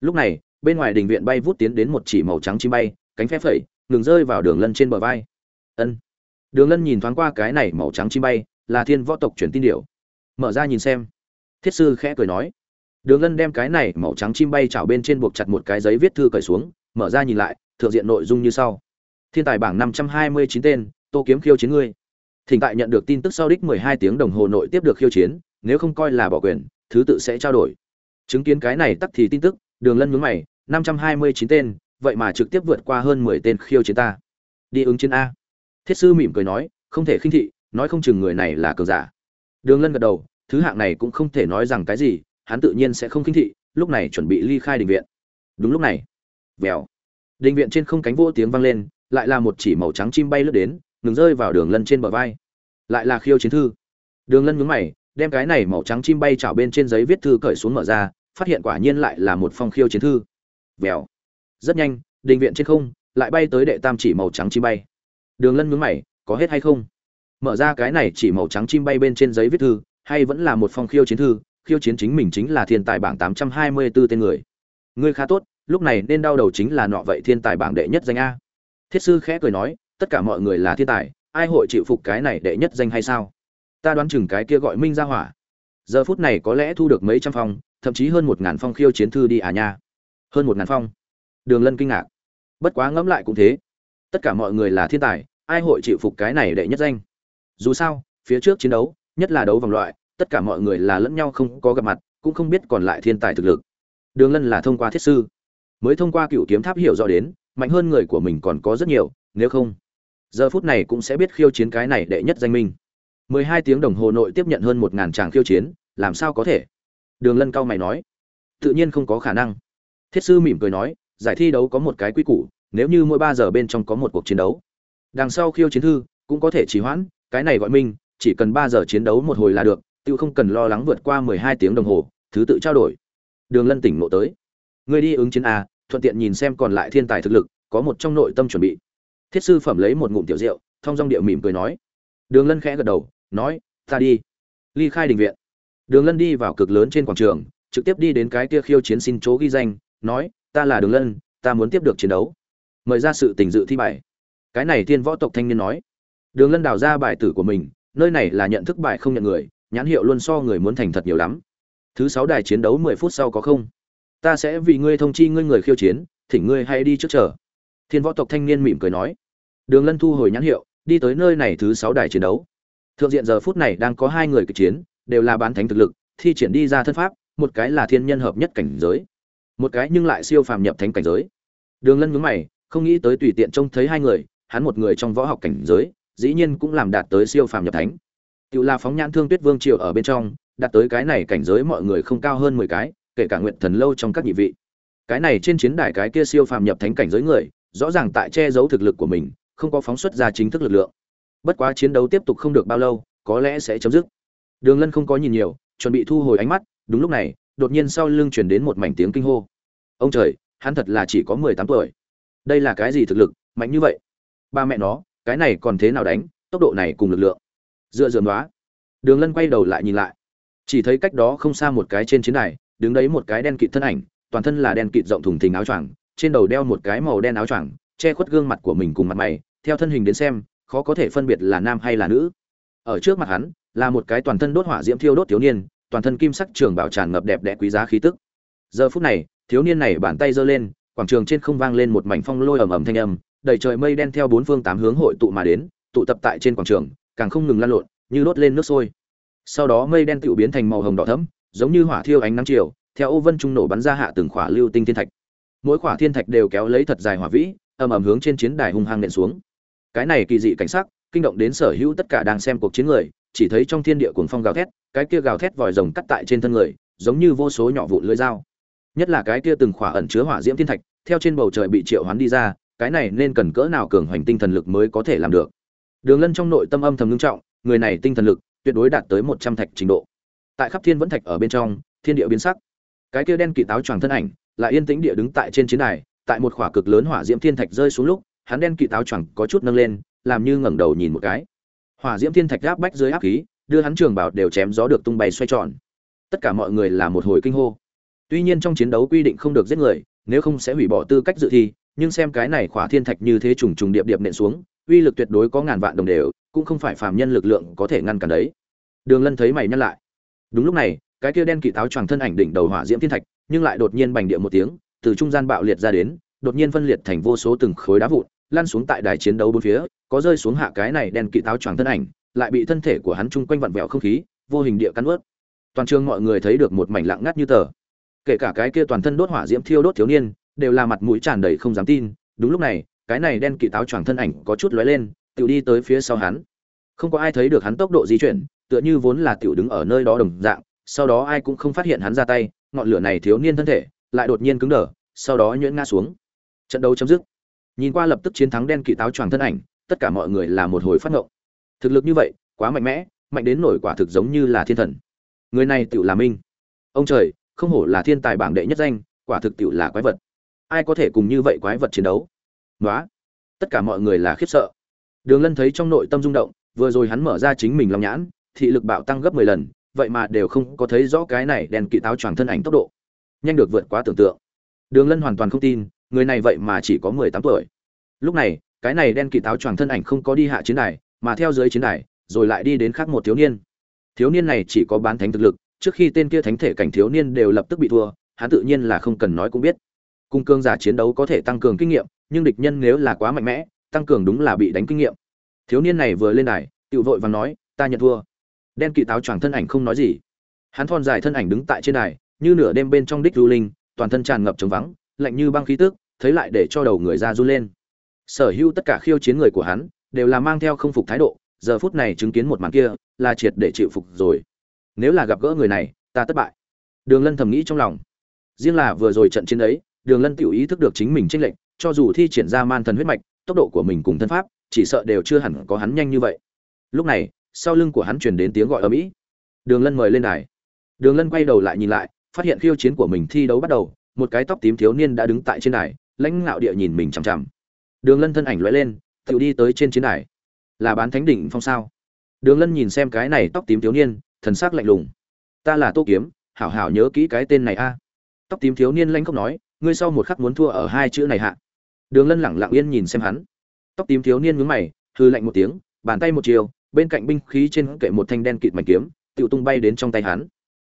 lúc này, bên ngoài đình viện bay vút tiến đến một chỉ màu trắng chim bay, cánh phép phẩy, ngừng rơi vào đường lân trên bờ vai. Ân. Đường lân nhìn thoáng qua cái này màu trắng chim bay, là thiên võ tộc truyền tin điệu mở ra nhìn xem. Thiết sư khẽ cười nói. Đường lân đem cái này màu trắng chim bay chảo bên trên buộc chặt một cái giấy viết thư cởi xuống, mở ra nhìn lại, thượng diện nội dung như sau. Thiên tài bảng năm trăm hai mươi chín tên, tô kiếm khiêu chiến ngươi. Thỉnh tại nhận được tin tức sau đích mười hai tiếng đồng hồ nội tiếp được khiêu chiến, nếu không coi là bỏ quyền, thứ tự sẽ trao đổi. Chứng kiến cái này tắt thì tin tức đường lân nhướng mày, năm trăm hai mươi chín tên, vậy mà trực tiếp vượt qua hơn mười tên khiêu chiến ta. Đi ứng chiến a. Thiết sư mỉm cười nói, không thể khinh thị, nói không chừng người này là cờ giả. Đường lân gật đầu, thứ hạng này cũng không thể nói rằng cái gì, hắn tự nhiên sẽ không khinh thị, lúc này chuẩn bị ly khai đình viện. Đúng lúc này, vèo. Đình viện trên không cánh vỗ tiếng vang lên, lại là một chỉ màu trắng chim bay lướt đến, ngừng rơi vào đường lân trên bờ vai. Lại là khiêu chiến thư. Đường lân nhướng mày, đem cái này màu trắng chim bay chảo bên trên giấy viết thư cởi xuống mở ra phát hiện quả nhiên lại là một phong khiêu chiến thư. Vèo. Rất nhanh, đình viện trên không lại bay tới đệ tam chỉ màu trắng chim bay. Đường lân nhướng mày, có hết hay không? Mở ra cái này chỉ màu trắng chim bay bên trên giấy viết thư, hay vẫn là một phong khiêu chiến thư, khiêu chiến chính mình chính là thiên tài bảng tám trăm hai mươi 824 tên người. Ngươi khá tốt, lúc này nên đau đầu chính là nọ vậy thiên tài bảng đệ nhất danh a. Thiết sư khẽ cười nói, tất cả mọi người là thiên tài, ai hội chịu phục cái này đệ nhất danh hay sao? Ta đoán chừng cái kia gọi minh ra hỏa. Giờ phút này có lẽ thu được mấy trăm phòng thậm chí hơn một ngàn phong khiêu chiến thư đi à nha. Hơn một ngàn phong. Đường lân kinh ngạc. Bất quá ngẫm lại cũng thế. Tất cả mọi người là thiên tài, ai hội chịu phục cái này đệ nhất danh? Dù sao, phía trước chiến đấu, nhất là đấu vòng loại, tất cả mọi người là lẫn nhau không có gặp mặt, cũng không biết còn lại thiên tài thực lực. Đường lân là thông qua thiết sư. Mới thông qua cựu kiếm tháp hiểu rõ đến, mạnh hơn người của mình còn có rất nhiều, nếu không, giờ phút này cũng sẽ biết khiêu chiến cái này đệ nhất danh minh. Mười hai tiếng đồng hồ nội tiếp nhận hơn một ngàn tràng khiêu chiến, làm sao có thể? Đường lân cao mày nói, tự nhiên không có khả năng. Thiết sư mỉm cười nói, giải thi đấu có một cái quy củ, nếu như mỗi ba giờ bên trong có một cuộc chiến đấu, đằng sau khiêu chiến thư cũng có thể trì hoãn, cái này gọi minh chỉ cần ba giờ chiến đấu một hồi là được, tự không cần lo lắng vượt qua mười hai tiếng đồng hồ, thứ tự trao đổi. Đường lân tỉnh ngộ tới người đi ứng chiến a, thuận tiện nhìn xem còn lại thiên tài thực lực, có một trong nội tâm chuẩn bị. Thiết sư phẩm lấy một ngụm tiểu rượu, thong dong điệu mỉm cười nói. Đường lân khẽ gật đầu, nói, ta đi. Ly khai đình viện đường lân đi vào cực lớn trên quảng trường, trực tiếp đi đến cái kia khiêu chiến xin chỗ ghi danh, nói, ta là đường lân, ta muốn tiếp được chiến đấu. Mời ra sự tình dự thi bài. Cái này thiên võ tộc thanh niên nói. Đường lân đào ra bài tử của mình, nơi này là nhận thức bài không nhận người, nhãn hiệu luôn so người muốn thành thật nhiều lắm. Thứ sáu đài chiến đấu mười phút sau có không? Ta sẽ vì ngươi thông chi ngươi người khiêu chiến, thỉnh ngươi hãy đi trước chờ. Thiên võ tộc thanh niên mỉm cười nói. Đường lân thu hồi nhãn hiệu, đi tới nơi này thứ sáu đài chiến đấu. Thượng diện giờ phút này đang có hai người kịch chiến đều là bán thánh thực lực, thi triển đi ra thân pháp, một cái là thiên nhân hợp nhất cảnh giới, một cái nhưng lại siêu phàm nhập thánh cảnh giới. Đường lân nhướng mày, không nghĩ tới tùy tiện trông thấy hai người, hắn một người trong võ học cảnh giới, dĩ nhiên cũng làm đạt tới siêu phàm nhập thánh. Tự La phóng nhãn thương tuyết vương triều ở bên trong, đạt tới cái này cảnh giới mọi người không cao hơn mười cái, kể cả Nguyệt thần lâu trong các nhị vị. Cái này trên chiến đài cái kia siêu phàm nhập thánh cảnh giới người, rõ ràng tại che giấu thực lực của mình, không có phóng xuất ra chính thức lực lượng. Bất quá chiến đấu tiếp tục không được bao lâu, có lẽ sẽ chấm dứt đường lân không có nhìn nhiều, chuẩn bị thu hồi ánh mắt, đúng lúc này, đột nhiên sau lưng truyền đến một mảnh tiếng kinh hô. Ông trời, hắn thật là chỉ có mười tám tuổi. Đây là cái gì thực lực, mạnh như vậy? Ba mẹ nó, cái này còn thế nào đánh, tốc độ này cùng lực lượng. Dựa dườm đó đường lân quay đầu lại nhìn lại. Chỉ thấy cách đó không xa một cái trên chiến đài, đứng đấy một cái đen kịt thân ảnh, toàn thân là đen kịt rộng thùng thình áo choàng, trên đầu đeo một cái màu đen áo choàng, che khuất gương mặt của mình cùng mặt mày, theo thân hình đến xem, khó có thể phân biệt là nam hay là nữ. Ở trước mặt hắn là một cái toàn thân đốt hỏa diễm thiêu đốt thiếu niên, toàn thân kim sắc trường bảo tràn ngập đẹp đẽ quý giá khí tức. Giờ phút này, thiếu niên này bàn tay giơ lên, quảng trường trên không vang lên một mảnh phong lôi ầm ầm thanh âm, đầy trời mây đen theo bốn phương tám hướng hội tụ mà đến, tụ tập tại trên quảng trường, càng không ngừng lan lộn, như đốt lên nước sôi. Sau đó mây đen tựu biến thành màu hồng đỏ thẫm, giống như hỏa thiêu ánh nắng chiều, theo ô vân trung nổ bắn ra hạ từng khỏa lưu tinh thiên thạch. Mỗi khỏa thiên thạch đều kéo lấy thật dài hỏa vĩ, ầm ầm hướng trên chiến đài hung hăng nện xuống. Cái này kỳ dị cảnh sắc, kinh động đến sở hữu tất cả đang xem cuộc chiến người chỉ thấy trong thiên địa cuồng phong gào thét, cái kia gào thét vòi rồng cắt tại trên thân người, giống như vô số nhỏ vụn lưỡi dao. Nhất là cái kia từng khỏa ẩn chứa hỏa diễm thiên thạch, theo trên bầu trời bị triệu hoán đi ra, cái này nên cần cỡ nào cường hoành tinh thần lực mới có thể làm được? Đường lân trong nội tâm âm thầm ngưng trọng, người này tinh thần lực tuyệt đối đạt tới một trăm thạch trình độ. Tại khắp thiên vẫn thạch ở bên trong, thiên địa biến sắc. Cái kia đen kỳ táo choàng thân ảnh lại yên tĩnh địa đứng tại trên chiến đài, tại một khỏa cực lớn hỏa diễm thiên thạch rơi xuống lúc, hắn đen kỳ táo choàng có chút nâng lên, làm như ngẩng đầu nhìn một cái hỏa diễm thiên thạch áp bách dưới áp khí, đưa hắn trường bảo đều chém gió được tung bay xoay tròn. Tất cả mọi người là một hồi kinh hô. Tuy nhiên trong chiến đấu quy định không được giết người, nếu không sẽ hủy bỏ tư cách dự thi, nhưng xem cái này khỏa thiên thạch như thế trùng trùng điệp điệp nện xuống, uy lực tuyệt đối có ngàn vạn đồng đều, cũng không phải phàm nhân lực lượng có thể ngăn cản đấy. Đường lân thấy mày nhắc lại. Đúng lúc này, cái kia đen kỵ táo choàng thân ảnh đỉnh đầu hỏa diễm thiên thạch, nhưng lại đột nhiên bành địa một tiếng, từ trung gian bạo liệt ra đến, đột nhiên phân liệt thành vô số từng khối đá vụn lăn xuống tại đài chiến đấu bốn phía, có rơi xuống hạ cái này đen kỵ táo choàng thân ảnh, lại bị thân thể của hắn chung quanh vặn vẹo không khí, vô hình địa cắn ướt. Toàn trường mọi người thấy được một mảnh lặng ngắt như tờ. Kể cả cái kia toàn thân đốt hỏa diễm thiêu đốt thiếu niên, đều là mặt mũi tràn đầy không dám tin. Đúng lúc này, cái này đen kỵ táo choàng thân ảnh có chút lóe lên, tiểu đi tới phía sau hắn. Không có ai thấy được hắn tốc độ di chuyển, tựa như vốn là tiểu đứng ở nơi đó đồng dạng, sau đó ai cũng không phát hiện hắn ra tay, ngọn lửa này thiếu niên thân thể, lại đột nhiên cứng đờ, sau đó nhuyễn ngã xuống. Trận đấu chấm dứt nhìn qua lập tức chiến thắng đen kỵ táo choàng thân ảnh, tất cả mọi người là một hồi phát ngộng. Thực lực như vậy, quá mạnh mẽ, mạnh đến nổi quả thực giống như là thiên thần. Người này tự là minh. Ông trời, không hổ là thiên tài bảng đệ nhất danh, quả thực tự là quái vật. Ai có thể cùng như vậy quái vật chiến đấu? Nói tất cả mọi người là khiếp sợ. Đường lân thấy trong nội tâm rung động, vừa rồi hắn mở ra chính mình lòng nhãn, thị lực bạo tăng gấp mười lần, vậy mà đều không có thấy rõ cái này đèn kỵ táo choàng thân ảnh tốc độ. Nhanh được vượt quá tưởng tượng. Đường lân hoàn toàn không tin người này vậy mà chỉ có mười tám tuổi. Lúc này, cái này đen kỵ táo choàng thân ảnh không có đi hạ chiến đài, mà theo dưới chiến đài, rồi lại đi đến khác một thiếu niên. Thiếu niên này chỉ có bán thánh thực lực, trước khi tên kia thánh thể cảnh thiếu niên đều lập tức bị thua, hắn tự nhiên là không cần nói cũng biết. Cung cương giả chiến đấu có thể tăng cường kinh nghiệm, nhưng địch nhân nếu là quá mạnh mẽ, tăng cường đúng là bị đánh kinh nghiệm. Thiếu niên này vừa lên đài tự vội và nói, ta nhận thua. Đen kỵ táo choàng thân ảnh không nói gì. Hắn thon dài thân ảnh đứng tại trên đài, như nửa đêm bên trong đích du linh, toàn thân tràn ngập trống vắng, lạnh như băng khí tức thấy lại để cho đầu người ra run lên. Sở hữu tất cả khiêu chiến người của hắn, đều là mang theo không phục thái độ, giờ phút này chứng kiến một màn kia, là triệt để chịu phục rồi. Nếu là gặp gỡ người này, ta thất bại. Đường lân thầm nghĩ trong lòng. Riêng là vừa rồi trận chiến ấy, đường lân tự ý thức được chính mình tranh lệnh cho dù thi triển ra man thần huyết mạch, tốc độ của mình cùng thân pháp, chỉ sợ đều chưa hẳn có hắn nhanh như vậy. Lúc này, sau lưng của hắn truyền đến tiếng gọi ở mỹ đường lân mời lên đài. Đường lân quay đầu lại nhìn lại, phát hiện khiêu chiến của mình thi đấu bắt đầu, một cái tóc tím thiếu niên đã đứng tại trên đài lãnh ngạo địa nhìn mình chằm chằm. Đường lân thân ảnh lóe lên tự đi tới trên chiến đài. Là bán thánh đỉnh phong sao? Đường lân nhìn xem cái này tóc tím thiếu niên, thần sắc lạnh lùng. Ta là tô kiếm, hảo hảo nhớ kỹ cái tên này a. Tóc tím thiếu niên lanh khóc nói, ngươi sau một khắc muốn thua ở hai chữ này hạ. Đường lân lẳng lặng yên nhìn xem hắn. Tóc tím thiếu niên ngứng mày hư lạnh một tiếng, bàn tay một chiều, bên cạnh binh khí trên kệ một thanh đen kịt mảnh kiếm tự tung bay đến trong tay hắn.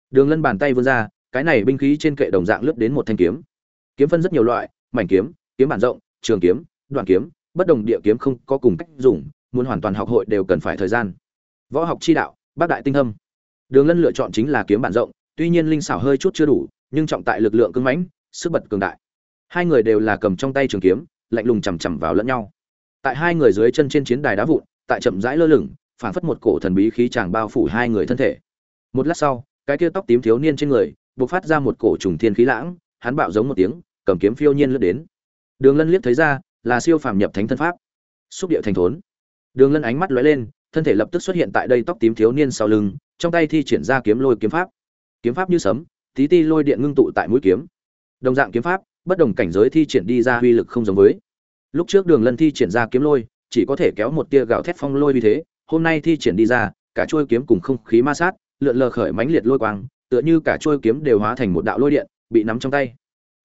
Đường lân bàn tay vươn ra, cái này binh khí trên kệ đồng dạng lướt đến một thanh kiếm. Kiếm phân rất nhiều loại mảnh kiếm kiếm bản rộng, trường kiếm, đoạn kiếm, bất đồng địa kiếm không có cùng cách dùng, muốn hoàn toàn học hội đều cần phải thời gian. Võ học chi đạo, bác đại tinh thâm. Đường lân lựa chọn chính là kiếm bản rộng, tuy nhiên linh xảo hơi chút chưa đủ, nhưng trọng tại lực lượng cứng mãnh, sức bật cường đại. Hai người đều là cầm trong tay trường kiếm, lạnh lùng chằm chằm vào lẫn nhau. Tại hai người dưới chân trên chiến đài đá vụn, tại chậm rãi lơ lửng, phảng phất một cổ thần bí khí chàng bao phủ hai người thân thể. Một lát sau, cái kia tóc tím thiếu niên trên người, bộc phát ra một cổ trùng thiên khí lãng, hắn bạo giống một tiếng cầm kiếm phiêu nhiên lướt đến. Đường lân liếc thấy ra, là siêu phàm nhập thánh thân pháp. Xúc địa thành thốn. Đường lân ánh mắt lóe lên, thân thể lập tức xuất hiện tại đây tóc tím thiếu niên sau lưng, trong tay thi triển ra kiếm lôi kiếm pháp. Kiếm pháp như sấm, tí ti lôi điện ngưng tụ tại mũi kiếm. Đồng dạng kiếm pháp, bất đồng cảnh giới thi triển đi ra uy lực không giống với. Lúc trước đường lân thi triển ra kiếm lôi, chỉ có thể kéo một tia gạo thép phong lôi như thế, hôm nay thi triển đi ra, cả chuôi kiếm cùng không khí ma sát, lượn lờ khởi mãnh liệt lôi quang, tựa như cả chuôi kiếm đều hóa thành một đạo lôi điện, bị nắm trong tay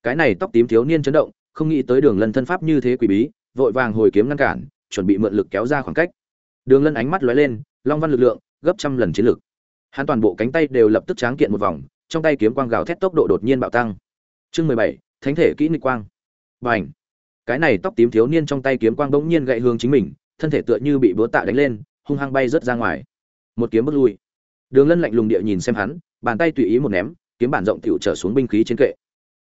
cái này tóc tím thiếu niên chấn động, không nghĩ tới đường lân thân pháp như thế quỷ bí, vội vàng hồi kiếm ngăn cản, chuẩn bị mượn lực kéo ra khoảng cách. Đường lân ánh mắt lóe lên, long văn lực lượng, gấp trăm lần chiến lực. Hắn toàn bộ cánh tay đều lập tức tráng kiện một vòng, trong tay kiếm quang gào thét tốc độ đột nhiên bạo tăng. Chương mười bảy, thánh thể kỹ nghịch quang. B à n h cái này tóc tím thiếu niên trong tay kiếm quang bỗng nhiên gậy hướng chính mình, thân thể tựa như bị búa tạ đánh lên, hung hăng bay rớt ra ngoài. Một kiếm bước lui. Đường lân lạnh lùng địa nhìn xem hắn, bàn tay tùy ý một ném, kiếm bản rộng tựu trở xuống binh khí trên kệ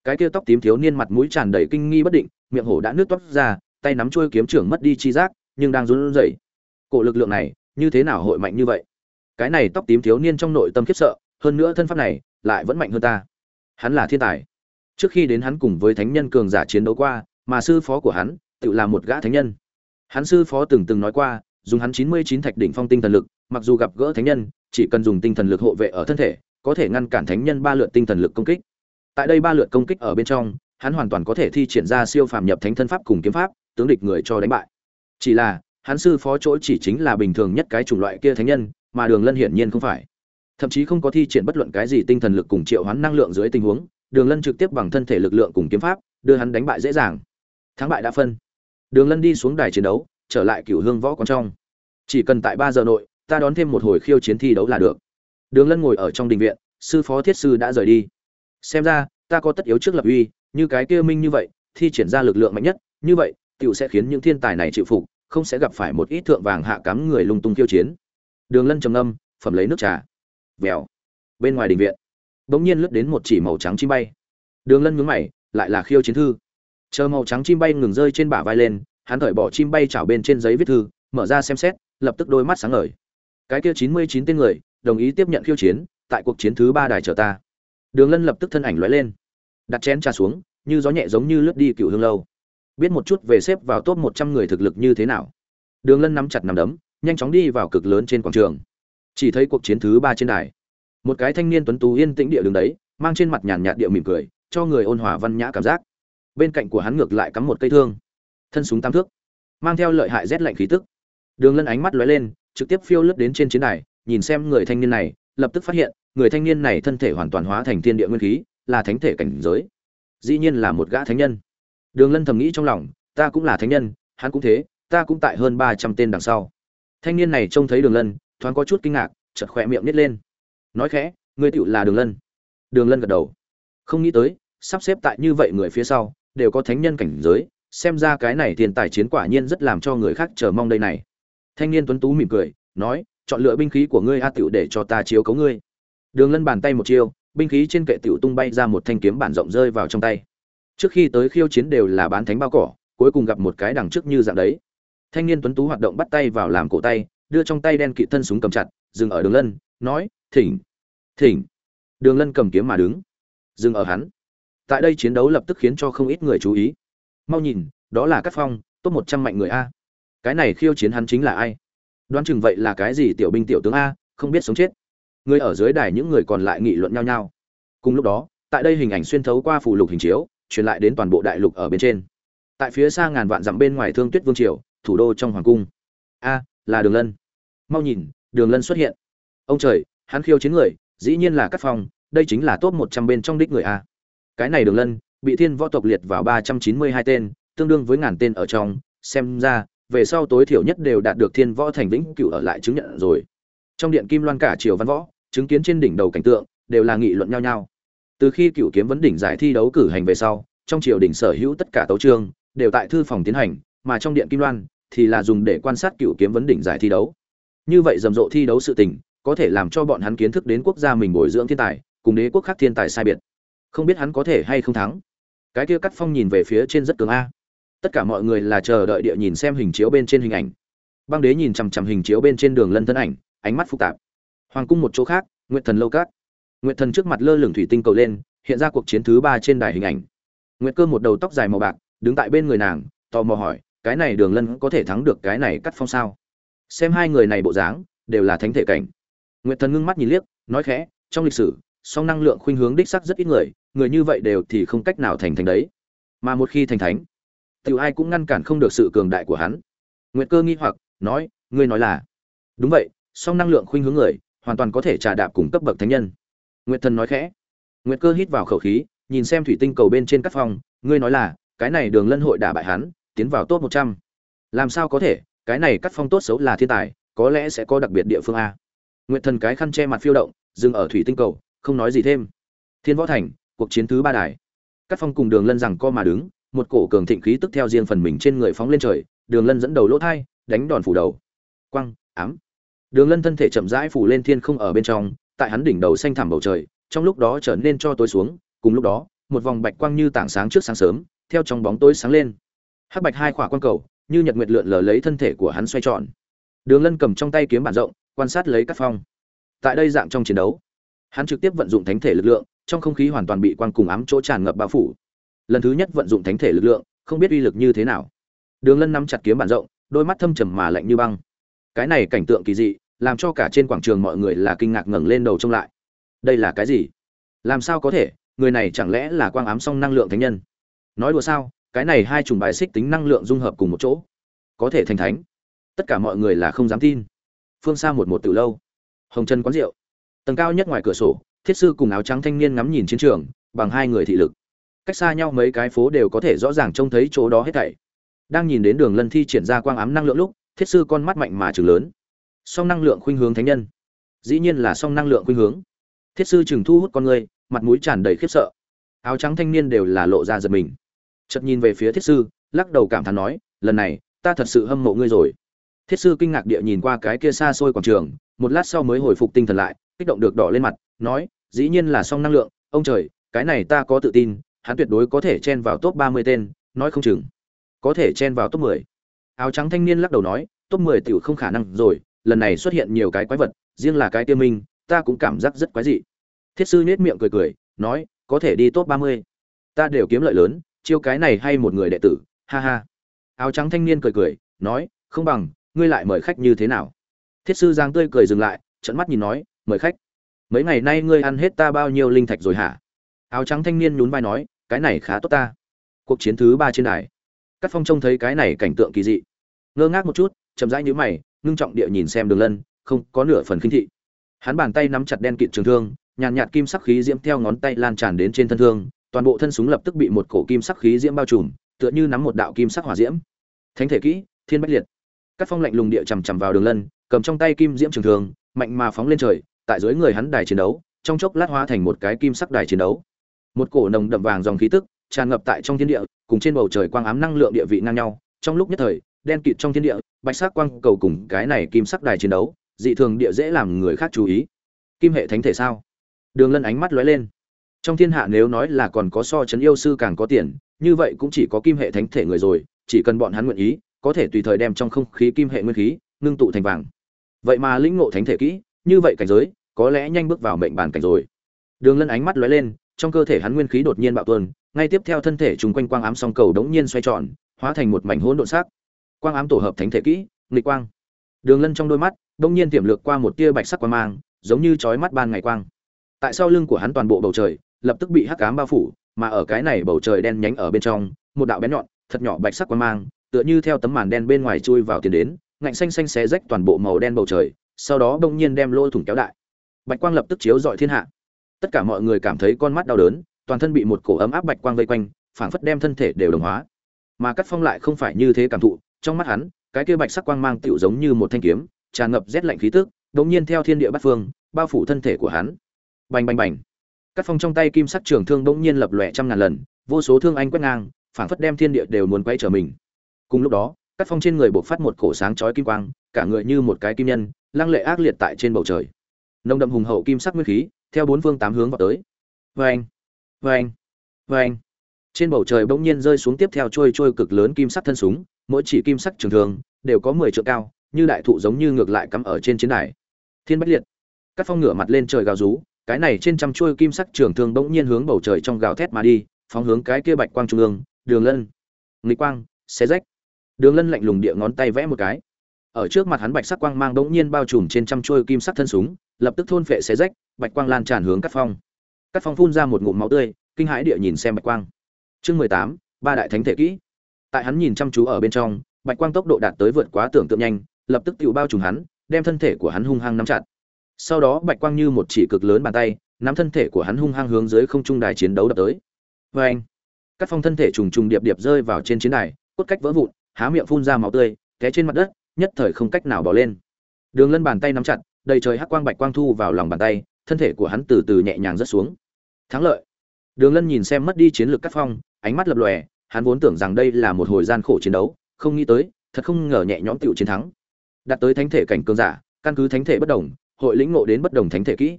cái kia tóc tím thiếu niên mặt mũi tràn đầy kinh nghi bất định, miệng hổ đã nước toát ra, tay nắm trôi kiếm trưởng mất đi chi giác, nhưng đang run rẩy. Cổ lực lượng này, như thế nào hội mạnh như vậy? Cái này tóc tím thiếu niên trong nội tâm khiếp sợ, hơn nữa thân pháp này, lại vẫn mạnh hơn ta. Hắn là thiên tài. Trước khi đến hắn cùng với thánh nhân cường giả chiến đấu qua, mà sư phó của hắn, tự là một gã thánh nhân. Hắn sư phó từng từng nói qua, dùng hắn chín mươi chín thạch đỉnh phong tinh thần lực, mặc dù gặp gỡ thánh nhân, chỉ cần dùng tinh thần lực hộ vệ ở thân thể, có thể ngăn cản thánh nhân ba lượt tinh thần lực công kích tại đây ba lượt công kích ở bên trong, hắn hoàn toàn có thể thi triển ra siêu phàm nhập thánh thân pháp cùng kiếm pháp, tướng địch người cho đánh bại. Chỉ là, hắn sư phó chỗ chỉ chính là bình thường nhất cái chủng loại kia thánh nhân, mà đường lân hiển nhiên không phải. Thậm chí không có thi triển bất luận cái gì tinh thần lực cùng triệu hắn năng lượng dưới tình huống, đường lân trực tiếp bằng thân thể lực lượng cùng kiếm pháp, đưa hắn đánh bại dễ dàng. Thắng bại đã phân. Đường lân đi xuống đài chiến đấu, trở lại cửu hương võ quán trong. Chỉ cần tại ba giờ nội, ta đón thêm một hồi khiêu chiến thi đấu là được. Đường lân ngồi ở trong đình viện, sư phó thiết sư đã rời đi xem ra, ta có tất yếu trước lập uy, như cái kia minh như vậy, thi triển ra lực lượng mạnh nhất, như vậy tựu sẽ khiến những thiên tài này chịu phục, không sẽ gặp phải một ít thượng vàng hạ cắm người lung tung khiêu chiến. Đường lân trầm âm phẩm lấy nước trà. Vèo. Bên ngoài đình viện, bỗng nhiên lướt đến một chỉ màu trắng chim bay. Đường lân nhướng mày, lại là khiêu chiến thư. Chờ màu trắng chim bay ngừng rơi trên bả vai lên, hắn thởi bỏ chim bay chảo bên trên giấy viết thư, mở ra xem xét, lập tức đôi mắt sáng ngời. Cái kia chín mươi chín tên người, đồng ý tiếp nhận khiêu chiến, tại cuộc chiến thứ ba đài chờ ta đường lân lập tức thân ảnh lóe lên. Đặt chén trà xuống, như gió nhẹ giống như lướt đi cựu hương lâu. Biết một chút về xếp vào top một trăm người thực lực như thế nào. Đường lân nắm chặt nắm đấm, nhanh chóng đi vào cực lớn trên quảng trường. Chỉ thấy cuộc chiến thứ ba trên đài. Một cái thanh niên tuấn tú yên tĩnh địa đường đấy, mang trên mặt nhàn nhạt địa mỉm cười, cho người ôn hòa văn nhã cảm giác. Bên cạnh của hắn ngược lại cắm một cây thương. Thân súng tam thước. Mang theo lợi hại rét lạnh khí tức. Đường lân ánh mắt lóe lên, trực tiếp phiêu lướt đến trên chiến đài, nhìn xem người thanh niên này, lập tức phát hiện người thanh niên này thân thể hoàn toàn hóa thành thiên địa nguyên khí, là thánh thể cảnh giới. Dĩ nhiên là một gã thánh nhân. Đường lân thầm nghĩ trong lòng, ta cũng là thánh nhân, hắn cũng thế, ta cũng tại hơn ba trăm tên đằng sau. Thanh niên này trông thấy đường lân, thoáng có chút kinh ngạc, chợt khỏe miệng nít lên. Nói khẽ ngươi tựu là đường lân. Đường lân gật đầu. Không nghĩ tới, sắp xếp tại như vậy người phía sau, đều có thánh nhân cảnh giới, xem ra cái này tiền tài chiến quả nhiên rất làm cho người khác chờ mong đây này. Thanh niên tuấn tú mỉm cười, nói, chọn lựa binh khí của ngươi a tiểu để cho ta chiếu cấu ngươi đường lân bàn tay một chiêu, binh khí trên kệ tiểu tung bay ra một thanh kiếm bản rộng rơi vào trong tay. Trước khi tới khiêu chiến đều là bán thánh bao cỏ, cuối cùng gặp một cái đằng trước như dạng đấy. Thanh niên tuấn tú hoạt động bắt tay vào làm cổ tay, đưa trong tay đen kỵ thân súng cầm chặt, dừng ở đường lân, nói, thỉnh thỉnh. Đường lân cầm kiếm mà đứng, dừng ở hắn. Tại đây chiến đấu lập tức khiến cho không ít người chú ý. Mau nhìn, đó là cát phong, top một trăm mạnh người a. Cái này khiêu chiến hắn chính là ai? Đoán chừng vậy là cái gì tiểu binh tiểu tướng a, không biết sống chết người ở dưới đài những người còn lại nghị luận nhau nhau. Cùng lúc đó, tại đây hình ảnh xuyên thấu qua phủ lục hình chiếu, truyền lại đến toàn bộ đại lục ở bên trên. Tại phía xa ngàn vạn dặm bên ngoài thương tuyết vương triều, thủ đô trong hoàng cung. A, là đường lân. Mau nhìn, đường lân xuất hiện. Ông trời, hắn khiêu chiến người, dĩ nhiên là cắt phong, đây chính là top một trăm bên trong đích người a. Cái này đường lân, bị thiên võ tộc liệt vào ba trăm chín mươi hai tên, tương đương với ngàn tên ở trong. Xem ra, về sau tối thiểu nhất đều đạt được thiên võ thành vĩnh cửu ở lại chứng nhận rồi. Trong điện kim loan cả triều văn võ chứng kiến trên đỉnh đầu cảnh tượng, đều là nghị luận nhau nhau. Từ khi cựu kiếm vấn đỉnh giải thi đấu cử hành về sau, trong triều đình sở hữu tất cả tấu chương đều tại thư phòng tiến hành, mà trong điện kim loan, thì là dùng để quan sát cựu kiếm vấn đỉnh giải thi đấu. Như vậy rầm rộ thi đấu sự tình, có thể làm cho bọn hắn kiến thức đến quốc gia mình bồi dưỡng thiên tài, cùng đế quốc khác thiên tài sai biệt. Không biết hắn có thể hay không thắng. Cái kia cắt phong nhìn về phía trên rất cường a. Tất cả mọi người là chờ đợi địa nhìn xem hình chiếu bên trên hình ảnh. Băng đế nhìn chằm chằm hình chiếu bên trên đường lân thân ảnh, ánh mắt phức tạp hoàng cung một chỗ khác nguyện thần lâu cát nguyện thần trước mặt lơ lửng thủy tinh cầu lên, hiện ra cuộc chiến thứ ba trên đài hình ảnh. Nguyện cơ một đầu tóc dài màu bạc, đứng tại bên người nàng, tò mò hỏi, cái này đường lân có thể thắng được cái này cắt phong sao? Xem hai người này bộ dáng, đều là thánh thể cảnh. Nguyện thần ngưng mắt nhìn liếc, nói khẽ, trong lịch sử, song năng lượng khuynh hướng đích sắc rất ít người người như vậy đều thì không cách nào thành thành đấy. Mà một khi thành thánh tự ai cũng ngăn cản không được sự cường đại của hắn. Nguyệt cơ nghi hoặc, nói, ngươi nói là? Đúng vậy, song năng lượng khuynh hướng người hoàn toàn có thể trà đạp cùng cấp bậc thánh nhân. Nguyệt thần nói khẽ. Nguyệt cơ hít vào khẩu khí, nhìn xem thủy tinh cầu bên trên các phòng ngươi nói là, cái này đường lân hội đả bại hắn, tiến vào top một trăm. Làm sao có thể, cái này cắt phong tốt xấu là thiên tài, có lẽ sẽ có đặc biệt địa phương a. Nguyệt thần cái khăn che mặt phiêu động, dừng ở thủy tinh cầu, không nói gì thêm. Thiên võ thành, cuộc chiến thứ ba đài. Cắt phong cùng đường lân rằng co mà đứng, một cổ cường thịnh khí tức theo riêng phần mình trên người phóng lên trời, đường lân dẫn đầu lỗ thai, đánh đòn phủ đầu. Quăng, ám đường lân thân thể chậm rãi phủ lên thiên không ở bên trong, tại hắn đỉnh đầu xanh thẳm bầu trời, trong lúc đó trở nên cho tối xuống, cùng lúc đó, một vòng bạch quang như tảng sáng trước sáng sớm, theo trong bóng tối sáng lên. Hắc bạch hai khỏa quang cầu, như nhật nguyệt lượn lờ lấy thân thể của hắn xoay tròn. Đường lân cầm trong tay kiếm bản rộng, quan sát lấy các phong. Tại đây dạng trong chiến đấu, hắn trực tiếp vận dụng thánh thể lực lượng, trong không khí hoàn toàn bị quang cùng ám chỗ tràn ngập bao phủ. Lần thứ nhất vận dụng thánh thể lực lượng, không biết uy lực như thế nào. Đường lân nắm chặt kiếm bản rộng, đôi mắt thâm trầm mà lạnh như băng cái này cảnh tượng kỳ dị, làm cho cả trên quảng trường mọi người là kinh ngạc ngẩng lên đầu trông lại. Đây là cái gì? Làm sao có thể? Người này chẳng lẽ là quang ám song năng lượng thánh nhân? Nói đùa sao? Cái này hai chủng bài xích tính năng lượng dung hợp cùng một chỗ, có thể thành thánh. Tất cả mọi người là không dám tin. Phương xa một một từ lâu. Hồng chân quán rượu. Tầng cao nhất ngoài cửa sổ, thiết sư cùng áo trắng thanh niên ngắm nhìn chiến trường, bằng hai người thị lực. Cách xa nhau mấy cái phố đều có thể rõ ràng trông thấy chỗ đó hết thảy. Đang nhìn đến đường lân thi triển ra quang ám năng lượng lúc thiết sư con mắt mạnh mà chừng lớn. Song năng lượng khuynh hướng thánh nhân. Dĩ nhiên là song năng lượng khuynh hướng. Thiết sư chừng thu hút con người, mặt mũi tràn đầy khiếp sợ. Áo trắng thanh niên đều là lộ ra giật mình. Chợt nhìn về phía thiết sư, lắc đầu cảm thán nói, lần này, ta thật sự hâm mộ ngươi rồi. Thiết sư kinh ngạc địa nhìn qua cái kia xa xôi quảng trường, một lát sau mới hồi phục tinh thần lại, kích động được đỏ lên mặt, nói, dĩ nhiên là song năng lượng, ông trời, cái này ta có tự tin, hắn tuyệt đối có thể chen vào top ba mươi tên, nói không chừng, có thể chen vào top mười áo trắng thanh niên lắc đầu nói, top mười tiểu không khả năng rồi, lần này xuất hiện nhiều cái quái vật, riêng là cái tiêu minh, ta cũng cảm giác rất quái dị. Thiết sư nhếch miệng cười cười, nói, có thể đi top ba mươi. Ta đều kiếm lợi lớn, chiêu cái này hay một người đệ tử, ha ha. Áo trắng thanh niên cười cười, nói, không bằng, ngươi lại mời khách như thế nào? Thiết sư giang tươi cười dừng lại trận mắt nhìn nói, mời khách. Mấy ngày nay ngươi ăn hết ta bao nhiêu linh thạch rồi hả? Áo trắng thanh niên nhún vai nói, cái này khá tốt ta. Cuộc chiến thứ ba trên đài cắt phong trông thấy cái này cảnh tượng kỳ dị. Ngơ ngác một chút, chậm rãi nhíu mày, ngưng trọng địa nhìn xem đường lân, không có nửa phần khinh thị. Hắn bàn tay nắm chặt đen kịt trường thương, nhàn nhạt kim sắc khí diễm theo ngón tay lan tràn đến trên thân thương, toàn bộ thân súng lập tức bị một cổ kim sắc khí diễm bao trùm, tựa như nắm một đạo kim sắc hỏa diễm. Thánh thể kỹ, thiên bách liệt. Cắt phong lạnh lùng địa chằm chằm vào đường lân, cầm trong tay kim diễm trường thương, mạnh mà phóng lên trời, tại dưới người hắn đài chiến đấu, trong chốc lát hóa thành một cái kim sắc đài chiến đấu. Một cổ nồng đậm vàng dòng khí tức tràn ngập tại trong thiên địa, cùng trên bầu trời quang ám năng lượng địa vị ngang nhau. Trong lúc nhất thời, đen kịt trong thiên địa, bạch sắc quang cầu cùng cái này kim sắc đài chiến đấu, dị thường địa dễ làm người khác chú ý. Kim hệ thánh thể sao? Đường lân ánh mắt lóe lên. Trong thiên hạ nếu nói là còn có so chấn yêu sư càng có tiền, như vậy cũng chỉ có kim hệ thánh thể người rồi, chỉ cần bọn hắn nguyện ý, có thể tùy thời đem trong không khí kim hệ nguyên khí, ngưng tụ thành vàng. Vậy mà lĩnh ngộ thánh thể kỹ, như vậy cảnh giới, có lẽ nhanh bước vào mệnh bàn cảnh rồi. Đường lân ánh mắt lóe lên, trong cơ thể hắn nguyên khí đột nhiên bạo tuần ngay tiếp theo thân thể chúng quanh quang ám song cầu đống nhiên xoay tròn, hóa thành một mảnh hỗn độn sắc. Quang ám tổ hợp thánh thể kỹ, nghịch quang. Đường lân trong đôi mắt, đống nhiên tiềm lược qua một tia bạch sắc quang mang, giống như chói mắt ban ngày quang. Tại sau lưng của hắn toàn bộ bầu trời, lập tức bị hắc ám bao phủ, mà ở cái này bầu trời đen nhánh ở bên trong, một đạo bén nhọn, thật nhỏ bạch sắc quang mang, tựa như theo tấm màn đen bên ngoài chui vào tiến đến, ngạnh xanh xanh xé rách toàn bộ màu đen bầu trời, sau đó đống nhiên đem lỗ thủng kéo đại. Bạch quang lập tức chiếu rọi thiên hạ. Tất cả mọi người cảm thấy con mắt đau đớn toàn thân bị một cổ ấm áp bạch quang vây quanh, phảng phất đem thân thể đều đồng hóa. Mà cắt phong lại không phải như thế cảm thụ, trong mắt hắn, cái kia bạch sắc quang mang tựu giống như một thanh kiếm, tràn ngập rét lạnh khí tức, đột nhiên theo thiên địa bát phương, bao phủ thân thể của hắn. Bành bành bành. Cắt phong trong tay kim sắc trường thương bỗng nhiên lập lòe trăm ngàn lần, vô số thương anh quét ngang, phảng phất đem thiên địa đều muốn quay trở mình. Cùng lúc đó cắt phong trên người buộc phát một cổ sáng chói kim quang, cả người như một cái kim nhân, lăng lệ ác liệt tại trên bầu trời. Nồng đậm hùng hậu kim sắc nguyên khí, theo bốn phương tám hướng vào tới. Vê anh vê anh. Vê anh. Trên bầu trời bỗng nhiên rơi xuống tiếp theo trôi trôi cực lớn kim sắc thân súng, mỗi chỉ kim sắc trường thường, đều có mười trượng cao, như đại thụ giống như ngược lại cắm ở trên chiến đài. Thiên bách liệt. Các phong ngửa mặt lên trời gào rú, cái này trên trăm trôi kim sắc trường thương bỗng nhiên hướng bầu trời trong gào thét mà đi, phóng hướng cái kia bạch quang trung ương, đường lân. Nghịch quang, xé rách. Đường lân lạnh lùng địa ngón tay vẽ một cái. Ở trước mặt hắn bạch sắc quang mang bỗng nhiên bao trùm trên trăm trôi kim sắc thân súng, lập tức thôn phệ xé rách, bạch quang lan tràn hướng các phong cắt phong phun ra một ngụm máu tươi, kinh hãi địa nhìn xem bạch quang. Chương mười tám, ba đại thánh thể kỹ. Tại hắn nhìn chăm chú ở bên trong, bạch quang tốc độ đạt tới vượt quá tưởng tượng nhanh, lập tức tự bao trùm hắn, đem thân thể của hắn hung hăng nắm chặt. Sau đó bạch quang như một chỉ cực lớn bàn tay, nắm thân thể của hắn hung hăng hướng dưới không trung đài chiến đấu đập tới. Vê anh cắt phong thân thể trùng trùng điệp điệp rơi vào trên chiến đài, cốt cách vỡ vụn, há miệng phun ra máu tươi, té trên mặt đất, nhất thời không cách nào bỏ lên. Đường lân bàn tay nắm chặt, đầy trời hắc quang bạch quang thu vào lòng bàn tay thân thể của hắn từ từ nhẹ nhàng rớt xuống. Thắng lợi. Đường lân nhìn xem mất đi chiến lược cắt phong, ánh mắt lập lòe, hắn vốn tưởng rằng đây là một hồi gian khổ chiến đấu, không nghĩ tới, thật không ngờ nhẹ nhõm tựu chiến thắng. Đạt tới thánh thể cảnh cường giả, căn cứ thánh thể bất đồng, hội lĩnh ngộ đến bất đồng thánh thể kỹ.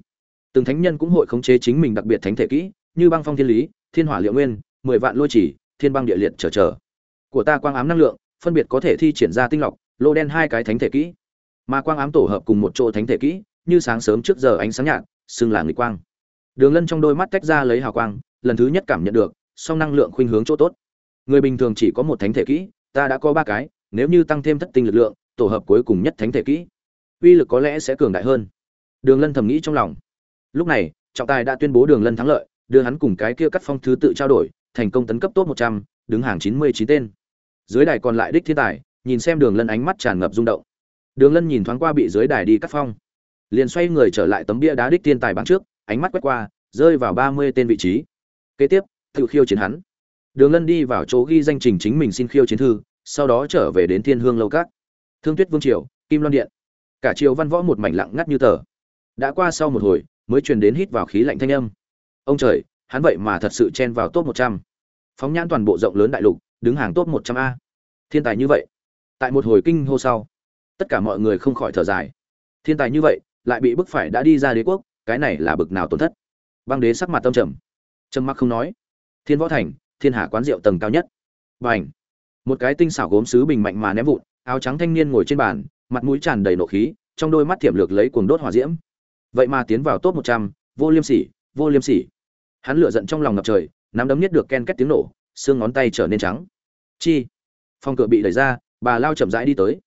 Từng thánh nhân cũng hội khống chế chính mình đặc biệt thánh thể kỹ, như băng phong thiên lý, thiên hỏa liệu nguyên, mười vạn lôi chỉ, thiên băng địa liệt trở trở của ta quang ám năng lượng, phân biệt có thể thi triển ra tinh lọc, lô đen hai cái thánh thể kỹ. Mà quang ám tổ hợp cùng một chỗ thánh thể kỹ, như sáng sớm trước giờ ánh sáng nhạt xưng là nghịch quang. Đường lân trong đôi mắt tách ra lấy hào quang, lần thứ nhất cảm nhận được, song năng lượng khuynh hướng chỗ tốt. Người bình thường chỉ có một thánh thể kỹ, ta đã có ba cái, nếu như tăng thêm thất tinh lực lượng, tổ hợp cuối cùng nhất thánh thể kỹ, uy lực có lẽ sẽ cường đại hơn. Đường lân thầm nghĩ trong lòng. Lúc này, trọng tài đã tuyên bố đường lân thắng lợi, đưa hắn cùng cái kia cắt phong thứ tự trao đổi, thành công tấn cấp tốt một trăm, đứng hàng chín mươi chín tên. Dưới đài còn lại đích thiên tài, nhìn xem đường lân ánh mắt tràn ngập rung động. Đường lân nhìn thoáng qua bị dưới đài đi cắt phong liền xoay người trở lại tấm bia đá đích tiên tài bảng trước, ánh mắt quét qua, rơi vào ba mươi tên vị trí. Kế tiếp tự khiêu chiến hắn. Đường lân đi vào chỗ ghi danh trình chính mình xin khiêu chiến thư, sau đó trở về đến thiên hương lâu các. Thương tuyết vương triều, kim loan điện. Cả triều văn võ một mảnh lặng ngắt như tờ. Đã qua sau một hồi, mới truyền đến hít vào khí lạnh thanh âm. Ông trời, hắn vậy mà thật sự chen vào top một trăm. Phóng nhãn toàn bộ rộng lớn đại lục, đứng hàng top một trăm a. Thiên tài như vậy. Tại một hồi kinh hô sau, tất cả mọi người không khỏi thở dài. Thiên tài như vậy lại bị bức phải đã đi ra đế quốc, cái này là bực nào tổn thất. Băng đế sắc mặt tâm trầm. Trầm mặc không nói. Thiên võ thành, thiên hạ quán rượu tầng cao nhất. B à n h một cái tinh xảo gốm sứ bình mạnh mà ném vụn, áo trắng thanh niên ngồi trên bàn, mặt mũi tràn đầy nộ khí, trong đôi mắt thiểm lược lấy cuồng đốt hỏa diễm. Vậy mà tiến vào top một trăm, vô liêm sỉ, vô liêm sỉ. Hắn lựa giận trong lòng ngập trời, nắm đấm nhất được ken két tiếng nổ, xương ngón tay trở nên trắng. Chi! Phòng cửa bị đẩy ra, bà lao chậm rãi đi tới.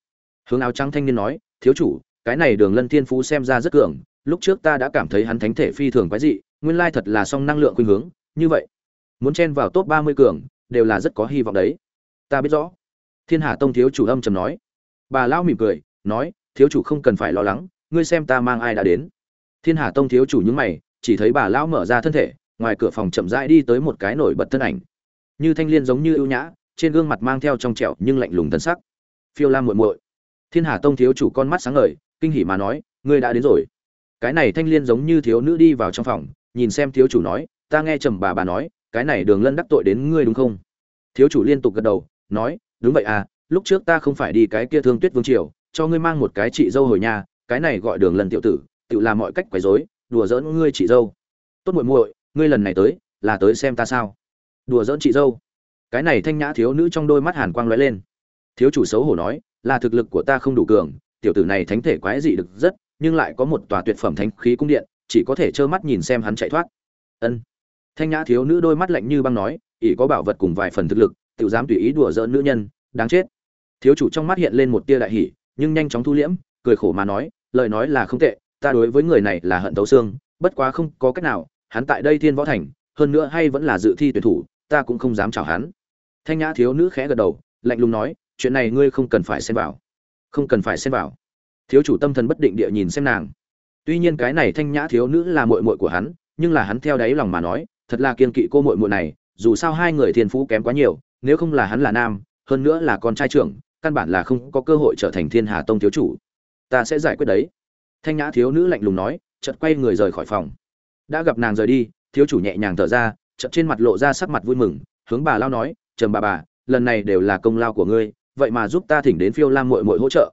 Hướng áo trắng thanh niên nói, thiếu chủ cái này đường lân thiên phú xem ra rất cường, lúc trước ta đã cảm thấy hắn thánh thể phi thường quái dị, nguyên lai thật là song năng lượng khuynh hướng, như vậy, muốn chen vào top ba mươi cường, đều là rất có hy vọng đấy. Ta biết rõ. Thiên hà tông thiếu chủ âm trầm nói. Bà lão mỉm cười, nói, thiếu chủ không cần phải lo lắng, ngươi xem ta mang ai đã đến. Thiên hà tông thiếu chủ những mày, chỉ thấy bà lão mở ra thân thể, ngoài cửa phòng chậm rãi đi tới một cái nổi bật thân ảnh. Như thanh liên giống như ưu nhã, trên gương mặt mang theo trong trẻo nhưng lạnh lùng thân sắc. Phiêu lam muội muội. Thiên hà tông thiếu chủ con mắt sáng ngời kinh hỉ mà nói, ngươi đã đến rồi. Cái này thanh liên giống như thiếu nữ đi vào trong phòng, nhìn xem thiếu chủ nói, ta nghe trầm bà bà nói, cái này đường lân đắc tội đến ngươi đúng không? Thiếu chủ liên tục gật đầu, nói, đúng vậy à lúc trước ta không phải đi cái kia thương tuyết vương triều, cho ngươi mang một cái chị dâu hồi nhà, cái này gọi đường lân tiểu tử, tự làm mọi cách quấy rối, đùa giỡn ngươi chị dâu. Tốt muội muội, ngươi lần này tới, là tới xem ta sao? Đùa giỡn chị dâu. Cái này thanh nhã thiếu nữ trong đôi mắt hàn quang lóe lên. Thiếu chủ xấu hổ nói, là thực lực của ta không đủ cường tiểu tử này thánh thể quái dị được rất, nhưng lại có một tòa tuyệt phẩm thánh khí cung điện, chỉ có thể trơ mắt nhìn xem hắn chạy thoát. Ân. Thanh nhã thiếu nữ đôi mắt lạnh như băng nói, ỷ có bảo vật cùng vài phần thực lực tiểu dám tùy ý đùa giỡn nữ nhân, đáng chết. Thiếu chủ trong mắt hiện lên một tia đại hỉ, nhưng nhanh chóng thu liễm, cười khổ mà nói, lời nói là không tệ, ta đối với người này là hận tấu xương, bất quá không có cách nào, hắn tại đây thiên võ thành, hơn nữa hay vẫn là dự thi tuyển thủ, ta cũng không dám chào hắn. Thanh nhã thiếu nữ khẽ gật đầu, lạnh lùng nói, chuyện này ngươi không cần phải xen vào không cần phải xem vào. Thiếu chủ tâm thần bất định địa nhìn xem nàng. Tuy nhiên cái này thanh nhã thiếu nữ là muội muội của hắn, nhưng là hắn theo đáy lòng mà nói, thật là kiên kỵ cô muội muội này, dù sao hai người thiên phú kém quá nhiều, nếu không là hắn là nam, hơn nữa là con trai trưởng, căn bản là không có cơ hội trở thành thiên hà tông thiếu chủ. Ta sẽ giải quyết đấy. Thanh nhã thiếu nữ lạnh lùng nói, chợt quay người rời khỏi phòng. Đã gặp nàng rời đi, thiếu chủ nhẹ nhàng thở ra, chợt trên mặt lộ ra sắc mặt vui mừng, hướng bà lao nói, trầm bà bà, lần này đều là công lao của ngươi vậy mà giúp ta thỉnh đến phiêu lam muội muội hỗ trợ.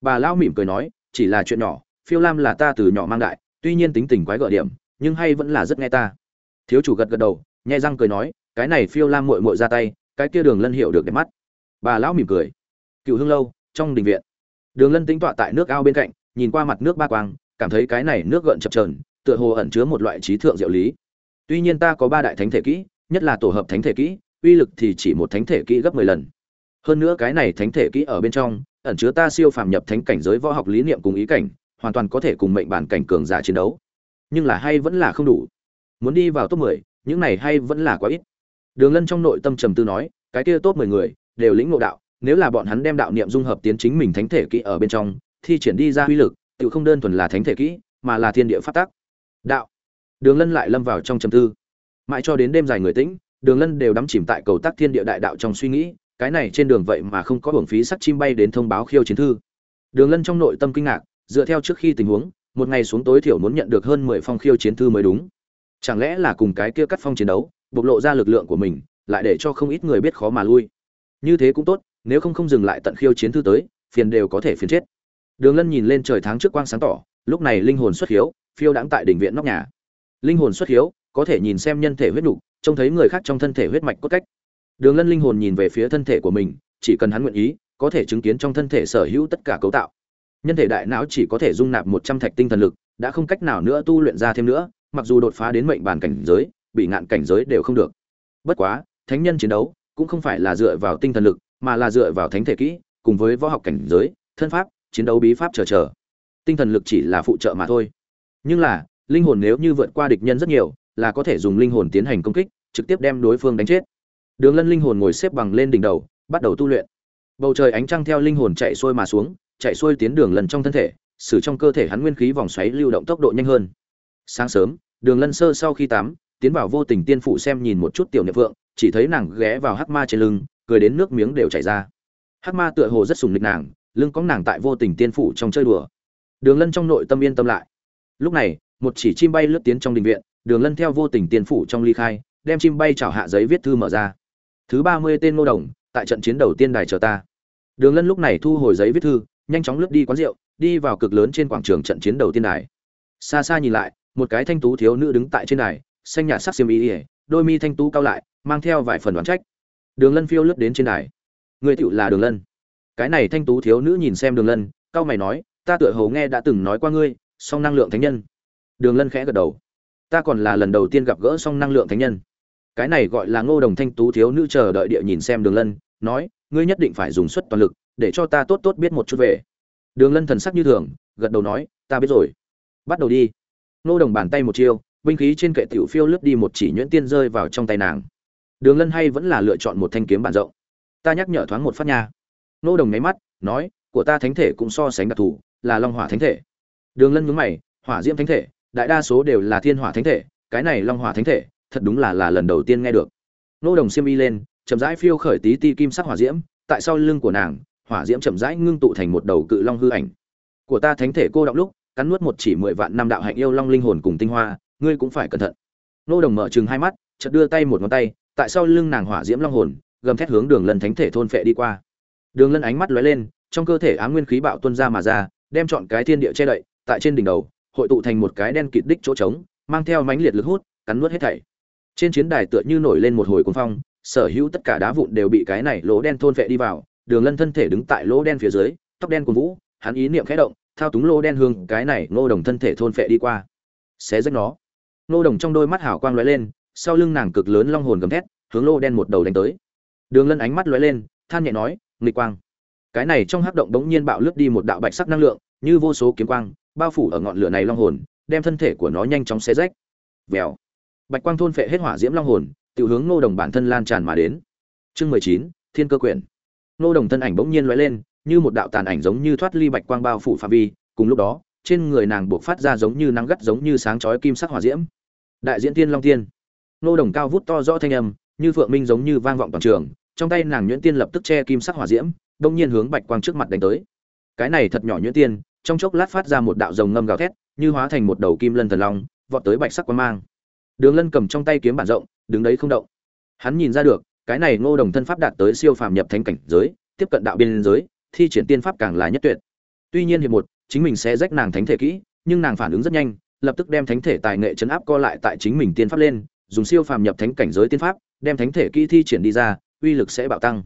Bà lao mỉm cười nói, chỉ là chuyện nhỏ, phiêu lam là ta từ nhỏ mang đại, tuy nhiên tính tình quái gở điểm, nhưng hay vẫn là rất nghe ta. Thiếu chủ gật gật đầu nhai răng cười nói, cái này phiêu lam muội muội ra tay, cái kia đường lân hiệu được đẹp mắt. Bà lão mỉm cười. Cựu hương lâu, trong đình viện. Đường lân tính tọa tại nước ao bên cạnh, nhìn qua mặt nước ba quang, cảm thấy cái này nước gợn chập trờn tựa hồ ẩn chứa một loại trí thượng diệu lý. Tuy nhiên ta có ba đại thánh thể kỹ, nhất là tổ hợp thánh thể kỹ, uy lực thì chỉ một thánh thể kỹ gấp mười lần hơn nữa cái này thánh thể kỹ ở bên trong, ẩn chứa ta siêu phàm nhập thánh cảnh giới võ học lý niệm cùng ý cảnh, hoàn toàn có thể cùng mệnh bản cảnh cường giả chiến đấu. Nhưng là hay vẫn là không đủ. Muốn đi vào top mười, những này hay vẫn là quá ít. Đường lân trong nội tâm trầm tư nói, cái kia top mười người, đều lĩnh ngộ đạo, nếu là bọn hắn đem đạo niệm dung hợp tiến chính mình thánh thể kỹ ở bên trong, thi triển đi ra uy lực, tự không đơn thuần là thánh thể kỹ, mà là thiên địa phát tác đạo. Đường lân lại lâm vào trong trầm tư. Mãi cho đến đêm dài người tĩnh, đường lân đều đắm chìm tại cầu tác thiên địa đại đạo trong suy nghĩ cái này trên đường vậy mà không có hưởng phí sắt chim bay đến thông báo khiêu chiến thư đường lân trong nội tâm kinh ngạc dựa theo trước khi tình huống một ngày xuống tối thiểu muốn nhận được hơn mười phong khiêu chiến thư mới đúng chẳng lẽ là cùng cái kia cắt phong chiến đấu bộc lộ ra lực lượng của mình lại để cho không ít người biết khó mà lui như thế cũng tốt nếu không không dừng lại tận khiêu chiến thư tới phiền đều có thể phiền chết Đường Lân nhìn lên trời tháng trước quang sáng tỏ, lúc này linh hồn xuất hiếu, phiêu đãng tại đỉnh viện nóc nhà. Linh hồn xuất hiếu, có thể nhìn xem nhân thể huyết nục, trông thấy người khác trong thân thể huyết mạch cốt cách. Đường Lân linh hồn nhìn về phía thân thể của mình, chỉ cần hắn nguyện ý, có thể chứng kiến trong thân thể sở hữu tất cả cấu tạo. Nhân thể đại não chỉ có thể dung nạp một trăm thạch tinh thần lực, đã không cách nào nữa tu luyện ra thêm nữa, mặc dù đột phá đến mệnh bản cảnh giới, bị ngạn cảnh giới đều không được. Bất quá, thánh nhân chiến đấu cũng không phải là dựa vào tinh thần lực, mà là dựa vào thánh thể kỹ, cùng với võ học cảnh giới, thân pháp, chiến đấu bí pháp chờ chờ tinh thần lực chỉ là phụ trợ mà thôi nhưng là linh hồn nếu như vượt qua địch nhân rất nhiều là có thể dùng linh hồn tiến hành công kích trực tiếp đem đối phương đánh chết đường lân linh hồn ngồi xếp bằng lên đỉnh đầu, bắt đầu tu luyện. Bầu trời ánh trăng theo linh hồn chạy xuôi mà xuống, chạy xuôi tiến đường lần trong thân thể xử trong cơ thể hắn nguyên khí vòng xoáy lưu động tốc độ nhanh hơn. Sáng sớm, đường lân sơ sau khi tắm, tiến vào vô tình tiên phủ xem nhìn một chút tiểu niệm vượng, chỉ thấy nàng ghé vào hắc ma trên lưng, cười đến nước miếng đều chảy ra. Hắc ma tựa hồ rất sùng lịch nàng, lưng cong nàng tại vô tình tiên phủ trong chơi đùa. Đường lân trong nội tâm yên tâm lại. Lúc này, một chỉ chim bay lướt tiến trong đình viện, đường lân theo vô tình tiên phủ trong ly khai, đem chim bay chảo hạ giấy viết thư mở ra thứ ba mươi tên ngô đồng, tại trận chiến đầu tiên đài chờ ta. Đường lân lúc này thu hồi giấy viết thư, nhanh chóng lướt đi quán rượu, đi vào cực lớn trên quảng trường trận chiến đầu tiên đài. Xa xa nhìn lại, một cái thanh tú thiếu nữ đứng tại trên đài, xanh nhạt sắc xiêm y ỉa đôi mi thanh tú cao lại, mang theo vài phần đoán trách. Đường lân phiêu lướt đến trên đài. Người tựu là đường lân. Cái này thanh tú thiếu nữ nhìn xem đường lân cao mày nói, ta tựa hầu nghe đã từng nói qua ngươi, song năng lượng thánh nhân. Đường lân khẽ gật đầu. Ta còn là lần đầu tiên gặp gỡ song năng lượng thánh nhân cái này gọi là ngô đồng thanh tú thiếu nữ chờ đợi địa nhìn xem đường lân, nói, ngươi nhất định phải dùng suất toàn lực, để cho ta tốt tốt biết một chút về. Đường lân thần sắc như thường, gật đầu nói, ta biết rồi. Bắt đầu đi. Ngô đồng bàn tay một chiêu, binh khí trên kệ tiểu phiêu lướt đi một chỉ nhuyễn tiên rơi vào trong tay nàng. Đường lân hay vẫn là lựa chọn một thanh kiếm bản rộng. Ta nhắc nhở thoáng một phát nha. Ngô đồng nháy mắt, nói, của ta thánh thể cũng so sánh đặc thù, là long hỏa thánh thể. Đường lân nhướng mày, hỏa diễm thánh thể, đại đa số đều là thiên hỏa thánh thể, cái này long hỏa thánh thể thật đúng là là lần đầu tiên nghe được. Nô đồng xiêm y lên, chậm rãi phiêu khởi tí ti kim sắc hỏa diễm, tại sau lưng của nàng, hỏa diễm chậm rãi ngưng tụ thành một đầu cự long hư ảnh. Của ta thánh thể cô động lúc, cắn nuốt một chỉ mười vạn năm đạo hạnh yêu long linh hồn cùng tinh hoa, ngươi cũng phải cẩn thận. Nô đồng mở chừng hai mắt, chợt đưa tay một ngón tay, tại sau lưng nàng hỏa diễm long hồn, gầm thét hướng đường lân thánh thể thôn phệ đi qua. Đường lân ánh mắt lóe lên, trong cơ thể ám nguyên khí bạo tuôn ra mà ra, đem chọn cái thiên địa che đậy, tại trên đỉnh đầu, hội tụ thành một cái đen kịt đích chỗ trống, mang theo mãnh liệt lực hút, cắn nuốt hết thảy trên chiến đài tựa như nổi lên một hồi cuồng phong, sở hữu tất cả đá vụn đều bị cái này lỗ đen thôn phệ đi vào, đường lân thân thể đứng tại lỗ đen phía dưới, tóc đen của vũ, hắn ý niệm khẽ động, thao túng lỗ đen hương cái này ngô đồng thân thể thôn phệ đi qua. Xé rách nó. Ngô đồng trong đôi mắt hào quang lóe lên, sau lưng nàng cực lớn long hồn gầm thét, hướng lỗ đen một đầu đánh tới. Đường lân ánh mắt lóe lên, than nhẹ nói, nghịch quang. Cái này trong hắc động bỗng nhiên bạo lướt đi một đạo bạch sắc năng lượng, như vô số kiếm quang, bao phủ ở ngọn lửa này long hồn, đem thân thể của nó nhanh chóng xé rách. Vèo bạch quang thôn phệ hết hỏa diễm long hồn tự hướng nô đồng bản thân lan tràn mà đến. Chương mười chín, thiên cơ quyển. Nô đồng thân ảnh bỗng nhiên lóe lên, như một đạo tàn ảnh giống như thoát ly bạch quang bao phủ phạm vi, cùng lúc đó, trên người nàng buộc phát ra giống như nắng gắt giống như sáng chói kim sắc hỏa diễm. Đại diễn tiên long tiên. Nô đồng cao vút to rõ thanh âm, như phượng minh giống như vang vọng toàn trường, trong tay nàng nhuyễn tiên lập tức che kim sắc hỏa diễm đông nhiên hướng bạch quang trước mặt đánh tới. Cái này thật nhỏ nhuyễn tiên, trong chốc lát phát ra một đạo rồng ngâm gào thét, như hóa thành một đầu kim lân thần long, vọt tới bạch sắc quang mang đường lân cầm trong tay kiếm bản rộng, đứng đấy không động. Hắn nhìn ra được, cái này ngô đồng thân pháp đạt tới siêu phàm nhập thánh cảnh giới, tiếp cận đạo biên giới, thi triển tiên pháp càng là nhất tuyệt. Tuy nhiên hiệp một, chính mình sẽ rách nàng thánh thể kỹ, nhưng nàng phản ứng rất nhanh, lập tức đem thánh thể tài nghệ chấn áp co lại tại chính mình tiên pháp lên, dùng siêu phàm nhập thánh cảnh giới tiên pháp, đem thánh thể kỹ thi triển đi ra, uy lực sẽ bạo tăng.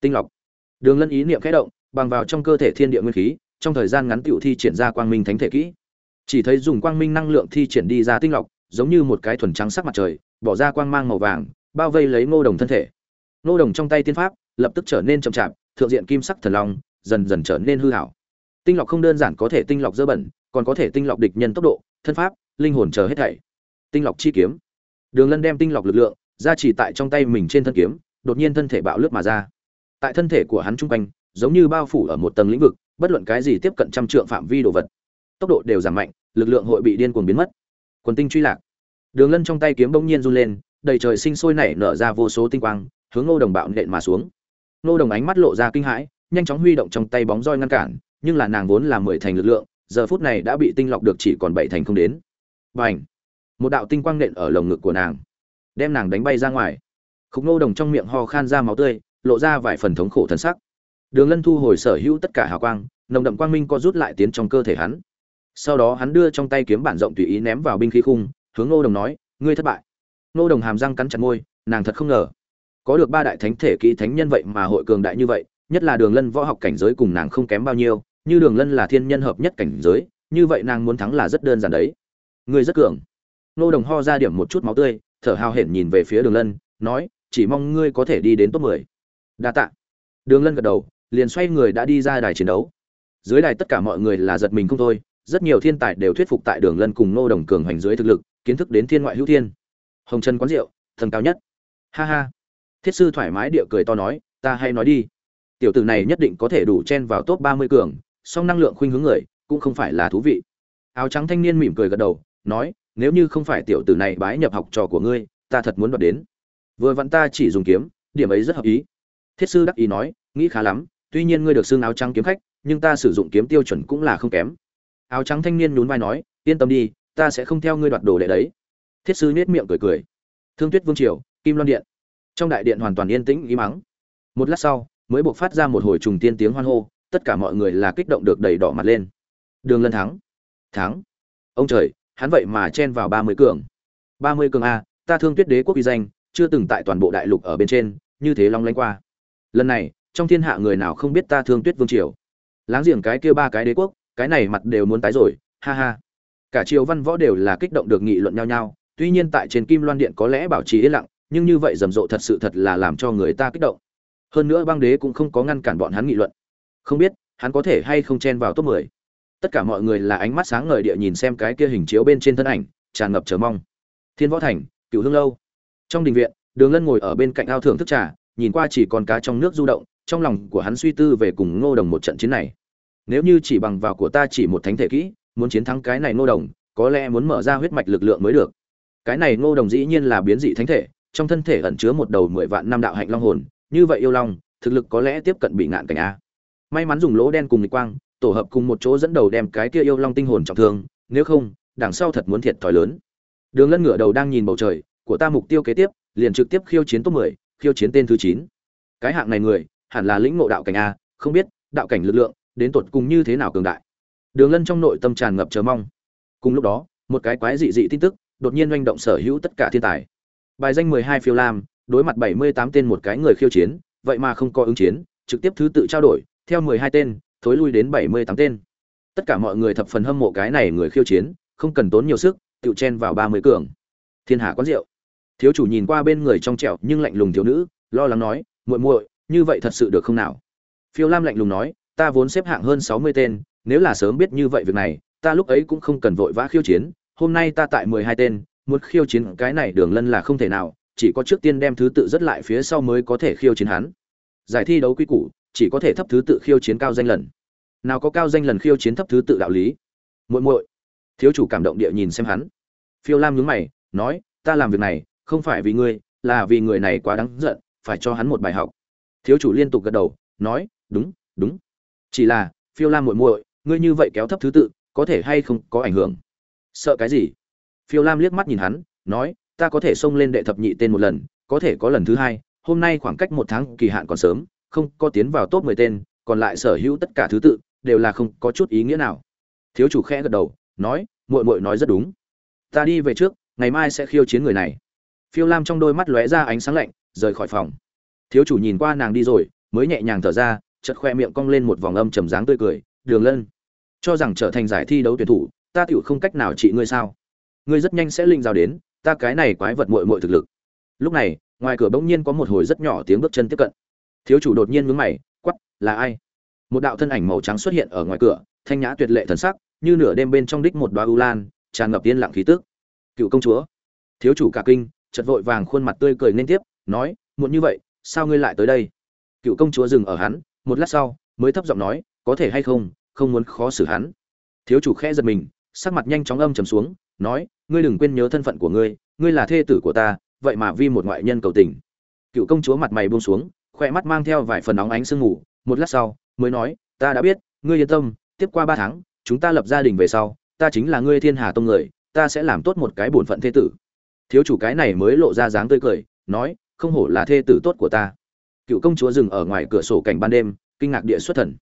Tinh lọc. Đường lân ý niệm khẽ động, bằng vào trong cơ thể thiên địa nguyên khí, trong thời gian ngắn tiểu thi triển ra quang minh thánh thể kỹ. Chỉ thấy dùng quang minh năng lượng thi triển đi ra tinh lọc giống như một cái thuần trắng sắc mặt trời, bỏ ra quang mang màu vàng, bao vây lấy ngô đồng thân thể. Ngô đồng trong tay tiên pháp lập tức trở nên chậm chạp, thượng diện kim sắc thần long dần dần trở nên hư hảo. Tinh lọc không đơn giản có thể tinh lọc dơ bẩn, còn có thể tinh lọc địch nhân tốc độ, thân pháp, linh hồn chờ hết thảy. Tinh lọc chi kiếm. Đường lân đem tinh lọc lực lượng ra chỉ tại trong tay mình trên thân kiếm, đột nhiên thân thể bạo lướt mà ra. Tại thân thể của hắn trung quanh, giống như bao phủ ở một tầng lĩnh vực, bất luận cái gì tiếp cận trăm trượng phạm vi đồ vật, tốc độ đều giảm mạnh, lực lượng hội bị điên cuồng biến mất quần tinh truy lạc. Đường lân trong tay kiếm bỗng nhiên run lên, đầy trời sinh sôi nảy nở ra vô số tinh quang, hướng ngô đồng bạo nện mà xuống. Ngô đồng ánh mắt lộ ra kinh hãi, nhanh chóng huy động trong tay bóng roi ngăn cản, nhưng là nàng vốn là mười thành lực lượng, giờ phút này đã bị tinh lọc được chỉ còn bảy thành không đến. B à n h một đạo tinh quang nện ở lồng ngực của nàng, đem nàng đánh bay ra ngoài. Khúc ngô đồng trong miệng ho khan ra máu tươi, lộ ra vài phần thống khổ thân sắc. Đường lân thu hồi sở hữu tất cả hào quang, nồng đậm quang minh co rút lại tiến trong cơ thể hắn sau đó hắn đưa trong tay kiếm bản rộng tùy ý ném vào binh khí khung, hướng ngô đồng nói, ngươi thất bại. Ngô đồng hàm răng cắn chặt môi, nàng thật không ngờ, có được ba đại thánh thể kỹ thánh nhân vậy mà hội cường đại như vậy, nhất là đường lân võ học cảnh giới cùng nàng không kém bao nhiêu, như đường lân là thiên nhân hợp nhất cảnh giới, như vậy nàng muốn thắng là rất đơn giản đấy. Ngươi rất cường. Ngô đồng ho ra điểm một chút máu tươi, thở hào hển nhìn về phía đường lân, nói, chỉ mong ngươi có thể đi đến top mười. Đa tạ. Đường lân gật đầu, liền xoay người đã đi ra đài chiến đấu. Dưới đài tất cả mọi người là giật mình không thôi rất nhiều thiên tài đều thuyết phục tại đường lân cùng ngô đồng cường hành dưới thực lực, kiến thức đến thiên ngoại hữu thiên. Hồng trần quán rượu, thần cao nhất. Ha ha. Thiết sư thoải mái địa cười to nói, ta hay nói đi. Tiểu tử này nhất định có thể đủ chen vào top ba mươi cường, song năng lượng khuynh hướng người, cũng không phải là thú vị. Áo trắng thanh niên mỉm cười gật đầu, nói, nếu như không phải tiểu tử này bái nhập học trò của ngươi, ta thật muốn đoạt đến. Vừa vặn ta chỉ dùng kiếm, điểm ấy rất hợp ý. Thiết sư đắc ý nói, nghĩ khá lắm, tuy nhiên ngươi được xưng áo trắng kiếm khách, nhưng ta sử dụng kiếm tiêu chuẩn cũng là không kém áo trắng thanh niên nhún vai nói, yên tâm đi, ta sẽ không theo ngươi đoạt đồ đệ đấy. Thiết sư nhếch miệng cười cười. Thương tuyết vương triều, kim loan điện. Trong đại điện hoàn toàn yên tĩnh ý mắng một lát sau, mới buộc phát ra một hồi trùng tiên tiếng hoan hô, tất cả mọi người là kích động được đầy đỏ mặt lên. Đường lân thắng. Thắng. Ông trời, hắn vậy mà chen vào ba mươi cường. Ba mươi cường a, ta thương tuyết đế quốc uy danh, chưa từng tại toàn bộ đại lục ở bên trên, như thế long lanh qua. Lần này, trong thiên hạ người nào không biết ta thương tuyết vương triều? Láng giềng cái kia ba cái đế quốc cái này mặt đều muốn tái rồi, ha ha. Cả triều văn võ đều là kích động được nghị luận nhau nhau, tuy nhiên tại trên kim loan điện có lẽ bảo trì yên lặng, nhưng như vậy rầm rộ thật sự thật là làm cho người ta kích động. Hơn nữa băng đế cũng không có ngăn cản bọn hắn nghị luận. Không biết, hắn có thể hay không chen vào top 10. tất cả mọi người là ánh mắt sáng ngời địa nhìn xem cái kia hình chiếu bên trên thân ảnh, tràn ngập chờ mong. Thiên võ thành cựu hương lâu. Trong đình viện, đường lân ngồi ở bên cạnh ao thưởng thức trà, nhìn qua chỉ còn cá trong nước du động, trong lòng của hắn suy tư về cùng ngô đồng một trận chiến này nếu như chỉ bằng vào của ta chỉ một thánh thể kỹ, muốn chiến thắng cái này ngô đồng, có lẽ muốn mở ra huyết mạch lực lượng mới được. Cái này ngô đồng dĩ nhiên là biến dị thánh thể, trong thân thể ẩn chứa một đầu mười vạn năm đạo hạnh long hồn, như vậy yêu long, thực lực có lẽ tiếp cận bị ngạn cảnh a. May mắn dùng lỗ đen cùng lịch quang, tổ hợp cùng một chỗ dẫn đầu đem cái kia yêu long tinh hồn trọng thương, nếu không, đằng sau thật muốn thiệt thòi lớn. Đường lân ngửa đầu đang nhìn bầu trời, của ta mục tiêu kế tiếp, liền trực tiếp khiêu chiến top mười, khiêu chiến tên thứ chín. Cái hạng này người, hẳn là lĩnh ngộ đạo cảnh a, không biết, đạo cảnh lực lượng đến tột cùng như thế nào cường đại. Đường lân trong nội tâm tràn ngập chờ mong. Cùng lúc đó, một cái quái dị dị tin tức đột nhiên manh động sở hữu tất cả thiên tài. Bài danh mười hai phiêu lam, đối mặt bảy mươi tám tên một cái người khiêu chiến, vậy mà không có ứng chiến, trực tiếp thứ tự trao đổi, theo mười hai tên, thối lui đến bảy mươi tám tên. Tất cả mọi người thập phần hâm mộ cái này người khiêu chiến, không cần tốn nhiều sức, tự chen vào ba mươi cường. Thiên hạ quán rượu. Thiếu chủ nhìn qua bên người trong trẹo nhưng lạnh lùng thiếu nữ, lo lắng nói, muội muội, như vậy thật sự được không nào? Phiêu lam lạnh lùng nói ta vốn xếp hạng hơn sáu mươi tên, nếu là sớm biết như vậy việc này, ta lúc ấy cũng không cần vội vã khiêu chiến, hôm nay ta tại mười hai tên, muốn khiêu chiến cái này đường lân là không thể nào, chỉ có trước tiên đem thứ tự rất lại phía sau mới có thể khiêu chiến hắn. Giải thi đấu quy củ, chỉ có thể thấp thứ tự khiêu chiến cao danh lần. Nào có cao danh lần khiêu chiến thấp thứ tự đạo lý? Muội muội. Thiếu chủ cảm động địa nhìn xem hắn. Phiêu lam nhướng mày, nói, ta làm việc này, không phải vì ngươi, là vì người này quá đáng giận, phải cho hắn một bài học. Thiếu chủ liên tục gật đầu, nói, đúng đúng chỉ là, phiêu lam muội muội, ngươi như vậy kéo thấp thứ tự, có thể hay không có ảnh hưởng? Sợ cái gì? Phiêu lam liếc mắt nhìn hắn, nói, ta có thể xông lên đệ thập nhị tên một lần, có thể có lần thứ hai, hôm nay khoảng cách một tháng kỳ hạn còn sớm, không có tiến vào top mười tên, còn lại sở hữu tất cả thứ tự, đều là không có chút ý nghĩa nào. Thiếu chủ khẽ gật đầu, nói, muội muội nói rất đúng. Ta đi về trước, ngày mai sẽ khiêu chiến người này. Phiêu lam trong đôi mắt lóe ra ánh sáng lạnh, rời khỏi phòng. Thiếu chủ nhìn qua nàng đi rồi, mới nhẹ nhàng thở ra chợt khoe miệng cong lên một vòng âm trầm dáng tươi cười, đường lân, cho rằng trở thành giải thi đấu tuyển thủ, ta tựu không cách nào trị ngươi sao? Ngươi rất nhanh sẽ linh rào đến, ta cái này quái vật mội mội thực lực. Lúc này, ngoài cửa bỗng nhiên có một hồi rất nhỏ tiếng bước chân tiếp cận. Thiếu chủ đột nhiên mướn mày quắp là ai? Một đạo thân ảnh màu trắng xuất hiện ở ngoài cửa, thanh nhã tuyệt lệ thần sắc, như nửa đêm bên trong đích một đoá u lan, tràn ngập yên lặng khí tức. Cựu công chúa. Thiếu chủ cả kinh chật vội vàng khuôn mặt tươi cười nên tiếp, nói, muộn như vậy, sao ngươi lại tới đây? Cựu công chúa dừng ở hắn một lát sau, mới thấp giọng nói, có thể hay không không muốn khó xử hắn. Thiếu chủ khẽ giật mình, sắc mặt nhanh chóng âm trầm xuống, nói, ngươi đừng quên nhớ thân phận của ngươi ngươi là thê tử của ta, vậy mà vi một ngoại nhân cầu tình. Cựu công chúa mặt mày buông xuống khỏe mắt mang theo vài phần nóng ánh sương ngủ một lát sau, mới nói, ta đã biết, ngươi yên tâm, tiếp qua ba tháng, chúng ta lập gia đình về sau, ta chính là ngươi thiên hà tông người, ta sẽ làm tốt một cái bổn phận thê tử. Thiếu chủ cái này mới lộ ra dáng tươi cười, nói, không hổ là thê tử tốt của ta cựu công chúa dừng ở ngoài cửa sổ cảnh ban đêm, kinh ngạc địa xuất thần.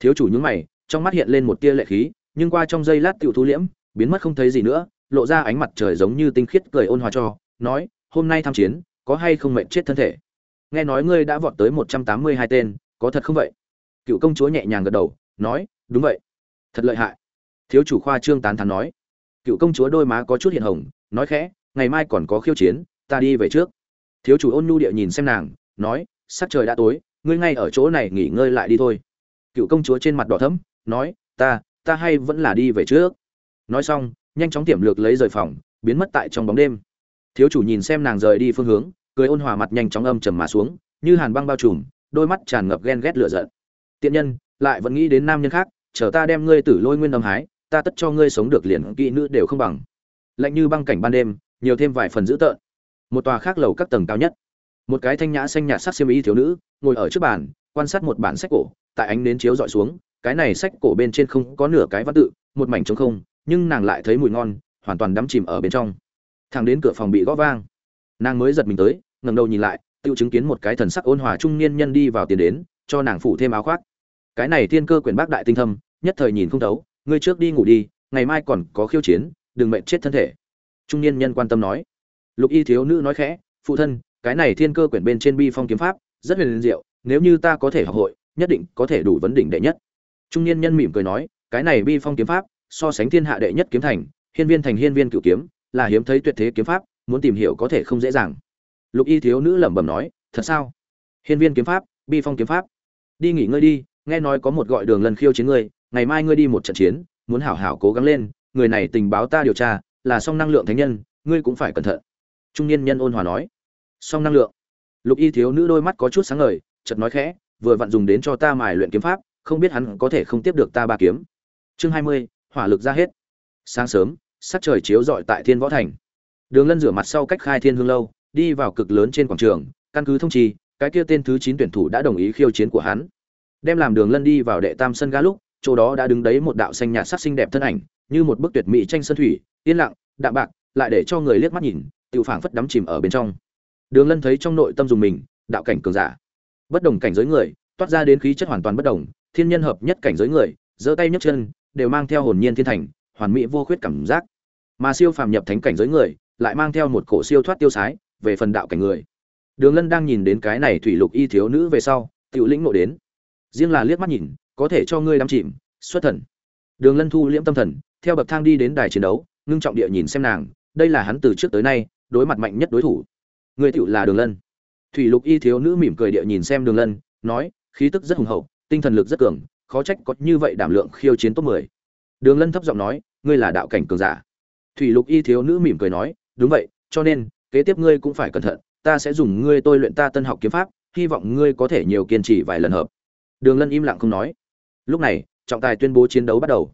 Thiếu chủ nhúng mày, trong mắt hiện lên một tia lệ khí, nhưng qua trong giây lát tiểu thu liễm, biến mất không thấy gì nữa, lộ ra ánh mặt trời giống như tinh khiết cười ôn hòa cho, nói, hôm nay tham chiến, có hay không mệnh chết thân thể? Nghe nói ngươi đã vọt tới một trăm tám mươi hai tên, có thật không vậy? Cựu công chúa nhẹ nhàng gật đầu, nói, đúng vậy. Thật lợi hại. Thiếu chủ khoa trương tán thán nói. Cựu công chúa đôi má có chút hiện hồng, nói khẽ, ngày mai còn có khiêu chiến, ta đi về trước. Thiếu chủ ôn nhu địa nhìn xem nàng, nói sắc trời đã tối, ngươi ngay ở chỗ này nghỉ ngơi lại đi thôi. Cựu công chúa trên mặt đỏ thẫm, nói, ta ta hay vẫn là đi về trước. Nói xong, nhanh chóng tiềm lược lấy rời phòng, biến mất tại trong bóng đêm. Thiếu chủ nhìn xem nàng rời đi phương hướng, cười ôn hòa mặt nhanh chóng âm trầm mà xuống, như hàn băng bao trùm, đôi mắt tràn ngập ghen ghét lửa giận. Tiện nhân, lại vẫn nghĩ đến nam nhân khác, chờ ta đem ngươi tử lôi nguyên âm hái, ta tất cho ngươi sống được liền kỹ nữ đều không bằng. Lạnh như băng cảnh ban đêm, nhiều thêm vài phần dữ tợn. Một tòa khác lầu các tầng cao nhất một cái thanh nhã xanh nhạt sắc xiêm y thiếu nữ, ngồi ở trước bàn, quan sát một bản sách cổ, tại ánh nến chiếu dọi xuống, cái này sách cổ bên trên không có nửa cái văn tự, một mảnh trống không, nhưng nàng lại thấy mùi ngon, hoàn toàn đắm chìm ở bên trong. Thằng đến cửa phòng bị gõ vang. Nàng mới giật mình tới, ngẩng đầu nhìn lại tự chứng kiến một cái thần sắc ôn hòa trung niên nhân đi vào tiền đến, cho nàng phủ thêm áo khoác. Cái này thiên cơ quyền bác đại tinh thâm, nhất thời nhìn không thấu, ngươi trước đi ngủ đi, ngày mai còn có khiêu chiến, đừng mệnh chết thân thể. Trung niên nhân quan tâm nói. Lục y thiếu nữ nói khẽ, phụ thân cái này thiên cơ quyển bên trên bi phong kiếm pháp, rất huyền diệu, nếu như ta có thể học hội, nhất định có thể đủ vấn đỉnh đệ nhất. Trung niên nhân mỉm cười nói, cái này bi phong kiếm pháp, so sánh thiên hạ đệ nhất kiếm thành, hiên viên thành hiên viên cửu kiếm, là hiếm thấy tuyệt thế kiếm pháp, muốn tìm hiểu có thể không dễ dàng. Lục y thiếu nữ lẩm bẩm nói, thật sao? Hiên viên kiếm pháp, bi phong kiếm pháp. Đi nghỉ ngơi đi, nghe nói có một gọi đường lần khiêu chiến ngươi, ngày mai ngươi đi một trận chiến, muốn hảo hảo cố gắng lên, người này tình báo ta điều tra, là song năng lượng thánh nhân, ngươi cũng phải cẩn thận. Trung niên nhân ôn hòa nói song năng lượng. Lục y thiếu nữ đôi mắt có chút sáng ngời, chợt nói khẽ, vừa vặn dùng đến cho ta mài luyện kiếm pháp, không biết hắn có thể không tiếp được ta ba kiếm. Chương hai mươi, hỏa lực ra hết. Sáng sớm, sắc trời chiếu rọi tại thiên võ thành. Đường lân rửa mặt sau cách khai thiên hương lâu, đi vào cực lớn trên quảng trường, căn cứ thông trì, cái kia tên thứ chín tuyển thủ đã đồng ý khiêu chiến của hắn. Đem làm đường lân đi vào đệ tam sân ga lúc, chỗ đó đã đứng đấy một đạo xanh nhạt sắc xinh đẹp thân ảnh, như một bức tuyệt mỹ tranh sơn thủy, yên lặng, đạm bạc, lại để cho người liếc mắt nhìn tự phảng phất đắm chìm ở bên trong đường lân thấy trong nội tâm dùng mình, đạo cảnh cường giả. Bất đồng cảnh giới người, toát ra đến khí chất hoàn toàn bất đồng, thiên nhân hợp nhất cảnh giới người, giơ tay nhấc chân, đều mang theo hồn nhiên thiên thành, hoàn mỹ vô khuyết cảm giác. Mà siêu phàm nhập thánh cảnh giới người, lại mang theo một cổ siêu thoát tiêu sái, về phần đạo cảnh người. Đường lân đang nhìn đến cái này thủy lục y thiếu nữ về sau tự lĩnh nộ đến. Riêng là liếc mắt nhìn, có thể cho ngươi đắm chìm, xuất thần. Đường lân thu liễm tâm thần, theo bậc thang đi đến đài chiến đấu, ngưng trọng địa nhìn xem nàng, đây là hắn từ trước tới nay, đối mặt mạnh nhất đối thủ người tựu là đường lân. Thủy lục y thiếu nữ mỉm cười địa nhìn xem đường lân, nói, khí tức rất hùng hậu, tinh thần lực rất cường, khó trách có như vậy đảm lượng khiêu chiến top mười. Đường lân thấp giọng nói, ngươi là đạo cảnh cường giả. Thủy lục y thiếu nữ mỉm cười nói, đúng vậy, cho nên, kế tiếp ngươi cũng phải cẩn thận, ta sẽ dùng ngươi tôi luyện ta tân học kiếm pháp, hy vọng ngươi có thể nhiều kiên trì vài lần hợp. Đường lân im lặng không nói. Lúc này, trọng tài tuyên bố chiến đấu bắt đầu.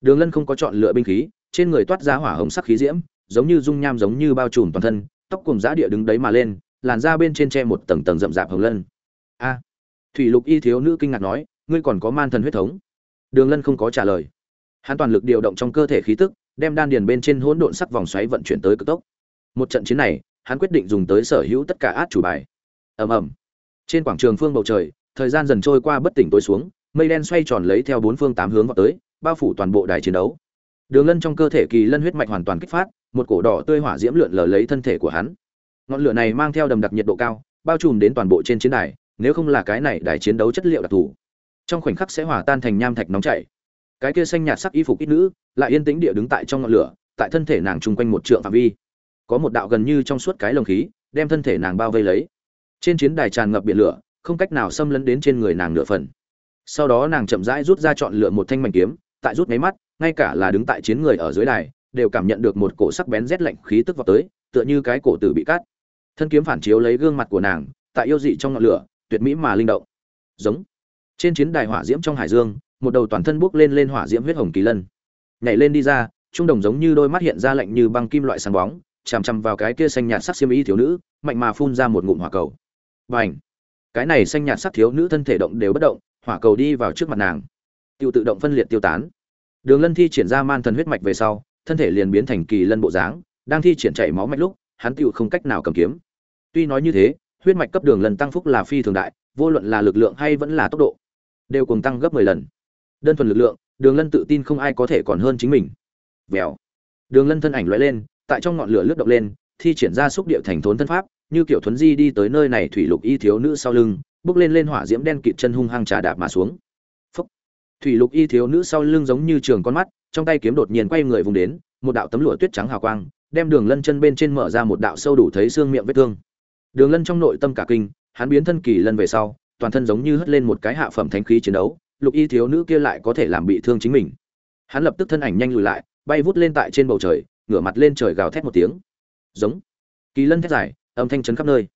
Đường lân không có chọn lựa binh khí, trên người toát ra hỏa hồng sắc khí diễm, giống như dung nham giống như bao trùm toàn thân tóc cùng giã địa đứng đấy mà lên, làn da bên trên tre một tầng tầng rậm rạp hồng lân. A. Thủy lục y thiếu nữ kinh ngạc nói, ngươi còn có man thần huyết thống? Đường lân không có trả lời. Hắn toàn lực điều động trong cơ thể khí tức, đem đan điền bên trên hỗn độn sắc vòng xoáy vận chuyển tới cực tốc. Một trận chiến này, hắn quyết định dùng tới sở hữu tất cả át chủ bài. Ầm ầm. Trên quảng trường phương bầu trời, thời gian dần trôi qua bất tỉnh tối xuống, mây đen xoay tròn lấy theo bốn phương tám hướng vào tới, bao phủ toàn bộ đài chiến đấu. Đường lân trong cơ thể kỳ lân huyết mạch hoàn toàn kích phát một cổ đỏ tươi hỏa diễm lượn lờ lấy thân thể của hắn. Ngọn lửa này mang theo đầm đặc nhiệt độ cao, bao trùm đến toàn bộ trên chiến đài, nếu không là cái này đài chiến đấu chất liệu đặc thù, trong khoảnh khắc sẽ hòa tan thành nham thạch nóng chảy. Cái kia xanh nhạt sắc y phục ít nữ, lại yên tĩnh địa đứng tại trong ngọn lửa, tại thân thể nàng chung quanh một trượng phạm vi. Có một đạo gần như trong suốt cái lồng khí, đem thân thể nàng bao vây lấy. Trên chiến đài tràn ngập biển lửa, không cách nào xâm lấn đến trên người nàng nửa phần. Sau đó nàng chậm rãi rút ra chọn lựa một thanh mảnh kiếm, tại rút máy mắt, ngay cả là đứng tại chiến người ở dưới đài đều cảm nhận được một cổ sắc bén rét lạnh khí tức vào tới, tựa như cái cổ tử bị cắt. Thân kiếm phản chiếu lấy gương mặt của nàng, tại yêu dị trong ngọn lửa, tuyệt mỹ mà linh động. Giống. Trên chiến đài hỏa diễm trong hải dương, một đầu toàn thân bốc lên lên hỏa diễm huyết hồng kỳ lân. Nhảy lên đi ra, trung đồng giống như đôi mắt hiện ra lạnh như băng kim loại sáng bóng, chằm chằm vào cái kia xanh nhạt sắc xiêm y thiếu nữ, mạnh mà phun ra một ngụm hỏa cầu. Bành. cái này xanh nhạt sắc thiếu nữ thân thể động đều bất động, hỏa cầu đi vào trước mặt nàng. Tiêu tự động phân liệt tiêu tán. Đường lân thi triển ra man thần huyết mạch về sau thân thể liền biến thành kỳ lân bộ dáng, đang thi triển chảy máu mạch lúc, hắn tựu không cách nào cầm kiếm. Tuy nói như thế, huyết mạch cấp đường lần tăng phúc là phi thường đại, vô luận là lực lượng hay vẫn là tốc độ, đều cùng tăng gấp 10 lần. Đơn thuần lực lượng, đường lân tự tin không ai có thể còn hơn chính mình. Vèo. Đường lân thân ảnh lóe lên, tại trong ngọn lửa lướt động lên, thi triển ra xúc địa thành thốn thân pháp, như kiểu thuấn di đi tới nơi này thủy lục y thiếu nữ sau lưng, bước lên lên hỏa diễm đen kịt chân hung hăng trà đạp mà xuống. Phúc. thủy lục y thiếu nữ sau lưng giống như trường con mắt trong tay kiếm đột nhiên quay người vùng đến, một đạo tấm lụa tuyết trắng hào quang, đem đường lân chân bên trên mở ra một đạo sâu đủ thấy xương miệng vết thương. Đường lân trong nội tâm cả kinh, hắn biến thân kỳ lân về sau, toàn thân giống như hất lên một cái hạ phẩm thánh khí chiến đấu, lục y thiếu nữ kia lại có thể làm bị thương chính mình. Hắn lập tức thân ảnh nhanh lùi lại, bay vút lên tại trên bầu trời, ngửa mặt lên trời gào thét một tiếng. Giống. Kỳ lân thét dài, âm thanh chấn khắp nơi.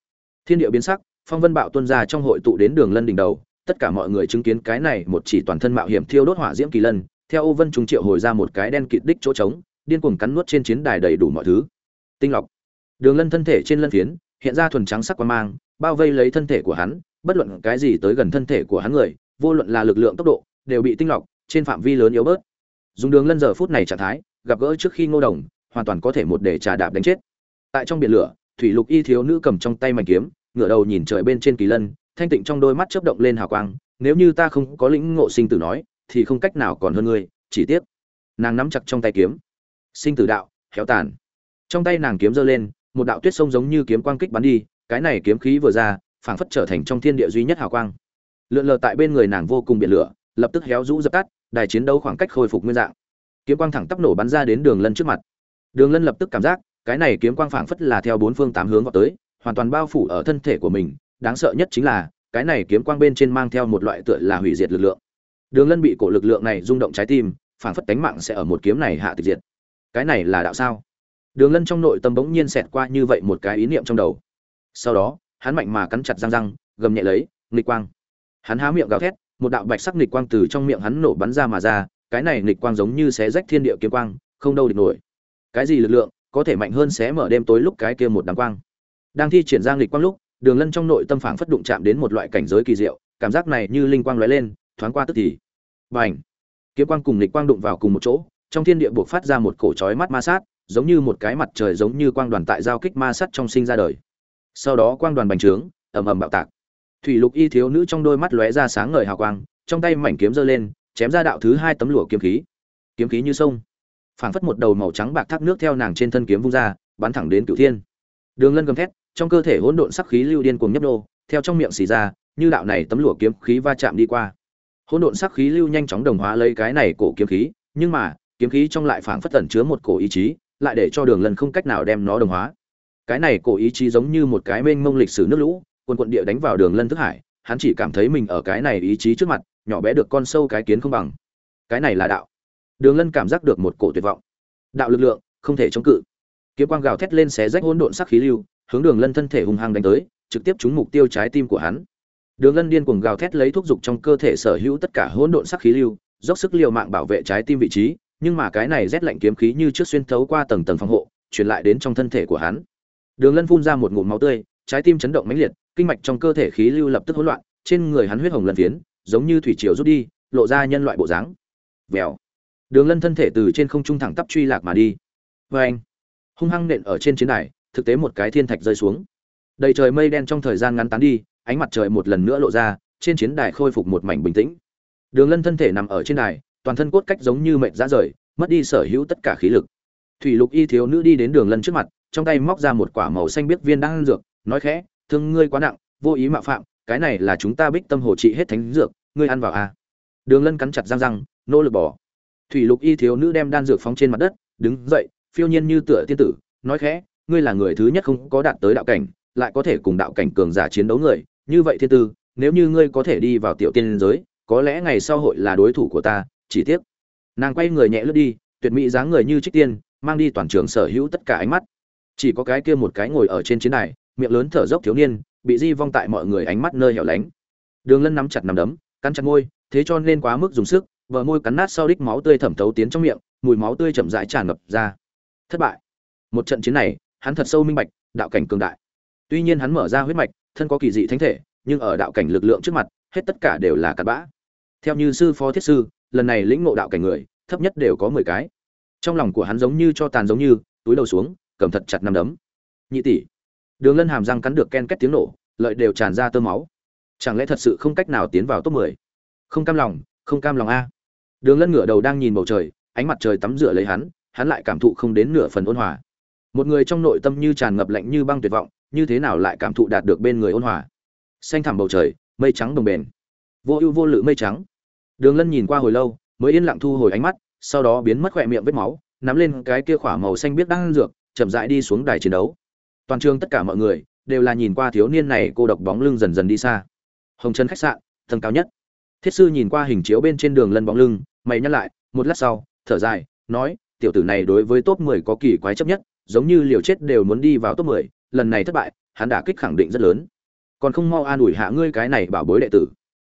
Thiên địa biến sắc, phong vân bạo tuân ra trong hội tụ đến đường lân đỉnh đầu, tất cả mọi người chứng kiến cái này một chỉ toàn thân mạo hiểm thiêu đốt hỏa diễm kỳ lân theo Âu vân trung triệu hồi ra một cái đen kịt đích chỗ trống, điên cuồng cắn nuốt trên chiến đài đầy đủ mọi thứ. Tinh lọc. Đường lân thân thể trên lân phiến, hiện ra thuần trắng sắc quang mang, bao vây lấy thân thể của hắn, bất luận cái gì tới gần thân thể của hắn người, vô luận là lực lượng tốc độ, đều bị tinh lọc trên phạm vi lớn yếu bớt. Dùng đường lân giờ phút này trạng thái, gặp gỡ trước khi ngô đồng, hoàn toàn có thể một để trà đạp đánh chết. Tại trong biển lửa, thủy lục y thiếu nữ cầm trong tay mảnh kiếm, ngửa đầu nhìn trời bên trên kỳ lân, thanh tịnh trong đôi mắt chớp động lên hào quang, nếu như ta không có lĩnh ngộ sinh tử nói thì không cách nào còn hơn ngươi, chỉ tiếc. Nàng nắm chặt trong tay kiếm. Sinh tử đạo, héo tàn. Trong tay nàng kiếm giơ lên, một đạo tuyết sông giống như kiếm quang kích bắn đi, cái này kiếm khí vừa ra, phảng phất trở thành trong thiên địa duy nhất hào quang. Lượn lờ tại bên người nàng vô cùng biển lửa, lập tức héo rũ dập tắt, đài chiến đấu khoảng cách khôi phục nguyên dạng. Kiếm quang thẳng tắp nổ bắn ra đến đường lân trước mặt. Đường lân lập tức cảm giác, cái này kiếm quang phảng phất là theo bốn phương tám hướng vào tới, hoàn toàn bao phủ ở thân thể của mình. Đáng sợ nhất chính là, cái này kiếm quang bên trên mang theo một loại tựa là hủy diệt lực lượng đường lân bị cổ lực lượng này rung động trái tim, phảng phất tánh mạng sẽ ở một kiếm này hạ tịch diệt. Cái này là đạo sao? Đường lân trong nội tâm bỗng nhiên xẹt qua như vậy một cái ý niệm trong đầu. Sau đó, hắn mạnh mà cắn chặt răng răng, gầm nhẹ lấy, nghịch quang. Hắn há miệng gào thét, một đạo bạch sắc nghịch quang từ trong miệng hắn nổ bắn ra mà ra, cái này nghịch quang giống như xé rách thiên địa kiếm quang, không đâu địch nổi. Cái gì lực lượng, có thể mạnh hơn xé mở đêm tối lúc cái kia một đám quang. Đang thi triển ra nghịch quang lúc, đường lân trong nội tâm phảng phất đụng chạm đến một loại cảnh giới kỳ diệu, cảm giác này như linh quang lóe lên thoáng qua tức thì. Bành! Kiếm quang cùng nghịch quang đụng vào cùng một chỗ, trong thiên địa buộc phát ra một cổ chói mắt ma sát, giống như một cái mặt trời giống như quang đoàn tại giao kích ma sát trong sinh ra đời. Sau đó quang đoàn bành trướng, ầm ầm bạo tạc. Thủy lục y thiếu nữ trong đôi mắt lóe ra sáng ngời hào quang, trong tay mảnh kiếm giơ lên, chém ra đạo thứ hai tấm lụa kiếm khí. Kiếm khí như sông. Phảng phất một đầu màu trắng bạc thác nước theo nàng trên thân kiếm vung ra, bắn thẳng đến cửu thiên. Đường lân gầm thét, trong cơ thể hỗn độn sắc khí lưu điên cuồng nhấp nô, theo trong miệng xì ra, như đạo này tấm lụa kiếm khí va chạm đi qua hỗn độn sắc khí lưu nhanh chóng đồng hóa lấy cái này cổ kiếm khí, nhưng mà, kiếm khí trong lại phảng phất tẩn chứa một cổ ý chí, lại để cho đường lân không cách nào đem nó đồng hóa. Cái này cổ ý chí giống như một cái mênh mông lịch sử nước lũ, quần quận địa đánh vào đường lân thức hải, hắn chỉ cảm thấy mình ở cái này ý chí trước mặt, nhỏ bé được con sâu cái kiến không bằng. Cái này là đạo. Đường lân cảm giác được một cổ tuyệt vọng. Đạo lực lượng, không thể chống cự. Kiếm quang gào thét lên xé rách hỗn độn sắc khí lưu, hướng đường lân thân thể hung hăng đánh tới, trực tiếp trúng mục tiêu trái tim của hắn đường lân điên cuồng gào thét lấy thuốc dục trong cơ thể sở hữu tất cả hỗn độn sắc khí lưu, dốc sức liều mạng bảo vệ trái tim vị trí, nhưng mà cái này rét lạnh kiếm khí như trước xuyên thấu qua tầng tầng phòng hộ, truyền lại đến trong thân thể của hắn. Đường lân phun ra một ngụm máu tươi, trái tim chấn động mãnh liệt, kinh mạch trong cơ thể khí lưu lập tức hỗn loạn, trên người hắn huyết hồng lần phiến, giống như thủy triều rút đi, lộ ra nhân loại bộ dáng. Vèo. Đường lân thân thể từ trên không trung thẳng tắp truy lạc mà đi. Oeng. hung hăng nện ở trên chiến đài, thực tế một cái thiên thạch rơi xuống. Đầy trời mây đen trong thời gian ngắn tán đi ánh mặt trời một lần nữa lộ ra, trên chiến đài khôi phục một mảnh bình tĩnh. Đường lân thân thể nằm ở trên đài, toàn thân cốt cách giống như mệt ra rời, mất đi sở hữu tất cả khí lực. Thủy lục y thiếu nữ đi đến đường lân trước mặt, trong tay móc ra một quả màu xanh biết viên đang dược, nói khẽ, thương ngươi quá nặng, vô ý mạo phạm, cái này là chúng ta bích tâm hồ trị hết thánh dược, ngươi ăn vào à. đường lân cắn chặt răng răng, nỗ lực bỏ. Thủy lục y thiếu nữ đem đan dược phóng trên mặt đất, đứng dậy, phiêu nhiên như tựa tiên tử, nói khẽ, ngươi là người thứ nhất không có đạt tới đạo cảnh, lại có thể cùng đạo cảnh cường giả chiến đấu người như vậy thiên tư, nếu như ngươi có thể đi vào tiểu tiên giới, có lẽ ngày sau hội là đối thủ của ta, chỉ tiếc. Nàng quay người nhẹ lướt đi, tuyệt mỹ dáng người như trích tiên, mang đi toàn trường sở hữu tất cả ánh mắt. Chỉ có cái kia một cái ngồi ở trên chiến đài, miệng lớn thở dốc thiếu niên, bị di vong tại mọi người ánh mắt nơi hẻo lánh. Đường lân nắm chặt nắm đấm, cắn chặt môi, thế cho nên quá mức dùng sức vợ môi cắn nát sau đích máu tươi thẩm thấu tiến trong miệng, mùi máu tươi chậm rãi tràn ngập ra. Thất bại. Một trận chiến này, hắn thật sâu minh bạch, đạo cảnh cường đại tuy nhiên hắn mở ra huyết mạch, thân có kỳ dị thánh thể, nhưng ở đạo cảnh lực lượng trước mặt, hết tất cả đều là cặn bã. Theo như sư phó thiết sư, lần này lĩnh ngộ đạo cảnh người, thấp nhất đều có mười cái. Trong lòng của hắn giống như cho tàn giống như, túi đầu xuống, cầm thật chặt nằm đấm. Nhị tỷ. Đường lân hàm răng cắn được ken két tiếng nổ, lợi đều tràn ra tơ máu. Chẳng lẽ thật sự không cách nào tiến vào top mười? Không cam lòng, không cam lòng a. Đường lân ngửa đầu đang nhìn bầu trời, ánh mặt trời tắm rửa lấy hắn hắn lại cảm thụ không đến nửa phần ôn hòa. Một người trong nội tâm như tràn ngập lạnh như băng tuyệt vọng như thế nào lại cảm thụ đạt được bên người ôn hòa? Xanh thẳm bầu trời mây trắng đồng bền vô ưu vô lự mây trắng. Đường lân nhìn qua hồi lâu mới yên lặng thu hồi ánh mắt sau đó biến mất khỏe miệng vết máu nắm lên cái kia khỏa màu xanh biết đang dược chậm rãi đi xuống đài chiến đấu. Toàn trường tất cả mọi người đều là nhìn qua thiếu niên này cô độc bóng lưng dần dần đi xa. Hồng trần khách sạn tầng cao nhất. Thiết sư nhìn qua hình chiếu bên trên đường lân bóng lưng mày nhắc lại một lát sau thở dài nói tiểu tử này đối với top 10 có kỳ quái chấp nhất giống như liều chết đều muốn đi vào top 10, lần này thất bại hắn đã kích khẳng định rất lớn. Còn không mau an ủi hạ ngươi cái này bảo bối đệ tử.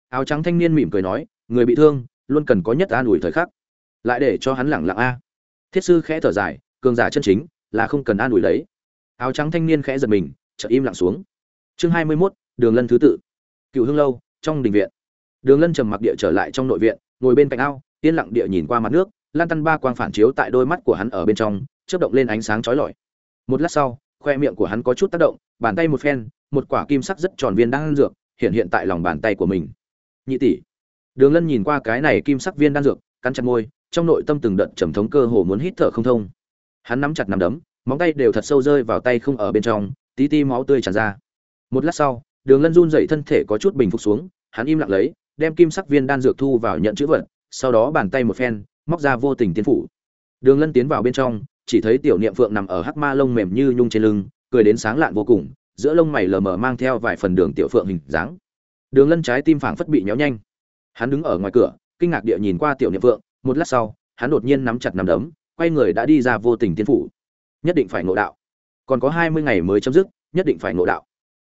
Áo trắng thanh niên mỉm cười nói người bị thương luôn cần có nhất an ủi thời khắc. Lại để cho hắn lẳng lặng a. Thiết sư khẽ thở dài cường giả chân chính là không cần an ủi đấy áo trắng thanh niên khẽ giật mình chợt im lặng xuống. Chương hai mươi 21, đường lân thứ tự. Cựu hương lâu trong đình viện. Đường lân trầm mặc địa trở lại trong nội viện ngồi bên cạnh ao yên lặng địa nhìn qua mặt nước lan tăn ba quang phản chiếu tại đôi mắt của hắn ở bên trong chớp động lên ánh sáng chói lọi. Một lát sau khoe miệng của hắn có chút tác động, bàn tay một phen, một quả kim sắc rất tròn viên đan dược, hiện hiện tại lòng bàn tay của mình. Nhị tỷ. Đường lân nhìn qua cái này kim sắc viên đan dược, cắn chặt môi, trong nội tâm từng đợt trầm thống cơ hồ muốn hít thở không thông. Hắn nắm chặt nắm đấm, móng tay đều thật sâu rơi vào tay không ở bên trong, tí ti máu tươi tràn ra. Một lát sau, đường lân run dậy thân thể có chút bình phục xuống, hắn im lặng lấy, đem kim sắc viên đan dược thu vào nhận chữ vật, sau đó bàn tay một phen, móc ra vô tình tiến phủ. Đường lân tiến vào bên trong chỉ thấy tiểu niệm phượng nằm ở hắc ma lông mềm như nhung trên lưng, cười đến sáng lạn vô cùng, giữa lông mày lờ mờ mang theo vài phần đường tiểu phượng hình dáng. Đường lân trái tim phảng phất bị nhéo nhanh. Hắn đứng ở ngoài cửa, kinh ngạc địa nhìn qua tiểu niệm phượng, một lát sau, hắn đột nhiên nắm chặt nắm đấm, quay người đã đi ra vô tình tiên phủ. Nhất định phải ngộ đạo. Còn có hai mươi ngày mới chấm dứt, nhất định phải ngộ đạo.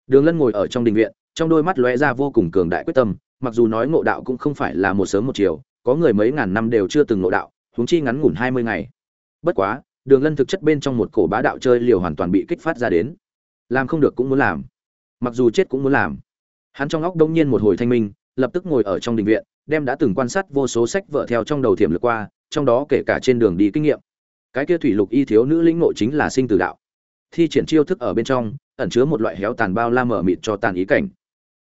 Đường lân ngồi ở trong đình viện, trong đôi mắt lóe ra vô cùng cường đại quyết tâm, mặc dù nói ngộ đạo cũng không phải là một sớm một chiều, có người mấy ngàn năm đều chưa từng ngộ đạo, huống chi ngắn ngủn hai mươi ngày. Bất quá đường lân thực chất bên trong một cổ bá đạo chơi liều hoàn toàn bị kích phát ra đến. Làm không được cũng muốn làm. Mặc dù chết cũng muốn làm. Hắn trong óc đông nhiên một hồi thanh minh, lập tức ngồi ở trong đình viện, đem đã từng quan sát vô số sách vợ theo trong đầu thiểm lược qua, trong đó kể cả trên đường đi kinh nghiệm. Cái kia thủy lục y thiếu nữ lĩnh nội chính là sinh tử đạo. Thi triển chiêu thức ở bên trong, ẩn chứa một loại héo tàn bao la mở mịt cho tàn ý cảnh.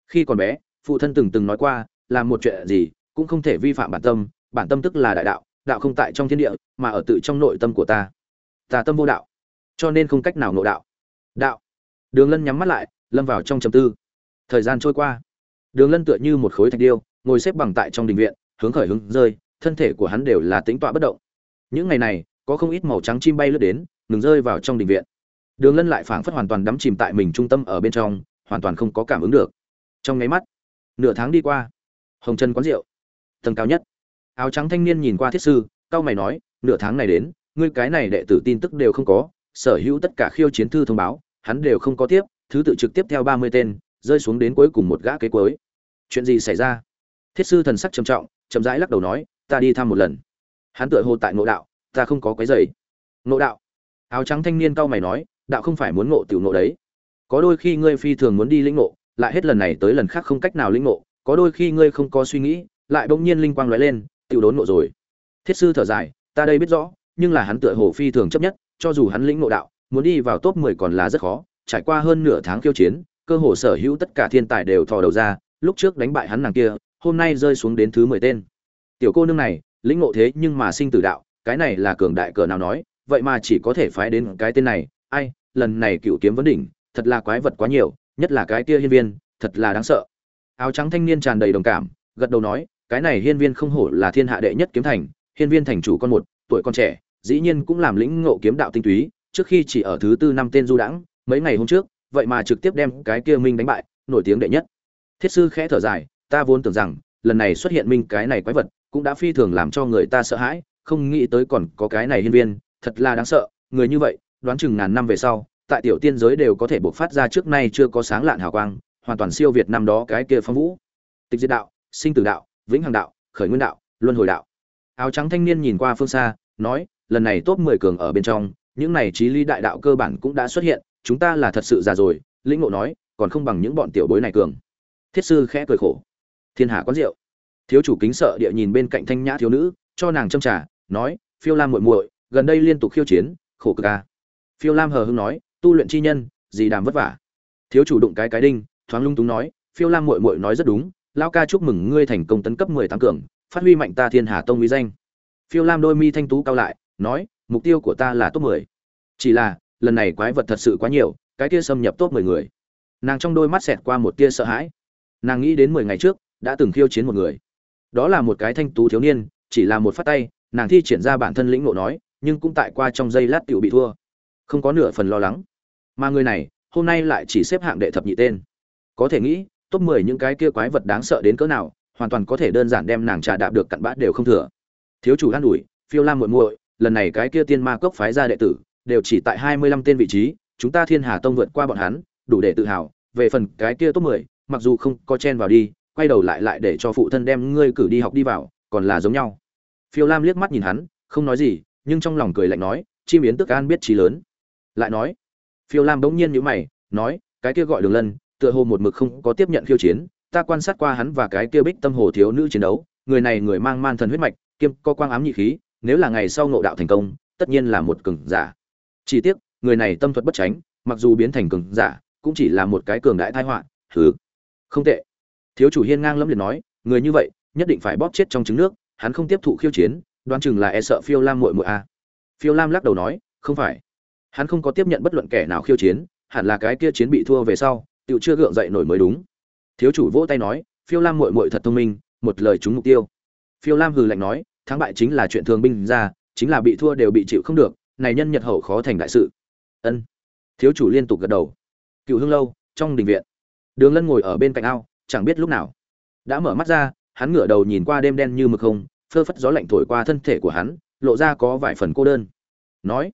Khi còn bé, phụ thân từng từng nói qua, làm một chuyện gì cũng không thể vi phạm bản tâm bản tâm tức là đại đạo đạo không tại trong thiên địa, mà ở tự trong nội tâm của ta tà tâm vô đạo. Cho nên không cách nào ngộ đạo. Đạo. Đường lân nhắm mắt lại, lâm vào trong trầm tư. Thời gian trôi qua. Đường lân tựa như một khối thạch điêu, ngồi xếp bằng tại trong đình viện, hướng khởi hướng rơi, thân thể của hắn đều là tính tọa bất động. Những ngày này, có không ít màu trắng chim bay lướt đến, ngừng rơi vào trong đình viện. Đường lân lại phảng phất hoàn toàn đắm chìm tại mình trung tâm ở bên trong, hoàn toàn không có cảm ứng được. Trong nháy mắt, nửa tháng đi qua. Hồng chân quán rượu. Tầng cao nhất. Áo trắng thanh niên nhìn qua thiết sư cao mày nói, nửa tháng này đến ngươi cái này đệ tử tin tức đều không có, sở hữu tất cả khiêu chiến thư thông báo, hắn đều không có tiếp, thứ tự trực tiếp theo ba mươi tên, rơi xuống đến cuối cùng một gã kế cuối. Chuyện gì xảy ra? Thiết sư thần sắc trầm trọng, chậm rãi lắc đầu nói, ta đi thăm một lần. Hắn tựa hồ tại ngộ đạo, ta không có quấy rầy. ngộ đạo? Áo trắng thanh niên cao mày nói, đạo không phải muốn ngộ tiểu ngộ đấy. Có đôi khi ngươi phi thường muốn đi lĩnh ngộ, lại hết lần này tới lần khác không cách nào lĩnh ngộ, có đôi khi ngươi không có suy nghĩ, lại bỗng nhiên linh quang lóe lên, tiểu đốn ngộ rồi. Thiết sư thở dài, ta đây biết rõ nhưng là hắn tựa hồ phi thường chấp nhất, cho dù hắn lĩnh ngộ đạo, muốn đi vào top 10 còn là rất khó, trải qua hơn nửa tháng khiêu chiến, cơ hồ sở hữu tất cả thiên tài đều thò đầu ra, lúc trước đánh bại hắn nàng kia, hôm nay rơi xuống đến thứ 10 tên. Tiểu cô nương này, lĩnh ngộ thế nhưng mà sinh tử đạo, cái này là cường đại cỡ nào nói, vậy mà chỉ có thể phái đến cái tên này, ai, lần này cựu kiếm vấn đỉnh, thật là quái vật quá nhiều, nhất là cái kia hiên viên, thật là đáng sợ. Áo trắng thanh niên tràn đầy đồng cảm, gật đầu nói, cái này hiên viên không hổ là thiên hạ đệ nhất kiếm thành, hiên viên thành chủ con một, tuổi con trẻ dĩ nhiên cũng làm lĩnh ngộ kiếm đạo tinh túy, trước khi chỉ ở thứ tư năm tên du đãng, mấy ngày hôm trước, vậy mà trực tiếp đem cái kia minh đánh bại, nổi tiếng đệ nhất. Thiết sư khẽ thở dài, ta vốn tưởng rằng, lần này xuất hiện minh cái này quái vật, cũng đã phi thường làm cho người ta sợ hãi, không nghĩ tới còn có cái này hiên viên, thật là đáng sợ, người như vậy, đoán chừng ngàn năm về sau, tại tiểu tiên giới đều có thể bộc phát ra trước nay chưa có sáng lạn hào quang, hoàn toàn siêu việt năm đó cái kia phong vũ. Tịch diệt đạo, sinh tử đạo, vĩnh hằng đạo, khởi nguyên đạo, luân hồi đạo. Áo trắng thanh niên nhìn qua phương xa, nói lần này top mười cường ở bên trong, những này trí lý đại đạo cơ bản cũng đã xuất hiện, chúng ta là thật sự già rồi, lĩnh ngộ nói, còn không bằng những bọn tiểu bối này cường. Thiết sư khẽ cười khổ. Thiên hạ quán rượu. Thiếu chủ kính sợ địa nhìn bên cạnh thanh nhã thiếu nữ, cho nàng châm trà, nói, phiêu lam muội muội, gần đây liên tục khiêu chiến, khổ cực a." phiêu lam hờ hững nói, tu luyện chi nhân, gì đàm vất vả. Thiếu chủ đụng cái cái đinh, thoáng lung túng nói, phiêu lam muội muội nói rất đúng, lão ca chúc mừng ngươi thành công tấn cấp mười tám cường, phát huy mạnh ta thiên hà tông uy danh. Phiêu lam đôi mi thanh tú cao lại nói, mục tiêu của ta là top mười. Chỉ là, lần này quái vật thật sự quá nhiều, cái kia xâm nhập top mười người. Nàng trong đôi mắt xẹt qua một tia sợ hãi. Nàng nghĩ đến mười ngày trước, đã từng khiêu chiến một người. Đó là một cái thanh tú thiếu niên, chỉ là một phát tay, nàng thi triển ra bản thân lĩnh ngộ nói, nhưng cũng tại qua trong giây lát tiểu bị thua. Không có nửa phần lo lắng. Mà người này, hôm nay lại chỉ xếp hạng đệ thập nhị tên. Có thể nghĩ, top mười những cái kia quái vật đáng sợ đến cỡ nào, hoàn toàn có thể đơn giản đem nàng trà đạp được cặn bã đều không thừa. Thiếu chủ an ủi, phiêu lam muội muội lần này cái kia tiên ma cốc phái ra đệ tử, đều chỉ tại hai mươi lăm tên vị trí, chúng ta thiên hà tông vượt qua bọn hắn, đủ để tự hào. Về phần cái kia top mười, mặc dù không có chen vào đi, quay đầu lại lại để cho phụ thân đem ngươi cử đi học đi vào, còn là giống nhau. Phiêu lam liếc mắt nhìn hắn, không nói gì, nhưng trong lòng cười lạnh nói, chim yến tức an biết trí lớn. Lại nói, phiêu lam bỗng nhiên nhíu mày, nói, cái kia gọi đường lân, tựa hồ một mực không có tiếp nhận khiêu chiến, ta quan sát qua hắn và cái kia bích tâm hồ thiếu nữ chiến đấu, người này người mang man thần huyết mạch, kiêm có quang ám nhị khí nếu là ngày sau ngộ đạo thành công, tất nhiên là một cường giả. Chỉ tiếc, người này tâm thuật bất tránh mặc dù biến thành cường giả, cũng chỉ là một cái cường đại tai họa. Hừ. không tệ. Thiếu chủ hiên ngang lẫm liệt nói, người như vậy, nhất định phải bóp chết trong trứng nước, hắn không tiếp thụ khiêu chiến, đoán chừng là e sợ phiêu lam muội muội a. Phiêu lam lắc đầu nói, không phải. Hắn không có tiếp nhận bất luận kẻ nào khiêu chiến, hẳn là cái kia chiến bị thua về sau tựu chưa gượng dậy nổi mới đúng. Thiếu chủ vỗ tay nói, phiêu lam muội muội thật thông minh, một lời trúng mục tiêu. Phiêu lam hừ lạnh nói thắng bại chính là chuyện thường binh ra, chính là bị thua đều bị chịu không được, này nhân nhật hậu khó thành đại sự. Ân. Thiếu chủ liên tục gật đầu. Cựu hương lâu, trong đình viện. Đường lân ngồi ở bên cạnh ao, chẳng biết lúc nào. Đã mở mắt ra, hắn ngửa đầu nhìn qua đêm đen như mực không, phơ phất gió lạnh thổi qua thân thể của hắn, lộ ra có vài phần cô đơn. Nói,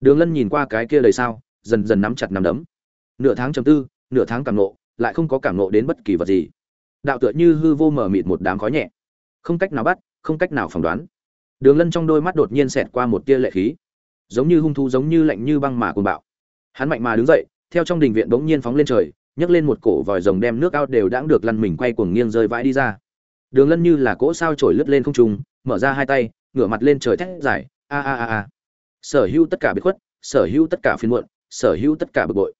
đường lân nhìn qua cái kia lời sao, dần dần nắm chặt nắm đấm. Nửa tháng chấm tư, nửa tháng cảm nộ lại không có cảm nộ đến bất kỳ vật gì. Đạo tựa như hư vô mờ mịt một đám khói nhẹ. Không cách nào bắt không cách nào phỏng đoán. Đường lân trong đôi mắt đột nhiên xẹt qua một tia lệ khí. Giống như hung thú, giống như lạnh như băng mà cuồng bạo. Hắn mạnh mà đứng dậy, theo trong đình viện bỗng nhiên phóng lên trời, nhấc lên một cổ vòi rồng đem nước ao đều đãng được lăn mình quay cuồng nghiêng rơi vãi đi ra. Đường lân như là cỗ sao trổi lướt lên không trung, mở ra hai tay, ngửa mặt lên trời thét dài, a a a a. Sở hữu tất cả bị khuất, sở hữu tất cả phiên muộn, sở hữu tất cả bực bội,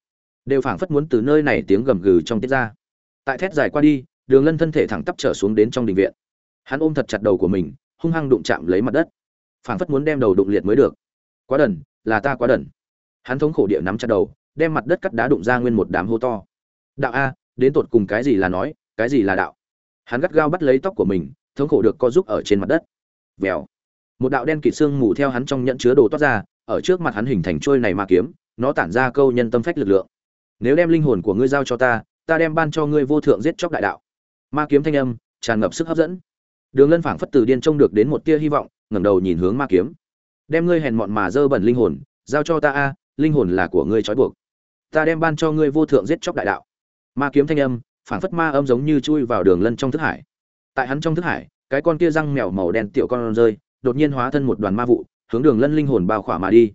đều phảng phất muốn từ nơi này tiếng gầm gừ trong tiết ra. Tại thét dài qua đi, đường lân thân thể thẳng tắp trở xuống đến trong đình viện hắn ôm thật chặt đầu của mình, hung hăng đụng chạm lấy mặt đất. Phảng phất muốn đem đầu đụng liệt mới được. Quá đần, là ta quá đần. Hắn thống khổ địa nắm chặt đầu, đem mặt đất cắt đá đụng ra nguyên một đám hô to. Đạo a, đến tột cùng cái gì là nói, cái gì là đạo? Hắn gắt gao bắt lấy tóc của mình, thống khổ được co giúp ở trên mặt đất. Vèo. Một đạo đen kịt xương mù theo hắn trong nhẫn chứa đồ toát ra, ở trước mặt hắn hình thành trôi này ma kiếm, nó tản ra câu nhân tâm phách lực lượng. Nếu đem linh hồn của ngươi giao cho ta ta đem ban cho ngươi vô thượng giết chóc đại đạo. Ma kiếm thanh âm, tràn ngập sức hấp dẫn đường lân phảng phất từ điên trông được đến một tia hy vọng ngẩng đầu nhìn hướng ma kiếm. Đem ngươi hèn mọn mà dơ bẩn linh hồn giao cho ta a linh hồn là của ngươi trói buộc. Ta đem ban cho ngươi vô thượng giết chóc đại đạo. Ma kiếm thanh âm phảng phất ma âm giống như chui vào đường lân trong thức hải. Tại hắn trong thức hải cái con kia răng mèo màu đen tiểu con rơi đột nhiên hóa thân một đoàn ma vụ hướng đường lân linh hồn bao khỏa mà đi.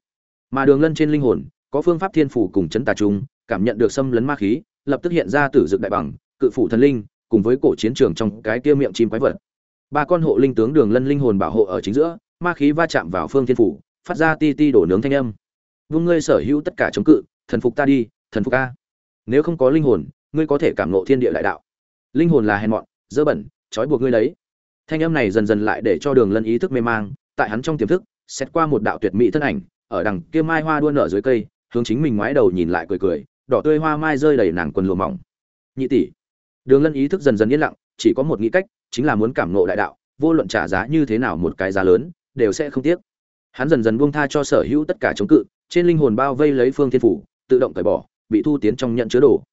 Mà đường lân trên linh hồn có phương pháp thiên phủ cùng chấn tà trùng, cảm nhận được xâm lấn ma khí lập tức hiện ra tử dực đại bằng cự phủ thần linh cùng với cổ chiến trường trong cái kia miệng chim quái vật ba con hộ linh tướng đường lân linh hồn bảo hộ ở chính giữa, ma khí va chạm vào phương thiên phủ, phát ra ti ti đổ nướng thanh âm. Vung ngươi sở hữu tất cả chống cự, thần phục ta đi, thần phục ca nếu không có linh hồn, ngươi có thể cảm ngộ thiên địa đại đạo. Linh hồn là hèn mọn, dơ bẩn, trói buộc ngươi đấy. Thanh âm này dần dần lại để cho đường lân ý thức mê mang, tại hắn trong tiềm thức, xét qua một đạo tuyệt mỹ thân ảnh, ở đằng kia mai hoa đua nở dưới cây, hướng chính mình ngoái đầu nhìn lại cười cười, đỏ tươi hoa mai rơi đầy nàng quần lụa mỏng. Nhị tỷ, đường lân ý thức dần dần yên lặng, chỉ có một nghĩ cách chính là muốn cảm ngộ đại đạo, vô luận trả giá như thế nào một cái giá lớn, đều sẽ không tiếc. Hắn dần dần buông tha cho sở hữu tất cả chống cự, trên linh hồn bao vây lấy phương thiên phủ, tự động cởi bỏ, bị thu tiến trong nhận chứa đồ.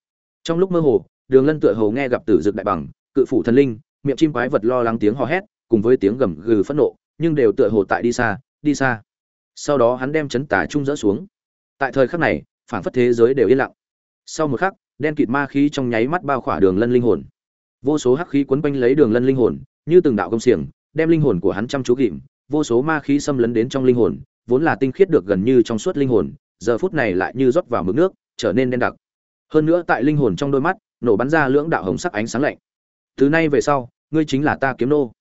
Trong lúc mơ hồ, đường lân tựa hồ nghe gặp tử dực đại bằng, cự phủ thần linh, miệng chim quái vật lo lắng tiếng hò hét, cùng với tiếng gầm gừ phẫn nộ, nhưng đều tựa hồ tại đi xa đi xa. Sau đó hắn đem chấn tà trung rỡ xuống. Tại thời khắc này phản phất thế giới đều yên lặng. Sau một khắc, đen kịt ma khí trong nháy mắt bao khỏa đường lân linh hồn vô số hắc khí quấn quanh lấy đường lân linh hồn, như từng đạo công xiềng, đem linh hồn của hắn chăm chú ghìm vô số ma khí xâm lấn đến trong linh hồn, vốn là tinh khiết được gần như trong suốt linh hồn, giờ phút này lại như rót vào mực nước, trở nên đen đặc. Hơn nữa tại linh hồn trong đôi mắt, nổ bắn ra lưỡng đạo hồng sắc ánh sáng lạnh. Từ nay về sau, ngươi chính là ta kiếm nô.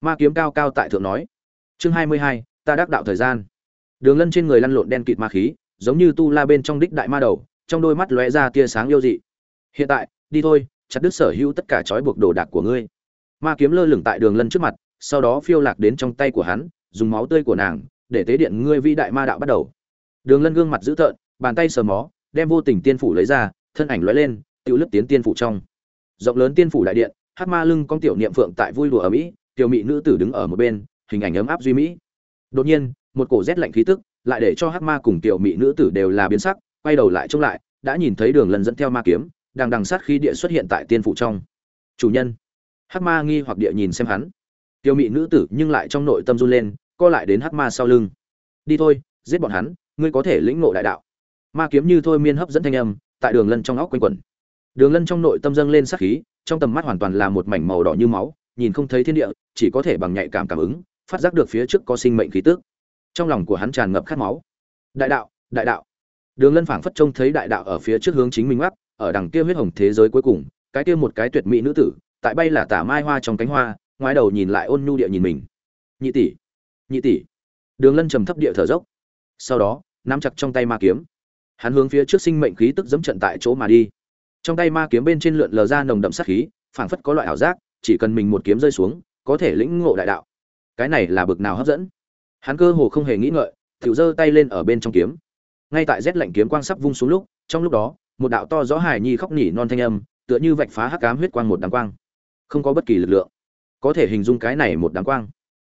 Ma kiếm cao cao tại thượng nói. Chương hai mươi hai, ta đắc đạo thời gian. Đường lân trên người lăn lộn đen kịt ma khí, giống như tu la bên trong đích đại ma đầu, trong đôi mắt lóe ra tia sáng yêu dị. Hiện tại, đi thôi chặt đứt sở hữu tất cả trói buộc đồ đạc của ngươi. Ma kiếm lơ lửng tại đường lân trước mặt, sau đó phiêu lạc đến trong tay của hắn, dùng máu tươi của nàng, để tế điện ngươi vĩ đại ma đạo bắt đầu. Đường lân gương mặt dữ tợn, bàn tay sờ mó, đem vô tình tiên phủ lấy ra, thân ảnh lóe lên, tự lướt tiến tiên phủ trong. Rộng lớn tiên phủ đại điện hát ma lưng con tiểu niệm phượng tại vui đùa ở mỹ, tiểu mỹ nữ tử đứng ở một bên, hình ảnh ấm áp duy mỹ. Đột nhiên, một cổ rét lạnh khí tức, lại để cho hát ma cùng tiểu mỹ nữ tử đều là biến sắc, quay đầu lại trông lại, đã nhìn thấy đường lân dẫn theo ma kiếm đang đằng sát khí địa xuất hiện tại tiên phủ trong. Chủ nhân. Hắc ma nghi hoặc địa nhìn xem hắn. Tiêu mị nữ tử nhưng lại trong nội tâm run lên, co lại đến Hắc ma sau lưng. Đi thôi, giết bọn hắn, ngươi có thể lĩnh ngộ đại đạo. Ma kiếm như thôi miên hấp dẫn thanh âm, tại đường lân trong óc quanh quẩn. Đường lân trong nội tâm dâng lên sát khí, trong tầm mắt hoàn toàn là một mảnh màu đỏ như máu, nhìn không thấy thiên địa, chỉ có thể bằng nhạy cảm cảm ứng, phát giác được phía trước có sinh mệnh khí tức. Trong lòng của hắn tràn ngập khát máu. Đại đạo đại đạo. Đường lân phảng phất trông thấy đại đạo ở phía trước hướng chính mình mắc ở đằng kia huyết hồng thế giới cuối cùng, cái kia một cái tuyệt mỹ nữ tử, tại bay là tả mai hoa trong cánh hoa, ngoái đầu nhìn lại ôn nhu địa nhìn mình. Nhị tỷ nhị tỷ. Đường lân trầm thấp địa thở dốc. Sau đó, nắm chặt trong tay ma kiếm. Hắn hướng phía trước sinh mệnh khí tức dẫm trận tại chỗ mà đi. Trong tay ma kiếm bên trên lượn lờ ra nồng đậm sát khí, phảng phất có loại ảo giác, chỉ cần mình một kiếm rơi xuống, có thể lĩnh ngộ đại đạo. Cái này là bực nào hấp dẫn? Hắn cơ hồ không hề nghĩ ngợi, tiểu giơ tay lên ở bên trong kiếm. Ngay tại rét lạnh kiếm quang sắp vung xuống lúc, trong lúc đó một đạo to rõ hài nhi khóc nỉ non thanh âm, tựa như vạch phá hắc ám huyết quang một đám quang. Không có bất kỳ lực lượng. Có thể hình dung cái này một đám quang.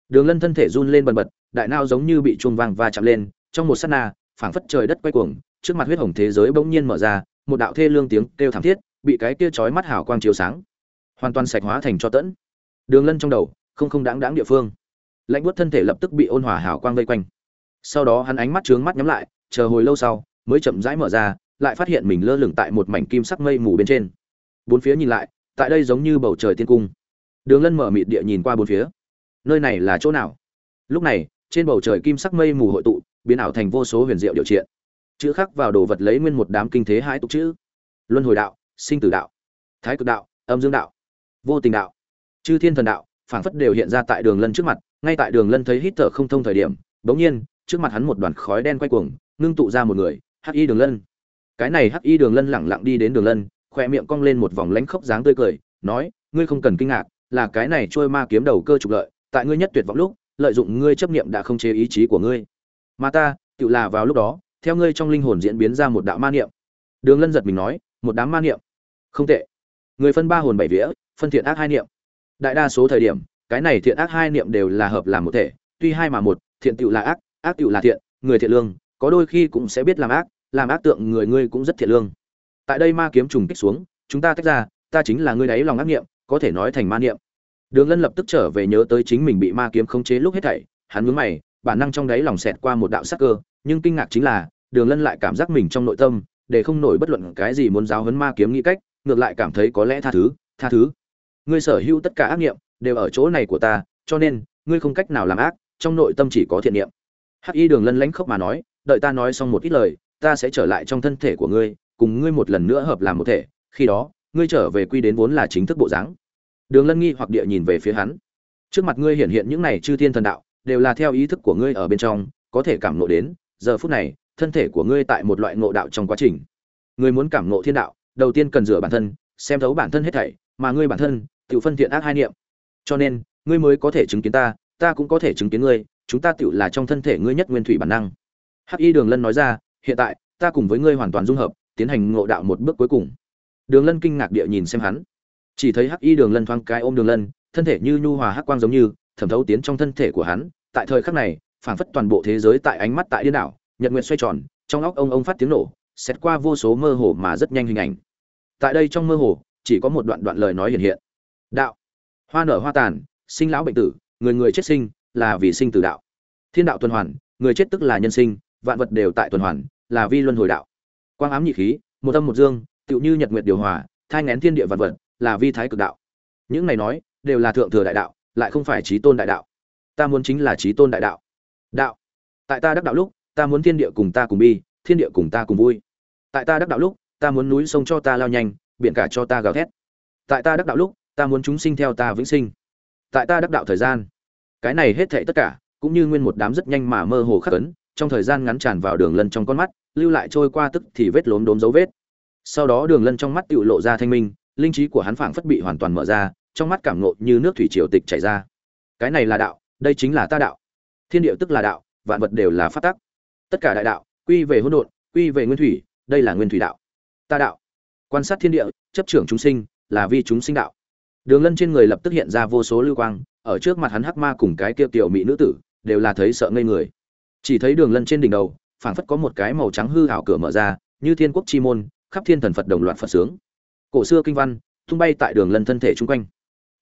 Đường lân thân thể run lên bần bật, đại nao giống như bị chuông vang va chạm lên, trong một sát na, phảng phất trời đất quay cuồng, trước mặt huyết hồng thế giới bỗng nhiên mở ra, một đạo thê lương tiếng kêu thảm thiết, bị cái kia chói mắt hào quang chiếu sáng, hoàn toàn sạch hóa thành cho tẫn. Đường lân trong đầu, không không đáng đáng địa phương. Lạnh buốt thân thể lập tức bị ôn hòa hào quang vây quanh. Sau đó hắn ánh mắt trướng mắt nhắm lại, chờ hồi lâu sau, mới chậm rãi mở ra lại phát hiện mình lơ lửng tại một mảnh kim sắc mây mù bên trên. Bốn phía nhìn lại, tại đây giống như bầu trời tiên cung. Đường lân mở mịt địa nhìn qua bốn phía. Nơi này là chỗ nào? Lúc này, trên bầu trời kim sắc mây mù hội tụ, biến ảo thành vô số huyền diệu điều triện. Chữ khắc vào đồ vật lấy nguyên một đám kinh thế hai tục chữ. Luân hồi đạo, sinh tử đạo, thái cực đạo, âm dương đạo, vô tình đạo, chư thiên thần đạo, phảng phất đều hiện ra tại đường lân trước mặt. Ngay tại đường lân thấy hít thở không thông thời điểm, bỗng nhiên, trước mặt hắn một đoàn khói đen quay cuồng, ngưng tụ ra một người, hắc y đường lân cái này hắc y đường lân lẳng lặng đi đến đường lân khoe miệng cong lên một vòng lánh khóc dáng tươi cười, nói, ngươi không cần kinh ngạc, là cái này trôi ma kiếm đầu cơ trục lợi, tại ngươi nhất tuyệt vọng lúc, lợi dụng ngươi chấp niệm đã không chế ý chí của ngươi. Mà ta, tự là vào lúc đó, theo ngươi trong linh hồn diễn biến ra một đạo ma niệm. Đường lân giật mình nói, một đám ma niệm? Không tệ. Người phân ba hồn bảy vía, phân thiện ác hai niệm. Đại đa số thời điểm, cái này thiện ác hai niệm đều là hợp làm một thể, tuy hai mà một, thiện tự là ác ác tự là thiện, người thiện lương, có đôi khi cũng sẽ biết làm ác làm ác tượng người ngươi cũng rất thiện lương. Tại đây ma kiếm trùng kích xuống, chúng ta tách ra, ta chính là ngươi đáy lòng ác niệm có thể nói thành ma niệm. Đường lân lập tức trở về nhớ tới chính mình bị ma kiếm khống chế lúc hết thảy, hắn nhướng mày, bản năng trong đáy lòng xẹt qua một đạo sắc cơ, nhưng kinh ngạc chính là, đường lân lại cảm giác mình trong nội tâm, để không nổi bất luận cái gì muốn giáo huấn ma kiếm nghĩ cách, ngược lại cảm thấy có lẽ tha thứ tha thứ. Ngươi sở hữu tất cả ác niệm đều ở chỗ này của ta, cho nên, ngươi không cách nào làm ác, trong nội tâm chỉ có thiện niệm. Hắc y đường lân lãnh khốc mà nói, đợi ta nói xong một ít lời ta sẽ trở lại trong thân thể của ngươi, cùng ngươi một lần nữa hợp làm một thể, khi đó, ngươi trở về quy đến vốn là chính thức bộ dáng. Đường lân nghi hoặc địa nhìn về phía hắn. Trước mặt ngươi hiện hiện những này chư thiên thần đạo, đều là theo ý thức của ngươi ở bên trong, có thể cảm ngộ đến, giờ phút này, thân thể của ngươi tại một loại ngộ đạo trong quá trình. Ngươi muốn cảm ngộ thiên đạo, đầu tiên cần rửa bản thân, xem thấu bản thân hết thảy, mà ngươi bản thân, tự phân thiện ác hai niệm. Cho nên, ngươi mới có thể chứng kiến ta ta cũng có thể chứng kiến ngươi, chúng ta tự là trong thân thể ngươi nhất nguyên thủy bản năng. Hắc y đường lân nói ra hiện tại, ta cùng với ngươi hoàn toàn dung hợp, tiến hành ngộ đạo một bước cuối cùng. Đường lân kinh ngạc địa nhìn xem hắn. Chỉ thấy hắc y đường lân thoáng cái ôm đường lân, thân thể như nhu hòa hắc quang giống như, thẩm thấu tiến trong thân thể của hắn. Tại thời khắc này, phảng phất toàn bộ thế giới tại ánh mắt tại điên đảo, nhật nguyện xoay tròn, trong óc ông ông phát tiếng nổ xét qua vô số mơ hồ mà rất nhanh hình ảnh. Tại đây trong mơ hồ, chỉ có một đoạn đoạn lời nói hiện hiện. Đạo. Hoa nở hoa tàn, sinh lão bệnh tử, người người chết sinh, là vì sinh tử đạo. Thiên đạo tuần hoàn, người chết tức là nhân sinh, vạn vật đều tại tuần hoàn là vi luân hồi đạo. Quang ám nhị khí, một âm một dương, tựu như nhật nguyệt điều hòa, thai ngén thiên địa Vật vật, là vi thái cực đạo. Những này nói, đều là thượng thừa đại đạo, lại không phải trí tôn đại đạo. Ta muốn chính là trí tôn đại đạo. Đạo. Tại ta đắc đạo lúc, ta muốn thiên địa cùng ta cùng bi, thiên địa cùng ta cùng vui. Tại ta đắc đạo lúc, ta muốn núi sông cho ta lao nhanh, biển cả cho ta gào thét. Tại ta đắc đạo lúc, ta muốn chúng sinh theo ta vĩnh sinh. Tại ta đắc đạo thời gian, cái này hết thệ tất cả, cũng như nguyên một đám rất nhanh mà mơ hồ khắc ấn trong thời gian ngắn tràn vào đường lân trong con mắt, lưu lại trôi qua tức thì vết lốm đốm dấu vết. Sau đó đường lân trong mắt tự lộ ra thanh minh, linh trí của hắn phảng phất bị hoàn toàn mở ra, trong mắt cảm ngộ như nước thủy triều tịch chảy ra. Cái này là đạo, đây chính là ta đạo. Thiên địa tức là đạo, vạn vật đều là phát tắc. Tất cả đại đạo, quy về hỗn độn, quy về nguyên thủy, đây là nguyên thủy đạo. Ta đạo. Quan sát thiên địa, chấp trưởng chúng sinh, là vi chúng sinh đạo. Đường lân trên người lập tức hiện ra vô số lưu quang, ở trước mặt hắn hắc ma cùng cái kia tiểu mỹ nữ tử, đều là thấy sợ ngây người chỉ thấy đường lân trên đỉnh đầu, phảng phất có một cái màu trắng hư hảo cửa mở ra, như thiên quốc chi môn, khắp thiên thần phật đồng loạt phật sướng. Cổ xưa kinh văn, tung bay tại đường lân thân thể chung quanh.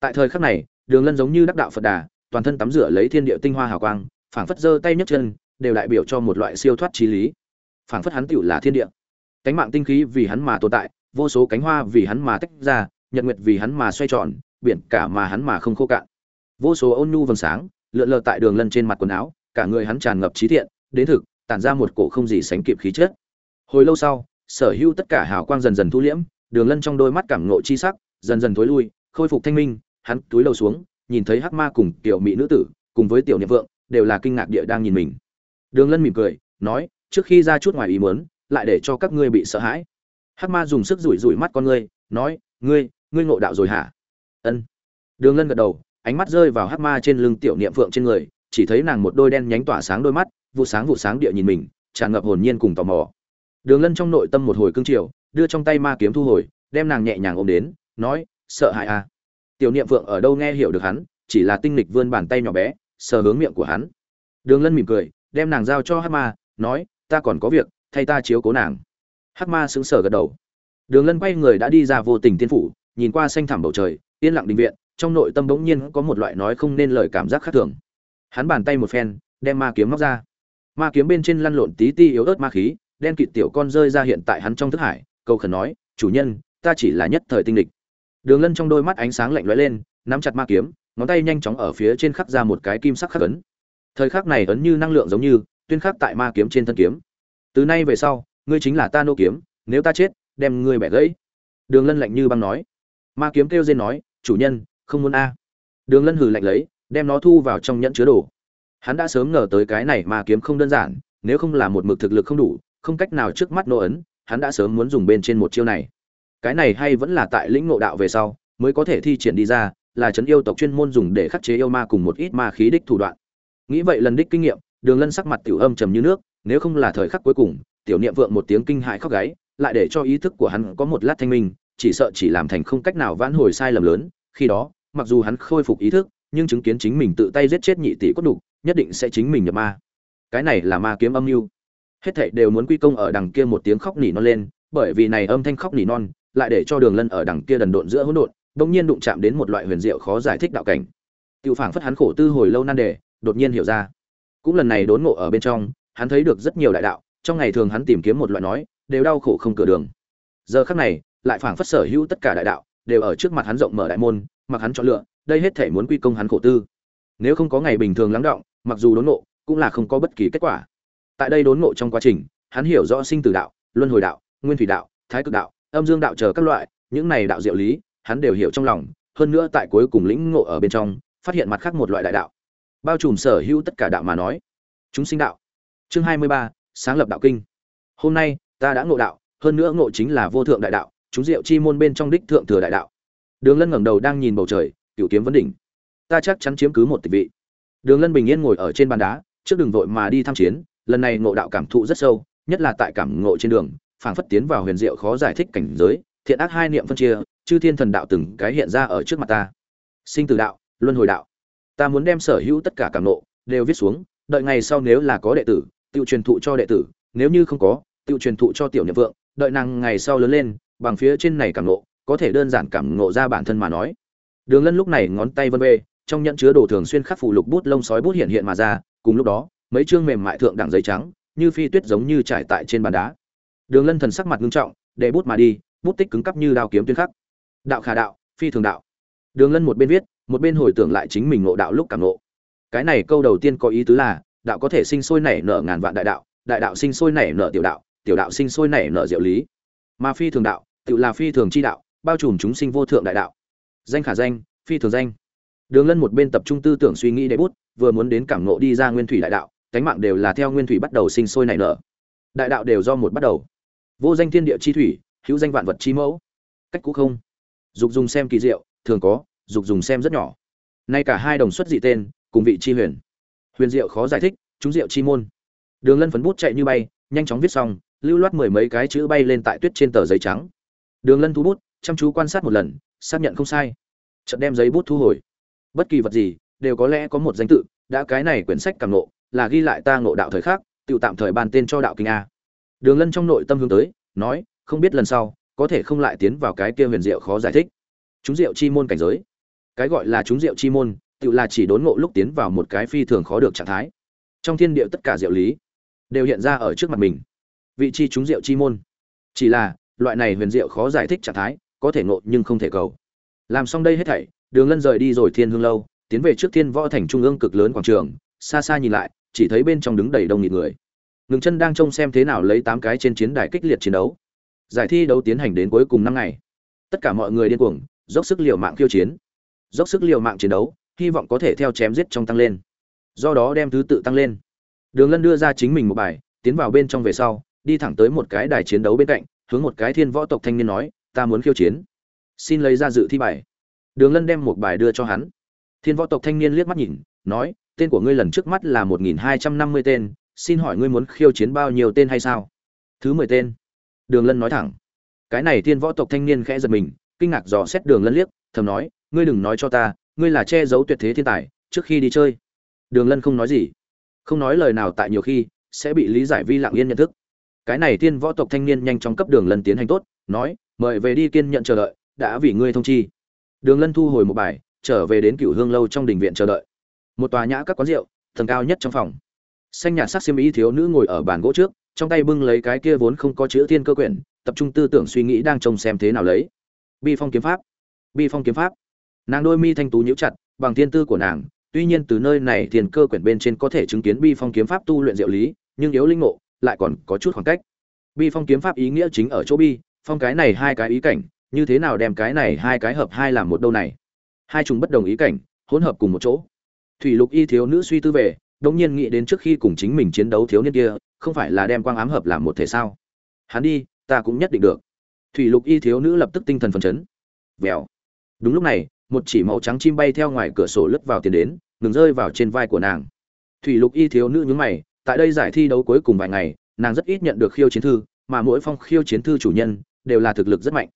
Tại thời khắc này, đường lân giống như đắc đạo phật đà, toàn thân tắm rửa lấy thiên địa tinh hoa hào quang, phảng phất giơ tay nhấc chân, đều đại biểu cho một loại siêu thoát trí lý. Phảng phất hắn tựu là thiên địa. Cánh mạng tinh khí vì hắn mà tồn tại, vô số cánh hoa vì hắn mà tách ra, nhật nguyệt vì hắn mà xoay tròn, biển cả mà hắn mà không khô cạn. Vô số ôn nhu vầng sáng, lượn lờ tại đường lân trên mặt quần áo cả người hắn tràn ngập trí thiện, đến thực, tản ra một cổ không gì sánh kịp khí chất. Hồi lâu sau, sở hữu tất cả hào quang dần dần thu liễm, đường lân trong đôi mắt cảm ngộ chi sắc, dần dần thối lui, khôi phục thanh minh, hắn túi đầu xuống, nhìn thấy hắc ma cùng tiểu mỹ nữ tử, cùng với tiểu niệm vượng, đều là kinh ngạc địa đang nhìn mình. Đường lân mỉm cười, nói, trước khi ra chút ngoài ý muốn, lại để cho các ngươi bị sợ hãi. Hắc ma dùng sức rủi rủi mắt con ngươi, nói, ngươi ngươi ngộ đạo rồi hả? Ân. Đường lân gật đầu, ánh mắt rơi vào hắc ma trên lưng tiểu niệm phượng trên người chỉ thấy nàng một đôi đen nhánh tỏa sáng đôi mắt, vụ sáng vụ sáng địa nhìn mình, tràn ngập hồn nhiên cùng tò mò. Đường lân trong nội tâm một hồi cương triều, đưa trong tay ma kiếm thu hồi, đem nàng nhẹ nhàng ôm đến, nói, sợ hãi à? Tiểu niệm vượng ở đâu nghe hiểu được hắn, chỉ là tinh lịch vươn bàn tay nhỏ bé, sờ hướng miệng của hắn. Đường lân mỉm cười, đem nàng giao cho hát ma, nói, ta còn có việc, thay ta chiếu cố nàng. Hát ma sững sờ gật đầu. Đường lân quay người đã đi ra vô tình tiên phủ, nhìn qua xanh thẳm bầu trời, yên lặng đình viện, trong nội tâm bỗng nhiên có một loại nói không nên lời cảm giác khác thường hắn bàn tay một phen, đem ma kiếm móc ra. Ma kiếm bên trên lăn lộn tí ti yếu ớt ma khí, đen kịt tiểu con rơi ra hiện tại hắn trong thức hải, cầu khẩn nói, chủ nhân, ta chỉ là nhất thời tinh địch đường lân trong đôi mắt ánh sáng lạnh lóe lên, nắm chặt ma kiếm, ngón tay nhanh chóng ở phía trên khắc ra một cái kim sắc khắc ấn. Thời khắc này ấn như năng lượng giống như, tuyên khắc tại ma kiếm trên thân kiếm. Từ nay về sau, ngươi chính là ta nô kiếm, nếu ta chết, đem ngươi bẻ gãy. Đường lân lạnh như băng nói. Ma kiếm kêu rên nói, chủ nhân, không muốn a. Đường lân hừ lạnh lấy đem nó thu vào trong nhẫn chứa đồ. Hắn đã sớm ngờ tới cái này ma kiếm không đơn giản, nếu không là một mực thực lực không đủ, không cách nào trước mắt nô ấn, hắn đã sớm muốn dùng bên trên một chiêu này. Cái này hay vẫn là tại lĩnh ngộ đạo về sau, mới có thể thi triển đi ra, là trấn yêu tộc chuyên môn dùng để khắc chế yêu ma cùng một ít ma khí đích thủ đoạn. Nghĩ vậy lần đích kinh nghiệm, đường lân sắc mặt tiểu âm trầm như nước, nếu không là thời khắc cuối cùng, tiểu niệm vượng một tiếng kinh hại khóc gáy, lại để cho ý thức của hắn có một lát thanh minh, chỉ sợ chỉ làm thành không cách nào vãn hồi sai lầm lớn, khi đó, mặc dù hắn khôi phục ý thức nhưng chứng kiến chính mình tự tay giết chết nhị tỷ cốt đục, nhất định sẽ chính mình nhập ma. Cái này là ma kiếm âm mưu. Hết thảy đều muốn quy công ở đằng kia một tiếng khóc nỉ non lên, bởi vì này âm thanh khóc nỉ non, lại để cho đường lân ở đằng kia đần độn giữa hỗn độn, bỗng nhiên đụng chạm đến một loại huyền diệu khó giải thích đạo cảnh. Tiêu phảng phất hắn khổ tư hồi lâu nan đề, đột nhiên hiểu ra. Cũng lần này đốn ngộ ở bên trong, hắn thấy được rất nhiều đại đạo, trong ngày thường hắn tìm kiếm một loại nói, đều đau khổ không cửa đường. Giờ khắc này, lại phảng phất sở hữu tất cả đại đạo, đều ở trước mặt hắn rộng mở đại môn, mặc hắn chọn lựa đây hết thể muốn quy công hắn khổ tư. Nếu không có ngày bình thường lắng động, mặc dù đốn ngộ, cũng là không có bất kỳ kết quả. Tại đây đốn ngộ trong quá trình, hắn hiểu rõ sinh tử đạo, luân hồi đạo, nguyên thủy đạo, thái cực đạo, âm dương đạo chờ các loại, những này đạo diệu lý, hắn đều hiểu trong lòng, hơn nữa tại cuối cùng lĩnh ngộ ở bên trong, phát hiện mặt khác một loại đại đạo. Bao trùm sở hữu tất cả đạo mà nói. Chúng sinh đạo. Chương hai mươi ba, sáng lập đạo kinh. Hôm nay, ta đã ngộ đạo, hơn nữa ngộ chính là vô thượng đại đạo, chúng diệu chi môn bên trong đích thượng thừa đại đạo. Đường lân ngẩng đầu đang nhìn bầu trời cựu kiếm vấn đỉnh. Ta chắc chắn chiếm cứ một tịch vị. Đường lân bình yên ngồi ở trên bàn đá, trước đường vội mà đi tham chiến, lần này ngộ đạo cảm thụ rất sâu, nhất là tại cảm ngộ trên đường, phảng phất tiến vào huyền diệu khó giải thích cảnh giới, thiện ác hai niệm phân chia, chư thiên thần đạo từng cái hiện ra ở trước mặt ta. Sinh từ đạo, luân hồi đạo. Ta muốn đem sở hữu tất cả cảm nộ đều viết xuống, đợi ngày sau nếu là có đệ tử, tự truyền thụ cho đệ tử, nếu như không có, tự truyền thụ cho tiểu niệm vượng, đợi nàng ngày sau lớn lên, bằng phía trên này cảm nộ có thể đơn giản cảm nộ ra bản thân mà nói đường lân lúc này ngón tay vân vê, trong nhẫn chứa đồ thường xuyên khắc phụ lục bút lông sói bút hiện hiện mà ra cùng lúc đó mấy chương mềm mại thượng đẳng giấy trắng như phi tuyết giống như trải tại trên bàn đá. Đường lân thần sắc mặt nghiêm trọng để bút mà đi bút tích cứng cắp như đao kiếm tuyên khắc. Đạo khả đạo phi thường đạo. Đường lân một bên viết một bên hồi tưởng lại chính mình ngộ đạo lúc cảm ngộ. Cái này câu đầu tiên có ý tứ là đạo có thể sinh sôi nảy nở ngàn vạn đại đạo đại đạo sinh sôi nảy nở tiểu đạo tiểu đạo sinh sôi nảy nở diệu lý. Mà phi thường đạo tự là phi thường chi đạo bao trùm chúng sinh vô thượng đại đạo danh khả danh, phi thường danh. Đường lân một bên tập trung tư tưởng suy nghĩ để bút, vừa muốn đến cảm nộ đi ra nguyên thủy đại đạo, cánh mạng đều là theo nguyên thủy bắt đầu sinh sôi nảy nở. Đại đạo đều do một bắt đầu. Vô danh thiên địa chi thủy, hữu danh vạn vật chi mẫu. Cách cũ không. Dục dùng xem kỳ diệu, thường có, dục dùng xem rất nhỏ. Nay cả hai đồng xuất dị tên, cùng vị chi huyền. Huyền diệu khó giải thích, chúng diệu chi môn. Đường lân phấn bút chạy như bay, nhanh chóng viết xong, lưu loát mười mấy cái chữ bay lên tại tuyết trên tờ giấy trắng. Đường lân thu bút, chăm chú quan sát một lần xác nhận không sai. Chợt đem giấy bút thu hồi. Bất kỳ vật gì đều có lẽ có một danh tự, đã cái này quyển sách càng ngộ là ghi lại ta ngộ đạo thời khác tự tạm thời bàn tên cho đạo kinh a. Đường lân trong nội tâm hướng tới, nói, không biết lần sau có thể không lại tiến vào cái kia huyền diệu khó giải thích. Chúng diệu chi môn cảnh giới. Cái gọi là chúng diệu chi môn tự là chỉ đốn ngộ lúc tiến vào một cái phi thường khó được trạng thái. Trong thiên địa tất cả diệu lý đều hiện ra ở trước mặt mình. Vị chi chúng diệu chi môn. Chỉ là, loại này huyền diệu khó giải thích trạng thái có thể ngộ nhưng không thể cầu. Làm xong đây hết thảy, đường lân rời đi rồi thiên hương lâu, tiến về trước thiên võ thành trung ương cực lớn quảng trường, xa xa nhìn lại, chỉ thấy bên trong đứng đầy đông nghịt người. Ngừng chân đang trông xem thế nào lấy tám cái trên chiến đài kích liệt chiến đấu. Giải thi đấu tiến hành đến cuối cùng năm ngày. Tất cả mọi người điên cuồng, dốc sức liều mạng khiêu chiến. Dốc sức liều mạng chiến đấu, hy vọng có thể theo chém giết trong tăng lên. Do đó đem thứ tự tăng lên. Đường lân đưa ra chính mình một bài, tiến vào bên trong về sau, đi thẳng tới một cái đài chiến đấu bên cạnh, hướng một cái thiên võ tộc thanh niên nói ta muốn khiêu chiến. Xin lấy ra dự thi bài. Đường lân đem một bài đưa cho hắn. Thiên võ tộc thanh niên liếc mắt nhìn, nói, tên của ngươi lần trước mắt là một nghìn hai trăm năm mươi tên, xin hỏi ngươi muốn khiêu chiến bao nhiêu tên hay sao? Thứ mười tên. Đường lân nói thẳng. Cái này thiên võ tộc thanh niên khẽ giật mình, kinh ngạc dò xét đường lân liếc, thầm nói, ngươi đừng nói cho ta, ngươi là che giấu tuyệt thế thiên tài, trước khi đi chơi. Đường lân không nói gì. Không nói lời nào tại nhiều khi, sẽ bị lý giải vi lặng yên nhận thức. Cái này thiên võ tộc thanh niên nhanh chóng cấp đường lân tiến hành tốt, nói mời về đi kiên nhận chờ đợi, đã vì ngươi thông chi. Đường lân thu hồi một bài, trở về đến cựu hương lâu trong đình viện chờ đợi. Một tòa nhã các quán rượu, tầng cao nhất trong phòng. Xanh nhạt sắc xiêm ý thiếu nữ ngồi ở bàn gỗ trước, trong tay bưng lấy cái kia vốn không có chữ thiên cơ quyển, tập trung tư tưởng suy nghĩ đang trông xem thế nào lấy. Bi phong kiếm pháp. Bi phong kiếm pháp. Nàng đôi mi thanh tú nhíu chặt, bằng thiên tư của nàng, tuy nhiên từ nơi này thiên cơ quyển bên trên có thể chứng kiến bi phong kiếm pháp tu luyện diệu lý, nhưng yếu linh ngộ, lại còn có chút khoảng cách. Bi phong kiếm pháp ý nghĩa chính ở chỗ bi phong cái này hai cái ý cảnh, như thế nào đem cái này hai cái hợp hai làm một đâu này? Hai chúng bất đồng ý cảnh, hỗn hợp cùng một chỗ. Thủy lục y thiếu nữ suy tư về đống nhiên nghĩ đến trước khi cùng chính mình chiến đấu thiếu niên kia, không phải là đem quang ám hợp làm một thể sao? Hắn đi, ta cũng nhất định được. Thủy lục y thiếu nữ lập tức tinh thần phấn chấn. Vèo. Đúng lúc này, một chỉ màu trắng chim bay theo ngoài cửa sổ lướt vào tiền đến, ngừng rơi vào trên vai của nàng. Thủy lục y thiếu nữ nhướng mày, tại đây giải thi đấu cuối cùng vài ngày, nàng rất ít nhận được khiêu chiến thư, mà mỗi phong khiêu chiến thư chủ nhân đều là thực lực rất mạnh.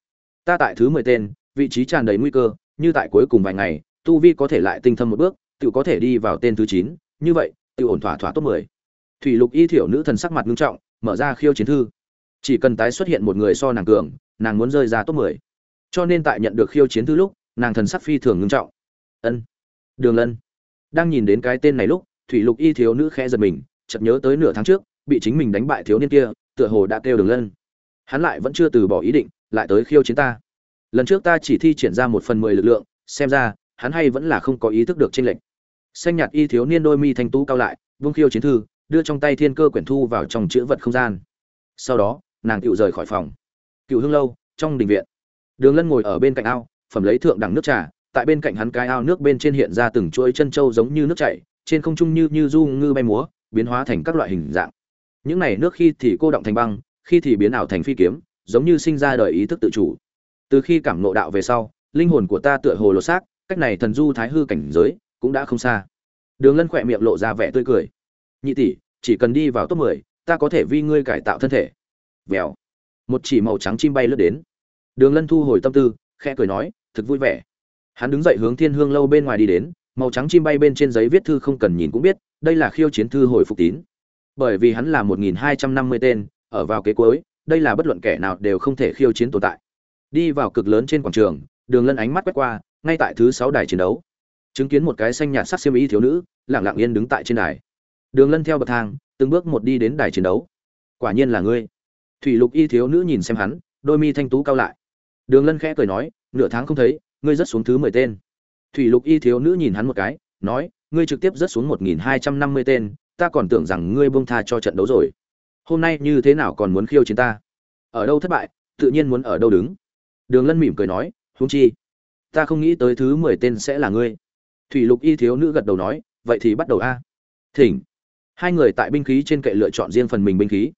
Ta tại thứ mười tên, vị trí tràn đầy nguy cơ, như tại cuối cùng vài ngày, tu vi có thể lại tinh thâm một bước tự có thể đi vào tên thứ chín, như vậy tự ổn thỏa thỏa top mười. Thủy lục y thiểu nữ thần sắc mặt nghiêm trọng, mở ra khiêu chiến thư. Chỉ cần tái xuất hiện một người so nàng cường, nàng muốn rơi ra top mười. Cho nên tại nhận được khiêu chiến thư lúc, nàng thần sắc phi thường nghiêm trọng. Ân, đường lân. Đang nhìn đến cái tên này lúc, thủy lục y thiếu nữ khẽ giật mình, chợt nhớ tới nửa tháng trước, bị chính mình đánh bại thiếu niên kia, tựa hồ đã kêu đường lân hắn lại vẫn chưa từ bỏ ý định, lại tới khiêu chiến ta. Lần trước ta chỉ thi triển ra một phần mười lực lượng, xem ra, hắn hay vẫn là không có ý thức được trên lệnh xanh nhạt y thiếu niên đôi mi thanh tú cao lại vương khiêu chiến thư, đưa trong tay thiên cơ quyển thu vào trong chữ vật không gian. Sau đó, nàng tự rời khỏi phòng. Cựu hương lâu, trong đình viện. Đường lân ngồi ở bên cạnh ao, phẩm lấy thượng đẳng nước trà, tại bên cạnh hắn cái ao nước bên trên hiện ra từng chuỗi chân trâu giống như nước chảy, trên không trung như như du ngư bay múa, biến hóa thành các loại hình dạng. Những này nước khi thì cô động thành băng khi thì biến ảo thành phi kiếm, giống như sinh ra đời ý thức tự chủ. Từ khi cảm ngộ đạo về sau, linh hồn của ta tựa hồ lột xác, cách này thần du thái hư cảnh giới cũng đã không xa. Đường lân khỏe miệng lộ ra vẻ tươi cười. Nhị tỷ, chỉ cần đi vào top mười, ta có thể vi ngươi cải tạo thân thể. Vèo. Một chỉ màu trắng chim bay lướt đến. Đường lân thu hồi tâm tư, khẽ cười nói, thực vui vẻ. Hắn đứng dậy hướng thiên hương lâu bên ngoài đi đến, màu trắng chim bay bên trên giấy viết thư không cần nhìn cũng biết, đây là khiêu chiến thư hồi phục tín. Bởi vì hắn là một nghìn hai trăm năm mươi tên ở vào kế cuối, đây là bất luận kẻ nào đều không thể khiêu chiến tồn tại. Đi vào cực lớn trên quảng trường, đường lân ánh mắt quét qua, ngay tại thứ sáu đài chiến đấu. Chứng kiến một cái xanh nhạt sắc xiêm y thiếu nữ, lặng lặng yên đứng tại trên đài. Đường lân theo bậc thang, từng bước một đi đến đài chiến đấu. Quả nhiên là ngươi. Thủy lục y thiếu nữ nhìn xem hắn, đôi mi thanh tú cao lại. Đường lân khẽ cười nói, nửa tháng không thấy, ngươi rất xuống thứ mười tên. Thủy lục y thiếu nữ nhìn hắn một cái, nói, ngươi trực tiếp rất xuống một nghìn hai trăm năm mươi tên, ta còn tưởng rằng ngươi buông tha cho trận đấu rồi hôm nay như thế nào còn muốn khiêu chiến ta? Ở đâu thất bại, tự nhiên muốn ở đâu đứng. Đường lân mỉm cười nói, huống chi, ta không nghĩ tới thứ mười tên sẽ là ngươi. Thủy lục y thiếu nữ gật đầu nói, vậy thì bắt đầu a. Thỉnh. Hai người tại binh khí trên kệ lựa chọn riêng phần mình binh khí.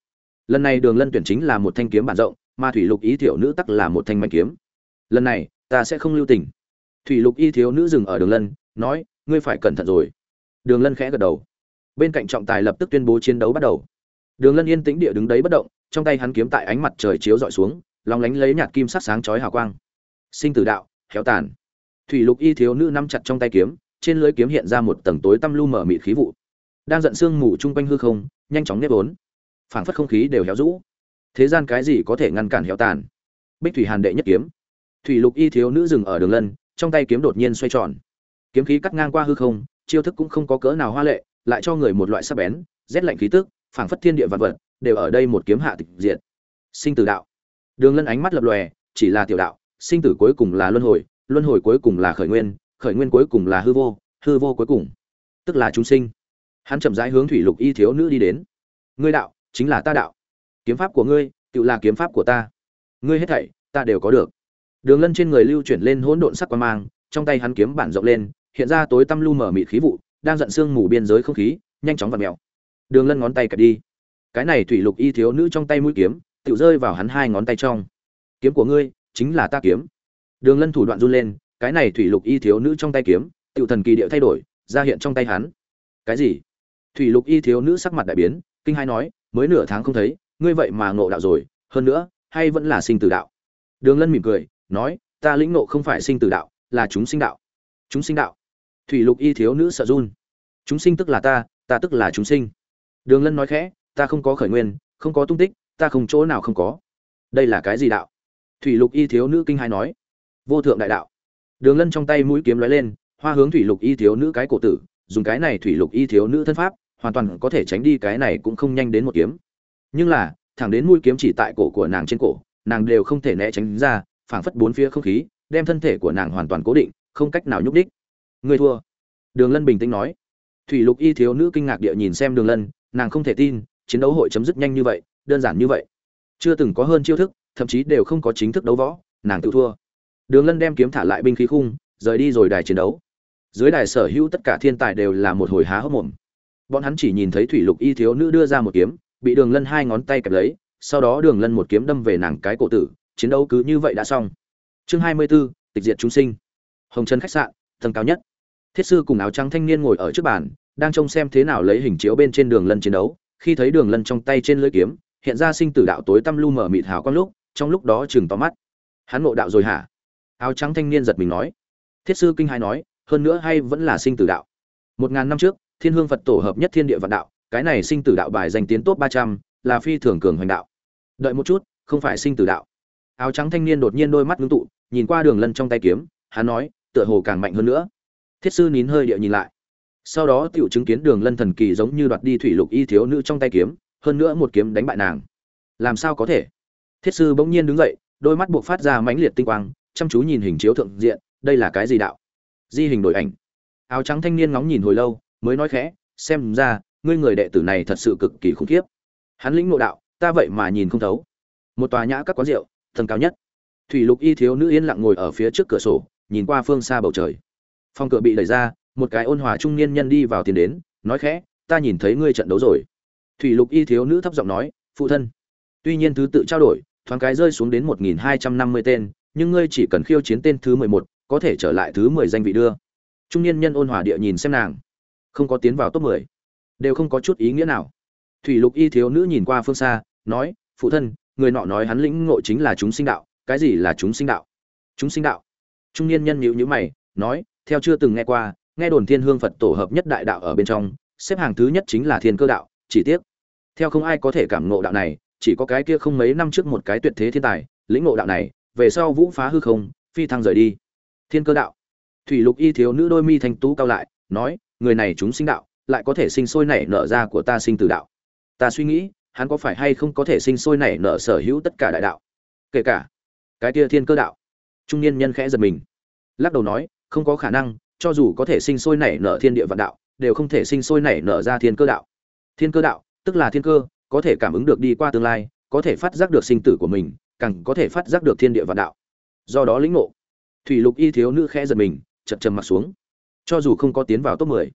Lần này đường lân tuyển chính là một thanh kiếm bản rộng, mà thủy lục y thiếu nữ tắc là một thanh mạnh kiếm. Lần này, ta sẽ không lưu tình. Thủy lục y thiếu nữ dừng ở đường lân, nói, ngươi phải cẩn thận rồi. Đường lân khẽ gật đầu. Bên cạnh trọng tài lập tức tuyên bố chiến đấu bắt đầu đường lân yên tĩnh địa đứng đấy bất động, trong tay hắn kiếm tại ánh mặt trời chiếu dọi xuống, long lánh lấy nhạt kim sắc sáng chói hào quang. Sinh tử đạo khéo tàn. Thủy lục y thiếu nữ nắm chặt trong tay kiếm, trên lưỡi kiếm hiện ra một tầng tối tăm lu mở mịt khí vụ. Đang giận sương mù chung quanh hư không, nhanh chóng nếp vốn. Phảng phất không khí đều héo rũ. Thế gian cái gì có thể ngăn cản héo tàn? Bích thủy hàn đệ nhất kiếm. Thủy lục y thiếu nữ dừng ở đường lân, trong tay kiếm đột nhiên xoay tròn. Kiếm khí cắt ngang qua hư không, chiêu thức cũng không có cỡ nào hoa lệ, lại cho người một loại sắc bén, rét lạnh khí tức phảng phất thiên địa vạn vật, đều ở đây một kiếm hạ tịch diệt. Sinh tử đạo. Đường lân ánh mắt lập lòe, chỉ là tiểu đạo, sinh tử cuối cùng là luân hồi luân hồi cuối cùng là khởi nguyên khởi nguyên cuối cùng là hư vô hư vô cuối cùng. Tức là chúng sinh. Hắn chậm rãi hướng thủy lục y thiếu nữ đi đến. Ngươi đạo, chính là ta đạo. Kiếm pháp của ngươi, tự là kiếm pháp của ta. Ngươi hết thảy, ta đều có được. Đường lân trên người lưu chuyển lên hỗn độn sắc quan mang, trong tay hắn kiếm bản rộng lên, hiện ra tối tăm lu mở mịt khí vụ, đang giận xương mù biên giới không khí, nhanh chóng vặn mèo đường lân ngón tay kẹp đi. Cái này thủy lục y thiếu nữ trong tay mũi kiếm, tự rơi vào hắn hai ngón tay trong. Kiếm của ngươi, chính là ta kiếm. Đường lân thủ đoạn run lên, cái này thủy lục y thiếu nữ trong tay kiếm, tự thần kỳ điệu thay đổi, ra hiện trong tay hắn. Cái gì? Thủy lục y thiếu nữ sắc mặt đại biến, kinh hai nói, mới nửa tháng không thấy, ngươi vậy mà ngộ đạo rồi, hơn nữa, hay vẫn là sinh tử đạo. Đường lân mỉm cười, nói, ta lĩnh ngộ không phải sinh tử đạo, là chúng sinh đạo. Chúng sinh đạo. Thủy lục y thiếu nữ sợ run. Chúng sinh tức là ta ta tức là chúng sinh đường lân nói khẽ, ta không có khởi nguyên, không có tung tích, ta không chỗ nào không có. Đây là cái gì đạo? Thủy lục y thiếu nữ kinh hai nói. Vô thượng đại đạo. Đường lân trong tay mũi kiếm lóe lên, hoa hướng thủy lục y thiếu nữ cái cổ tử, dùng cái này thủy lục y thiếu nữ thân pháp, hoàn toàn có thể tránh đi cái này cũng không nhanh đến một kiếm. Nhưng là, thẳng đến mũi kiếm chỉ tại cổ của nàng trên cổ, nàng đều không thể né tránh ra, phảng phất bốn phía không khí, đem thân thể của nàng hoàn toàn cố định, không cách nào nhúc đích người thua. Đường lân bình tĩnh nói. Thủy lục y thiếu nữ kinh ngạc địa nhìn xem đường lân nàng không thể tin chiến đấu hội chấm dứt nhanh như vậy đơn giản như vậy. Chưa từng có hơn chiêu thức thậm chí đều không có chính thức đấu võ nàng tự thua. Đường lân đem kiếm thả lại binh khí khung rời đi rồi đài chiến đấu. Dưới đài sở hữu tất cả thiên tài đều là một hồi há hốc mồm. Bọn hắn chỉ nhìn thấy thủy lục y thiếu nữ đưa ra một kiếm bị đường lân hai ngón tay kẹp lấy sau đó đường lân một kiếm đâm về nàng cái cổ tử chiến đấu cứ như vậy đã xong. Chương hai mươi 24, tịch diệt chúng sinh. Hồng trần khách sạn tầng cao nhất. Thiết sư cùng áo trắng thanh niên ngồi ở trước bàn đang trông xem thế nào lấy hình chiếu bên trên đường lân chiến đấu, khi thấy đường lân trong tay trên lưỡi kiếm, hiện ra sinh tử đạo tối tăm lu mở mịt hào quang lúc, trong lúc đó chừng to mắt. Hắn ngộ đạo rồi hả? Áo trắng thanh niên giật mình nói. Thiết sư kinh hai nói, hơn nữa hay vẫn là sinh tử đạo. Một ngàn năm trước, thiên hương phật tổ hợp nhất thiên địa vạn đạo, cái này sinh tử đạo bài danh tiến tốt ba trăm, là phi thường cường hoành đạo. Đợi một chút, không phải sinh tử đạo. Áo trắng thanh niên đột nhiên đôi mắt ngưng tụ, nhìn qua đường lân trong tay kiếm, hắn nói, tựa hồ càng mạnh hơn nữa. Thiết sư nín hơi địa nhìn lại sau đó tiểu chứng kiến đường lân thần kỳ giống như đoạt đi thủy lục y thiếu nữ trong tay kiếm, hơn nữa một kiếm đánh bại nàng. Làm sao có thể? Thiết sư bỗng nhiên đứng dậy, đôi mắt buộc phát ra mãnh liệt tinh quang, chăm chú nhìn hình chiếu thượng diện, đây là cái gì đạo? Di hình đổi ảnh. Áo trắng thanh niên ngóng nhìn hồi lâu, mới nói khẽ, xem ra, ngươi người đệ tử này thật sự cực kỳ khủng khiếp. Hắn lĩnh nội đạo, ta vậy mà nhìn không thấu. Một tòa nhã các quán rượu thần cao nhất. Thủy lục y thiếu nữ yên lặng ngồi ở phía trước cửa sổ, nhìn qua phương xa bầu trời. Phòng cửa bị đẩy ra một cái ôn hòa trung niên nhân đi vào tiền đến, nói khẽ, ta nhìn thấy ngươi trận đấu rồi. Thủy lục y thiếu nữ thấp giọng nói, phụ thân. Tuy nhiên thứ tự trao đổi, thoáng cái rơi xuống đến một nghìn hai trăm năm mươi tên, nhưng ngươi chỉ cần khiêu chiến tên thứ mười một, có thể trở lại thứ mười danh vị đưa. Trung niên nhân ôn hòa địa nhìn xem nàng. Không có tiến vào top mười. Đều không có chút ý nghĩa nào. Thủy lục y thiếu nữ nhìn qua phương xa, nói, phụ thân, người nọ nói hắn lĩnh ngộ chính là chúng sinh đạo, cái gì là chúng sinh đạo? Chúng sinh đạo? Trung niên nhân nhíu nhíu mày, nói, theo chưa từng nghe qua nghe đồn thiên hương phật tổ hợp nhất đại đạo ở bên trong, xếp hàng thứ nhất chính là thiên cơ đạo, chỉ tiếc. Theo không ai có thể cảm ngộ đạo này, chỉ có cái kia không mấy năm trước một cái tuyệt thế thiên tài, lĩnh ngộ đạo này, về sau vũ phá hư không, phi thăng rời đi. Thiên cơ đạo. Thủy lục y thiếu nữ đôi mi thanh tú cao lại, nói, người này chúng sinh đạo, lại có thể sinh sôi nảy nở ra của ta sinh từ đạo. Ta suy nghĩ, hắn có phải hay không có thể sinh sôi nảy nở sở hữu tất cả đại đạo? Kể cả, cái kia thiên cơ đạo. Trung niên nhân khẽ giật mình. Lắc đầu nói, không có khả năng cho dù có thể sinh sôi nảy nở thiên địa vạn đạo đều không thể sinh sôi nảy nở ra thiên cơ đạo. Thiên cơ đạo tức là thiên cơ có thể cảm ứng được đi qua tương lai có thể phát giác được sinh tử của mình càng có thể phát giác được thiên địa vạn đạo. Do đó lĩnh ngộ. Thủy lục y thiếu nữ khẽ giật mình chật trầm mặt xuống. Cho dù không có tiến vào top 10,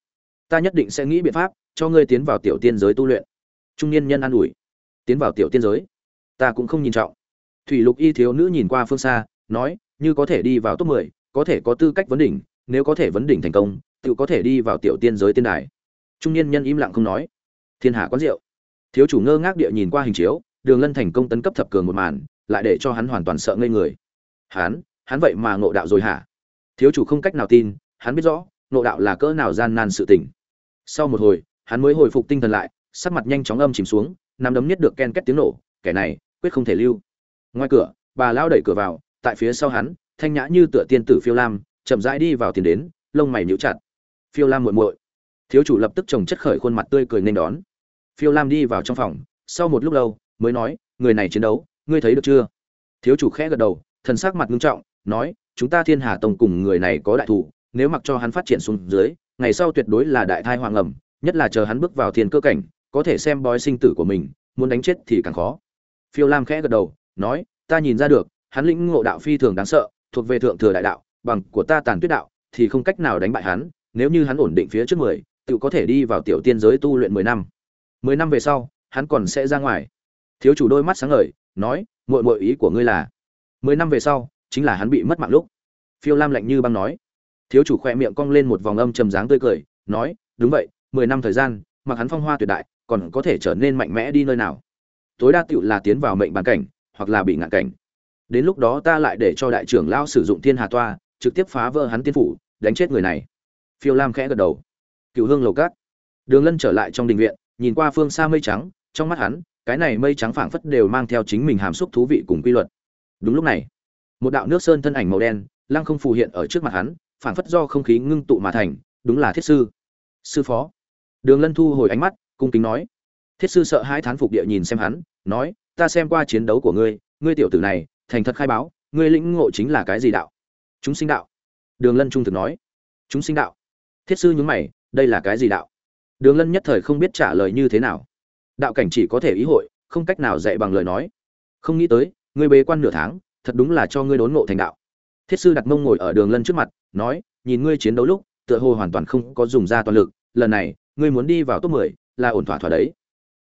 ta nhất định sẽ nghĩ biện pháp cho ngươi tiến vào tiểu tiên giới tu luyện. Trung niên nhân an ủi. Tiến vào tiểu tiên giới? Ta cũng không nhìn trọng. Thủy lục y thiếu nữ nhìn qua phương xa nói như có thể đi vào top 10, có thể có tư cách vấn đỉnh nếu có thể vấn đỉnh thành công tự có thể đi vào tiểu tiên giới tiên đài. Trung niên nhân im lặng không nói. Thiên hạ quán rượu. Thiếu chủ ngơ ngác địa nhìn qua hình chiếu, đường lân thành công tấn cấp thập cường một màn, lại để cho hắn hoàn toàn sợ ngây người. Hắn hắn vậy mà ngộ đạo rồi hả? Thiếu chủ không cách nào tin, hắn biết rõ, ngộ đạo là cỡ nào gian nan sự tình. Sau một hồi, hắn mới hồi phục tinh thần lại, sắc mặt nhanh chóng âm chìm xuống, nắm đấm nhất được ken két tiếng nổ, kẻ này, quyết không thể lưu. Ngoài cửa, bà lao đẩy cửa vào, tại phía sau hắn, thanh nhã như tựa tiên tử phiêu lam chậm rãi đi vào tiền đến, lông mày nhíu chặt. Phiêu lam muội muội. Thiếu chủ lập tức trồng chất khởi khuôn mặt tươi cười nên đón. Phiêu lam đi vào trong phòng, sau một lúc lâu, mới nói, người này chiến đấu, ngươi thấy được chưa? Thiếu chủ khẽ gật đầu, thần sắc mặt nghiêm trọng, nói, chúng ta thiên hà tông cùng người này có đại thủ, nếu mặc cho hắn phát triển xuống dưới, ngày sau tuyệt đối là đại thai hoàng ẩm, nhất là chờ hắn bước vào thiên cơ cảnh, có thể xem bói sinh tử của mình, muốn đánh chết thì càng khó. Phiêu lam khẽ gật đầu, nói, ta nhìn ra được, hắn lĩnh ngộ đạo phi thường đáng sợ, thuộc về thượng thừa đại đạo bằng của ta tàn tuyết đạo, thì không cách nào đánh bại hắn, nếu như hắn ổn định phía trước mười tự có thể đi vào tiểu tiên giới tu luyện mười năm. Mười năm về sau, hắn còn sẽ ra ngoài. Thiếu chủ đôi mắt sáng ngời, nói, muội muội ý của ngươi là, mười năm về sau, chính là hắn bị mất mạng lúc. Phiêu lam lạnh như băng nói. Thiếu chủ khoe miệng cong lên một vòng âm trầm dáng tươi cười, nói, đúng vậy, mười năm thời gian, mặc hắn phong hoa tuyệt đại, còn có thể trở nên mạnh mẽ đi nơi nào? Tối đa tựu là tiến vào mệnh bàn cảnh, hoặc là bị ngạn cảnh. Đến lúc đó ta lại để cho đại trưởng lao sử dụng thiên hà toa trực tiếp phá vỡ hắn tiên phủ, đánh chết người này. Phiêu lam khẽ gật đầu. Cựu hương lầu cát. Đường lân trở lại trong đình viện, nhìn qua phương xa mây trắng, trong mắt hắn, cái này mây trắng phảng phất đều mang theo chính mình hàm xúc thú vị cùng quy luật. Đúng lúc này, một đạo nước sơn thân ảnh màu đen, lăng không phù hiện ở trước mặt hắn, phảng phất do không khí ngưng tụ mà thành, đúng là thiết sư. Sư phó. Đường lân thu hồi ánh mắt, cung kính nói. Thiết sư sợ hai thán phục địa nhìn xem hắn, nói, ta xem qua chiến đấu của ngươi ngươi tiểu tử này, thành thật khai báo, ngươi lĩnh ngộ chính là cái gì đạo? Chúng sinh đạo. Đường lân trung thực nói. Chúng sinh đạo. Thiết sư nhúng mày, đây là cái gì đạo? Đường lân nhất thời không biết trả lời như thế nào. Đạo cảnh chỉ có thể ý hội, không cách nào dạy bằng lời nói. Không nghĩ tới, ngươi bế quan nửa tháng, thật đúng là cho ngươi đốn ngộ thành đạo. Thiết sư đặt mông ngồi ở đường lân trước mặt, nói, nhìn ngươi chiến đấu lúc, tựa hồ hoàn toàn không có dùng ra toàn lực, lần này, ngươi muốn đi vào top mười, là ổn thỏa thỏa đấy.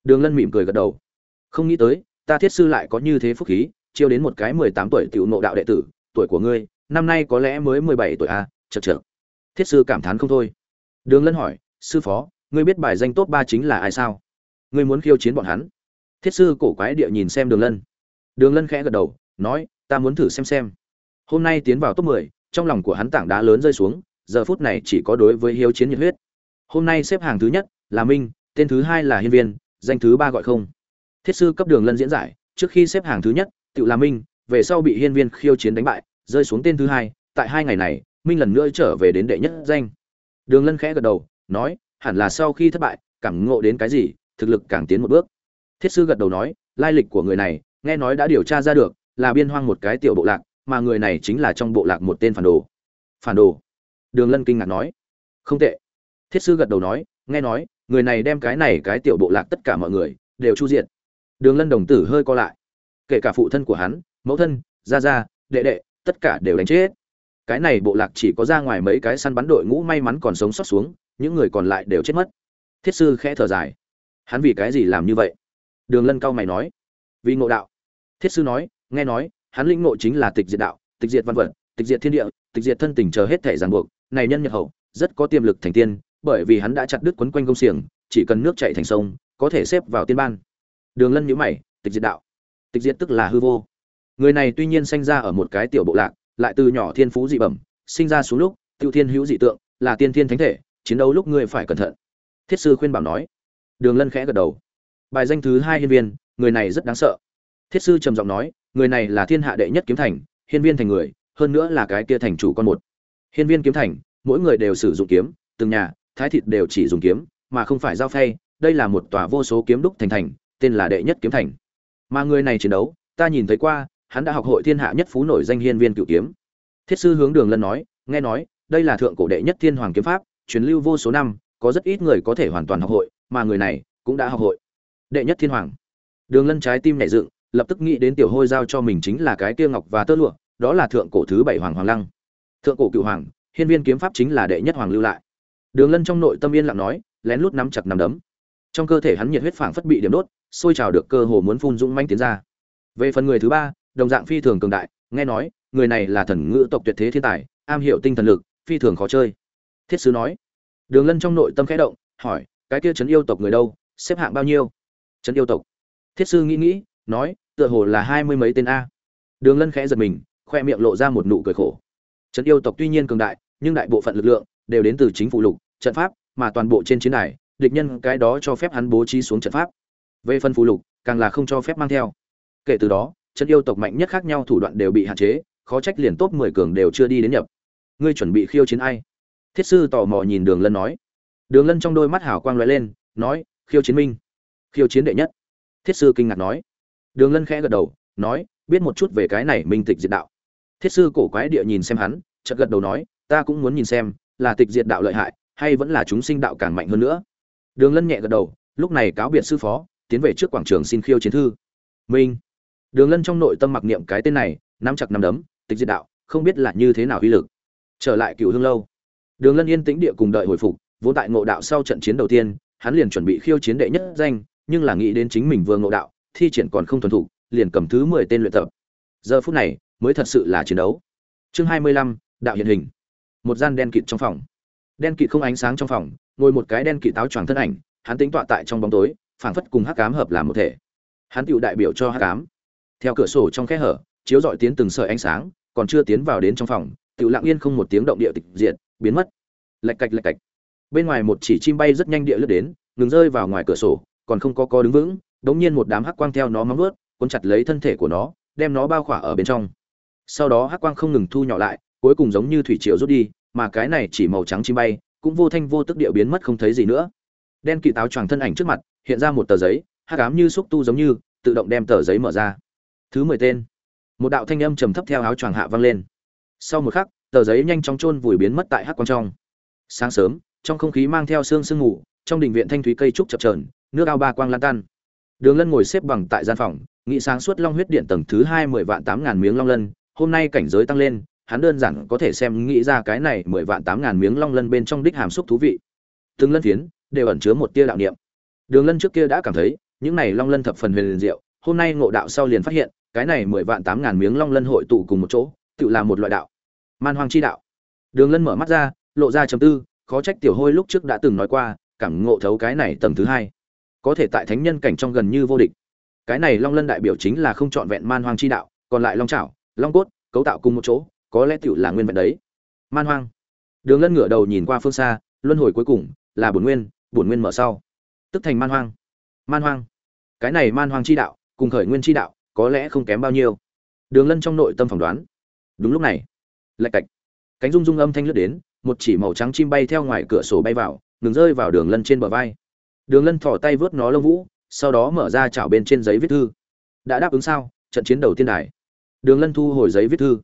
Đường lân mỉm cười gật đầu. Không nghĩ tới, ta thiết sư lại có như thế phúc khí, chiêu đến một cái mười tám tuổi tiểu nộ đạo đệ tử, tuổi của ngươi năm nay có lẽ mới mười bảy tuổi à, chậc chậc. thiết sư cảm thán không thôi. Đường lân hỏi sư phó ngươi biết bài danh top ba chính là ai sao? Ngươi muốn khiêu chiến bọn hắn? Thiết sư cổ quái địa nhìn xem đường lân. Đường lân khẽ gật đầu nói ta muốn thử xem xem. Hôm nay tiến vào top mười trong lòng của hắn tảng đá lớn rơi xuống giờ phút này chỉ có đối với hiếu chiến nhiệt huyết. Hôm nay xếp hàng thứ nhất là minh tên thứ hai là hiên viên danh thứ ba gọi không. Thiết sư cấp đường lân diễn giải trước khi xếp hàng thứ nhất tự là minh về sau bị hiên viên khiêu chiến đánh bại rơi xuống tên thứ hai, tại hai ngày này, minh lần nữa trở về đến đệ nhất danh. Đường lân khẽ gật đầu, nói, hẳn là sau khi thất bại, cảm ngộ đến cái gì, thực lực càng tiến một bước. Thiết sư gật đầu nói, lai lịch của người này, nghe nói đã điều tra ra được, là biên hoang một cái tiểu bộ lạc, mà người này chính là trong bộ lạc một tên phản đồ. Phản đồ? Đường lân kinh ngạc nói. Không tệ. Thiết sư gật đầu nói, nghe nói, người này đem cái này cái tiểu bộ lạc tất cả mọi người, đều chu diện đường lân đồng tử hơi co lại. Kể cả phụ thân của hắn, mẫu thân, gia gia, đệ đệ tất cả đều đánh chết. Cái này bộ lạc chỉ có ra ngoài mấy cái săn bắn đội ngũ may mắn còn sống sót xuống, những người còn lại đều chết mất. Thiết sư khẽ thở dài. Hắn vì cái gì làm như vậy? Đường lân cao mày nói. Vì ngộ đạo. Thiết sư nói, nghe nói, hắn lĩnh ngộ chính là tịch diệt đạo, tịch diệt văn vật, tịch diệt thiên địa, tịch diệt thân tình chờ hết thể ràng buộc. Này nhân nhật hậu, rất có tiềm lực thành tiên, bởi vì hắn đã chặt đứt quấn quanh công xiềng, chỉ cần nước chảy thành sông, có thể xếp vào tiên ban. Đường lân nhữ mày, tịch diệt đạo. Tịch diệt tức là hư vô người này tuy nhiên sinh ra ở một cái tiểu bộ lạc, lại từ nhỏ thiên phú dị bẩm, sinh ra xuống lúc, tiêu thiên hữu dị tượng, là tiên thiên thánh thể, chiến đấu lúc ngươi phải cẩn thận. Thiết sư khuyên bảo nói. Đường lân khẽ gật đầu. Bài danh thứ hai hiên viên, người này rất đáng sợ. Thiết sư trầm giọng nói, người này là thiên hạ đệ nhất kiếm thành, hiên viên thành người, hơn nữa là cái kia thành chủ con một. Hiên viên kiếm thành, mỗi người đều sử dụng kiếm, từng nhà, thái thịt đều chỉ dùng kiếm, mà không phải giao phay, đây là một tòa vô số kiếm đúc thành thành, tên là đệ nhất kiếm thành. Mà người này chiến đấu, ta nhìn thấy qua hắn đã học hội thiên hạ nhất phú nổi danh hiên viên cựu kiếm. Thiết sư hướng đường lân nói, nghe nói, đây là thượng cổ đệ nhất thiên hoàng kiếm pháp, truyền lưu vô số năm, có rất ít người có thể hoàn toàn học hội, mà người này cũng đã học hội. Đệ nhất thiên hoàng. Đường lân trái tim nhảy dựng, lập tức nghĩ đến tiểu hôi giao cho mình chính là cái kia ngọc và tơ lụa, đó là thượng cổ thứ bảy hoàng hoàng lăng. Thượng cổ cựu hoàng, hiên viên kiếm pháp chính là đệ nhất hoàng lưu lại. Đường lân trong nội tâm yên lặng nói, lén lút nắm chặt nắm đấm. Trong cơ thể hắn nhiệt huyết phảng phất bị điểm đốt, sôi trào được cơ hồ muốn phun dũng manh tiến ra. Về phần người thứ ba đồng dạng phi thường cường đại, nghe nói, người này là thần ngữ tộc tuyệt thế thiên tài, am hiểu tinh thần lực, phi thường khó chơi. Thiết sứ nói. Đường lân trong nội tâm khẽ động, hỏi, cái kia trấn yêu tộc người đâu, xếp hạng bao nhiêu? Trấn yêu tộc. Thiết sư nghĩ nghĩ, nói, tựa hồ là hai mươi mấy tên a. Đường lân khẽ giật mình, khoe miệng lộ ra một nụ cười khổ. Trấn yêu tộc tuy nhiên cường đại, nhưng đại bộ phận lực lượng đều đến từ chính phủ lục, trận pháp, mà toàn bộ trên chiến đài, địch nhân cái đó cho phép hắn bố trí xuống trận pháp. Về phân phủ lục, càng là không cho phép mang theo. Kể từ đó chân yêu tộc mạnh nhất khác nhau thủ đoạn đều bị hạn chế, khó trách liền top mười cường đều chưa đi đến nhập. Ngươi chuẩn bị khiêu chiến ai? Thiết sư tò mò nhìn đường lân nói. Đường lân trong đôi mắt hào quang lóe lên, nói, khiêu chiến minh. Khiêu chiến đệ nhất. Thiết sư kinh ngạc nói. Đường lân khẽ gật đầu, nói, biết một chút về cái này minh tịch diệt đạo. Thiết sư cổ quái địa nhìn xem hắn, chợt gật đầu nói, ta cũng muốn nhìn xem, là tịch diệt đạo lợi hại, hay vẫn là chúng sinh đạo càng mạnh hơn nữa. Đường lân nhẹ gật đầu, lúc này cáo biệt sư phó, tiến về trước quảng trường xin khiêu chiến thư. Minh đường lân trong nội tâm mặc niệm cái tên này, nắm chặt nắm đấm, tịch diệt đạo, không biết là như thế nào uy lực. Trở lại cựu hương lâu. Đường lân yên tĩnh địa cùng đợi hồi phục, vốn tại ngộ đạo sau trận chiến đầu tiên, hắn liền chuẩn bị khiêu chiến đệ nhất danh, nhưng là nghĩ đến chính mình vừa ngộ đạo, thi triển còn không thuần thục, liền cầm thứ mười tên luyện tập. Giờ phút này, mới thật sự là chiến đấu. Chương hai mươi lăm, đạo hiện hình. Một gian đen kịt trong phòng. Đen kịt không ánh sáng trong phòng, ngồi một cái đen kịt táo choàng thân ảnh, hắn tính tọa tại trong bóng tối, phảng phất cùng hắc Ám hợp làm một thể. Hắn tiểu đại biểu cho hắc Ám theo cửa sổ trong khe hở, chiếu dọi tiến từng sợi ánh sáng, còn chưa tiến vào đến trong phòng tự lặng yên không một tiếng động địa tịch diệt, biến mất. Lạch cạch lạch cạch. Bên ngoài một chỉ chim bay rất nhanh địa lướt đến, ngừng rơi vào ngoài cửa sổ, còn không có co đứng vững, đống nhiên một đám hắc quang theo nó móng vuốt, cuốn chặt lấy thân thể của nó, đem nó bao khỏa ở bên trong. Sau đó hắc quang không ngừng thu nhỏ lại, cuối cùng giống như thủy triều rút đi, mà cái này chỉ màu trắng chim bay, cũng vô thanh vô tức địa biến mất không thấy gì nữa. Đen kỵ táo choàng thân ảnh trước mặt, hiện ra một tờ giấy, hắc ám như xúc tu giống như, tự động đem tờ giấy mở ra thứ mười tên. Một đạo thanh âm trầm thấp theo áo choàng hạ vang lên. Sau một khắc, tờ giấy nhanh chóng chôn vùi biến mất tại hắc quang trong. Sáng sớm, trong không khí mang theo sương sương ngủ, trong đình viện thanh thúy cây trúc chập trờn nước ao ba quang lan tan. Đường lân ngồi xếp bằng tại gian phòng, nghị sáng suốt long huyết điện tầng thứ hai mười vạn tám ngàn miếng long lân, hôm nay cảnh giới tăng lên, hắn đơn giản có thể xem nghĩ ra cái này mười vạn tám ngàn miếng long lân bên trong đích hàm xúc thú vị. Từng lân phiến đều ẩn chứa một tia đạo niệm. Đường lân trước kia đã cảm thấy, những này long lân thập phần huyền diệu, hôm nay ngộ đạo sau liền phát hiện cái này mười vạn tám ngàn miếng long lân hội tụ cùng một chỗ, tự là một loại đạo. Man hoang chi đạo. Đường lân mở mắt ra, lộ ra chấm tư, khó trách tiểu hôi lúc trước đã từng nói qua, cảm ngộ thấu cái này tầng thứ hai. Có thể tại thánh nhân cảnh trong gần như vô địch. Cái này long lân đại biểu chính là không trọn vẹn man hoang chi đạo, còn lại long trảo, long cốt, cấu tạo cùng một chỗ, có lẽ tựu là nguyên vẹn đấy. Man hoang. Đường lân ngửa đầu nhìn qua phương xa, luân hồi cuối cùng, là bổn nguyên bổn nguyên mở sau. Tức thành man hoang. Man hoang. Cái này man hoang chi đạo, cùng khởi nguyên chi đạo có lẽ không kém bao nhiêu. Đường lân trong nội tâm phỏng đoán. Đúng lúc này, lạch cạch. Cánh rung rung âm thanh lướt đến, một chỉ màu trắng chim bay theo ngoài cửa sổ bay vào, ngừng rơi vào đường lân trên bờ vai. Đường lân thỏ tay vớt nó lông vũ, sau đó mở ra chảo bên trên giấy viết thư. Đã đáp ứng sao? Trận chiến đầu tiên đài. Đường lân thu hồi giấy viết thư.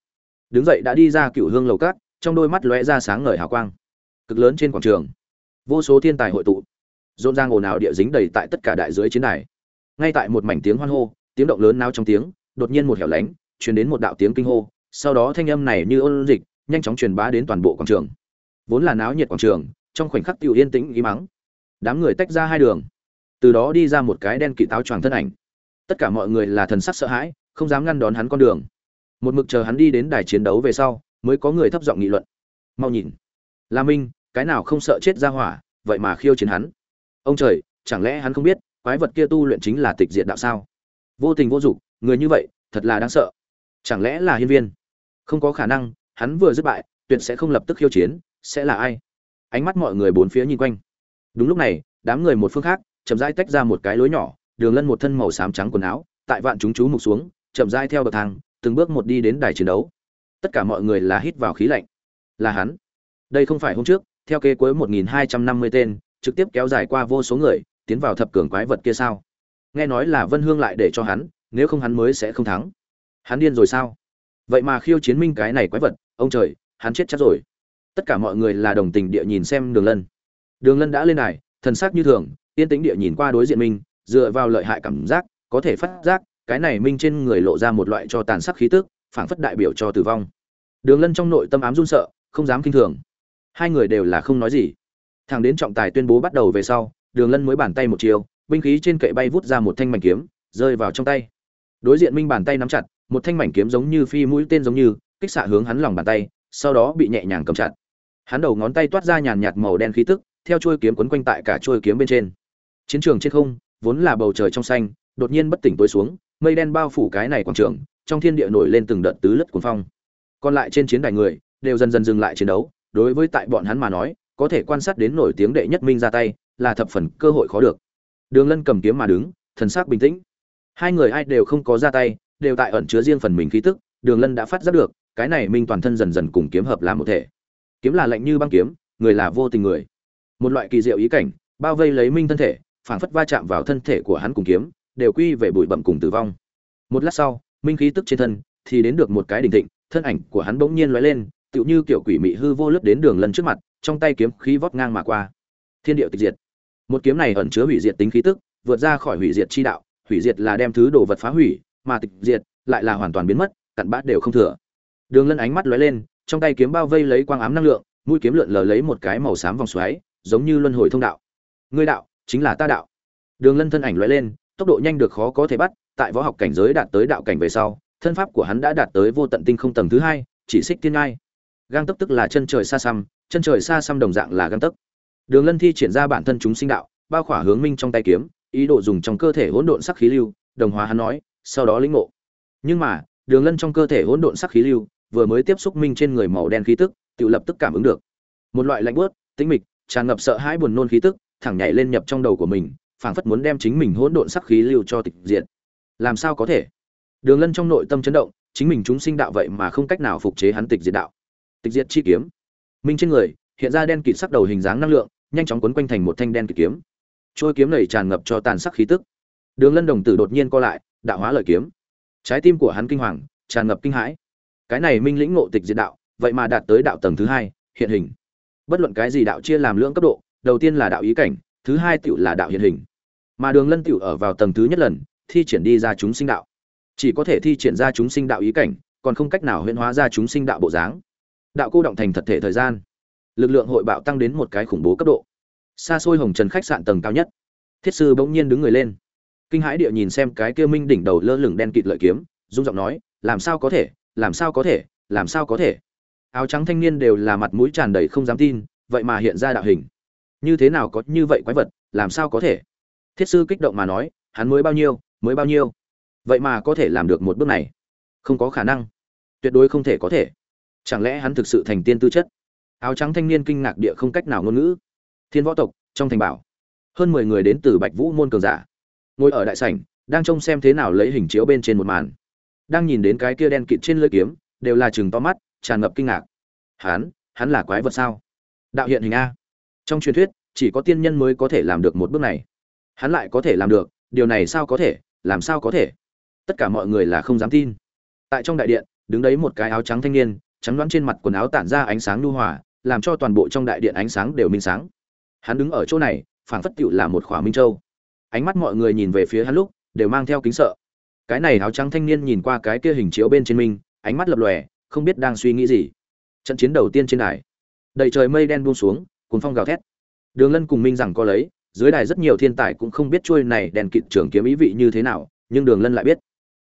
Đứng dậy đã đi ra cựu hương lầu cát trong đôi mắt lóe ra sáng ngời hào quang. Cực lớn trên quảng trường. Vô số thiên tài hội tụ. Rộn ràng ồn ào địa dính đầy tại tất cả đại dưới chiến đài. Ngay tại một mảnh tiếng hoan hô tiếng động lớn nao trong tiếng, đột nhiên một hẻo lánh, truyền đến một đạo tiếng kinh hô, sau đó thanh âm này như ôn dịch, nhanh chóng truyền bá đến toàn bộ quảng trường. Vốn là náo nhiệt quảng trường, trong khoảnh khắc tiêu yên tĩnh ý mắng. Đám người tách ra hai đường. Từ đó đi ra một cái đen kỵ táo choàng thân ảnh. Tất cả mọi người là thần sắc sợ hãi, không dám ngăn đón hắn con đường. Một mực chờ hắn đi đến đài chiến đấu về sau, mới có người thấp giọng nghị luận. Mau nhìn. La minh, cái nào không sợ chết ra hỏa, vậy mà khiêu chiến hắn. Ông trời, chẳng lẽ hắn không biết, quái vật kia tu luyện chính là tịch diệt đạo sao? Vô tình vô dụng người như vậy, thật là đáng sợ. Chẳng lẽ là hiên viên? Không có khả năng, hắn vừa dứt bại, tuyệt sẽ không lập tức khiêu chiến, sẽ là ai? Ánh mắt mọi người bốn phía nhìn quanh. Đúng lúc này, đám người một phương khác, chậm rãi tách ra một cái lối nhỏ, đường lân một thân màu xám trắng quần áo, tại vạn chúng chú mục xuống, chậm rãi theo bậc thang, từng bước một đi đến đài chiến đấu. Tất cả mọi người là hít vào khí lạnh. Là hắn. Đây không phải hôm trước, theo kế cuối 1250 tên, trực tiếp kéo dài qua vô số người, tiến vào thập cường quái vật kia sao? Nghe nói là vân hương lại để cho hắn, nếu không hắn mới sẽ không thắng. Hắn điên rồi sao? Vậy mà khiêu chiến minh cái này quái vật, ông trời, hắn chết chắc rồi. Tất cả mọi người là đồng tình địa nhìn xem đường lân. Đường lân đã lên đài, thần sắc như thường, yên tĩnh địa nhìn qua đối diện minh dựa vào lợi hại cảm giác, có thể phát giác, cái này minh trên người lộ ra một loại cho tàn sắc khí tức, phảng phất đại biểu cho tử vong. Đường lân trong nội tâm ám run sợ, không dám kinh thường. Hai người đều là không nói gì. Thằng đến trọng tài tuyên bố bắt đầu về sau, đường lân mới bàn tay một chiều binh khí trên kệ bay vút ra một thanh mảnh kiếm, rơi vào trong tay. Đối diện minh bàn tay nắm chặt, một thanh mảnh kiếm giống như phi mũi tên giống như, kích xạ hướng hắn lòng bàn tay, sau đó bị nhẹ nhàng cầm chặt. Hắn đầu ngón tay toát ra nhàn nhạt màu đen khí tức, theo chuôi kiếm quấn quanh tại cả chuôi kiếm bên trên. Chiến trường trên không, vốn là bầu trời trong xanh, đột nhiên bất tỉnh tối xuống, mây đen bao phủ cái này quảng trường, trong thiên địa nổi lên từng đợt tứ lất cuồng phong. Còn lại trên chiến đài người, đều dần dần dừng lại chiến đấu, đối với tại bọn hắn mà nói, có thể quan sát đến nổi tiếng đệ nhất minh ra tay, là thập phần cơ hội khó được đường lân cầm kiếm mà đứng, thần sắc bình tĩnh. Hai người ai đều không có ra tay, đều tại ẩn chứa riêng phần mình khí tức, đường lân đã phát giác được, cái này minh toàn thân dần dần cùng kiếm hợp làm một thể. Kiếm là lạnh như băng kiếm, người là vô tình người. Một loại kỳ diệu ý cảnh, bao vây lấy minh thân thể, phảng phất va chạm vào thân thể của hắn cùng kiếm, đều quy về bụi bậm cùng tử vong. Một lát sau, minh khí tức trên thân thì đến được một cái đỉnh thịnh, thân ảnh của hắn bỗng nhiên lóe lên, tựu như kiểu quỷ mị hư vô lướt đến đường lân trước mặt, trong tay kiếm khí vót ngang mà qua. Thiên điệu tịch diệt một kiếm này ẩn chứa hủy diệt tính khí tức, vượt ra khỏi hủy diệt chi đạo, hủy diệt là đem thứ đồ vật phá hủy, mà tịch diệt lại là hoàn toàn biến mất, cặn bát đều không thừa. Đường lân ánh mắt lóe lên, trong tay kiếm bao vây lấy quang ám năng lượng, mũi kiếm lượn lờ lấy một cái màu xám vòng xoáy, giống như luân hồi thông đạo. Ngươi đạo, chính là ta đạo. Đường lân thân ảnh lóe lên, tốc độ nhanh được khó có thể bắt, tại võ học cảnh giới đạt tới đạo cảnh về sau, thân pháp của hắn đã đạt tới vô tận tinh không tầng thứ hai, chỉ xích thiên ngai. Gang tấp tức là chân trời xa xăm, chân trời xa xăm đồng dạng là gang tấp đường lân thi triển ra bản thân chúng sinh đạo bao khỏa hướng minh trong tay kiếm ý đồ dùng trong cơ thể hỗn độn sắc khí lưu đồng hóa hắn nói sau đó lĩnh ngộ. Nhưng mà đường lân trong cơ thể hỗn độn sắc khí lưu vừa mới tiếp xúc minh trên người màu đen khí tức tự lập tức cảm ứng được. Một loại lạnh buốt, tĩnh mịch tràn ngập sợ hãi buồn nôn khí tức thẳng nhảy lên nhập trong đầu của mình phảng phất muốn đem chính mình hỗn độn sắc khí lưu cho tịch diệt. Làm sao có thể? Đường lân trong nội tâm chấn động chính mình chúng sinh đạo vậy mà không cách nào phục chế hắn tịch diệt đạo. Tịch diệt chi kiếm. Minh trên người hiện ra đen kịt sắc đầu hình dáng năng lượng nhanh chóng quấn quanh thành một thanh đen kịt kiếm. Trôi kiếm này tràn ngập cho tàn sắc khí tức. Đường lân đồng tử đột nhiên co lại, đạo hóa lợi kiếm. Trái tim của hắn kinh hoàng, tràn ngập kinh hãi. Cái này minh lĩnh ngộ tịch diệt đạo, vậy mà đạt tới đạo tầng thứ hai, hiện hình. Bất luận cái gì đạo chia làm lưỡng cấp độ, đầu tiên là đạo ý cảnh, thứ hai tựu là đạo hiện hình. Mà đường lân tựu ở vào tầng thứ nhất lần, thi triển đi ra chúng sinh đạo. Chỉ có thể thi triển ra chúng sinh đạo ý cảnh, còn không cách nào huyễn hóa ra chúng sinh đạo bộ dáng. Đạo cô động thành thật thể thời gian lực lượng hội bạo tăng đến một cái khủng bố cấp độ. Xa xôi hồng trần khách sạn tầng cao nhất. Thiết sư bỗng nhiên đứng người lên. Kinh hãi địa nhìn xem cái kia minh đỉnh đầu lơ lửng đen kịt lợi kiếm dung giọng nói, làm sao có thể, làm sao có thể, làm sao có thể? Áo trắng thanh niên đều là mặt mũi tràn đầy không dám tin, vậy mà hiện ra đạo hình. Như thế nào có như vậy quái vật, làm sao có thể? Thiết sư kích động mà nói, hắn mới bao nhiêu, mới bao nhiêu? Vậy mà có thể làm được một bước này. Không có khả năng. Tuyệt đối không thể có thể. Chẳng lẽ hắn thực sự thành tiên tư chất? Áo trắng thanh niên kinh ngạc địa không cách nào ngôn ngữ. Thiên võ tộc, trong thành bảo. Hơn mười người đến từ bạch vũ môn cường giả. Ngồi ở đại sảnh, đang trông xem thế nào lấy hình chiếu bên trên một màn. Đang nhìn đến cái kia đen kịt trên lưỡi kiếm, đều là chừng to mắt, tràn ngập kinh ngạc. Hắn hắn là quái vật sao? Đạo hiện hình a. Trong truyền thuyết, chỉ có tiên nhân mới có thể làm được một bước này. Hắn lại có thể làm được, điều này sao có thể, làm sao có thể? Tất cả mọi người là không dám tin. Tại trong đại điện, đứng đấy một cái áo trắng thanh niên, trắng đoán trên mặt quần áo tản ra ánh sáng lưu hòa làm cho toàn bộ trong đại điện ánh sáng đều minh sáng. Hắn đứng ở chỗ này phảng phất tựu là một khỏa minh châu. Ánh mắt mọi người nhìn về phía hắn lúc đều mang theo kính sợ. Cái này áo trắng thanh niên nhìn qua cái kia hình chiếu bên trên mình, ánh mắt lập lòe không biết đang suy nghĩ gì. Trận chiến đầu tiên trên đài. Đầy trời mây đen buông xuống cuốn phong gào thét. Đường lân cùng minh rằng có lấy dưới đài rất nhiều thiên tài cũng không biết trôi này đèn kịt trưởng kiếm ý vị như thế nào nhưng đường lân lại biết.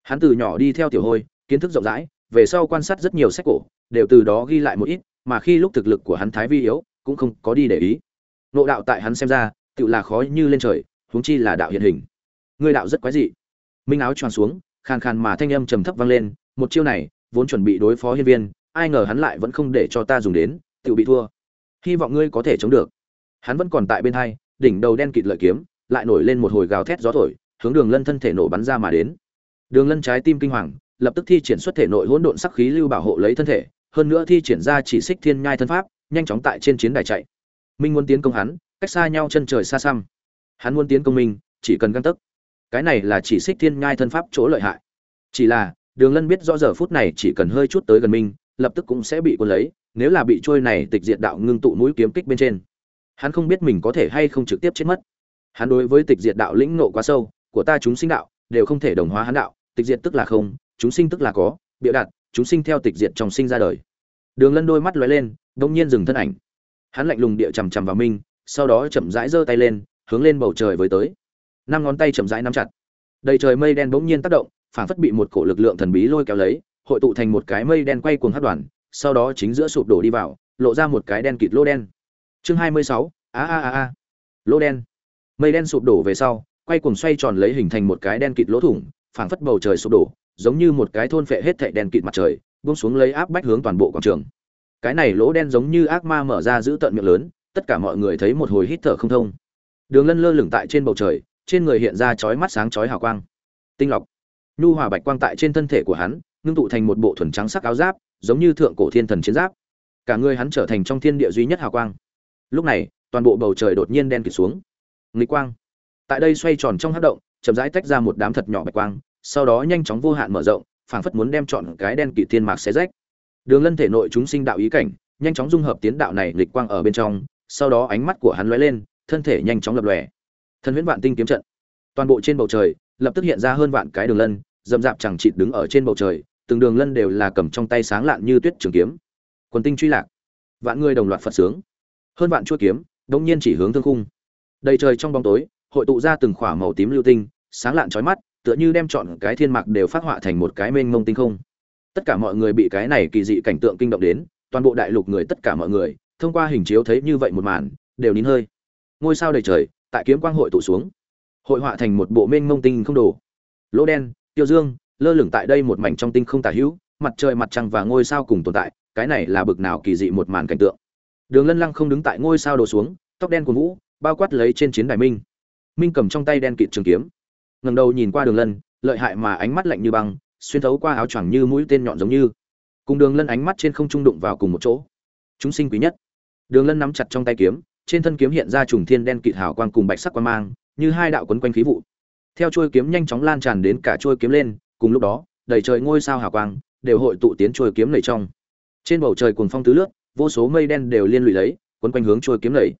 Hắn từ nhỏ đi theo tiểu hôi kiến thức rộng rãi về sau quan sát rất nhiều sách cổ đều từ đó ghi lại một ít mà khi lúc thực lực của hắn thái vi yếu, cũng không có đi để ý. Ngộ đạo tại hắn xem ra tựa là khó như lên trời, huống chi là đạo hiện hình. Ngươi đạo rất quái dị. Minh áo tròn xuống, khàn khàn mà thanh âm trầm thấp vang lên, một chiêu này, vốn chuẩn bị đối phó hiên viên, ai ngờ hắn lại vẫn không để cho ta dùng đến, tựu bị thua. Hy vọng ngươi có thể chống được. Hắn vẫn còn tại bên hai, đỉnh đầu đen kịt lợi kiếm, lại nổi lên một hồi gào thét gió thổi, hướng đường lân thân thể nổ bắn ra mà đến. Đường lân trái tim kinh hoàng, lập tức thi triển xuất thể nội hỗn độn sắc khí lưu bảo hộ lấy thân thể hơn nữa thi triển ra chỉ xích thiên nhai thân pháp, nhanh chóng tại trên chiến đài chạy. Minh muốn tiến công hắn, cách xa nhau chân trời xa xăm. Hắn muốn tiến công minh chỉ cần găng tấc. Cái này là chỉ xích thiên nhai thân pháp chỗ lợi hại. Chỉ là, đường lân biết rõ giờ phút này chỉ cần hơi chút tới gần minh lập tức cũng sẽ bị cuốn lấy, nếu là bị trôi này tịch diệt đạo ngưng tụ mũi kiếm kích bên trên. Hắn không biết mình có thể hay không trực tiếp chết mất. Hắn đối với tịch diệt đạo lĩnh nộ quá sâu, của ta chúng sinh đạo, đều không thể đồng hóa hắn đạo, tịch diệt tức là không, chúng sinh tức là có bịa đặt, chúng sinh theo tịch diệt trong sinh ra đời. Đường lân đôi mắt lóe lên, đông nhiên dừng thân ảnh. Hắn lạnh lùng địa chằm chằm vào minh, sau đó chậm rãi giơ tay lên, hướng lên bầu trời với tới. Năm ngón tay chậm rãi nắm chặt. Đầy trời mây đen bỗng nhiên tác động phản phất bị một cổ lực lượng thần bí lôi kéo lấy, hội tụ thành một cái mây đen quay cuồng hát đoàn, sau đó chính giữa sụp đổ đi vào, lộ ra một cái đen kịt lô đen. Chương hai mươi sáu, a a a a. Lô đen. Mây đen sụp đổ về sau, quay cuồng xoay tròn lấy hình thành một cái đen kịt lỗ thủng, phảng phất bầu trời sụp đổ giống như một cái thôn phệ hết thảy đèn kịt mặt trời, buông xuống lấy áp bách hướng toàn bộ quảng trường. Cái này lỗ đen giống như ác ma mở ra giữ tận miệng lớn, tất cả mọi người thấy một hồi hít thở không thông. Đường lân lơ lửng tại trên bầu trời, trên người hiện ra chói mắt sáng chói hào quang. Tinh lọc. Nhu hòa bạch quang tại trên thân thể của hắn, ngưng tụ thành một bộ thuần trắng sắc áo giáp, giống như thượng cổ thiên thần chiến giáp. Cả người hắn trở thành trong thiên địa duy nhất hào quang. Lúc này, toàn bộ bầu trời đột nhiên đen kịt xuống. Nghịch quang. Tại đây xoay tròn trong hắc động, chậm rãi tách ra một đám thật nhỏ bạch quang sau đó nhanh chóng vô hạn mở rộng, phảng phất muốn đem chọn cái đen kỵ thiên mạc xé rách. Đường lân thể nội chúng sinh đạo ý cảnh, nhanh chóng dung hợp tiến đạo này nghịch quang ở bên trong, sau đó ánh mắt của hắn lóe lên, thân thể nhanh chóng lập lòe. Thần huyễn vạn tinh kiếm trận. Toàn bộ trên bầu trời, lập tức hiện ra hơn vạn cái đường lân rậm rạp chẳng chịt đứng ở trên bầu trời, từng đường lân đều là cầm trong tay sáng lạn như tuyết trường kiếm. Quần tinh truy lạc. Vạn người đồng loạt phật sướng. Hơn vạn chua kiếm đông nhiên chỉ hướng thương khung. Đầy trời trong bóng tối, hội tụ ra từng khỏa màu tím lưu tinh, sáng lạn chói mắt tựa như đem chọn cái thiên mạc đều phát họa thành một cái mênh mông tinh không. Tất cả mọi người bị cái này kỳ dị cảnh tượng kinh động đến, toàn bộ đại lục người tất cả mọi người, thông qua hình chiếu thấy như vậy một màn, đều nín hơi. Ngôi sao đầy trời, tại kiếm quang hội tụ xuống. Hội họa thành một bộ mênh mông tinh không đồ. Lỗ đen, tiêu dương, lơ lửng tại đây một mảnh trong tinh không tả hữu, mặt trời mặt trăng và ngôi sao cùng tồn tại, cái này là bực nào kỳ dị một màn cảnh tượng. Đường lân lăng không đứng tại ngôi sao đổ xuống, tóc đen của vũ, bao quát lấy trên chiến đài minh. Minh cầm trong tay đen kịt trường kiếm ngẩng đầu nhìn qua đường lân, lợi hại mà ánh mắt lạnh như băng, xuyên thấu qua áo choàng như mũi tên nhọn giống như. Cùng đường lân ánh mắt trên không trung đụng vào cùng một chỗ. Chúng sinh quý nhất. Đường lân nắm chặt trong tay kiếm, trên thân kiếm hiện ra trùng thiên đen kịt hào quang cùng bạch sắc quang mang, như hai đạo quấn quanh khí vụ. Theo chuôi kiếm nhanh chóng lan tràn đến cả chuôi kiếm lên, cùng lúc đó, đầy trời ngôi sao hào quang đều hội tụ tiến chuôi kiếm lầy trong. Trên bầu trời cuồng phong tứ lướt vô số mây đen đều liên lụy lấy, quấn quanh hướng chuôi kiếm lầy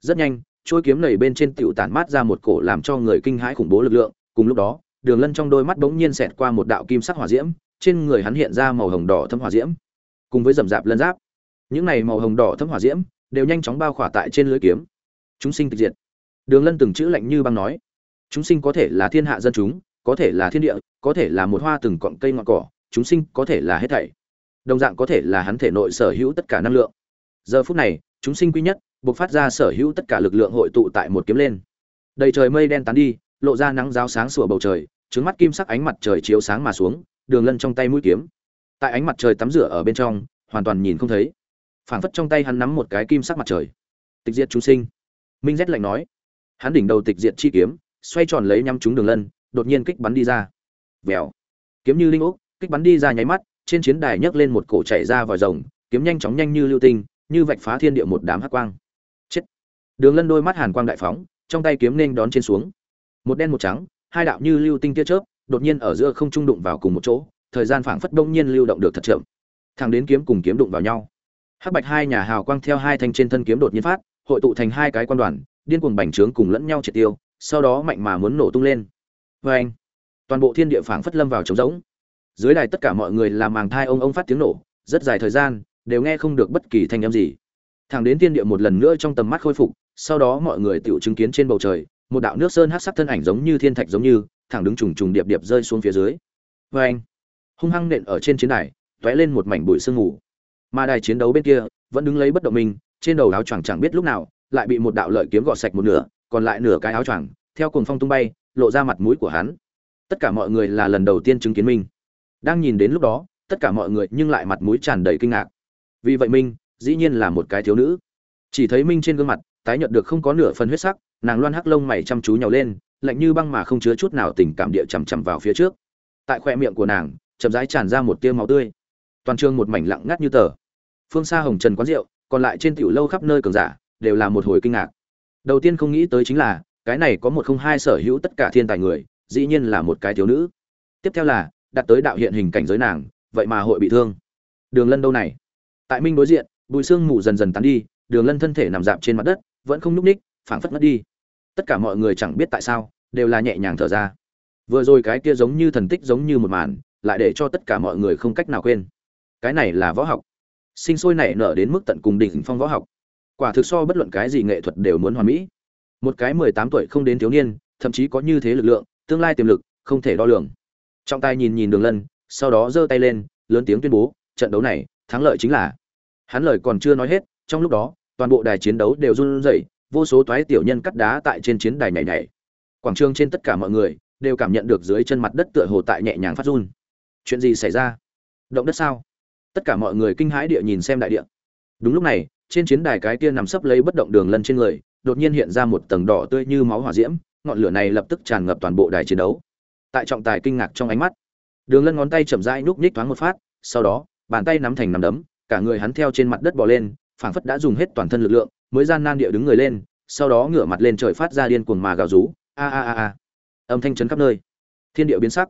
rất nhanh, chuôi kiếm lầy bên trên tiểu tản mát ra một cổ làm cho người kinh hãi khủng bố lực lượng cùng lúc đó, đường lân trong đôi mắt bỗng nhiên xẹt qua một đạo kim sắc hỏa diễm, trên người hắn hiện ra màu hồng đỏ thâm hỏa diễm. Cùng với rậm rạp lân giáp, những này màu hồng đỏ thâm hỏa diễm đều nhanh chóng bao khỏa tại trên lưới kiếm. Chúng sinh tịch diệt. Đường lân từng chữ lạnh như băng nói, chúng sinh có thể là thiên hạ dân chúng, có thể là thiên địa, có thể là một hoa từng cọng cây ngọn cỏ, chúng sinh có thể là hết thảy. Đồng dạng có thể là hắn thể nội sở hữu tất cả năng lượng. Giờ phút này, chúng sinh quy nhất, buộc phát ra sở hữu tất cả lực lượng hội tụ tại một kiếm lên. Đầy trời mây đen tán đi lộ ra nắng giáo sáng sủa bầu trời trứng mắt kim sắc ánh mặt trời chiếu sáng mà xuống, đường lân trong tay mũi kiếm. Tại ánh mặt trời tắm rửa ở bên trong, hoàn toàn nhìn không thấy. Phảng phất trong tay hắn nắm một cái kim sắc mặt trời. Tịch diệt chúng sinh. Minh rét lạnh nói. Hắn đỉnh đầu tịch diệt chi kiếm, xoay tròn lấy nhắm trúng đường lân, đột nhiên kích bắn đi ra. Vèo. Kiếm như linh ốc kích bắn đi ra nháy mắt, trên chiến đài nhấc lên một cổ chạy ra vòi rồng, kiếm nhanh chóng nhanh như lưu tinh, như vạch phá thiên địa một đám hắc quang. Chết. Đường lân đôi mắt hàn quang đại phóng, trong tay kiếm nên đón trên xuống một đen một trắng, hai đạo như lưu tinh tia chớp, đột nhiên ở giữa không trung đụng vào cùng một chỗ, thời gian phảng phất đông nhiên lưu động được thật chậm. Thẳng đến kiếm cùng kiếm đụng vào nhau. Hắc bạch hai nhà hào quang theo hai thanh trên thân kiếm đột nhiên phát, hội tụ thành hai cái quan đoàn, điên cuồng bành trướng cùng lẫn nhau triệt tiêu, sau đó mạnh mà muốn nổ tung lên. Vê anh, toàn bộ thiên địa phảng phất lâm vào trống rỗng. Dưới đài tất cả mọi người làm màng thai ông ông phát tiếng nổ, rất dài thời gian, đều nghe không được bất kỳ thanh âm gì. Thẳng đến thiên địa một lần nữa trong tầm mắt khôi phục, sau đó mọi người tự chứng kiến trên bầu trời một đạo nước sơn hát sắc thân ảnh giống như thiên thạch giống như, thẳng đứng trùng trùng điệp điệp rơi xuống phía dưới. Vê anh, hung hăng nện ở trên chiến đài t lên một mảnh bụi sương mù. Mà đài chiến đấu bên kia vẫn đứng lấy bất động mình, trên đầu áo choàng chẳng biết lúc nào lại bị một đạo lợi kiếm gọt sạch một nửa, còn lại nửa cái áo choàng, theo cuồng phong tung bay, lộ ra mặt mũi của hắn. Tất cả mọi người là lần đầu tiên chứng kiến minh đang nhìn đến lúc đó, tất cả mọi người nhưng lại mặt mũi tràn đầy kinh ngạc. Vì vậy minh dĩ nhiên là một cái thiếu nữ. Chỉ thấy minh trên gương mặt tái nhợt được không có nửa phần huyết sắc nàng loan hắc lông mày chăm chú nhào lên, lạnh như băng mà không chứa chút nào tình cảm địa chằm chằm vào phía trước. Tại khoe miệng của nàng, chậm rãi tràn ra một tia máu tươi. Toàn trường một mảnh lặng ngắt như tờ. Phương xa hồng trần quán rượu, còn lại trên tiểu lâu khắp nơi cường giả, đều là một hồi kinh ngạc. Đầu tiên không nghĩ tới chính là, cái này có một không hai sở hữu tất cả thiên tài người, dĩ nhiên là một cái thiếu nữ. Tiếp theo là, đặt tới đạo hiện hình cảnh giới nàng, vậy mà hội bị thương. Đường lân đâu này? Tại minh đối diện bụi xương mù dần dần tán đi, đường lân thân thể nằm dạp trên mặt đất, vẫn không nhúc ních phảng phất mất đi. Tất cả mọi người chẳng biết tại sao, đều là nhẹ nhàng thở ra. Vừa rồi cái kia giống như thần tích giống như một màn, lại để cho tất cả mọi người không cách nào quên. Cái này là võ học. Sinh sôi nảy nở đến mức tận cùng đỉnh phong võ học. Quả thực so bất luận cái gì nghệ thuật đều muốn hoàn mỹ. Một cái mười tám tuổi không đến thiếu niên, thậm chí có như thế lực lượng, tương lai tiềm lực, không thể đo lường. Trọng tài nhìn nhìn đường lân, sau đó giơ tay lên, lớn tiếng tuyên bố, trận đấu này, thắng lợi chính là. Hắn lời còn chưa nói hết, trong lúc đó, toàn bộ đài chiến đấu đều run rẩy vô số toái tiểu nhân cắt đá tại trên chiến đài nhảy nhảy. Quảng trường trên tất cả mọi người đều cảm nhận được dưới chân mặt đất tựa hồ tại nhẹ nhàng phát run. Chuyện gì xảy ra? Động đất sao? Tất cả mọi người kinh hãi địa nhìn xem đại địa. Đúng lúc này, trên chiến đài cái kia nằm sấp lấy bất động đường lân trên người, đột nhiên hiện ra một tầng đỏ tươi như máu hỏa diễm, ngọn lửa này lập tức tràn ngập toàn bộ đài chiến đấu. Tại trọng tài kinh ngạc trong ánh mắt, đường lân ngón tay chậm rãi núp nhích thoáng một phát, sau đó, bàn tay nắm thành nắm đấm, cả người hắn theo trên mặt đất bò lên, phảng phất đã dùng hết toàn thân lực lượng mới gian nan địa đứng người lên, sau đó ngửa mặt lên trời phát ra điên cuồng mà gào rú. A a a a. Âm thanh chấn khắp nơi. Thiên địa biến sắc.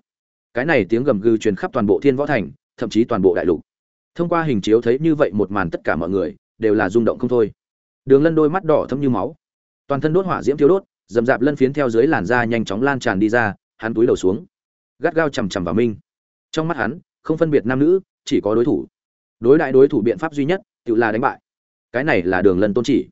Cái này tiếng gầm gừ truyền khắp toàn bộ thiên võ thành, thậm chí toàn bộ đại lục. Thông qua hình chiếu thấy như vậy một màn tất cả mọi người, đều là rung động không thôi. Đường lân đôi mắt đỏ thâm như máu. Toàn thân đốt hỏa diễm thiếu đốt, dầm dạp lân phiến theo dưới làn da nhanh chóng lan tràn đi ra, hắn túi đầu xuống. Gắt gao chằm chằm vào minh trong mắt hắn, không phân biệt nam nữ, chỉ có đối thủ. Đối đại đối thủ biện pháp duy nhất, tự là đánh bại. Cái này là đường lân tôn chỉ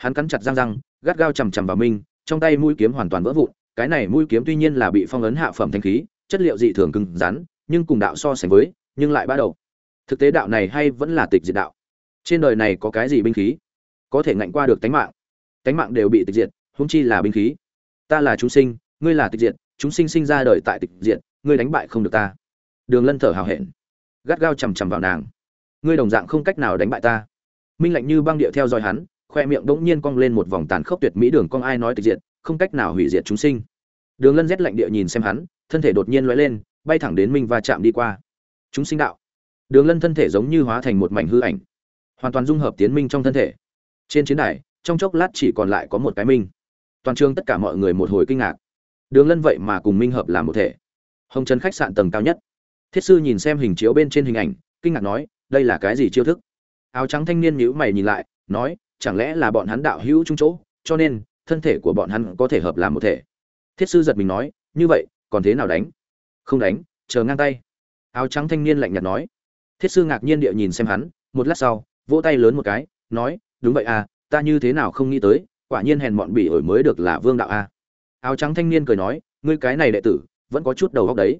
hắn cắn chặt răng răng, gắt gao chằm chằm vào minh trong tay mũi kiếm hoàn toàn vỡ vụn, cái này mũi kiếm tuy nhiên là bị phong ấn hạ phẩm thanh khí, chất liệu dị thường cứng rắn, nhưng cùng đạo so sánh với, nhưng lại bắt đầu. Thực tế đạo này hay vẫn là tịch diệt đạo. Trên đời này có cái gì binh khí có thể ngạnh qua được tánh mạng? Tánh mạng đều bị tịch diệt, huống chi là binh khí. Ta là chúng sinh, ngươi là tịch diệt, chúng sinh sinh ra đời tại tịch diệt, ngươi đánh bại không được ta. Đường lân thở hào hẹn, gắt gao chằm chằm vào nàng. Ngươi đồng dạng không cách nào đánh bại ta. Minh lạnh như băng địa theo dõi hắn khoe miệng bỗng nhiên cong lên một vòng tàn khốc tuyệt mỹ đường cong ai nói tịch diệt, không cách nào hủy diệt chúng sinh. Đường lân rét lạnh địa nhìn xem hắn, thân thể đột nhiên lóe lên, bay thẳng đến minh và chạm đi qua. Chúng sinh đạo. Đường lân thân thể giống như hóa thành một mảnh hư ảnh, hoàn toàn dung hợp tiến minh trong thân thể. Trên chiến đài, trong chốc lát chỉ còn lại có một cái minh. Toàn trường tất cả mọi người một hồi kinh ngạc. Đường lân vậy mà cùng minh hợp làm một thể. Hồng trần khách sạn tầng cao nhất. Thiết sư nhìn xem hình chiếu bên trên hình ảnh, kinh ngạc nói, đây là cái gì chiêu thức? Áo trắng thanh niên nhíu mày nhìn lại, nói chẳng lẽ là bọn hắn đạo hữu trung chỗ, cho nên, thân thể của bọn hắn có thể hợp làm một thể. Thiết sư giật mình nói, như vậy, còn thế nào đánh? Không đánh, chờ ngang tay. Áo trắng thanh niên lạnh nhạt nói. Thiết sư ngạc nhiên địa nhìn xem hắn, một lát sau, vỗ tay lớn một cái, nói, đúng vậy à ta như thế nào không nghĩ tới, quả nhiên hèn mọn bỉ ổi mới được là vương đạo a. Áo trắng thanh niên cười nói, ngươi cái này đệ tử, vẫn có chút đầu óc đấy.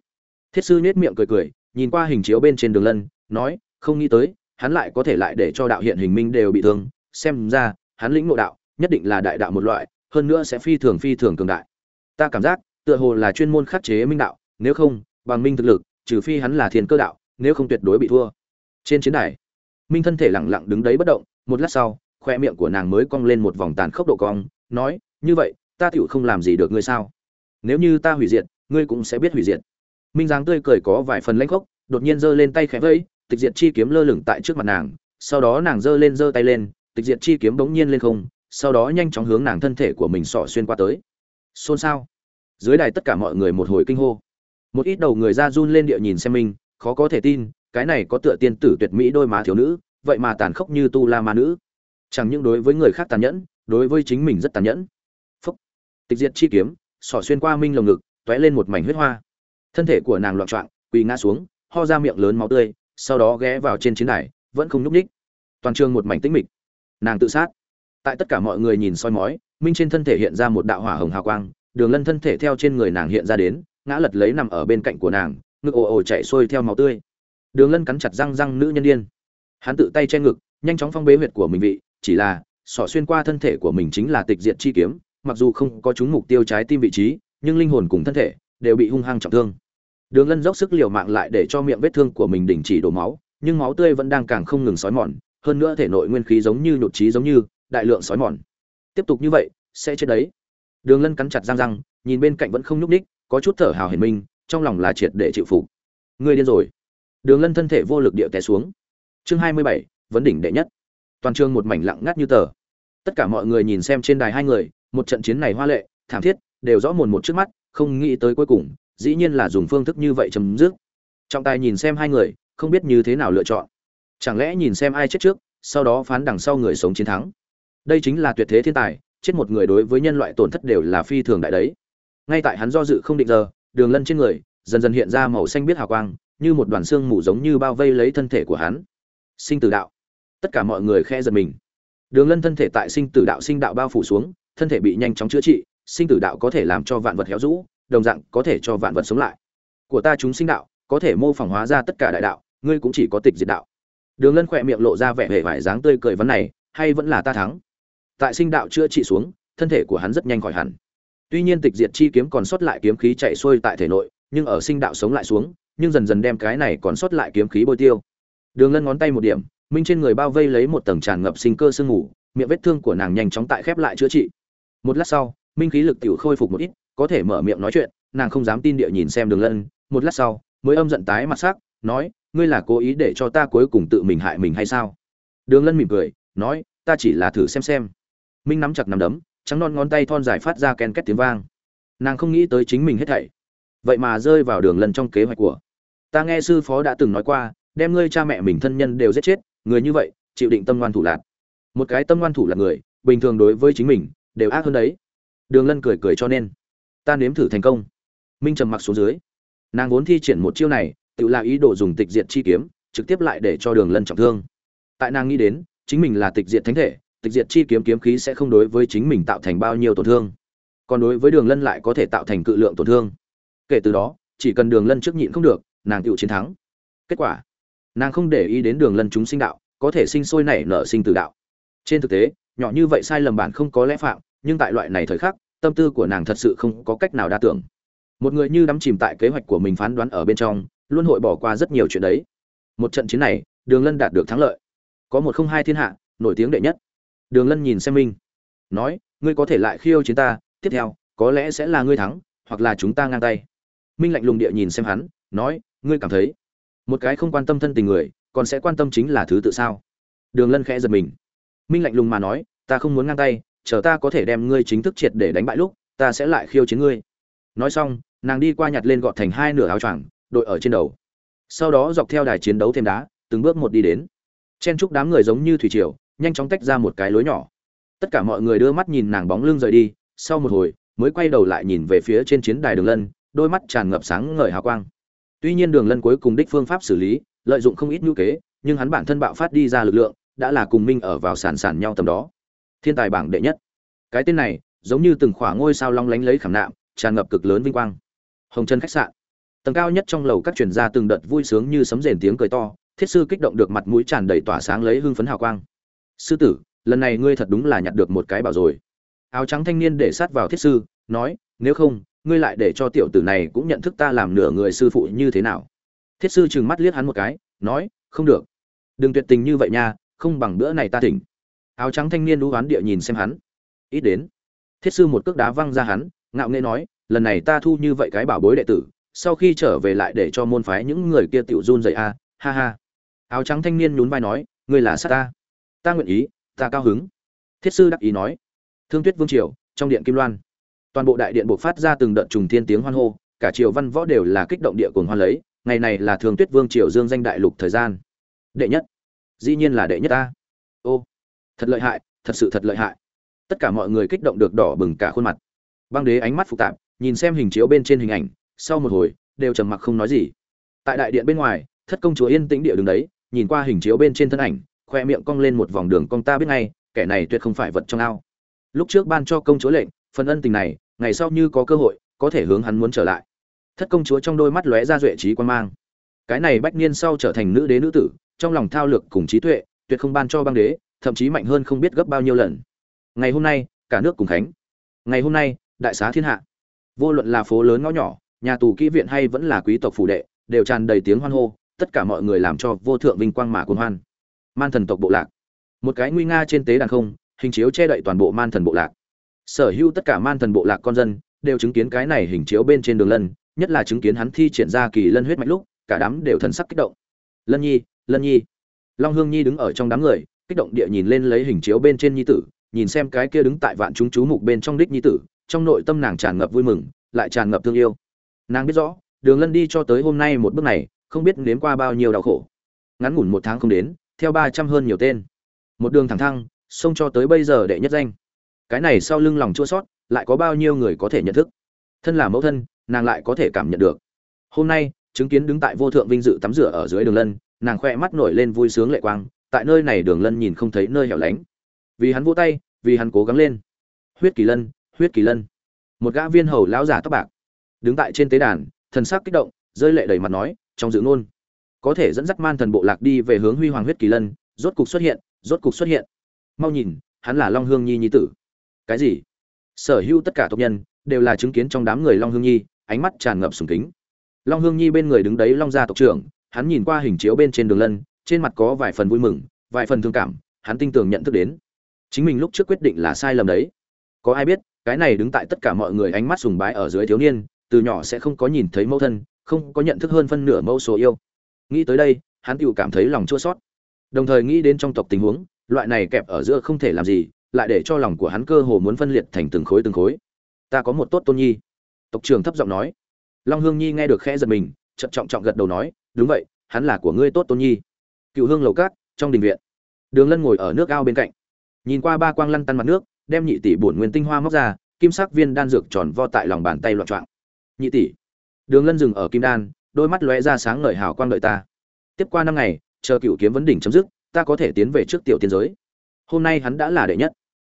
Thiết sư nhếch miệng cười cười, nhìn qua hình chiếu bên trên đường lân, nói, không nghĩ tới, hắn lại có thể lại để cho đạo hiện hình minh đều bị thương xem ra, hắn lĩnh ngộ đạo, nhất định là đại đạo một loại, hơn nữa sẽ phi thường phi thường cường đại. Ta cảm giác, tựa hồ là chuyên môn khắc chế minh đạo, nếu không, bằng minh thực lực, trừ phi hắn là thiên cơ đạo, nếu không tuyệt đối bị thua. Trên chiến đài, minh thân thể lẳng lặng đứng đấy bất động, một lát sau, khoe miệng của nàng mới cong lên một vòng tàn khốc độ cong, nói, như vậy, ta tựu không làm gì được ngươi sao? Nếu như ta hủy diệt, ngươi cũng sẽ biết hủy diệt. Minh dáng tươi cười có vài phần lãnh khốc, đột nhiên giơ lên tay khẽ vẫy, tịch diệt chi kiếm lơ lửng tại trước mặt nàng, sau đó nàng giơ lên giơ tay lên tịch diệt chi kiếm bỗng nhiên lên không, sau đó nhanh chóng hướng nàng thân thể của mình xỏ xuyên qua tới. Xôn xao. Dưới đài tất cả mọi người một hồi kinh hô. Một ít đầu người ra run lên địa nhìn xem mình, khó có thể tin, cái này có tựa tiên tử tuyệt mỹ đôi má thiếu nữ, vậy mà tàn khốc như tu la ma nữ. Chẳng những đối với người khác tàn nhẫn, đối với chính mình rất tàn nhẫn. Phúc. Tịch diệt chi kiếm xỏ xuyên qua minh lồng ngực t lên một mảnh huyết hoa. Thân thể của nàng loạn trọng quỳ ngã xuống, ho ra miệng lớn máu tươi, sau đó ghé vào trên chiến đài, vẫn không nhúc ních toàn trường một mảnh tĩnh mịch nàng tự sát. Tại tất cả mọi người nhìn soi mói, minh trên thân thể hiện ra một đạo hỏa hồng hào quang, đường lân thân thể theo trên người nàng hiện ra đến, ngã lật lấy nằm ở bên cạnh của nàng, ngực ồ ồ chạy xuôi theo máu tươi. Đường lân cắn chặt răng răng nữ nhân điên. Hắn tự tay che ngực, nhanh chóng phong bế huyệt của mình vị, chỉ là sỏ xuyên qua thân thể của mình chính là tịch diệt chi kiếm, mặc dù không có chúng mục tiêu trái tim vị trí, nhưng linh hồn cùng thân thể đều bị hung hăng trọng thương. Đường lân dốc sức liều mạng lại để cho miệng vết thương của mình đình chỉ đổ máu, nhưng máu tươi vẫn đang càng không ngừng sói mòn hơn nữa thể nội nguyên khí giống như nhột trí giống như, đại lượng sói mòn. Tiếp tục như vậy, sẽ chết đấy. Đường lân cắn chặt răng răng, nhìn bên cạnh vẫn không nhúc ních có chút thở hào hiền minh trong lòng là triệt để chịu phục. Người điên rồi. Đường lân thân thể vô lực địa té xuống. Chương hai mươi bảy, vấn đỉnh đệ nhất. Toàn trường một mảnh lặng ngắt như tờ. Tất cả mọi người nhìn xem trên đài hai người, một trận chiến này hoa lệ, thảm thiết, đều rõ mồn một trước mắt, không nghĩ tới cuối cùng, dĩ nhiên là dùng phương thức như vậy chấm dứt. Trọng tài nhìn xem hai người, không biết như thế nào lựa chọn chẳng lẽ nhìn xem ai chết trước, sau đó phán đằng sau người sống chiến thắng? Đây chính là tuyệt thế thiên tài, chết một người đối với nhân loại tổn thất đều là phi thường đại đấy. Ngay tại hắn do dự không định giờ, đường lân trên người, dần dần hiện ra màu xanh biết hào quang, như một đoàn xương mù giống như bao vây lấy thân thể của hắn. Sinh tử đạo. Tất cả mọi người khe giật mình. Đường lân thân thể tại sinh tử đạo sinh đạo bao phủ xuống, thân thể bị nhanh chóng chữa trị, sinh tử đạo có thể làm cho vạn vật héo rũ, đồng dạng có thể cho vạn vật sống lại. Của ta chúng sinh đạo, có thể mô phỏng hóa ra tất cả đại đạo, ngươi cũng chỉ có tịch diệt đạo đường lân khỏe miệng lộ ra vẻ vẻ vải dáng tươi cười vấn này, hay vẫn là ta thắng? Tại sinh đạo chữa trị xuống, thân thể của hắn rất nhanh khỏi hẳn. Tuy nhiên tịch diệt chi kiếm còn sót lại kiếm khí chạy xuôi tại thể nội, nhưng ở sinh đạo sống lại xuống, nhưng dần dần đem cái này còn sót lại kiếm khí bôi tiêu. Đường lân ngón tay một điểm, minh trên người bao vây lấy một tầng tràn ngập sinh cơ sương ngủ miệng vết thương của nàng nhanh chóng tại khép lại chữa trị. Một lát sau, minh khí lực tiểu khôi phục một ít, có thể mở miệng nói chuyện, nàng không dám tin địa nhìn xem đường lân, một lát sau, mới âm giận tái mặt sắc, nói ngươi là cố ý để cho ta cuối cùng tự mình hại mình hay sao? Đường lân mỉm cười, nói, ta chỉ là thử xem xem. Minh nắm chặt nắm đấm, trắng non ngón tay thon dài phát ra ken két tiếng vang. Nàng không nghĩ tới chính mình hết thảy. Vậy mà rơi vào đường lân trong kế hoạch của. Ta nghe sư phó đã từng nói qua, đem ngươi cha mẹ mình thân nhân đều giết chết, người như vậy, chịu định tâm ngoan thủ lạc. Một cái tâm ngoan thủ lạc người, bình thường đối với chính mình, đều ác hơn đấy. Đường lân cười cười cho nên. Ta nếm thử thành công. Minh trầm mặc xuống dưới. Nàng vốn thi triển một chiêu này tự là ý đồ dùng tịch diệt chi kiếm, trực tiếp lại để cho đường lân trọng thương. Tại nàng nghĩ đến, chính mình là tịch diệt thánh thể, tịch diệt chi kiếm kiếm khí sẽ không đối với chính mình tạo thành bao nhiêu tổn thương. Còn đối với đường lân lại có thể tạo thành cự lượng tổn thương. Kể từ đó, chỉ cần đường lân trước nhịn không được, nàng tự chiến thắng. Kết quả, nàng không để ý đến đường lân chúng sinh đạo, có thể sinh sôi nảy nở sinh tử đạo. Trên thực tế, nhỏ như vậy sai lầm bản không có lẽ phạm, nhưng tại loại này thời khắc, tâm tư của nàng thật sự không có cách nào đa tưởng. Một người như đắm chìm tại kế hoạch của mình phán đoán ở bên trong luôn hội bỏ qua rất nhiều chuyện đấy. Một trận chiến này, đường lân đạt được thắng lợi. Có một không hai thiên hạ, nổi tiếng đệ nhất. Đường lân nhìn xem minh nói, ngươi có thể lại khiêu chiến ta, tiếp theo, có lẽ sẽ là ngươi thắng, hoặc là chúng ta ngang tay. Minh lạnh lùng địa nhìn xem hắn, nói, ngươi cảm thấy một cái không quan tâm thân tình người, còn sẽ quan tâm chính là thứ tự sao? Đường lân khẽ giật mình. Minh lạnh lùng mà nói, ta không muốn ngang tay, chờ ta có thể đem ngươi chính thức triệt để đánh bại lúc, ta sẽ lại khiêu chiến ngươi. Nói xong, nàng đi qua nhặt lên gọt thành hai nửa áo choàng đội ở trên đầu. Sau đó dọc theo đài chiến đấu thêm đá, từng bước một đi đến. Chen chúc đám người giống như thủy triều, nhanh chóng tách ra một cái lối nhỏ. Tất cả mọi người đưa mắt nhìn nàng bóng lưng rời đi, sau một hồi, mới quay đầu lại nhìn về phía trên chiến đài đường lân, đôi mắt tràn ngập sáng ngời hào quang. Tuy nhiên đường lân cuối cùng đích phương pháp xử lý, lợi dụng không ít ngữ kế, nhưng hắn bản thân bạo phát đi ra lực lượng, đã là cùng minh ở vào sàn sàn nhau tầm đó. Thiên tài bảng đệ nhất. Cái tên này, giống như từng khỏa ngôi sao long lánh lấy khảm nạm, tràn ngập cực lớn vinh quang. Hồng chân khách sạn tầng cao nhất trong lầu các truyền gia từng đợt vui sướng như sấm rền tiếng cười to, thiết sư kích động được mặt mũi tràn đầy tỏa sáng lấy hưng phấn hào quang. Sư tử, lần này ngươi thật đúng là nhặt được một cái bảo rồi. Áo trắng thanh niên để sát vào thiết sư, nói, nếu không, ngươi lại để cho tiểu tử này cũng nhận thức ta làm nửa người sư phụ như thế nào? Thiết sư trừng mắt liếc hắn một cái, nói, không được. Đừng tuyệt tình như vậy nha, không bằng bữa này ta thỉnh. Áo trắng thanh niên đũ oán địa nhìn xem hắn. Ít đến. Thiết sư một cước đá văng ra hắn, ngạo nghễ nói, lần này ta thu như vậy cái bảo bối đệ tử sau khi trở về lại để cho môn phái những người kia tiểu run dậy a, ha ha. Áo trắng thanh niên nhún vai nói, ngươi là sát ta. Ta nguyện ý, ta cao hứng. Thiết sư đắc ý nói. Thương tuyết vương triều, trong điện kim loan. Toàn bộ đại điện bộc phát ra từng đợt trùng thiên tiếng hoan hô, cả triều văn võ đều là kích động địa cuồng hoan lấy, ngày này là thương tuyết vương triều dương danh đại lục thời gian. Đệ nhất. Dĩ nhiên là đệ nhất ta. Ô, thật lợi hại, thật sự thật lợi hại. Tất cả mọi người kích động được đỏ bừng cả khuôn mặt. Băng đế ánh mắt phức tạp, nhìn xem hình chiếu bên trên hình ảnh sau một hồi, đều trầm mặc không nói gì. Tại đại điện bên ngoài, thất công chúa yên tĩnh địa đứng đấy, nhìn qua hình chiếu bên trên thân ảnh, khoe miệng cong lên một vòng đường cong ta biết ngay, kẻ này tuyệt không phải vật trong ao. Lúc trước ban cho công chúa lệnh, phần ân tình này, ngày sau như có cơ hội, có thể hướng hắn muốn trở lại. Thất công chúa trong đôi mắt lóe ra duệ trí quan mang. Cái này bách niên sau trở thành nữ đế nữ tử, trong lòng thao lược cùng trí tuệ, tuyệt không ban cho băng đế, thậm chí mạnh hơn không biết gấp bao nhiêu lần. Ngày hôm nay, cả nước cùng khánh. Ngày hôm nay, đại xá thiên hạ. Vô luận là phố lớn ngõ nhỏ nhà tù kỹ viện hay vẫn là quý tộc phủ đệ, đều tràn đầy tiếng hoan hô, tất cả mọi người làm cho vô thượng vinh quang mà cuồng hoan. Man thần tộc bộ lạc. Một cái nguy nga trên tế đàn không, hình chiếu che đậy toàn bộ man thần bộ lạc. Sở hữu tất cả man thần bộ lạc con dân, đều chứng kiến cái này hình chiếu bên trên đường lân, nhất là chứng kiến hắn thi triển ra kỳ lân huyết mạch lúc, cả đám đều thần sắc kích động. Lân nhi lân nhi. Long hương nhi đứng ở trong đám người, kích động địa nhìn lên lấy hình chiếu bên trên nhi tử, nhìn xem cái kia đứng tại vạn chúng chú mục bên trong đích nhi tử, trong nội tâm nàng tràn ngập vui mừng, lại tràn ngập thương yêu nàng biết rõ, đường lân đi cho tới hôm nay một bước này, không biết nếm qua bao nhiêu đau khổ. Ngắn ngủn một tháng không đến, theo ba trăm hơn nhiều tên. Một đường thẳng thăng, xông cho tới bây giờ đệ nhất danh. Cái này sau lưng lòng chua sót, lại có bao nhiêu người có thể nhận thức? Thân là mẫu thân, nàng lại có thể cảm nhận được. Hôm nay, chứng kiến đứng tại vô thượng vinh dự tắm rửa ở dưới đường lân, nàng khoe mắt nổi lên vui sướng lệ quang, tại nơi này đường lân nhìn không thấy nơi hẻo lánh. Vì hắn vỗ tay, vì hắn cố gắng lên. Huyết kỳ lân, huyết kỳ lân. Một gã viên hầu lão giả tóc bạc đứng tại trên tế đàn, thần sắc kích động, rơi lệ đầy mặt nói, trong dự ngôn. Có thể dẫn dắt man thần bộ lạc đi về hướng huy hoàng huyết kỳ lân, rốt cục xuất hiện, rốt cục xuất hiện. Mau nhìn, hắn là long hương nhi nhi tử. Cái gì? Sở hữu tất cả tộc nhân, đều là chứng kiến trong đám người long hương nhi, ánh mắt tràn ngập sùng kính. Long hương nhi bên người đứng đấy long gia tộc trưởng, hắn nhìn qua hình chiếu bên trên đường lân, trên mặt có vài phần vui mừng, vài phần thương cảm, hắn tin tưởng nhận thức đến. Chính mình lúc trước quyết định là sai lầm đấy. Có ai biết, cái này đứng tại tất cả mọi người ánh mắt sùng bái ở dưới thiếu niên từ nhỏ sẽ không có nhìn thấy mẫu thân, không có nhận thức hơn phân nửa mẫu số yêu. Nghĩ tới đây, hắn tự cảm thấy lòng chua sót đồng thời nghĩ đến trong tộc tình huống, loại này kẹp ở giữa không thể làm gì, lại để cho lòng của hắn cơ hồ muốn phân liệt thành từng khối từng khối. Ta có một tốt tôn nhi. Tộc trưởng thấp giọng nói. Long hương nhi nghe được khẽ giật mình chậm trọng trọng gật đầu nói, đúng vậy, hắn là của ngươi tốt tôn nhi. Cựu hương lầu cát trong đình viện. Đường lân ngồi ở nước ao bên cạnh. Nhìn qua ba quang lăn tăn mặt nước, đem nhị tỷ bổn nguyên tinh hoa móc ra, kim sắc viên đan dược tròn vo tại lòng bàn tay loạn trọng nhị tỷ. Đường lân dừng ở kim đan, đôi mắt lóe ra sáng ngời hào quang đợi ta. Tiếp qua năm ngày, chờ cựu kiếm vấn đỉnh chấm dứt, ta có thể tiến về trước tiểu tiên giới. Hôm nay hắn đã là đệ nhất.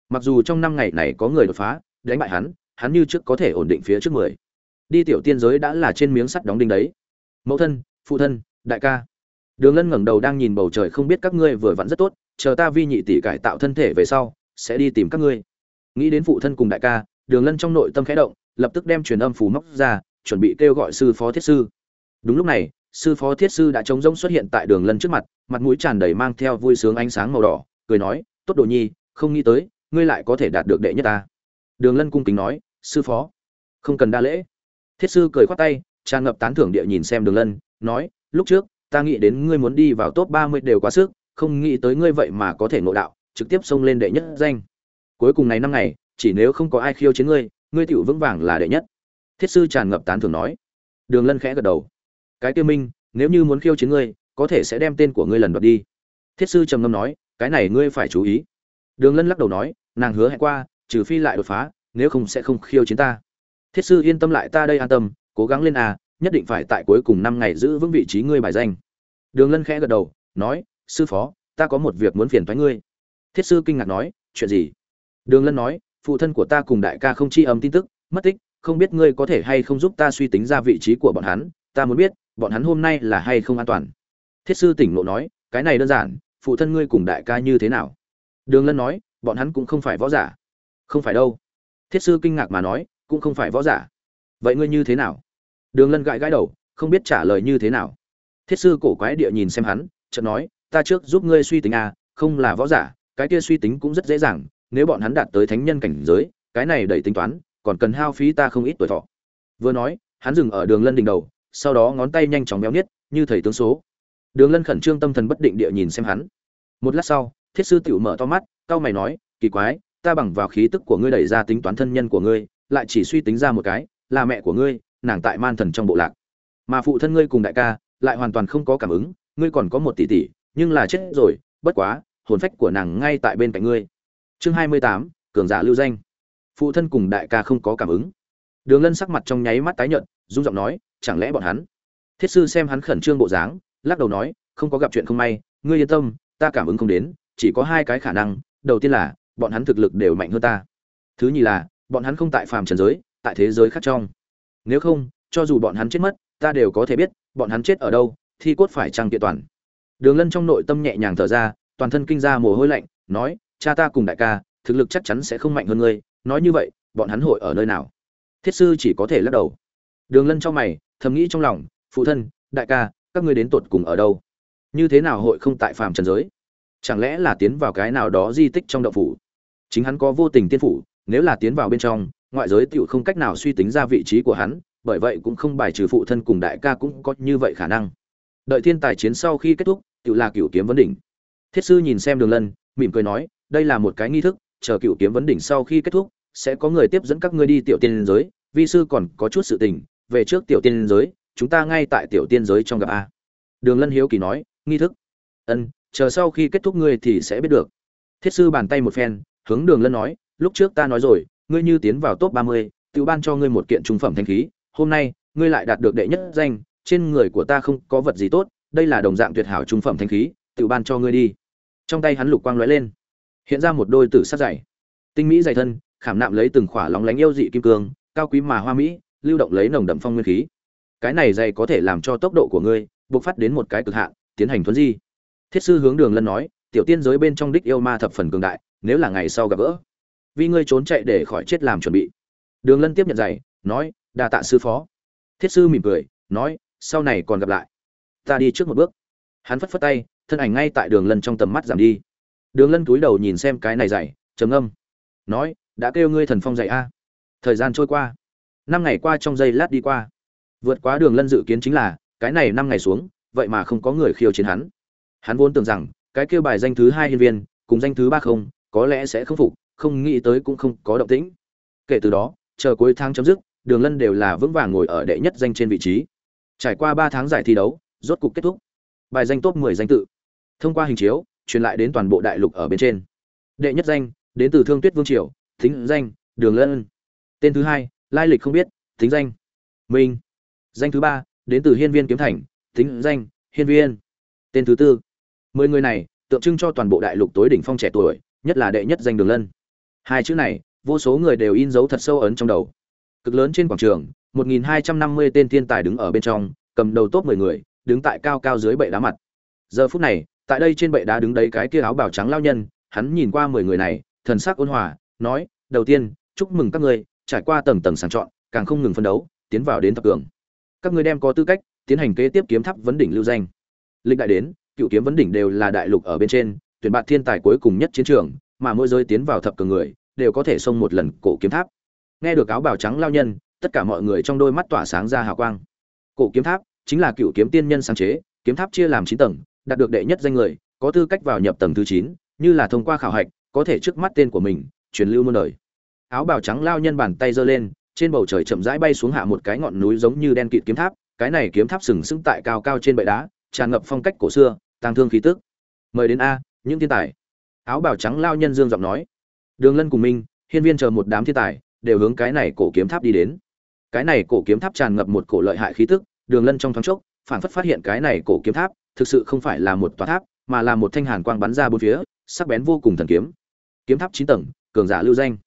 Mặc dù trong năm ngày này có người đột phá, đánh bại hắn hắn như trước có thể ổn định phía trước mười. Đi tiểu tiên giới đã là trên miếng sắt đóng đinh đấy. Mẫu thân, phụ thân, đại ca. Đường lân ngẩng đầu đang nhìn bầu trời không biết các ngươi vừa vặn rất tốt, chờ ta vi nhị tỷ cải tạo thân thể về sau, sẽ đi tìm các ngươi. Nghĩ đến phụ thân cùng đại ca, đường lân trong nội tâm khẽ động lập tức đem truyền âm phù móc ra, chuẩn bị kêu gọi sư phó thiết sư. Đúng lúc này, sư phó thiết sư đã trống rỗng xuất hiện tại đường lân trước mặt mặt mũi tràn đầy mang theo vui sướng ánh sáng màu đỏ, cười nói, tốt đồ nhi, không nghĩ tới, ngươi lại có thể đạt được đệ nhất ta. Đường lân cung kính nói, sư phó, không cần đa lễ. Thiết sư cười khoát tay, tràn ngập tán thưởng địa nhìn xem đường lân, nói, lúc trước, ta nghĩ đến ngươi muốn đi vào top ba mươi đều quá sức, không nghĩ tới ngươi vậy mà có thể ngộ đạo, trực tiếp xông lên đệ nhất danh. Cuối cùng này năm ngày, chỉ nếu không có ai khiêu chiến ngươi ngươi tiểu vững vàng là đệ nhất. Thiết sư tràn ngập tán thưởng nói. Đường lân khẽ gật đầu. Cái tiêu minh, nếu như muốn khiêu chiến ngươi, có thể sẽ đem tên của ngươi lần đoạt đi. Thiết sư trầm ngâm nói, cái này ngươi phải chú ý. Đường lân lắc đầu nói, nàng hứa hẹn qua, trừ phi lại đột phá, nếu không sẽ không khiêu chiến ta. Thiết sư yên tâm lại, ta đây an tâm, cố gắng lên à nhất định phải tại cuối cùng năm ngày giữ vững vị trí ngươi bài danh. Đường lân khẽ gật đầu, nói, sư phó, ta có một việc muốn phiền thoái ngươi. Thiết sư kinh ngạc nói, chuyện gì? Đường lân nói phụ thân của ta cùng đại ca không chi âm tin tức, mất tích, không biết ngươi có thể hay không giúp ta suy tính ra vị trí của bọn hắn, ta muốn biết, bọn hắn hôm nay là hay không an toàn. Thiết sư tỉnh lộ nói, cái này đơn giản, phụ thân ngươi cùng đại ca như thế nào? Đường lân nói, bọn hắn cũng không phải võ giả. Không phải đâu. Thiết sư kinh ngạc mà nói, cũng không phải võ giả. Vậy ngươi như thế nào? Đường lân gãi gãi đầu, không biết trả lời như thế nào. Thiết sư cổ quái địa nhìn xem hắn, chợt nói, ta trước giúp ngươi suy tính à không là võ giả, cái kia suy tính cũng rất dễ dàng nếu bọn hắn đạt tới thánh nhân cảnh giới cái này đầy tính toán còn cần hao phí ta không ít tuổi thọ. Vừa nói hắn dừng ở đường lân đỉnh đầu sau đó ngón tay nhanh chóng béo nhất, như thầy tướng số. Đường lân khẩn trương tâm thần bất định địa nhìn xem hắn. Một lát sau thiết sư tiểu mở to mắt cau mày nói kỳ quái ta bằng vào khí tức của ngươi đẩy ra tính toán thân nhân của ngươi lại chỉ suy tính ra một cái là mẹ của ngươi nàng tại man thần trong bộ lạc. Mà phụ thân ngươi cùng đại ca lại hoàn toàn không có cảm ứng ngươi còn có một tỷ tỷ nhưng là chết rồi bất quá hồn phách của nàng ngay tại bên cạnh ngươi chương hai mươi tám, cường giả lưu danh. Phụ thân cùng đại ca không có cảm ứng. Đường lân sắc mặt trong nháy mắt tái nhợt, rung giọng nói, chẳng lẽ bọn hắn? Thiết sư xem hắn khẩn trương bộ dáng, lắc đầu nói, không có gặp chuyện không may, ngươi yên tâm, ta cảm ứng không đến, chỉ có hai cái khả năng, đầu tiên là, bọn hắn thực lực đều mạnh hơn ta. Thứ nhì là, bọn hắn không tại phàm trần giới, tại thế giới khác trong. Nếu không, cho dù bọn hắn chết mất, ta đều có thể biết, bọn hắn chết ở đâu, thi cốt phải trăng kiện toàn. Đường lân trong nội tâm nhẹ nhàng thở ra, toàn thân kinh ra mồ hôi lạnh, nói cha ta cùng đại ca, thực lực chắc chắn sẽ không mạnh hơn ngươi, nói như vậy, bọn hắn hội ở nơi nào? Thiết sư chỉ có thể lắc đầu. Đường lân cho mày, thầm nghĩ trong lòng, phụ thân, đại ca, các ngươi đến tột cùng ở đâu? Như thế nào hội không tại phàm trần giới? Chẳng lẽ là tiến vào cái nào đó di tích trong động phủ? Chính hắn có vô tình tiên phủ, nếu là tiến vào bên trong, ngoại giới tựu không cách nào suy tính ra vị trí của hắn, bởi vậy cũng không bài trừ phụ thân cùng đại ca cũng có như vậy khả năng. Đợi thiên tài chiến sau khi kết thúc tựu là cựu kiếm vấn đỉnh. Thiết sư nhìn xem đường lân, mỉm cười nói đây là một cái nghi thức, chờ cựu kiếm vấn đỉnh sau khi kết thúc, sẽ có người tiếp dẫn các ngươi đi tiểu tiên giới. Vi sư còn có chút sự tình, về trước tiểu tiên giới, chúng ta ngay tại tiểu tiên giới trong gặp a. Đường lân hiếu kỳ nói, nghi thức. Ân, chờ sau khi kết thúc ngươi thì sẽ biết được. Thiết sư bàn tay một phen, hướng đường lân nói, lúc trước ta nói rồi, ngươi như tiến vào top ba mươi, tự ban cho ngươi một kiện trung phẩm thanh khí, hôm nay, ngươi lại đạt được đệ nhất danh, trên người của ta không có vật gì tốt, đây là đồng dạng tuyệt hảo trung phẩm thanh khí, tự ban cho ngươi đi. Trong tay hắn lục quang lóe lên hiện ra một đôi tử sát dày tinh mỹ dày thân, khảm nạm lấy từng khỏa lóng lánh yêu dị kim cương, cao quý mà hoa mỹ, lưu động lấy nồng đậm phong nguyên khí. Cái này dày có thể làm cho tốc độ của ngươi bộc phát đến một cái cực hạn, tiến hành thuấn di. Thiết sư hướng đường lân nói, tiểu tiên giới bên trong đích yêu ma thập phần cường đại, nếu là ngày sau gặp gỡ, vì ngươi trốn chạy để khỏi chết làm chuẩn bị. Đường lân tiếp nhận giày, nói, đa tạ sư phó. Thiết sư mỉm cười, nói, sau này còn gặp lại. Ta đi trước một bước. Hắn phất phất tay, thân ảnh ngay tại đường lân trong tầm mắt giảm đi đường lân cúi đầu nhìn xem cái này dày trầm âm nói, đã kêu ngươi thần phong dạy a. Thời gian trôi qua. Năm ngày qua trong giây lát đi qua. Vượt quá đường lân dự kiến chính là, cái này năm ngày xuống, vậy mà không có người khiêu chiến hắn. Hắn vốn tưởng rằng, cái kêu bài danh thứ hai hiên viên, cùng danh thứ ba không, có lẽ sẽ không phục, không nghĩ tới cũng không có động tĩnh. Kể từ đó, chờ cuối tháng chấm dứt, đường lân đều là vững vàng ngồi ở đệ nhất danh trên vị trí. Trải qua ba tháng giải thi đấu, rốt cục kết thúc. Bài danh top mười danh tự. Thông qua hình chiếu truyền lại đến toàn bộ đại lục ở bên trên. Đệ nhất danh, đến từ thương tuyết vương triều, thính danh, đường lân tên thứ hai, lai lịch không biết, thính danh. Minh. Danh thứ ba, đến từ hiên viên kiếm thành, thính danh, hiên viên. Tên thứ tư. Mười người này, tượng trưng cho toàn bộ đại lục tối đỉnh phong trẻ tuổi, nhất là đệ nhất danh đường lân hai chữ này, vô số người đều in dấu thật sâu ấn trong đầu. Cực lớn trên quảng trường 1.250 tên thiên tài đứng ở bên trong, cầm đầu top 10 người, đứng tại cao cao dưới bệ đá mặt. Giờ phút này tại đây trên bệ đá đứng đấy cái kia áo bào trắng lao nhân, hắn nhìn qua 10 người này, thần sắc ôn hòa, nói, đầu tiên, chúc mừng các ngươi, trải qua tầng tầng sàng chọn, càng không ngừng phân đấu, tiến vào đến tập cường. Các ngươi đem có tư cách, tiến hành kế tiếp kiếm tháp vấn đỉnh lưu danh. Lịch đại đến, cựu kiếm vấn đỉnh đều là đại lục ở bên trên, tuyển bạn thiên tài cuối cùng nhất chiến trường, mà mỗi giới tiến vào thập cường người, đều có thể xông một lần cổ kiếm tháp. Nghe được áo bào trắng lao nhân, tất cả mọi người trong đôi mắt tỏa sáng ra hào quang. Cổ kiếm tháp chính là cựu kiếm tiên nhân sáng chế, kiếm tháp chia làm chín tầng đạt được đệ nhất danh người, có tư cách vào nhập tầng thứ chín, như là thông qua khảo hạch, có thể trước mắt tên của mình, truyền lưu muôn đời. Áo bào trắng lao nhân bàn tay giơ lên, trên bầu trời chậm rãi bay xuống hạ một cái ngọn núi giống như đen kịt kiếm tháp, cái này kiếm tháp sừng sững tại cao cao trên bệ đá, tràn ngập phong cách cổ xưa, tang thương khí tức. Mời đến a, những thiên tài. Áo bào trắng lao nhân dương giọng nói. Đường lân cùng minh, hiên viên chờ một đám thiên tài, đều hướng cái này cổ kiếm tháp đi đến. Cái này cổ kiếm tháp tràn ngập một cổ lợi hại khí tức, đường lân trong thoáng chốc, phản phất phát hiện cái này cổ kiếm tháp thực sự không phải là một tòa tháp, mà là một thanh hàn quang bắn ra bốn phía, sắc bén vô cùng thần kiếm. Kiếm tháp chín tầng, cường giả lưu danh.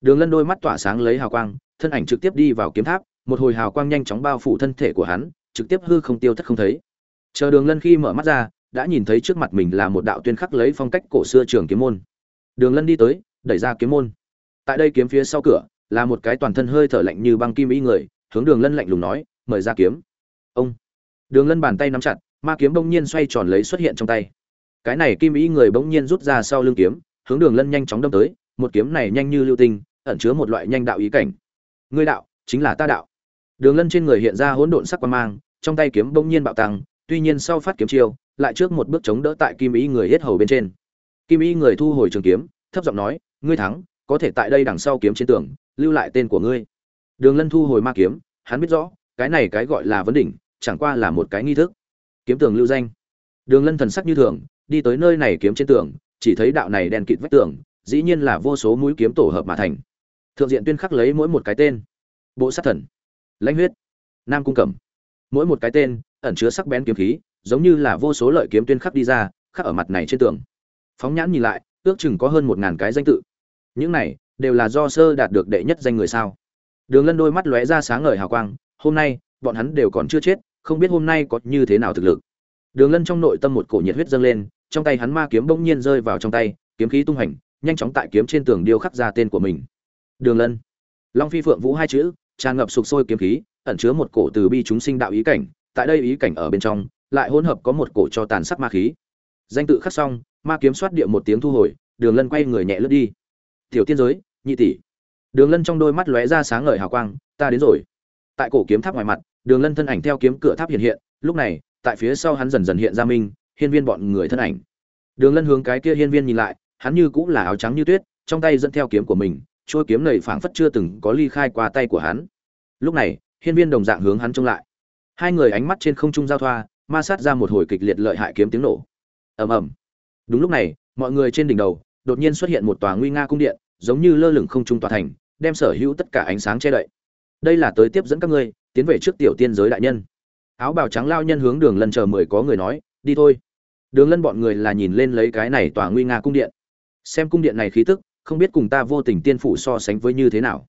Đường lân đôi mắt tỏa sáng lấy hào quang, thân ảnh trực tiếp đi vào kiếm tháp, một hồi hào quang nhanh chóng bao phủ thân thể của hắn, trực tiếp hư không tiêu thất không thấy. Chờ đường lân khi mở mắt ra, đã nhìn thấy trước mặt mình là một đạo tuyên khắc lấy phong cách cổ xưa trường kiếm môn. Đường lân đi tới, đẩy ra kiếm môn. Tại đây kiếm phía sau cửa, là một cái toàn thân hơi thở lạnh như băng kim ý người, hướng đường lân lạnh lùng nói, mời ra kiếm. Ông. Đường lân bàn tay nắm chặt ma kiếm bỗng nhiên xoay tròn lấy xuất hiện trong tay. Cái này kim ý người bỗng nhiên rút ra sau lưng kiếm, hướng đường lân nhanh chóng đâm tới, một kiếm này nhanh như lưu tinh, ẩn chứa một loại nhanh đạo ý cảnh. Ngươi đạo, chính là ta đạo. Đường lân trên người hiện ra hỗn độn sắc quan mang, trong tay kiếm bỗng nhiên bạo tăng, tuy nhiên sau phát kiếm chiêu, lại trước một bước chống đỡ tại kim ý người hết hầu bên trên. Kim ý người thu hồi trường kiếm, thấp giọng nói, ngươi thắng, có thể tại đây đằng sau kiếm trên tường, lưu lại tên của ngươi. Đường lân thu hồi ma kiếm, hắn biết rõ, cái này cái gọi là vấn đỉnh, chẳng qua là một cái nghi thức kiếm tường lưu danh. Đường lân thần sắc như thường, đi tới nơi này kiếm trên tường, chỉ thấy đạo này đèn kịt vách tường, dĩ nhiên là vô số mũi kiếm tổ hợp mà thành. Thượng diện tuyên khắc lấy mỗi một cái tên. Bộ sát thần. Lãnh huyết. Nam cung cẩm. Mỗi một cái tên, ẩn chứa sắc bén kiếm khí, giống như là vô số lợi kiếm tuyên khắc đi ra, khắc ở mặt này trên tường. Phóng nhãn nhìn lại, ước chừng có hơn một ngàn cái danh tự. Những này, đều là do sơ đạt được đệ nhất danh người sao? Đường lân đôi mắt lóe ra sáng ngời hào quang, hôm nay, bọn hắn đều còn chưa chết không biết hôm nay có như thế nào thực lực. Đường lân trong nội tâm một cổ nhiệt huyết dâng lên, trong tay hắn ma kiếm bỗng nhiên rơi vào trong tay, kiếm khí tung hành, nhanh chóng tại kiếm trên tường điêu khắc ra tên của mình. Đường lân. Long phi phượng vũ hai chữ, tràn ngập sục sôi kiếm khí, ẩn chứa một cổ từ bi chúng sinh đạo ý cảnh, tại đây ý cảnh ở bên trong, lại hỗn hợp có một cổ cho tàn sắc ma khí. Danh tự khắc xong, ma kiếm xoát địa một tiếng thu hồi, đường lân quay người nhẹ lướt đi. Tiểu tiên giới, nhị tỷ. Đường lân trong đôi mắt lóe ra sáng ngời hào quang, ta đến rồi. Tại cổ kiếm tháp ngoài mặt đường lân thân ảnh theo kiếm cửa tháp hiện hiện, lúc này, tại phía sau hắn dần dần hiện ra minh hiên viên bọn người thân ảnh. Đường lân hướng cái kia hiên viên nhìn lại, hắn như cũng là áo trắng như tuyết, trong tay dẫn theo kiếm của mình trôi kiếm này phảng phất chưa từng có ly khai qua tay của hắn. Lúc này, hiên viên đồng dạng hướng hắn trông lại. Hai người ánh mắt trên không trung giao thoa, ma sát ra một hồi kịch liệt lợi hại kiếm tiếng nổ. Ầm ầm. Đúng lúc này, mọi người trên đỉnh đầu, đột nhiên xuất hiện một tòa nguy nga cung điện, giống như lơ lửng không trung tòa thành, đem sở hữu tất cả ánh sáng che đậy. Đây là tới tiếp dẫn các ngươi tiến về trước tiểu tiên giới đại nhân. Áo bào trắng lao nhân hướng đường lân chờ mười có người nói, đi thôi. Đường lân bọn người là nhìn lên lấy cái này tòa nguy nga cung điện. Xem cung điện này khí tức, không biết cùng ta vô tình tiên phủ so sánh với như thế nào.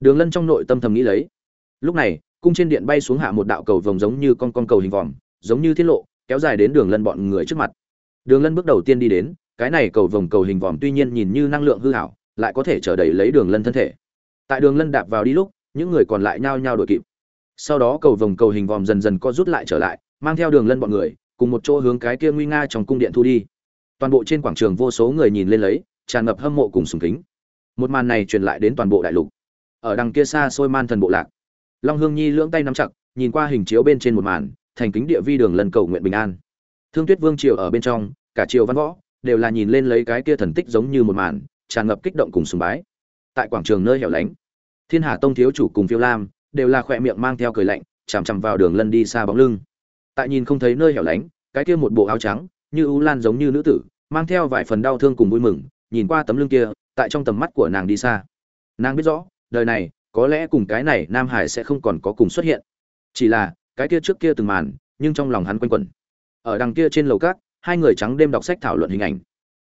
Đường lân trong nội tâm thầm nghĩ lấy. Lúc này, cung trên điện bay xuống hạ một đạo cầu vồng giống như con con cầu hình vòm, giống như thiết lộ, kéo dài đến đường lân bọn người trước mặt. Đường lân bước đầu tiên đi đến, cái này cầu vồng cầu hình vòm tuy nhiên nhìn như năng lượng hư hảo, lại có thể trở đầy lấy đường lân thân thể. Tại đường lân đạp vào đi lúc, những người còn lại nhao nhao đuổi kịp sau đó cầu vồng cầu hình vòm dần dần co rút lại trở lại, mang theo đường lân bọn người, cùng một chỗ hướng cái kia nguy nga trong cung điện thu đi. Toàn bộ trên quảng trường vô số người nhìn lên lấy, tràn ngập hâm mộ cùng sùng kính. Một màn này truyền lại đến toàn bộ đại lục. Ở đằng kia xa xôi man thần bộ lạc, long hương nhi lưỡng tay nắm chặt, nhìn qua hình chiếu bên trên một màn, thành kính địa vi đường lần cầu nguyện bình an. Thương tuyết vương triều ở bên trong, cả triều văn võ, đều là nhìn lên lấy cái kia thần tích giống như một màn, tràn ngập kích động cùng sùng bái. Tại quảng trường nơi hẻo lánh, thiên hà tông thiếu chủ cùng phiêu lam đều là khỏe miệng mang theo cười lạnh, chằm chằm vào đường lân đi xa bóng lưng. Tại nhìn không thấy nơi hẻo lánh, cái kia một bộ áo trắng, như ưu lan giống như nữ tử, mang theo vài phần đau thương cùng vui mừng, nhìn qua tấm lưng kia, tại trong tầm mắt của nàng đi xa. Nàng biết rõ, đời này, có lẽ cùng cái này nam hải sẽ không còn có cùng xuất hiện. Chỉ là, cái kia trước kia từng màn, nhưng trong lòng hắn quanh quẩn. Ở đằng kia trên lầu cát hai người trắng đêm đọc sách thảo luận hình ảnh.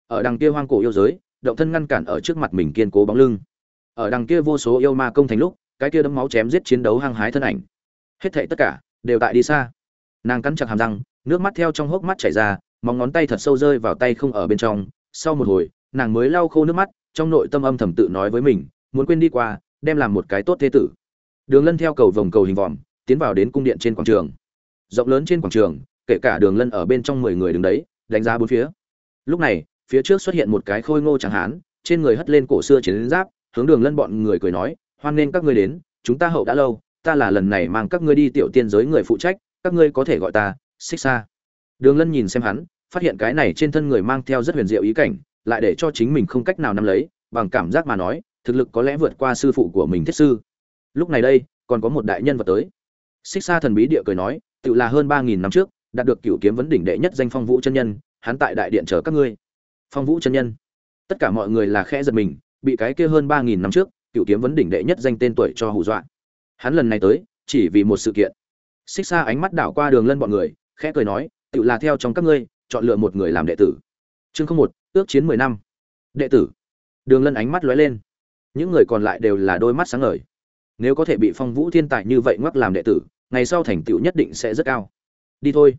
Ở đằng kia hoang cổ yêu giới, động thân ngăn cản ở trước mặt mình kiên cố bóng lưng. Ở đằng kia vô số yêu ma công thành lúc cái kia đấm máu chém giết chiến đấu hăng hái thân ảnh. Hết thảy tất cả đều tại đi xa. Nàng cắn chặt hàm răng, nước mắt theo trong hốc mắt chảy ra, móng ngón tay thật sâu rơi vào tay không ở bên trong. Sau một hồi, nàng mới lau khô nước mắt, trong nội tâm âm thầm tự nói với mình, muốn quên đi qua, đem làm một cái tốt thế tử. Đường lân theo cầu vòng cầu hình vòm, tiến vào đến cung điện trên quảng trường. Rộng lớn trên quảng trường, kể cả đường lân ở bên trong mười người đứng đấy, đánh giá bốn phía. Lúc này, phía trước xuất hiện một cái khôi ngô chẳng hán, trên người hất lên cổ xưa chiến giáp, hướng đường lân bọn người cười nói hoan nên các ngươi đến, chúng ta hậu đã lâu, ta là lần này mang các ngươi đi tiểu tiên giới người phụ trách, các ngươi có thể gọi ta, xích xa đường lân nhìn xem hắn, phát hiện cái này trên thân người mang theo rất huyền diệu ý cảnh, lại để cho chính mình không cách nào nắm lấy, bằng cảm giác mà nói, thực lực có lẽ vượt qua sư phụ của mình thiết sư. Lúc này đây, còn có một đại nhân vật tới. Xích xa thần bí địa cười nói, tự là hơn ba nghìn năm trước, đạt được cựu kiếm vấn đỉnh đệ nhất danh phong vũ chân nhân, hắn tại đại điện chờ các ngươi. Phong vũ chân nhân. Tất cả mọi người là khẽ giật mình, bị cái kia hơn ba nghìn năm trước cựu kiếm vấn đỉnh đệ nhất danh tên tuổi cho hù dọa. Hắn lần này tới, chỉ vì một sự kiện. Xích xa ánh mắt đảo qua đường lân bọn người, khẽ cười nói tự là theo trong các ngươi, chọn lựa một người làm đệ tử. Chương không một, ước chiến mười năm. Đệ tử. Đường lân ánh mắt lóe lên. Những người còn lại đều là đôi mắt sáng ngời. Nếu có thể bị phong vũ thiên tài như vậy ngoắc làm đệ tử, ngày sau thành tựu nhất định sẽ rất cao. Đi thôi.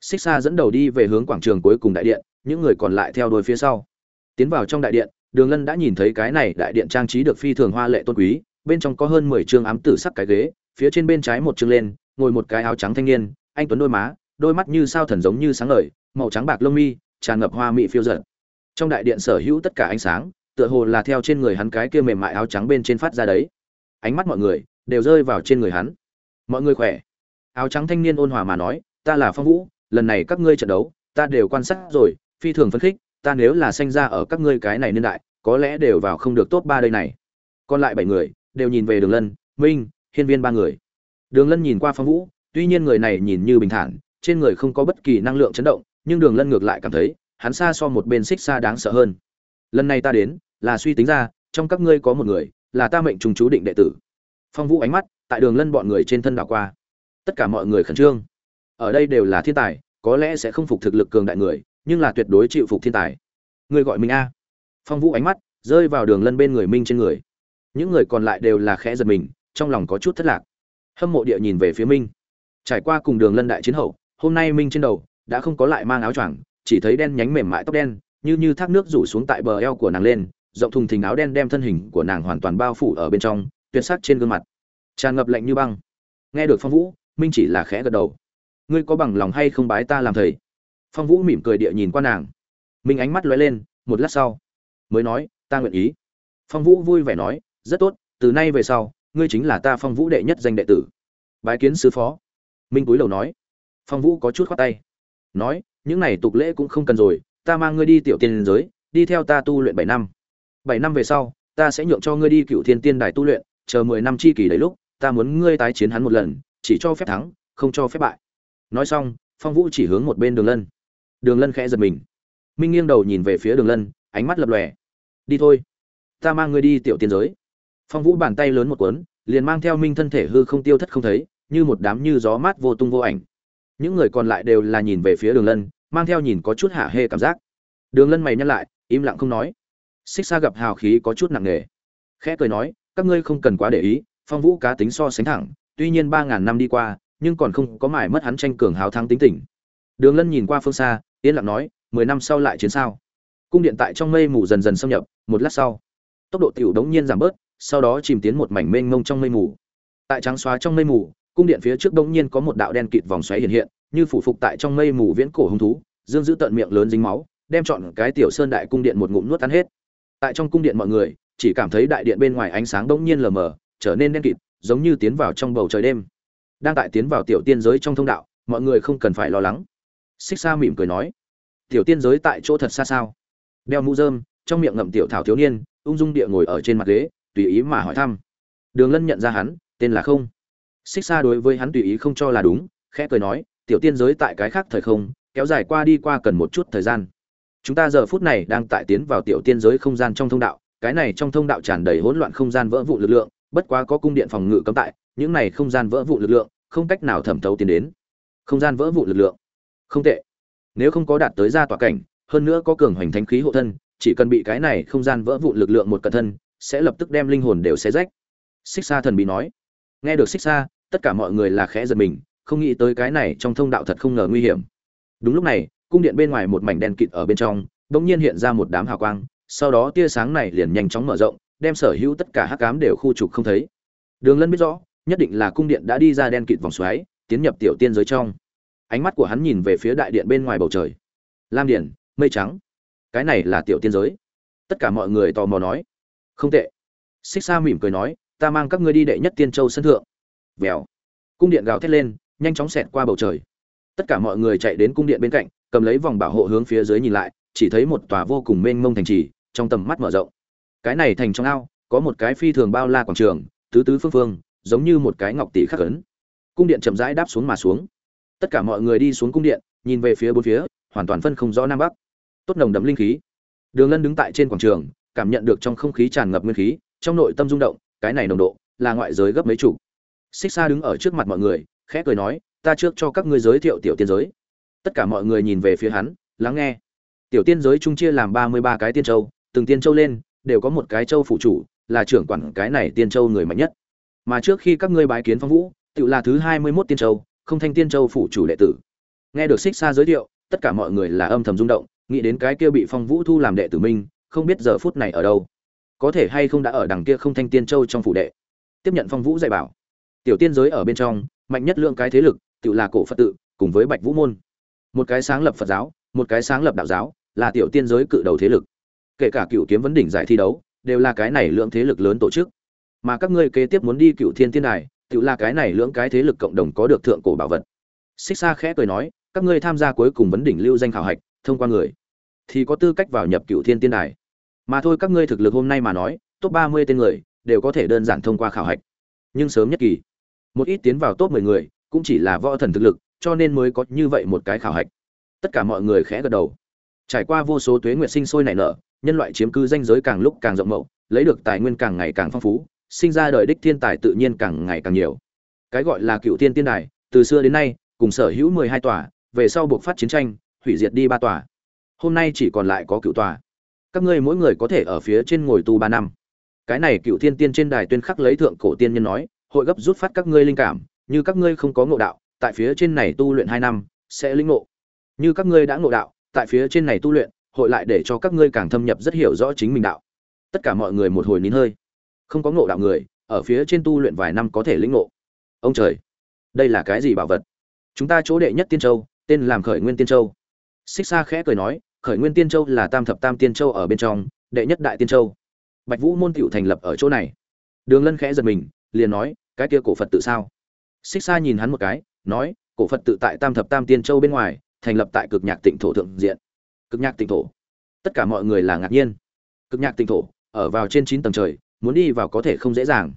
Xích xa dẫn đầu đi về hướng quảng trường cuối cùng đại điện, những người còn lại theo đuôi phía sau. Tiến vào trong đại điện đường lân đã nhìn thấy cái này đại điện trang trí được phi thường hoa lệ tôn quý, bên trong có hơn mười trường ám tử sắc cái ghế, phía trên bên trái một trường lên, ngồi một cái áo trắng thanh niên, anh tuấn đôi má, đôi mắt như sao thần giống như sáng ngời, màu trắng bạc lông mi, tràn ngập hoa mị phiêu dật. trong đại điện sở hữu tất cả ánh sáng, tựa hồ là theo trên người hắn cái kia mềm mại áo trắng bên trên phát ra đấy. Ánh mắt mọi người đều rơi vào trên người hắn. Mọi người khỏe? Áo trắng thanh niên ôn hòa mà nói, ta là phong vũ, lần này các ngươi trận đấu, ta đều quan sát rồi, phi thường phấn khích ta nếu là sinh ra ở các ngươi cái này niên đại, có lẽ đều vào không được tốt ba đây này. Còn lại bảy người, đều nhìn về đường lân, minh, hiên viên ba người. Đường lân nhìn qua phong vũ, tuy nhiên người này nhìn như bình thản, trên người không có bất kỳ năng lượng chấn động, nhưng đường lân ngược lại cảm thấy, hắn xa so một bên xích xa đáng sợ hơn. Lần này ta đến, là suy tính ra, trong các ngươi có một người, là ta mệnh trùng chú định đệ tử. Phong vũ ánh mắt, tại đường lân bọn người trên thân đảo qua. Tất cả mọi người khẩn trương. Ở đây đều là thiên tài, có lẽ sẽ không phục thực lực cường đại người nhưng là tuyệt đối chịu phục thiên tài. Người gọi mình a. Phong vũ ánh mắt rơi vào đường lân bên người minh trên người. Những người còn lại đều là khẽ giật mình, trong lòng có chút thất lạc. Hâm mộ địa nhìn về phía minh. Trải qua cùng đường lân đại chiến hậu, hôm nay minh trên đầu đã không có lại mang áo choàng, chỉ thấy đen nhánh mềm mại tóc đen, như như thác nước rủ xuống tại bờ eo của nàng lên, rộng thùng thình áo đen đem thân hình của nàng hoàn toàn bao phủ ở bên trong, tuyệt sắc trên gương mặt. Tràn ngập lạnh như băng. Nghe được phong vũ, minh chỉ là khẽ gật đầu. Ngươi có bằng lòng hay không bái ta làm thầy? Phong vũ mỉm cười địa nhìn qua nàng. Minh ánh mắt lóe lên, một lát sau, mới nói, ta nguyện ý. Phong vũ vui vẻ nói, rất tốt, từ nay về sau, ngươi chính là ta phong vũ đệ nhất danh đệ tử. Bái kiến sứ phó. Minh cúi đầu nói. Phong vũ có chút khoát tay. Nói, những này tục lễ cũng không cần rồi, ta mang ngươi đi tiểu tiên giới, đi theo ta tu luyện bảy năm. Bảy năm về sau, ta sẽ nhượng cho ngươi đi cựu thiên tiên đài tu luyện, chờ mười năm chi kỳ đấy lúc, ta muốn ngươi tái chiến hắn một lần, chỉ cho phép thắng, không cho phép bại. Nói xong, phong vũ chỉ hướng một bên đường lân đường lân khẽ giật mình. Minh nghiêng đầu nhìn về phía đường lân, ánh mắt lập lòe. Đi thôi, ta mang ngươi đi tiểu tiên giới. Phong vũ bàn tay lớn một cuốn, liền mang theo minh thân thể hư không tiêu thất không thấy, như một đám như gió mát vô tung vô ảnh. Những người còn lại đều là nhìn về phía đường lân, mang theo nhìn có chút hạ hê cảm giác. Đường lân mày nhăn lại, im lặng không nói. Xích xa gặp hào khí có chút nặng nề, khẽ cười nói, các ngươi không cần quá để ý, phong vũ cá tính so sánh thẳng, tuy nhiên ba ngàn năm đi qua, nhưng còn không có mải mất hắn tranh cường hào thắng tính tình. Đường lân nhìn qua phương xa yên lặng nói, mười năm sau lại chiến sao? Cung điện tại trong mây mù dần dần xâm nhập, một lát sau, tốc độ tiểu đống nhiên giảm bớt, sau đó chìm tiến một mảnh mênh mông trong mây mù. Tại trắng xóa trong mây mù, cung điện phía trước đống nhiên có một đạo đen kịt vòng xoáy hiện hiện, như phủ phục tại trong mây mù viễn cổ hung thú, dương giữ tận miệng lớn dính máu, đem chọn cái tiểu sơn đại cung điện một ngụm nuốt tan hết. Tại trong cung điện mọi người, chỉ cảm thấy đại điện bên ngoài ánh sáng đống nhiên lờ mờ, trở nên đen kịt, giống như tiến vào trong bầu trời đêm. Đang tại tiến vào tiểu tiên giới trong thông đạo, mọi người không cần phải lo lắng xích xa mỉm cười nói, tiểu tiên giới tại chỗ thật xa sao? Đeo mũ dơm trong miệng ngậm tiểu thảo thiếu niên, ung dung địa ngồi ở trên mặt ghế, tùy ý mà hỏi thăm. Đường lân nhận ra hắn, tên là không. Xích xa đối với hắn tùy ý không cho là đúng, khẽ cười nói, tiểu tiên giới tại cái khác thời không, kéo dài qua đi qua cần một chút thời gian. Chúng ta giờ phút này đang tại tiến vào tiểu tiên giới không gian trong thông đạo, cái này trong thông đạo tràn đầy hỗn loạn không gian vỡ vụ lực lượng, bất quá có cung điện phòng ngự cấm tại, những này không gian vỡ vụ lực lượng, không cách nào thẩm thấu tiến đến. Không gian vỡ vụ lực lượng không tệ. Nếu không có đạt tới gia tỏa cảnh, hơn nữa có cường hoành thánh khí hộ thân, chỉ cần bị cái này không gian vỡ vụn lực lượng một cận thân, sẽ lập tức đem linh hồn đều xé rách. Xích xa thần bị nói. Nghe được xích xa tất cả mọi người là khẽ giật mình, không nghĩ tới cái này trong thông đạo thật không ngờ nguy hiểm. Đúng lúc này, cung điện bên ngoài một mảnh đen kịt ở bên trong, bỗng nhiên hiện ra một đám hào quang, sau đó tia sáng này liền nhanh chóng mở rộng, đem sở hữu tất cả hắc cám đều khu trục không thấy. Đường lân biết rõ, nhất định là cung điện đã đi ra đen kịt vòng xoáy, tiến nhập tiểu tiên giới trong ánh mắt của hắn nhìn về phía đại điện bên ngoài bầu trời. Lam điện mây trắng. Cái này là tiểu tiên giới. Tất cả mọi người tò mò nói. Không tệ. Xích sa mỉm cười nói, ta mang các ngươi đi đệ nhất tiên châu sân thượng. Vèo. Cung điện gào thét lên, nhanh chóng xẹt qua bầu trời. Tất cả mọi người chạy đến cung điện bên cạnh, cầm lấy vòng bảo hộ hướng phía dưới nhìn lại, chỉ thấy một tòa vô cùng mênh mông thành trì, trong tầm mắt mở rộng. Cái này thành trong ao, có một cái phi thường bao la quảng trường, tứ tứ phương phương, giống như một cái ngọc tỷ khắc ấn. Cung điện chậm rãi đáp xuống mà xuống tất cả mọi người đi xuống cung điện, nhìn về phía bốn phía, hoàn toàn phân không rõ nam bắc. Tốt nồng đậm linh khí. Đường lân đứng tại trên quảng trường, cảm nhận được trong không khí tràn ngập nguyên khí, trong nội tâm rung động, cái này nồng độ là ngoại giới gấp mấy chục. Xích xa đứng ở trước mặt mọi người, khẽ cười nói, ta trước cho các ngươi giới thiệu tiểu tiên giới. Tất cả mọi người nhìn về phía hắn, lắng nghe. Tiểu tiên giới chung chia làm ba mươi ba cái tiên châu, từng tiên châu lên, đều có một cái châu phụ chủ, là trưởng quản cái này tiên châu người mạnh nhất. Mà trước khi các ngươi bái kiến phong vũ, tự là thứ hai mươi mốt tiên châu không thanh tiên châu phụ chủ đệ tử. Nghe được xích xa giới thiệu, tất cả mọi người là âm thầm rung động, nghĩ đến cái kia bị phong vũ thu làm đệ tử minh không biết giờ phút này ở đâu. Có thể hay không đã ở đằng kia không thanh tiên châu trong phủ đệ. Tiếp nhận phong vũ dạy bảo. Tiểu tiên giới ở bên trong, mạnh nhất lượng cái thế lực, tự là cổ phật tự, cùng với bạch vũ môn. Một cái sáng lập phật giáo, một cái sáng lập đạo giáo, là tiểu tiên giới cự đầu thế lực. Kể cả cựu kiếm vấn đỉnh giải thi đấu, đều là cái này lượng thế lực lớn tổ chức. Mà các ngươi kế tiếp muốn đi cựu thiên tiên đài tự là cái này lưỡng cái thế lực cộng đồng có được thượng cổ bảo vật. Xích xa khẽ cười nói, các ngươi tham gia cuối cùng vấn đỉnh lưu danh khảo hạch, thông qua người, thì có tư cách vào nhập cựu thiên tiên đài. Mà thôi các ngươi thực lực hôm nay mà nói, top ba mươi tên người, đều có thể đơn giản thông qua khảo hạch. Nhưng sớm nhất kỳ, một ít tiến vào top mười người, cũng chỉ là võ thần thực lực, cho nên mới có như vậy một cái khảo hạch. Tất cả mọi người khẽ gật đầu. Trải qua vô số tuế nguyệt sinh sôi nảy nở, nhân loại chiếm cư danh giới càng lúc càng rộng mậu lấy được tài nguyên càng ngày càng phong phú sinh ra đời đích thiên tài tự nhiên càng ngày càng nhiều. Cái gọi là cựu thiên tiên đài, từ xưa đến nay, cùng sở hữu mười hai tòa, về sau buộc phát chiến tranh, hủy diệt đi ba tòa. Hôm nay chỉ còn lại có cựu tòa. Các ngươi mỗi người có thể ở phía trên ngồi tu ba năm. Cái này cựu thiên tiên trên đài tuyên khắc lấy thượng cổ tiên nhân nói, hội gấp rút phát các ngươi linh cảm, như các ngươi không có ngộ đạo, tại phía trên này tu luyện hai năm, sẽ linh ngộ. Như các ngươi đã ngộ đạo, tại phía trên này tu luyện, hội lại để cho các ngươi càng thâm nhập rất hiểu rõ chính mình đạo. Tất cả mọi người một hồi nín hơi không có ngộ đạo người, ở phía trên tu luyện vài năm có thể lĩnh ngộ. Ông trời, đây là cái gì bảo vật? Chúng ta chỗ đệ nhất tiên châu, tên làm khởi nguyên tiên châu. Xích xa khẽ cười nói, khởi nguyên tiên châu là tam thập tam tiên châu ở bên trong, đệ nhất đại tiên châu. Bạch vũ môn cựu thành lập ở chỗ này. Đường lân khẽ giật mình, liền nói, cái kia cổ phật tự sao? Xích xa nhìn hắn một cái, nói, cổ phật tự tại tam thập tam tiên châu bên ngoài, thành lập tại cực nhạc tịnh thổ thượng diện. Cực nhạc tịnh thổ. Tất cả mọi người là ngạc nhiên. Cực nhạc tịnh thổ, ở vào trên chín tầng trời muốn đi vào có thể không dễ dàng.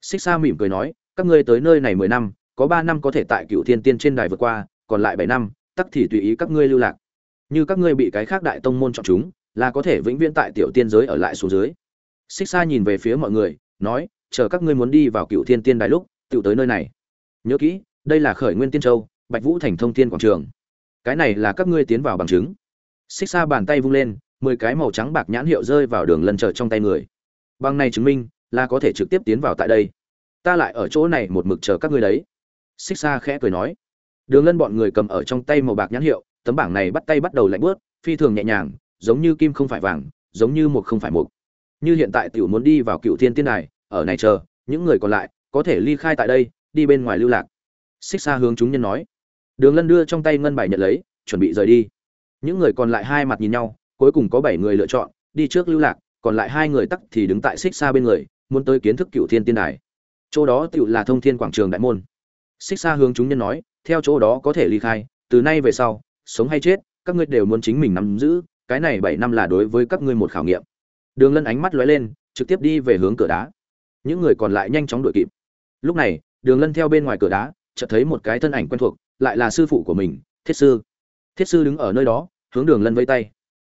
Xích sa mỉm cười nói, các ngươi tới nơi này mười năm, có ba năm có thể tại cựu thiên tiên trên đài vượt qua, còn lại bảy năm, tắc thì tùy ý các ngươi lưu lạc. Như các ngươi bị cái khác đại tông môn chọn chúng, là có thể vĩnh viễn tại tiểu tiên giới ở lại xuống dưới. Xích sa nhìn về phía mọi người, nói, chờ các ngươi muốn đi vào cựu thiên tiên đài lúc tự tới nơi này. Nhớ kỹ, đây là khởi nguyên tiên châu, bạch vũ thành thông tiên quảng trường. Cái này là các ngươi tiến vào bằng chứng. Xích sa bàn tay vung lên, mười cái màu trắng bạc nhãn hiệu rơi vào đường lần trở trong tay người bằng này chứng minh, là có thể trực tiếp tiến vào tại đây. Ta lại ở chỗ này một mực chờ các ngươi đấy. Xích xa khẽ cười nói. Đường lân bọn người cầm ở trong tay màu bạc nhãn hiệu, tấm bảng này bắt tay bắt đầu lạnh bớt, phi thường nhẹ nhàng, giống như kim không phải vàng, giống như một không phải một như hiện tại tiểu muốn đi vào cựu thiên tiên này ở này chờ, những người còn lại, có thể ly khai tại đây, đi bên ngoài lưu lạc. Xích xa hướng chúng nhân nói. Đường lân đưa trong tay ngân bài nhận lấy, chuẩn bị rời đi. Những người còn lại hai mặt nhìn nhau, cuối cùng có bảy người lựa chọn, đi trước lưu lạc còn lại hai người tắc thì đứng tại xích xa bên người, muốn tới kiến thức cựu thiên tiên đài. Chỗ đó tựu là thông thiên quảng trường đại môn. Xích xa hướng chúng nhân nói, theo chỗ đó có thể ly khai, từ nay về sau, sống hay chết, các ngươi đều muốn chính mình nắm giữ, cái này bảy năm là đối với các ngươi một khảo nghiệm. Đường lân ánh mắt lóe lên, trực tiếp đi về hướng cửa đá. Những người còn lại nhanh chóng đuổi kịp. Lúc này, đường lân theo bên ngoài cửa đá, chợt thấy một cái thân ảnh quen thuộc, lại là sư phụ của mình, thiết sư. Thiết sư đứng ở nơi đó, hướng đường lân vây tay.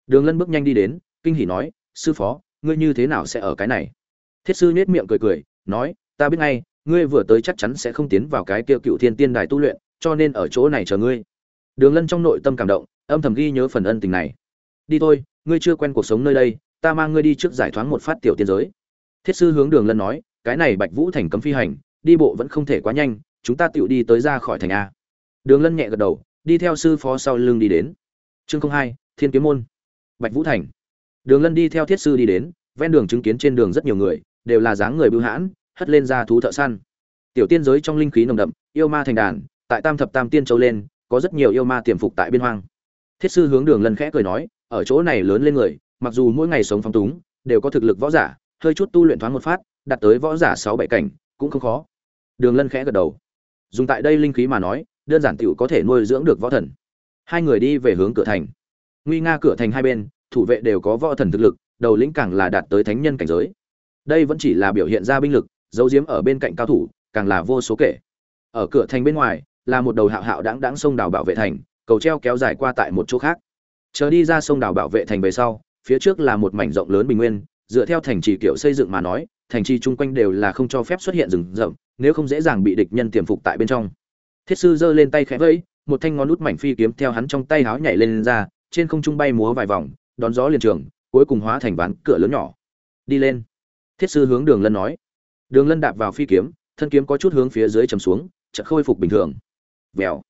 Đường lân bước nhanh đi đến, kinh hỉ nói sư phó, ngươi như thế nào sẽ ở cái này? Thiết sư nết miệng cười cười, nói, ta biết ngay, ngươi vừa tới chắc chắn sẽ không tiến vào cái kia cựu thiên tiên đài tu luyện, cho nên ở chỗ này chờ ngươi. Đường lân trong nội tâm cảm động, âm thầm ghi nhớ phần ân tình này. Đi thôi, ngươi chưa quen cuộc sống nơi đây, ta mang ngươi đi trước giải thoáng một phát tiểu tiên giới. Thiết sư hướng đường lân nói, cái này bạch vũ thành cấm phi hành, đi bộ vẫn không thể quá nhanh, chúng ta tựu đi tới ra khỏi thành a. Đường lân nhẹ gật đầu, đi theo sư phó sau lưng đi đến. Chương không hai, thiên kiếm môn. Bạch vũ thành đường lân đi theo thiết sư đi đến, ven đường chứng kiến trên đường rất nhiều người, đều là dáng người bưu hãn, hất lên ra thú thợ săn. Tiểu tiên giới trong linh khí nồng đậm, yêu ma thành đàn, tại tam thập tam tiên châu lên, có rất nhiều yêu ma tiềm phục tại biên hoang. Thiết sư hướng đường lân khẽ cười nói, ở chỗ này lớn lên người, mặc dù mỗi ngày sống phong túng, đều có thực lực võ giả, hơi chút tu luyện thoáng một phát, đạt tới võ giả sáu bảy cảnh, cũng không khó. Đường lân khẽ gật đầu. Dùng tại đây linh khí mà nói, đơn giản tiểu có thể nuôi dưỡng được võ thần. Hai người đi về hướng cửa thành. Nguy nga cửa thành hai bên thủ vệ đều có võ thần thực lực đầu lĩnh càng là đạt tới thánh nhân cảnh giới. Đây vẫn chỉ là biểu hiện ra binh lực dấu diếm ở bên cạnh cao thủ càng là vô số kể. Ở cửa thành bên ngoài là một đầu hạo hạo đãng đãng sông đào bảo vệ thành cầu treo kéo dài qua tại một chỗ khác. Chờ đi ra sông đào bảo vệ thành về sau phía trước là một mảnh rộng lớn bình nguyên dựa theo thành trì kiểu xây dựng mà nói thành trì chung quanh đều là không cho phép xuất hiện rừng rậm nếu không dễ dàng bị địch nhân tiềm phục tại bên trong. Thiết sư giơ lên tay khẽ vẫy một thanh ngón út mảnh phi kiếm theo hắn trong tay háo nhảy lên, lên ra trên không trung bay múa vài vòng đón gió liền trường, cuối cùng hóa thành ván cửa lớn nhỏ. Đi lên. Thiết sư hướng đường lân nói. Đường lân đạp vào phi kiếm, thân kiếm có chút hướng phía dưới chầm xuống, chợt khôi phục bình thường. Vèo.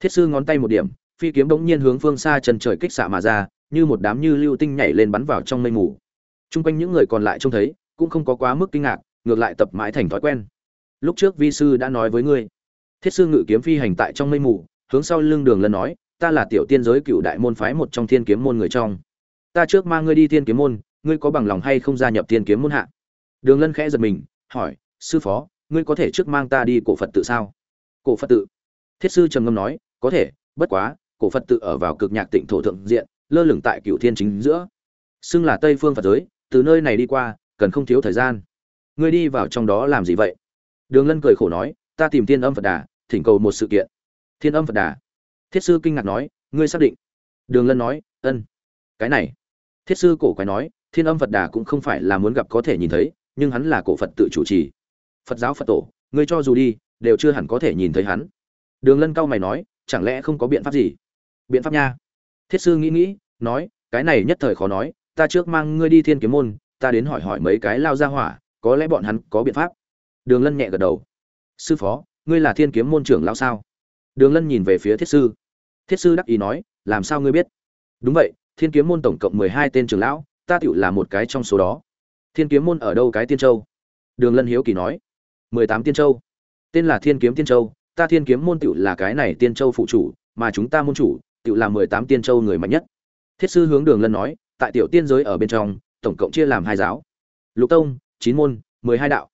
Thiết sư ngón tay một điểm, phi kiếm bỗng nhiên hướng phương xa chân trời kích xạ mà ra, như một đám như lưu tinh nhảy lên bắn vào trong mây mù. Chung quanh những người còn lại trông thấy, cũng không có quá mức kinh ngạc, ngược lại tập mãi thành thói quen. Lúc trước vi sư đã nói với ngươi, thiết sư ngự kiếm phi hành tại trong mây mù, hướng sau lưng đường lân nói, ta là tiểu tiên giới cựu đại môn phái một trong thiên kiếm môn người trong ta trước mang ngươi đi thiên kiếm môn, ngươi có bằng lòng hay không gia nhập thiên kiếm môn hạ? Đường lân khẽ giật mình, hỏi, sư phó, ngươi có thể trước mang ta đi cổ phật tự sao? Cổ phật tự? Thiết sư trầm ngâm nói, có thể, bất quá, cổ phật tự ở vào cực nhạc tịnh thổ thượng diện, lơ lửng tại cựu thiên chính giữa. Xưng là tây phương phật giới, từ nơi này đi qua, cần không thiếu thời gian. Ngươi đi vào trong đó làm gì vậy? Đường lân cười khổ nói, ta tìm thiên âm phật đà, thỉnh cầu một sự kiện. Thiên âm phật đà. Thiết sư kinh ngạc nói, ngươi xác định. Đường lân nói, ân. Cái này thiết sư cổ quái nói, thiên âm phật đà cũng không phải là muốn gặp có thể nhìn thấy, nhưng hắn là cổ phật tự chủ trì. Phật giáo phật tổ, ngươi cho dù đi, đều chưa hẳn có thể nhìn thấy hắn. Đường lân cao mày nói, chẳng lẽ không có biện pháp gì? Biện pháp nha. Thiết sư nghĩ nghĩ, nói, cái này nhất thời khó nói, ta trước mang ngươi đi thiên kiếm môn, ta đến hỏi hỏi mấy cái lao ra hỏa, có lẽ bọn hắn có biện pháp. Đường lân nhẹ gật đầu. Sư phó, ngươi là thiên kiếm môn trưởng lão sao? Đường lân nhìn về phía thiết sư. Thiết sư đắc ý nói, làm sao ngươi biết? Đúng vậy thiên kiếm môn tổng cộng mười hai tên trưởng lão, ta tựu là một cái trong số đó. Thiên kiếm môn ở đâu cái tiên châu? Đường lân hiếu kỳ nói. mười tám tiên châu. Tên là thiên kiếm tiên châu, ta thiên kiếm môn tựu là cái này tiên châu phụ chủ, mà chúng ta môn chủ tựu là mười tám tiên châu người mạnh nhất. Thiết sư hướng đường lân nói, tại tiểu tiên giới ở bên trong, tổng cộng chia làm hai giáo. Lục tông, chín môn, mười hai đạo.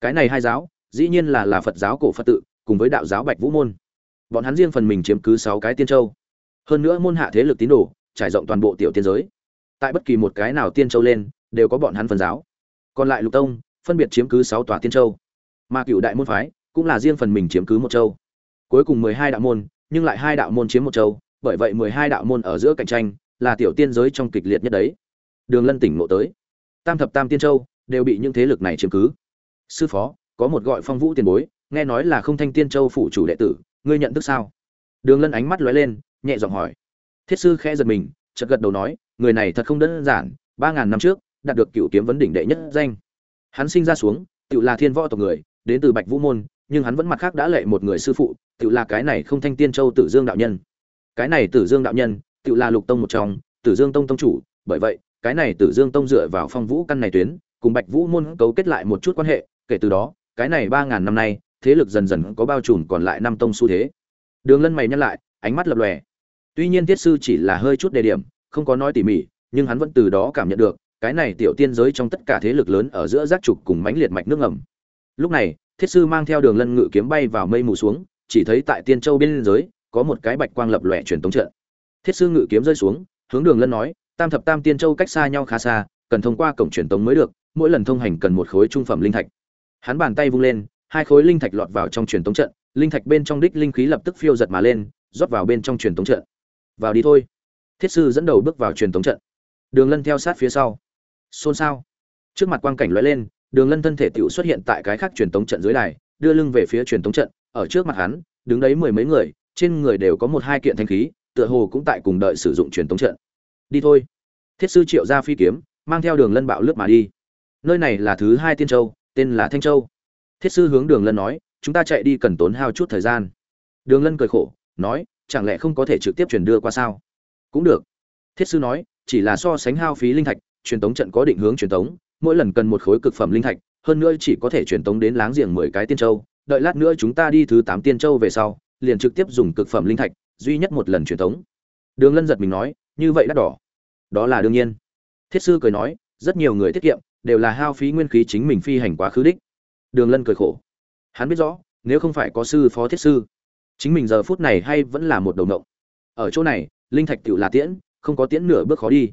Cái này hai giáo, dĩ nhiên là là phật giáo cổ phật tự, cùng với đạo giáo bạch vũ môn. Bọn hắn riêng phần mình chiếm cứ sáu cái tiên châu. Hơn nữa môn hạ thế lực tín đồ trải rộng toàn bộ tiểu tiên giới. Tại bất kỳ một cái nào tiên châu lên, đều có bọn hắn phần giáo. Còn lại lục tông, phân biệt chiếm cứ sáu tòa tiên châu. Mà cựu đại môn phái, cũng là riêng phần mình chiếm cứ một châu. Cuối cùng mười hai đạo môn, nhưng lại hai đạo môn chiếm một châu, bởi vậy mười hai đạo môn ở giữa cạnh tranh, là tiểu tiên giới trong kịch liệt nhất đấy. Đường lân tỉnh ngộ tới. Tam thập tam tiên châu, đều bị những thế lực này chiếm cứ. Sư phó, có một gọi phong vũ tiền bối, nghe nói là không thanh tiên châu phủ chủ đệ tử, ngươi nhận thức sao? Đường lân ánh mắt lóe lên, nhẹ giọng hỏi thiết sư khẽ giật mình, chợt gật đầu nói, người này thật không đơn giản, ba ngàn năm trước, đạt được cựu kiếm vấn đỉnh đệ nhất danh. Hắn sinh ra xuống, tự là thiên võ tộc người, đến từ bạch vũ môn, nhưng hắn vẫn mặt khác đã lệ một người sư phụ, tự là cái này không thanh tiên châu tử dương đạo nhân. Cái này tử dương đạo nhân, tự là lục tông một trong, tử dương tông tông chủ, bởi vậy, cái này tử dương tông dựa vào phong vũ căn này tuyến, cùng bạch vũ môn cấu kết lại một chút quan hệ, kể từ đó, cái này ba ngàn năm nay, thế lực dần dần có bao trùm còn lại năm tông xu thế. Đường lân mày nhắc lại, ánh mắt lập lòe tuy nhiên thiết sư chỉ là hơi chút đề điểm, không có nói tỉ mỉ, nhưng hắn vẫn từ đó cảm nhận được, cái này tiểu tiên giới trong tất cả thế lực lớn ở giữa giác trục cùng mãnh liệt mạch nước ngầm. Lúc này thiết sư mang theo đường lân ngự kiếm bay vào mây mù xuống, chỉ thấy tại tiên châu bên giới có một cái bạch quang lập lòe truyền tống trận. Thiết sư ngự kiếm rơi xuống, hướng đường lân nói, tam thập tam tiên châu cách xa nhau khá xa, cần thông qua cổng truyền tống mới được, mỗi lần thông hành cần một khối trung phẩm linh thạch. Hắn bàn tay vung lên, hai khối linh thạch lọt vào trong truyền tống trận, linh thạch bên trong đích linh khí lập tức phiêu giật mà lên, rót vào bên trong truyền tống trận vào đi thôi. Thiết sư dẫn đầu bước vào truyền tống trận. Đường lân theo sát phía sau. Xôn xao. Trước mặt quang cảnh lóe lên, đường lân thân thể tựu xuất hiện tại cái khác truyền tống trận dưới đài, đưa lưng về phía truyền tống trận, ở trước mặt hắn, đứng đấy mười mấy người, trên người đều có một hai kiện thanh khí, tựa hồ cũng tại cùng đợi sử dụng truyền tống trận. Đi thôi. Thiết sư triệu ra phi kiếm, mang theo đường lân bạo lướt mà đi. Nơi này là thứ hai tiên châu, tên là thanh châu. Thiết sư hướng đường lân nói, chúng ta chạy đi cần tốn hao chút thời gian. Đường lân cười khổ, nói chẳng lẽ không có thể trực tiếp truyền đưa qua sao? Cũng được. Thiết sư nói, chỉ là so sánh hao phí linh thạch, truyền tống trận có định hướng truyền tống, mỗi lần cần một khối cực phẩm linh thạch, hơn nữa chỉ có thể truyền tống đến láng giềng mười cái tiên châu, đợi lát nữa chúng ta đi thứ tám tiên châu về sau, liền trực tiếp dùng cực phẩm linh thạch, duy nhất một lần truyền tống. Đường lân giật mình nói, như vậy đắt đỏ. Đó là đương nhiên. Thiết sư cười nói, rất nhiều người tiết kiệm, đều là hao phí nguyên khí chính mình phi hành quá khứ đích. Đường lân cười khổ. Hắn biết rõ, nếu không phải có sư phó thiết sư chính mình giờ phút này hay vẫn là một đầu động ở chỗ này, linh thạch tựu là tiễn, không có tiễn nửa bước khó đi.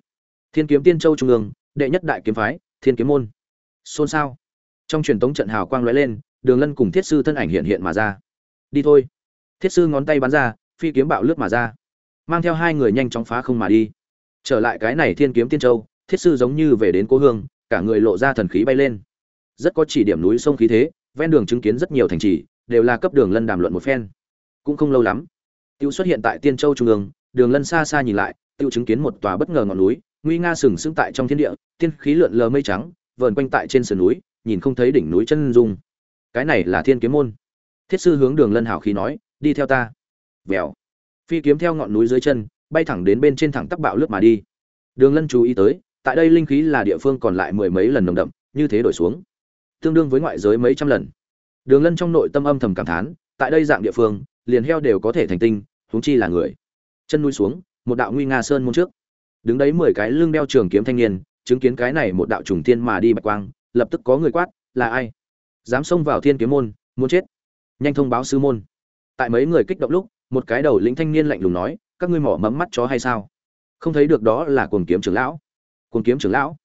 Thiên kiếm tiên châu trung ương, đệ nhất đại kiếm phái, thiên kiếm môn. Xôn xao. Trong truyền tống trận hào quang lóe lên, đường lân cùng thiết sư thân ảnh hiện hiện mà ra. Đi thôi. Thiết sư ngón tay bắn ra, phi kiếm bạo lướt mà ra. Mang theo hai người nhanh chóng phá không mà đi. Trở lại cái này thiên kiếm tiên châu, thiết sư giống như về đến cố hương, cả người lộ ra thần khí bay lên. Rất có chỉ điểm núi sông khí thế, ven đường chứng kiến rất nhiều thành trì, đều là cấp đường lân đàm luận một phen cũng không lâu lắm. Tiêu xuất hiện tại tiên châu trung ương, đường lân xa xa nhìn lại tiêu chứng kiến một tòa bất ngờ ngọn núi, nguy nga sừng sững tại trong thiên địa, tiên khí lượn lờ mây trắng, vờn quanh tại trên sườn núi, nhìn không thấy đỉnh núi chân dung. Cái này là thiên kiếm môn. Thiết sư hướng đường lân hảo khí nói, đi theo ta. Vèo. Phi kiếm theo ngọn núi dưới chân, bay thẳng đến bên trên thẳng tắc bạo lướt mà đi. Đường lân chú ý tới, tại đây linh khí là địa phương còn lại mười mấy lần nồng đậm, như thế đổi xuống. Tương đương với ngoại giới mấy trăm lần. Đường lân trong nội tâm âm thầm cảm thán, tại đây dạng địa phương liền heo đều có thể thành tinh, huống chi là người. Chân nuôi xuống, một đạo nguy nga sơn môn trước. Đứng đấy mười cái lưng đeo trường kiếm thanh niên, chứng kiến cái này một đạo trùng tiên mà đi bạch quang, lập tức có người quát, là ai? Dám xông vào thiên kiếm môn, muốn chết. Nhanh thông báo sư môn. Tại mấy người kích động lúc, một cái đầu lĩnh thanh niên lạnh lùng nói, các ngươi mỏ mẫm mắt chó hay sao? Không thấy được đó là cuồng kiếm trưởng lão. Cuồng kiếm trưởng lão?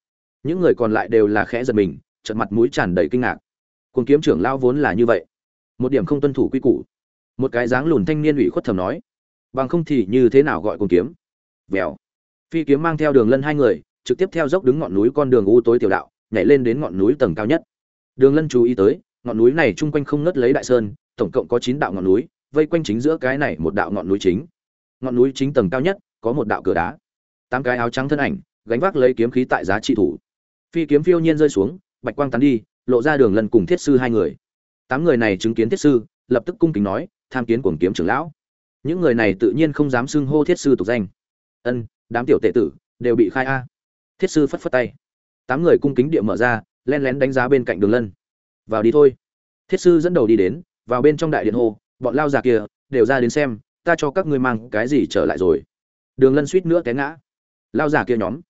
Những người còn lại đều là khẽ giật mình trận mặt mũi tràn đầy kinh ngạc. Cuồng kiếm trưởng lão vốn là như vậy, một điểm không tuân thủ quy củ một cái dáng lùn thanh niên ủy khuất thầm nói, bằng không thì như thế nào gọi cùng kiếm? Vèo. Phi kiếm mang theo đường lân hai người, trực tiếp theo dốc đứng ngọn núi con đường u tối tiểu đạo, nhảy lên đến ngọn núi tầng cao nhất. Đường lân chú ý tới, ngọn núi này chung quanh không ngất lấy đại sơn, tổng cộng có chín đạo ngọn núi, vây quanh chính giữa cái này một đạo ngọn núi chính. Ngọn núi chính tầng cao nhất, có một đạo cửa đá. Tám cái áo trắng thân ảnh, gánh vác lấy kiếm khí tại giá trị thủ. Phi kiếm phiêu nhiên rơi xuống, bạch quang tán đi, lộ ra đường lần cùng thiết sư hai người. Tám người này chứng kiến thiết sư, lập tức cung kính nói tham kiến cuồng kiếm trưởng lão. Những người này tự nhiên không dám xưng hô thiết sư tục danh. Ân đám tiểu tệ tử đều bị khai a. Thiết sư phất phất tay. Tám người cung kính địa mở ra len lén đánh giá bên cạnh đường lân. Vào đi thôi. Thiết sư dẫn đầu đi đến vào bên trong đại điện hồ, bọn lao già kia đều ra đến xem ta cho các ngươi mang cái gì trở lại rồi. Đường lân suýt nữa té ngã. Lao già kia nhóm.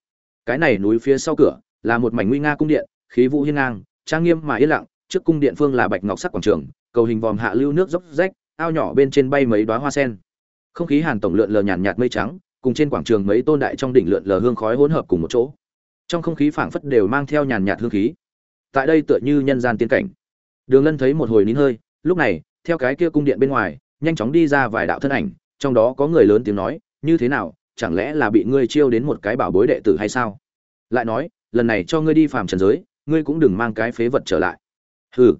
Cái này núi phía sau cửa là một mảnh nguy nga cung điện khí vũ hiên ngang trang nghiêm mà yên lặng trước cung điện phương là bạch ngọc sắc quảng trường cầu hình vòm hạ lưu nước dốc rách ao nhỏ bên trên bay mấy đóa hoa sen. Không khí hàn tổng lượn lờ nhàn nhạt mây trắng, cùng trên quảng trường mấy tôn đại trong đỉnh lượn lờ hương khói hỗn hợp cùng một chỗ. Trong không khí phảng phất đều mang theo nhàn nhạt hương khí. Tại đây tựa như nhân gian tiên cảnh. Đường lân thấy một hồi nín hơi, lúc này, theo cái kia cung điện bên ngoài, nhanh chóng đi ra vài đạo thân ảnh, trong đó có người lớn tiếng nói, như thế nào, chẳng lẽ là bị ngươi chiêu đến một cái bảo bối đệ tử hay sao? Lại nói, lần này cho ngươi đi phàm trần giới, ngươi cũng đừng mang cái phế vật trở lại. Hừ.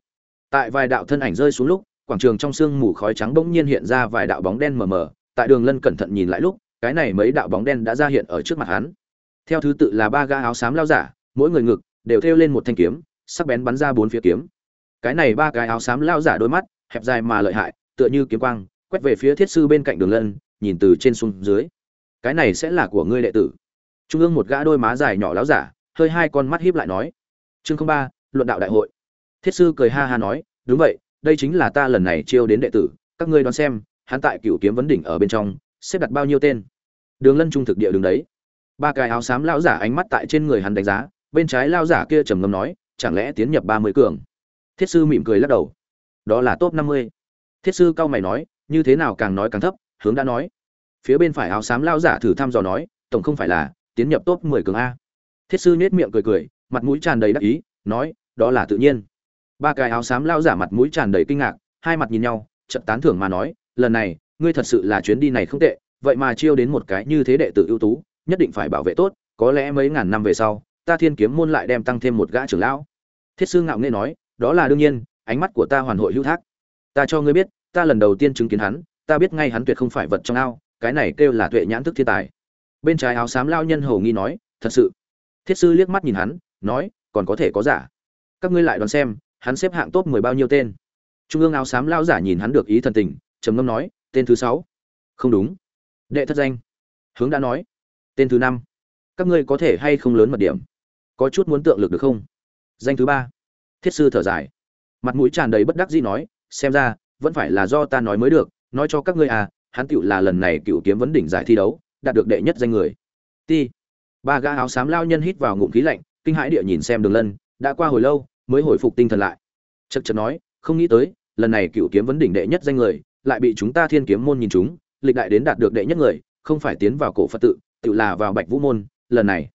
Tại vài đạo thân ảnh rơi xuống lúc quảng trường trong sương mù khói trắng bỗng nhiên hiện ra vài đạo bóng đen mờ mờ, tại đường lân cẩn thận nhìn lại lúc, cái này mấy đạo bóng đen đã ra hiện ở trước mặt hắn. Theo thứ tự là ba ga áo xám lao giả, mỗi người ngực đều thêu lên một thanh kiếm, sắc bén bắn ra bốn phía kiếm. Cái này ba cái áo xám lao giả đôi mắt hẹp dài mà lợi hại, tựa như kiếm quang, quét về phía thiết sư bên cạnh đường lân, nhìn từ trên xuống dưới. Cái này sẽ là của ngươi đệ tử. Trung ương một gã đôi má dài nhỏ lão giả, hơi hai con mắt híp lại nói. Chương ba, luận đạo đại hội. Thiết sư cười ha ha nói, đúng vậy đây chính là ta lần này chiêu đến đệ tử, các ngươi đoán xem, hắn tại cựu kiếm vấn đỉnh ở bên trong, xếp đặt bao nhiêu tên? Đường lân trung thực địa đường đấy. Ba cái áo xám lão giả ánh mắt tại trên người hắn đánh giá, bên trái lao giả kia trầm ngâm nói, chẳng lẽ tiến nhập ba mươi cường? Thiết sư mỉm cười lắc đầu. Đó là top năm mươi. Thiết sư cao mày nói, như thế nào càng nói càng thấp? Hướng đã nói. Phía bên phải áo xám lao giả thử thăm dò nói, tổng không phải là tiến nhập top mười cường a. Thiết sư nết miệng cười cười, mặt mũi tràn đầy đắc ý, nói, đó là tự nhiên ba cái áo xám lao giả mặt mũi tràn đầy kinh ngạc, hai mặt nhìn nhau, chợt tán thưởng mà nói, lần này, ngươi thật sự là chuyến đi này không tệ, vậy mà chiêu đến một cái như thế đệ tử ưu tú, nhất định phải bảo vệ tốt, có lẽ mấy ngàn năm về sau, ta thiên kiếm môn lại đem tăng thêm một gã trưởng lão. Thiết sư ngạo nghệ nói, đó là đương nhiên, ánh mắt của ta hoàn hội hữu thác. Ta cho ngươi biết, ta lần đầu tiên chứng kiến hắn, ta biết ngay hắn tuyệt không phải vật trong ao, cái này kêu là tuệ nhãn thức thiên tài. Bên trái áo xám lao nhân hầu nghi nói, thật sự? Thiết sư liếc mắt nhìn hắn, nói, còn có thể có giả. Các ngươi lại đoán xem hắn xếp hạng top mười bao nhiêu tên? Trung ương áo xám lao giả nhìn hắn được ý thần tình, trầm ngâm nói, tên thứ sáu. Không đúng. Đệ thất danh. Hướng đã nói, tên thứ năm. Các ngươi có thể hay không lớn mật điểm? Có chút muốn tượng lực được không? Danh thứ ba. Thiết sư thở dài. Mặt mũi tràn đầy bất đắc dĩ nói, xem ra, vẫn phải là do ta nói mới được, nói cho các ngươi à hắn tựu là lần này cựu kiếm vấn đỉnh giải thi đấu, đạt được đệ nhất danh người. Ti. Ba gã áo xám lao nhân hít vào ngụm khí lạnh, kinh hãi địa nhìn xem đường lân, đã qua hồi lâu mới hồi phục tinh thần lại. Chật chật nói, không nghĩ tới, lần này cựu kiếm vấn đỉnh đệ nhất danh người, lại bị chúng ta thiên kiếm môn nhìn chúng, lịch đại đến đạt được đệ nhất người, không phải tiến vào cổ phật tự tự là vào bạch vũ môn, lần này,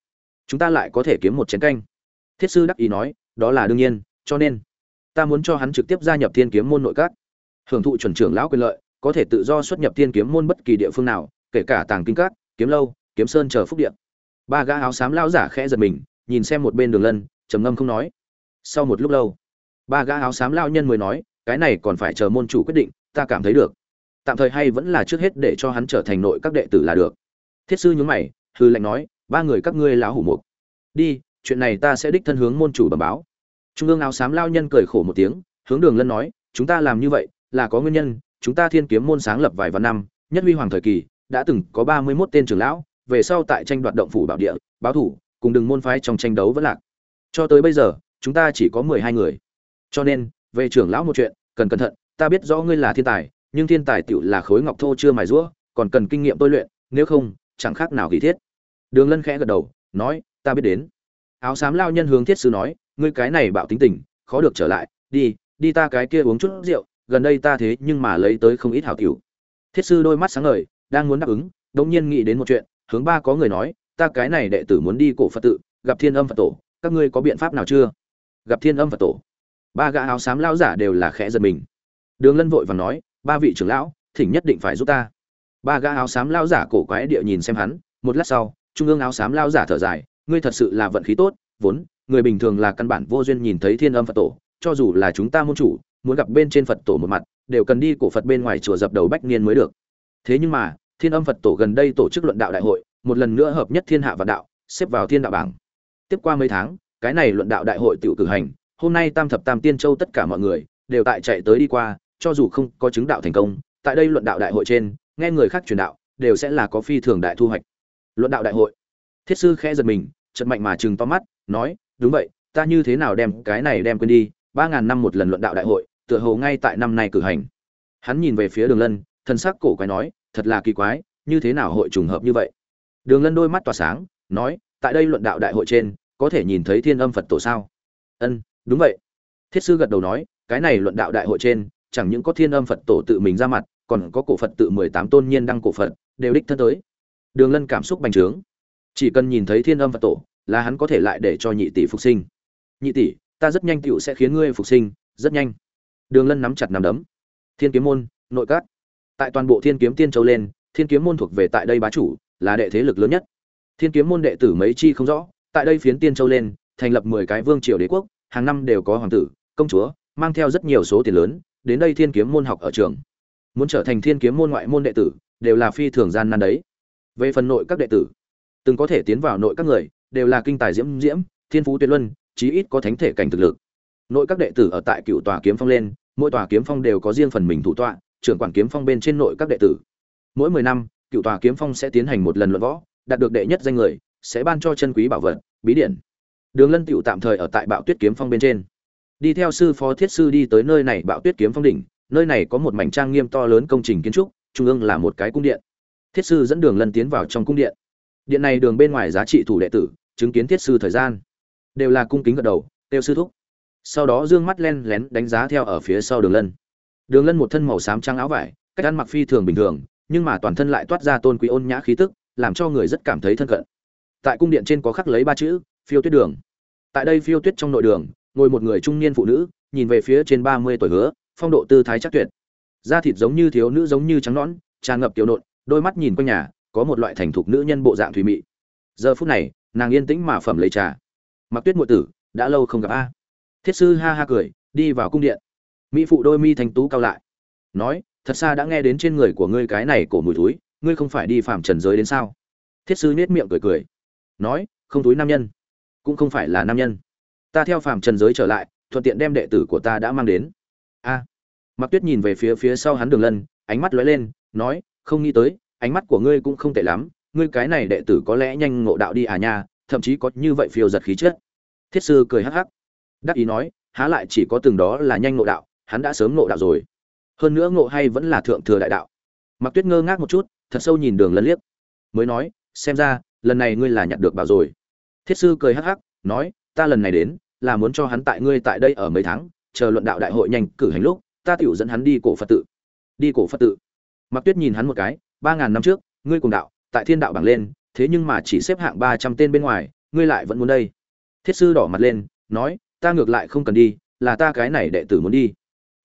chúng ta lại có thể kiếm một chén canh. Thiết sư đắc ý nói, đó là đương nhiên, cho nên, ta muốn cho hắn trực tiếp gia nhập thiên kiếm môn nội các. Hưởng thụ chuẩn trưởng lão quyền lợi, có thể tự do xuất nhập thiên kiếm môn bất kỳ địa phương nào, kể cả tàng kinh các, kiếm lâu, kiếm sơn chờ phúc điện ba gã áo xám lão giả khẽ giật mình, nhìn xem một bên đường lân, trầm ngâm không nói sau một lúc lâu, ba gã áo xám lao nhân mới nói, cái này còn phải chờ môn chủ quyết định, ta cảm thấy được. Tạm thời hay vẫn là trước hết để cho hắn trở thành nội các đệ tử là được. Thiết sư nhún mày hư lệnh nói, ba người các ngươi lão hủ mục. Đi, chuyện này ta sẽ đích thân hướng môn chủ bẩm báo. Trung ương áo xám lao nhân cười khổ một tiếng, hướng đường lân nói, chúng ta làm như vậy là có nguyên nhân, chúng ta thiên kiếm môn sáng lập vài vạn năm, nhất huy hoàng thời kỳ, đã từng có ba mươi mốt tên trưởng lão, về sau tại tranh đoạt động phủ bảo địa, báo thủ, cùng đừng môn phái trong tranh đấu vẫn lạc. Cho tới bây giờ chúng ta chỉ có mười hai người. Cho nên, về trưởng lão một chuyện, cần cẩn thận, ta biết rõ ngươi là thiên tài, nhưng thiên tài tựu là khối ngọc thô chưa mài rũa, còn cần kinh nghiệm tôi luyện, nếu không, chẳng khác nào kỳ thiết. Đường lân khẽ gật đầu, nói, ta biết đến. Áo xám lao nhân hướng thiết sư nói, ngươi cái này bạo tính tình, khó được trở lại, đi đi ta cái kia uống chút rượu, gần đây ta thế nhưng mà lấy tới không ít hảo tiểu. Thiết sư đôi mắt sáng ngời, đang muốn đáp ứng đống nhiên nghĩ đến một chuyện, hướng ba có người nói, ta cái này đệ tử muốn đi cổ phật tự, gặp thiên âm phật tổ, các ngươi có biện pháp nào chưa? Gặp thiên âm phật tổ. Ba gã áo xám lão giả đều là khẽ giật mình. Đường lân vội và nói, ba vị trưởng lão, thỉnh nhất định phải giúp ta. Ba gã áo xám lão giả cổ quái địa nhìn xem hắn, một lát sau, trung ương áo xám lão giả thở dài, ngươi thật sự là vận khí tốt, vốn, người bình thường là căn bản vô duyên nhìn thấy thiên âm phật tổ, cho dù là chúng ta môn chủ, muốn gặp bên trên phật tổ một mặt, đều cần đi cổ phật bên ngoài chùa dập đầu bách niên mới được. Thế nhưng mà, thiên âm phật tổ gần đây tổ chức luận đạo đại hội, một lần nữa hợp nhất thiên hạ và đạo, xếp vào thiên đạo bảng. Tiếp qua mấy tháng cái này luận đạo đại hội tự cử hành, hôm nay tam thập tam tiên châu tất cả mọi người đều tại chạy tới đi qua, cho dù không có chứng đạo thành công, tại đây luận đạo đại hội trên, nghe người khác truyền đạo, đều sẽ là có phi thường đại thu hoạch. Luận đạo đại hội. Thiết sư khẽ giật mình chật mạnh mà chừng to mắt, nói, đúng vậy, ta như thế nào đem cái này đem quên đi, ba ngàn năm một lần luận đạo đại hội, tựa hồ ngay tại năm nay cử hành. Hắn nhìn về phía đường lân thân sắc cổ quái nói, thật là kỳ quái, như thế nào hội trùng hợp như vậy? Đường lân đôi mắt tỏa sáng, nói, tại đây luận đạo đại hội trên có thể nhìn thấy thiên âm phật tổ sao? Ân, đúng vậy. Thiết sư gật đầu nói, cái này luận đạo đại hội trên, chẳng những có thiên âm phật tổ tự mình ra mặt, còn có cổ phật tự mười tám tôn nhiên đăng cổ phật, đều đích thân tới. Đường lân cảm xúc bành trướng. Chỉ cần nhìn thấy thiên âm phật tổ, là hắn có thể lại để cho nhị tỷ phục sinh. Nhị tỷ, ta rất nhanh tựu sẽ khiến ngươi phục sinh, rất nhanh. Đường lân nắm chặt nắm đấm. Thiên kiếm môn, nội các. Tại toàn bộ thiên kiếm tiên châu lên, thiên kiếm môn thuộc về tại đây bá chủ, là đệ thế lực lớn nhất. Thiên kiếm môn đệ tử mấy chi không rõ tại đây phiến tiên châu lên, thành lập mười cái vương triều đế quốc, hàng năm đều có hoàng tử, công chúa, mang theo rất nhiều số tiền lớn, đến đây thiên kiếm môn học ở trường. Muốn trở thành thiên kiếm môn ngoại môn đệ tử, đều là phi thường gian nan đấy. Về phần nội các đệ tử, từng có thể tiến vào nội các người, đều là kinh tài diễm diễm, thiên phú tuyệt luân, chí ít có thánh thể cảnh thực lực. Nội các đệ tử ở tại cựu tòa kiếm phong lên, mỗi tòa kiếm phong đều có riêng phần mình thủ tọa, trưởng quản kiếm phong bên trên nội các đệ tử. Mỗi mười năm, cựu tòa kiếm phong sẽ tiến hành một lần luận võ, đạt được đệ nhất danh người, sẽ ban cho chân quý bảo vật bí điển đường lân tựu tạm thời ở tại bạo tuyết kiếm phong bên trên. Đi theo sư phó thiết sư đi tới nơi này, bạo tuyết kiếm phong đỉnh. Nơi này có một mảnh trang nghiêm to lớn công trình kiến trúc, trung ương là một cái cung điện. Thiết sư dẫn đường lân tiến vào trong cung điện. Điện này đường bên ngoài giá trị thủ đệ tử, chứng kiến thiết sư thời gian. Đều là cung kính gật đầu, tiêu sư thúc. Sau đó dương mắt len lén đánh giá theo ở phía sau đường lân. Đường lân một thân màu xám trắng áo vải, cách ăn mặc phi thường bình thường, nhưng mà toàn thân lại toát ra tôn quý ôn nhã khí tức, làm cho người rất cảm thấy thân cận tại cung điện trên có khắc lấy ba chữ, phiêu tuyết đường. Tại đây phiêu tuyết trong nội đường, ngồi một người trung niên phụ nữ, nhìn về phía trên ba mươi tuổi hứa, phong độ tư thái chắc tuyệt. Da thịt giống như thiếu nữ giống như trắng nõn, tràn ngập tiểu nộn, đôi mắt nhìn quanh nhà, có một loại thành thục nữ nhân bộ dạng thùy mị. Giờ phút này, nàng yên tĩnh mà phẩm lấy trà. Mặc tuyết muội tử, đã lâu không gặp a. Thiết sư ha ha cười, đi vào cung điện. Mỹ phụ đôi mi thành tú cao lại. Nói, thật xa đã nghe đến trên người của ngươi cái này cổ mùi túi ngươi không phải đi phạm trần giới đến sao? Thiết sư nết miệng cười cười nói không túi nam nhân. Cũng không phải là nam nhân. Ta theo phạm trần giới trở lại thuận tiện đem đệ tử của ta đã mang đến. A. À, mặc tuyết nhìn về phía phía sau hắn đường lân ánh mắt lóe lên nói không nghĩ tới ánh mắt của ngươi cũng không tệ lắm ngươi cái này đệ tử có lẽ nhanh ngộ đạo đi à nha thậm chí có như vậy phiêu giật khí chết thiết sư cười hắc hắc. Đắc ý nói há lại chỉ có từng đó là nhanh ngộ đạo hắn đã sớm ngộ đạo rồi. Hơn nữa ngộ hay vẫn là thượng thừa đại đạo. Mặc tuyết ngơ ngác một chút thật sâu nhìn đường lân liếc mới nói xem ra lần này ngươi là nhặt được bảo rồi. Thiết sư cười hắc hắc, nói, ta lần này đến, là muốn cho hắn tại ngươi tại đây ở mấy tháng, chờ luận đạo đại hội nhanh cử hành lúc, ta tiểu dẫn hắn đi cổ phật tự. Đi cổ phật tự. Mặc tuyết nhìn hắn một cái, ba ngàn năm trước, ngươi cùng đạo, tại thiên đạo bảng lên, thế nhưng mà chỉ xếp hạng ba trăm tên bên ngoài, ngươi lại vẫn muốn đây. Thiết sư đỏ mặt lên, nói, ta ngược lại không cần đi, là ta cái này đệ tử muốn đi.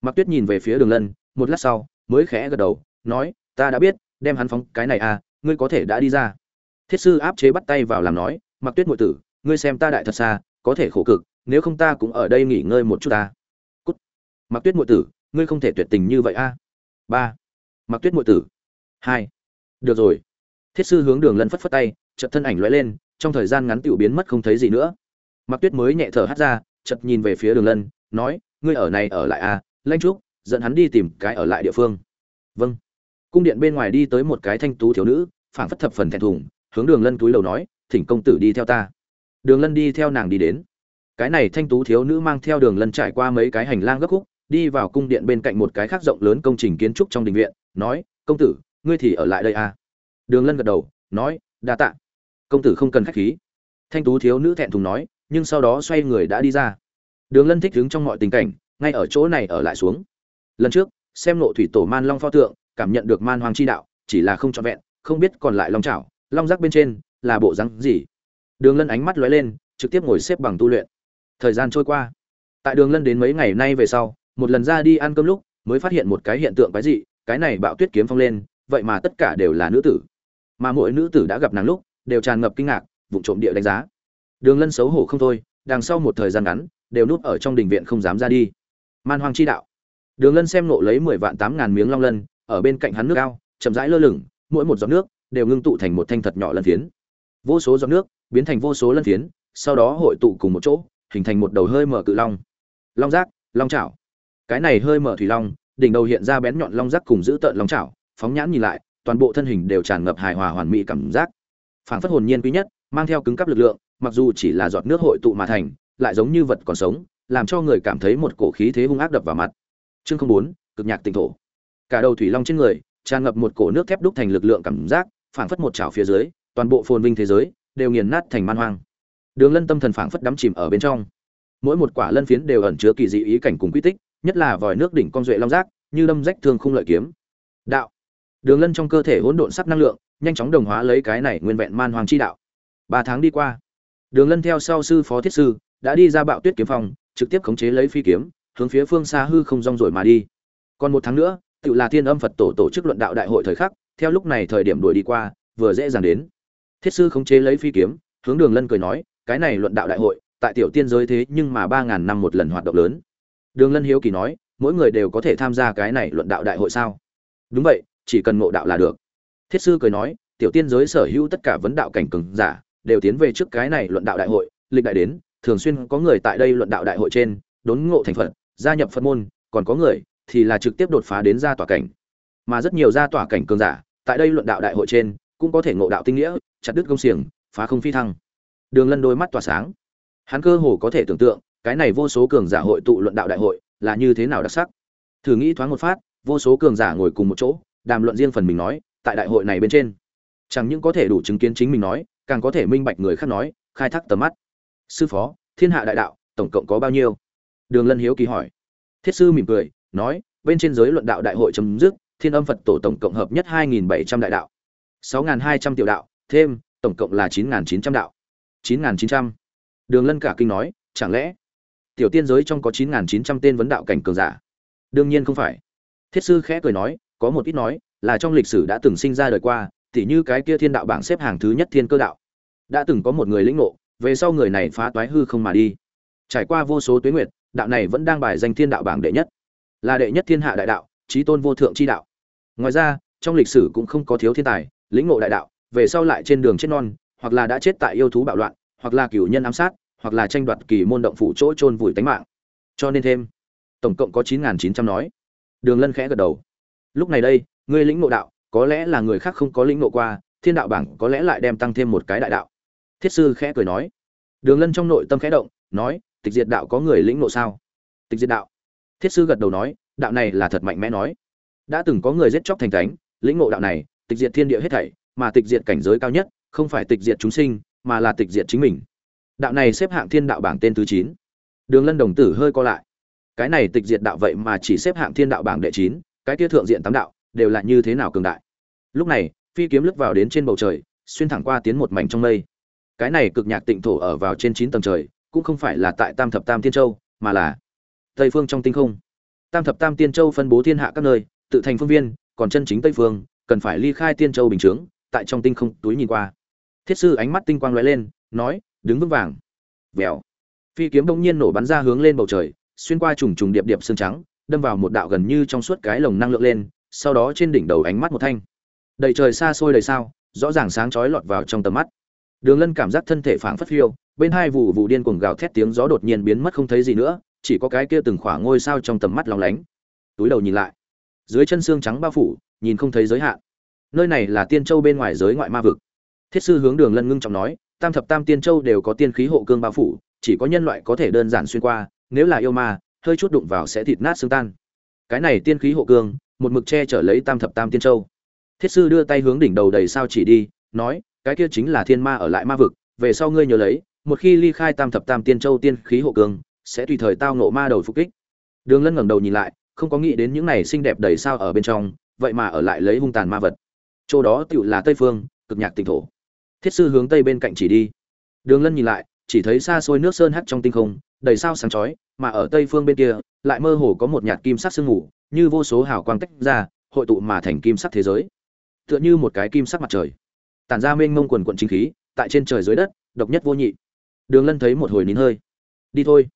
Mặc tuyết nhìn về phía đường lân, một lát sau, mới khẽ gật đầu, nói, ta đã biết, đem hắn phóng cái này à ngươi có thể đã đi ra thiết sư áp chế bắt tay vào làm nói, mặc tuyết ngụy tử, ngươi xem ta đại thật xa, có thể khổ cực, nếu không ta cũng ở đây nghỉ ngơi một chút ta. Cút. Mặc tuyết ngụy tử, ngươi không thể tuyệt tình như vậy a. À? ba. Mặc tuyết ngụy tử. Hai. Được rồi. Thiết sư hướng đường lân phất phất tay, chợt thân ảnh lóe lên, trong thời gian ngắn tiểu biến mất không thấy gì nữa. Mặc tuyết mới nhẹ thở hắt ra, chợt nhìn về phía đường lân, nói, ngươi ở này ở lại à lanh trúc, dẫn hắn đi tìm cái ở lại địa phương. Vâng. Cung điện bên ngoài đi tới một cái thanh tú thiếu nữ, phảng phất thập phần thẹn thùng hướng đường lân túi lầu nói, thỉnh công tử đi theo ta. Đường lân đi theo nàng đi đến. Cái này thanh tú thiếu nữ mang theo đường lân trải qua mấy cái hành lang gấp khúc, đi vào cung điện bên cạnh một cái khác rộng lớn công trình kiến trúc trong đình viện, nói, công tử, ngươi thì ở lại đây à? Đường lân gật đầu, nói, đa tạ. Công tử không cần khách khí. Thanh tú thiếu nữ thẹn thùng nói, nhưng sau đó xoay người đã đi ra. Đường lân thích đứng trong mọi tình cảnh, ngay ở chỗ này ở lại xuống. Lần trước, xem lộ thủy tổ man long pho tượng, cảm nhận được man hoàng chi đạo, chỉ là không trọn vẹn, không biết còn lại long chảo long giác bên trên là bộ răng gì? Đường lân ánh mắt lóe lên, trực tiếp ngồi xếp bằng tu luyện. Thời gian trôi qua. Tại đường lân đến mấy ngày nay về sau, một lần ra đi ăn cơm lúc, mới phát hiện một cái hiện tượng quái dị, cái này bạo tuyết kiếm phong lên, vậy mà tất cả đều là nữ tử. Mà mỗi nữ tử đã gặp nàng lúc, đều tràn ngập kinh ngạc vụ trộm địa đánh giá. Đường lân xấu hổ không thôi, đằng sau một thời gian ngắn, đều núp ở trong đình viện không dám ra đi. Man hoang chi đạo. Đường lân xem nộ lấy mười vạn tám ngàn miếng long lân, ở bên cạnh hắn nước ao, chậm rãi lơ lửng, mỗi một giọt nước đều ngưng tụ thành một thanh thật nhỏ lân phiến. Vô số giọt nước biến thành vô số lân phiến, sau đó hội tụ cùng một chỗ, hình thành một đầu hơi mở cự long. Long giác, long chảo. Cái này hơi mở thủy long, đỉnh đầu hiện ra bén nhọn long giác cùng giữ tợn long chảo, phóng nhãn nhìn lại, toàn bộ thân hình đều tràn ngập hài hòa hoàn mỹ cảm giác. Phảng phất hồn nhiên quý nhất, mang theo cứng cắp lực lượng, mặc dù chỉ là giọt nước hội tụ mà thành, lại giống như vật còn sống, làm cho người cảm thấy một cổ khí thế hung ác đập vào mặt. Chương không bốn, cực nhạc tinh thổ. Cả đầu thủy long trên người, tràn ngập một cổ nước thép đúc thành lực lượng cảm giác phảng phất một chảo phía dưới, toàn bộ phồn vinh thế giới đều nghiền nát thành man hoang. Đường lân tâm thần phảng phất đắm chìm ở bên trong. Mỗi một quả lân phiến đều ẩn chứa kỳ dị ý cảnh cùng quy tích, nhất là vòi nước đỉnh con duệ long giác, như đâm rách thương khung lợi kiếm. Đạo. Đường lân trong cơ thể hỗn độn sắc năng lượng, nhanh chóng đồng hóa lấy cái này nguyên vẹn man hoàng chi đạo. Ba tháng đi qua, đường lân theo sau sư phó thiết sư, đã đi ra bạo tuyết kiếm phòng, trực tiếp khống chế lấy phi kiếm, hướng phía phương xa hư không rong rồi mà đi. Còn một tháng nữa, tự là thiên âm phật tổ tổ chức luận đạo đại hội thời khắc theo lúc này thời điểm đuổi đi qua, vừa dễ dàng đến. Thiết sư khống chế lấy phi kiếm, hướng đường lân cười nói, cái này luận đạo đại hội, tại tiểu tiên giới thế nhưng mà ba ngàn năm một lần hoạt động lớn. Đường lân hiếu kỳ nói, mỗi người đều có thể tham gia cái này luận đạo đại hội sao? Đúng vậy, chỉ cần ngộ đạo là được. Thiết sư cười nói, tiểu tiên giới sở hữu tất cả vấn đạo cảnh cường giả, đều tiến về trước cái này luận đạo đại hội, lịch đại đến, thường xuyên có người tại đây luận đạo đại hội trên, đốn ngộ thành phật, gia nhập phật môn, còn có người thì là trực tiếp đột phá đến gia tòa cảnh mà rất nhiều gia tỏa cảnh cường giả, tại đây luận đạo đại hội trên, cũng có thể ngộ đạo tinh nghĩa, chặt đứt công xiềng, phá không phi thăng. Đường lân đôi mắt tỏa sáng. Hắn cơ hồ có thể tưởng tượng, cái này vô số cường giả hội tụ luận đạo đại hội là như thế nào đặc sắc. Thử nghĩ thoáng một phát, vô số cường giả ngồi cùng một chỗ, đàm luận riêng phần mình nói, tại đại hội này bên trên. Chẳng những có thể đủ chứng kiến chính mình nói, càng có thể minh bạch người khác nói, khai thác tầm mắt. Sư phó, thiên hạ đại đạo, tổng cộng có bao nhiêu? Đường lân hiếu kỳ hỏi. Thiết sư mỉm cười, nói, bên trên giới luận đạo đại hội chấm dứt thiên âm phật tổ tổng cộng hợp nhất hai nghìn bảy trăm đại đạo. sáu nghìn hai trăm tiểu đạo, thêm, tổng cộng là chín nghìn chín trăm đạo. chín nghìn chín trăm. Đường lân cả kinh nói, chẳng lẽ tiểu tiên giới trong có chín nghìn chín trăm tên vấn đạo cảnh cường giả? Đương nhiên không phải. Thiết sư khẽ cười nói, có một ít nói, là trong lịch sử đã từng sinh ra đời qua, tỉ như cái kia thiên đạo bảng xếp hàng thứ nhất thiên cơ đạo. Đã từng có một người lĩnh ngộ, về sau người này phá toái hư không mà đi. Trải qua vô số tuyến nguyệt, đạo này vẫn đang bài danh thiên đạo bảng đệ nhất. Là đệ nhất thiên hạ đại đạo trí tôn vô thượng chi đạo ngoài ra, trong lịch sử cũng không có thiếu thiên tài, lĩnh ngộ đại đạo, về sau lại trên đường chết non, hoặc là đã chết tại yêu thú bạo loạn, hoặc là cửu nhân ám sát, hoặc là tranh đoạt kỳ môn động phủ chỗ chôn vùi tánh mạng. Cho nên thêm, tổng cộng có chín nghìn chín trăm nói. Đường lân khẽ gật đầu. Lúc này đây, ngươi lĩnh ngộ đạo, có lẽ là người khác không có lĩnh ngộ qua, thiên đạo bảng có lẽ lại đem tăng thêm một cái đại đạo. Thiết sư khẽ cười nói. Đường lân trong nội tâm khẽ động, nói, tịch diệt đạo có người lĩnh ngộ sao? Tịch diệt đạo. Thiết sư gật đầu nói, đạo này là thật mạnh mẽ nói đã từng có người giết chóc thành thánh, lĩnh ngộ đạo này tịch diệt thiên địa hết thảy mà tịch diệt cảnh giới cao nhất không phải tịch diệt chúng sinh mà là tịch diệt chính mình. Đạo này xếp hạng thiên đạo bảng tên thứ chín. Đường lân đồng tử hơi co lại. Cái này tịch diệt đạo vậy mà chỉ xếp hạng thiên đạo bảng đệ chín cái kia thượng diện tám đạo đều là như thế nào cường đại? Lúc này phi kiếm lướt vào đến trên bầu trời xuyên thẳng qua tiến một mảnh trong mây. Cái này cực nhạc tịnh thổ ở vào trên chín tầng trời cũng không phải là tại tam thập tam tiên châu mà là tây phương trong tinh không. Tam thập tam tiên châu phân bố thiên hạ các nơi tự thành phương viên, còn chân chính tây phương, cần phải ly khai tiên châu bình chướng, tại trong tinh không túi nhìn qua. Thiết sư ánh mắt tinh quang lóe lên, nói, đứng vững vàng. Vèo. Phi kiếm bỗng nhiên nổ bắn ra hướng lên bầu trời, xuyên qua trùng trùng điệp điệp xương trắng, đâm vào một đạo gần như trong suốt cái lồng năng lượng lên, sau đó trên đỉnh đầu ánh mắt một thanh. Đầy trời xa xôi đầy sao, rõ ràng sáng chói lọt vào trong tầm mắt. Đường lân cảm giác thân thể phảng phất phiêu, bên hai vụ vụ điên cuồng gào thét tiếng gió đột nhiên biến mất không thấy gì nữa, chỉ có cái kia từng khoảng ngôi sao trong tầm mắt lóng lánh. Túi đầu nhìn lại dưới chân xương trắng bao phủ, nhìn không thấy giới hạn. Nơi này là tiên châu bên ngoài giới ngoại ma vực. Thiết sư hướng đường lân ngưng trọng nói, tam thập tam tiên châu đều có tiên khí hộ cương bao phủ, chỉ có nhân loại có thể đơn giản xuyên qua, nếu là yêu ma, hơi chút đụng vào sẽ thịt nát xương tan. Cái này tiên khí hộ cương, một mực che chở lấy tam thập tam tiên châu. Thiết sư đưa tay hướng đỉnh đầu đầy sao chỉ đi, nói, cái kia chính là thiên ma ở lại ma vực, về sau ngươi nhớ lấy, một khi ly khai tam thập tam tiên châu tiên khí hộ cương, sẽ tùy thời tao nộ ma đầu phục kích. Đường lân ngẩng đầu nhìn lại không có nghĩ đến những này xinh đẹp đầy sao ở bên trong, vậy mà ở lại lấy hung tàn ma vật. Chỗ đó tựu là tây phương, cực nhạc tỉnh thổ. Thiết sư hướng tây bên cạnh chỉ đi. Đường lân nhìn lại, chỉ thấy xa xôi nước sơn hắt trong tinh không, đầy sao sáng chói, mà ở tây phương bên kia, lại mơ hồ có một nhạt kim sắc sương ngủ như vô số hào quang tách ra, hội tụ mà thành kim sắc thế giới. Tựa như một cái kim sắc mặt trời. Tản ra mênh mông quần quận chính khí, tại trên trời dưới đất, độc nhất vô nhị. Đường lân thấy một hồi nín hơi. Đi thôi.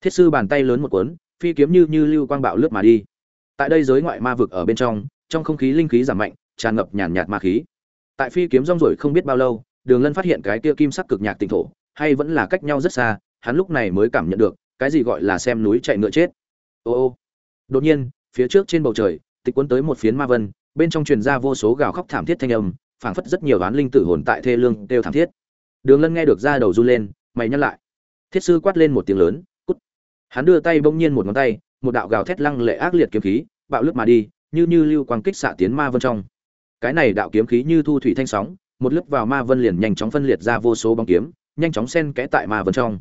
Thiết sư bàn tay lớn một cuốn phi kiếm như như lưu quang bạo lướt mà đi. Tại đây giới ngoại ma vực ở bên trong trong không khí linh khí giảm mạnh, tràn ngập nhàn nhạt ma khí. Tại phi kiếm rong rồi không biết bao lâu, đường lân phát hiện cái kia kim sắc cực nhạc tỉnh thổ, hay vẫn là cách nhau rất xa, hắn lúc này mới cảm nhận được, cái gì gọi là xem núi chạy ngựa chết. Ô ô. Đột nhiên, phía trước trên bầu trời, tịch cuốn tới một phiến ma vân, bên trong truyền ra vô số gào khóc thảm thiết thanh âm, phảng phất rất nhiều oán linh tử hồn tại thê lương đều thảm thiết. Đường lân nghe được ra đầu run lên, mày nhắc lại. Thiết sư quát lên một tiếng lớn hắn đưa tay bỗng nhiên một ngón tay, một đạo gào thét lăng lệ ác liệt kiếm khí, bạo lướt mà đi, như như lưu quang kích xạ tiến ma vân trong. Cái này đạo kiếm khí như thu thủy thanh sóng, một lướt vào ma vân liền nhanh chóng phân liệt ra vô số bóng kiếm, nhanh chóng xen kẽ tại ma vân trong.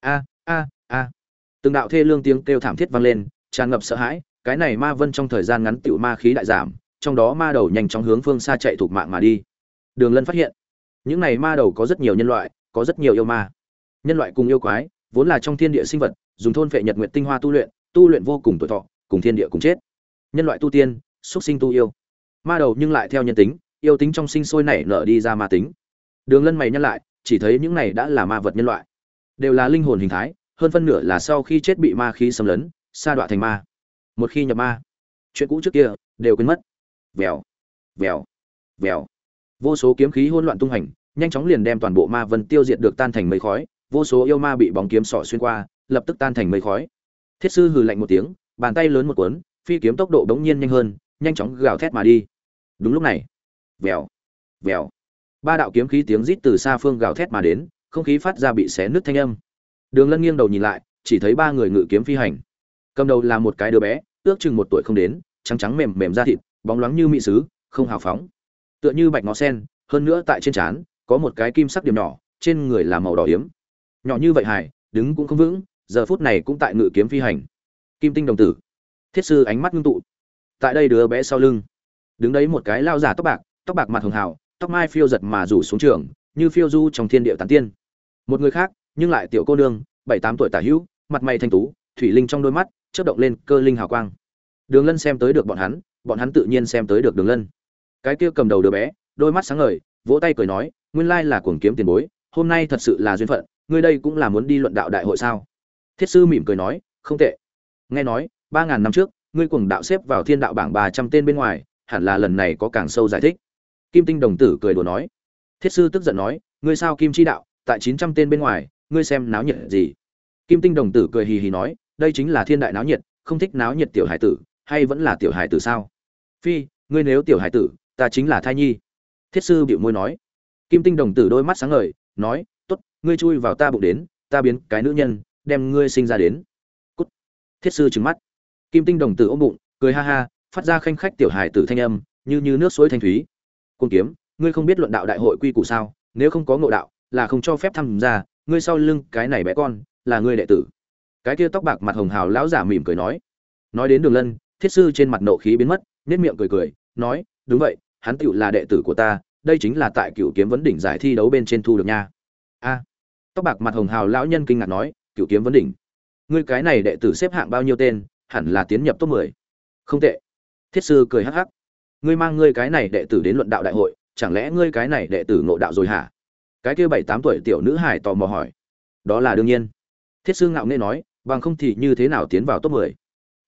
A a a. Từng đạo thê lương tiếng kêu thảm thiết vang lên, tràn ngập sợ hãi, cái này ma vân trong thời gian ngắn tựu ma khí đại giảm, trong đó ma đầu nhanh chóng hướng phương xa chạy thuộc mạng mà đi. Đường lân phát hiện, những này ma đầu có rất nhiều nhân loại, có rất nhiều yêu ma. Nhân loại cùng yêu quái vốn là trong thiên địa sinh vật, dùng thôn phệ nhật nguyệt tinh hoa tu luyện tu luyện vô cùng tuổi thọ, cùng thiên địa cùng chết. Nhân loại tu tiên xuất sinh tu yêu. Ma đầu nhưng lại theo nhân tính, yêu tính trong sinh sôi nảy nở đi ra ma tính. Đường lân mày nhăn lại, chỉ thấy những này đã là ma vật nhân loại. Đều là linh hồn hình thái, hơn phân nửa là sau khi chết bị ma khí xâm lấn, sa đọa thành ma. Một khi nhập ma, chuyện cũ trước kia đều quên mất. Vèo vèo vèo. Vô số kiếm khí hỗn loạn tung hành nhanh chóng liền đem toàn bộ ma vân tiêu diệt được tan thành mây khói vô số yêu ma bị bóng kiếm sọ xuyên qua, lập tức tan thành mây khói. Thiết sư hừ lạnh một tiếng, bàn tay lớn một cuốn, phi kiếm tốc độ bỗng nhiên nhanh hơn, nhanh chóng gào thét mà đi. Đúng lúc này, vèo vèo. Ba đạo kiếm khí tiếng rít từ xa phương gào thét mà đến, không khí phát ra bị xé nứt thanh âm. Đường lân nghiêng đầu nhìn lại, chỉ thấy ba người ngự kiếm phi hành. Cầm đầu là một cái đứa bé, ước chừng một tuổi không đến, trắng trắng mềm mềm da thịt, bóng loáng như mị sứ, không hào phóng. Tựa như bạch ngó sen, hơn nữa tại trên trán, có một cái kim sắc điểm nhỏ, trên người là màu đỏ hiếm nhỏ như vậy hải đứng cũng không vững, giờ phút này cũng tại ngự kiếm phi hành. Kim tinh đồng tử. Thiết sư ánh mắt ngưng tụ. Tại đây đứa bé sau lưng. Đứng đấy một cái lao giả tóc bạc tóc bạc mặt hường hào, tóc mai phiêu giật mà rủ xuống trường, như phiêu du trong thiên địa tán tiên. Một người khác, nhưng lại tiểu cô nương, bảy tám tuổi tả hữu, mặt mày thanh tú, thủy linh trong đôi mắt, chớp động lên cơ linh hào quang. Đường lân xem tới được bọn hắn bọn hắn tự nhiên xem tới được đường lân. Cái kia cầm đầu đứa bé, đôi mắt sáng ngời, vỗ tay cười nói, nguyên lai là cuồng kiếm tiền bối, hôm nay thật sự là duyên phận ngươi đây cũng là muốn đi luận đạo đại hội sao? Thiết sư mỉm cười nói, không tệ. Nghe nói, ba ngàn năm trước, ngươi cuồng đạo xếp vào thiên đạo bảng ba trăm tên bên ngoài, hẳn là lần này có càng sâu giải thích. Kim tinh đồng tử cười đùa nói. Thiết sư tức giận nói, ngươi sao kim chi đạo, tại chín trăm tên bên ngoài, ngươi xem náo nhiệt gì? Kim tinh đồng tử cười hì hì nói, đây chính là thiên đại náo nhiệt, không thích náo nhiệt tiểu hải tử, hay vẫn là tiểu hải tử sao? Phi, ngươi nếu tiểu hải tử, ta chính là thai nhi. Thiết sư bịu môi nói. Kim tinh đồng tử đôi mắt sáng ngời, nói ngươi chui vào ta bụng đến, ta biến cái nữ nhân, đem ngươi sinh ra đến. Cút. Thiết sư trừng mắt. Kim tinh đồng tử ôm bụng, cười ha ha, phát ra khanh khách tiểu hài tử thanh âm, như như nước suối thanh thúy. Cung kiếm, ngươi không biết luận đạo đại hội quy củ sao, nếu không có ngộ đạo, là không cho phép tham gia, ngươi sau lưng cái này bé con, là ngươi đệ tử. Cái kia tóc bạc mặt hồng hào lão giả mỉm cười nói. Nói đến đường lân, thiết sư trên mặt nộ khí biến mất nết miệng cười cười, nói, đúng vậy, hắn tựu là đệ tử của ta, đây chính là tại cựu kiếm vấn đỉnh giải thi đấu bên trên thu được nha. A tóc bạc mặt hồng hào lão nhân kinh ngạc nói cựu kiếm vấn đỉnh, ngươi cái này đệ tử xếp hạng bao nhiêu tên, hẳn là tiến nhập top mười. Không tệ. Thiết sư cười hắc hắc. Ngươi mang ngươi cái này đệ tử đến luận đạo đại hội, chẳng lẽ ngươi cái này đệ tử ngộ đạo rồi hả? Cái kia bảy tám tuổi tiểu nữ hải tò mò hỏi. Đó là đương nhiên. Thiết sư ngạo nghễ nói, bằng không thì như thế nào tiến vào top mười?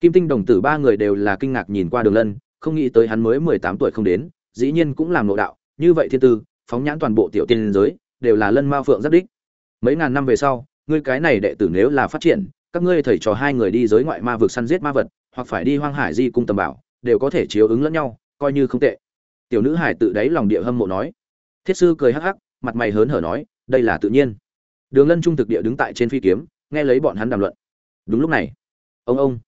Kim tinh đồng tử ba người đều là kinh ngạc nhìn qua đường lân, không nghĩ tới hắn mới mười tám tuổi không đến, dĩ nhiên cũng làm ngộ đạo. Như vậy thiên tư, phóng nhãn toàn bộ tiểu tiên giới, đều là lân mao phượng rất đích mấy ngàn năm về sau, ngươi cái này đệ tử nếu là phát triển, các ngươi thầy trò hai người đi giới ngoại ma vực săn giết ma vật, hoặc phải đi hoang hải di cung tầm bảo, đều có thể chiếu ứng lẫn nhau, coi như không tệ. Tiểu nữ hải tự đáy lòng địa hâm mộ nói. Thiết sư cười hắc hắc, mặt mày hớn hở nói, đây là tự nhiên. Đường lân trung thực địa đứng tại trên phi kiếm, nghe lấy bọn hắn đàm luận. Đúng lúc này, ông ông,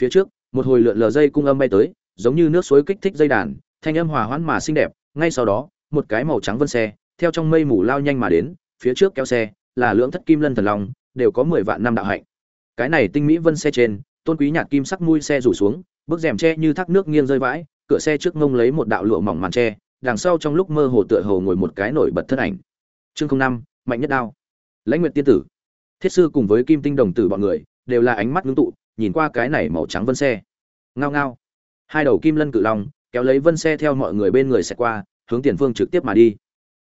phía trước, một hồi lượn lờ dây cung âm bay tới, giống như nước suối kích thích dây đàn, thanh âm hòa hoãn mà xinh đẹp, ngay sau đó, một cái màu trắng vân xe, theo trong mây mù lao nhanh mà đến, phía trước kéo xe là lưỡng thất kim lân thần long, đều có mười vạn năm đạo hạnh. Cái này tinh mỹ vân xe trên, tôn quý nhạt kim sắc mui xe rủ xuống, bức rèm tre như thác nước nghiêng rơi vãi, cửa xe trước ngông lấy một đạo lụa mỏng màn tre, đằng sau trong lúc mơ hồ tựa hồ ngồi một cái nổi bật thân ảnh. Chương năm, mạnh nhất đao. Lãnh nguyện tiên tử. Thiết sư cùng với kim tinh đồng tử bọn người, đều là ánh mắt ngưng tụ, nhìn qua cái này màu trắng vân xe. Ngao ngao. Hai đầu kim lân cự long, kéo lấy vân xe theo mọi người bên người xẹt qua, hướng tiền phương trực tiếp mà đi.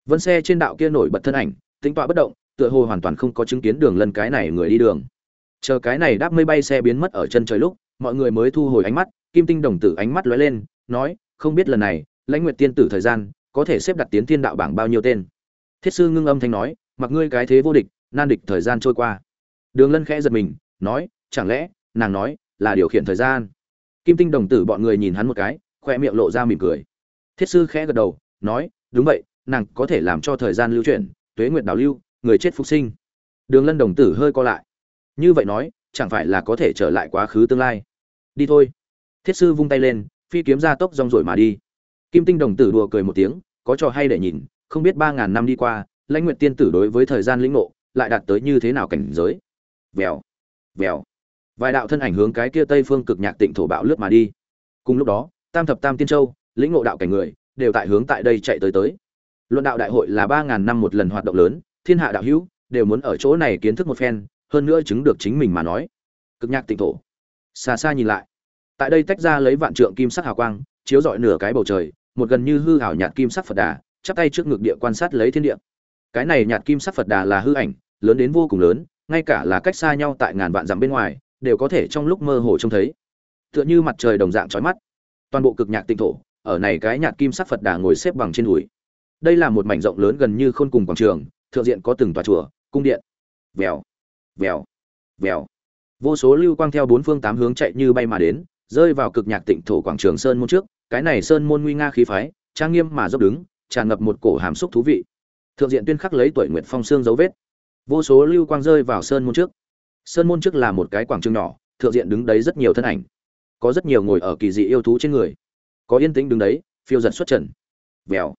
Vân xe trên đạo kia nổi bật thân ảnh, tính tọa bất động tựa hồ hoàn toàn không có chứng kiến đường lân cái này người đi đường. Chờ cái này đáp mây bay xe biến mất ở chân trời lúc, mọi người mới thu hồi ánh mắt, kim tinh đồng tử ánh mắt lóe lên, nói, không biết lần này, lãnh nguyệt tiên tử thời gian, có thể xếp đặt tiến thiên đạo bảng bao nhiêu tên? Thiết sư ngưng âm thanh nói, mặc ngươi cái thế vô địch, nan địch thời gian trôi qua. Đường lân khẽ giật mình, nói, chẳng lẽ, nàng nói là điều khiển thời gian? Kim tinh đồng tử bọn người nhìn hắn một cái, khoe miệng lộ ra mỉm cười. Thiết sư khẽ gật đầu, nói, đúng vậy, nàng có thể làm cho thời gian lưu chuyển, tuế nguyệt đào lưu người chết phục sinh. Đường lân đồng tử hơi co lại. Như vậy nói, chẳng phải là có thể trở lại quá khứ tương lai. Đi thôi. Thiết sư vung tay lên, phi kiếm ra tốc rong rồi mà đi. Kim tinh đồng tử đùa cười một tiếng, có trò hay để nhìn, không biết ba ngàn năm đi qua, lãnh nguyện tiên tử đối với thời gian lĩnh ngộ, lại đạt tới như thế nào cảnh giới? Vèo vèo. Vài đạo thân ảnh hướng cái kia tây phương cực nhạc tịnh thổ bạo lướt mà đi. Cùng lúc đó, tam thập tam tiên châu, lĩnh ngộ đạo cảnh người, đều tại hướng tại đây chạy tới tới. Luận đạo đại hội là ba ngàn năm một lần hoạt động lớn thiên hạ đạo hữu đều muốn ở chỗ này kiến thức một phen, hơn nữa chứng được chính mình mà nói. Cực nhạc tịnh thổ. Xa xa nhìn lại. Tại đây tách ra lấy vạn trượng kim sắc hào quang, chiếu rọi nửa cái bầu trời, một gần như hư ảo nhạt kim sắc phật đà, chắp tay trước ngực địa quan sát lấy thiên địa. Cái này nhạt kim sắc phật đà là hư ảnh, lớn đến vô cùng lớn, ngay cả là cách xa nhau tại ngàn vạn dặm bên ngoài, đều có thể trong lúc mơ hồ trông thấy. Tựa như mặt trời đồng dạng chói mắt. Toàn bộ cực nhạc tịnh thổ, ở này cái nhạt kim sắc phật đà ngồi xếp bằng trên đùi. Đây là một mảnh rộng lớn gần như khôn cùng quảng trường thượng diện có từng tòa chùa, cung điện. Vèo vèo vèo. Vô số lưu quang theo bốn phương tám hướng chạy như bay mà đến, rơi vào cực nhạc tịnh thổ quảng trường sơn môn trước, cái này sơn môn nguy nga khí phái, trang nghiêm mà dốc đứng, tràn ngập một cổ hàm xúc thú vị. Thượng diện tuyên khắc lấy tuổi nguyệt phong xương dấu vết. Vô số lưu quang rơi vào sơn môn trước. Sơn môn trước là một cái quảng trường nhỏ, thượng diện đứng đấy rất nhiều thân ảnh. Có rất nhiều ngồi ở kỳ dị yêu thú trên người. Có yên tĩnh đứng đấy, phiêu giật xuất trần. Vèo.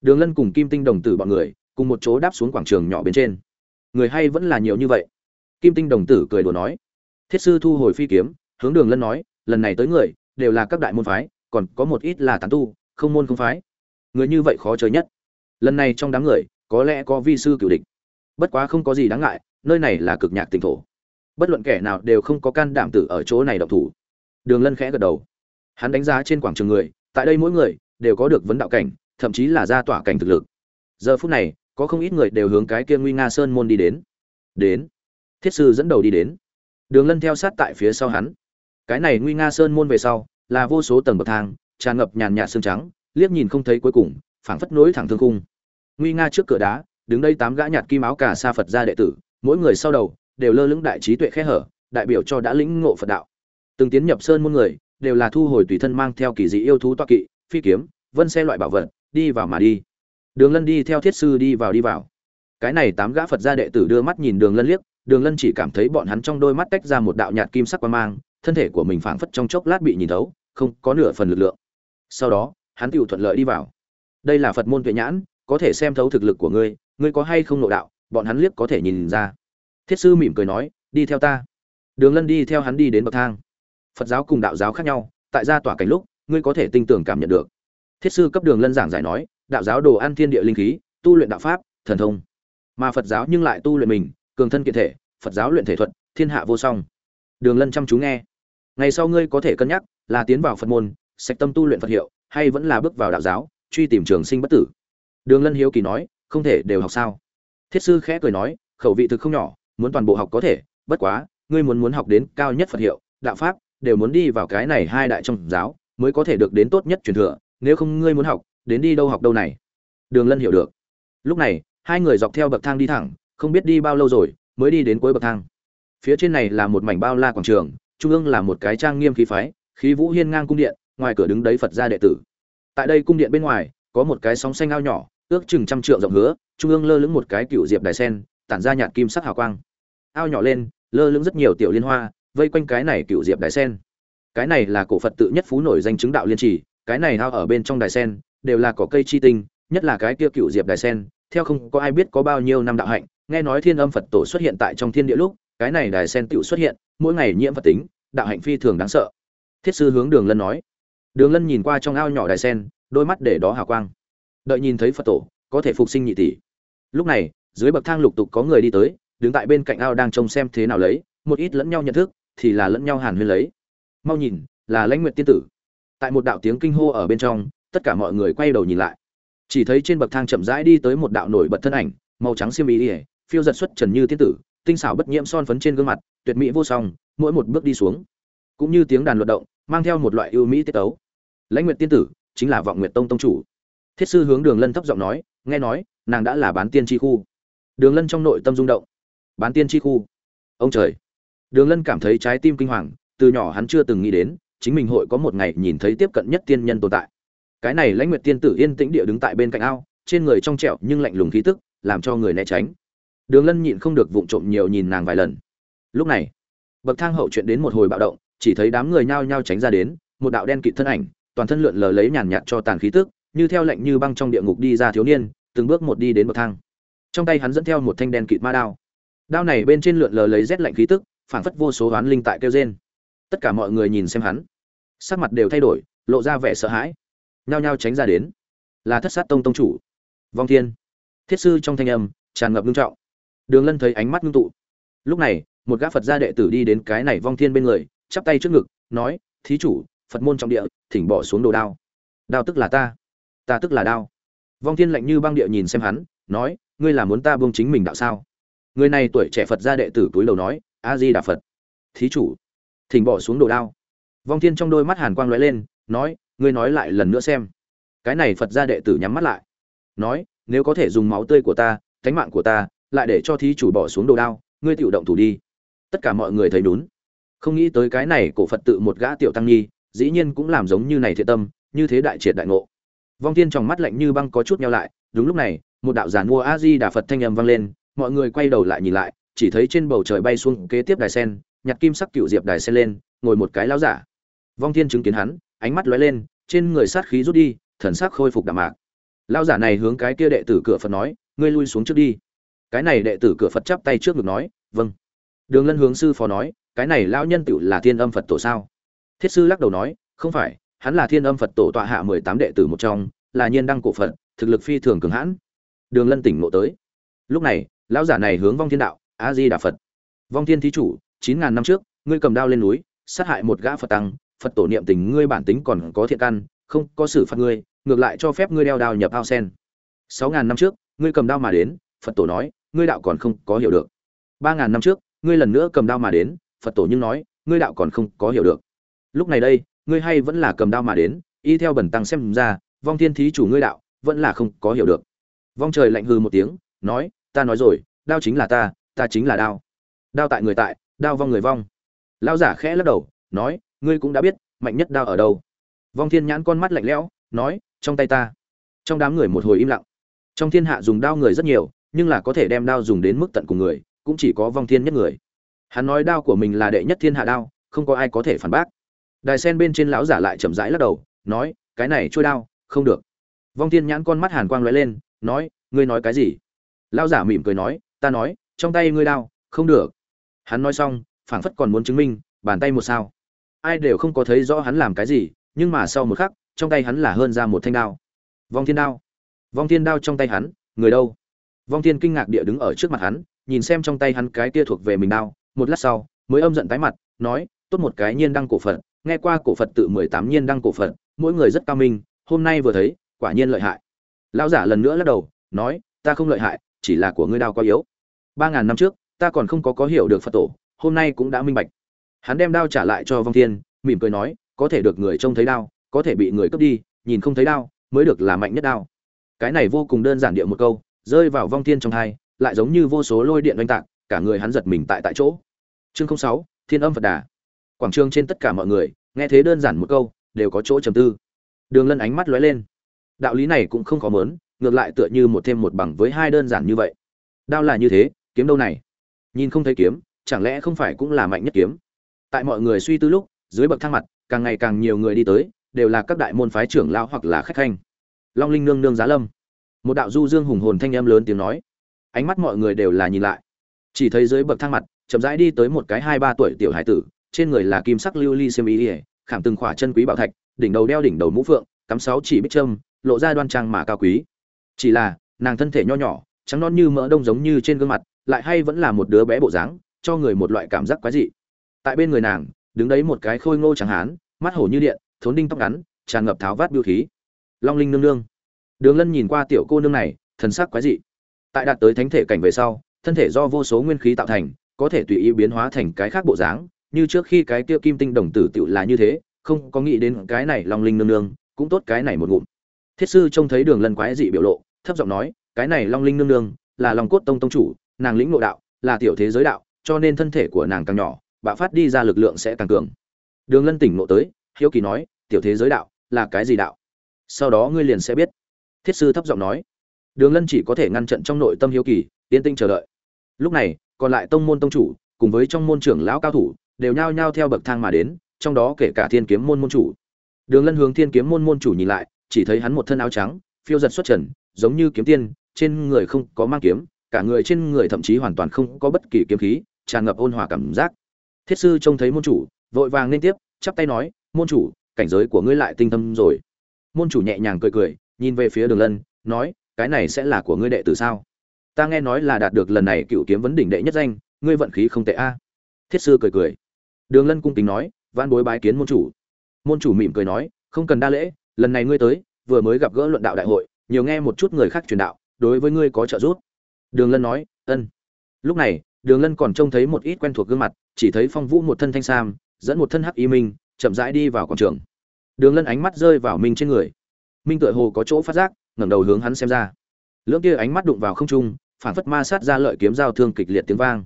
Đường lân cùng kim tinh đồng tử bọn người cùng một chỗ đáp xuống quảng trường nhỏ bên trên. Người hay vẫn là nhiều như vậy. Kim tinh đồng tử cười đùa nói. Thiết sư thu hồi phi kiếm, hướng đường lân nói, lần này tới người, đều là các đại môn phái, còn có một ít là tán tu, không môn không phái. Người như vậy khó chơi nhất. Lần này trong đám người, có lẽ có vi sư cửu địch. Bất quá không có gì đáng ngại, nơi này là cực nhạc tỉnh thổ. Bất luận kẻ nào đều không có can đảm tử ở chỗ này độc thủ. Đường lân khẽ gật đầu. Hắn đánh giá trên quảng trường người, tại đây mỗi người đều có được vấn đạo cảnh, thậm chí là gia tỏa cảnh thực lực. Giờ phút này có không ít người đều hướng cái kia nguy nga sơn môn đi đến. Đến. Thiết sư dẫn đầu đi đến. Đường lân theo sát tại phía sau hắn. Cái này nguy nga sơn môn về sau, là vô số tầng bậc thang, tràn ngập nhàn nhạt xương trắng, liếc nhìn không thấy cuối cùng, phảng phất nối thẳng thương cung nguy nga trước cửa đá, đứng đây tám gã nhạt kim áo cả sa phật gia đệ tử, mỗi người sau đầu, đều lơ lửng đại trí tuệ khe hở, đại biểu cho đã lĩnh ngộ phật đạo. Từng tiến nhập sơn môn người, đều là thu hồi tùy thân mang theo kỳ dị yêu thú toa kỵ, phi kiếm, vân xe loại bảo vật, đi vào mà đi đường lân đi theo thiết sư đi vào đi vào. Cái này tám gã phật gia đệ tử đưa mắt nhìn đường lân liếc, đường lân chỉ cảm thấy bọn hắn trong đôi mắt tách ra một đạo nhạt kim sắc quang mang, thân thể của mình phảng phất trong chốc lát bị nhìn thấu, không có nửa phần lực lượng. Sau đó, hắn tự thuận lợi đi vào. Đây là phật môn tuệ nhãn, có thể xem thấu thực lực của ngươi ngươi có hay không nội đạo, bọn hắn liếc có thể nhìn ra. Thiết sư mỉm cười nói, đi theo ta. Đường lân đi theo hắn đi đến bậc thang. Phật giáo cùng đạo giáo khác nhau, tại gia tỏa cảnh lúc, ngươi có thể tinh tưởng cảm nhận được. Thiết sư cấp đường lân giảng giải nói đạo giáo đồ ăn thiên địa linh khí, tu luyện đạo pháp, thần thông. Mà phật giáo nhưng lại tu luyện mình, cường thân kiện thể, phật giáo luyện thể thuật, thiên hạ vô song. Đường lân chăm chú nghe. Ngày sau ngươi có thể cân nhắc là tiến vào phật môn, sạch tâm tu luyện phật hiệu, hay vẫn là bước vào đạo giáo, truy tìm trường sinh bất tử. Đường lân hiếu kỳ nói, không thể đều học sao? Thiết sư khẽ cười nói, khẩu vị thực không nhỏ, muốn toàn bộ học có thể, bất quá, ngươi muốn muốn học đến cao nhất phật hiệu, đạo pháp, đều muốn đi vào cái này hai đại trong giáo, mới có thể được đến tốt nhất truyền thừa, nếu không ngươi muốn học đến đi đâu học đâu này. Đường lân hiểu được. Lúc này, hai người dọc theo bậc thang đi thẳng, không biết đi bao lâu rồi, mới đi đến cuối bậc thang. Phía trên này là một mảnh bao la quảng trường, trung ương là một cái trang nghiêm khí phái, khí vũ hiên ngang cung điện, ngoài cửa đứng đấy phật gia đệ tử. Tại đây cung điện bên ngoài, có một cái sóng xanh ao nhỏ, ước chừng trăm trượng rộng hứa, trung ương lơ lửng một cái cựu diệp đài sen, tản ra nhạt kim sắc hào quang. Ao nhỏ lên, lơ lửng rất nhiều tiểu liên hoa, vây quanh cái này cựu diệp đài sen. Cái này là cổ phật tự nhất phú nổi danh chứng đạo liên trì, cái này ao ở bên trong đài sen đều là cỏ cây chi tinh, nhất là cái kia cựu diệp đài sen, theo không có ai biết có bao nhiêu năm đạo hạnh, nghe nói thiên âm phật tổ xuất hiện tại trong thiên địa lúc, cái này đài sen tựu xuất hiện, mỗi ngày nhiễm phật tính, đạo hạnh phi thường đáng sợ. Thiết sư hướng đường lân nói. Đường lân nhìn qua trong ao nhỏ đài sen, đôi mắt để đó hào quang. Đợi nhìn thấy phật tổ, có thể phục sinh nhị tỷ. Lúc này, dưới bậc thang lục tục có người đi tới, đứng tại bên cạnh ao đang trông xem thế nào lấy, một ít lẫn nhau nhận thức, thì là lẫn nhau hàn huyên lấy. Mau nhìn, là lãnh nguyện tiên tử. Tại một đạo tiếng kinh hô ở bên trong tất cả mọi người quay đầu nhìn lại. Chỉ thấy trên bậc thang chậm rãi đi tới một đạo nổi bật thân ảnh, màu trắng xiêm ý ỉa phiêu giật xuất trần như tiên tử, tinh xảo bất nhiễm son phấn trên gương mặt, tuyệt mỹ vô song, mỗi một bước đi xuống, cũng như tiếng đàn luận động, mang theo một loại ưu mỹ tiết tấu. Lãnh nguyện tiên tử chính là vọng nguyện tông tông chủ. Thiết sư hướng đường lân thấp giọng nói, nghe nói, nàng đã là bán tiên tri khu. Đường lân trong nội tâm rung động. Bán tiên tri khu? Ông trời! Đường lân cảm thấy trái tim kinh hoàng, từ nhỏ hắn chưa từng nghĩ đến, chính mình hội có một ngày nhìn thấy tiếp cận nhất tiên nhân tồn tại cái này lãnh nguyệt tiên tử yên tĩnh địa đứng tại bên cạnh ao, trên người trong trẹo nhưng lạnh lùng khí tức, làm cho người né tránh. Đường lân nhịn không được vụng trộm nhiều nhìn nàng vài lần. Lúc này, bậc thang hậu chuyện đến một hồi bạo động, chỉ thấy đám người nhao nhao tránh ra đến, một đạo đen kịt thân ảnh, toàn thân lượn lờ lấy nhàn nhạt cho tàn khí tức, như theo lệnh như băng trong địa ngục đi ra thiếu niên, từng bước một đi đến bậc thang. Trong tay hắn dẫn theo một thanh đen kịt ma đao. Đao này bên trên lượn lờ lấy rét lạnh khí tức, phảng phất vô số oán linh tại kêu trên tất cả mọi người nhìn xem hắn, sắc mặt đều thay đổi, lộ ra vẻ sợ hãi nhao nhao tránh ra đến. Là thất sát tông tông chủ. Vong thiên. Thiết sư trong thanh âm, tràn ngập ngưng trọng. Đường lân thấy ánh mắt ngưng tụ. Lúc này, một gã phật gia đệ tử đi đến cái này vong thiên bên người, chắp tay trước ngực, nói, thí chủ, phật môn trọng địa, thỉnh bỏ xuống đồ đao. Đao tức là ta. Ta tức là đao. Vong thiên lạnh như băng địa nhìn xem hắn, nói, ngươi là muốn ta buông chính mình đạo sao? Người này tuổi trẻ phật gia đệ tử túi đầu nói, a di đà phật. Thí chủ, thỉnh bỏ xuống đồ đao. Vong thiên trong đôi mắt hàn quang lóe lên, nói ngươi nói lại lần nữa xem. Cái này phật gia đệ tử nhắm mắt lại. Nói, nếu có thể dùng máu tươi của ta cánh mạng của ta, lại để cho thí chủ bỏ xuống đồ đao, ngươi tự động thủ đi. Tất cả mọi người thấy đúng không nghĩ tới cái này cổ phật tự một gã tiểu tăng nhi, dĩ nhiên cũng làm giống như này thiện tâm, như thế đại triệt đại ngộ. Vong thiên trong mắt lạnh như băng có chút nhau lại, đúng lúc này, một đạo giàn mua a di đà phật thanh âm vang lên, mọi người quay đầu lại nhìn lại, chỉ thấy trên bầu trời bay xuống kế tiếp đài sen, nhặt kim sắc cựu diệp đài sen lên, ngồi một cái lão giả. Vong thiên chứng kiến hắn ánh mắt lóe lên, trên người sát khí rút đi, thần sắc khôi phục đạm mạc. Lão giả này hướng cái kia đệ tử cửa phật nói, ngươi lui xuống trước đi. Cái này đệ tử cửa phật chắp tay trước ngực nói vâng. Đường lân hướng sư phó nói, cái này lão nhân tựu là thiên âm phật tổ sao? Thiết sư lắc đầu nói, không phải, hắn là thiên âm phật tổ tọa hạ mười tám đệ tử một trong, là nhiên đăng cổ phật, thực lực phi thường cường hãn. Đường lân tỉnh ngộ tới. Lúc này, lão giả này hướng vong thiên đạo, a di đà phật. Vong thiên thí chủ, chín ngàn năm trước, ngươi cầm đao lên núi, sát hại một gã phật tăng phật tổ niệm tình ngươi bản tính còn có thiện căn, không có xử phạt ngươi, ngược lại cho phép ngươi đeo đao nhập ao sen. Sáu ngàn năm trước, ngươi cầm đao mà đến, phật tổ nói, ngươi đạo còn không có hiểu được. Ba ngàn năm trước, ngươi lần nữa cầm đao mà đến, phật tổ nhưng nói, ngươi đạo còn không có hiểu được. Lúc này đây, ngươi hay vẫn là cầm đao mà đến, y theo bẩn tăng xem ra, vong thiên thí chủ ngươi đạo, vẫn là không có hiểu được. Vong trời lạnh hư một tiếng, nói, ta nói rồi, đao chính là ta ta chính là đao. Đao tại người tại, đao vong người vong. Lao giả khẽ lắc đầu, nói ngươi cũng đã biết, mạnh nhất đao ở đâu. Vong thiên nhãn con mắt lạnh lẽo, nói, trong tay ta. Trong đám người một hồi im lặng. Trong thiên hạ dùng đao người rất nhiều, nhưng là có thể đem đao dùng đến mức tận cùng người, cũng chỉ có vong thiên nhất người. Hắn nói đao của mình là đệ nhất thiên hạ đao, không có ai có thể phản bác. Đài sen bên trên lão giả lại chậm rãi lắc đầu, nói, cái này trôi đao, không được. Vong thiên nhãn con mắt hàn quang lóe lên, nói, ngươi nói cái gì? Lão giả mỉm cười nói, ta nói, trong tay ngươi đao, không được. Hắn nói xong, phảng phất còn muốn chứng minh, bàn tay một sao ai đều không có thấy rõ hắn làm cái gì, nhưng mà sau một khắc, trong tay hắn là hơn ra một thanh đao. Vong thiên đao. Vong thiên đao trong tay hắn, người đâu? Vong thiên kinh ngạc địa đứng ở trước mặt hắn, nhìn xem trong tay hắn cái kia thuộc về mình đao, một lát sau, mới âm giận tái mặt, nói, tốt một cái nhiên đăng cổ phật, nghe qua cổ phật tự mười tám nhiên đăng cổ phật, mỗi người rất cao minh, hôm nay vừa thấy, quả nhiên lợi hại. Lão giả lần nữa lắc đầu, nói, ta không lợi hại, chỉ là của ngươi đao quá yếu. Ba ngàn năm trước, ta còn không có có hiểu được phật tổ, hôm nay cũng đã minh bạch hắn đem đao trả lại cho vong thiên, mỉm cười nói, có thể được người trông thấy đao, có thể bị người cướp đi, nhìn không thấy đao, mới được là mạnh nhất đao. Cái này vô cùng đơn giản địa một câu, rơi vào vong thiên trong hai, lại giống như vô số lôi điện oanh tạc, cả người hắn giật mình tại tại chỗ. Chương sáu, thiên âm phật đà. Quảng trường trên tất cả mọi người, nghe thế đơn giản một câu, đều có chỗ trầm tư. Đường lân ánh mắt lóe lên. Đạo lý này cũng không khó mớn, ngược lại tựa như một thêm một bằng với hai đơn giản như vậy. Đao là như thế, kiếm đâu này? Nhìn không thấy kiếm, chẳng lẽ không phải cũng là mạnh nhất kiếm? Tại mọi người suy tư lúc, dưới bậc thang mặt, càng ngày càng nhiều người đi tới, đều là các đại môn phái trưởng lão hoặc là khách khanh. Long linh nương nương giá lâm. Một đạo du dương hùng hồn thanh em lớn tiếng nói. Ánh mắt mọi người đều là nhìn lại. Chỉ thấy dưới bậc thang mặt, chậm rãi đi tới một cái hai ba tuổi tiểu hải tử, trên người là kim sắc lưu ly xiêm ý ỉa khảm từng khỏa chân quý bảo thạch, đỉnh đầu đeo đỉnh đầu mũ phượng, cắm sáu chỉ bích trâm lộ ra đoan trang mà cao quý. Chỉ là, nàng thân thể nho nhỏ, trắng non như mỡ đông giống như trên gương mặt, lại hay vẫn là một đứa bé bộ dáng, cho người một loại cảm giác quái dị tại bên người nàng, đứng đấy một cái khôi ngô trắng hán, mắt hổ như điện, thốn đinh tóc ngắn, tràn ngập tháo vát biêu khí. Long linh nương nương. Đường lân nhìn qua tiểu cô nương này, thần sắc quái dị. Tại đạt tới thánh thể cảnh về sau, thân thể do vô số nguyên khí tạo thành, có thể tùy ý biến hóa thành cái khác bộ dáng, như trước khi cái tiêu kim tinh đồng tử tựu là như thế, không có nghĩ đến cái này long linh nương nương, cũng tốt cái này một ngụm. Thiết sư trông thấy đường lân quái dị biểu lộ, thấp giọng nói, cái này long linh nương nương, là long cốt tông tông chủ, nàng lĩnh nội đạo, là tiểu thế giới đạo, cho nên thân thể của nàng càng nhỏ bạo phát đi ra lực lượng sẽ càng cường. Đường lân tỉnh ngộ tới, hiếu kỳ nói, tiểu thế giới đạo, là cái gì đạo? Sau đó ngươi liền sẽ biết. Thiết sư thấp giọng nói. Đường lân chỉ có thể ngăn trận trong nội tâm hiếu kỳ, yên tinh chờ đợi. Lúc này, còn lại tông môn tông chủ, cùng với trong môn trưởng lão cao thủ, đều nhao nhao theo bậc thang mà đến, trong đó kể cả thiên kiếm môn môn chủ. Đường lân hướng thiên kiếm môn môn chủ nhìn lại, chỉ thấy hắn một thân áo trắng, phiêu giật xuất trần, giống như kiếm tiên, trên người không có mang kiếm, cả người trên người thậm chí hoàn toàn không có bất kỳ kiếm khí, tràn ngập ôn hòa cảm giác thiết sư trông thấy môn chủ, vội vàng nên tiếp, chắp tay nói, môn chủ, cảnh giới của ngươi lại tinh tâm rồi. Môn chủ nhẹ nhàng cười cười, nhìn về phía đường lân, nói, cái này sẽ là của ngươi đệ tử sao? Ta nghe nói là đạt được lần này cựu kiếm vấn đỉnh đệ nhất danh, ngươi vận khí không tệ a. Thiết sư cười cười. Đường lân cung kính nói van bối bái kiến môn chủ. Môn chủ mỉm cười nói, không cần đa lễ, lần này ngươi tới, vừa mới gặp gỡ luận đạo đại hội, nhiều nghe một chút người khác truyền đạo, đối với ngươi có trợ giúp. Đường lân nói, ân. Lúc này, đường lân còn trông thấy một ít quen thuộc gương mặt chỉ thấy phong vũ một thân thanh sam, dẫn một thân hắc y minh, chậm rãi đi vào quảng trường. Đường lân ánh mắt rơi vào minh trên người. Minh tựa hồ có chỗ phát giác, ngẩng đầu hướng hắn xem ra. Lưỡng kia ánh mắt đụng vào không trung phản phất ma sát ra lợi kiếm giao thương kịch liệt tiếng vang.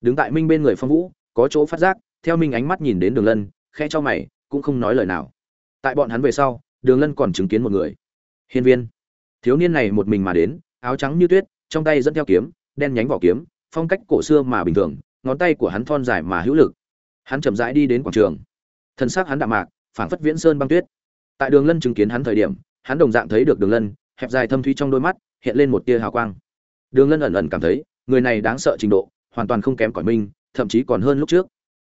Đứng tại minh bên người phong vũ, có chỗ phát giác, theo minh ánh mắt nhìn đến đường lân khe cho mày, cũng không nói lời nào. Tại bọn hắn về sau, đường lân còn chứng kiến một người. Hiên viên. Thiếu niên này một mình mà đến, áo trắng như tuyết, trong tay dẫn theo kiếm, đen nhánh vỏ kiếm, phong cách cổ xưa mà bình thường ngón tay của hắn thon dài mà hữu lực. Hắn chậm rãi đi đến quảng trường. Thân xác hắn đạm mạc, phảng phất viễn sơn băng tuyết. Tại đường lân chứng kiến hắn thời điểm, hắn đồng dạng thấy được đường lân, hẹp dài thâm thuy trong đôi mắt, hiện lên một tia hào quang. Đường lân ẩn ẩn cảm thấy, người này đáng sợ trình độ, hoàn toàn không kém cỏi minh thậm chí còn hơn lúc trước.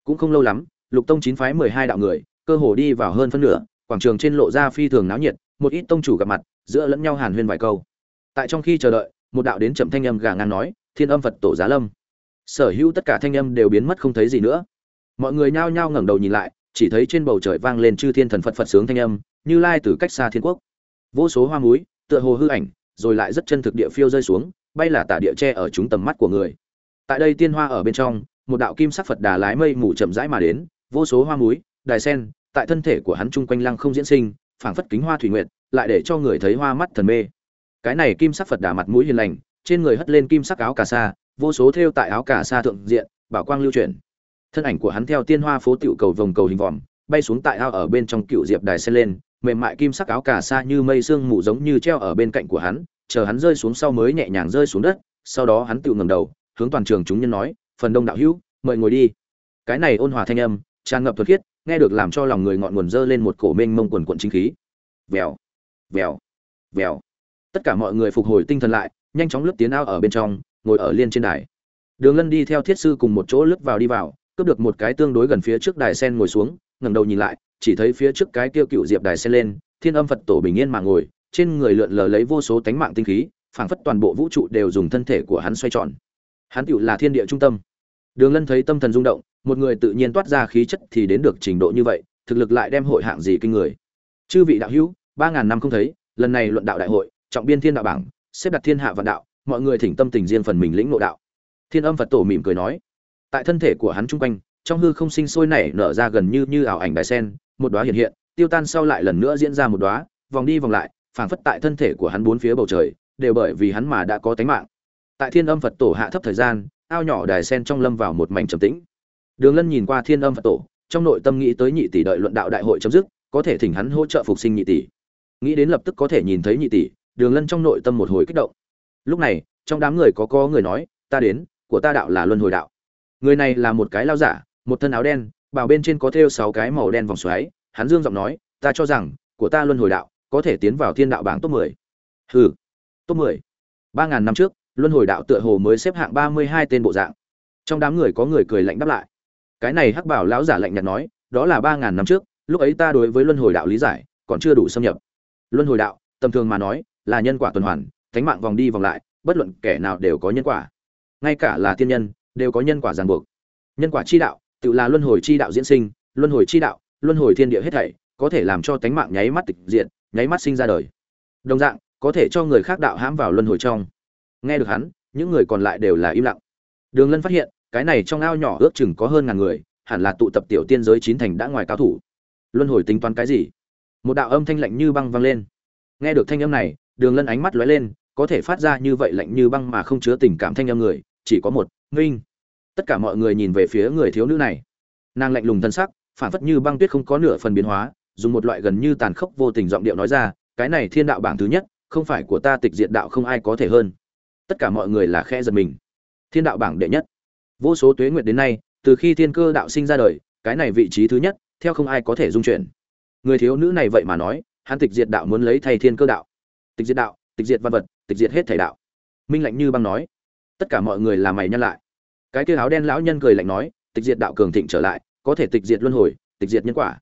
Cũng không lâu lắm, lục tông chín phái mười hai đạo người, cơ hồ đi vào hơn phân nửa, quảng trường trên lộ ra phi thường náo nhiệt, một ít tông chủ gặp mặt, giữa lẫn nhau hàn huyên vài câu. Tại trong khi chờ đợi, một đạo đến chậm thanh âm gà ngang nói, thiên âm phật tổ giá lâm sở hữu tất cả thanh âm đều biến mất không thấy gì nữa. Mọi người nhao nhao ngẩng đầu nhìn lại, chỉ thấy trên bầu trời vang lên chư thiên thần phật phật sướng thanh âm, như lai từ cách xa thiên quốc. Vô số hoa múi tựa hồ hư ảnh, rồi lại rất chân thực địa phiêu rơi xuống, bay là tả địa tre ở chúng tầm mắt của người. Tại đây tiên hoa ở bên trong, một đạo kim sắc phật đà lái mây mù chậm rãi mà đến, vô số hoa múi đài sen, tại thân thể của hắn chung quanh lăng không diễn sinh, phảng phất kính hoa thủy nguyệt, lại để cho người thấy hoa mắt thần mê. Cái này kim sắc phật đà mặt mũi hiền lành, trên người hất lên kim sắc áo cà sa vô số thêu tại áo cà sa thượng diện, bảo quang lưu chuyển. Thân ảnh của hắn theo tiên hoa phố tiểu cầu vòng cầu hình vòm, bay xuống tại ao ở bên trong cựu diệp đài sen lên, mềm mại kim sắc áo cà sa như mây sương mù giống như treo ở bên cạnh của hắn, chờ hắn rơi xuống sau mới nhẹ nhàng rơi xuống đất, sau đó hắn tự ngẩng đầu, hướng toàn trường chúng nhân nói, phần đông đạo hữu, mời ngồi đi. Cái này ôn hòa thanh âm, tràn ngập thuật khiết, nghe được làm cho lòng người ngọn nguồn dơ lên một cổ mênh mông quần quận chính khí. Vèo vèo vèo. Tất cả mọi người phục hồi tinh thần lại, nhanh chóng lướt tiến ao ở bên trong ngồi ở liên trên đài. Đường lân đi theo thiết sư cùng một chỗ lướt vào đi vào, cướp được một cái tương đối gần phía trước đài sen ngồi xuống, ngẩng đầu nhìn lại, chỉ thấy phía trước cái kia cựu diệp đài sen lên, thiên âm phật tổ bình yên mà ngồi, trên người lượn lờ lấy vô số tánh mạng tinh khí, phảng phất toàn bộ vũ trụ đều dùng thân thể của hắn xoay tròn. Hắn tựu là thiên địa trung tâm. Đường lân thấy tâm thần rung động, một người tự nhiên toát ra khí chất thì đến được trình độ như vậy, thực lực lại đem hội hạng gì kinh người. Chư vị đạo hữu, ba ngàn năm không thấy, lần này luận đạo đại hội, trọng biên thiên đạo bảng, xếp đặt thiên hạ vạn đạo mọi người thỉnh tâm tình riêng phần mình lĩnh ngộ đạo. Thiên âm phật tổ mỉm cười nói, tại thân thể của hắn chung quanh, trong hư không sinh sôi nảy nở ra gần như như ảo ảnh đài sen, một đóa hiện hiện, tiêu tan sau lại lần nữa diễn ra một đóa, vòng đi vòng lại, phảng phất tại thân thể của hắn bốn phía bầu trời, đều bởi vì hắn mà đã có tánh mạng. Tại thiên âm phật tổ hạ thấp thời gian, ao nhỏ đài sen trong lâm vào một mảnh trầm tĩnh. Đường lân nhìn qua thiên âm phật tổ, trong nội tâm nghĩ tới nhị tỷ đợi luận đạo đại hội chấm dứt, có thể thỉnh hắn hỗ trợ phục sinh nhị tỷ. Nghĩ đến lập tức có thể nhìn thấy nhị tỷ, đường lân trong nội tâm một hồi kích động lúc này, trong đám người có có người nói, ta đến, của ta đạo là luân hồi đạo. Người này là một cái lao giả, một thân áo đen, bào bên trên có thêu sáu cái màu đen vòng xoáy. Hắn dương giọng nói, ta cho rằng, của ta luân hồi đạo có thể tiến vào thiên đạo bảng top mười. Hừ, top mười. Ba ngàn năm trước, luân hồi đạo tựa hồ mới xếp hạng ba mươi hai tên bộ dạng. Trong đám người có người cười lạnh đáp lại. Cái này hắc bảo lão giả lạnh nhạt nói, đó là ba ngàn năm trước, lúc ấy ta đối với luân hồi đạo lý giải còn chưa đủ xâm nhập. Luân hồi đạo, tầm thường mà nói, là nhân quả tuần hoàn thánh mạng vòng đi vòng lại, bất luận kẻ nào đều có nhân quả. Ngay cả là thiên nhân, đều có nhân quả ràng buộc. Nhân quả chi đạo, tự là luân hồi chi đạo diễn sinh, luân hồi chi đạo, luân hồi thiên địa hết thảy, có thể làm cho tánh mạng nháy mắt tịch diện nháy mắt sinh ra đời. Đồng dạng, có thể cho người khác đạo hãm vào luân hồi trong. Nghe được hắn, những người còn lại đều là im lặng. Đường lân phát hiện, cái này trong ao nhỏ ước chừng có hơn ngàn người, hẳn là tụ tập tiểu tiên giới chín thành đã ngoài cao thủ. Luân hồi tính toán cái gì? Một đạo âm thanh lạnh như băng vang lên. Nghe được thanh âm này đường lân ánh mắt lóe lên, có thể phát ra như vậy lạnh như băng mà không chứa tình cảm thanh âm người, chỉ có một nghinh tất cả mọi người nhìn về phía người thiếu nữ này. Nàng lạnh lùng thân sắc, phản phất như băng tuyết không có nửa phần biến hóa, dùng một loại gần như tàn khốc vô tình giọng điệu nói ra, cái này thiên đạo bảng thứ nhất, không phải của ta tịch diệt đạo không ai có thể hơn. Tất cả mọi người là khe giật mình. Thiên đạo bảng đệ nhất. Vô số tuế nguyệt đến nay, từ khi thiên cơ đạo sinh ra đời, cái này vị trí thứ nhất, theo không ai có thể dung chuyển. Người thiếu nữ này vậy mà nói, hắn tịch diệt đạo muốn lấy thay thiên cơ đạo tịch diệt đạo, tịch diệt văn vật, tịch diệt hết thảy đạo. Minh lạnh như băng nói, tất cả mọi người làm mày nhân lại. Cái kia áo đen lão nhân cười lạnh nói, tịch diệt đạo cường thịnh trở lại, có thể tịch diệt luân hồi, tịch diệt nhân quả,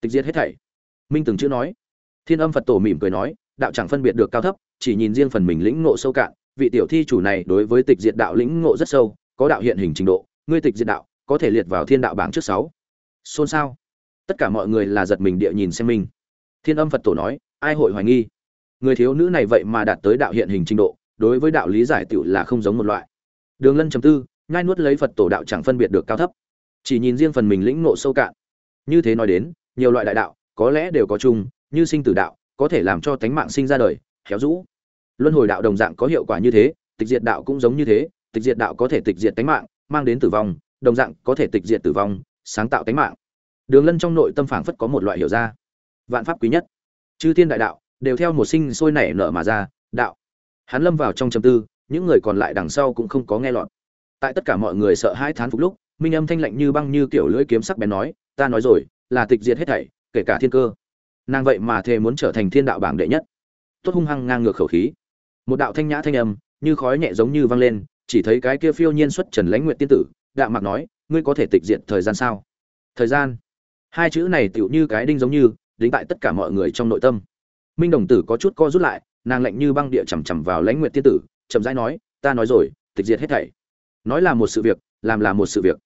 tịch diệt hết thảy. Minh từng chữ nói. Thiên âm phật tổ mỉm cười nói, đạo chẳng phân biệt được cao thấp, chỉ nhìn riêng phần mình lĩnh ngộ sâu cạn, vị tiểu thi chủ này đối với tịch diệt đạo lĩnh ngộ rất sâu, có đạo hiện hình trình độ, ngươi tịch diệt đạo, có thể liệt vào thiên đạo bảng trước sáu. Xôn xao. Tất cả mọi người là giật mình địa nhìn xem minh. Thiên âm phật tổ nói, ai hội hoài nghi? Người thiếu nữ này vậy mà đạt tới đạo hiện hình trình độ, đối với đạo lý giải tựu là không giống một loại. Đường lân chấm tư, nhai nuốt lấy phật tổ đạo chẳng phân biệt được cao thấp. Chỉ nhìn riêng phần mình lĩnh nộ sâu cạn. Như thế nói đến, nhiều loại đại đạo, có lẽ đều có chung, như sinh tử đạo, có thể làm cho tánh mạng sinh ra đời, khéo rũ. Luân hồi đạo đồng dạng có hiệu quả như thế, tịch diệt đạo cũng giống như thế, tịch diệt đạo có thể tịch diệt tánh mạng, mang đến tử vong, đồng dạng có thể tịch diệt tử vong, sáng tạo tánh mạng. Đường lân trong nội tâm phảng phất có một loại hiểu ra. Vạn pháp quý nhất. Chư thiên đại đạo đều theo một sinh sôi nảy nở mà ra, đạo. Hắn lâm vào trong trầm tư, những người còn lại đằng sau cũng không có nghe lọt. Tại tất cả mọi người sợ hai thán phục lúc, minh âm thanh lạnh như băng như kiểu lưỡi kiếm sắc bén nói, ta nói rồi, là tịch diệt hết thảy, kể cả thiên cơ. Nàng vậy mà thề muốn trở thành thiên đạo bảng đệ nhất. Tốt hung hăng ngang ngược khẩu khí. Một đạo thanh nhã thanh âm, như khói nhẹ giống như vang lên, chỉ thấy cái kia phiêu nhiên xuất trần lãnh nguyện tiên tử, đạo mặc nói, ngươi có thể tịch diệt thời gian sao? Thời gian? Hai chữ này tựu như cái đinh giống như, đính tại tất cả mọi người trong nội tâm minh đồng tử có chút co rút lại, nàng lạnh như băng địa chằm chằm vào lãnh nguyện tiên tử, chậm rãi nói, ta nói rồi, tịch diệt hết thảy. Nói là một sự việc, làm là một sự việc.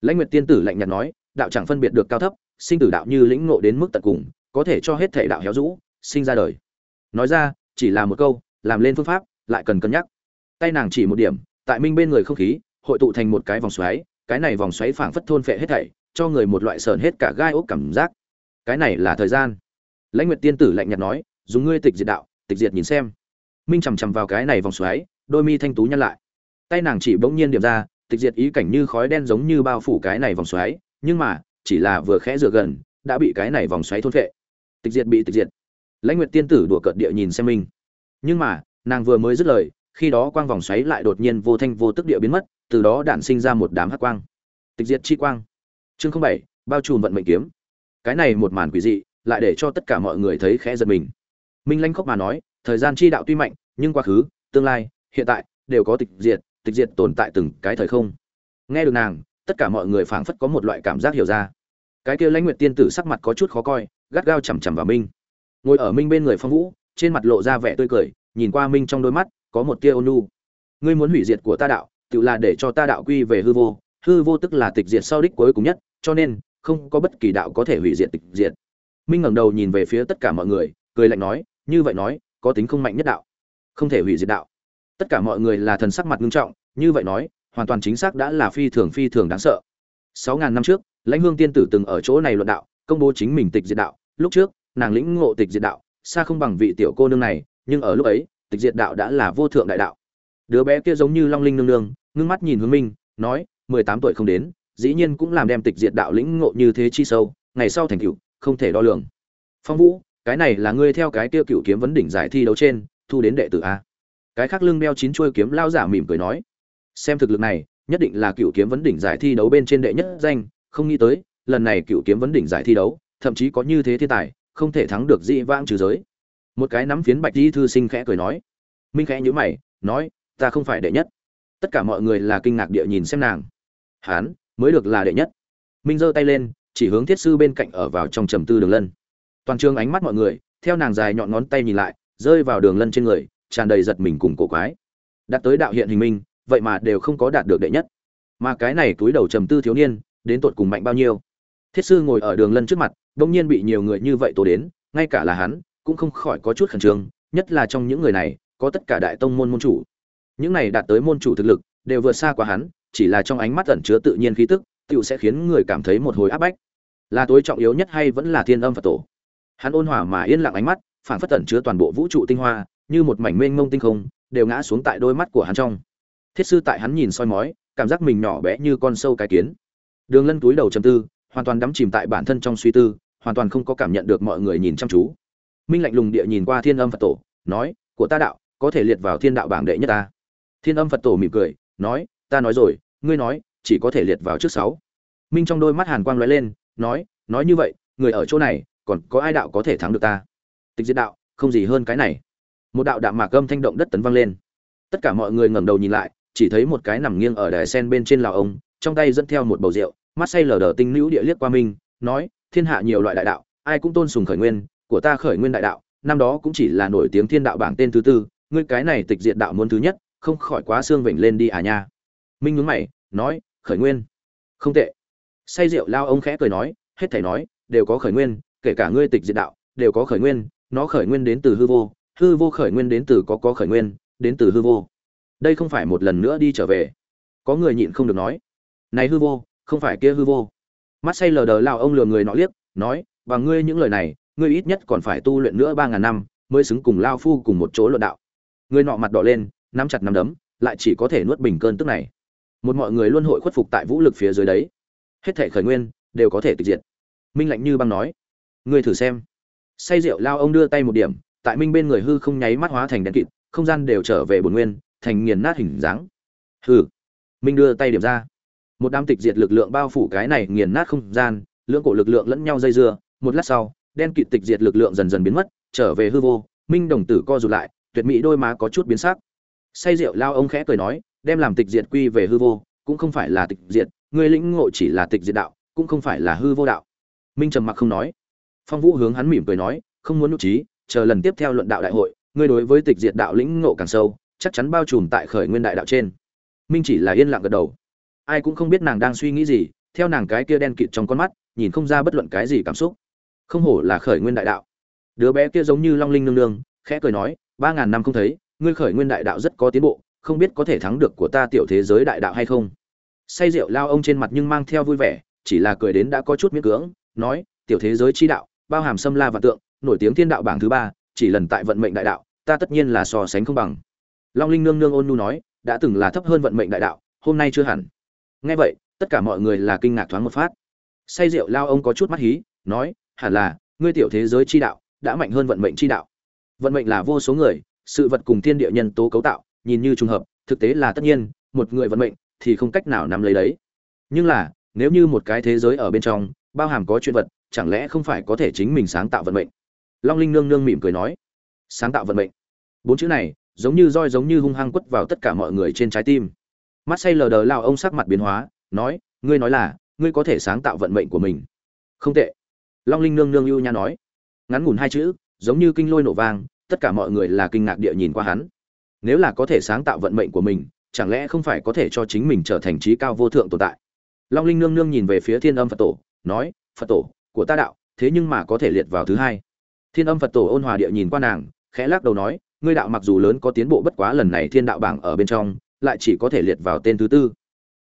Lãnh nguyệt tiên tử lạnh nhạt nói, đạo chẳng phân biệt được cao thấp, sinh tử đạo như lĩnh ngộ đến mức tận cùng, có thể cho hết thảy đạo héo rũ, sinh ra đời. Nói ra, chỉ là một câu, làm lên phương pháp, lại cần cân nhắc. Tay nàng chỉ một điểm, tại minh bên người không khí, hội tụ thành một cái vòng xoáy, cái này vòng xoáy phảng phất thôn phệ hết thảy, cho người một loại sờn hết cả gai ốc cảm giác. Cái này là thời gian. Lãnh nguyệt tiên tử lạnh nhạt nói dùng ngươi tịch diệt đạo, tịch diệt nhìn xem. Minh chằm chằm vào cái này vòng xoáy, đôi mi thanh tú nhăn lại. Tay nàng chỉ bỗng nhiên điểm ra, tịch diệt ý cảnh như khói đen giống như bao phủ cái này vòng xoáy, nhưng mà, chỉ là vừa khẽ dựa gần, đã bị cái này vòng xoáy thôn phệ. Tịch diệt bị tịch diệt. Lãnh nguyệt tiên tử đùa cợt địa nhìn xem minh nhưng mà, nàng vừa mới dứt lời, khi đó quang vòng xoáy lại đột nhiên vô thanh vô tức địa biến mất, từ đó đản sinh ra một đám hắc quang. Tịch diệt chi quang. Chương không bảy, bao trùm vận mệnh kiếm. Cái này một màn quỷ dị, lại để cho tất cả mọi người thấy khẽ giật mình minh lanh khóc mà nói, thời gian chi đạo tuy mạnh, nhưng quá khứ, tương lai, hiện tại đều có tịch diệt tịch diệt tồn tại từng cái thời không. Nghe được nàng, tất cả mọi người phảng phất có một loại cảm giác hiểu ra. Cái kia lãnh nguyệt tiên tử sắc mặt có chút khó coi, gắt gao chằm chằm vào minh. Ngồi ở minh bên người phong vũ, trên mặt lộ ra vẻ tươi cười, nhìn qua minh trong đôi mắt, có một tia ônu ngươi muốn hủy diệt của ta đạo, tự là để cho ta đạo quy về hư vô hư vô tức là tịch diệt sau đích cuối cùng nhất, cho nên, không có bất kỳ đạo có thể hủy diệt tịch diệt. Minh ngẩng đầu nhìn về phía tất cả mọi người, cười lạnh nói như vậy nói, có tính không mạnh nhất đạo, không thể hủy diệt đạo. Tất cả mọi người là thần sắc mặt nghiêm trọng, như vậy nói, hoàn toàn chính xác đã là phi thường phi thường đáng sợ. Sáu ngàn năm trước, lãnh hương tiên tử từng ở chỗ này luận đạo, công bố chính mình tịch diệt đạo. Lúc trước, nàng lĩnh ngộ tịch diệt đạo, xa không bằng vị tiểu cô nương này, nhưng ở lúc ấy, tịch diệt đạo đã là vô thượng đại đạo. Đứa bé kia giống như long linh nương nương, ngưng mắt nhìn hướng minh nói, mười tám tuổi không đến, dĩ nhiên cũng làm đem tịch diệt đạo lĩnh ngộ như thế chi sâu, ngày sau thành cựu không thể đo lường. Phong vũ cái này là ngươi theo cái tiêu cựu kiếm vấn đỉnh giải thi đấu trên, thu đến đệ tử a. Cái khác lưng đeo chín chuôi kiếm lao giả mỉm cười nói, xem thực lực này, nhất định là cựu kiếm vấn đỉnh giải thi đấu bên trên đệ nhất danh, không nghĩ tới, lần này cựu kiếm vấn đỉnh giải thi đấu, thậm chí có như thế thiên tài, không thể thắng được dị vãng trừ giới. Một cái nắm phiến bạch di thư sinh khẽ cười nói, minh khẽ nhữ mày, nói, ta không phải đệ nhất. Tất cả mọi người là kinh ngạc địa nhìn xem nàng. Hán, mới được là đệ nhất. Minh giơ tay lên, chỉ hướng thiết sư bên cạnh ở vào trong trầm tư đường lân toàn trường ánh mắt mọi người, theo nàng dài nhọn ngón tay nhìn lại, rơi vào đường lân trên người, tràn đầy giật mình cùng cổ quái. Đạt tới đạo hiện hình minh, vậy mà đều không có đạt được đệ nhất. Mà cái này túi đầu trầm tư thiếu niên, đến tột cùng mạnh bao nhiêu? Thiết sư ngồi ở đường lân trước mặt đông nhiên bị nhiều người như vậy tố đến, ngay cả là hắn, cũng không khỏi có chút khẩn trương, nhất là trong những người này, có tất cả đại tông môn môn chủ. Những này đạt tới môn chủ thực lực, đều vượt xa qua hắn, chỉ là trong ánh mắt ẩn chứa tự nhiên khí tức, tựu sẽ khiến người cảm thấy một hồi áp bách. Là tối trọng yếu nhất hay vẫn là thiên âm phật tổ? Hắn ôn hòa mà yên lặng ánh mắt phản phất tẩn chứa toàn bộ vũ trụ tinh hoa, như một mảnh mênh mông tinh không, đều ngã xuống tại đôi mắt của hắn trong. Thiết sư tại hắn nhìn soi mói, cảm giác mình nhỏ bé như con sâu cái kiến. Đường lân túi đầu chầm tư, hoàn toàn đắm chìm tại bản thân trong suy tư, hoàn toàn không có cảm nhận được mọi người nhìn chăm chú. Minh lạnh lùng địa nhìn qua thiên âm phật tổ, nói, của ta đạo, có thể liệt vào thiên đạo bảng đệ nhất ta. Thiên âm phật tổ mỉm cười, nói, ta nói rồi, ngươi nói, chỉ có thể liệt vào trước sáu. Minh trong đôi mắt hàn quang lóe lên, nói nói như vậy, người ở chỗ này còn có ai đạo có thể thắng được ta? Tịch diệt đạo, không gì hơn cái này. Một đạo đạm mạc âm thanh động đất tấn vang lên. Tất cả mọi người ngẩng đầu nhìn lại, chỉ thấy một cái nằm nghiêng ở đài sen bên trên lào ông, trong tay dẫn theo một bầu rượu, mắt say lờ đờ tinh nữ địa liếc qua minh nói, thiên hạ nhiều loại đại đạo, ai cũng tôn sùng khởi nguyên, của ta khởi nguyên đại đạo, năm đó cũng chỉ là nổi tiếng thiên đạo bảng tên thứ tư, ngươi cái này tịch diệt đạo muốn thứ nhất, không khỏi quá xương vểnh lên đi à nha. Minh nhún mày, nói, khởi nguyên. Không tệ. Say rượu lao ông khẽ cười nói, hết thảy nói, đều có khởi nguyên kể cả ngươi tịch diệt đạo, đều có khởi nguyên, nó khởi nguyên đến từ hư vô hư vô khởi nguyên đến từ có có khởi nguyên, đến từ hư vô. Đây không phải một lần nữa đi trở về. Có người nhịn không được nói, này hư vô, không phải kia hư vô. Mắt say lờ đờ lao ông lừa người nọ liếc, nói, và ngươi những lời này, ngươi ít nhất còn phải tu luyện nữa ba ngàn năm mới xứng cùng lao phu cùng một chỗ luận đạo. Người nọ mặt đỏ lên, nắm chặt nắm đấm, lại chỉ có thể nuốt bình cơn tức này. Một mọi người luôn hội khuất phục tại vũ lực phía dưới đấy. Hết thể khởi nguyên đều có thể tịch diệt. Minh lạnh như băng nói ngươi thử xem. Say rượu lao ông đưa tay một điểm, tại minh bên người hư không nháy mắt hóa thành đèn kịt, không gian đều trở về bổn nguyên, thành nghiền nát hình dáng. Hư minh đưa tay điểm ra. Một đám tịch diệt lực lượng bao phủ cái này nghiền nát không gian, lưỡng cổ lực lượng lẫn nhau dây dưa. Một lát sau, đen kịt tịch diệt lực lượng dần dần biến mất, trở về hư vô, minh đồng tử co rụt lại, tuyệt mỹ đôi má có chút biến sắc. Say rượu lao ông khẽ cười nói, đem làm tịch diệt quy về hư vô, cũng không phải là tịch diệt người lĩnh ngộ chỉ là tịch diệt đạo, cũng không phải là hư vô đạo. Minh trầm mặc không nói phong vũ hướng hắn mỉm cười nói, không muốn nụ trí, chờ lần tiếp theo luận đạo đại hội, ngươi đối với tịch diệt đạo lĩnh ngộ càng sâu, chắc chắn bao trùm tại khởi nguyên đại đạo trên. Minh chỉ là yên lặng gật đầu. Ai cũng không biết nàng đang suy nghĩ gì, theo nàng cái kia đen kịt trong con mắt, nhìn không ra bất luận cái gì cảm xúc. Không hổ là khởi nguyên đại đạo. Đứa bé kia giống như long linh nương nương, khẽ cười nói, ba ngàn năm không thấy, ngươi khởi nguyên đại đạo rất có tiến bộ, không biết có thể thắng được của ta tiểu thế giới đại đạo hay không? Say rượu lao ông trên mặt nhưng mang theo vui vẻ, chỉ là cười đến đã có chút miễn cưỡng, nói, tiểu thế giới chi đạo bao hàm xâm la và tượng, nổi tiếng thiên đạo bảng thứ ba, chỉ lần tại vận mệnh đại đạo, ta tất nhiên là so sánh không bằng. Long linh nương nương ôn nhu nói, đã từng là thấp hơn vận mệnh đại đạo, hôm nay chưa hẳn. Nghe vậy, tất cả mọi người là kinh ngạc thoáng một phát. Say rượu lao ông có chút mắt hí, nói, hẳn là, ngươi tiểu thế giới chi đạo, đã mạnh hơn vận mệnh chi đạo. Vận mệnh là vô số người, sự vật cùng thiên địa nhân tố cấu tạo, nhìn như trùng hợp, thực tế là tất nhiên, một người vận mệnh thì không cách nào nắm lấy đấy. Nhưng là, nếu như một cái thế giới ở bên trong, bao hàm có chuyện vật chẳng lẽ không phải có thể chính mình sáng tạo vận mệnh? Long linh nương nương mỉm cười nói. Sáng tạo vận mệnh. Bốn chữ này, giống như roi giống như hung hăng quất vào tất cả mọi người trên trái tim. Mắt say lờ đờ lao ông sắc mặt biến hóa, nói, ngươi nói là, ngươi có thể sáng tạo vận mệnh của mình. Không tệ. Long linh nương nương ưu nha nói. Ngắn ngủn hai chữ, giống như kinh lôi nổ vang, tất cả mọi người là kinh ngạc địa nhìn qua hắn. Nếu là có thể sáng tạo vận mệnh của mình, chẳng lẽ không phải có thể cho chính mình trở thành trí cao vô thượng tồn tại? Long linh nương nương nhìn về phía thiên âm phật tổ, nói, phật tổ của ta đạo, thế nhưng mà có thể liệt vào thứ hai. Thiên âm phật tổ ôn hòa địa nhìn qua nàng, khẽ lắc đầu nói, ngươi đạo mặc dù lớn có tiến bộ bất quá lần này thiên đạo bảng ở bên trong, lại chỉ có thể liệt vào tên thứ tư.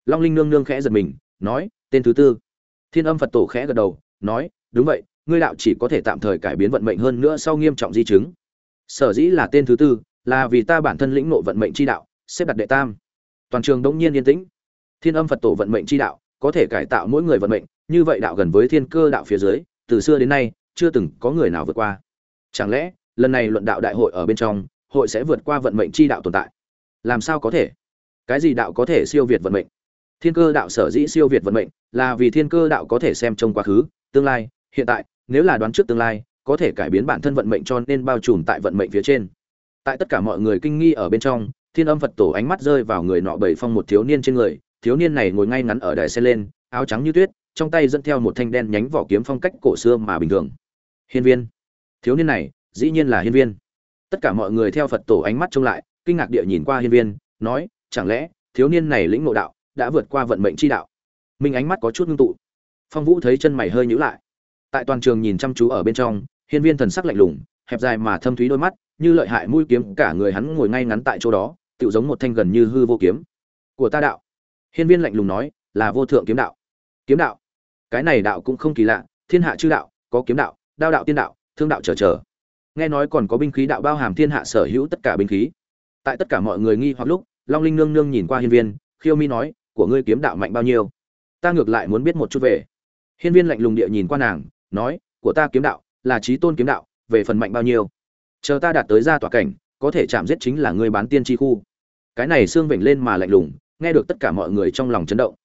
Long linh nương nương khẽ giật mình, nói, tên thứ tư. Thiên âm phật tổ khẽ gật đầu, nói, đúng vậy, ngươi đạo chỉ có thể tạm thời cải biến vận mệnh hơn nữa sau nghiêm trọng di chứng. Sở dĩ là tên thứ tư, là vì ta bản thân lĩnh nộ vận mệnh chi đạo, xếp đặt đệ tam. Toàn trường đống nhiên yên tĩnh. Thiên âm phật tổ vận mệnh chi đạo, có thể cải tạo mỗi người vận mệnh như vậy đạo gần với thiên cơ đạo phía dưới, từ xưa đến nay, chưa từng có người nào vượt qua. Chẳng lẽ, lần này luận đạo đại hội ở bên trong, hội sẽ vượt qua vận mệnh chi đạo tồn tại? Làm sao có thể? Cái gì đạo có thể siêu việt vận mệnh? Thiên cơ đạo sở dĩ siêu việt vận mệnh là vì thiên cơ đạo có thể xem trong quá khứ, tương lai. Hiện tại, nếu là đoán trước tương lai, có thể cải biến bản thân vận mệnh cho nên bao trùm tại vận mệnh phía trên. Tại tất cả mọi người kinh nghi ở bên trong, thiên âm phật tổ ánh mắt rơi vào người nọ bảy phong một thiếu niên trên người. Thiếu niên này ngồi ngay ngắn ở đài xe lên, áo trắng như tuyết trong tay dẫn theo một thanh đen nhánh vỏ kiếm phong cách cổ xưa mà bình thường. Hiên viên. Thiếu niên này, dĩ nhiên là hiên viên. Tất cả mọi người theo phật tổ ánh mắt trông lại, kinh ngạc địa nhìn qua hiên viên, nói, chẳng lẽ, thiếu niên này lĩnh ngộ đạo, đã vượt qua vận mệnh chi đạo? Minh ánh mắt có chút ngưng tụ. Phong vũ thấy chân mày hơi nhíu lại. Tại toàn trường nhìn chăm chú ở bên trong, hiên viên thần sắc lạnh lùng, hẹp dài mà thâm thúy đôi mắt, như lợi hại mũi kiếm, cả người hắn ngồi ngay ngắn tại chỗ đó tự giống một thanh gần như hư vô kiếm. Của ta đạo. Hiên viên lạnh lùng nói, là vô thượng kiếm đạo. Kiếm đạo? Cái này đạo cũng không kỳ lạ, thiên hạ chư đạo, có kiếm đạo, đao đạo tiên đạo, thương đạo trở trở. Nghe nói còn có binh khí đạo bao hàm thiên hạ sở hữu tất cả binh khí. Tại tất cả mọi người nghi hoặc lúc, long linh nương nương nhìn qua hiên viên, khiêu mi nói, của ngươi kiếm đạo mạnh bao nhiêu? Ta ngược lại muốn biết một chút về. Hiên viên lạnh lùng địa nhìn qua nàng, nói, của ta kiếm đạo là trí tôn kiếm đạo, về phần mạnh bao nhiêu? Chờ ta đạt tới ra tòa cảnh, có thể chạm giết chính là ngươi bán tiên tri khu. Cái này xương vểnh lên mà lạnh lùng, nghe được tất cả mọi người trong lòng chấn động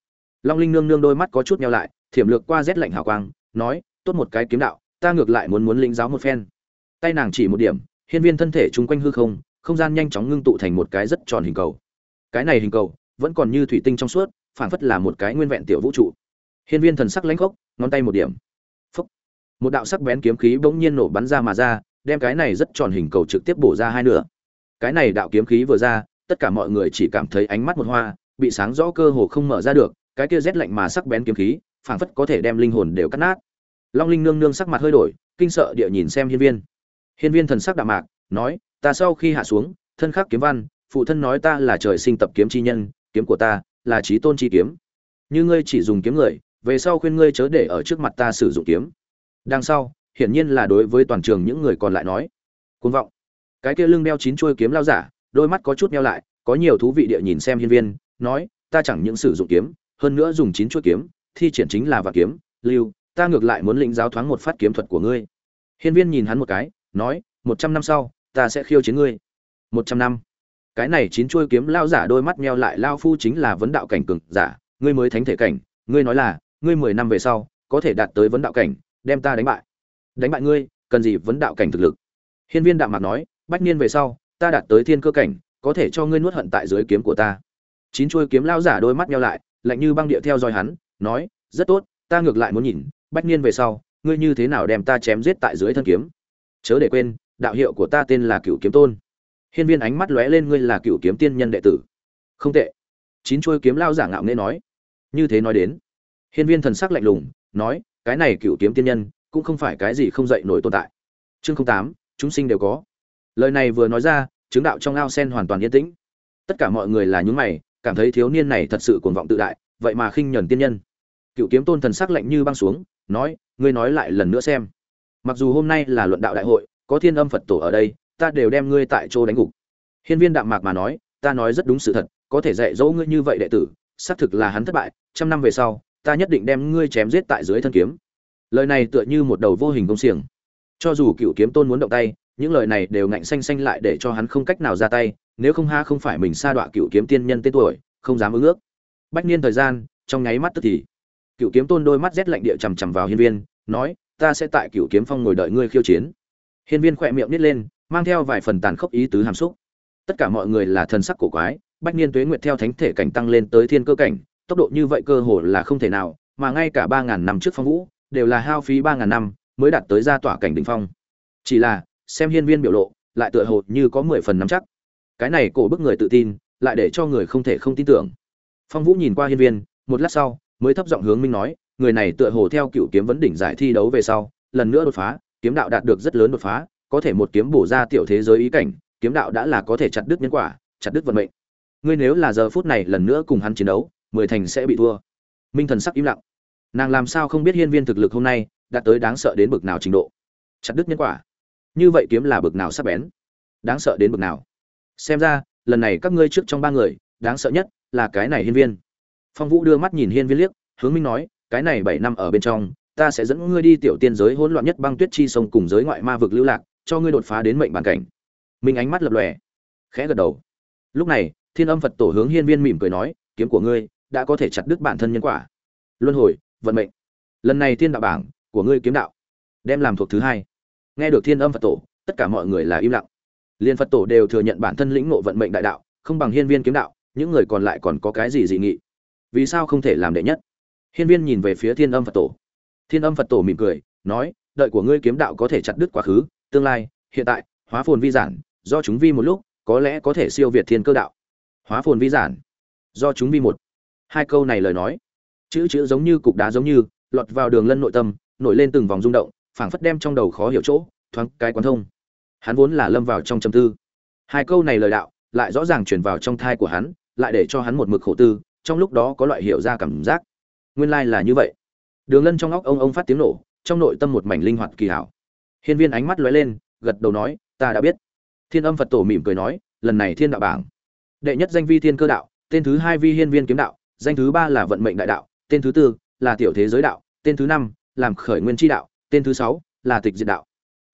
long linh nương nương đôi mắt có chút nhau lại, thiểm lược qua rét lạnh hào quang, nói, tốt một cái kiếm đạo, ta ngược lại muốn muốn lĩnh giáo một phen. Tay nàng chỉ một điểm, hiên viên thân thể chung quanh hư không không gian nhanh chóng ngưng tụ thành một cái rất tròn hình cầu. Cái này hình cầu, vẫn còn như thủy tinh trong suốt, phảng phất là một cái nguyên vẹn tiểu vũ trụ. Hiên viên thần sắc lãnh khốc, ngón tay một điểm. Phúc. một đạo sắc bén kiếm khí bỗng nhiên nổ bắn ra mà ra, đem cái này rất tròn hình cầu trực tiếp bổ ra hai nửa. Cái này đạo kiếm khí vừa ra, tất cả mọi người chỉ cảm thấy ánh mắt một hoa, bị sáng rõ cơ hồ không mở ra được cái kia rét lạnh mà sắc bén kiếm khí, phảng phất có thể đem linh hồn đều cắt nát. Long linh nương nương sắc mặt hơi đổi, kinh sợ địa nhìn xem hiên viên. Hiên viên thần sắc đạm mạc, nói, ta sau khi hạ xuống, thân khắc kiếm văn, phụ thân nói ta là trời sinh tập kiếm chi nhân, kiếm của ta là chí tôn chi kiếm. Như ngươi chỉ dùng kiếm người, về sau khuyên ngươi chớ để ở trước mặt ta sử dụng kiếm. Đằng sau, hiển nhiên là đối với toàn trường những người còn lại nói, "Cuồng vọng. Cái kia lưng đeo chín chuôi kiếm lao giả, đôi mắt có chút nheo lại, có nhiều thú vị địa nhìn xem hiên viên, nói, ta chẳng những sử dụng kiếm hơn nữa dùng chín chuôi kiếm, thi triển chính là vạn kiếm. Lưu, ta ngược lại muốn lĩnh giáo thoáng một phát kiếm thuật của ngươi. Hiên viên nhìn hắn một cái, nói, một trăm năm sau, ta sẽ khiêu chiến ngươi. Một trăm năm. Cái này chín chuôi kiếm lao giả đôi mắt meo lại, lao phu chính là vấn đạo cảnh cường giả, ngươi mới thánh thể cảnh, ngươi nói là, ngươi mười năm về sau, có thể đạt tới vấn đạo cảnh, đem ta đánh bại. Đánh bại ngươi, cần gì vấn đạo cảnh thực lực? Hiên viên đạm mạc nói, bách niên về sau, ta đạt tới thiên cơ cảnh, có thể cho ngươi nuốt hận tại dưới kiếm của ta. Chín chuôi kiếm lao giả đôi mắt nheo lại lạnh như băng địa theo dõi hắn, nói, rất tốt, ta ngược lại muốn nhìn, bách niên về sau, ngươi như thế nào đem ta chém giết tại dưới thân kiếm? Chớ để quên, đạo hiệu của ta tên là cửu kiếm tôn. Hiên viên ánh mắt lóe lên, ngươi là cửu kiếm tiên nhân đệ tử. Không tệ. Chín chuôi kiếm lao giả ngạo nghễ nói. Như thế nói đến. Hiên viên thần sắc lạnh lùng, nói, cái này cửu kiếm tiên nhân, cũng không phải cái gì không dậy nổi tồn tại. Chương tám, chúng sinh đều có. Lời này vừa nói ra, chứng đạo trong ao sen hoàn toàn yên tĩnh. Tất cả mọi người là những mày cảm thấy thiếu niên này thật sự cuồng vọng tự đại, vậy mà khinh nhẫn tiên nhân. Cựu kiếm tôn thần sắc lạnh như băng xuống, nói, ngươi nói lại lần nữa xem. Mặc dù hôm nay là luận đạo đại hội, có thiên âm phật tổ ở đây, ta đều đem ngươi tại chỗ đánh gục. Hiên viên đạm mạc mà nói, ta nói rất đúng sự thật, có thể dạy dỗ ngươi như vậy đệ tử, xác thực là hắn thất bại, trăm năm về sau, ta nhất định đem ngươi chém giết tại dưới thân kiếm. Lời này tựa như một đầu vô hình công xiềng. Cho dù cựu kiếm tôn muốn động tay, những lời này đều ngạnh xanh xanh lại để cho hắn không cách nào ra tay nếu không ha không phải mình sa đọa cựu kiếm tiên nhân tên tuổi, không dám ứng ước. Bách niên thời gian, trong nháy mắt tức thì, cựu kiếm tôn đôi mắt rét lạnh địa chằm chằm vào hiên viên, nói, ta sẽ tại cựu kiếm phong ngồi đợi ngươi khiêu chiến. Hiên viên khỏe miệng nít lên, mang theo vài phần tàn khốc ý tứ hàm xúc. Tất cả mọi người là thần sắc cổ quái, bách niên tuế nguyệt theo thánh thể cảnh tăng lên tới thiên cơ cảnh, tốc độ như vậy cơ hồ là không thể nào, mà ngay cả ba ngàn năm trước phong vũ, đều là hao phí ba ngàn năm mới đạt tới gia tỏa cảnh đỉnh phong. Chỉ là, xem hiên viên biểu lộ, lại tựa hồ như có mười phần nắm chắc cái này cổ bức người tự tin, lại để cho người không thể không tin tưởng. Phong vũ nhìn qua hiên viên, một lát sau, mới thấp giọng hướng minh nói, người này tựa hồ theo cựu kiếm vấn đỉnh giải thi đấu về sau, lần nữa đột phá, kiếm đạo đạt được rất lớn đột phá, có thể một kiếm bổ ra tiểu thế giới ý cảnh, kiếm đạo đã là có thể chặt đứt nhân quả, chặt đứt vận mệnh. Ngươi nếu là giờ phút này lần nữa cùng hắn chiến đấu, mười thành sẽ bị thua. Minh thần sắc im lặng. Nàng làm sao không biết hiên viên thực lực hôm nay, đạt tới đáng sợ đến bực nào trình độ? Chặt đứt nhân quả. Như vậy kiếm là bực nào sắp bén? Đáng sợ đến bực nào? Xem ra, lần này các ngươi trước trong ba người, đáng sợ nhất là cái này hiên viên. Phong vũ đưa mắt nhìn hiên viên liếc, hướng minh nói, cái này bảy năm ở bên trong, ta sẽ dẫn ngươi đi tiểu tiên giới hỗn loạn nhất băng tuyết chi sông cùng giới ngoại ma vực lưu lạc, cho ngươi đột phá đến mệnh bản cảnh. Minh ánh mắt lập lòe, khẽ gật đầu. Lúc này, thiên âm phật tổ hướng hiên viên mỉm cười nói, kiếm của ngươi đã có thể chặt đứt bản thân nhân quả. Luân hồi, vận mệnh. Lần này thiên đạo bảng của ngươi kiếm đạo, đem làm thuộc thứ hai. Nghe được thiên âm phật tổ, tất cả mọi người là im lặng liên phật tổ đều thừa nhận bản thân lĩnh ngộ vận mệnh đại đạo, không bằng hiên viên kiếm đạo, những người còn lại còn có cái gì dị nghị? Vì sao không thể làm đệ nhất? Hiên viên nhìn về phía thiên âm phật tổ. Thiên âm phật tổ mỉm cười, nói, đợi của ngươi kiếm đạo có thể chặt đứt quá khứ, tương lai, hiện tại, hóa phồn vi giản, do chúng vi một lúc, có lẽ có thể siêu việt thiên cơ đạo. Hóa phồn vi giản, do chúng vi một. Hai câu này lời nói, chữ chữ giống như cục đá giống như, lọt vào đường lân nội tâm, nổi lên từng vòng rung động, phảng phất đem trong đầu khó hiểu chỗ, thoáng cái quán thông hắn vốn là lâm vào trong trầm tư. Hai câu này lời đạo, lại rõ ràng truyền vào trong thai của hắn, lại để cho hắn một mực khổ tư, trong lúc đó có loại hiểu ra cảm giác. Nguyên lai là như vậy. Đường lân trong óc ông ông phát tiếng nổ, trong nội tâm một mảnh linh hoạt kỳ hảo. Hiên viên ánh mắt lóe lên, gật đầu nói, ta đã biết. Thiên âm phật tổ mỉm cười nói, lần này thiên đạo bảng. Đệ nhất danh vi thiên cơ đạo, tên thứ hai vi hiên viên kiếm đạo, danh thứ ba là vận mệnh đại đạo, tên thứ tư là tiểu thế giới đạo, tên thứ năm làm khởi nguyên tri đạo, tên thứ sáu là tịch diệt đạo.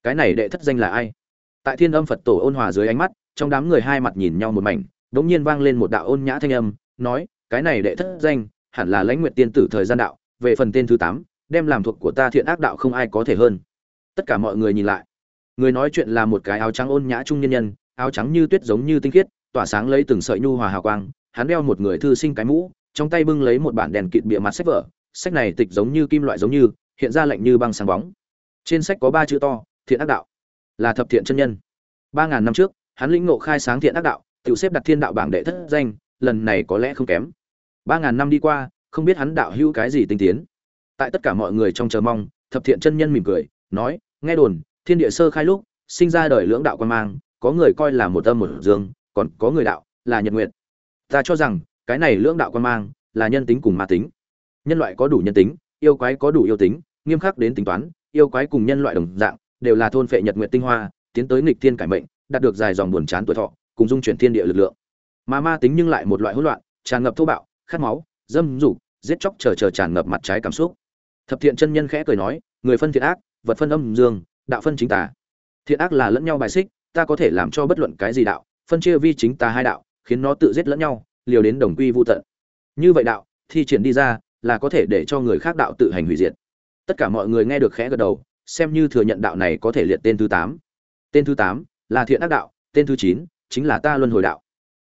Cái này đệ thất danh là ai? Tại thiên âm phật tổ ôn hòa dưới ánh mắt, trong đám người hai mặt nhìn nhau một mảnh đ ỗ n g nhiên vang lên một đạo ôn nhã thanh âm, nói, cái này đệ thất danh, hẳn là lãnh nguyện tiên tử thời gian đạo, về phần tên thứ tám, đem làm thuộc của ta thiện ác đạo không ai có thể hơn. Tất cả mọi người nhìn lại. Người nói chuyện là một cái áo trắng ôn nhã trung nhân nhân, áo trắng như tuyết giống như tinh khiết, tỏa sáng lấy từng sợi nhu hòa hào quang, hắn đeo một người thư sinh cái mũ, trong tay bưng lấy một bản đèn kịt bịa mặt sách vở, sách này tịch giống như kim loại giống như, hiện ra lạnh như băng sáng bóng. Trên sách có ba chữ to, thiện ác đạo là thập thiện chân nhân. Ba ngàn năm trước, hắn lĩnh ngộ khai sáng thiện ác đạo, tự xếp đặt thiên đạo bảng đệ thất danh, lần này có lẽ không kém. Ba ngàn năm đi qua, không biết hắn đạo hữu cái gì tinh tiến. Tại tất cả mọi người trong chờ mong, thập thiện chân nhân mỉm cười, nói, nghe đồn, thiên địa sơ khai lúc, sinh ra đời lưỡng đạo quan mang, có người coi là một âm một dương, còn có người đạo là nhật nguyện ta cho rằng, cái này lưỡng đạo quan mang là nhân tính cùng ma tính. Nhân loại có đủ nhân tính, yêu quái có đủ yêu tính, nghiêm khắc đến tính toán, yêu quái cùng nhân loại đồng dạng đều là thôn phệ nhật nguyện tinh hoa, tiến tới nghịch thiên cải mệnh, đạt được dài dòng buồn chán tuổi thọ, cùng dung chuyển thiên địa lực lượng. Mà ma tính nhưng lại một loại hỗn loạn, tràn ngập thô bạo, khát máu, dâm dục, giết chóc chờ chờ tràn ngập mặt trái cảm xúc. Thập thiện chân nhân khẽ cười nói, người phân thiện ác, vật phân âm dương, đạo phân chính tà. Thiện ác là lẫn nhau bài xích, ta có thể làm cho bất luận cái gì đạo, phân chia vi chính tà hai đạo, khiến nó tự giết lẫn nhau, liều đến đồng quy vô tận. Như vậy đạo, thi triển đi ra, là có thể để cho người khác đạo tự hành hủy diệt. Tất cả mọi người nghe được khẽ gật đầu xem như thừa nhận đạo này có thể liệt tên thứ tám. Tên thứ tám là thiện ác đạo, tên thứ chín chính là ta luân hồi đạo.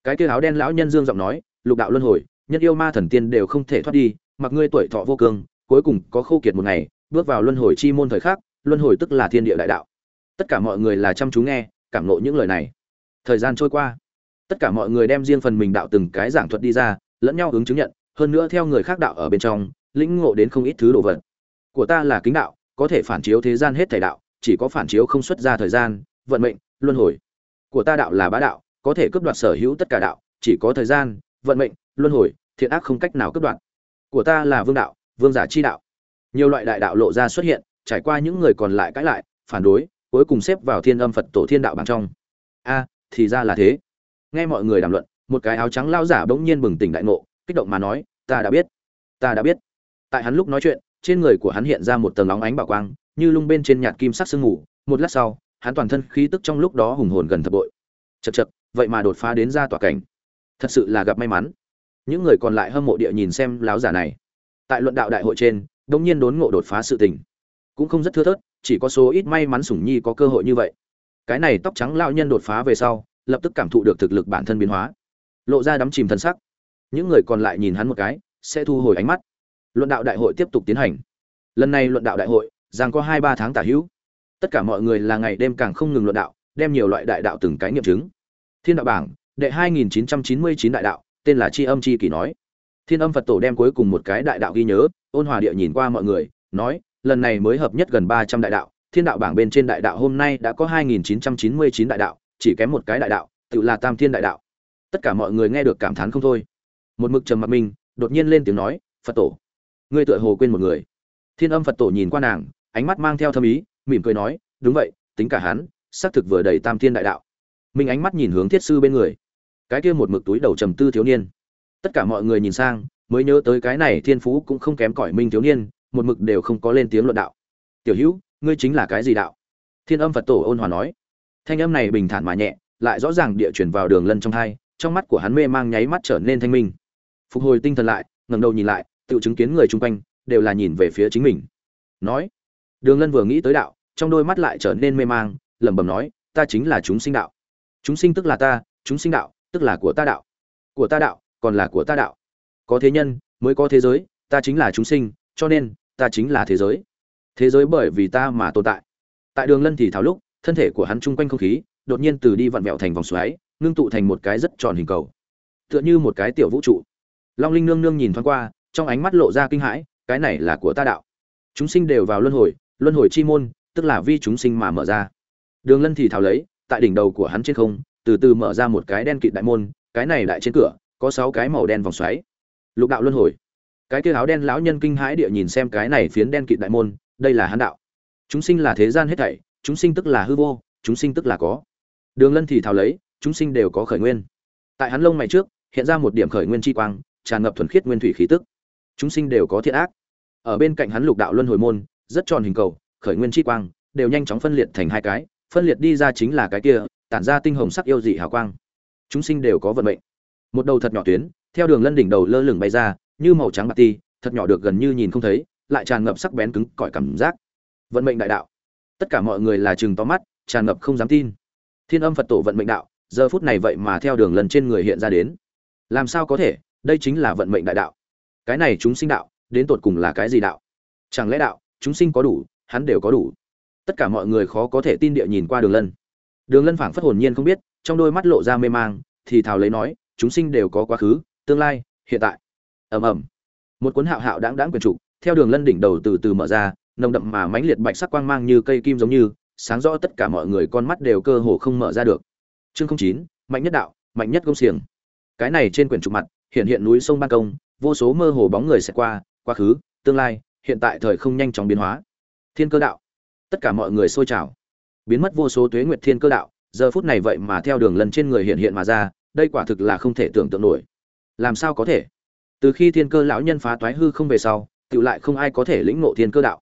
Cái kia áo đen lão nhân dương giọng nói, lục đạo luân hồi, nhân yêu ma thần tiên đều không thể thoát đi, mặc ngươi tuổi thọ vô cương, cuối cùng có khô kiệt một ngày, bước vào luân hồi chi môn thời khắc, luân hồi tức là thiên địa đại đạo. Tất cả mọi người là chăm chú nghe, cảm nộ những lời này. Thời gian trôi qua. Tất cả mọi người đem riêng phần mình đạo từng cái giảng thuật đi ra, lẫn nhau ứng chứng nhận, hơn nữa theo người khác đạo ở bên trong, lĩnh ngộ đến không ít thứ đồ vật. Của ta là kính đạo có thể phản chiếu thế gian hết thảy đạo, chỉ có phản chiếu không xuất ra thời gian, vận mệnh, luân hồi. Của ta đạo là bá đạo, có thể cướp đoạt sở hữu tất cả đạo, chỉ có thời gian, vận mệnh, luân hồi, thiện ác không cách nào cướp đoạt. Của ta là vương đạo, vương giả chi đạo. Nhiều loại đại đạo lộ ra xuất hiện, trải qua những người còn lại cãi lại, phản đối, cuối cùng xếp vào thiên âm phật tổ thiên đạo bảng trong. A, thì ra là thế. Nghe mọi người đàm luận, một cái áo trắng lao giả bỗng nhiên bừng tỉnh đại ngộ, kích động mà nói, ta đã biết, ta đã biết. Tại hắn lúc nói chuyện trên người của hắn hiện ra một tầng óng ánh bảo quang như lung bên trên nhạt kim sắc sương ngủ một lát sau hắn toàn thân khí tức trong lúc đó hùng hồn gần thập bội. Chậc chậc, vậy mà đột phá đến ra tòa cảnh. Thật sự là gặp may mắn. Những người còn lại hâm mộ địa nhìn xem láo giả này. Tại luận đạo đại hội trên đông nhiên đốn ngộ đột phá sự tình. Cũng không rất thưa thớt chỉ có số ít may mắn sủng nhi có cơ hội như vậy. Cái này tóc trắng lão nhân đột phá về sau lập tức cảm thụ được thực lực bản thân biến hóa. Lộ ra đắm chìm thân sắc. Những người còn lại nhìn hắn một cái sẽ thu hồi ánh mắt luận đạo đại hội tiếp tục tiến hành. Lần này luận đạo đại hội rằng có hai ba tháng tả hữu. Tất cả mọi người là ngày đêm càng không ngừng luận đạo đem nhiều loại đại đạo từng cái nghiệm chứng. Thiên đạo bảng đệ 2999 đại đạo tên là chi âm chi kỷ nói. Thiên âm phật tổ đem cuối cùng một cái đại đạo ghi nhớ ôn hòa địa nhìn qua mọi người nói lần này mới hợp nhất gần 300 đại đạo thiên đạo bảng bên trên đại đạo hôm nay đã có 2999 đại đạo chỉ kém một cái đại đạo tự là tam thiên đại đạo. Tất cả mọi người nghe được cảm thán không thôi. Một mực trầm mặc mình, đột nhiên lên tiếng nói phật tổ ngươi tựa hồ quên một người. Thiên âm phật tổ nhìn qua nàng, ánh mắt mang theo thâm ý, mỉm cười nói, đúng vậy, tính cả hắn, xác thực vừa đầy tam thiên đại đạo. Minh ánh mắt nhìn hướng thiết sư bên người. Cái kia một mực túi đầu trầm tư thiếu niên. Tất cả mọi người nhìn sang, mới nhớ tới cái này thiên phú cũng không kém cỏi minh thiếu niên, một mực đều không có lên tiếng luận đạo. Tiểu hữu, ngươi chính là cái gì đạo? Thiên âm phật tổ ôn hòa nói. Thanh âm này bình thản mà nhẹ, lại rõ ràng địa chuyển vào đường lân trong hai, trong mắt của hắn mê mang nháy mắt trở nên thanh minh. Phục hồi tinh thần lại, ngẩng đầu nhìn lại tự chứng kiến người chung quanh, đều là nhìn về phía chính mình. Nói, đường lân vừa nghĩ tới đạo, trong đôi mắt lại trở nên mê mang, lẩm bẩm nói, ta chính là chúng sinh đạo. Chúng sinh tức là ta, chúng sinh đạo, tức là của ta đạo. Của ta đạo, còn là của ta đạo. Có thế nhân, mới có thế giới, ta chính là chúng sinh, cho nên, ta chính là thế giới. Thế giới bởi vì ta mà tồn tại. Tại đường lân thì tháo lúc, thân thể của hắn chung quanh không khí, đột nhiên từ đi vặn vẹo thành vòng xoáy, ngưng tụ thành một cái rất tròn hình cầu. Tựa như một cái tiểu vũ trụ. Long linh nương nương nhìn thoáng qua trong ánh mắt lộ ra kinh hãi, cái này là của ta đạo. Chúng sinh đều vào luân hồi luân hồi chi môn, tức là vi chúng sinh mà mở ra. Đường lân thì thào lấy, tại đỉnh đầu của hắn trên không, từ từ mở ra một cái đen kịt đại môn, cái này đại trên cửa, có sáu cái màu đen vòng xoáy. Lục đạo luân hồi. Cái kia áo đen lão nhân kinh hãi địa nhìn xem cái này phiến đen kịt đại môn, đây là hắn đạo. Chúng sinh là thế gian hết thảy, chúng sinh tức là hư vô, chúng sinh tức là có. Đường lân thì thào lấy, chúng sinh đều có khởi nguyên. Tại hắn lông mày trước, hiện ra một điểm khởi nguyên chi quang, tràn ngập thuần khiết nguyên thủy khí tức chúng sinh đều có thiện ác. Ở bên cạnh hắn lục đạo luân hồi môn, rất tròn hình cầu, khởi nguyên chi quang, đều nhanh chóng phân liệt thành hai cái, phân liệt đi ra chính là cái kia, tản ra tinh hồng sắc yêu dị hào quang. Chúng sinh đều có vận mệnh. Một đầu thật nhỏ tuyến, theo đường lân đỉnh đầu lơ lửng bay ra, như màu trắng bạc ti, thật nhỏ được gần như nhìn không thấy, lại tràn ngập sắc bén cứng cỏi cảm giác. Vận mệnh đại đạo. Tất cả mọi người là chừng to mắt, tràn ngập không dám tin. Thiên âm phật tổ vận mệnh đạo, giờ phút này vậy mà theo đường lần trên người hiện ra đến. Làm sao có thể? Đây chính là vận mệnh đại đạo cái này chúng sinh đạo, đến tột cùng là cái gì đạo? Chẳng lẽ đạo, chúng sinh có đủ, hắn đều có đủ? Tất cả mọi người khó có thể tin địa nhìn qua đường lân. Đường lân phảng phất hồn nhiên không biết, trong đôi mắt lộ ra mê mang, thì thào lấy nói, chúng sinh đều có quá khứ, tương lai, hiện tại. Ầm ầm. Một cuốn hạo hạo đáng đáng quyền trụ theo đường lân đỉnh đầu từ từ mở ra, nồng đậm mà mãnh liệt bạch sắc quang mang như cây kim giống như, sáng rõ tất cả mọi người con mắt đều cơ hồ không mở ra được. Chương chín, mạnh nhất đạo, mạnh nhất công xiềng. Cái này trên quyển trục mặt, hiện hiện núi sông ban công vô số mơ hồ bóng người sẽ qua, quá khứ, tương lai, hiện tại thời không nhanh chóng biến hóa. Thiên cơ đạo. Tất cả mọi người sôi trào. Biến mất vô số tuế nguyệt thiên cơ đạo, giờ phút này vậy mà theo đường lần trên người hiện hiện mà ra, đây quả thực là không thể tưởng tượng nổi. Làm sao có thể? Từ khi thiên cơ lão nhân phá toái hư không về sau tự lại không ai có thể lĩnh ngộ thiên cơ đạo.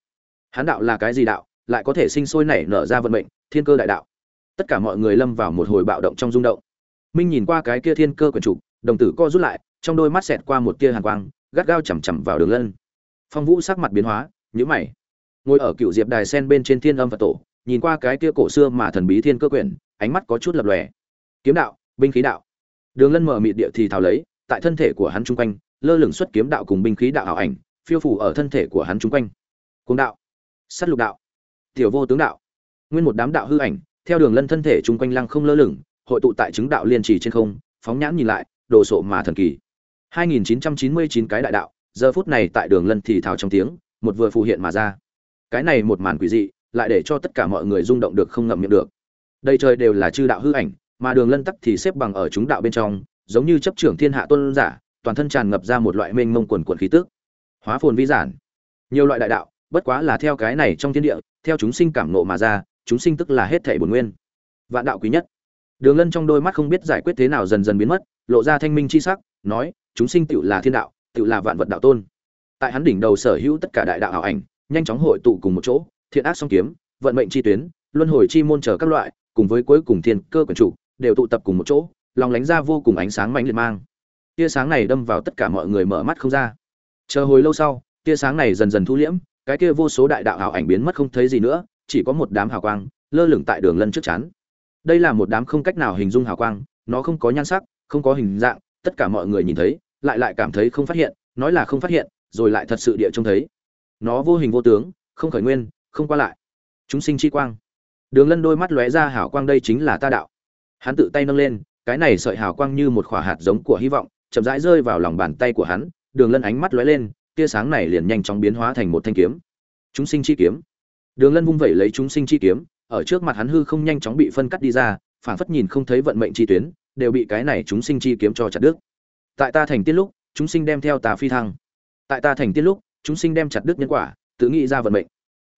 Hán đạo là cái gì đạo? Lại có thể sinh sôi nảy nở ra vận mệnh, thiên cơ đại đạo. Tất cả mọi người lâm vào một hồi bạo động trong rung động. Minh nhìn qua cái kia thiên cơ quyển trục, đồng tử co rút lại trong đôi mắt xẹt qua một tia hàn quang, gắt gao chằm chằm vào đường lân. Phong vũ sắc mặt biến hóa nhữ mày. Ngồi ở cựu diệp đài sen bên trên thiên âm phật tổ, nhìn qua cái kia cổ xưa mà thần bí thiên cơ quyển, ánh mắt có chút lập lòe. Kiếm đạo, binh khí đạo. Đường lân mở mịt địa thì thào lấy, tại thân thể của hắn chung quanh, lơ lửng xuất kiếm đạo cùng binh khí đạo ảo ảnh, phiêu phủ ở thân thể của hắn chung quanh. Cung đạo. Sát lục đạo. Tiểu vô tướng đạo. Nguyên một đám đạo hư ảnh, theo đường lân thân thể chung quanh lăng không lơ lửng, hội tụ tại chứng đạo liên trì trên không, phóng nhãn nhìn lại, đồ sộ mà thần kỳ. 2999 cái đại đạo, giờ phút này tại đường lân thì thào trong tiếng, một vừa phù hiện mà ra. Cái này một màn quỷ dị, lại để cho tất cả mọi người rung động được không ngậm miệng được. Đây trời đều là chư đạo hư ảnh, mà đường lân tắc thì xếp bằng ở chúng đạo bên trong, giống như chấp trưởng thiên hạ tôn giả, toàn thân tràn ngập ra một loại mênh mông quần quần khí tức. Hóa phồn vi giản. Nhiều loại đại đạo, bất quá là theo cái này trong thiên địa, theo chúng sinh cảm nộ mà ra, chúng sinh tức là hết thảy bổn nguyên. Vạn đạo quý nhất. Đường lân trong đôi mắt không biết giải quyết thế nào dần dần biến mất, lộ ra thanh minh chi sắc, nói chúng sinh tựu là thiên đạo, tựu là vạn vật đạo tôn. Tại hắn đỉnh đầu sở hữu tất cả đại đạo ảo ảnh, nhanh chóng hội tụ cùng một chỗ, thiện ác song kiếm, vận mệnh chi tuyến, luân hồi chi môn trở các loại, cùng với cuối cùng thiên cơ quyền chủ, đều tụ tập cùng một chỗ, lòng lánh ra vô cùng ánh sáng mạnh liệt mang. Tia sáng này đâm vào tất cả mọi người mở mắt không ra. Chờ hồi lâu sau, tia sáng này dần dần thu liễm, cái kia vô số đại đạo ảo ảnh biến mất không thấy gì nữa, chỉ có một đám hào quang, lơ lửng tại đường lân trước chắn đây là một đám không cách nào hình dung hào quang, nó không có nhan sắc, không có hình dạng, tất cả mọi người nhìn thấy lại lại cảm thấy không phát hiện, nói là không phát hiện, rồi lại thật sự địa trông thấy. Nó vô hình vô tướng, không khởi nguyên, không qua lại. Chúng sinh chi quang. Đường lân đôi mắt lóe ra hào quang đây chính là ta đạo. Hắn tự tay nâng lên, cái này sợi hào quang như một khỏa hạt giống của hy vọng, chậm rãi rơi vào lòng bàn tay của hắn, đường lân ánh mắt lóe lên, tia sáng này liền nhanh chóng biến hóa thành một thanh kiếm. Chúng sinh chi kiếm. Đường lân vung vẩy lấy chúng sinh chi kiếm, ở trước mặt hắn hư không nhanh chóng bị phân cắt đi ra, phảng phất nhìn không thấy vận mệnh chi tuyến, đều bị cái này chúng sinh chi kiếm cho chặt đứt tại ta thành tiên lúc, chúng sinh đem theo tà phi thăng. Tại ta thành tiên lúc, chúng sinh đem chặt đứt nhân quả, tự nghĩ ra vận mệnh.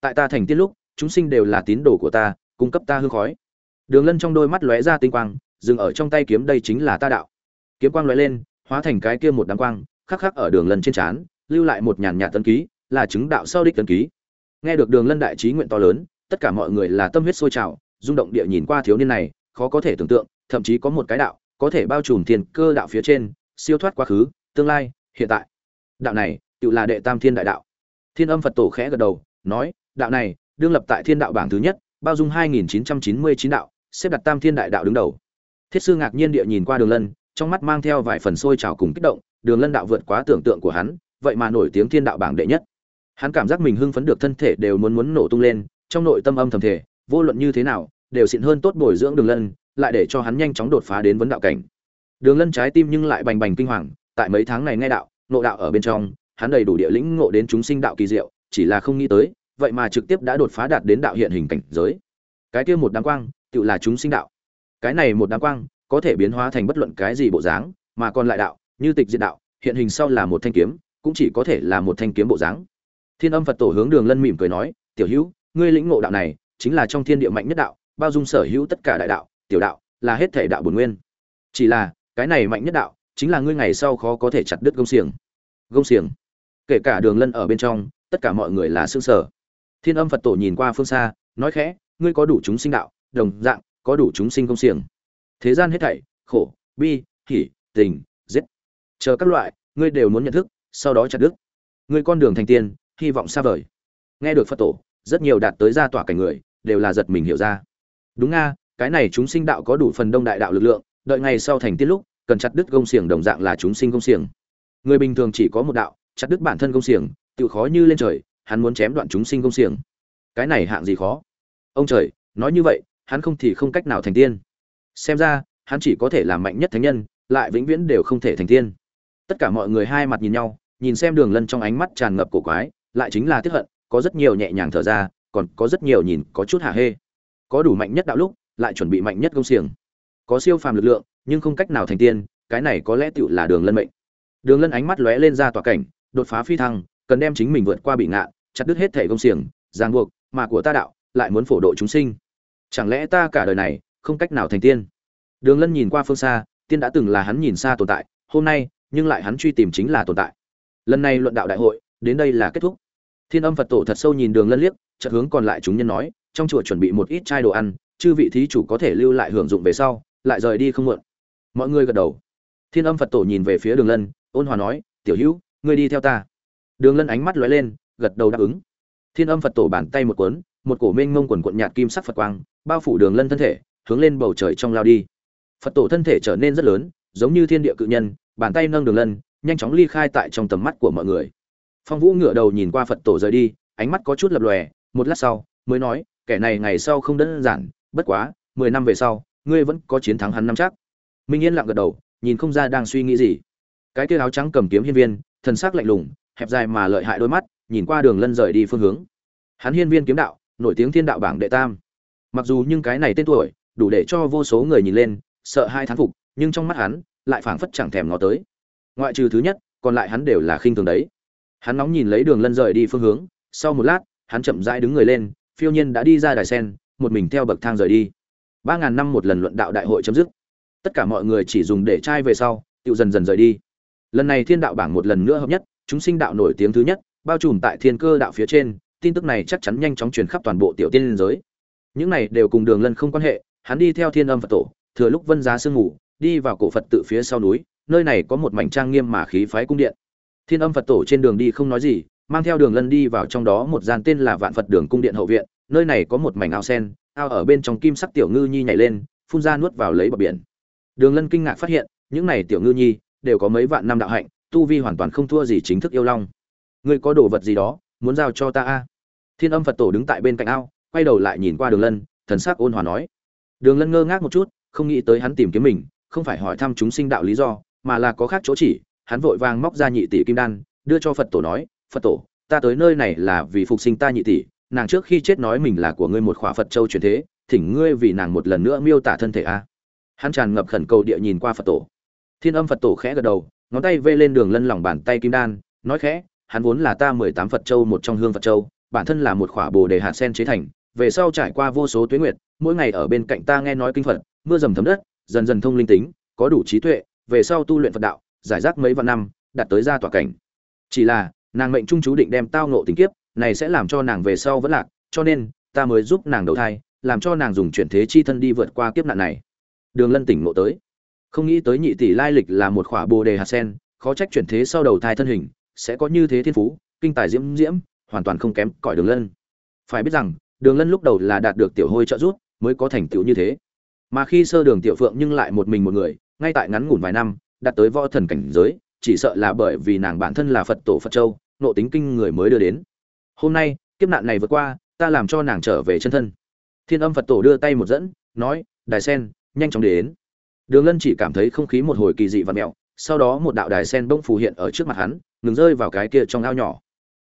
Tại ta thành tiên lúc, chúng sinh đều là tín đồ của ta, cung cấp ta hương khói. Đường lân trong đôi mắt lóe ra tinh quang, dừng ở trong tay kiếm đây chính là ta đạo. Kiếm quang lóe lên, hóa thành cái kia một đám quang, khắc khắc ở đường lân trên trán, lưu lại một nhàn nhạt tân ký, là chứng đạo sau đích tân ký. Nghe được đường lân đại trí nguyện to lớn, tất cả mọi người là tâm huyết sôi trào, rung động địa nhìn qua thiếu niên này, khó có thể tưởng tượng, thậm chí có một cái đạo, có thể bao trùm tiền cơ đạo phía trên siêu thoát quá khứ, tương lai, hiện tại. Đạo này, tự là đệ tam thiên đại đạo. Thiên âm phật tổ khẽ gật đầu, nói, đạo này, đương lập tại thiên đạo bảng thứ nhất, bao dung 2999 đạo, xếp đặt tam thiên đại đạo đứng đầu. Thiết sư ngạc nhiên địa nhìn qua đường lân, trong mắt mang theo vài phần sôi trào cùng kích động, đường lân đạo vượt quá tưởng tượng của hắn, vậy mà nổi tiếng thiên đạo bảng đệ nhất. Hắn cảm giác mình hưng phấn được thân thể đều muốn muốn nổ tung lên, trong nội tâm âm thầm thể vô luận như thế nào, đều xịn hơn tốt bồi dưỡng đường lân, lại để cho hắn nhanh chóng đột phá đến vấn đạo cảnh đường lân trái tim nhưng lại bành bành kinh hoàng, tại mấy tháng này nghe đạo nộ đạo ở bên trong, hắn đầy đủ địa lĩnh ngộ đến chúng sinh đạo kỳ diệu, chỉ là không nghĩ tới, vậy mà trực tiếp đã đột phá đạt đến đạo hiện hình cảnh giới. Cái kia một đám quang tự là chúng sinh đạo. Cái này một đám quang, có thể biến hóa thành bất luận cái gì bộ dáng, mà còn lại đạo, như tịch diệt đạo, hiện hình sau là một thanh kiếm, cũng chỉ có thể là một thanh kiếm bộ dáng. Thiên âm phật tổ hướng đường lân mỉm cười nói, tiểu hữu, ngươi lĩnh ngộ đạo này, chính là trong thiên địa mạnh nhất đạo, bao dung sở hữu tất cả đại đạo, tiểu đạo, là hết thể đạo bổn nguyên. Chỉ là cái này mạnh nhất đạo, chính là ngươi ngày sau khó có thể chặt đứt gông xiềng. Gông xiềng? Kể cả đường lân ở bên trong, tất cả mọi người là xương sở thiên âm phật tổ nhìn qua phương xa, nói khẽ, ngươi có đủ chúng sinh đạo, đồng dạng, có đủ chúng sinh công xiềng. Thế gian hết thảy, khổ, bi hỉ tình, giết. Chờ các loại, ngươi đều muốn nhận thức, sau đó chặt đứt. Ngươi con đường thành tiên, hy vọng xa vời. Nghe được phật tổ, rất nhiều đạt tới gia tỏa cảnh người, đều là giật mình hiểu ra. Đúng nga cái này chúng sinh đạo có đủ phần đông đại đạo lực lượng đợi ngày sau thành tiên lúc, cần chặt đứt công xiềng đồng dạng là chúng sinh công xiềng. Người bình thường chỉ có một đạo, chặt đứt bản thân công xiềng tự khó như lên trời, hắn muốn chém đoạn chúng sinh công xiềng. Cái này hạng gì khó? Ông trời, nói như vậy, hắn không thì không cách nào thành tiên. Xem ra, hắn chỉ có thể làm mạnh nhất thánh nhân, lại vĩnh viễn đều không thể thành tiên. Tất cả mọi người hai mặt nhìn nhau, nhìn xem đường lân trong ánh mắt tràn ngập cổ quái, lại chính là tiếp hận, có rất nhiều nhẹ nhàng thở ra, còn có rất nhiều nhìn có chút hạ hê. Có đủ mạnh nhất đạo lúc, lại chuẩn bị mạnh nhất công xiềng có siêu phàm lực lượng, nhưng không cách nào thành tiên, cái này có lẽ tựu là đường lân mệnh. Đường lân ánh mắt lóe lên ra tòa cảnh, đột phá phi thăng, cần đem chính mình vượt qua bị ngạ, chặt đứt hết thể công xiềng, ràng buộc, mà của ta đạo lại muốn phổ độ chúng sinh. Chẳng lẽ ta cả đời này không cách nào thành tiên? Đường lân nhìn qua phương xa, tiên đã từng là hắn nhìn xa tồn tại, hôm nay, nhưng lại hắn truy tìm chính là tồn tại. Lần này luận đạo đại hội, đến đây là kết thúc. Thiên âm phật tổ thật sâu nhìn đường lân liếc, chợt hướng còn lại chúng nhân nói, trong chùa chuẩn bị một ít chai đồ ăn, chư vị thí chủ có thể lưu lại hưởng dụng về sau lại rời đi không muộn. Mọi người gật đầu. Thiên âm phật tổ nhìn về phía đường lân, ôn hòa nói, tiểu hữu, ngươi đi theo ta. Đường lân ánh mắt lóe lên, gật đầu đáp ứng. Thiên âm phật tổ bàn tay một cuốn, một cổ mênh mông quần quận nhạt kim sắc phật quang, bao phủ đường lân thân thể, hướng lên bầu trời trong lao đi. Phật tổ thân thể trở nên rất lớn, giống như thiên địa cự nhân, bàn tay nâng đường lân, nhanh chóng ly khai tại trong tầm mắt của mọi người. Phong vũ ngửa đầu nhìn qua phật tổ rời đi, ánh mắt có chút lập lòe, một lát sau, mới nói, kẻ này ngày sau không đơn giản, bất quá, mười năm về sau ngươi vẫn có chiến thắng hắn năm chắc. Minh yên lặng gật đầu, nhìn không ra đang suy nghĩ gì. Cái kia áo trắng cầm kiếm hiên viên, thần sắc lạnh lùng, hẹp dài mà lợi hại đôi mắt, nhìn qua đường lân rời đi phương hướng. Hắn hiên viên kiếm đạo, nổi tiếng thiên đạo bảng đệ tam. Mặc dù nhưng cái này tên tuổi, đủ để cho vô số người nhìn lên, sợ hai thán phục, nhưng trong mắt hắn, lại phảng phất chẳng thèm ngó tới. Ngoại trừ thứ nhất, còn lại hắn đều là khinh thường đấy. Hắn nóng nhìn lấy đường lân rời đi phương hướng, sau một lát, hắn chậm rãi đứng người lên, phiêu nhiên đã đi ra đài sen, một mình theo bậc thang rời đi ba ngàn năm một lần luận đạo đại hội chấm dứt. Tất cả mọi người chỉ dùng để trai về sau tự dần dần rời đi. Lần này thiên đạo bảng một lần nữa hợp nhất, chúng sinh đạo nổi tiếng thứ nhất, bao trùm tại thiên cơ đạo phía trên, tin tức này chắc chắn nhanh chóng truyền khắp toàn bộ tiểu tiên liên giới. Những này đều cùng đường lân không quan hệ, hắn đi theo thiên âm phật tổ, thừa lúc vân giá sương ngủ, đi vào cổ phật tự phía sau núi, nơi này có một mảnh trang nghiêm mà khí phái cung điện. Thiên âm phật tổ trên đường đi không nói gì, mang theo đường lân đi vào trong đó một gian tên là vạn phật đường cung điện hậu viện, nơi này có một mảnh ao sen ao ở bên trong kim sắc tiểu ngư nhi nhảy lên, phun ra nuốt vào lấy bờ biển. Đường lân kinh ngạc phát hiện, những này tiểu ngư nhi đều có mấy vạn năm đạo hạnh, tu vi hoàn toàn không thua gì chính thức yêu long. Ngươi có đồ vật gì đó, muốn giao cho ta a? Thiên âm phật tổ đứng tại bên cạnh ao, quay đầu lại nhìn qua đường lân, thần sắc ôn hòa nói. Đường lân ngơ ngác một chút, không nghĩ tới hắn tìm kiếm mình, không phải hỏi thăm chúng sinh đạo lý do, mà là có khác chỗ chỉ, hắn vội vàng móc ra nhị tỷ kim đan, đưa cho phật tổ nói, phật tổ, ta tới nơi này là vì phục sinh ta nhị tỷ nàng trước khi chết nói mình là của ngươi một khỏa phật châu truyền thế, thỉnh ngươi vì nàng một lần nữa miêu tả thân thể a. Hắn tràn ngập khẩn cầu địa nhìn qua phật tổ. Thiên âm phật tổ khẽ gật đầu, ngón tay vê lên đường lân lòng bàn tay kim đan, nói khẽ, hắn vốn là ta mười tám phật châu một trong hương phật châu, bản thân là một khỏa bồ đề hạt sen chế thành, về sau trải qua vô số tuyến nguyệt, mỗi ngày ở bên cạnh ta nghe nói kinh phật, mưa dầm thấm đất, dần dần thông linh tính, có đủ trí tuệ, về sau tu luyện phật đạo, giải rác mấy vạn năm, đạt tới gia tỏa cảnh. Chỉ là, nàng mệnh trung chú định đem tao nộ tình kiếp này sẽ làm cho nàng về sau vẫn lạc, cho nên, ta mới giúp nàng đầu thai, làm cho nàng dùng chuyển thế chi thân đi vượt qua kiếp nạn này. Đường lân tỉnh ngộ tới. Không nghĩ tới nhị tỷ lai lịch là một khỏa bồ đề hạt sen, khó trách chuyển thế sau đầu thai thân hình, sẽ có như thế thiên phú, kinh tài diễm diễm, hoàn toàn không kém cỏi đường lân. Phải biết rằng, đường lân lúc đầu là đạt được tiểu hôi trợ giúp, mới có thành tựu như thế. Mà khi sơ đường tiểu phượng nhưng lại một mình một người, ngay tại ngắn ngủn vài năm, đạt tới võ thần cảnh giới, chỉ sợ là bởi vì nàng bản thân là phật tổ phật châu, nộ tính kinh người mới đưa đến hôm nay, kiếp nạn này vượt qua, ta làm cho nàng trở về chân thân. Thiên âm phật tổ đưa tay một dẫn, nói, đài sen, nhanh chóng đến. Đường lân chỉ cảm thấy không khí một hồi kỳ dị và mẹo, sau đó một đạo đài sen bỗng phù hiện ở trước mặt hắn, ngừng rơi vào cái kia trong ao nhỏ.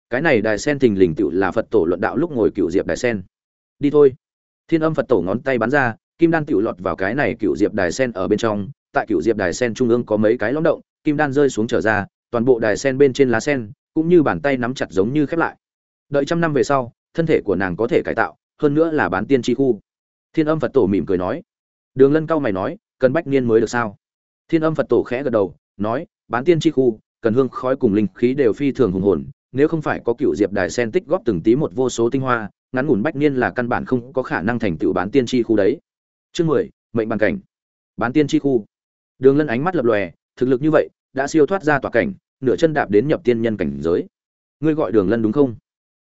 Cái này đài sen thình lình tựu là phật tổ luận đạo lúc ngồi cựu diệp đài sen. Đi thôi. Thiên âm phật tổ ngón tay bắn ra, kim đan tựu lọt vào cái này cựu diệp đài sen ở bên trong. Tại cựu diệp đài sen trung ương có mấy cái lõm động, kim đan rơi xuống trở ra, toàn bộ đài sen bên trên lá sen, cũng như bàn tay nắm chặt giống như khép lại đợi trăm năm về sau, thân thể của nàng có thể cải tạo, hơn nữa là bán tiên tri khu. Thiên âm phật tổ mỉm cười nói. Đường lân cao mày nói, cần bách niên mới được sao? Thiên âm phật tổ khẽ gật đầu, nói, bán tiên tri khu, cần hương khói cùng linh khí đều phi thường hùng hồn, nếu không phải có cựu diệp đài sen tích góp từng tí một vô số tinh hoa, ngắn ngủn bách niên là căn bản không có khả năng thành tựu bán tiên tri khu đấy. Chương mười, mệnh bàn cảnh. Bán tiên tri khu. Đường lân ánh mắt lập lòe, thực lực như vậy, đã siêu thoát ra tòa cảnh, nửa chân đạp đến nhập tiên nhân cảnh giới. Ngươi gọi đường lân đúng không?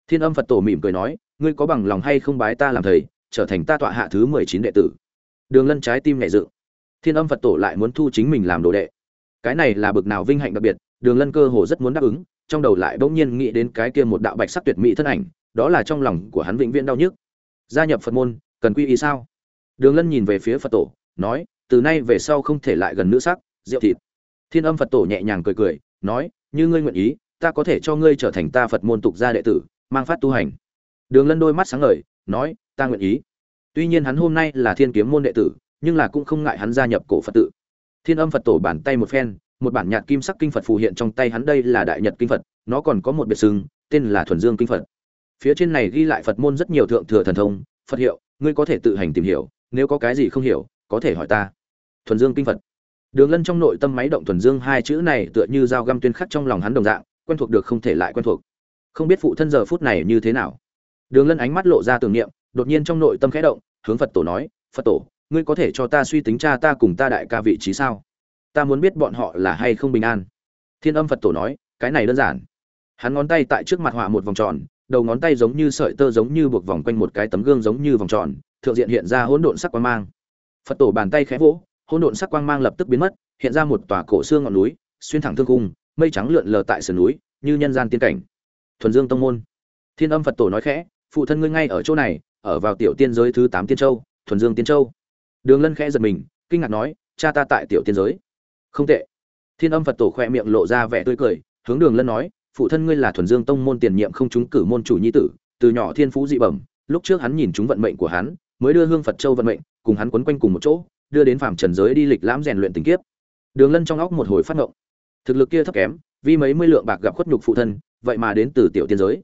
Thiên âm phật tổ mỉm cười nói, ngươi có bằng lòng hay không bái ta làm thầy, trở thành ta tọa hạ thứ mười chín đệ tử? Đường lân trái tim nhẹ dự thiên âm phật tổ lại muốn thu chính mình làm đồ đệ. Cái này là bực nào vinh hạnh đặc biệt, đường lân cơ hồ rất muốn đáp ứng, trong đầu lại bỗng nhiên nghĩ đến cái kia một đạo bạch sắc tuyệt mỹ thân ảnh, đó là trong lòng của hắn vĩnh viễn đau nhức. Gia nhập phật môn, cần quy y sao? Đường lân nhìn về phía phật tổ, nói, từ nay về sau không thể lại gần nữ sắc, rượu thịt. Thiên âm phật tổ nhẹ nhàng cười cười, nói, như ngươi nguyện ý, ta có thể cho ngươi trở thành ta phật môn tục gia đệ tử mang phát tu hành. Đường lân đôi mắt sáng ngời, nói, ta nguyện ý. Tuy nhiên hắn hôm nay là thiên kiếm môn đệ tử, nhưng là cũng không ngại hắn gia nhập cổ phật tự. Thiên âm phật tổ bàn tay một phen, một bản nhạt kim sắc kinh phật phù hiện trong tay hắn đây là đại nhật kinh phật, nó còn có một biệt sừng tên là thuần dương kinh phật. Phía trên này ghi lại phật môn rất nhiều thượng thừa thần thông, phật hiệu, ngươi có thể tự hành tìm hiểu, nếu có cái gì không hiểu, có thể hỏi ta. Thuần dương kinh phật. Đường lân trong nội tâm máy động thuần dương hai chữ này tựa như dao găm tuyên khắc trong lòng hắn đồng dạng, quen thuộc được không thể lại quen thuộc không biết phụ thân giờ phút này như thế nào. Đường lân ánh mắt lộ ra tưởng niệm, đột nhiên trong nội tâm khẽ động, hướng phật tổ nói, phật tổ, ngươi có thể cho ta suy tính cha ta cùng ta đại ca vị trí sao? Ta muốn biết bọn họ là hay không bình an. Thiên âm phật tổ nói, cái này đơn giản. Hắn ngón tay tại trước mặt họa một vòng tròn, đầu ngón tay giống như sợi tơ giống như buộc vòng quanh một cái tấm gương giống như vòng tròn, thượng diện hiện ra hỗn độn sắc quang mang. Phật tổ bàn tay khẽ vỗ, hỗn độn sắc quang mang lập tức biến mất, hiện ra một tòa cổ xương ngọn núi, xuyên thẳng thương cung, mây trắng lượn lờ tại sườn núi, như nhân gian tiên cảnh thuần dương tông môn. Thiên âm phật tổ nói khẽ, phụ thân ngươi ngay ở chỗ này, ở vào tiểu tiên giới thứ tám tiên châu, thuần dương tiên châu. Đường lân khẽ giật mình, kinh ngạc nói, cha ta tại tiểu tiên giới. Không tệ. Thiên âm phật tổ khoe miệng lộ ra vẻ tươi cười, hướng đường lân nói, phụ thân ngươi là thuần dương tông môn tiền nhiệm không trúng cử môn chủ nhi tử, từ nhỏ thiên phú dị bẩm, lúc trước hắn nhìn chúng vận mệnh của hắn, mới đưa hương phật châu vận mệnh, cùng hắn quấn quanh cùng một chỗ, đưa đến phàm trần giới đi lịch lãm rèn luyện tình kiếp. Đường lân trong óc một hồi phát ngộng. Thực lực kia thấp kém, vì mấy mươi lượng bạc gặp khuất nhục phụ thân vậy mà đến từ tiểu tiên giới.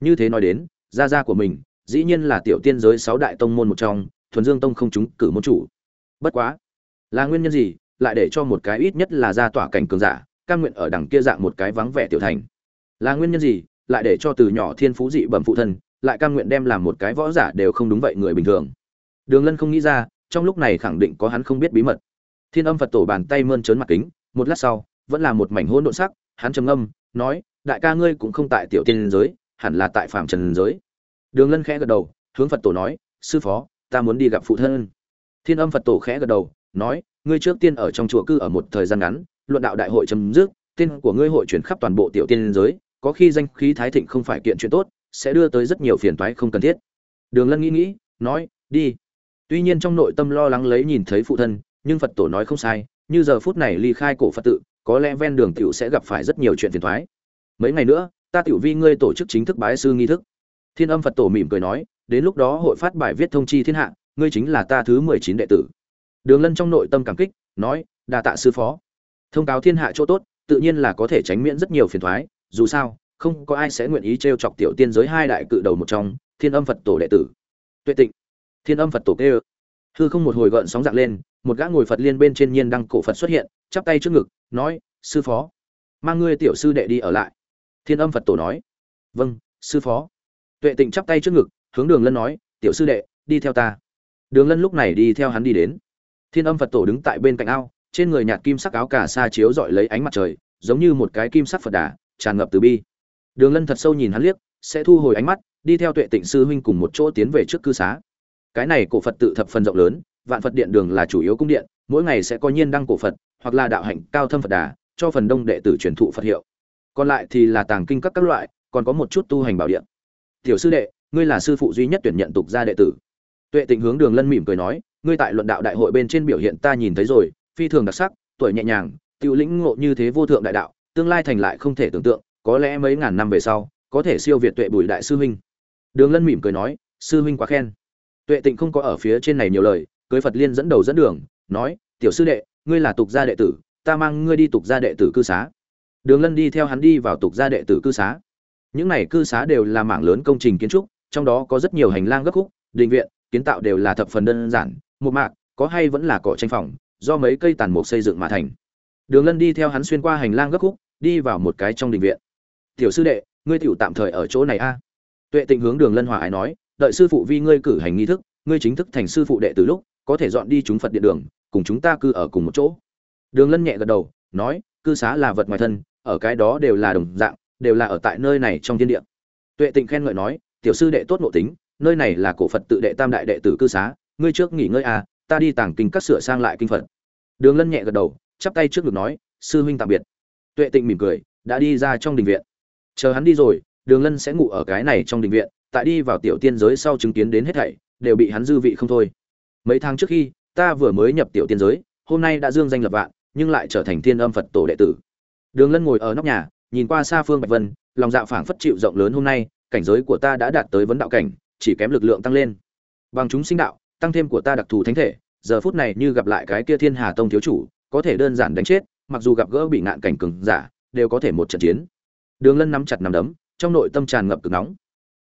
Như thế nói đến, gia gia của mình, dĩ nhiên là tiểu tiên giới sáu đại tông môn một trong, thuần dương tông không chúng cử môn chủ. Bất quá, là nguyên nhân gì, lại để cho một cái ít nhất là gia tỏa cảnh cường giả, cam nguyện ở đằng kia dạng một cái vắng vẻ tiểu thành? Là nguyên nhân gì, lại để cho từ nhỏ thiên phú dị bẩm phụ thân, lại cam nguyện đem làm một cái võ giả đều không đúng vậy người bình thường? Đường lân không nghĩ ra, trong lúc này khẳng định có hắn không biết bí mật. Thiên âm phật tổ bàn tay mơn trớn mặt kính, một lát sau, vẫn là một mảnh hỗn độn sắc, hắn trầm ngâm, nói đại ca ngươi cũng không tại tiểu tiên giới, hẳn là tại phạm trần giới. Đường lân khẽ gật đầu, hướng phật tổ nói, sư phó, ta muốn đi gặp phụ thân. Thiên âm phật tổ khẽ gật đầu, nói, ngươi trước tiên ở trong chùa cư ở một thời gian ngắn, luận đạo đại hội chấm dứt, tên của ngươi hội chuyển khắp toàn bộ tiểu tiên giới, có khi danh khí thái thịnh không phải kiện chuyện tốt, sẽ đưa tới rất nhiều phiền toái không cần thiết. Đường lân nghĩ nghĩ, nói, đi. Tuy nhiên trong nội tâm lo lắng lấy nhìn thấy phụ thân, nhưng phật tổ nói không sai, như giờ phút này ly khai cổ phật tự, có lẽ ven đường tiểu sẽ gặp phải rất nhiều chuyện phiền toái mấy ngày nữa, ta tiểu vi ngươi tổ chức chính thức bái sư nghi thức. Thiên âm phật tổ mỉm cười nói, đến lúc đó hội phát bài viết thông chi thiên hạ, ngươi chính là ta thứ mười chín đệ tử. Đường lân trong nội tâm cảm kích, nói đà tạ sư phó. Thông cáo thiên hạ chỗ tốt, tự nhiên là có thể tránh miễn rất nhiều phiền thoái, dù sao, không có ai sẽ nguyện ý t r e o chọc tiểu tiên giới hai đại cự đầu một trong, thiên âm phật tổ đệ tử. Tuệ tịnh. Thiên âm phật tổ kê ơ hư không một hồi gợn sóng dạng lên, một gã ngồi phật liên bên trên nhiên đăng cổ phật xuất hiện, chắp tay trước ngực, nói, sư phó, mang ngươi tiểu sư đệ đi ở lại thiên âm phật tổ nói vâng sư phó. Tuệ tịnh chắp tay trước ngực, hướng đường lân nói, tiểu sư đệ, đi theo ta. Đường lân lúc này đi theo hắn đi đến. Thiên âm phật tổ đứng tại bên cạnh ao, trên người nhạt kim sắc áo cà sa chiếu dọi lấy ánh mặt trời, giống như một cái kim sắc phật đà, tràn ngập từ bi. Đường lân thật sâu nhìn hắn liếc, sẽ thu hồi ánh mắt, đi theo tuệ tịnh sư huynh cùng một chỗ tiến về trước cư xá. Cái này cổ phật tự thập phần rộng lớn, vạn phật điện đường là chủ yếu cung điện, mỗi ngày sẽ có nhiên đăng cổ phật, hoặc là đạo hạnh cao thâm phật đà, cho phần đông đệ tử truyền thụ phật hiệu còn lại thì là tàng kinh các các loại, còn có một chút tu hành bảo điện tiểu sư đệ, ngươi là sư phụ duy nhất tuyển nhận tục gia đệ tử. Tuệ tịnh hướng đường lân mỉm cười nói, ngươi tại luận đạo đại hội bên trên biểu hiện ta nhìn thấy rồi, phi thường đặc sắc, tuổi nhẹ nhàng, tiểu lĩnh ngộ như thế vô thượng đại đạo, tương lai thành lại không thể tưởng tượng, có lẽ mấy ngàn năm về sau, có thể siêu việt tuệ bùi đại sư huynh. Đường lân mỉm cười nói, sư huynh quá khen. Tuệ tịnh không có ở phía trên này nhiều lời, cưới phật liên dẫn đầu dẫn đường, nói, tiểu sư đệ, ngươi là tục gia đệ tử, ta mang ngươi đi tục gia đệ tử cư xá đường lân đi theo hắn đi vào tục gia đệ tử cư xá. Những này cư xá đều là mảng lớn công trình kiến trúc, trong đó có rất nhiều hành lang gấp khúc, đình viện, kiến tạo đều là thập phần đơn giản, một mạc, có hay vẫn là cỏ tranh phòng, do mấy cây tàn mục xây dựng mà thành. Đường lân đi theo hắn xuyên qua hành lang gấp khúc, đi vào một cái trong đình viện. Tiểu sư đệ, ngươi tiểu tạm thời ở chỗ này a. Tuệ tịnh hướng đường lân hòa ái nói, đợi sư phụ vi ngươi cử hành nghi thức, ngươi chính thức thành sư phụ đệ từ lúc, có thể dọn đi chúng phật điện đường, cùng chúng ta cư ở cùng một chỗ. Đường lân nhẹ gật đầu, nói, cư xá là vật ngoài thân ở cái đó đều là đồng dạng, đều là ở tại nơi này trong thiên địa. Tuệ tịnh khen ngợi nói, tiểu sư đệ tốt nội tính, nơi này là cổ phật tự đệ tam đại đệ tử cư xá, ngươi trước nghỉ ngơi à ta đi tàng kinh các sửa sang lại kinh phật. Đường lân nhẹ gật đầu, chắp tay trước ngực nói, sư huynh tạm biệt. Tuệ tịnh mỉm cười, đã đi ra trong đình viện. Chờ hắn đi rồi, đường lân sẽ ngủ ở cái này trong đình viện, tại đi vào tiểu tiên giới sau chứng kiến đến hết thảy, đều bị hắn dư vị không thôi. Mấy tháng trước khi, ta vừa mới nhập tiểu tiên giới, hôm nay đã dương danh lập vạn, nhưng lại trở thành thiên âm phật tổ đệ tử đường lân ngồi ở nóc nhà, nhìn qua xa phương bạch vân, lòng dạ phảng phất chịu rộng lớn hôm nay, cảnh giới của ta đã đạt tới vấn đạo cảnh, chỉ kém lực lượng tăng lên. Bằng chúng sinh đạo, tăng thêm của ta đặc thù thánh thể, giờ phút này như gặp lại cái kia thiên hà tông thiếu chủ, có thể đơn giản đánh chết, mặc dù gặp gỡ bị ngạn cảnh cường giả, đều có thể một trận chiến. Đường lân nắm chặt nắm đấm, trong nội tâm tràn ngập cực nóng.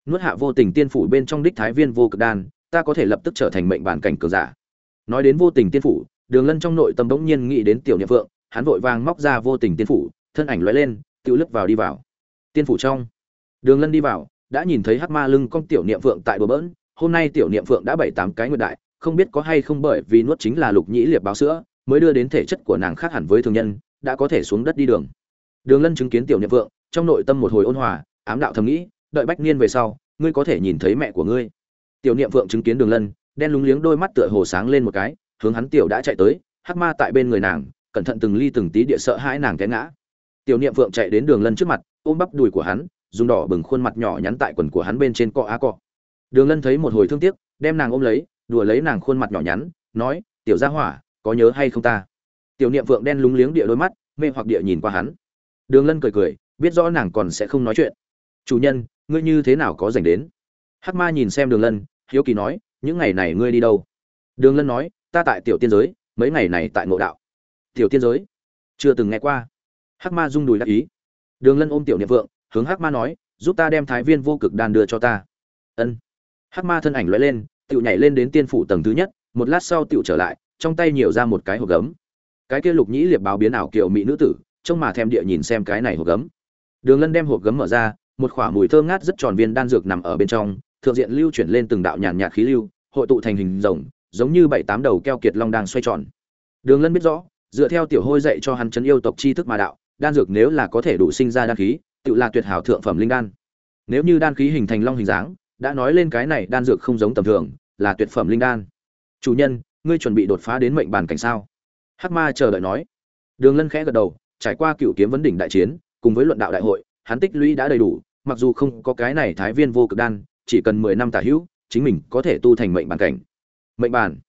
Nuốt hạ vô tình tiên phủ bên trong đích thái viên vô cực đan, ta có thể lập tức trở thành mệnh bản cảnh cường giả. Nói đến vô tình tiên phủ, đường lân trong nội tâm bỗng nhiên nghĩ đến tiểu niệm vượng hắn vội vàng móc ra vô tình tiên phủ, thân ảnh lóe lên, tự lướt vào đi vào. Tiên phủ trong. Đường lân đi vào, đã nhìn thấy hắc ma lưng con tiểu niệm phượng tại bờ bỡn, hôm nay tiểu niệm phượng đã bảy tám cái nguyệt đại, không biết có hay không bởi vì nuốt chính là lục nhĩ liệp báo sữa, mới đưa đến thể chất của nàng khác hẳn với thường nhân, đã có thể xuống đất đi đường. Đường lân chứng kiến tiểu niệm phượng, trong nội tâm một hồi ôn hòa, ám đạo thầm nghĩ, đợi bách niên về sau, ngươi có thể nhìn thấy mẹ của ngươi. Tiểu niệm phượng chứng kiến đường lân, đen lúng liếng đôi mắt tựa hồ sáng lên một cái, hướng hắn tiểu đã chạy tới, hắc ma tại bên người nàng cẩn thận từng ly từng tí địa sợ hãi nàng té ngã. Tiểu niệm phượng chạy đến đường lân trước mặt, ôm bắp đùi của hắn, dùng đỏ bừng khuôn mặt nhỏ nhắn tại quần của hắn bên trên cọ á cọ. Đường lân thấy một hồi thương tiếc, đem nàng ôm lấy, đùa lấy nàng khuôn mặt nhỏ nhắn, nói, tiểu gia hỏa, có nhớ hay không ta? Tiểu niệm phượng đen lúng liếng địa đôi mắt, mê hoặc địa nhìn qua hắn. Đường lân cười cười, biết rõ nàng còn sẽ không nói chuyện. Chủ nhân, ngươi như thế nào có dành đến? Hắc ma nhìn xem đường lân, hiếu kỳ nói, những ngày này ngươi đi đâu? Đường lân nói, ta tại tiểu tiên giới, mấy ngày này tại ngộ đạo tiểu tiên giới. Chưa từng nghe qua. Hắc ma rung đùi đắc ý. Đường lân ôm tiểu niệm vượng, hướng hắc ma nói, giúp ta đem thái viên vô cực đan đưa cho ta. Ân. Hắc ma thân ảnh loại lên tựu nhảy lên đến tiên phủ tầng thứ nhất, một lát sau tựu trở lại, trong tay nhiều ra một cái hộp gấm. Cái kia lục nhĩ liệp báo biến ảo kiểu mỹ nữ tử, trông mà thèm địa nhìn xem cái này hộp gấm. Đường lân đem hộp gấm mở ra, một khoả mùi thơm ngát rất tròn viên đan dược nằm ở bên trong, thượng diện lưu chuyển lên từng đạo nhàn nhạt khí lưu, hội tụ thành hình rồng, giống như bảy tám đầu keo kiệt long đang xoay tròn. Đường lân biết rõ dựa theo tiểu hôi dạy cho hắn chấn yêu tộc chi thức mà đạo, đan dược nếu là có thể đủ sinh ra đan khí, tự là tuyệt hảo thượng phẩm linh đan. Nếu như đan khí hình thành long hình dáng, đã nói lên cái này đan dược không giống tầm thường, là tuyệt phẩm linh đan. Chủ nhân, ngươi chuẩn bị đột phá đến mệnh bàn cảnh sao? Hắc ma chờ đợi nói. Đường lân khẽ gật đầu, trải qua cựu kiếm vấn đỉnh đại chiến, cùng với luận đạo đại hội, hắn tích lũy đã đầy đủ, mặc dù không có cái này thái viên vô cực đan, chỉ cần mười năm tả hữu, chính mình có thể tu thành mệnh bàn cảnh. Mệnh bàn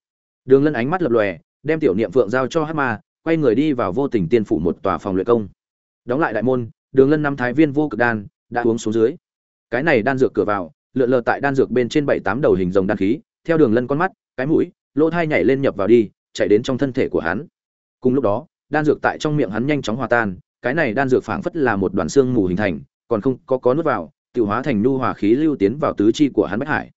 đường lân ánh mắt lập lòe, đem tiểu niệm phượng giao cho hắc ma quay người đi vào vô tình tiên phủ một tòa phòng luyện công. Đóng lại đại môn, đường lân năm thái viên vô cực đan đã uống xuống dưới. Cái này đan dược cửa vào, lượn lờ tại đan dược bên trên bảy tám đầu hình rồng đan khí, theo đường lân con mắt, cái mũi, lỗ thai nhảy lên nhập vào đi, chạy đến trong thân thể của hắn. Cùng lúc đó, đan dược tại trong miệng hắn nhanh chóng hòa tan, cái này đan dược phảng phất là một đoàn xương mù hình thành, còn không có có nuốt vào tự hóa thành nhu hòa khí lưu tiến vào tứ chi của hắn bách hải.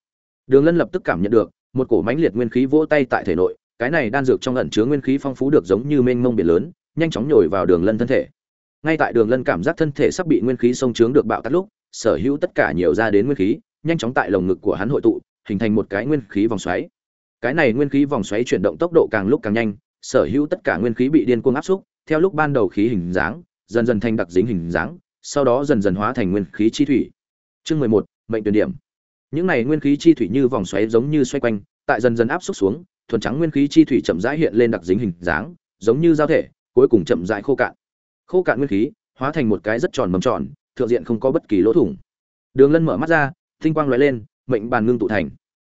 Đường lân lập tức cảm nhận được, một cổ mãnh liệt nguyên khí vỗ tay tại thể nội cái này đan dược trong ẩn chứa nguyên khí phong phú được giống như mênh mông biển lớn, nhanh chóng nhồi vào đường lân thân thể. Ngay tại đường lân cảm giác thân thể sắp bị nguyên khí sông trướng được bạo tắt lúc, sở hữu tất cả nhiều ra đến nguyên khí, nhanh chóng tại lồng ngực của hắn hội tụ, hình thành một cái nguyên khí vòng xoáy. Cái này nguyên khí vòng xoáy chuyển động tốc độ càng lúc càng nhanh, sở hữu tất cả nguyên khí bị điên cuồng áp xúc, theo lúc ban đầu khí hình dáng, dần dần thành đặc dính hình dáng, sau đó dần dần hóa thành nguyên khí chi thủy. Chương mười một, mệnh tuyển điểm. Những này nguyên khí chi thủy như vòng xoáy giống như xoay quanh, tại dần dần áp xúc xuống thuần trắng nguyên khí chi thủy chậm rãi hiện lên đặc dính hình dáng, giống như giao thể, cuối cùng chậm rãi khô cạn. Khô cạn nguyên khí, hóa thành một cái rất tròn mầm tròn, thượng diện không có bất kỳ lỗ thủng. Đường lân mở mắt ra, tinh quang lóe lên, mệnh bàn ngưng tụ thành.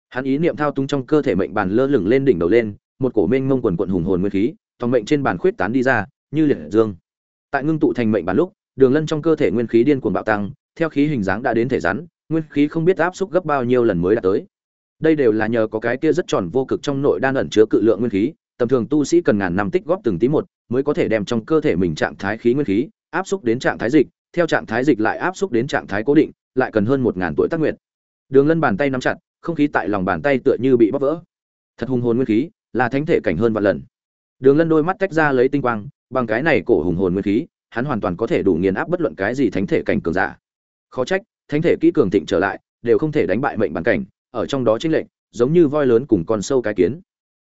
Hắn ý niệm thao túng trong cơ thể mệnh bàn lơ lửng lên đỉnh đầu lên, một cổ mênh mông quần quần hùng hồn nguyên khí tòng mệnh trên bàn khuyết tán đi ra, như liệt dương. Tại ngưng tụ thành mệnh bàn lúc, đường lân trong cơ thể nguyên khí điên cuồng bạo tăng, theo khí hình dáng đã đến thể rắn, nguyên khí không biết áp xúc gấp bao nhiêu lần mới đạt tới đây đều là nhờ có cái kia rất tròn vô cực trong nội đan ẩn chứa cự lượng nguyên khí, tầm thường tu sĩ cần ngàn năm tích góp từng tí một mới có thể đem trong cơ thể mình trạng thái khí nguyên khí áp xúc đến trạng thái dịch, theo trạng thái dịch lại áp xúc đến trạng thái cố định, lại cần hơn một ngàn tuổi tác nguyện đường lân bàn tay nắm chặt, không khí tại lòng bàn tay tựa như bị bóp vỡ. Thật hùng hồn nguyên khí, là thánh thể cảnh hơn vạn lần. Đường lân đôi mắt tách ra lấy tinh quang, bằng cái này cổ hùng hồn nguyên khí, hắn hoàn toàn có thể đủ nghiền áp bất luận cái gì thánh thể cảnh cường giả. Khó trách, thánh thể kỹ cường thịnh trở lại, đều không thể đánh bại mệnh bản cảnh ở trong đó chênh lệnh giống như voi lớn cùng con sâu cái kiến.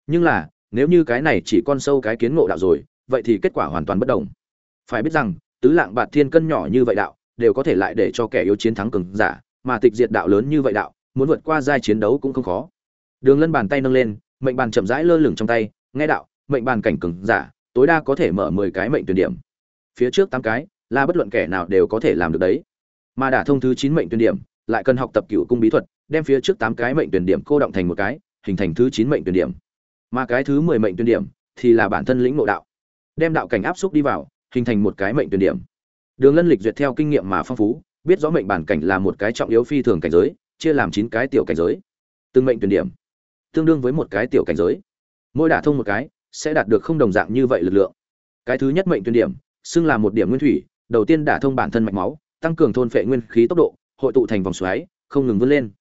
Nhưng là, nếu như cái này chỉ con sâu cái kiến ngộ đạo rồi, vậy thì kết quả hoàn toàn bất đồng. Phải biết rằng, tứ lạng bạt thiên cân nhỏ như vậy đạo, đều có thể lại để cho kẻ yếu chiến thắng cường giả, mà tịch diệt đạo lớn như vậy đạo, muốn vượt qua giai chiến đấu cũng không khó. Đường lân bàn tay nâng lên, mệnh bàn chậm rãi lơ lửng trong tay, nghe đạo, mệnh bàn cảnh cường giả, tối đa có thể mở mười cái mệnh tuyển điểm. Phía trước tám cái, là bất luận kẻ nào đều có thể làm được đấy. Mà đả thông thứ chín mệnh tuyển điểm, lại cần học tập cựu cung bí thuật đem phía trước tám cái mệnh tuyển điểm cô động thành một cái, hình thành thứ chín mệnh tuyển điểm. Mà cái thứ mười mệnh tuyển điểm thì là bản thân lĩnh ngộ đạo. Đem đạo cảnh áp xúc đi vào, hình thành một cái mệnh tuyển điểm. Đường lân lịch duyệt theo kinh nghiệm mà phong phú, biết rõ mệnh bản cảnh là một cái trọng yếu phi thường cảnh giới, chia làm chín cái tiểu cảnh giới. Từng mệnh tuyển điểm tương đương với một cái tiểu cảnh giới. Mỗi đả thông một cái, sẽ đạt được không đồng dạng như vậy lực lượng. Cái thứ nhất mệnh tuyển điểm, xưng là một điểm nguyên thủy, đầu tiên đả thông bản thân mạch máu, tăng cường thôn phệ nguyên khí tốc độ, hội tụ thành vòng xoáy, không ngừng vươn lên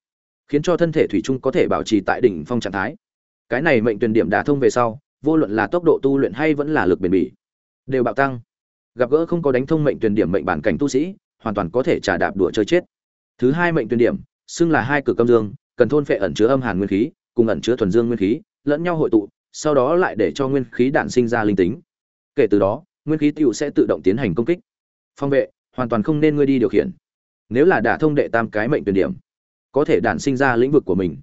khiến cho thân thể thủy chung có thể bảo trì tại đỉnh phong trạng thái. Cái này mệnh tuyển điểm đả thông về sau, vô luận là tốc độ tu luyện hay vẫn là lực bền bỉ, đều bạo tăng. Gặp gỡ không có đánh thông mệnh tuyển điểm mệnh bản cảnh tu sĩ, hoàn toàn có thể trả đạp đùa chơi chết. Thứ hai mệnh tuyển điểm, xưng là hai cực âm dương, cần thôn phệ ẩn chứa âm hàn nguyên khí, cùng ẩn chứa thuần dương nguyên khí, lẫn nhau hội tụ, sau đó lại để cho nguyên khí đạn sinh ra linh tính. Kể từ đó, nguyên khí tựu sẽ tự động tiến hành công kích. Phong vệ, hoàn toàn không nên ngươi đi điều khiển. Nếu là đả thông đệ tam cái mệnh tuyển điểm có thể đản sinh ra lĩnh vực của mình.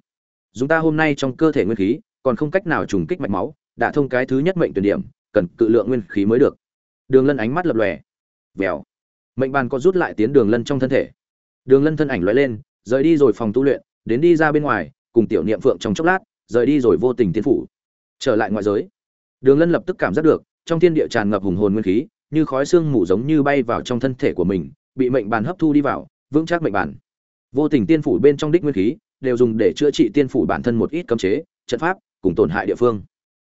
Chúng ta hôm nay trong cơ thể nguyên khí, còn không cách nào trùng kích mạch máu, đã thông cái thứ nhất mệnh tuyển điểm, cần cự lượng nguyên khí mới được. Đường lân ánh mắt lập lòe. Vèo. Mệnh bàn có rút lại tiến đường lân trong thân thể. Đường lân thân ảnh lóe lên, rời đi rồi phòng tu luyện, đến đi ra bên ngoài, cùng tiểu niệm phượng trong chốc lát, rời đi rồi vô tình tiến phủ. Trở lại ngoại giới. Đường lân lập tức cảm giác được, trong thiên địa tràn ngập hùng hồn nguyên khí, như khói xương mù giống như bay vào trong thân thể của mình, bị mệnh bàn hấp thu đi vào, vững chắc mệnh bàn vô tình tiên phủ bên trong đích nguyên khí, đều dùng để chữa trị tiên phủ bản thân một ít cấm chế, trận pháp, cùng tổn hại địa phương.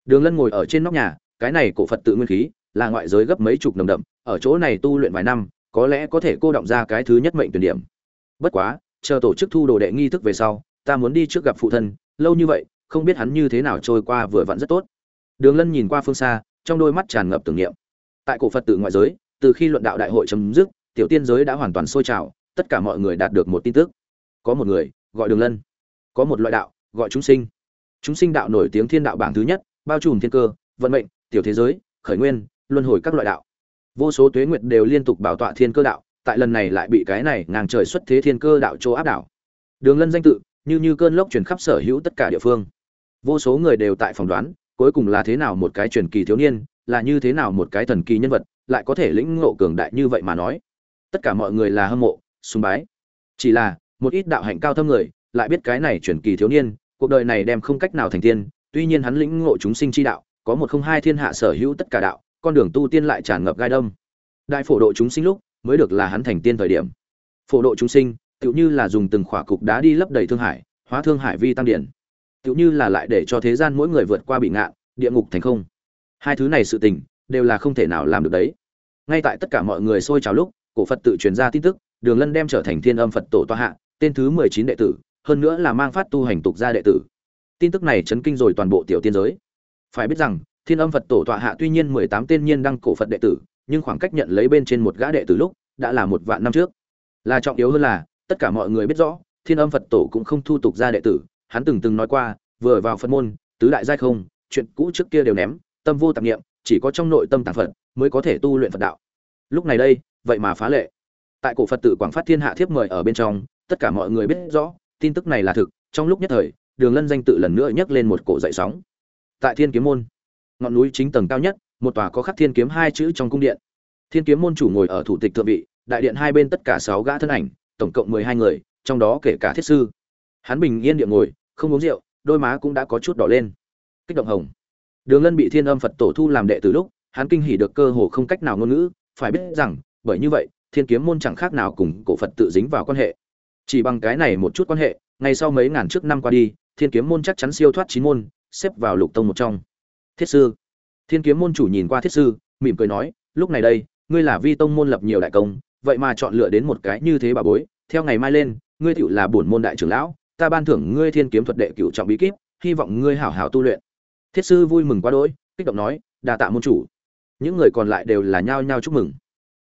Đường lân ngồi ở trên nóc nhà, cái này cổ phật tự nguyên khí, là ngoại giới gấp mấy chục nồng đậm, ở chỗ này tu luyện vài năm, có lẽ có thể cô động ra cái thứ nhất mệnh tuyển điểm. Bất quá, chờ tổ chức thu đồ đệ nghi thức về sau, ta muốn đi trước gặp phụ thân, lâu như vậy, không biết hắn như thế nào trôi qua vừa vặn rất tốt. Đường lân nhìn qua phương xa, trong đôi mắt tràn ngập tưởng niệm. Tại cổ phật tự ngoại giới, từ khi luận đạo đại hội chấm dứt, tiểu tiên giới đã hoàn toàn sôi trào tất cả mọi người đạt được một tin tức. Có một người, gọi đường lân. Có một loại đạo, gọi chúng sinh. Chúng sinh đạo nổi tiếng thiên đạo bảng thứ nhất, bao trùm thiên cơ, vận mệnh, tiểu thế giới, khởi nguyên, luân hồi các loại đạo. Vô số tuế nguyệt đều liên tục bảo tọa thiên cơ đạo, tại lần này lại bị cái này ngang trời xuất thế thiên cơ đạo chỗ áp đảo. Đường lân danh tự, như như cơn lốc truyền khắp sở hữu tất cả địa phương. Vô số người đều tại phỏng đoán, cuối cùng là thế nào một cái truyền kỳ thiếu niên, là như thế nào một cái thần kỳ nhân vật, lại có thể lĩnh ngộ cường đại như vậy mà nói. Tất cả mọi người là hâm mộ sùng bái. Chỉ là, một ít đạo hạnh cao thâm người, lại biết cái này truyền kỳ thiếu niên, cuộc đời này đem không cách nào thành tiên, tuy nhiên hắn lĩnh ngộ chúng sinh chi đạo, có một không hai thiên hạ sở hữu tất cả đạo, con đường tu tiên lại tràn ngập gai đông đại phổ độ chúng sinh lúc, mới được là hắn thành tiên thời điểm. Phổ độ chúng sinh, tựu như là dùng từng khỏa cục đá đi lấp đầy thương hải, hóa thương hải vi tăng điển. Tựu như là lại để cho thế gian mỗi người vượt qua bị ngạn địa ngục thành không. Hai thứ này sự tình, đều là không thể nào làm được đấy. Ngay tại tất cả mọi người xôi trào lúc, cổ phật tự truyền ra tin tức đường lân đem trở thành thiên âm phật tổ toa hạ, tên thứ mười chín đệ tử, hơn nữa là mang phát tu hành tục gia đệ tử. Tin tức này chấn kinh rồi toàn bộ tiểu tiên giới. Phải biết rằng, thiên âm phật tổ tọa hạ tuy nhiên mười tám tên nhiên đăng cổ phật đệ tử, nhưng khoảng cách nhận lấy bên trên một gã đệ tử lúc, đã là một vạn năm trước. Là trọng yếu hơn là, tất cả mọi người biết rõ, thiên âm phật tổ cũng không thu tục ra đệ tử, hắn từng từng nói qua, vừa vào phật môn, tứ đại giai không, chuyện cũ trước kia đều ném, tâm vô tạp nghiệm chỉ có trong nội tâm tàng phật mới có thể tu luyện phật đạo. Lúc này đây, vậy mà phá lệ tại cổ phật tự quảng phát thiên hạ thiếp mời ở bên trong, tất cả mọi người biết rõ, tin tức này là thực, trong lúc nhất thời, đường lân danh tự lần nữa nhấc lên một cổ dậy sóng. Tại thiên kiếm môn, ngọn núi chính tầng cao nhất, một tòa có khắc thiên kiếm hai chữ trong cung điện. Thiên kiếm môn chủ ngồi ở thủ tịch thượng vị, đại điện hai bên tất cả sáu gã thân ảnh, tổng cộng mười hai người, trong đó kể cả thiết sư. Hắn bình yên địa ngồi, không uống rượu, đôi má cũng đã có chút đỏ lên. Kích động hồng. Đường lân bị thiên âm phật tổ thu làm đệ từ lúc, hắn kinh hỉ được cơ hồ không cách nào ngôn ngữ, phải biết rằng, bởi như vậy thiên kiếm môn chẳng khác nào cùng cổ phật tự dính vào quan hệ. Chỉ bằng cái này một chút quan hệ ngày sau mấy ngàn trước năm qua đi, thiên kiếm môn chắc chắn siêu thoát chín môn, xếp vào lục tông một trong. Thiết sư. Thiên kiếm môn chủ nhìn qua thiết sư, mỉm cười nói, lúc này đây, ngươi là vi tông môn lập nhiều đại công, vậy mà chọn lựa đến một cái như thế bà bối, theo ngày mai lên, ngươi tựu là bổn môn đại trưởng lão, ta ban thưởng ngươi thiên kiếm thuật đệ cửu trọng bí kíp, hy vọng ngươi hảo hảo tu luyện. Thiết sư vui mừng quá đỗi, kích động nói, đa tạ môn chủ. Những người còn lại đều là nhao nhao chúc mừng.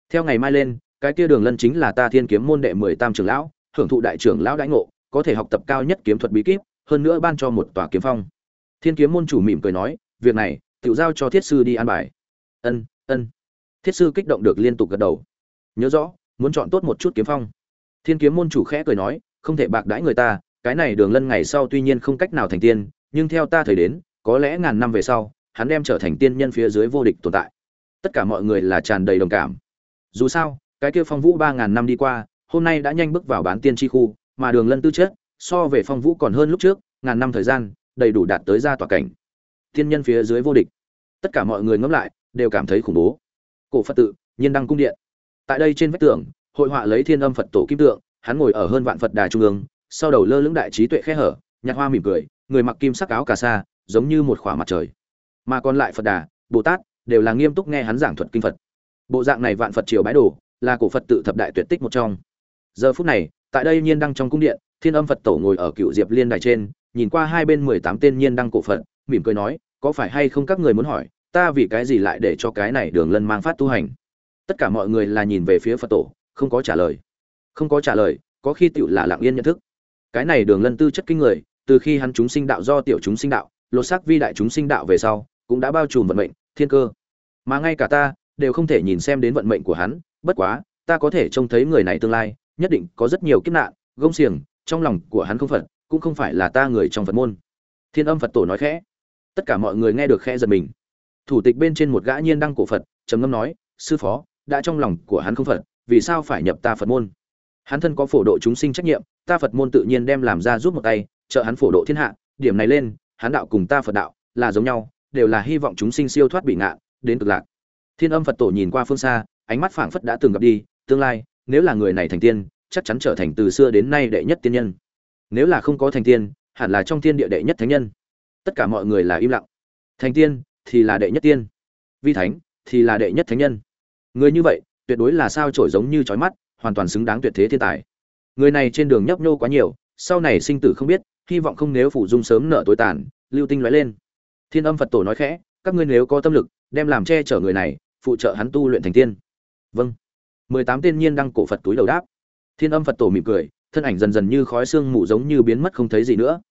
Theo ngày mai lên cái kia đường lân chính là ta thiên kiếm môn đệ mười tam trưởng lão, hưởng thụ đại trưởng lão đãi ngộ, có thể học tập cao nhất kiếm thuật bí kíp, hơn nữa ban cho một tòa kiếm phong. Thiên kiếm môn chủ mỉm cười nói, việc này tự giao cho thiết sư đi an bài. Ân ân. Thiết sư kích động được liên tục gật đầu. Nhớ rõ, muốn chọn tốt một chút kiếm phong. Thiên kiếm môn chủ khẽ cười nói, không thể bạc đãi người ta, cái này đường lân ngày sau tuy nhiên không cách nào thành tiên, nhưng theo ta thời đến, có lẽ ngàn năm về sau, hắn đem trở thành tiên nhân phía dưới vô địch tồn tại. Tất cả mọi người là tràn đầy đồng cảm. Dù sao cái kia phong vũ ba ngàn năm đi qua, hôm nay đã nhanh bước vào bán tiên tri khu, mà đường lân tư chết. so về phong vũ còn hơn lúc trước, ngàn năm thời gian, đầy đủ đạt tới ra tòa cảnh. Tiên nhân phía dưới vô địch. Tất cả mọi người ngẫm lại, đều cảm thấy khủng bố. Cổ phật tự, nhiên đăng cung điện. Tại đây trên vách tường, hội họa lấy thiên âm phật tổ kim tượng, hắn ngồi ở hơn vạn phật đà trung ương, sau đầu lơ lưỡng đại trí tuệ khẽ hở nhặt hoa mỉm cười, người mặc kim sắc áo cà sa, giống như một khỏa mặt trời. Mà còn lại phật đà, bồ tát, đều là nghiêm túc nghe hắn giảng thuật kinh phật. Bộ dạng này vạn phật triều bái đồ là cổ phật tự thập đại tuyệt tích một trong. Giờ phút này, tại đây nhiên đăng trong cung điện, thiên âm phật tổ ngồi ở cựu diệp liên đài trên, nhìn qua hai bên mười tám tên nhiên đăng cổ phật, mỉm cười nói, có phải hay không các người muốn hỏi, ta vì cái gì lại để cho cái này đường lân mang phát tu hành? Tất cả mọi người là nhìn về phía phật tổ, không có trả lời. Không có trả lời, có khi tựu là lặng yên nhận thức. Cái này đường lân tư chất kinh người, từ khi hắn chúng sinh đạo do tiểu chúng sinh đạo, lột xác vi đại chúng sinh đạo về sau, cũng đã bao trùm vận mệnh, thiên cơ. Mà ngay cả ta, đều không thể nhìn xem đến vận mệnh của hắn bất quá, ta có thể trông thấy người này tương lai, nhất định có rất nhiều kiếp nạn, gông xiềng, trong lòng của hắn không phật cũng không phải là ta người trong phật môn. Thiên âm phật tổ nói khẽ. Tất cả mọi người nghe được khẽ giật mình. Thủ tịch bên trên một gã nhiên đăng cổ phật, trầm ngâm nói, sư phó, đã trong lòng của hắn không phật vì sao phải nhập ta phật môn? Hắn thân có phổ độ chúng sinh trách nhiệm, ta phật môn tự nhiên đem làm ra giúp một tay, trợ hắn phổ độ thiên hạ, điểm này lên, hắn đạo cùng ta phật đạo là giống nhau, đều là hy vọng chúng sinh siêu thoát bị ngạn đến cực lạc. Thiên âm phật tổ nhìn qua phương xa ánh mắt phảng phất đã từng gặp đi, tương lai, nếu là người này thành tiên, chắc chắn trở thành từ xưa đến nay đệ nhất tiên nhân. Nếu là không có thành tiên, hẳn là trong thiên địa đệ nhất thánh nhân. Tất cả mọi người là im lặng. Thành tiên, thì là đệ nhất tiên. Vi thánh, thì là đệ nhất thánh nhân. Người như vậy, tuyệt đối là sao trổi giống như chói mắt, hoàn toàn xứng đáng tuyệt thế thiên tài. Người này trên đường nhấp nhô quá nhiều, sau này sinh tử không biết, hy vọng không nếu phủ dung sớm nợ tối tàn, lưu tinh lóe lên. Thiên âm phật tổ nói khẽ, các ngươi nếu có tâm lực, đem làm che chở người này, phụ trợ hắn tu luyện thành tiên vâng. Mười tám tiên nhiên đăng cổ phật túi đầu đáp. Thiên âm phật tổ mỉm cười, thân ảnh dần dần như khói xương mù giống như biến mất không thấy gì nữa.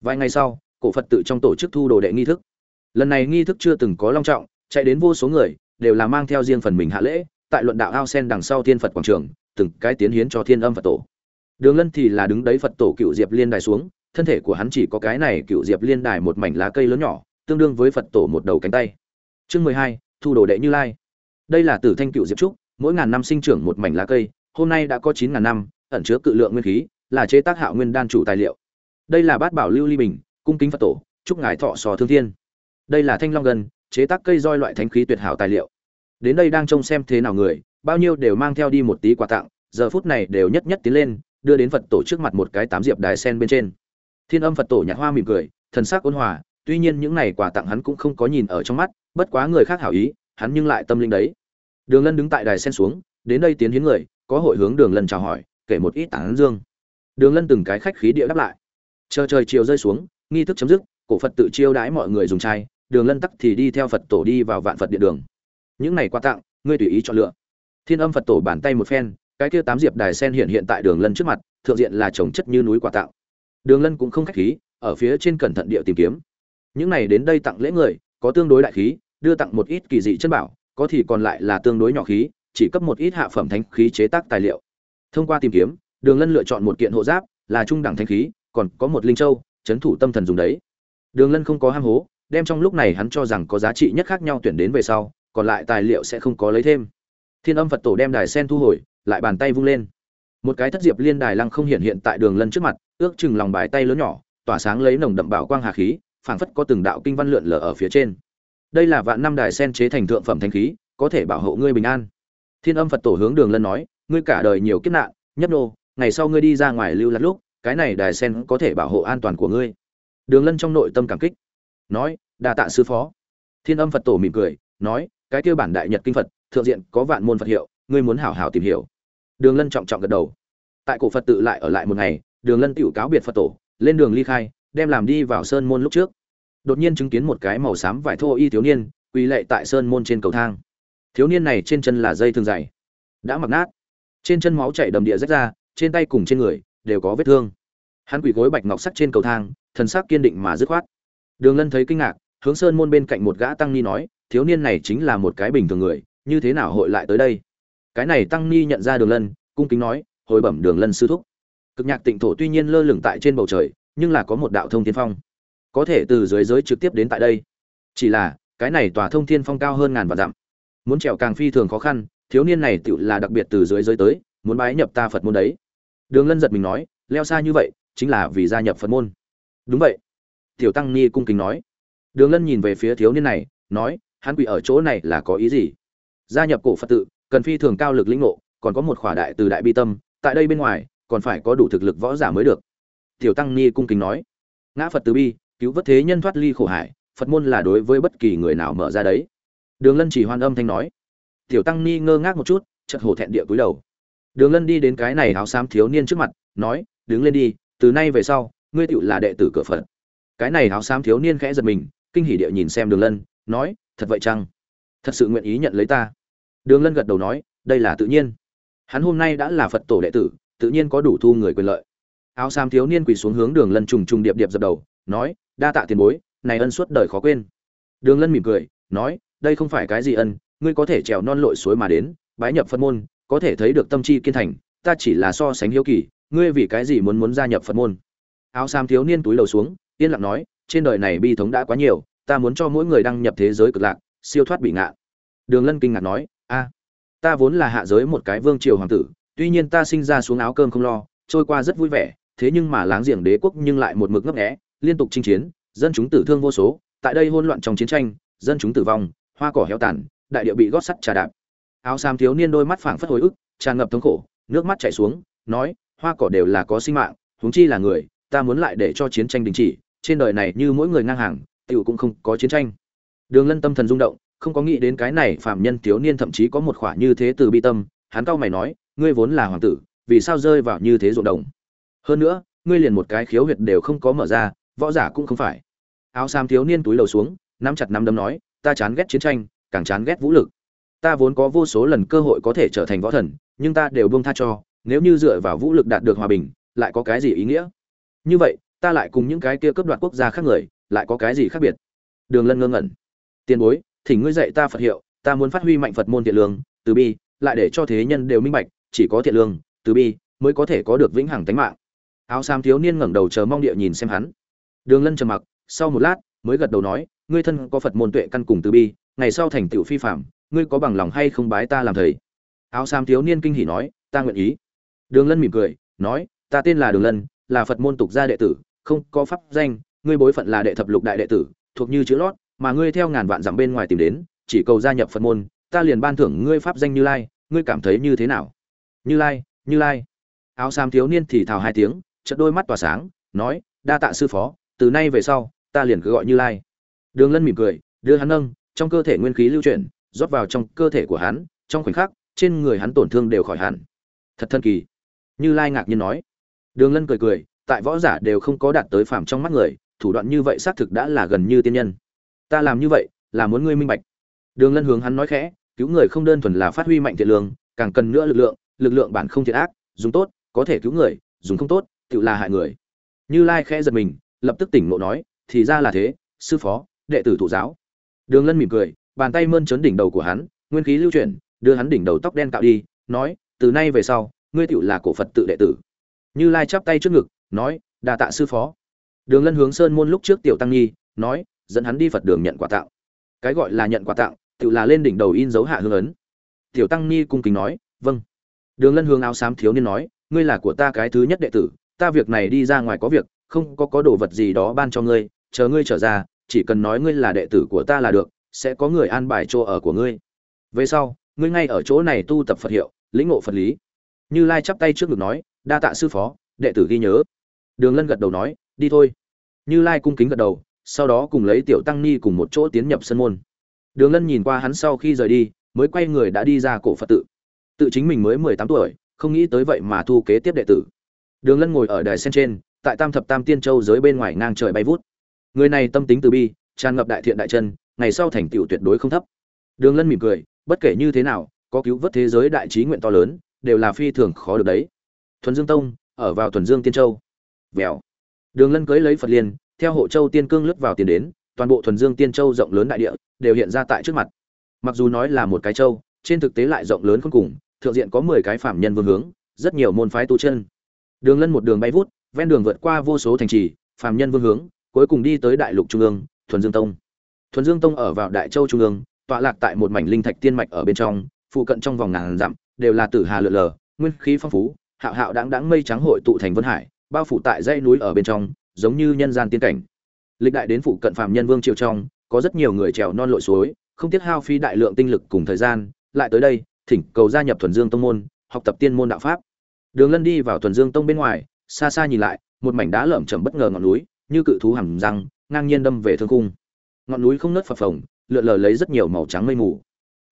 Vài ngày sau, cổ phật tự trong tổ chức thu đồ đệ nghi thức. Lần này nghi thức chưa từng có long trọng, chạy đến vô số người, đều là mang theo riêng phần mình hạ lễ, tại luận đạo ao sen đằng sau thiên phật quảng trường, từng cái tiến hiến cho thiên âm phật tổ. Đường lân thì là đứng đấy phật tổ cựu diệp liên đài xuống, thân thể của hắn chỉ có cái này cựu diệp liên đài một mảnh lá cây lớn nhỏ, tương đương với phật tổ một đầu cánh tay. Chương mười hai, thu đồ đệ như lai. Đây là tử thanh cựu diệp trúc mỗi ngàn năm sinh trưởng một mảnh lá cây, hôm nay đã có chín ngàn năm, ẩn chứa cự lượng nguyên khí, là chế tác hạo nguyên đan chủ tài liệu. Đây là bát bảo lưu ly bình, cung kính phật tổ, chúc ngài thọ sò thương thiên. Đây là thanh long gần chế tác cây roi loại thánh khí tuyệt hảo tài liệu. Đến đây đang trông xem thế nào người, bao nhiêu đều mang theo đi một tí quà tặng, giờ phút này đều nhất nhất tiến lên, đưa đến phật tổ trước mặt một cái tám diệp đài sen bên trên. Thiên âm phật tổ nhạc hoa mỉm cười, thần sắc ôn hòa, tuy nhiên những này quà tặng hắn cũng không có nhìn ở trong mắt, bất quá người khác hảo ý, hắn nhưng lại tâm linh đấy đường lân đứng tại đài sen xuống, đến đây tiến hiến người, có hội hướng đường lân chào hỏi, kể một ít tảng dương. Đường lân từng cái khách khí địa đáp lại. Chờ trời chiều rơi xuống, nghi thức chấm dứt, cổ phật tự chiêu đãi mọi người dùng chai, đường lân tắc thì đi theo phật tổ đi vào vạn phật điện đường. Những này quà tặng, ngươi tùy ý chọn lựa. Thiên âm phật tổ bàn tay một phen, cái kia tám diệp đài sen hiện hiện tại đường lân trước mặt, thượng diện là trồng chất như núi quà tặng. Đường lân cũng không khách khí, ở phía trên cẩn thận địa tìm kiếm. Những này đến đây tặng lễ người, có tương đối đại khí, đưa tặng một ít kỳ dị chân bảo có thì còn lại là tương đối nhỏ khí, chỉ cấp một ít hạ phẩm thánh khí chế tác tài liệu. Thông qua tìm kiếm, đường lân lựa chọn một kiện hộ giáp, là trung đẳng thánh khí, còn có một linh châu, chấn thủ tâm thần dùng đấy. Đường lân không có ham hố, đem trong lúc này hắn cho rằng có giá trị nhất khác nhau tuyển đến về sau, còn lại tài liệu sẽ không có lấy thêm. Thiên âm phật tổ đem đài sen thu hồi, lại bàn tay vung lên. Một cái thất diệp liên đài lăng không hiện hiện tại đường lân trước mặt, ước chừng lòng bài tay lớn nhỏ, tỏa sáng lấy nồng đậm bảo quang hà khí, phảng phất có từng đạo kinh văn lượn lờ ở phía trên đây là vạn năm đài sen chế thành thượng phẩm thanh khí, có thể bảo hộ ngươi bình an. Thiên âm phật tổ hướng đường lân nói, ngươi cả đời nhiều kiếp nạn nhất nô, ngày sau ngươi đi ra ngoài lưu lạc lúc, cái này đài sen có thể bảo hộ an toàn của ngươi. Đường lân trong nội tâm cảm kích. Nói, đa tạ sư phó. Thiên âm phật tổ mỉm cười, nói, cái kêu bản đại nhật kinh phật, thượng diện có vạn môn phật hiệu, ngươi muốn hảo hảo tìm hiểu. Đường lân trọng trọng gật đầu. Tại cổ phật tự lại ở lại một ngày, đường lân tiểu cáo biệt phật tổ, lên đường ly khai, đem làm đi vào sơn môn lúc trước đột nhiên chứng kiến một cái màu xám vải thô y thiếu niên, quỳ lệ tại sơn môn trên cầu thang. Thiếu niên này trên chân là dây thương dày, đã mặc nát. Trên chân máu chảy đầm địa rách ra, trên tay cùng trên người đều có vết thương. Hắn quỳ gối bạch ngọc sắc trên cầu thang, thần sắc kiên định mà dứt khoát. Đường lân thấy kinh ngạc, hướng sơn môn bên cạnh một gã tăng ni nói, thiếu niên này chính là một cái bình thường người, như thế nào hội lại tới đây? Cái này tăng ni nhận ra đường lân, cung kính nói, hồi bẩm đường lân sư thúc. Cực nhạc tịnh thổ tuy nhiên lơ lửng tại trên bầu trời, nhưng là có một đạo thông thiên phong có thể từ dưới giới trực tiếp đến tại đây. Chỉ là, cái này tòa thông thiên phong cao hơn ngàn vạn dặm. Muốn trèo càng phi thường khó khăn, thiếu niên này tựu là đặc biệt từ dưới giới tới, muốn bái nhập ta phật môn đấy. Đường lân giật mình nói, leo xa như vậy, chính là vì gia nhập phật môn. Đúng vậy. Tiểu tăng ni cung kính nói. Đường lân nhìn về phía thiếu niên này, nói, hắn quỷ ở chỗ này là có ý gì? Gia nhập cổ phật tự, cần phi thường cao lực lĩnh ngộ, còn có một khỏa đại từ đại bi tâm, tại đây bên ngoài, còn phải có đủ thực lực võ giả mới được. Tiểu tăng ni cung kính nói. Ngã phật từ bi cứu vớt thế nhân thoát ly khổ hải, phật môn là đối với bất kỳ người nào mở ra đấy. Đường lân chỉ hoan âm thanh nói. Tiểu tăng ni ngơ ngác một chút chật hổ thẹn địa cúi đầu. Đường lân đi đến cái này áo xám thiếu niên trước mặt, nói, đứng lên đi, từ nay về sau, ngươi tựu là đệ tử cửa phật. Cái này áo xám thiếu niên khẽ giật mình, kinh hỉ địa nhìn xem đường lân, nói, thật vậy chăng? Thật sự nguyện ý nhận lấy ta? Đường lân gật đầu nói, đây là tự nhiên. Hắn hôm nay đã là phật tổ đệ tử, tự nhiên có đủ thu người quyền lợi. Áo xám thiếu niên quỳ xuống hướng đường lân trùng trùng điệp điệp dập đầu nói, đa tạ tiền bối, này ân suốt đời khó quên. Đường lân mỉm cười, nói, đây không phải cái gì ân, ngươi có thể trèo non lội suối mà đến, bái nhập phật môn, có thể thấy được tâm chi kiên thành, ta chỉ là so sánh hiếu kỳ, ngươi vì cái gì muốn muốn gia nhập phật môn? Áo xám thiếu niên túi đầu xuống, yên lặng nói, trên đời này bi thống đã quá nhiều, ta muốn cho mỗi người đăng nhập thế giới cực lạc, siêu thoát bị ngạ. Đường lân kinh ngạc nói, a, ta vốn là hạ giới một cái vương triều hoàng tử, tuy nhiên ta sinh ra xuống áo cơm không lo, trôi qua rất vui vẻ, thế nhưng mà láng giềng đế quốc nhưng lại một mực ngấp nghé liên tục chinh chiến, dân chúng tử thương vô số, tại đây hỗn loạn trong chiến tranh, dân chúng tử vong, hoa cỏ héo tàn, đại địa bị gót sắt trà đạp. Áo xám thiếu niên đôi mắt phảng phất hồi ức, tràn ngập thống khổ, nước mắt chảy xuống, nói, hoa cỏ đều là có sinh mạng, huống chi là người, ta muốn lại để cho chiến tranh đình chỉ, trên đời này như mỗi người ngang hàng, tiểu cũng không có chiến tranh. Đường lân tâm thần rung động, không có nghĩ đến cái này phạm nhân thiếu niên thậm chí có một khỏa như thế từ bi tâm, hắn cau mày nói, ngươi vốn là hoàng tử, vì sao rơi vào như thế ruộng đồng? Hơn nữa, ngươi liền một cái khiếu huyệt đều không có mở ra võ giả cũng không phải. Áo xám thiếu niên túi đầu xuống, nắm chặt nắm đấm nói, ta chán ghét chiến tranh, càng chán ghét vũ lực. Ta vốn có vô số lần cơ hội có thể trở thành võ thần, nhưng ta đều buông tha cho, nếu như dựa vào vũ lực đạt được hòa bình, lại có cái gì ý nghĩa? Như vậy, ta lại cùng những cái kia cướp đoạt quốc gia khác người, lại có cái gì khác biệt? Đường lân ngơ ngẩn. Tiền bối, thỉnh ngươi dạy ta phật hiệu, ta muốn phát huy mạnh phật môn thiện lương, từ bi, lại để cho thế nhân đều minh bạch, chỉ có thiện lương, từ bi mới có thể có được vĩnh hằng tánh mạng. Áo xám thiếu niên ngẩng đầu chờ mong địa nhìn xem hắn đường lân trầm mặc, sau một lát, mới gật đầu nói, ngươi thân có phật môn tuệ căn cùng từ bi, ngày sau thành tựu phi phạm ngươi có bằng lòng hay không bái ta làm thầy? Áo xám thiếu niên kinh hỉ nói, ta nguyện ý. Đường lân mỉm cười, nói, ta tên là đường lân, là phật môn tục gia đệ tử, không có pháp danh, ngươi bối phận là đệ thập lục đại đệ tử, thuộc như chữ lót, mà ngươi theo ngàn vạn dặm bên ngoài tìm đến, chỉ cầu gia nhập phật môn, ta liền ban thưởng ngươi pháp danh như lai, ngươi cảm thấy như thế nào? Như lai như lai. Áo xám thiếu niên thì thào hai tiếng, chợt đôi mắt tỏa sáng, nói, đa tạ sư phó từ nay về sau, ta liền cứ gọi như lai. Đường lân mỉm cười, đưa hắn nâng, trong cơ thể nguyên khí lưu chuyển, rót vào trong cơ thể của hắn, trong khoảnh khắc, trên người hắn tổn thương đều khỏi hẳn. Thật thần kỳ. Như lai ngạc nhiên nói. Đường lân cười cười, tại võ giả đều không có đạt tới phàm trong mắt người, thủ đoạn như vậy xác thực đã là gần như tiên nhân. Ta làm như vậy, là muốn ngươi minh bạch. Đường lân hướng hắn nói khẽ, cứu người không đơn thuần là phát huy mạnh thiện lương, càng cần nữa lực lượng lực lượng bản không thiện ác, dùng tốt, có thể cứu người, dùng không tốt, tự là hại người. Như lai khẽ giật mình lập tức tỉnh ngộ nói, thì ra là thế, sư phó, đệ tử thụ giáo. Đường lân mỉm cười, bàn tay mơn trớn đỉnh đầu của hắn, nguyên khí lưu chuyển, đưa hắn đỉnh đầu tóc đen cạo đi, nói, từ nay về sau, ngươi tựu là cổ phật tự đệ tử. Như lai chắp tay trước ngực, nói đà tạ sư phó. Đường lân hướng sơn môn lúc trước tiểu tăng nhi, nói, dẫn hắn đi phật đường nhận quà tặng. Cái gọi là nhận quà tặng tự là lên đỉnh đầu in dấu hạ hương ấn. Tiểu tăng nhi cung kính nói vâng. Đường lân hướng áo xám thiếu niên nói, ngươi là của ta cái thứ nhất đệ tử, ta việc này đi ra ngoài có việc không có có đồ vật gì đó ban cho ngươi, chờ ngươi trở ra, chỉ cần nói ngươi là đệ tử của ta là được, sẽ có người an bài chỗ ở của ngươi. Về sau, ngươi ngay ở chỗ này tu tập phật hiệu, lĩnh ngộ phật lý. Như lai chắp tay trước ngực nói, đa tạ sư phó, đệ tử ghi nhớ. Đường lân gật đầu nói, đi thôi. Như lai cung kính gật đầu, sau đó cùng lấy tiểu tăng ni cùng một chỗ tiến nhập sân môn. Đường lân nhìn qua hắn sau khi rời đi, mới quay người đã đi ra cổ phật tự. Tự chính mình mới mười tám tuổi, không nghĩ tới vậy mà thu kế tiếp đệ tử. Đường lân ngồi ở đài sen trên tại tam thập tam tiên châu giới bên ngoài ngang trời bay vút. Người này tâm tính từ bi, tràn ngập đại thiện đại chân, ngày sau thành tựu tuyệt đối không thấp. Đường lân mỉm cười, bất kể như thế nào, có cứu vớt thế giới đại trí nguyện to lớn, đều là phi thường khó được đấy. Thuần dương tông, ở vào thuần dương tiên châu. Vèo. Đường lân cưới lấy phật liên, theo hộ châu tiên cương lướt vào tiền đến, toàn bộ thuần dương tiên châu rộng lớn đại địa, đều hiện ra tại trước mặt. Mặc dù nói là một cái châu, trên thực tế lại rộng lớn không cùng, thượng diện có mười cái phạm nhân vương hướng, rất nhiều môn phái tu chân. Đường lân một đường bay vút ven đường vượt qua vô số thành trì phạm nhân vương hướng, cuối cùng đi tới đại lục trung ương, thuần dương tông. Thuần dương tông ở vào đại châu trung ương, tọa lạc tại một mảnh linh thạch tiên mạch ở bên trong, phụ cận trong vòng ngàn dặm, đều là tử hà lượn lờ, nguyên khí phong phú, hạo hạo đãng đãng mây trắng hội tụ thành vân hải, bao phủ tại dãy núi ở bên trong, giống như nhân gian tiên cảnh. Lịch đại đến phụ cận phạm nhân vương triều trong, có rất nhiều người trèo non lội suối, không tiếc hao phí đại lượng tinh lực cùng thời gian, lại tới đây, thỉnh cầu gia nhập thuần dương tông môn, học tập tiên môn đạo pháp. Đường lân đi vào thuần dương tông bên ngoài xa xa nhìn lại, một mảnh đá lởm chởm bất ngờ ngọn núi, như cự thú hầm răng, ngang nhiên đâm về thương cung ngọn núi không nớt phập phồng, lượn lờ lấy rất nhiều màu trắng mây mù.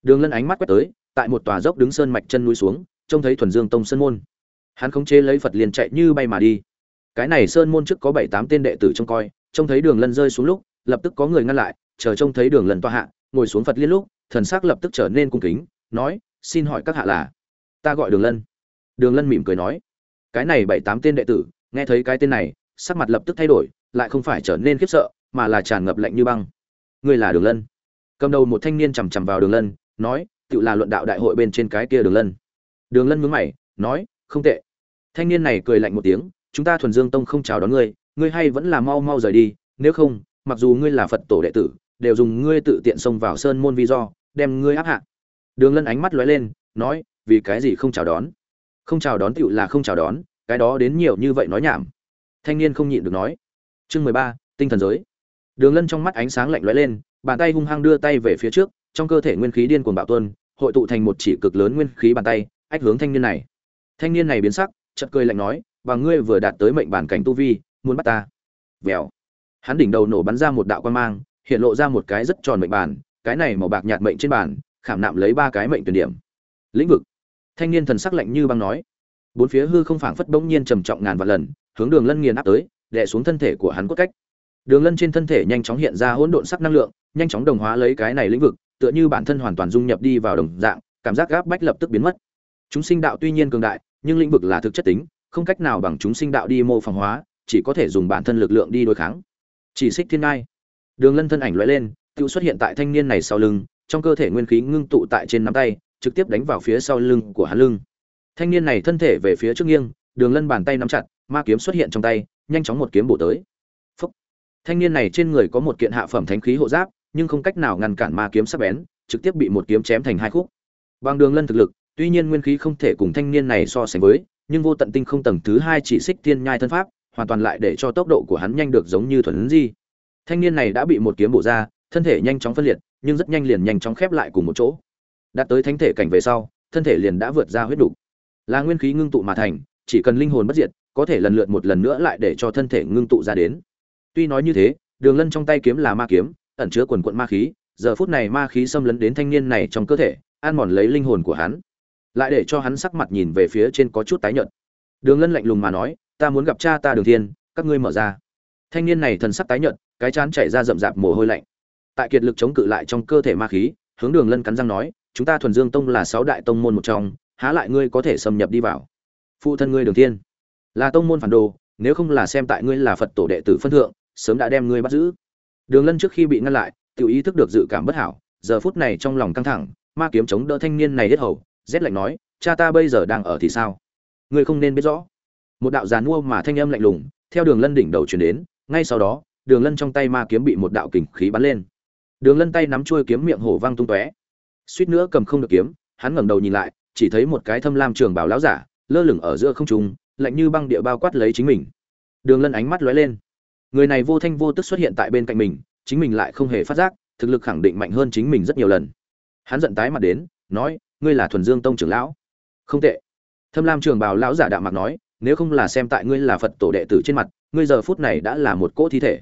Đường lân ánh mắt quét tới, tại một tòa dốc đứng sơn mạch chân núi xuống, trông thấy thuần dương tông sơn môn. Hắn khống chế lấy phật liền chạy như bay mà đi. Cái này sơn môn trước có bảy tám tên đệ tử trông coi, trông thấy đường lân rơi xuống lúc, lập tức có người ngăn lại, chờ trông thấy đường lân toa hạ, ngồi xuống phật liên lúc, thần sắc lập tức trở nên cung kính, nói, xin hỏi các hạ là? Ta gọi đường lân. Đường lân mỉm cười nói cái này bảy tám tên đệ tử, nghe thấy cái tên này, sắc mặt lập tức thay đổi, lại không phải trở nên khiếp sợ, mà là tràn ngập lạnh như băng. Ngươi là đường lân. Cầm đầu một thanh niên chằm chằm vào đường lân, nói tự là luận đạo đại hội bên trên cái kia đường lân. Đường lân mướn mày, nói, không tệ. Thanh niên này cười lạnh một tiếng, chúng ta thuần dương tông không chào đón ngươi ngươi hay vẫn là mau mau rời đi, nếu không, mặc dù ngươi là phật tổ đệ tử, đều dùng ngươi tự tiện xông vào sơn môn vi do, đem ngươi áp hạ. Đường lân ánh mắt lóe lên, nói, vì cái gì không chào đón? Không chào đón tựu là không chào đón, cái đó đến nhiều như vậy nói nhảm. Thanh niên không nhịn được nói. Chương mười ba, tinh thần giới. Đường lân trong mắt ánh sáng lạnh lóe lên, bàn tay hung hăng đưa tay về phía trước, trong cơ thể nguyên khí điên cuồng bạo tuân hội tụ thành một chỉ cực lớn nguyên khí bàn tay, ách hướng thanh niên này. Thanh niên này biến sắc chật cười lạnh nói, và ngươi vừa đạt tới mệnh bản cảnh tu vi, muốn bắt ta? Vèo. Hắn đỉnh đầu nổ bắn ra một đạo quan mang, hiện lộ ra một cái rất tròn mệnh bản, cái này màu bạc nhạt mệnh trên bản, khảm nạm lấy ba cái mệnh tuyển điểm. Lĩnh vực thanh niên thần sắc lạnh như băng nói. Bốn phía hư không phảng phất bỗng nhiên trầm trọng ngàn vạn lần, hướng đường lân nghiền áp tới, đè xuống thân thể của hắn cốt cách. Đường lân trên thân thể nhanh chóng hiện ra hỗn độn sắc năng lượng, nhanh chóng đồng hóa lấy cái này lĩnh vực, tựa như bản thân hoàn toàn dung nhập đi vào đồng dạng, cảm giác gáp bách lập tức biến mất. Chúng sinh đạo tuy nhiên cường đại, nhưng lĩnh vực là thực chất tính, không cách nào bằng chúng sinh đạo đi mô phỏng hóa, chỉ có thể dùng bản thân lực lượng đi đối kháng. Chỉ xích thiên ngai. Đường lân thân ảnh loại lên tự xuất hiện tại thanh niên này sau lưng, trong cơ thể nguyên khí ngưng tụ tại trên nắm tay trực tiếp đánh vào phía sau lưng của hắn lưng. Thanh niên này thân thể về phía trước nghiêng, đường lân bàn tay nắm chặt, ma kiếm xuất hiện trong tay, nhanh chóng một kiếm bổ tới. Phúc. thanh niên này trên người có một kiện hạ phẩm thánh khí hộ giáp, nhưng không cách nào ngăn cản ma kiếm sắc bén, trực tiếp bị một kiếm chém thành hai khúc. Bằng đường lân thực lực, tuy nhiên nguyên khí không thể cùng thanh niên này so sánh với, nhưng vô tận tinh không tầng thứ hai chỉ xích thiên nhai thân pháp, hoàn toàn lại để cho tốc độ của hắn nhanh được giống như thuần di. Thanh niên này đã bị một kiếm bổ ra, thân thể nhanh chóng phân liệt, nhưng rất nhanh liền nhanh chóng khép lại cùng một chỗ đạt tới thánh thể cảnh về sau, thân thể liền đã vượt ra huyết đủ là nguyên khí ngưng tụ mà thành, chỉ cần linh hồn bất diệt, có thể lần lượt một lần nữa lại để cho thân thể ngưng tụ ra đến. Tuy nói như thế, đường lân trong tay kiếm là ma kiếm, ẩn chứa quần quận ma khí, giờ phút này ma khí xâm lấn đến thanh niên này trong cơ thể, ăn mòn lấy linh hồn của hắn. Lại để cho hắn sắc mặt nhìn về phía trên có chút tái nhợt. Đường lân lạnh lùng mà nói, ta muốn gặp cha ta đường thiên, các ngươi mở ra. Thanh niên này thần sắc tái nhợt, cái chán chảy ra rậm rạp mồ hôi lạnh. Tại kiệt lực chống cự lại trong cơ thể ma khí, hướng đường lân cắn răng nói chúng ta thuần dương tông là sáu đại tông môn một trong, há lại ngươi có thể xâm nhập đi vào? Phụ thân ngươi đường thiên, là tông môn phản đồ, nếu không là xem tại ngươi là phật tổ đệ tử phân thượng, sớm đã đem ngươi bắt giữ. Đường lân trước khi bị ngăn lại, tự ý thức được dự cảm bất hảo, giờ phút này trong lòng căng thẳng, ma kiếm chống đỡ thanh niên này hết hầu, rét lạnh nói, cha ta bây giờ đang ở thì sao? Ngươi không nên biết rõ. Một đạo giàn mua mà thanh âm lạnh lùng, theo đường lân đỉnh đầu chuyển đến, ngay sau đó, đường lân trong tay ma kiếm bị một đạo kình khí bắn lên. Đường lân tay nắm chuôi kiếm miệng hổ vang tung tóe suýt nữa cầm không được kiếm, hắn ngẩng đầu nhìn lại, chỉ thấy một cái thâm lam trường bảo lão giả, lơ lửng ở giữa không trung, lạnh như băng địa bao quát lấy chính mình. Đường lân ánh mắt lóe lên. Người này vô thanh vô tức xuất hiện tại bên cạnh mình, chính mình lại không hề phát giác, thực lực khẳng định mạnh hơn chính mình rất nhiều lần. Hắn giận tái mặt đến, nói, ngươi là thuần dương tông trưởng lão. Không tệ. Thâm lam trường bảo lão giả đạo mặt nói, nếu không là xem tại ngươi là phật tổ đệ tử trên mặt, ngươi giờ phút này đã là một cỗ thi thể.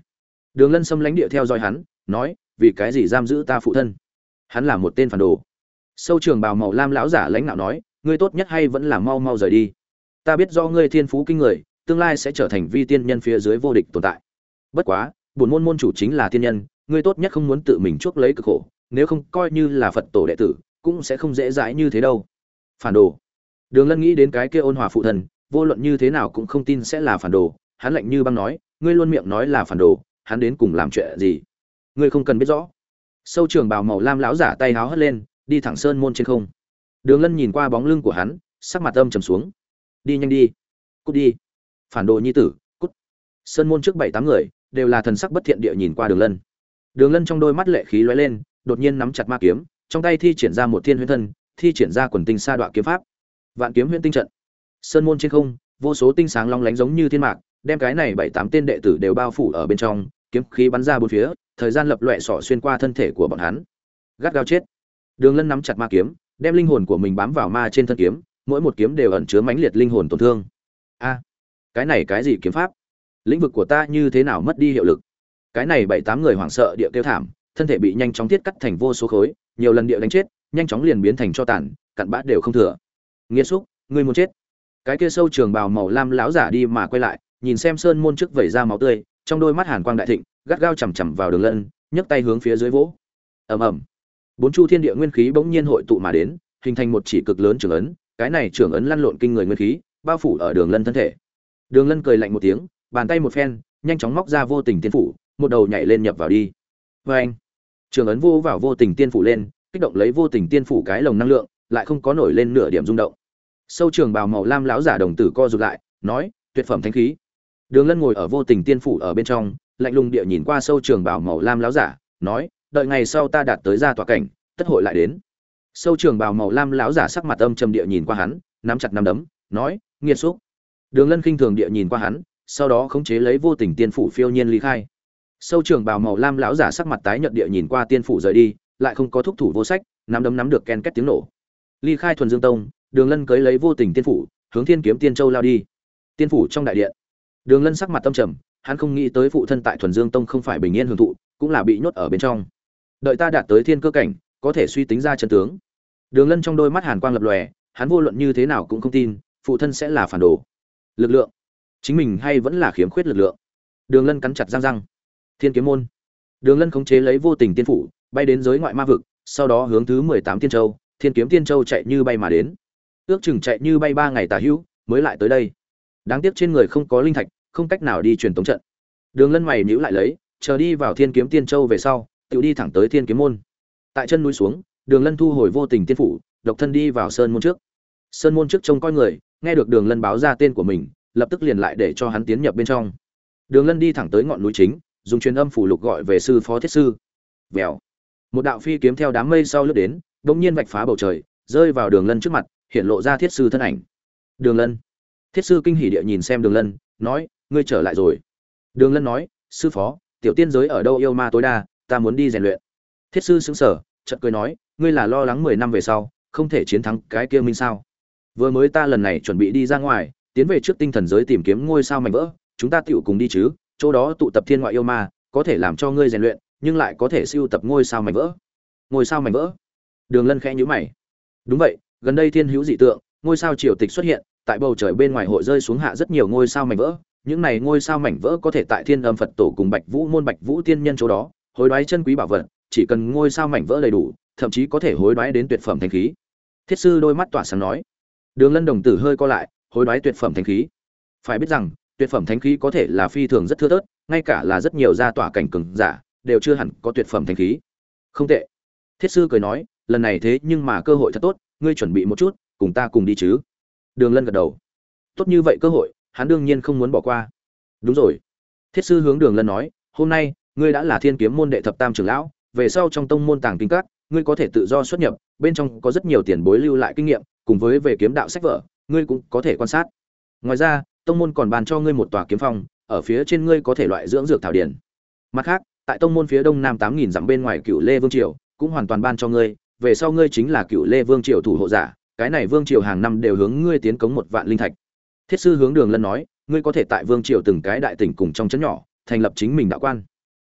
Đường lân xâm lánh địa theo dõi hắn, nói, vì cái gì giam giữ ta phụ thân? Hắn là một tên phản đồ. Sâu trường bào màu lam lão giả lãnh đạo nói, ngươi tốt nhất hay vẫn là mau mau rời đi. Ta biết do ngươi thiên phú kinh người, tương lai sẽ trở thành vi tiên nhân phía dưới vô địch tồn tại. Bất quá, bổn môn môn chủ chính là tiên nhân, ngươi tốt nhất không muốn tự mình chuốc lấy cực khổ, nếu không coi như là phật tổ đệ tử, cũng sẽ không dễ dãi như thế đâu. Phản đồ. Đường lân nghĩ đến cái kia ôn hòa phụ thần, vô luận như thế nào cũng không tin sẽ là phản đồ. Hắn lạnh như băng nói, ngươi luôn miệng nói là phản đồ, hắn đến cùng làm chuyện gì? Ngươi không cần biết rõ sâu trường bào màu lam lão giả tay háo hất lên, đi thẳng sơn môn trên không. Đường lân nhìn qua bóng lưng của hắn, sắc mặt âm trầm xuống. Đi nhanh đi. Cút đi. Phản đồ nhi tử, cút. Sơn môn trước bảy tám người, đều là thần sắc bất thiện địa nhìn qua đường lân. Đường lân trong đôi mắt lệ khí lóe lên, đột nhiên nắm chặt ma kiếm, trong tay thi triển ra một thiên huyễn thân, thi triển ra quần tinh sa đoạn kiếm pháp. Vạn kiếm huyễn tinh trận. Sơn môn trên không, vô số tinh sáng long lánh giống như thiên mạc, đem cái này bảy tám tên đệ tử đều bao phủ ở bên trong, kiếm khí bắn ra bốn phía thời gian lập loẹ sỏ xuyên qua thân thể của bọn hắn. Gắt gao chết. Đường lân nắm chặt ma kiếm, đem linh hồn của mình bám vào ma trên thân kiếm, mỗi một kiếm đều ẩn chứa mãnh liệt linh hồn tổn thương. A, cái này cái gì kiếm pháp? Lĩnh vực của ta như thế nào mất đi hiệu lực? Cái này bảy tám người hoảng sợ địa kêu thảm, thân thể bị nhanh chóng tiết cắt thành vô số khối, nhiều lần địa đánh chết, nhanh chóng liền biến thành cho tàn, cặn bát đều không thừa. Nghĩa xúc, ngươi muốn chết. Cái kia sâu trường bào màu lam láo giả đi mà quay lại, nhìn xem sơn môn trước vẩy ra máu tươi, trong đôi mắt hàn quang đại thịnh gắt gao chằm chằm vào đường lân, nhấc tay hướng phía dưới vỗ. Ầm ầm. Bốn chu thiên địa nguyên khí bỗng nhiên hội tụ mà đến, hình thành một chỉ cực lớn trường ấn, cái này trường ấn lăn lộn kinh người nguyên khí, bao phủ ở đường lân thân thể. Đường lân cười lạnh một tiếng, bàn tay một phen, nhanh chóng móc ra vô tình tiên phủ, một đầu nhảy lên nhập vào đi. Vê anh, trường ấn vô vào vô tình tiên phủ lên, kích động lấy vô tình tiên phủ cái lồng năng lượng, lại không có nổi lên nửa điểm rung động. Sâu trường bào màu lam lão giả đồng tử co rụt lại, nói, tuyệt phẩm thánh khí. Đường lân ngồi ở vô tình tiên phủ ở bên trong lạnh lùng địa nhìn qua sâu trường bào màu lam lão giả, nói, đợi ngày sau ta đạt tới ra tòa cảnh, tất hội lại đến. Sâu trường bào màu lam lão giả sắc mặt âm trầm địa nhìn qua hắn, nắm chặt nắm đấm, nói, nghiệt xúc. Đường lân khinh thường địa nhìn qua hắn, sau đó khống chế lấy vô tình tiên phủ phiêu nhiên ly khai. Sâu trường bào màu lam lão giả sắc mặt tái nhợt địa nhìn qua tiên phủ rời đi, lại không có thúc thủ vô sách, nắm đấm nắm được ken két tiếng nổ. Ly khai thuần dương tông, đường lân cưới lấy vô tình tiên phủ, hướng thiên kiếm tiên châu lao đi. Tiên phủ trong đại điện. Đường lân sắc mặt tâm trầm hắn không nghĩ tới phụ thân tại thuần dương tông không phải bình yên hưởng thụ, cũng là bị nhốt ở bên trong. Đợi ta đạt tới thiên cơ cảnh, có thể suy tính ra chân tướng. Đường lân trong đôi mắt hàn quang lập lòe, hắn vô luận như thế nào cũng không tin, phụ thân sẽ là phản đồ. Lực lượng. Chính mình hay vẫn là khiếm khuyết lực lượng. Đường lân cắn chặt răng răng. Thiên kiếm môn. Đường lân khống chế lấy vô tình tiên phủ, bay đến giới ngoại ma vực, sau đó hướng thứ mười tám tiên châu, thiên kiếm tiên châu chạy như bay mà đến. Ước chừng chạy như bay ba ngày tà hữu, mới lại tới đây. Đáng tiếc trên người không có linh thạch không cách nào đi truyền tống trận. Đường lân mày nhữ lại lấy, chờ đi vào thiên kiếm tiên châu về sau tự đi thẳng tới thiên kiếm môn. Tại chân núi xuống, đường lân thu hồi vô tình tiên phủ, độc thân đi vào sơn môn trước. Sơn môn trước trông coi người, nghe được đường lân báo ra tên của mình, lập tức liền lại để cho hắn tiến nhập bên trong. Đường lân đi thẳng tới ngọn núi chính, dùng truyền âm phủ lục gọi về sư phó thiết sư. Vèo. Một đạo phi kiếm theo đám mây sau lướt đến, đột nhiên vạch phá bầu trời, rơi vào đường lân trước mặt, hiện lộ ra thiết sư thân ảnh. Đường lân. Thiết sư kinh hỉ địa nhìn xem đường lân, nói ngươi trở lại rồi. Đường lân nói, sư phó, tiểu tiên giới ở đâu yêu ma tối đa, ta muốn đi rèn luyện. Thiết sư xứng sở chợt cười nói, ngươi là lo lắng mười năm về sau, không thể chiến thắng cái kia minh sao? Vừa mới ta lần này chuẩn bị đi ra ngoài, tiến về trước tinh thần giới tìm kiếm ngôi sao mảnh vỡ, chúng ta tựu cùng đi chứ, chỗ đó tụ tập thiên ngoại yêu ma, có thể làm cho ngươi rèn luyện, nhưng lại có thể siêu tập ngôi sao mảnh vỡ. Ngôi sao mảnh vỡ? Đường lân khẽ nhữ mày. Đúng vậy, gần đây thiên hữu dị tượng, ngôi sao triều tịch xuất hiện, tại bầu trời bên ngoài hội rơi xuống hạ rất nhiều ngôi sao mảnh vỡ những này ngôi sao mảnh vỡ có thể tại thiên âm phật tổ cùng bạch vũ môn bạch vũ tiên nhân chỗ đó, hối đoái chân quý bảo vật, chỉ cần ngôi sao mảnh vỡ đầy đủ, thậm chí có thể hối đoái đến tuyệt phẩm thanh khí. Thiết sư đôi mắt tỏa sáng nói. Đường lân đồng tử hơi co lại, hối đoái tuyệt phẩm thanh khí. Phải biết rằng, tuyệt phẩm thanh khí có thể là phi thường rất thưa thớt, ngay cả là rất nhiều gia tỏa cảnh cường giả, đều chưa hẳn có tuyệt phẩm thanh khí. Không tệ. Thiết sư cười nói, lần này thế nhưng mà cơ hội thật tốt, ngươi chuẩn bị một chút, cùng ta cùng đi chứ. Đường lân gật đầu. Tốt như vậy cơ hội hắn đương nhiên không muốn bỏ qua. Đúng rồi. Thiết sư hướng đường lân nói, hôm nay, ngươi đã là thiên kiếm môn đệ thập tam trưởng lão, về sau trong tông môn tàng kinh các, ngươi có thể tự do xuất nhập, bên trong có rất nhiều tiền bối lưu lại kinh nghiệm, cùng với về kiếm đạo sách vở, ngươi cũng có thể quan sát. Ngoài ra, tông môn còn bàn cho ngươi một tòa kiếm phong ở phía trên ngươi có thể loại dưỡng dược thảo điển. Mặt khác, tại tông môn phía đông nam tám nghìn dặm bên ngoài cựu lê vương triều, cũng hoàn toàn ban cho ngươi, về sau ngươi chính là cựu lê vương triều thủ hộ giả, cái này vương triều hàng năm đều hướng ngươi tiến cống một vạn linh thạch thiết sư hướng đường lân nói, ngươi có thể tại vương triều từng cái đại tỉnh cùng trong chấn nhỏ, thành lập chính mình đạo quan.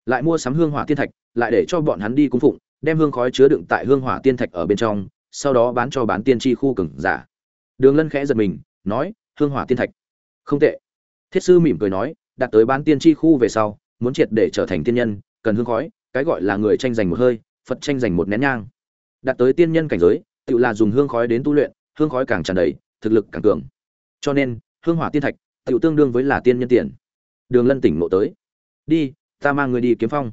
Lại mua sắm hương hỏa tiên thạch, lại để cho bọn hắn đi cung phụng, đem hương khói chứa đựng tại hương hỏa tiên thạch ở bên trong, sau đó bán cho bán tiên tri khu cừng giả. Đường lân khẽ giật mình, nói, hương hỏa tiên thạch? Không tệ. Thiết sư mỉm cười nói đạt tới bán tiên tri khu về sau, muốn triệt để trở thành tiên nhân, cần hương khói, cái gọi là người tranh giành một hơi, phật tranh giành một nén nhang. Đạt tới tiên nhân cảnh giới, tự là dùng hương khói đến tu luyện, hương khói càng tràn đầy, thực lực càng cường. Cho nên hương hỏa tiên thạch tựu tương đương với là tiên nhân tiền. Đường lân tỉnh ngộ tới. Đi, ta mang người đi kiếm phong.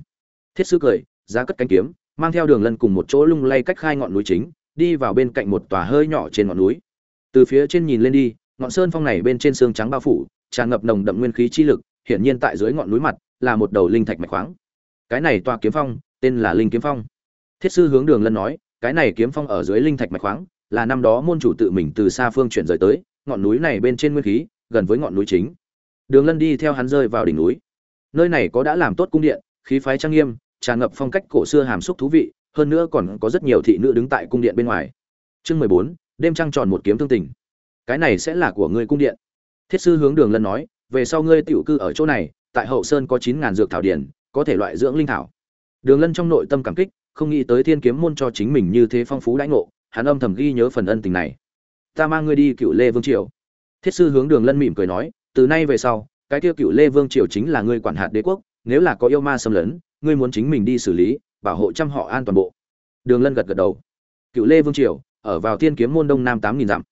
Thiết sư cười, giá cất cánh kiếm, mang theo đường lân cùng một chỗ lung lay cách khai ngọn núi chính, đi vào bên cạnh một tòa hơi nhỏ trên ngọn núi. Từ phía trên nhìn lên đi, ngọn sơn phong này bên trên xương trắng bao phủ, tràn ngập nồng đậm nguyên khí chi lực, hiển nhiên tại dưới ngọn núi mặt, là một đầu linh thạch mạch khoáng. Cái này tòa kiếm phong, tên là linh kiếm phong. Thiết sư hướng đường lân nói, cái này kiếm phong ở dưới linh thạch mạch khoáng, là năm đó môn chủ tự mình từ xa phương chuyển rời tới ngọn núi này bên trên nguyên khí, gần với ngọn núi chính. Đường lân đi theo hắn rơi vào đỉnh núi. Nơi này có đã làm tốt cung điện, khí phái trang nghiêm, tràn ngập phong cách cổ xưa hàm xúc thú vị, hơn nữa còn có rất nhiều thị nữ đứng tại cung điện bên ngoài. Chương mười bốn, đêm trăng tròn một kiếm thương tình. Cái này sẽ là của ngươi cung điện. Thiết sư hướng đường lân nói, về sau ngươi tiểu cư ở chỗ này, tại hậu sơn có chín ngàn dược thảo điển, có thể loại dưỡng linh thảo. Đường lân trong nội tâm cảm kích, không nghĩ tới thiên kiếm môn cho chính mình như thế phong phú đãi ngộ, hắn âm thầm ghi nhớ phần ân tình này ta mang ngươi đi cựu lê vương triều. Thiết sư hướng đường lân mỉm cười nói, từ nay về sau, cái tiêu cựu lê vương triều chính là ngươi quản hạt đế quốc, nếu là có yêu ma xâm lấn, ngươi muốn chính mình đi xử lý, bảo hộ trăm họ an toàn bộ. Đường lân gật gật đầu. Cựu lê vương triều, ở vào thiên kiếm môn đông nam tám nghìn dặm.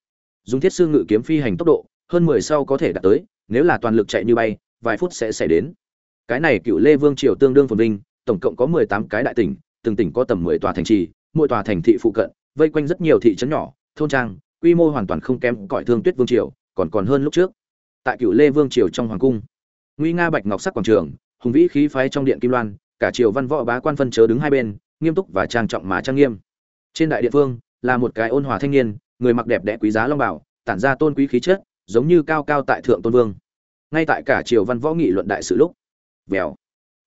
Dùng thiết sư ngự kiếm phi hành tốc độ, hơn mười sau có thể đạt tới, nếu là toàn lực chạy như bay, vài phút sẽ xảy đến. Cái này cựu lê vương triều tương đương phồn vinh, tổng cộng có mười tám cái đại tỉnh, từng tỉnh có tầm mười tòa thành trì, mỗi tòa thành thị phụ cận, vây quanh rất nhiều thị trấn nhỏ, thôn trang quy mô hoàn toàn không kém cõi thương tuyết vương triều, còn còn hơn lúc trước. Tại cựu lê vương triều trong hoàng cung, nguy nga bạch ngọc sắc quảng trường, hùng vĩ khí phái trong điện kim loan, cả triều văn võ bá quan phân chớ đứng hai bên, nghiêm túc và trang trọng mà trang nghiêm. Trên đại địa phương, là một cái ôn hòa thanh niên, người mặc đẹp đẽ quý giá long bảo, tản ra tôn quý khí chất, giống như cao cao tại thượng tôn vương. Ngay tại cả triều văn võ nghị luận đại sự lúc, vèo,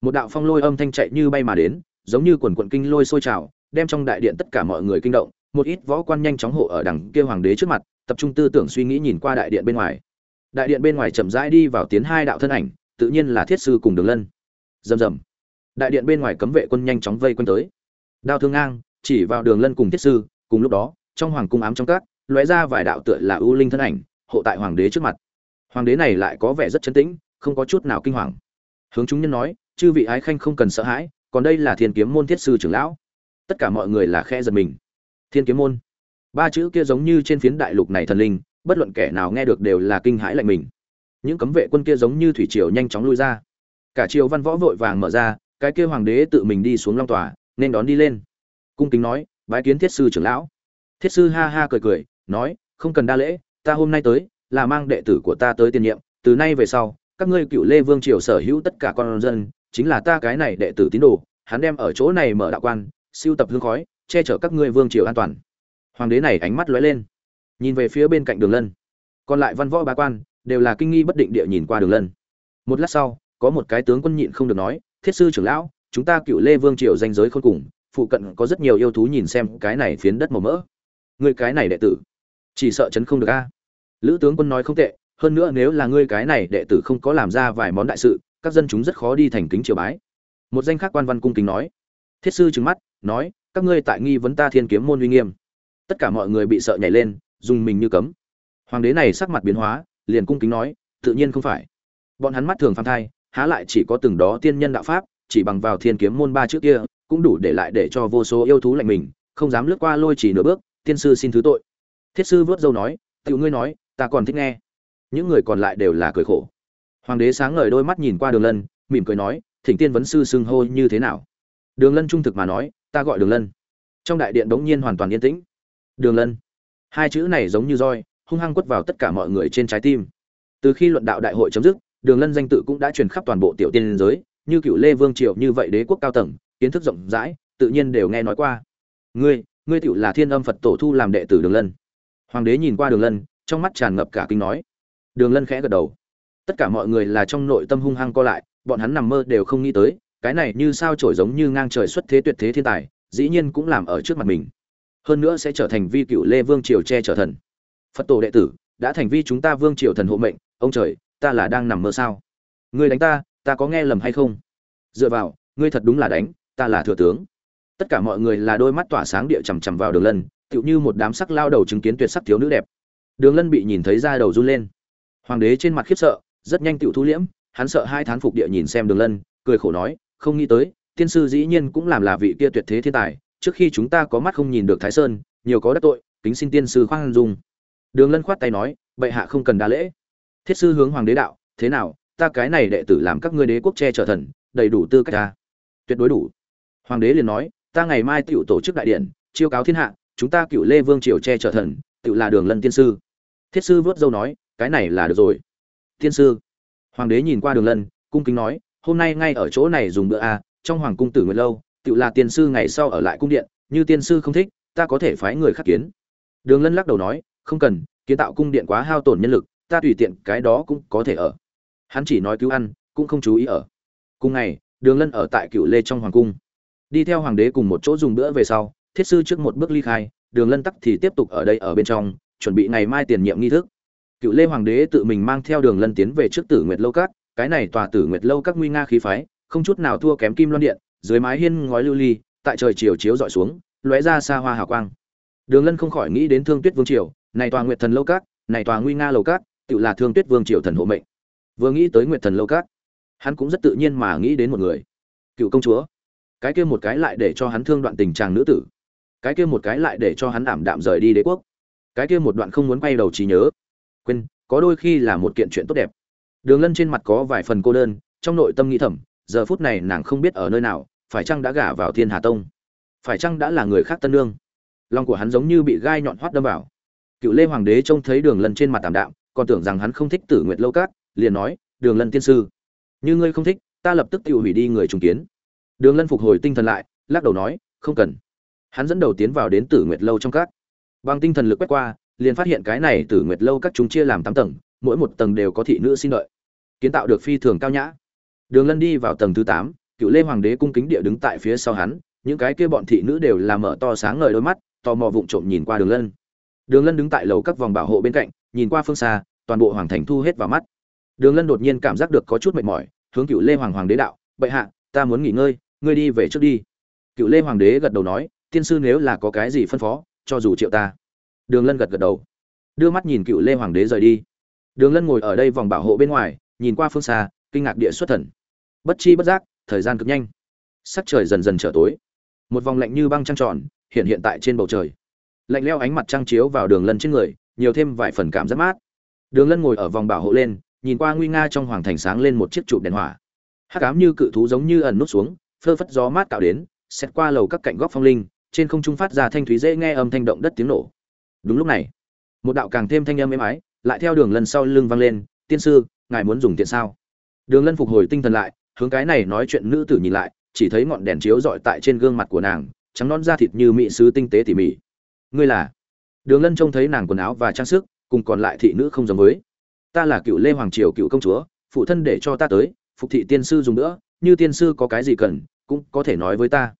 một đạo phong lôi âm thanh chạy như bay mà đến, giống như quần quận kinh lôi sôi trào đem trong đại điện tất cả mọi người kinh động, một ít võ quan nhanh chóng hộ ở đằng kia hoàng đế trước mặt, tập trung tư tưởng suy nghĩ nhìn qua đại điện bên ngoài. Đại điện bên ngoài chậm rãi đi vào tiến hai đạo thân ảnh, tự nhiên là thiết sư cùng đường lân. Rầm rầm. Đại điện bên ngoài cấm vệ quân nhanh chóng vây quanh tới. Đao thương ngang, chỉ vào đường lân cùng thiết sư, cùng lúc đó, trong hoàng cung ám trong các, lóe ra vài đạo tựa là ưu linh thân ảnh, hộ tại hoàng đế trước mặt. Hoàng đế này lại có vẻ rất chấn tĩnh, không có chút nào kinh hoàng. Hướng chúng nhân nói, chư vị ái khanh không cần sợ hãi, còn đây là thiên kiếm môn thiết sư trưởng lão tất cả mọi người là khe giật mình. Thiên kiếm môn. Ba chữ kia giống như trên phiến đại lục này thần linh, bất luận kẻ nào nghe được đều là kinh hãi lạnh mình. Những cấm vệ quân kia giống như thủy triều nhanh chóng lui ra. Cả triều văn võ vội vàng mở ra, cái kia hoàng đế tự mình đi xuống long tòa, nên đón đi lên. Cung kính nói, bái kiến thiết sư trưởng lão. Thiết sư ha ha cười cười, nói, không cần đa lễ, ta hôm nay tới, là mang đệ tử của ta tới tiền nhiệm, từ nay về sau, các ngươi cựu lê vương triều sở hữu tất cả con dân, chính là ta cái này đệ tử tín đồ, hắn đem ở chỗ này mở đạo quan siêu tập hương khói, che chở các ngươi vương triều an toàn. Hoàng đế này ánh mắt lóe lên, nhìn về phía bên cạnh đường lân. Còn lại văn võ bá quan, đều là kinh nghi bất định địa nhìn qua đường lân. Một lát sau, có một cái tướng quân nhịn không được nói, thiết sư trưởng lão, chúng ta cựu lê vương triều danh giới khôn cùng, phụ cận có rất nhiều yêu thú nhìn xem cái này phiến đất màu mỡ. Người cái này đệ tử, chỉ sợ chấn không được a. Lữ tướng quân nói không tệ, hơn nữa nếu là ngươi cái này đệ tử không có làm ra vài món đại sự, các dân chúng rất khó đi thành kính triều bái. Một danh khác quan văn cung kính nói, thiết sư trừng mắt nói, các ngươi tại nghi vấn ta thiên kiếm môn uy nghiêm. Tất cả mọi người bị sợ nhảy lên, dùng mình như cấm. Hoàng đế này sắc mặt biến hóa, liền cung kính nói, tự nhiên không phải. Bọn hắn mắt thường phan thai, há lại chỉ có từng đó tiên nhân đạo pháp, chỉ bằng vào thiên kiếm môn ba trước kia, cũng đủ để lại để cho vô số yêu thú lạnh mình, không dám lướt qua lôi chỉ nửa bước, tiên sư xin thứ tội. Thiết sư vớt dâu nói, tiểu ngươi nói, ta còn thích nghe. Những người còn lại đều là cười khổ. Hoàng đế sáng ngời đôi mắt nhìn qua đường lân, mỉm cười nói, thỉnh tiên vấn sư xưng hô như thế nào? Đường lân trung thực mà nói ta gọi đường lân. Trong đại điện đống nhiên hoàn toàn yên tĩnh. Đường lân. Hai chữ này giống như roi, hung hăng quất vào tất cả mọi người trên trái tim. Từ khi luận đạo đại hội chấm dứt, đường lân danh tự cũng đã truyền khắp toàn bộ tiểu tiên giới, như cựu lê vương triều như vậy đế quốc cao tầng, kiến thức rộng rãi, tự nhiên đều nghe nói qua. Ngươi ngươi tựu là thiên âm phật tổ thu làm đệ tử đường lân. Hoàng đế nhìn qua đường lân, trong mắt tràn ngập cả kinh nói. Đường lân khẽ gật đầu. Tất cả mọi người là trong nội tâm hung hăng co lại, bọn hắn nằm mơ đều không nghĩ tới cái này như sao trổi giống như ngang trời xuất thế tuyệt thế thiên tài, dĩ nhiên cũng làm ở trước mặt mình. Hơn nữa sẽ trở thành vi cựu lê vương triều che trở thần. Phật tổ đệ tử, đã thành vi chúng ta vương triều thần hộ mệnh, ông trời, ta là đang nằm mơ sao? Ngươi đánh ta ta có nghe lầm hay không? Dựa vào, ngươi thật đúng là đánh, ta là thừa tướng. Tất cả mọi người là đôi mắt tỏa sáng địa chằm chằm vào đường lân, tựu như một đám sắc lao đầu chứng kiến tuyệt sắc thiếu nữ đẹp. Đường lân bị nhìn thấy ra đầu run lên. Hoàng đế trên mặt khiếp sợ, rất nhanh tựu thu liễm, hắn sợ hai thán phục địa nhìn xem đường lân, cười khổ nói không nghĩ tới, tiên sư dĩ nhiên cũng làm là vị kia tuyệt thế thiên tài, trước khi chúng ta có mắt không nhìn được thái sơn, nhiều có đắc tội, kính xin tiên sư khoan dung. Đường lân khoát tay nói, bệ hạ không cần đa lễ. Thiết sư hướng hoàng đế đạo, thế nào, ta cái này đệ tử làm các ngươi đế quốc che chở thần, đầy đủ tư cách ta. Tuyệt đối đủ. Hoàng đế liền nói, ta ngày mai tiểu tổ chức đại điện, chiêu cáo thiên hạ, chúng ta cựu lê vương triều che chở thần tựu là đường lân tiên sư. Thiết sư vớt dâu nói, cái này là được rồi. Tiên sư. Hoàng đế nhìn qua đường lân, cung kính nói hôm nay ngay ở chỗ này dùng bữa a trong hoàng cung tử nguyệt lâu tự là tiên sư ngày sau ở lại cung điện, như tiên sư không thích, ta có thể phái người khắc kiến. Đường lân lắc đầu nói, không cần, kiến tạo cung điện quá hao tổn nhân lực, ta tùy tiện cái đó cũng có thể ở. Hắn chỉ nói cứu ăn, cũng không chú ý ở. Cùng ngày, đường lân ở tại cựu lê trong hoàng cung. Đi theo hoàng đế cùng một chỗ dùng bữa về sau, thiết sư trước một bước ly khai, đường lân tắc thì tiếp tục ở đây ở bên trong, chuẩn bị ngày mai tiền nhiệm nghi thức. Cựu lê hoàng đế tự mình mang theo đường lân tiến về trước tử nguyệt lâu cát cái này tòa tử nguyệt lâu các nguy nga khí phái, không chút nào thua kém kim loan điện, dưới mái hiên ngói lưu ly, tại trời chiều chiếu dọi xuống, lóe ra xa hoa hào quang. Đường lân không khỏi nghĩ đến thương tuyết vương triều, này tòa nguyệt thần lâu các, này tòa nguy nga lâu các, tự là thương tuyết vương triều thần hộ mệnh. Vừa nghĩ tới nguyệt thần lâu các, hắn cũng rất tự nhiên mà nghĩ đến một người, cựu công chúa. Cái kia một cái lại để cho hắn thương đoạn tình trạng nữ tử. Cái kia một cái lại để cho hắn ảm đạm rời đi đế quốc. Cái kia một đoạn không muốn quay đầu trí nhớ. Quên, có đôi khi là một kiện chuyện tốt đẹp đường lân trên mặt có vài phần cô đơn, trong nội tâm nghĩ thầm, giờ phút này nàng không biết ở nơi nào, phải chăng đã gả vào thiên hà tông? Phải chăng đã là người khác tân nương? Lòng của hắn giống như bị gai nhọn hoắt đâm vào. Cựu lê hoàng đế trông thấy đường lân trên mặt tạm đạm, còn tưởng rằng hắn không thích tử nguyệt lâu cát liền nói, đường lân tiên sư, như ngươi không thích, ta lập tức tự hủy đi người trùng kiến. Đường lân phục hồi tinh thần lại, lắc đầu nói, không cần. Hắn dẫn đầu tiến vào đến tử nguyệt lâu trong các. Bằng tinh thần lực quét qua, liền phát hiện cái này tử nguyệt lâu các chúng chia làm tám tầng, mỗi một tầng đều có thị nữ xin đợi kiến tạo được phi thường cao nhã. Đường lân đi vào tầng thứ tám, cựu lê hoàng đế cung kính địa đứng tại phía sau hắn, những cái kia bọn thị nữ đều làm mở to sáng ngời đôi mắt, tò mò vụng trộm nhìn qua đường lân. Đường lân đứng tại lầu các vòng bảo hộ bên cạnh, nhìn qua phương xa, toàn bộ hoàng thành thu hết vào mắt. Đường lân đột nhiên cảm giác được có chút mệt mỏi, hướng cựu lê hoàng hoàng đế đạo, bệ hạ, ta muốn nghỉ ngơi, ngươi đi về trước đi. Cựu lê hoàng đế gật đầu nói, tiên sư nếu là có cái gì phân phó, cho dù triệu ta. Đường lân gật gật đầu, đưa mắt nhìn cựu lê hoàng đế rời đi. Đường lân ngồi ở đây vòng bảo hộ bên ngoài nhìn qua phương xa, kinh ngạc địa xuất thần. Bất chi bất giác, thời gian cực nhanh. Sắc trời dần dần trở tối. Một vòng lạnh như băng trăng tròn hiện hiện tại trên bầu trời. Lạnh leo ánh mặt trăng chiếu vào đường lân trên người, nhiều thêm vài phần cảm giác mát. Đường lân ngồi ở vòng bảo hộ lên, nhìn qua nguy nga trong hoàng thành sáng lên một chiếc trụ đèn hỏa. Hắc ám như cự thú giống như ẩn nút xuống, phơ phất gió mát cạo đến xét qua lầu các cạnh góc phong linh, trên không trung phát ra thanh thúy dễ nghe âm thanh động đất tiếng nổ. Đúng lúc này, một đạo càng thêm thanh âm êm ái, lại theo đường lân sau lưng vang lên, tiên sư ngài muốn dùng tiền sao? Đường lân phục hồi tinh thần lại, hướng cái này nói chuyện nữ tử nhìn lại, chỉ thấy ngọn đèn chiếu rọi tại trên gương mặt của nàng, trắng non da thịt như mỹ sứ tinh tế tỉ mỉ. Ngươi là? Đường lân trông thấy nàng quần áo và trang sức, cùng còn lại thị nữ không giống với. Ta là cựu lê hoàng triều cựu công chúa, phụ thân để cho ta tới, phục thị tiên sư dùng nữa, như tiên sư có cái gì cần, cũng có thể nói với ta.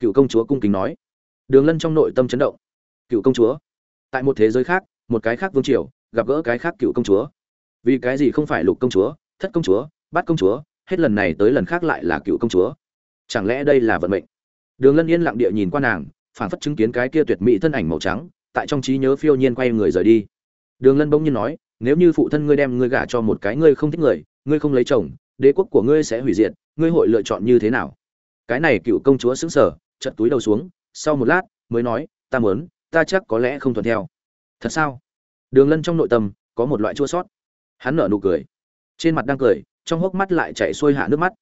Cựu công chúa cung kính nói. Đường lân trong nội tâm chấn động. Cựu công chúa? Tại một thế giới khác, một cái khác vương triều, gặp gỡ cái khác cựu công chúa vì cái gì không phải lục công chúa, thất công chúa, bát công chúa, hết lần này tới lần khác lại là cựu công chúa? Chẳng lẽ đây là vận mệnh? Đường lân yên lặng địa nhìn qua nàng, phảng phất chứng kiến cái kia tuyệt mỹ thân ảnh màu trắng, tại trong trí nhớ phiêu nhiên quay người rời đi. Đường lân bỗng nhiên nói, nếu như phụ thân ngươi đem ngươi gả cho một cái ngươi không thích người, ngươi không lấy chồng, đế quốc của ngươi sẽ hủy diệt, ngươi hội lựa chọn như thế nào? Cái này cựu công chúa xứng sở chật túi đầu xuống, sau một lát, mới nói, ta muốn, ta chắc có lẽ không thuận theo. Thật sao? Đường lân trong nội tâm có một loại chua sót hắn nở nụ cười. Trên mặt đang cười, trong hốc mắt lại chạy xuôi hạ nước mắt.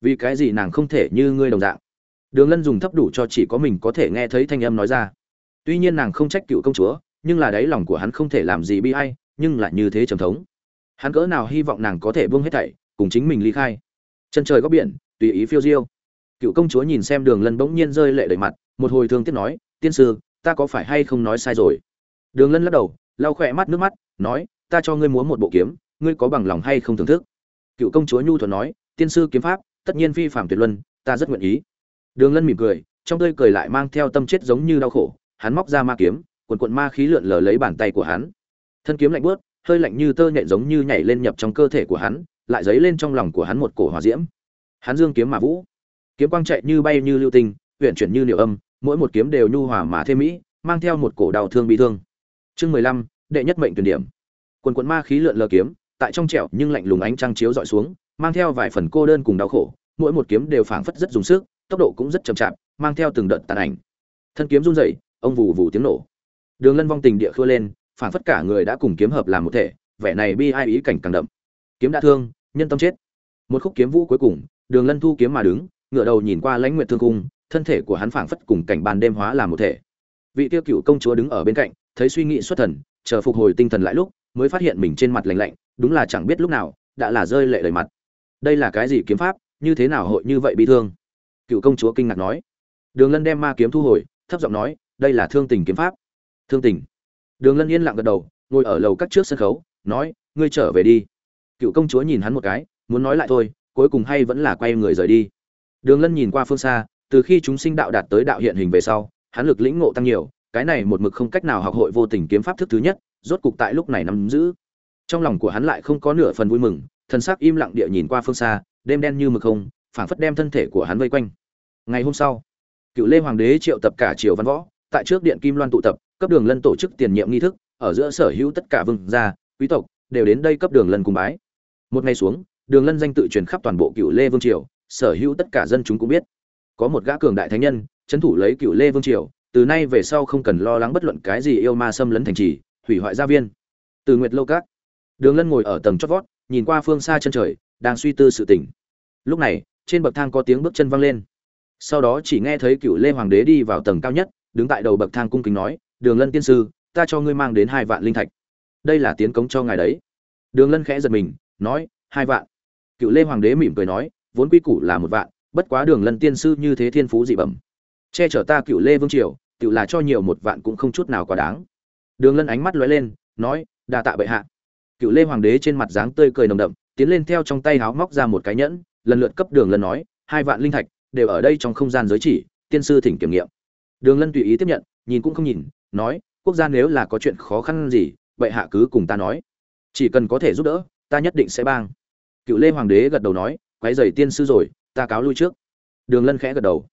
Vì cái gì nàng không thể như ngươi đồng dạng? Đường lân dùng thấp đủ cho chỉ có mình có thể nghe thấy thanh âm nói ra. Tuy nhiên nàng không trách cựu công chúa, nhưng là đáy lòng của hắn không thể làm gì bi hay nhưng lại như thế trầm thống. Hắn cỡ nào hy vọng nàng có thể buông hết thảy, cùng chính mình ly khai. Chân trời góc biển, tùy ý phiêu diêu. Cựu công chúa nhìn xem đường lân bỗng nhiên rơi lệ đầy mặt, một hồi thương tiếc nói, tiên sư, ta có phải hay không nói sai rồi? Đường lân lắc đầu lau khỏe mắt nước mắt, nói, ta cho ngươi múa một bộ kiếm, ngươi có bằng lòng hay không thưởng thức? Cựu công chúa nhu thuận nói, tiên sư kiếm pháp, tất nhiên phi phạm tuyệt luân, ta rất nguyện ý. Đường lân mỉm cười, trong tươi cười lại mang theo tâm chết giống như đau khổ, hắn móc ra ma kiếm, quần quận ma khí lượn lờ lấy bàn tay của hắn. Thân kiếm lạnh bớt hơi lạnh như tơ nhện giống như nhảy lên nhập trong cơ thể của hắn, lại dấy lên trong lòng của hắn một cổ hỏa diễm. Hắn dương kiếm mà vũ. Kiếm quang chạy như bay như lưu tinh huyện chuyển như liệu âm, mỗi một kiếm đều nhu hòa mà thêm mỹ, mang theo một cổ đau thương bị thương chương mười lăm, đệ nhất mệnh tuyển điểm. Quần quần ma khí lượn lờ kiếm, tại trong trẻo nhưng lạnh lùng ánh trăng chiếu dọi xuống, mang theo vài phần cô đơn cùng đau khổ, mỗi một kiếm đều phảng phất rất dùng sức, tốc độ cũng rất chậm chạp, mang theo từng đợt tàn ảnh. Thân kiếm run rẩy, ông vù vù tiếng nổ. Đường lân vong tình địa khưa lên, phảng phất cả người đã cùng kiếm hợp làm một thể, vẻ này bi ai ý cảnh càng đậm. Kiếm đã thương, nhân tâm chết. Một khúc kiếm vũ cuối cùng, đường lân thu kiếm mà đứng ngựa đầu nhìn qua lãnh nguyệt thương cung, thân thể của hắn phảng phất cùng cảnh ban đêm hóa làm một thể. Vị tiêu cựu công chúa đứng ở bên cạnh thấy suy nghĩ xuất thần, chờ phục hồi tinh thần lại lúc, mới phát hiện mình trên mặt lạnh lạnh, đúng là chẳng biết lúc nào, đã là rơi lệ đầy mặt. Đây là cái gì kiếm pháp, như thế nào hội như vậy bị thương? Cựu công chúa kinh ngạc nói. Đường lân đem ma kiếm thu hồi, thấp giọng nói, đây là thương tình kiếm pháp. Thương tình. Đường lân yên lặng gật đầu, ngồi ở lầu các trước sân khấu, nói, ngươi trở về đi. Cựu công chúa nhìn hắn một cái, muốn nói lại thôi, cuối cùng hay vẫn là quay người rời đi. Đường lân nhìn qua phương xa, từ khi chúng sinh đạo đạt tới đạo hiện hình về sau, hắn lực lĩnh ngộ tăng nhiều cái này một mực không cách nào học hội vô tình kiếm pháp thức thứ nhất, rốt cục tại lúc này nắm giữ. Trong lòng của hắn lại không có nửa phần vui mừng, thần sắc im lặng địa nhìn qua phương xa, đêm đen như mực không, phảng phất đem thân thể của hắn vây quanh. Ngày hôm sau, cựu lê hoàng đế triệu tập cả triều văn võ, tại trước điện kim loan tụ tập, cấp đường lân tổ chức tiền nhiệm nghi thức, ở giữa sở hữu tất cả vương gia, quý tộc, đều đến đây cấp đường lân cùng bái. Một ngày xuống, đường lân danh tự truyền khắp toàn bộ cựu lê vương triều, sở hữu tất cả dân chúng cũng biết. Có một gã cường đại thánh nhân trấn thủ lấy cựu lê vương triều từ nay về sau không cần lo lắng bất luận cái gì yêu ma xâm lấn thành trì, hủy hoại gia viên. Từ nguyệt lâu cát đường lân ngồi ở tầng chót vót, nhìn qua phương xa chân trời, đang suy tư sự tỉnh lúc này, trên bậc thang có tiếng bước chân văng lên. Sau đó chỉ nghe thấy cựu lê hoàng đế đi vào tầng cao nhất, đứng tại đầu bậc thang cung kính nói, đường lân tiên sư, ta cho ngươi mang đến hai vạn linh thạch. Đây là tiến cống cho ngài đấy. Đường lân khẽ giật mình, nói, hai vạn. Cựu lê hoàng đế mỉm cười nói, vốn quy củ là một vạn, bất quá đường lân tiên sư như thế thiên phú dị bẩm. Che chở ta cựu lê vương triều tự là cho nhiều một vạn cũng không chút nào quá đáng. Đường lân ánh mắt lóe lên, nói, đa tạ bệ hạ. Cựu lê hoàng đế trên mặt dáng tươi cười nồng đậm, tiến lên theo trong tay háo móc ra một cái nhẫn, lần lượt cấp đường lân nói, hai vạn linh thạch đều ở đây trong không gian giới chỉ, tiên sư thỉnh kiểm nghiệm. Đường lân tùy ý tiếp nhận, nhìn cũng không nhìn, nói, quốc gia nếu là có chuyện khó khăn gì, bệ hạ cứ cùng ta nói. Chỉ cần có thể giúp đỡ, ta nhất định sẽ bang. Cựu lê hoàng đế gật đầu nói quái dày tiên sư rồi, ta cáo lui trước. Đường lân khẽ gật đầu.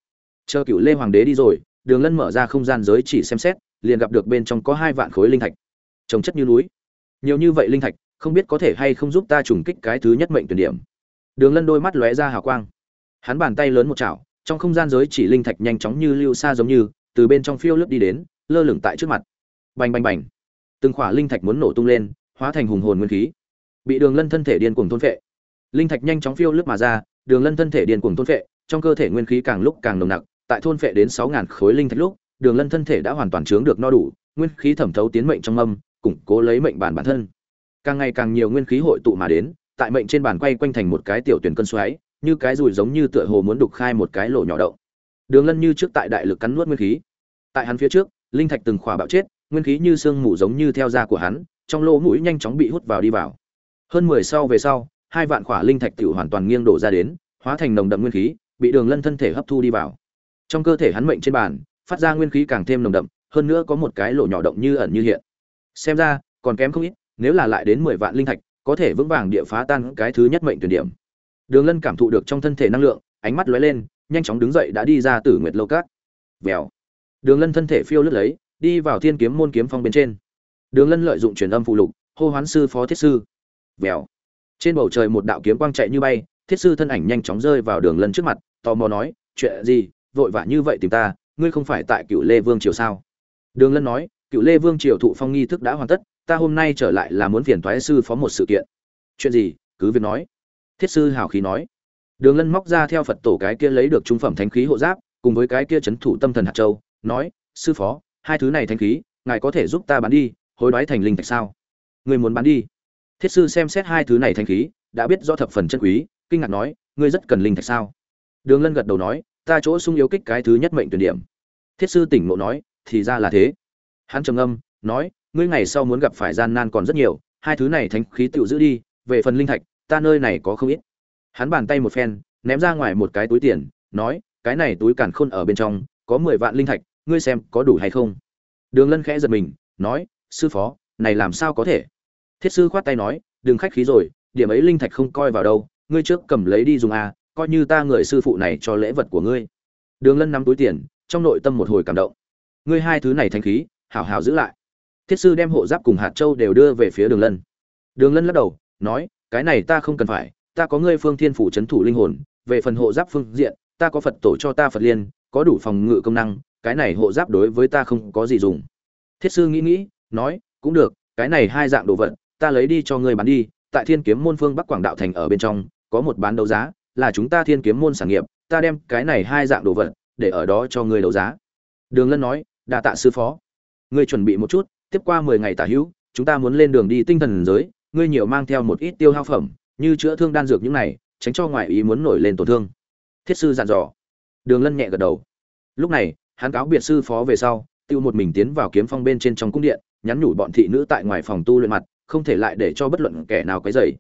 Chờ cựu lê hoàng đế đi rồi đường lân mở ra không gian giới chỉ xem xét, liền gặp được bên trong có hai vạn khối linh thạch. Trồng chất như núi. Nhiều như vậy linh thạch, không biết có thể hay không giúp ta trùng kích cái thứ nhất mệnh tuyển điểm. Đường lân đôi mắt lóe ra hào quang. Hắn bàn tay lớn một chảo, trong không gian giới chỉ linh thạch nhanh chóng như lưu xa giống như, từ bên trong phiêu lướt đi đến, lơ lửng tại trước mặt. Bành bành bành. Từng khỏa linh thạch muốn nổ tung lên, hóa thành hùng hồn nguyên khí. Bị đường lân thân thể điên cuồng thôn phệ. Linh thạch nhanh chóng phiêu lướt mà ra, đường lân thân thể điên cuồng thôn phệ, trong cơ thể nguyên khí càng lúc càng nồng nặc tại thôn phệ đến sáu ngàn khối linh thạch lúc, đường lân thân thể đã hoàn toàn chứa được no đủ, nguyên khí thẩm thấu tiến mệnh trong âm, củng cố lấy mệnh bản bản thân. Càng ngày càng nhiều nguyên khí hội tụ mà đến, tại mệnh trên bàn quay quanh thành một cái tiểu tuyển cân xoáy, như cái rùi giống như tựa hồ muốn đục khai một cái lỗ nhỏ đậu đường lân như trước tại đại lực cắn nuốt nguyên khí. Tại hắn phía trước, linh thạch từng khỏa bạo chết, nguyên khí như sương mù giống như theo da của hắn, trong lỗ mũi nhanh chóng bị hút vào đi vào. Hơn mười sau về sau, hai vạn khỏa linh thạch tiểu hoàn toàn nghiêng đổ ra đến, hóa thành nồng đậm nguyên khí, bị đường lân thân thể hấp thu đi vào trong cơ thể hắn mệnh trên bàn, phát ra nguyên khí càng thêm nồng đậm, hơn nữa có một cái lỗ nhỏ động như ẩn như hiện. Xem ra, còn kém không ít, nếu là lại đến mười vạn linh thạch, có thể vững vàng địa phá tan cái thứ nhất mệnh tuyển điểm. Đường lân cảm thụ được trong thân thể năng lượng, ánh mắt lóe lên, nhanh chóng đứng dậy đã đi ra từ nguyệt lâu cát vèo. Đường lân thân thể phiêu lướt lấy, đi vào thiên kiếm môn kiếm phong bên trên. Đường lân lợi dụng truyền âm phụ lục, hô hoán sư phó thiết sư. Vèo. Trên bầu trời một đạo kiếm quang chạy như bay, thiết sư thân ảnh nhanh chóng rơi vào đường lân trước mặt, tò mò nói, chuyện gì? Vội vã như vậy tìm ta, ngươi không phải tại cựu lê vương triều sao? Đường lân nói cựu lê vương triều thụ phong nghi thức đã hoàn tất, ta hôm nay trở lại là muốn phiền thoái sư phó một sự kiện. Chuyện gì? Cứ việc nói. Thiết sư hào khí nói. Đường lân móc ra theo phật tổ cái kia lấy được trung phẩm thánh khí hộ giáp, cùng với cái kia c h ấ n thủ tâm thần hạt châu, nói, sư phó, hai thứ này thánh khí, ngài có thể giúp ta bán đi, hối đoái thành linh thạch sao? Người muốn bán đi? Thiết sư xem xét hai thứ này thánh khí, đã biết do thập phần chân quý, kinh ngạc nói, ngươi rất cần linh thạch sao? Đường lân gật đầu nói ta chỗ sung yếu kích cái thứ nhất mệnh tuyển điểm. Thiết sư tỉnh ngộ nói, thì ra là thế. Hắn trầm âm nói, ngươi ngày sau muốn gặp phải gian nan còn rất nhiều, hai thứ này thánh khí tựu giữ đi, về phần linh thạch, ta nơi này có không ít. Hắn bàn tay một phen, ném ra ngoài một cái túi tiền, nói, cái này túi càn khôn ở bên trong, có mười vạn linh thạch, ngươi xem có đủ hay không. Đường lân khẽ giật mình, nói, sư phó, này làm sao có thể? Thiết sư khoát tay nói, đừng khách khí rồi, điểm ấy linh thạch không coi vào đâu, ngươi trước cầm lấy đi dùng à coi như ta người sư phụ này cho lễ vật của ngươi. Đường lân nắm túi tiền, trong nội tâm một hồi cảm động. Ngươi hai thứ này thanh khí, hảo hảo giữ lại. Thiết sư đem hộ giáp cùng hạt châu đều đưa về phía đường lân. Đường lân lắc đầu, nói, cái này ta không cần phải, ta có ngươi phương thiên phủ c h ấ n thủ linh hồn, về phần hộ giáp phương diện, ta có phật tổ cho ta phật liên, có đủ phòng ngự công năng, cái này hộ giáp đối với ta không có gì dùng. Thiết sư nghĩ nghĩ, nói, cũng được, cái này hai dạng đồ vật, ta lấy đi cho ngươi bán đi, tại thiên kiếm môn phương bắc quảng đạo thành ở bên trong, có một bán đấu giá là chúng ta thiên kiếm môn sản nghiệp, ta đem cái này hai dạng đồ vật để ở đó cho ngươi đấu giá. Đường lân nói, đa tạ sư phó. Ngươi chuẩn bị một chút, tiếp qua mười ngày tả hữu, chúng ta muốn lên đường đi tinh thần giới, ngươi nhiều mang theo một ít tiêu hao phẩm, như chữa thương đan dược những này, tránh cho ngoại ý muốn nổi lên tổn thương. Thiết sư dặn dò. Đường lân nhẹ gật đầu. Lúc này, hắn cáo biệt sư phó về sau, tiêu một mình tiến vào kiếm phong bên trên trong cung điện, nhắn nhủ bọn thị nữ tại ngoài phòng tu luyện mặt, không thể lại để cho bất luận kẻ nào cái dày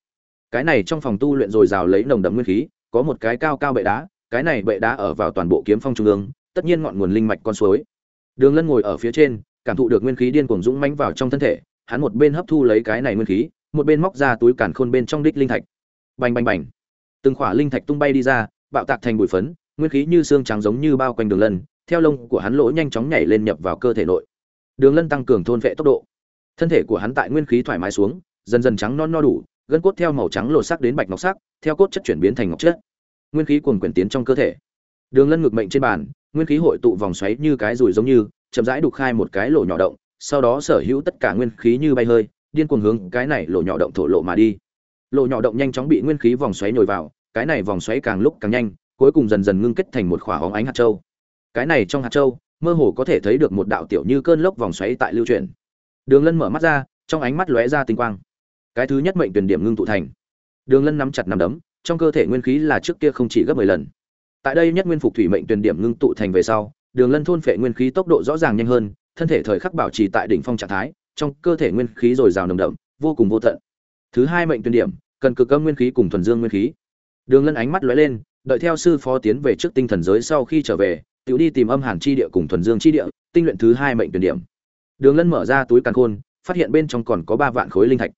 cái này trong phòng tu luyện dồi dào lấy nồng đậm nguyên khí có một cái cao cao bệ đá, cái này bệ đá ở vào toàn bộ kiếm phong trung ương, tất nhiên ngọn nguồn linh mạch con suối. Đường lân ngồi ở phía trên, cảm thụ được nguyên khí điên cuồng dũng mãnh vào trong thân thể, hắn một bên hấp thu lấy cái này nguyên khí, một bên móc ra túi càn khôn bên trong đích linh thạch. Bành bành bành. Từng khỏa linh thạch tung bay đi ra, bạo tạc thành bụi phấn, nguyên khí như xương trắng giống như bao quanh đường lân, theo lông của hắn lỗ nhanh chóng nhảy lên nhập vào cơ thể nội. Đường lân tăng cường thôn vệ tốc độ. Thân thể của hắn tại nguyên khí thoải mái xuống, dần dần trắng non no đủ gân cốt theo màu trắng lột sắc đến bạch ngọc sắc, theo cốt chất chuyển biến thành ngọc chất. Nguyên khí cuồn quyển tiến trong cơ thể. Đường lân ngực mệnh trên bàn, nguyên khí hội tụ vòng xoáy như cái rùi giống như, chậm rãi đục khai một cái lỗ nhỏ động, sau đó sở hữu tất cả nguyên khí như bay hơi, điên cuồng hướng cái này lỗ nhỏ động thổ lộ mà đi. Lỗ nhỏ động nhanh chóng bị nguyên khí vòng xoáy nhồi vào, cái này vòng xoáy càng lúc càng nhanh, cuối cùng dần dần ngưng kết thành một khỏa hóng ánh hạt châu. Cái này trong hạt châu, mơ hồ có thể thấy được một đạo tiểu như cơn lốc vòng xoáy tại lưu truyền đường lân mở mắt ra, trong ánh mắt lóe ra tinh quang cái thứ nhất mệnh tuyển điểm ngưng tụ thành đường lân nắm chặt nắm đấm trong cơ thể nguyên khí là trước kia không chỉ gấp mười lần tại đây nhất nguyên phục thủy mệnh tuyển điểm ngưng tụ thành về sau đường lân thôn phệ nguyên khí tốc độ rõ ràng nhanh hơn thân thể thời khắc bảo trì tại đỉnh phong trạng thái trong cơ thể nguyên khí dồi dào nồng đậm, vô cùng vô tận. Thứ hai mệnh tuyển điểm, cần cực âm nguyên khí cùng thuần dương nguyên khí. Đường Lân ánh mắt lóe lên, đợi theo sư phó tiến về trước tinh thần giới sau khi trở về, tự đi tìm âm hàn chi địa cùng thuần dương chi địa, tinh luyện thứ hai mệnh tuyển điểm. Đường Lân mở ra túi càn khôn, phát hiện bên trong còn có ba vạn khối linh thạch.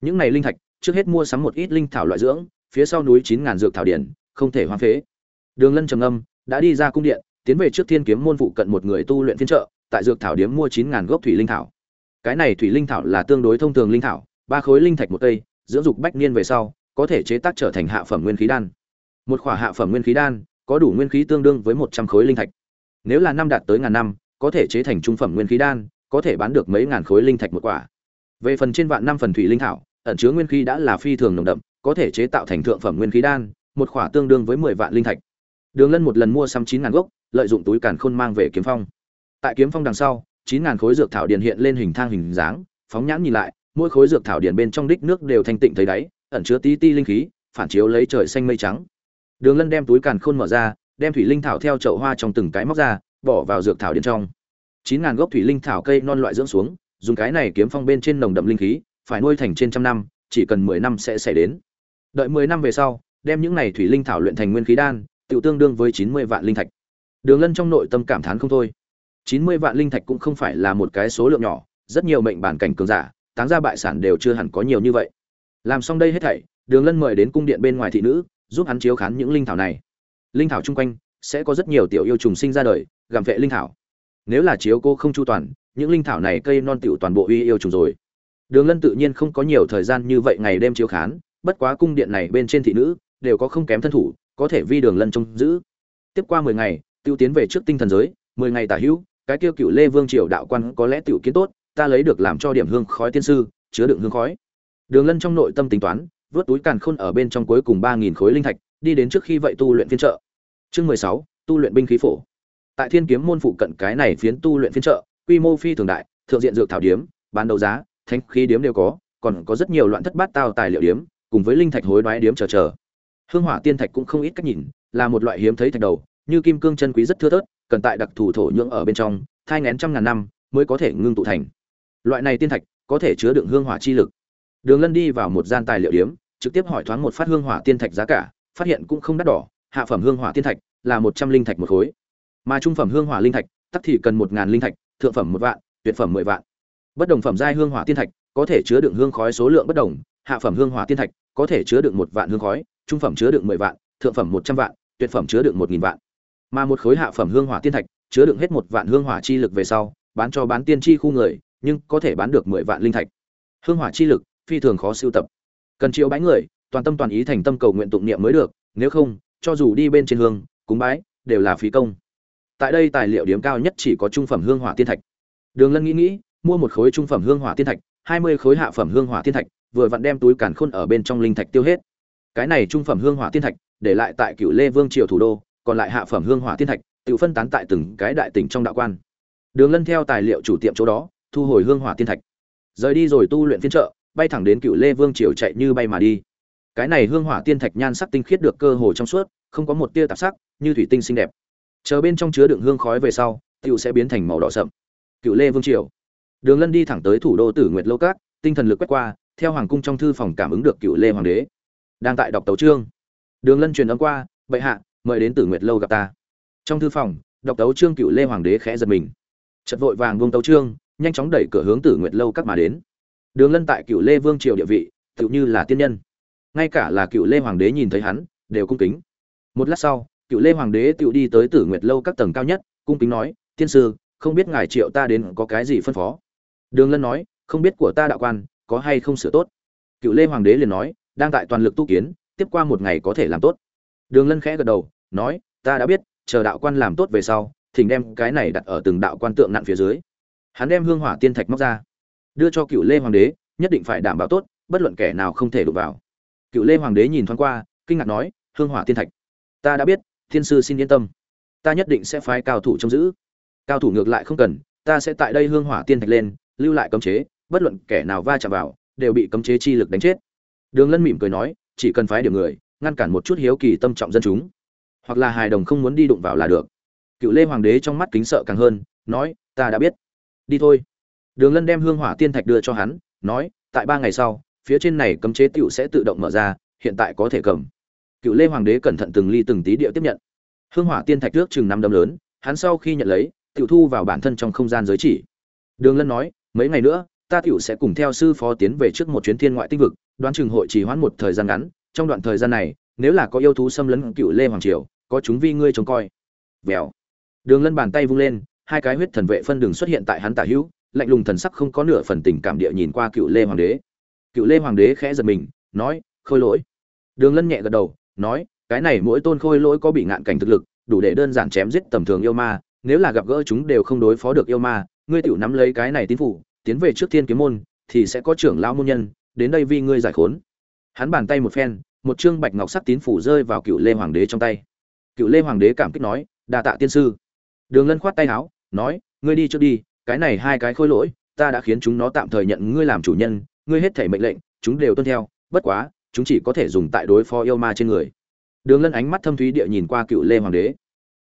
Những này linh thạch, trước hết mua sắm một ít linh thảo loại dưỡng, phía sau núi chín ngàn dược thảo điển, không thể hoang phế. Đường Lân trầm âm đã đi ra cung điện tiến về trước thiên kiếm môn phụ cận một người tu luyện phiên trợ tại dược thảo điếm mua chín ngàn gốc thủy linh thảo. Cái này thủy linh thảo là tương đối thông thường linh thảo ba khối linh thạch một cây dưỡng dục bách niên về sau có thể chế tác trở thành hạ phẩm nguyên khí đan. Một khỏa hạ phẩm nguyên khí đan có đủ nguyên khí tương đương với một trăm khối linh thạch. Nếu là năm đạt tới ngàn năm có thể chế thành trung phẩm nguyên khí đan có thể bán được mấy ngàn khối linh thạch một quả về phần trên vạn năm phần thủy linh thảo, ẩn chứa nguyên khí đã là phi thường nồng đậm, có thể chế tạo thành thượng phẩm nguyên khí đan, một khỏa tương đương với mười vạn linh thạch. Đường lân một lần mua xăm chín ngàn gốc, lợi dụng túi càn khôn mang về kiếm phong. Tại kiếm phong đằng sau, chín ngàn khối dược thảo điền hiện lên hình thang hình dáng, phóng nhãn nhìn lại, mỗi khối dược thảo điền bên trong đích nước đều thanh tịnh thấy đáy, ẩn chứa tí ti linh khí, phản chiếu lấy trời xanh mây trắng. Đường lân đem túi càn khôn mở ra, đem thủy linh thảo theo chậu hoa trong từng cái móc ra, bỏ vào dược thảo điền trong. Chín ngàn gốc thủy linh thảo cây non loại dưỡng xuống dùng cái này kiếm phong bên trên nồng đậm linh khí, phải nuôi thành trên trăm năm, chỉ cần mười năm sẽ xảy đến. Đợi mười năm về sau, đem những này thủy linh thảo luyện thành nguyên khí đan, tiểu tương đương với chín mươi vạn linh thạch. Đường lân trong nội tâm cảm thán không thôi. chín mươi vạn linh thạch cũng không phải là một cái số lượng nhỏ, rất nhiều mệnh bản cảnh cường giả, táng ra bại sản đều chưa hẳn có nhiều như vậy. Làm xong đây hết thảy, đường lân mời đến cung điện bên ngoài thị nữ, giúp hắn chiếu khán những linh thảo này. Linh thảo chung quanh, sẽ có rất nhiều tiểu yêu trùng sinh ra đời, gặm vệ linh thảo. Nếu là chiếu cô không chu toàn những linh thảo này cây non tiểu toàn bộ uy yêu trùng rồi. Đường lân tự nhiên không có nhiều thời gian như vậy ngày đêm chiếu khán, bất quá cung điện này bên trên thị nữ đều có không kém thân thủ, có thể vi đường lân trông giữ. Tiếp qua mười ngày, tiêu tiến về trước tinh thần giới, mười ngày tả hữu, cái kia cựu lê vương triều đạo quan có lẽ tiểu kiến tốt, ta lấy được làm cho điểm hương khói tiên sư, chứa đựng hương khói. Đường lân trong nội tâm tính toán, vớt túi càn khôn ở bên trong cuối cùng ba nghìn khối linh thạch, đi đến trước khi vậy tu luyện phiên trợ chương mười sáu, tu luyện binh khí phổ. Tại thiên kiếm môn phụ cận cái này phiến tu luyện phiên trợ quy mô phi thường đại, thượng diện dược thảo điếm, bán đấu giá, thánh khí điếm đều có, còn có rất nhiều loạn thất bát tao tài liệu điếm, cùng với linh thạch hối đoái điếm chờ chờ. Hương hỏa tiên thạch cũng không ít cách nhìn, là một loại hiếm thấy thạch đầu, như kim cương chân quý rất thưa thớt, cần tại đặc thù thổ nhưỡng ở bên trong, thai ngén trăm ngàn năm mới có thể ngưng tụ thành. Loại này tiên thạch có thể chứa đựng hương hỏa chi lực. Đường lân đi vào một gian tài liệu điếm, trực tiếp hỏi thoáng một phát hương hỏa tiên thạch giá cả, phát hiện cũng không đắt đỏ, hạ phẩm hương hỏa tiên thạch là một trăm linh thạch một khối. Mà trung phẩm hương hỏa linh thạch, tắc thì cần một ngàn linh thạch thượng phẩm một vạn, tuyệt phẩm mười vạn. Bất đồng phẩm giai hương hỏa tiên thạch, có thể chứa đựng hương khói số lượng bất đồng, hạ phẩm hương hỏa tiên thạch, có thể chứa đựng một vạn hương khói, trung phẩm chứa đựng mười vạn, thượng phẩm một trăm vạn, tuyệt phẩm chứa đựng một nghìn vạn. Mà một khối hạ phẩm hương hỏa tiên thạch, chứa đựng hết một vạn hương hỏa chi lực về sau, bán cho bán tiên chi khu người, nhưng có thể bán được mười vạn linh thạch. Hương hỏa chi lực, phi thường khó sưu tập. Cần chiếu bái người, toàn tâm toàn ý thành tâm cầu nguyện tụng niệm mới được, nếu không, cho dù đi bên trên hương, cúng bái, đều là phí công tại đây tài liệu điểm cao nhất chỉ có trung phẩm hương hỏa tiên thạch. Đường lân nghĩ nghĩ, mua một khối trung phẩm hương hỏa tiên thạch, hai mươi khối hạ phẩm hương hỏa tiên thạch, vừa vặn đem túi càn khôn ở bên trong linh thạch tiêu hết. Cái này trung phẩm hương hỏa tiên thạch, để lại tại cựu lê vương triều thủ đô, còn lại hạ phẩm hương hỏa tiên thạch, tự phân tán tại từng cái đại tỉnh trong đạo quan. Đường lân theo tài liệu chủ tiệm chỗ đó, thu hồi hương hỏa tiên thạch. Rời đi rồi tu luyện phiên trợ bay thẳng đến cựu lê vương triều chạy như bay mà đi. Cái này hương hỏa tiên thạch nhan sắc tinh khiết được cơ hồ trong suốt, không có một tia tạp sắc, như thủy tinh xinh đẹp chờ bên trong chứa đựng hương khói về sau tựu sẽ biến thành màu đỏ sậm. Cựu lê vương triều. Đường lân đi thẳng tới thủ đô tử nguyệt Lô cát tinh thần lực quét qua, theo hoàng cung trong thư phòng cảm ứng được cựu lê hoàng đế. Đang tại đọc tấu trương đường lân truyền âm qua, bệ hạ, mời đến tử nguyệt lâu gặp ta. Trong thư phòng, đọc tấu trương cựu lê hoàng đế khẽ giật mình. Chật vội vàng buông tấu trương nhanh chóng đẩy cửa hướng tử nguyệt lâu các mà đến. Đường lân tại cựu lê vương triều địa vị tự như là tiên nhân. Ngay cả là cựu lê hoàng đế nhìn thấy hắn, đều cung kính. Một lát sau cựu lê hoàng đế tự đi tới tử nguyệt lâu các tầng cao nhất, cung kính nói, tiên sư, không biết ngài triệu ta đến có cái gì phân phó? Đường lân nói, không biết của ta đạo quan, có hay không sửa tốt? Cựu lê hoàng đế liền nói, đang tại toàn lực tu kiến, tiếp qua một ngày có thể làm tốt. Đường lân khẽ gật đầu, nói, ta đã biết, chờ đạo quan làm tốt về sau, thỉnh đem cái này đặt ở từng đạo quan tượng nặn phía dưới. Hắn đem hương hỏa tiên thạch móc ra, đưa cho cựu lê hoàng đế, nhất định phải đảm bảo tốt, bất luận kẻ nào không thể đụng vào. Cựu lê hoàng đế nhìn thoáng qua, kinh ngạc nói, hương hỏa tiên thạch, ta đã biết thiên sư xin yên tâm. Ta nhất định sẽ phái cao thủ trông giữ. Cao thủ ngược lại không cần, ta sẽ tại đây hương hỏa tiên thạch lên, lưu lại cấm chế, bất luận kẻ nào va chạm vào, đều bị cấm chế chi lực đánh chết. Đường lân mỉm cười nói, chỉ cần phái điểm người, ngăn cản một chút hiếu kỳ tâm trọng dân chúng. Hoặc là hài đồng không muốn đi đụng vào là được. Cựu lê hoàng đế trong mắt kính sợ càng hơn, nói, ta đã biết. Đi thôi. Đường lân đem hương hỏa tiên thạch đưa cho hắn, nói, tại ba ngày sau, phía trên này cấm chế tựu sẽ tự động mở ra, hiện tại có thể cầm cựu lê hoàng đế cẩn thận từng ly từng tí địa tiếp nhận. Hương hỏa tiên thạch trước chừng năm đấm lớn, hắn sau khi nhận lấy, tiểu thu vào bản thân trong không gian giới chỉ. Đường lân nói, mấy ngày nữa, ta tiểu sẽ cùng theo sư phó tiến về trước một chuyến thiên ngoại tinh vực, đoán chừng hội chỉ hoãn một thời gian ngắn. Trong đoạn thời gian này, nếu là có yêu thú xâm lấn cựu lê hoàng triều, có chúng vi ngươi trông coi. Vèo. Đường lân bàn tay vung lên, hai cái huyết thần vệ phân đường xuất hiện tại hắn tả hữu, lạnh lùng thần sắc không có nửa phần tình cảm địa nhìn qua cựu lê hoàng đế. Cựu lê hoàng đế khẽ giật mình, nói, khôi lỗi. Đường lân nhẹ gật đầu nói, cái này mỗi tôn khôi lỗi có bị ngạn cảnh thực lực, đủ để đơn giản chém giết tầm thường yêu ma, nếu là gặp gỡ chúng đều không đối phó được yêu ma, ngươi tiểu nắm lấy cái này tín phủ, tiến về trước thiên kiếm môn, thì sẽ có trưởng lão môn nhân, đến đây vì ngươi giải khốn. Hắn bàn tay một phen, một chương bạch ngọc sắc tín phủ rơi vào cựu lê hoàng đế trong tay. Cựu lê hoàng đế cảm kích nói, đa tạ tiên sư. Đường lân khoát tay áo, nói, ngươi đi trước đi, cái này hai cái khôi lỗi, ta đã khiến chúng nó tạm thời nhận ngươi làm chủ nhân, ngươi hết thể mệnh lệnh, chúng đều tuân theo, bất quá chúng chỉ có thể dùng tại đối phó yêu ma trên người. Đường lân ánh mắt thâm thúy địa nhìn qua cựu lê hoàng đế.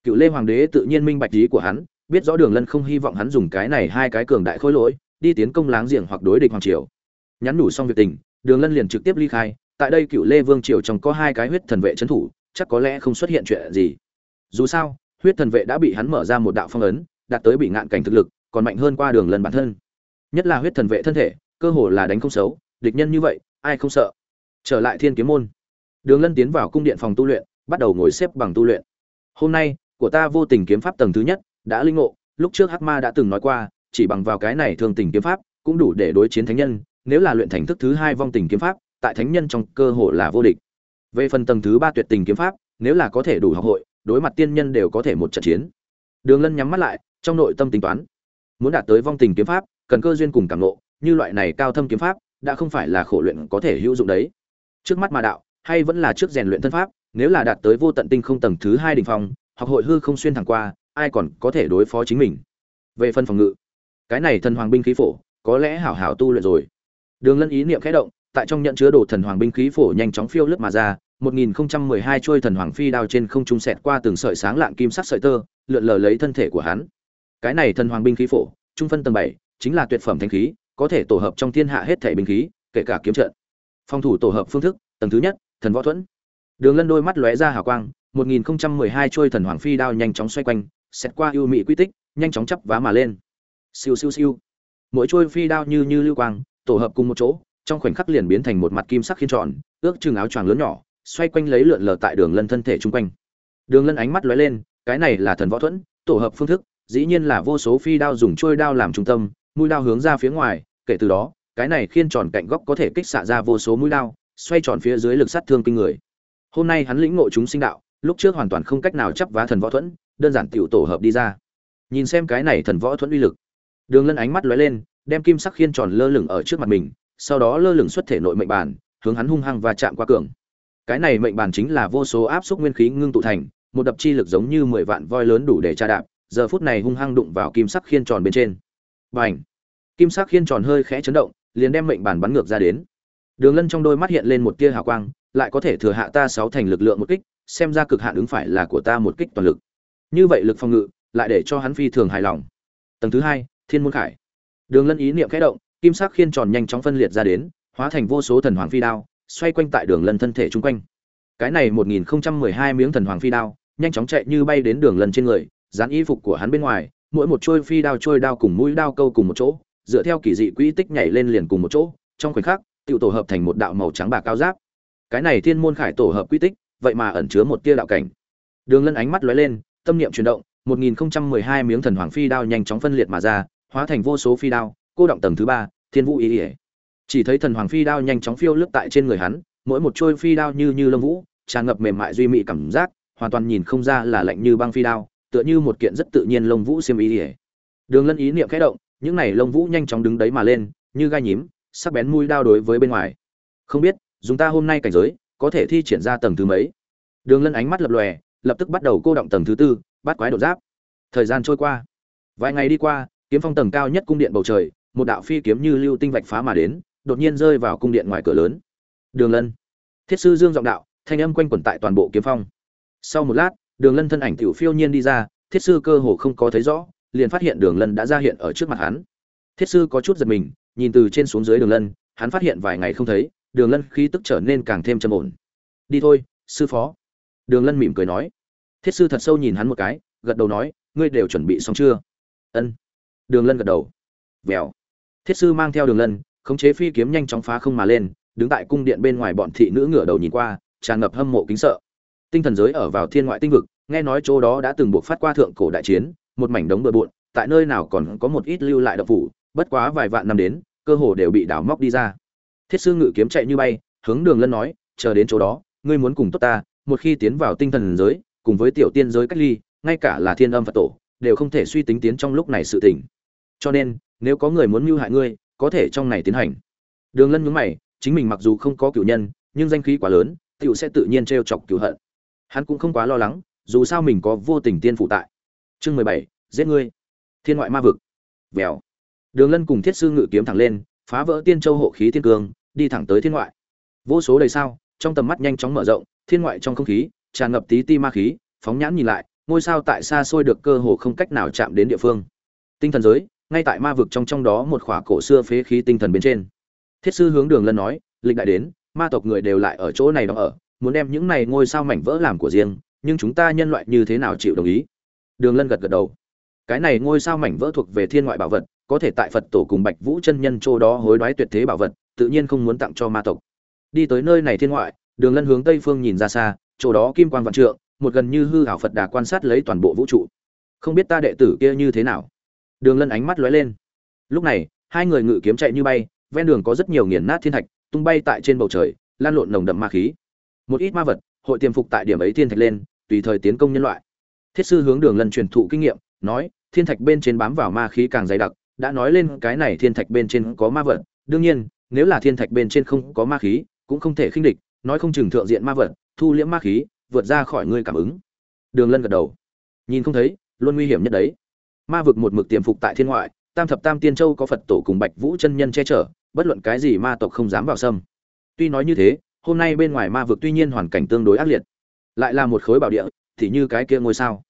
Cựu lê hoàng đế tự nhiên minh bạch ý của hắn, biết rõ đường lân không hy vọng hắn dùng cái này hai cái cường đại khôi lỗi, đi tiến công láng giềng hoặc đối địch hoàng triều. Nhắn nhủ xong việc tình, đường lân liền trực tiếp ly khai. Tại đây cựu lê vương triều trong có hai cái huyết thần vệ trấn thủ, chắc có lẽ không xuất hiện chuyện gì. Dù sao, huyết thần vệ đã bị hắn mở ra một đạo phong ấn, đạt tới bị ngạn cảnh thực lực, còn mạnh hơn qua đường lân bản thân. Nhất là huyết thần vệ thân thể, cơ hồ là đánh không xấu, địch nhân như vậy, ai không sợ? Trở lại thiên kiếm môn. Đường lân tiến vào cung điện phòng tu luyện, bắt đầu ngồi xếp bằng tu luyện. Hôm nay, của ta vô tình kiếm pháp tầng thứ nhất, đã linh ngộ, lúc trước hắc ma đã từng nói qua, chỉ bằng vào cái này thường tình kiếm pháp, cũng đủ để đối chiến thánh nhân, nếu là luyện thành thức thứ hai vong tình kiếm pháp, tại thánh nhân trong cơ hội là vô địch. Về phần tầng thứ ba tuyệt tình kiếm pháp, nếu là có thể đủ học hội, đối mặt tiên nhân đều có thể một trận chiến. Đường lân nhắm mắt lại, trong nội tâm tính toán. Muốn đạt tới vong tình kiếm pháp, cần cơ duyên cùng cảm ngộ, như loại này cao thâm kiếm pháp, đã không phải là khổ luyện có thể hữu dụng đấy trước mắt mà đạo hay vẫn là trước rèn luyện thân pháp nếu là đạt tới vô tận tinh không tầng thứ hai đỉnh phong học hội hư không xuyên thẳng qua ai còn có thể đối phó chính mình? Về phần phòng ngự cái này thần hoàng binh khí phổ có lẽ hảo hảo tu luyện rồi. Đường lân ý niệm khẽ động tại trong nhận chứa đồ thần hoàng binh khí phổ nhanh chóng phiêu lướt mà ra 1012 trôi thần hoàng phi đao trên không trung xẹt qua từng sợi sáng lạng kim sắc sợi tơ lượn lờ lấy thân thể của hắn. Cái này thần hoàng binh khí phổ trung phân tầng 7, chính là tuyệt phẩm thanh khí có thể tổ hợp trong thiên hạ hết thảy binh khí kể cả kiếm trận phòng thủ tổ hợp phương thức, tầng thứ nhất, thần võ thuẫn. Đường lân đôi mắt lóe ra hào quang 1012 chuôi thần hoàng phi đao nhanh chóng xoay quanh, xét qua ưu mỹ quy tích, nhanh chóng chắp vá mà lên. Siêu siêu siêu. Mỗi chuôi phi đao như như lưu quang, tổ hợp cùng một chỗ, trong khoảnh khắc liền biến thành một mặt kim sắc khiên tròn, ước chừng áo choàng lớn nhỏ, xoay quanh lấy lượn lờ tại đường lân thân thể chung quanh. Đường lân ánh mắt lóe lên, cái này là thần võ thuẫn, tổ hợp phương thức, dĩ nhiên là vô số phi đao dùng trôi đao làm trung tâm, mũi đao hướng ra phía ngoài, kể từ đó cái này khiên tròn cạnh góc có thể kích xạ ra vô số mũi lao, xoay tròn phía dưới lực sát thương kinh người. Hôm nay hắn lĩnh ngộ chúng sinh đạo, lúc trước hoàn toàn không cách nào chấp vá thần võ thuẫn, đơn giản tiểu tổ hợp đi ra. Nhìn xem cái này thần võ thuẫn uy lực. Đường lân ánh mắt lóe lên, đem kim sắc khiên tròn lơ lửng ở trước mặt mình, sau đó lơ lửng xuất thể nội mệnh bản hướng hắn hung hăng và chạm qua cường. Cái này mệnh bản chính là vô số áp suất nguyên khí ngưng tụ thành, một đập chi lực giống như mười vạn voi lớn đủ để tra đạp, giờ phút này hung hăng đụng vào kim sắc khiên tròn bên trên. Bành! Kim sắc khiên tròn hơi khẽ chấn động liền đem mệnh bản bắn ngược ra đến. Đường lân trong đôi mắt hiện lên một tia hào quang, lại có thể thừa hạ ta sáu thành lực lượng một kích, xem ra cực hạn ứng phải là của ta một kích toàn lực. Như vậy lực phòng ngự, lại để cho hắn phi thường hài lòng. Tầng thứ hai, thiên môn khải. Đường lân ý niệm khẽ động, kim sắc khiên tròn nhanh chóng phân liệt ra đến, hóa thành vô số thần hoàng phi đao, xoay quanh tại đường lân thân thể chung quanh. Cái này một nghìn không trăm mười hai miếng thần hoàng phi đao, nhanh chóng chạy như bay đến đường lân trên người, dán y phục của hắn bên ngoài, mỗi một trôi phi đao trôi đao cùng mũi đao câu cùng một chỗ dựa theo kỳ dị quỹ tích nhảy lên liền cùng một chỗ trong khoảnh khắc tự tổ hợp thành một đạo màu trắng bạc cao giáp. Cái này thiên môn khải tổ hợp quỹ tích vậy mà ẩn chứa một tia đạo cảnh. Đường lân ánh mắt lóe lên tâm niệm chuyển động 1012 miếng thần hoàng phi đao nhanh chóng phân liệt mà ra, hóa thành vô số phi đao, cô động tầng thứ ba, Thiên Vũ ý, ỉa Chỉ thấy thần hoàng phi đao nhanh chóng phiêu lướt tại trên người hắn, mỗi một trôi phi đao như như lông vũ, tràn ngập mềm mại duy mỹ cảm giác, hoàn toàn nhìn không ra là lạnh như băng phi đao, tựa như một kiện rất tự nhiên lông vũ xiêm ý. ỉa Đường Lân ý niệm khẽ động, những này lông vũ nhanh chóng đứng đấy mà lên, như gai nhím, sắc bén mũi đao đối với bên ngoài. Không biết, dùng ta hôm nay cảnh giới, có thể thi triển ra tầng thứ mấy. Đường Lân ánh mắt lập lòe, lập tức bắt đầu cô động tầng thứ tư, bắt quái đột giáp. Thời gian trôi qua. Vài ngày đi qua kiếm phong tầng cao nhất cung điện bầu trời một đạo phi kiếm như lưu tinh vạch phá mà đến đột nhiên rơi vào cung điện ngoài cửa lớn. Đường lân. Thiết sư dương giọng đạo thanh âm quanh quẩn tại toàn bộ kiếm phong. Sau một lát đường lân thân ảnh tiểu phiêu nhiên đi ra thiết sư cơ hồ không có thấy rõ liền phát hiện đường lân đã ra hiện ở trước mặt hắn. Thiết sư có chút giật mình, nhìn từ trên xuống dưới đường lân, hắn phát hiện vài ngày không thấy, đường lân khí tức trở nên càng thêm trầm ổn. Đi thôi, sư phó. Đường lân mỉm cười nói. Thiết sư thật sâu nhìn hắn một cái, gật đầu nói, ngươi đều chuẩn bị xong chưa? Ân. Đường lân gật đầu. Vèo. Thiết sư mang theo đường lân, khống chế phi kiếm nhanh chóng phá không mà lên, đứng tại cung điện bên ngoài bọn thị nữ ngửa đầu nhìn qua, tràn ngập hâm mộ kính sợ. Tinh thần giới ở vào thiên ngoại tinh vực, nghe nói chỗ đó đã từng buộc phát qua thượng cổ đại chiến một mảnh đống bừa bộn, tại nơi nào còn có một ít lưu lại độc phủ, bất quá vài vạn năm đến, cơ hồ đều bị đào móc đi ra. Thiết sư ngự kiếm chạy như bay, hướng đường lân nói, chờ đến chỗ đó, ngươi muốn cùng tốt ta, một khi tiến vào tinh thần giới, cùng với tiểu tiên giới cách ly, ngay cả là thiên âm phật tổ, đều không thể suy tính tiến trong lúc này sự tình. Cho nên, nếu có người muốn mưu hại ngươi, có thể trong này tiến hành. Đường lân nhướng mày, chính mình mặc dù không có cửu nhân, nhưng danh khí quá lớn, tiểu sẽ tự nhiên trêu chọc cửu hận. Hắn cũng không quá lo lắng, dù sao mình có vô tình tiên phụ tại chương mười bảy, giết ngươi. Thiên ngoại ma vực. Vèo. Đường lân cùng thiết sư ngự kiếm thẳng lên, phá vỡ tiên châu hộ khí thiên cương, đi thẳng tới thiên ngoại. Vô số đầy sao, trong tầm mắt nhanh chóng mở rộng, thiên ngoại trong không khí, tràn ngập tí ti ma khí, phóng nhãn nhìn lại, ngôi sao tại xa xôi được cơ hồ không cách nào chạm đến địa phương. Tinh thần giới, ngay tại ma vực trong trong đó một khỏa cổ xưa phế khí tinh thần bên trên. Thiết sư hướng đường lân nói, lịch đại đến, ma tộc người đều lại ở chỗ này đó ở, muốn đem những này ngôi sao mảnh vỡ làm của riêng, nhưng chúng ta nhân loại như thế nào chịu đồng ý? Đường lân gật gật đầu. Cái này ngôi sao mảnh vỡ thuộc về thiên ngoại bảo vật, có thể tại phật tổ cùng bạch vũ chân nhân chỗ đó hối đoái tuyệt thế bảo vật, tự nhiên không muốn tặng cho ma tộc. Đi tới nơi này thiên ngoại, đường lân hướng tây phương nhìn ra xa, chỗ đó kim quan vạn trượng, một gần như hư hảo phật đà quan sát lấy toàn bộ vũ trụ. Không biết ta đệ tử kia như thế nào? Đường lân ánh mắt lóe lên. Lúc này, hai người ngự kiếm chạy như bay, ven đường có rất nhiều nghiền nát thiên thạch, tung bay tại trên bầu trời, lan lộn nồng đậm ma khí. Một ít ma vật, hội tiềm phục tại điểm ấy thiên thạch lên, tùy thời tiến công nhân loại thiết sư hướng đường lân truyền thụ kinh nghiệm, nói, thiên thạch bên trên bám vào ma khí càng dày đặc, đã nói lên cái này thiên thạch bên trên có ma vật. Đương nhiên, nếu là thiên thạch bên trên không có ma khí, cũng không thể khinh địch, nói không chừng thượng diện ma vật, thu liễm ma khí, vượt ra khỏi ngươi cảm ứng. Đường lân gật đầu. Nhìn không thấy, luôn nguy hiểm nhất đấy. Ma vực một mực tiềm phục tại thiên ngoại, tam thập tam tiên châu có phật tổ cùng bạch vũ chân nhân che chở, bất luận cái gì ma tộc không dám vào sâm tuy nói như thế, hôm nay bên ngoài ma vực tuy nhiên hoàn cảnh tương đối ác liệt, lại là một khối bảo địa, thì như cái kia ngôi sao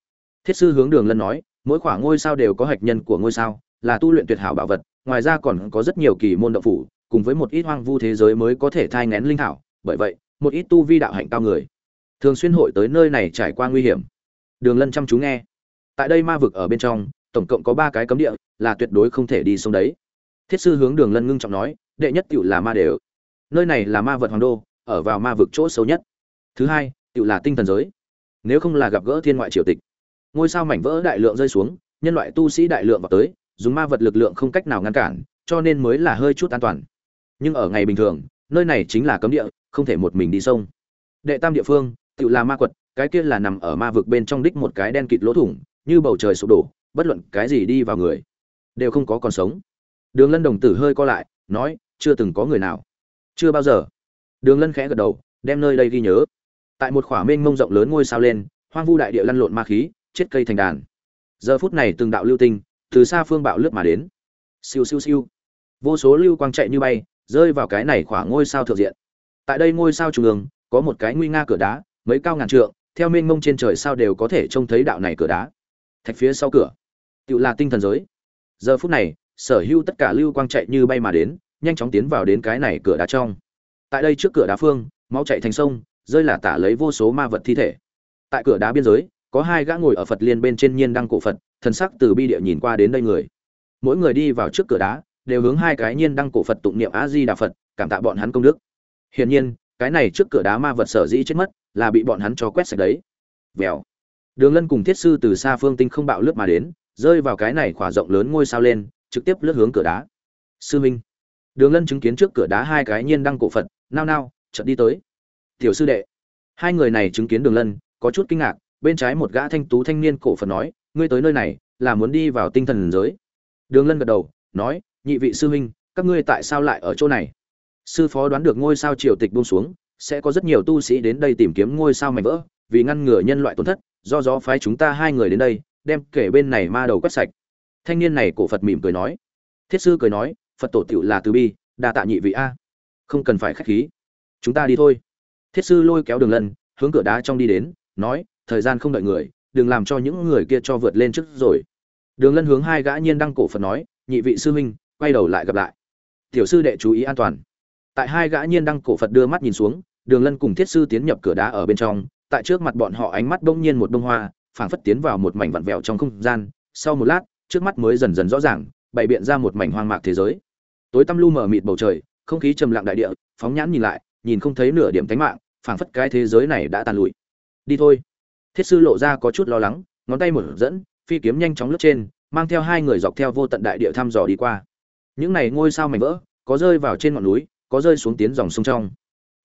thiết sư hướng đường lân nói, mỗi khoảng ngôi sao đều có hạch nhân của ngôi sao, là tu luyện tuyệt hảo bảo vật, ngoài ra còn có rất nhiều kỳ môn động phủ, cùng với một ít hoang vu thế giới mới có thể thai ngén linh thảo. Bởi vậy, một ít tu vi đạo hạnh cao người, thường xuyên hội tới nơi này trải qua nguy hiểm. Đường lân chăm chú nghe. Tại đây ma vực ở bên trong, tổng cộng có ba cái cấm địa, là tuyệt đối không thể đi xuống đấy. Thiết sư hướng đường lân ngưng trọng nói, đệ nhất cựu là ma đều. Nơi này là ma vật hoàng đô, ở vào ma vực chỗ sâu nhất. Thứ hai cựu là tinh thần giới. Nếu không là gặp gỡ thiên ngoại triều tịch ngôi sao mảnh vỡ đại lượng rơi xuống, nhân loại tu sĩ đại lượng vào tới, dùng ma vật lực lượng không cách nào ngăn cản, cho nên mới là hơi chút an toàn. Nhưng ở ngày bình thường, nơi này chính là cấm địa, không thể một mình đi sông. Đệ tam địa phương, tự là ma quật, cái kia là nằm ở ma vực bên trong đích một cái đen kịt lỗ thủng, như bầu trời sụp đổ, bất luận cái gì đi vào người, đều không có còn sống. Đường lân đồng tử hơi co lại, nói, chưa từng có người nào. Chưa bao giờ. Đường lân khẽ gật đầu, đem nơi đây ghi nhớ. Tại một khỏa mênh mông rộng lớn ngôi sao lên, hoang vu đại địa lăn lộn ma khí chết cây thành đàn. Giờ phút này từng đạo lưu tinh từ xa phương bạo lướt mà đến. Siêu siêu siêu. Vô số lưu quang chạy như bay, rơi vào cái này khỏa ngôi sao thượng diện. Tại đây ngôi sao trung ương, có một cái nguy nga cửa đá, mấy cao ngàn trượng, theo mênh mông trên trời sao đều có thể trông thấy đạo này cửa đá. Thạch phía sau cửa, tự là tinh thần giới. Giờ phút này, sở hữu tất cả lưu quang chạy như bay mà đến, nhanh chóng tiến vào đến cái này cửa đá trong. Tại đây trước cửa đá phương, máu chạy thành sông, rơi là tả lấy vô số ma vật thi thể. Tại cửa đá biên giới có hai gã ngồi ở phật liên bên trên nhiên đăng cổ phật, thần sắc từ bi địa nhìn qua đến đây người. Mỗi người đi vào trước cửa đá, đều hướng hai cái nhiên đăng cổ phật tụng niệm a di đà phật, cảm tạ bọn hắn công đức. Hiển nhiên, cái này trước cửa đá ma vật sở dĩ chết mất, là bị bọn hắn cho quét sạch đấy. Vèo. Đường lân cùng thiết sư từ xa phương tinh không bạo lướt mà đến, rơi vào cái này khỏa rộng lớn ngôi sao lên, trực tiếp lướt hướng cửa đá. Sư minh. Đường lân chứng kiến trước cửa đá hai cái nhiên đăng cổ phật, nao nao, chợt đi tới. Tiểu sư đệ. Hai người này chứng kiến đường lân, có chút kinh ngạc bên trái một gã thanh tú thanh niên cổ phật nói, ngươi tới nơi này là muốn đi vào tinh thần giới. Đường lân gật đầu, nói, nhị vị sư huynh, các ngươi tại sao lại ở chỗ này? Sư phó đoán được ngôi sao triều tịch buông xuống, sẽ có rất nhiều tu sĩ đến đây tìm kiếm ngôi sao mảnh vỡ, vì ngăn ngừa nhân loại tổn thất, do gió phái chúng ta hai người đến đây, đem kể bên này ma đầu quét sạch. Thanh niên này cổ phật mỉm cười nói. Thiết sư cười nói, phật tổ tựu là từ bi, đa tạ nhị vị a. Không cần phải khách khí. Chúng ta đi thôi. Thiết sư lôi kéo đường lân, hướng cửa đá trong đi đến, nói thời gian không đợi người, đừng làm cho những người kia cho vượt lên trước rồi. Đường lân hướng hai gã nhiên đăng cổ phật nói, nhị vị sư huynh, quay đầu lại gặp lại. Tiểu sư đệ chú ý an toàn. Tại hai gã nhiên đăng cổ phật đưa mắt nhìn xuống, đường lân cùng thiết sư tiến nhập cửa đá ở bên trong, tại trước mặt bọn họ ánh mắt bỗng nhiên một bông hoa, phảng phất tiến vào một mảnh vặn vẹo trong không gian. Sau một lát, trước mắt mới dần dần rõ ràng, bày biện ra một mảnh hoang mạc thế giới. Tối tăm lu mờ mịt bầu trời, không khí trầm lặng đại địa, phóng nhãn nhìn lại, nhìn không thấy nửa điểm tánh mạng, phảng phất cái thế giới này đã tàn lụi. Đi thôi thiết sư lộ ra có chút lo lắng, ngón tay một dẫn, phi kiếm nhanh chóng lướt trên, mang theo hai người dọc theo vô tận đại địa thăm dò đi qua. Những này ngôi sao mảnh vỡ, có rơi vào trên ngọn núi, có rơi xuống tiến dòng sông trong.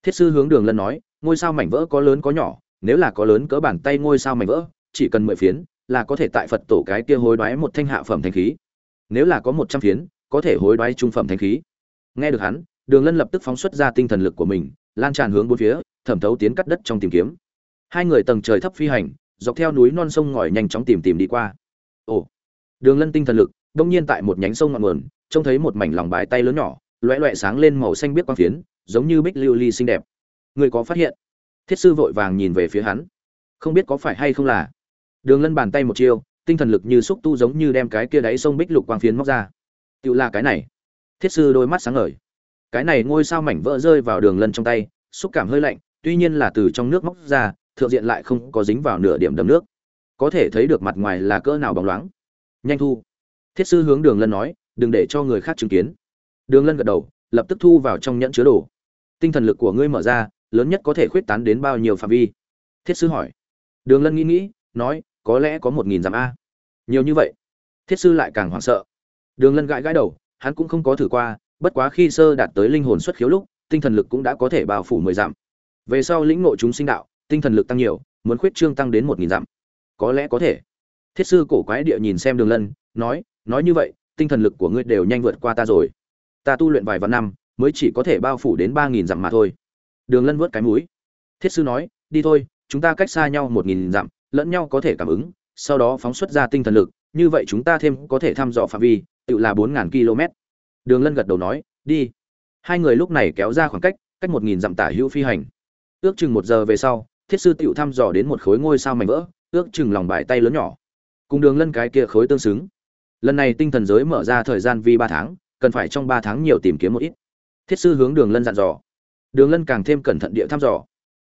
Thiết sư hướng đường lân nói, ngôi sao mảnh vỡ có lớn có nhỏ, nếu là có lớn cỡ bàn tay ngôi sao mảnh vỡ, chỉ cần mười phiến, là có thể tại phật tổ cái kia hối đoái một thanh hạ phẩm thanh khí. Nếu là có một trăm phiến, có thể hối đoái trung phẩm thanh khí. Nghe được hắn, đường lân lập tức phóng xuất ra tinh thần lực của mình, lan tràn hướng bốn phía, thẩm thấu tiến cắt đất trong tìm kiếm hai người tầng trời thấp phi hành, dọc theo núi non sông ngòi nhanh chóng tìm tìm đi qua. Ồ, đường lân tinh thần lực đông nhiên tại một nhánh sông ngọn nguồn, trông thấy một mảnh lòng bài tay lớn nhỏ loẹ loẹ sáng lên màu xanh biết quang phiến, giống như bích lưu ly xinh đẹp. Người có phát hiện? Thiết sư vội vàng nhìn về phía hắn. Không biết có phải hay không là. Đường lân bàn tay một chiêu, tinh thần lực như xúc tu giống như đem cái kia đáy sông bích lục quang phiến móc ra. Tự là cái này. Thiết sư đôi mắt sáng ngời. Cái này ngôi sao mảnh vỡ rơi vào đường lân trong tay, xúc cảm hơi lạnh, tuy nhiên là từ trong nước móc ra thượng diện lại không có dính vào nửa điểm đầm nước. Có thể thấy được mặt ngoài là cỡ nào bóng loáng. Nhanh thu. Thiết sư hướng đường lân nói, đừng để cho người khác chứng kiến. Đường lân gật đầu, lập tức thu vào trong nhẫn chứa đồ. Tinh thần lực của ngươi mở ra, lớn nhất có thể khuyết tán đến bao nhiêu phạm vi? Thiết sư hỏi. Đường lân nghĩ nghĩ, nói, có lẽ có một nghìn dặm a. Nhiều như vậy? Thiết sư lại càng hoảng sợ. Đường lân gãi gãi đầu, hắn cũng không có thử qua, bất quá khi sơ đạt tới linh hồn xuất khiếu lúc, tinh thần lực cũng đã có thể bao phủ mười dặm. Về sau lĩnh ngộ chúng sinh đạo tinh thần lực tăng nhiều, muốn khuyết trương tăng đến một nghìn dặm. Có lẽ có thể. Thiết sư cổ quái địa nhìn xem đường lân, nói nói như vậy, tinh thần lực của ngươi đều nhanh vượt qua ta rồi. Ta tu luyện vài vạn năm, mới chỉ có thể bao phủ đến ba nghìn dặm mà thôi. Đường lân vớt cái mũi. Thiết sư nói, đi thôi, chúng ta cách xa nhau một nghìn dặm, lẫn nhau có thể cảm ứng, sau đó phóng xuất ra tinh thần lực, như vậy chúng ta thêm có thể thăm dò phạm vi, tự là bốn ngàn km. Đường lân gật đầu nói, đi. Hai người lúc này kéo ra khoảng cách cách một nghìn dặm tả hữu phi hành. Ước chừng một giờ về sau thiết sư tựu thăm dò đến một khối ngôi sao mảnh vỡ, ước chừng lòng bài tay lớn nhỏ. Cùng đường lân cái kia khối tương xứng. Lần này tinh thần giới mở ra thời gian vi ba tháng, cần phải trong ba tháng nhiều tìm kiếm một ít. Thiết sư hướng đường lân dặn dò. Đường lân càng thêm cẩn thận địa thăm dò.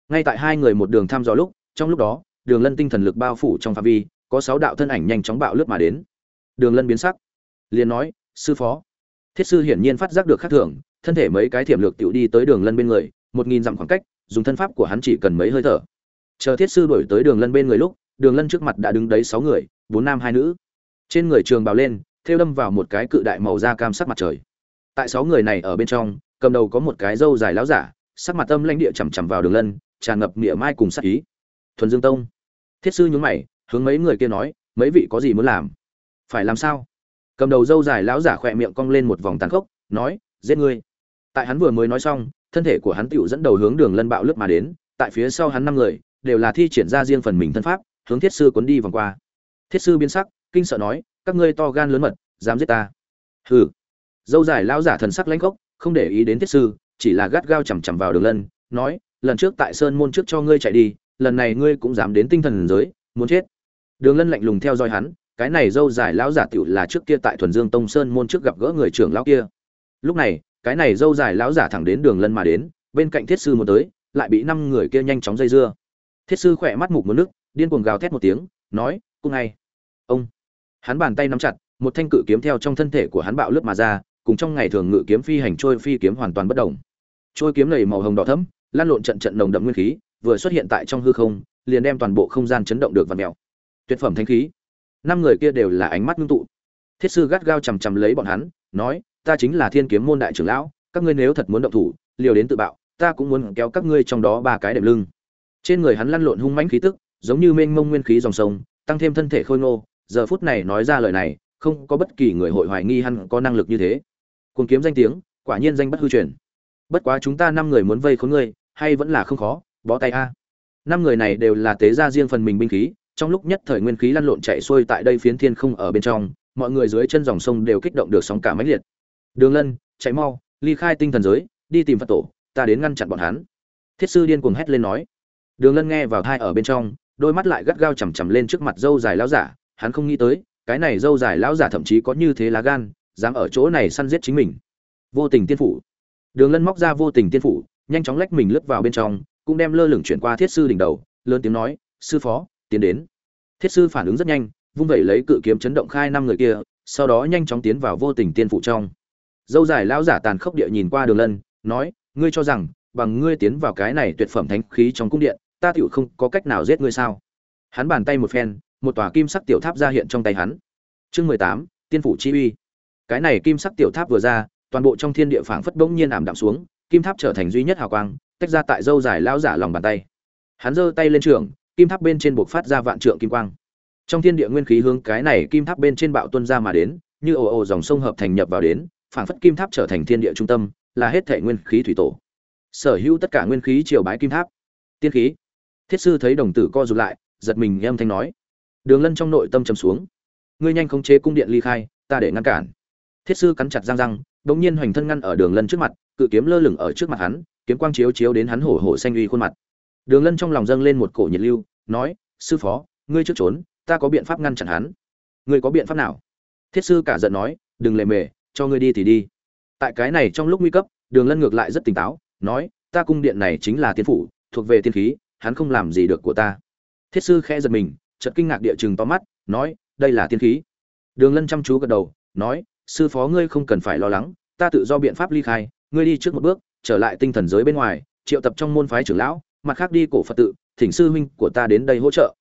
Ngay tại hai người một đường thăm dò lúc, trong lúc đó, đường lân tinh thần lực bao phủ trong phạm vi, có sáu đạo thân ảnh nhanh chóng bạo lướt mà đến. Đường lân biến sắc. Liền nói, sư phó. Thiết sư hiển nhiên phát giác được khác thường, thân thể mấy cái thiểm lược tiểu đi tới đường lân bên người, một nghìn dặm khoảng cách dùng thân pháp của hắn chỉ cần mấy hơi thở. Chờ thiết sư đổi tới đường lân bên người lúc, đường lân trước mặt đã đứng đấy sáu người, bốn nam hai nữ. Trên người trường bào lên, thêu đâm vào một cái cự đại màu da cam sắc mặt trời. Tại sáu người này ở bên trong, cầm đầu có một cái râu dài láo giả, sắc mặt âm lãnh địa chằm chằm vào đường lân, tràn ngập nghĩa mai cùng sắc ý. Thuần dương tông. Thiết sư nhún mày, hướng mấy người kia nói, mấy vị có gì muốn làm? Phải làm sao? Cầm đầu râu dài lão giả khỏe miệng cong lên một vòng tàn khốc, nói, giết ngươi. Tại hắn vừa mới nói xong thân thể của hắn tựu dẫn đầu hướng đường lân bạo lướt mà đến, tại phía sau hắn năm người, đều là thi triển ra riêng phần mình thân pháp, hướng thiết sư cuốn đi vòng qua. Thiết sư biến sắc, kinh sợ nói, các ngươi to gan lớn mật, dám giết ta. Hừ. Dâu dài lão giả thần sắc lãnh gốc, không để ý đến thiết sư, chỉ là gắt gao chằm chằm vào đường lân, nói, lần trước tại sơn môn trước cho ngươi chạy đi, lần này ngươi cũng dám đến tinh thần giới, muốn chết. Đường lân lạnh lùng theo dõi hắn, cái này dâu dài lão giả tiểu là trước kia tại thuần dương tông sơn môn trước gặp gỡ người trưởng lão kia. Lúc này cái này dâu dài lão giả thẳng đến đường lân mà đến, bên cạnh thiết sư muốn tới, lại bị năm người kia nhanh chóng dây dưa. Thiết sư khỏe mắt mục một nước, điên cuồng gào thét một tiếng, nói, cung ngay. Ông, hắn bàn tay nắm chặt, một thanh cự kiếm theo trong thân thể của hắn bạo lướt mà ra, cùng trong ngày thường ngự kiếm phi hành trôi phi kiếm hoàn toàn bất động. Trôi kiếm này màu hồng đỏ thẫm, lan lộn trận trận nồng đậm nguyên khí, vừa xuất hiện tại trong hư không, liền đem toàn bộ không gian chấn động được vặn mèo. Tuyệt phẩm thanh khí. Năm người kia đều là ánh mắt ngưng tụ. Thiết sư gắt gao chằm chằm lấy bọn hắn, nói ta chính là thiên kiếm môn đại trưởng lão, các ngươi nếu thật muốn động thủ, liều đến tự bạo, ta cũng muốn kéo các ngươi trong đó ba cái đệm lưng. Trên người hắn lăn lộn hung mãnh khí tức, giống như mênh mông nguyên khí dòng sông, tăng thêm thân thể khôi ngô, giờ phút này nói ra lời này, không có bất kỳ người hội hoài nghi hắn có năng lực như thế. Cuồng kiếm danh tiếng, quả nhiên danh bất hư truyền. Bất quá chúng ta năm người muốn vây khốn ngươi, hay vẫn là không khó, bó tay a. Năm người này đều là tế gia riêng phần mình binh khí, trong lúc nhất thời nguyên khí lăn lộn chạy xuôi tại đây phiến thiên không ở bên trong, mọi người dưới chân dòng sông đều kích động được sóng cả mãnh liệt đường lân, chạy mau, ly khai tinh thần giới, đi tìm phật tổ, ta đến ngăn chặn bọn hắn. Thiết sư điên cuồng hét lên nói. Đường lân nghe vào thai ở bên trong, đôi mắt lại gắt gao chằm chằm lên trước mặt dâu dài lão giả, hắn không nghĩ tới, cái này dâu dài lão giả thậm chí có như thế lá gan, dám ở chỗ này săn giết chính mình. Vô tình tiên phủ. Đường lân móc ra vô tình tiên phủ, nhanh chóng lách mình lướt vào bên trong, cũng đem lơ lửng chuyển qua thiết sư đỉnh đầu, lớn tiếng nói, sư phó, tiến đến. Thiết sư phản ứng rất nhanh, vung vẩy lấy cự kiếm chấn động khai năm người kia, sau đó nhanh chóng tiến vào vô tình tiên phủ trong dâu dài lão giả tàn khốc địa nhìn qua đường lân, nói, ngươi cho rằng, bằng ngươi tiến vào cái này tuyệt phẩm thánh khí trong cung điện, ta tựu không có cách nào giết ngươi sao? Hắn bàn tay một phen, một tòa kim sắc tiểu tháp ra hiện trong tay hắn. Chương mười tám, tiên phủ chi uy. Cái này kim sắc tiểu tháp vừa ra, toàn bộ trong thiên địa phảng phất bỗng nhiên ảm đạm xuống, kim tháp trở thành duy nhất hào quang, tách ra tại dâu dài lão giả lòng bàn tay. Hắn giơ tay lên trường, kim tháp bên trên buộc phát ra vạn trượng kim quang. Trong thiên địa nguyên khí hướng cái này kim tháp bên trên bạo tuân ra mà đến, như ồ ồ dòng sông hợp thành nhập vào đến phảng phất kim tháp trở thành thiên địa trung tâm, là hết thể nguyên khí thủy tổ. Sở hữu tất cả nguyên khí triều bái kim tháp. Tiên khí. Thiết sư thấy đồng tử co rụt lại, giật mình âm thanh nói. Đường lân trong nội tâm trầm xuống. Ngươi nhanh khống chế cung điện ly khai, ta để ngăn cản. Thiết sư cắn chặt răng răng, bỗng nhiên hoành thân ngăn ở đường lân trước mặt, cự kiếm lơ lửng ở trước mặt hắn, kiếm quang chiếu chiếu đến hắn hổ hổ xanh uy khuôn mặt. Đường lân trong lòng dâng lên một cổ nhiệt lưu, nói, sư phó, ngươi trước trốn, ta có biện pháp ngăn chặn hắn. Ngươi có biện pháp nào? Thiết sư cả giận nói, đừng lề mề cho ngươi đi thì đi. Tại cái này trong lúc nguy cấp, đường lân ngược lại rất tỉnh táo, nói, ta cung điện này chính là tiên phủ, thuộc về tiên khí, hắn không làm gì được của ta. Thiết sư khẽ giật mình, chợt kinh ngạc địa chừng to mắt, nói, đây là tiên khí. Đường lân chăm chú gật đầu, nói, sư phó ngươi không cần phải lo lắng, ta tự do biện pháp ly khai, ngươi đi trước một bước, trở lại tinh thần giới bên ngoài, triệu tập trong môn phái trưởng lão, mặt khác đi cổ phật tự, thỉnh sư huynh của ta đến đây hỗ trợ.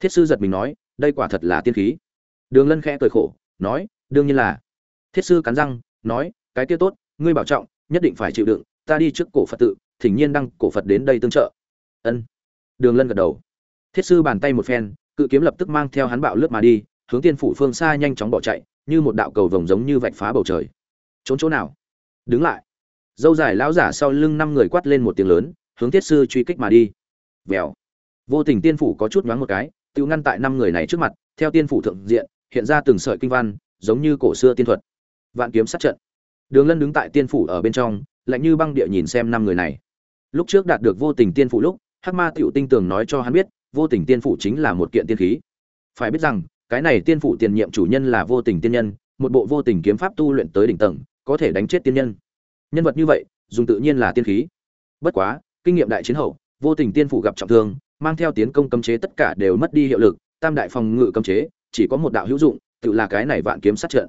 Thiết sư giật mình nói, đây quả thật là tiên khí. Đường lân khẽ cười khổ, nói, đương nhiên là thiết sư cắn răng, nói, cái kia tốt, ngươi bảo trọng, nhất định phải chịu đựng, ta đi trước cổ phật tự, thỉnh nhiên đăng cổ phật đến đây tương trợ. Ân. Đường lân gật đầu. Thiết sư bàn tay một phen, cự kiếm lập tức mang theo hắn bạo lướt mà đi, hướng tiên phủ phương xa nhanh chóng bỏ chạy, như một đạo cầu vồng giống như vạch phá bầu trời. Trốn chỗ nào? Đứng lại. Dâu dài lão giả sau lưng năm người quát lên một tiếng lớn, hướng thiết sư truy kích mà đi. Vèo. Vô tình tiên phủ có chút nhoáng một cái, tự ngăn tại năm người này trước mặt, theo tiên phủ thượng diện, hiện ra từng sợi kinh văn, giống như cổ xưa tiên thuật vạn kiếm sát trận. Đường lân đứng tại tiên phủ ở bên trong, lạnh như băng địa nhìn xem năm người này. Lúc trước đạt được vô tình tiên phủ lúc, hắc ma tiểu tinh tường nói cho hắn biết, vô tình tiên phủ chính là một kiện tiên khí. Phải biết rằng, cái này tiên phủ tiền nhiệm chủ nhân là vô tình tiên nhân, một bộ vô tình kiếm pháp tu luyện tới đỉnh tầng, có thể đánh chết tiên nhân. Nhân vật như vậy, dùng tự nhiên là tiên khí. Bất quá, kinh nghiệm đại chiến hậu, vô tình tiên phủ gặp trọng thương, mang theo tiến công cấm chế tất cả đều mất đi hiệu lực, tam đại phòng ngự cấm chế, chỉ có một đạo hữu dụng, tự là cái này vạn kiếm sát trận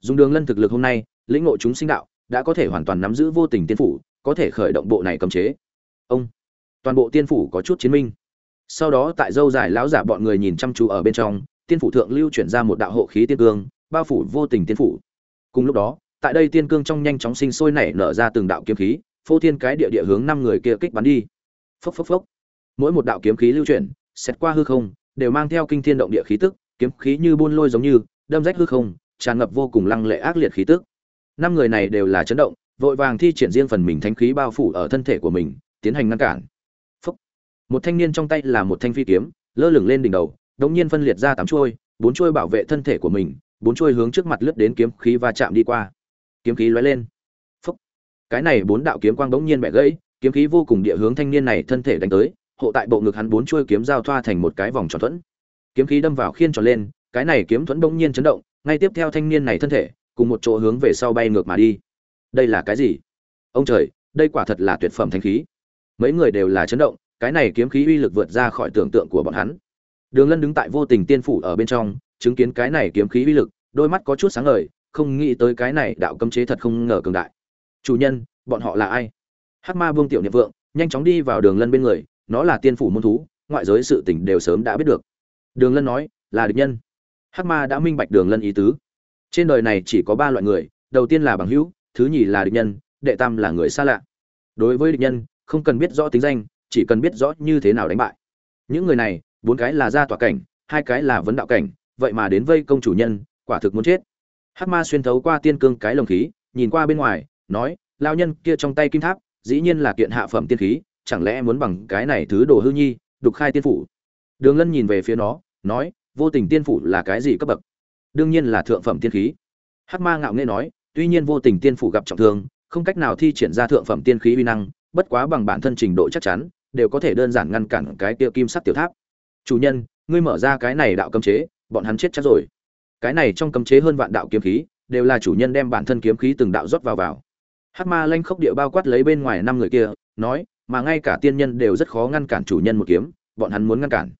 dùng đường lân thực lực hôm nay, lĩnh ngộ chúng sinh đạo, đã có thể hoàn toàn nắm giữ vô tình tiên phủ, có thể khởi động bộ này cấm chế. Ông, toàn bộ tiên phủ có chút chiến minh. Sau đó tại dâu dài lão giả bọn người nhìn chăm chú ở bên trong, tiên phủ thượng lưu chuyển ra một đạo hộ khí tiên cương, bao phủ vô tình tiên phủ. Cùng lúc đó, tại đây tiên cương trong nhanh chóng sinh sôi nảy nở ra từng đạo kiếm khí, phô thiên cái địa địa hướng năm người kia kích bắn đi. Phốc phốc phốc. Mỗi một đạo kiếm khí lưu chuyển xét qua hư không, đều mang theo kinh thiên động địa khí tức, kiếm khí như buôn lôi giống như, đâm rách hư không tràn ngập vô cùng lăng lệ ác liệt khí tức. Năm người này đều là chấn động, vội vàng thi triển riêng phần mình thanh khí bao phủ ở thân thể của mình, tiến hành ngăn cản. Phúc. một thanh niên trong tay là một thanh phi kiếm, lơ lửng lên đỉnh đầu, đống nhiên phân liệt ra tám chuôi, bốn chuôi bảo vệ thân thể của mình, bốn chuôi hướng trước mặt lướt đến kiếm khí va chạm đi qua. Kiếm khí lóe lên. Phúc. cái này bốn đạo kiếm quang đống nhiên bẻ gãy, kiếm khí vô cùng địa hướng thanh niên này thân thể đánh tới, hộ tại bộ ngực hắn bốn chuôi kiếm giao thoa thành một cái vòng tròn thuẫn. Kiếm khí đâm vào khiên tròn lên, cái này kiếm thuẫn đống nhiên chấn động ngay tiếp theo thanh niên này thân thể, cùng một chỗ hướng về sau bay ngược mà đi. Đây là cái gì? Ông trời, đây quả thật là tuyệt phẩm thanh khí. Mấy người đều là chấn động, cái này kiếm khí uy lực vượt ra khỏi tưởng tượng của bọn hắn. Đường lân đứng tại vô tình tiên phủ ở bên trong, chứng kiến cái này kiếm khí uy lực, đôi mắt có chút sáng ngời, không nghĩ tới cái này đạo cấm chế thật không ngờ cường đại. Chủ nhân, bọn họ là ai? Hắc ma vương tiểu niệm vượng, nhanh chóng đi vào đường lân bên người, nó là tiên phủ môn thú, ngoại giới sự tình đều sớm đã biết được. Đường lân nói, là địch nhân hắc ma đã minh bạch đường lân ý tứ. Trên đời này chỉ có ba loại người, đầu tiên là bằng hữu, thứ nhì là địch nhân, đệ tam là người xa lạ. Đối với địch nhân, không cần biết rõ tính danh, chỉ cần biết rõ như thế nào đánh bại. Những người này, bốn cái là gia tỏa cảnh, hai cái là vấn đạo cảnh, vậy mà đến vây công chủ nhân, quả thực muốn chết. Hắc ma xuyên thấu qua tiên cương cái lồng khí, nhìn qua bên ngoài, nói lao nhân kia trong tay kim tháp, dĩ nhiên là kiện hạ phẩm tiên khí, chẳng lẽ muốn bằng cái này thứ đồ hư nhi, đục khai tiên phủ? Đường lân nhìn về phía nó, nói vô tình tiên phủ là cái gì cấp bậc? Đương nhiên là thượng phẩm tiên khí. Hắc ma ngạo nghễ nói, tuy nhiên vô tình tiên phủ gặp trọng thương, không cách nào thi triển ra thượng phẩm tiên khí uy năng, bất quá bằng bản thân trình độ chắc chắn, đều có thể đơn giản ngăn cản cái kia kim sắc tiểu tháp. Chủ nhân, ngươi mở ra cái này đạo cấm chế, bọn hắn chết chắc rồi. Cái này trong cấm chế hơn vạn đạo kiếm khí, đều là chủ nhân đem bản thân kiếm khí từng đạo rót vào vào. Hắc ma lanh khốc địa bao quát lấy bên ngoài năm người kia, nói, mà ngay cả tiên nhân đều rất khó ngăn cản chủ nhân một kiếm, bọn hắn muốn ngăn cản.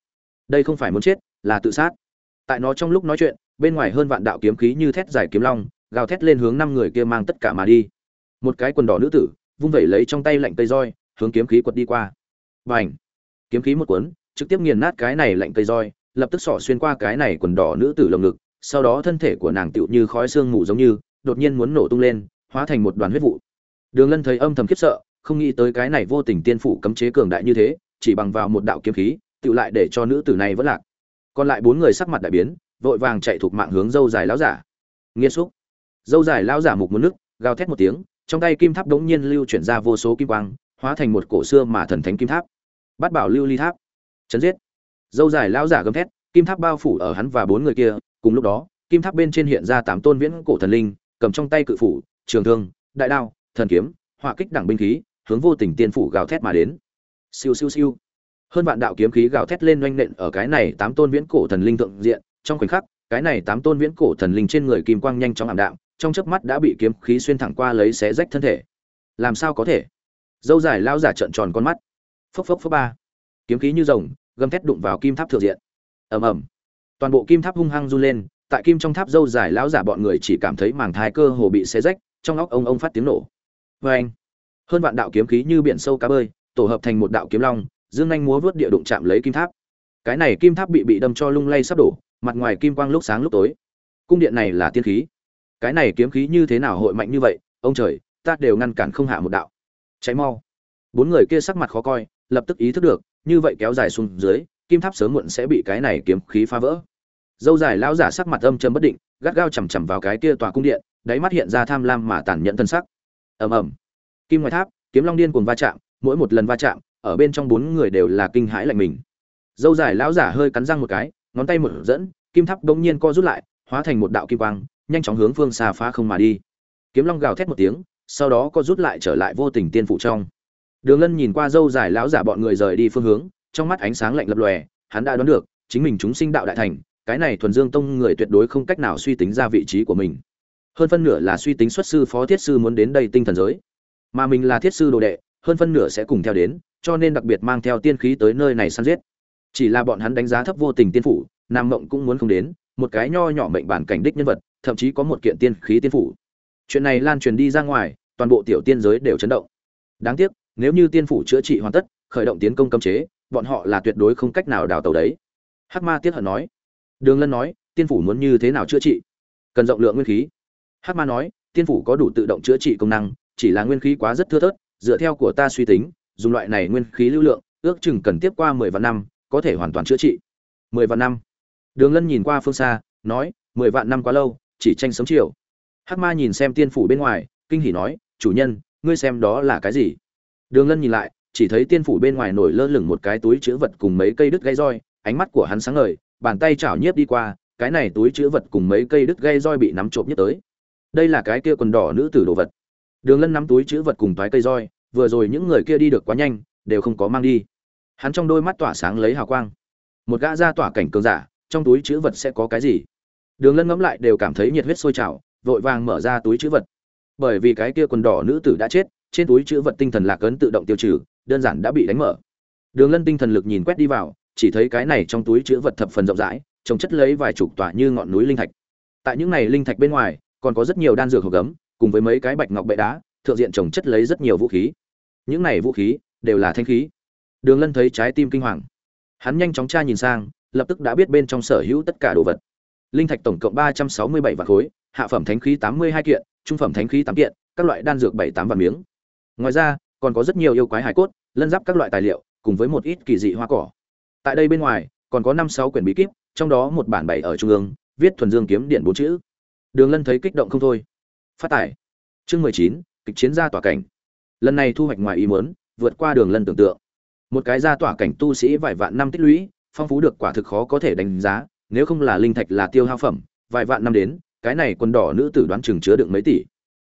Đây không phải muốn chết là tự sát. Tại nó trong lúc nói chuyện, bên ngoài hơn vạn đạo kiếm khí như thét dài kiếm long, gào thét lên hướng năm người kia mang tất cả mà đi. Một cái quần đỏ nữ tử, vung vẩy lấy trong tay lạnh cây roi, hướng kiếm khí quật đi qua. Và ảnh kiếm khí một cuốn, trực tiếp nghiền nát cái này lạnh cây roi, lập tức xỏ xuyên qua cái này quần đỏ nữ tử lồng ngực, sau đó thân thể của nàng tựu như khói xương mù giống như, đột nhiên muốn nổ tung lên, hóa thành một đoàn huyết vụ. Đường lân thấy âm thầm khiếp sợ, không nghĩ tới cái này vô tình tiên phủ cấm chế cường đại như thế, chỉ bằng vào một đạo kiếm khí, tựu lại để cho nữ tử này vẫn lạc còn lại bốn người sắc mặt đại biến, vội vàng chạy thuộc mạng hướng dâu dài lão giả. Nghiêm xúc. Dâu dài lão giả mục một nước, gào thét một tiếng, trong tay kim tháp đống nhiên lưu chuyển ra vô số kim quang, hóa thành một cổ xưa mà thần thánh kim tháp. Bắt bảo lưu ly tháp. Chấn giết. Dâu dài lão giả gầm thét, kim tháp bao phủ ở hắn và bốn người kia, cùng lúc đó, kim tháp bên trên hiện ra tám tôn viễn cổ thần linh, cầm trong tay cự phủ, trường thương, đại đao, thần kiếm, hỏa kích đẳng binh khí, hướng vô tình tiên phủ gào thét mà đến. Siêu siêu siêu hơn vạn đạo kiếm khí gào thét lên oanh nện ở cái này tám tôn viễn cổ thần linh thượng diện. Trong khoảnh khắc, cái này tám tôn viễn cổ thần linh trên người kim quang nhanh chóng ảm đạm, trong chớp mắt đã bị kiếm khí xuyên thẳng qua lấy xé rách thân thể. Làm sao có thể? Dâu dài lao giả trợn tròn con mắt. Phốc phốc phốc ba. Kiếm khí như rồng, gầm thét đụng vào kim tháp thượng diện. Ầm ầm. Toàn bộ kim tháp hung hăng run lên, tại kim trong tháp dâu dài lão giả bọn người chỉ cảm thấy màng thai cơ hồ bị xé rách, trong óc ông ông phát tiếng nổ. Vê anh hơn vạn đạo kiếm khí như biển sâu cá bơi, tổ hợp thành một đạo kiếm long dương anh múa vớt địa đụng chạm lấy kim tháp. Cái này kim tháp bị bị đâm cho lung lay sắp đổ, mặt ngoài kim quang lúc sáng lúc tối. Cung điện này là tiên khí. Cái này kiếm khí như thế nào hội mạnh như vậy? Ông trời, ta đều ngăn cản không hạ một đạo. Cháy mau. Bốn người kia sắc mặt khó coi, lập tức ý thức được, như vậy kéo dài xuống dưới, kim tháp sớm muộn sẽ bị cái này kiếm khí phá vỡ. Dâu dài lão giả sắc mặt âm trầm bất định, gắt gao chằm chằm vào cái kia tòa cung điện, đáy mắt hiện ra tham lam mà tàn nhẫn thân sắc. Ầm ầm. Kim ngoài tháp, kiếm long điên cuồng va chạm, mỗi một lần va chạm ở bên trong bốn người đều là kinh hãi lạnh mình. Dâu dài lão giả hơi cắn răng một cái, ngón tay một dẫn, kim tháp đống nhiên co rút lại, hóa thành một đạo kim quang, nhanh chóng hướng phương xa phá không mà đi. Kiếm long gào thét một tiếng, sau đó co rút lại trở lại vô tình tiên phụ trong. Đường lân nhìn qua dâu dài lão giả bọn người rời đi phương hướng, trong mắt ánh sáng lạnh lập lòe, hắn đã đoán được, chính mình chúng sinh đạo đại thành, cái này thuần dương tông người tuyệt đối không cách nào suy tính ra vị trí của mình. Hơn phân nửa là suy tính xuất sư phó thiết sư muốn đến đây tinh thần giới. Mà mình là thiết sư đồ đệ hơn phân nửa sẽ cùng theo đến, cho nên đặc biệt mang theo tiên khí tới nơi này săn giết. Chỉ là bọn hắn đánh giá thấp vô tình tiên phủ, nam mộng cũng muốn không đến, một cái nho nhỏ mệnh bản cảnh đích nhân vật, thậm chí có một kiện tiên khí tiên phủ. Chuyện này lan truyền đi ra ngoài, toàn bộ tiểu tiên giới đều chấn động. Đáng tiếc, nếu như tiên phủ chữa trị hoàn tất, khởi động tiến công cấm chế, bọn họ là tuyệt đối không cách nào đào tàu đấy. Hắc ma tiết hận nói. Đường lân nói, tiên phủ muốn như thế nào chữa trị? Cần rộng lượng nguyên khí. Hắc ma nói, tiên phủ có đủ tự động chữa trị công năng, chỉ là nguyên khí quá rất thưa thớt dựa theo của ta suy tính, dùng loại này nguyên khí lưu lượng, ước chừng cần tiếp qua mười vạn năm, có thể hoàn toàn chữa trị. Mười vạn năm. Đường lân nhìn qua phương xa, nói, mười vạn năm quá lâu, chỉ tranh sống chiều. Hắc ma nhìn xem tiên phủ bên ngoài, kinh hỉ nói, chủ nhân, ngươi xem đó là cái gì? Đường lân nhìn lại, chỉ thấy tiên phủ bên ngoài nổi lơ lửng một cái túi chứa vật cùng mấy cây đứt gây roi, ánh mắt của hắn sáng ngời, bàn tay chảo nhiếp đi qua, cái này túi chứa vật cùng mấy cây đứt gây roi bị nắm trộm nhất tới. Đây là cái kia quần đỏ nữ tử đồ vật đường lân nắm túi chữ vật cùng toái cây roi, vừa rồi những người kia đi được quá nhanh, đều không có mang đi. Hắn trong đôi mắt tỏa sáng lấy hào quang. Một gã ra tỏa cảnh cường giả, trong túi chữ vật sẽ có cái gì? Đường lân ngẫm lại đều cảm thấy nhiệt huyết sôi trào, vội vàng mở ra túi chữ vật. Bởi vì cái kia quần đỏ nữ tử đã chết, trên túi chữ vật tinh thần lạc ấn tự động tiêu trừ, đơn giản đã bị đánh mở. Đường lân tinh thần lực nhìn quét đi vào, chỉ thấy cái này trong túi chữ vật thập phần rộng rãi, trồng chất lấy vài chục tòa như ngọn núi linh thạch. Tại những này linh thạch bên ngoài, còn có rất nhiều đan dược hộp gấm cùng với mấy cái bạch ngọc bệ đá, thượng diện trồng chất lấy rất nhiều vũ khí. Những này vũ khí đều là thanh khí. Đường lân thấy trái tim kinh hoàng. Hắn nhanh chóng tra nhìn sang, lập tức đã biết bên trong sở hữu tất cả đồ vật. Linh thạch tổng cộng ba trăm sáu mươi bảy vạn khối, hạ phẩm thánh khí tám mươi hai kiện, trung phẩm thánh khí tám kiện, các loại đan dược bảy tám vạn miếng. Ngoài ra, còn có rất nhiều yêu quái hải cốt, lân giáp các loại tài liệu, cùng với một ít kỳ dị hoa cỏ. Tại đây bên ngoài, còn có năm sáu quyển bí kíp, trong đó một bản bảy ở trung ương, viết thuần dương kiếm điện bốn chữ. Đường lân thấy kích động không thôi phát tải chương mười chín, kịch chiến gia tỏa cảnh. Lần này thu hoạch ngoài ý muốn, vượt qua đường lân tưởng tượng. Một cái gia tỏa cảnh tu sĩ vài vạn năm tích lũy, phong phú được quả thực khó có thể đánh giá, nếu không là linh thạch là tiêu hao phẩm, vài vạn năm đến, cái này quần đỏ nữ tử đoán chừng chứa đựng mấy tỷ.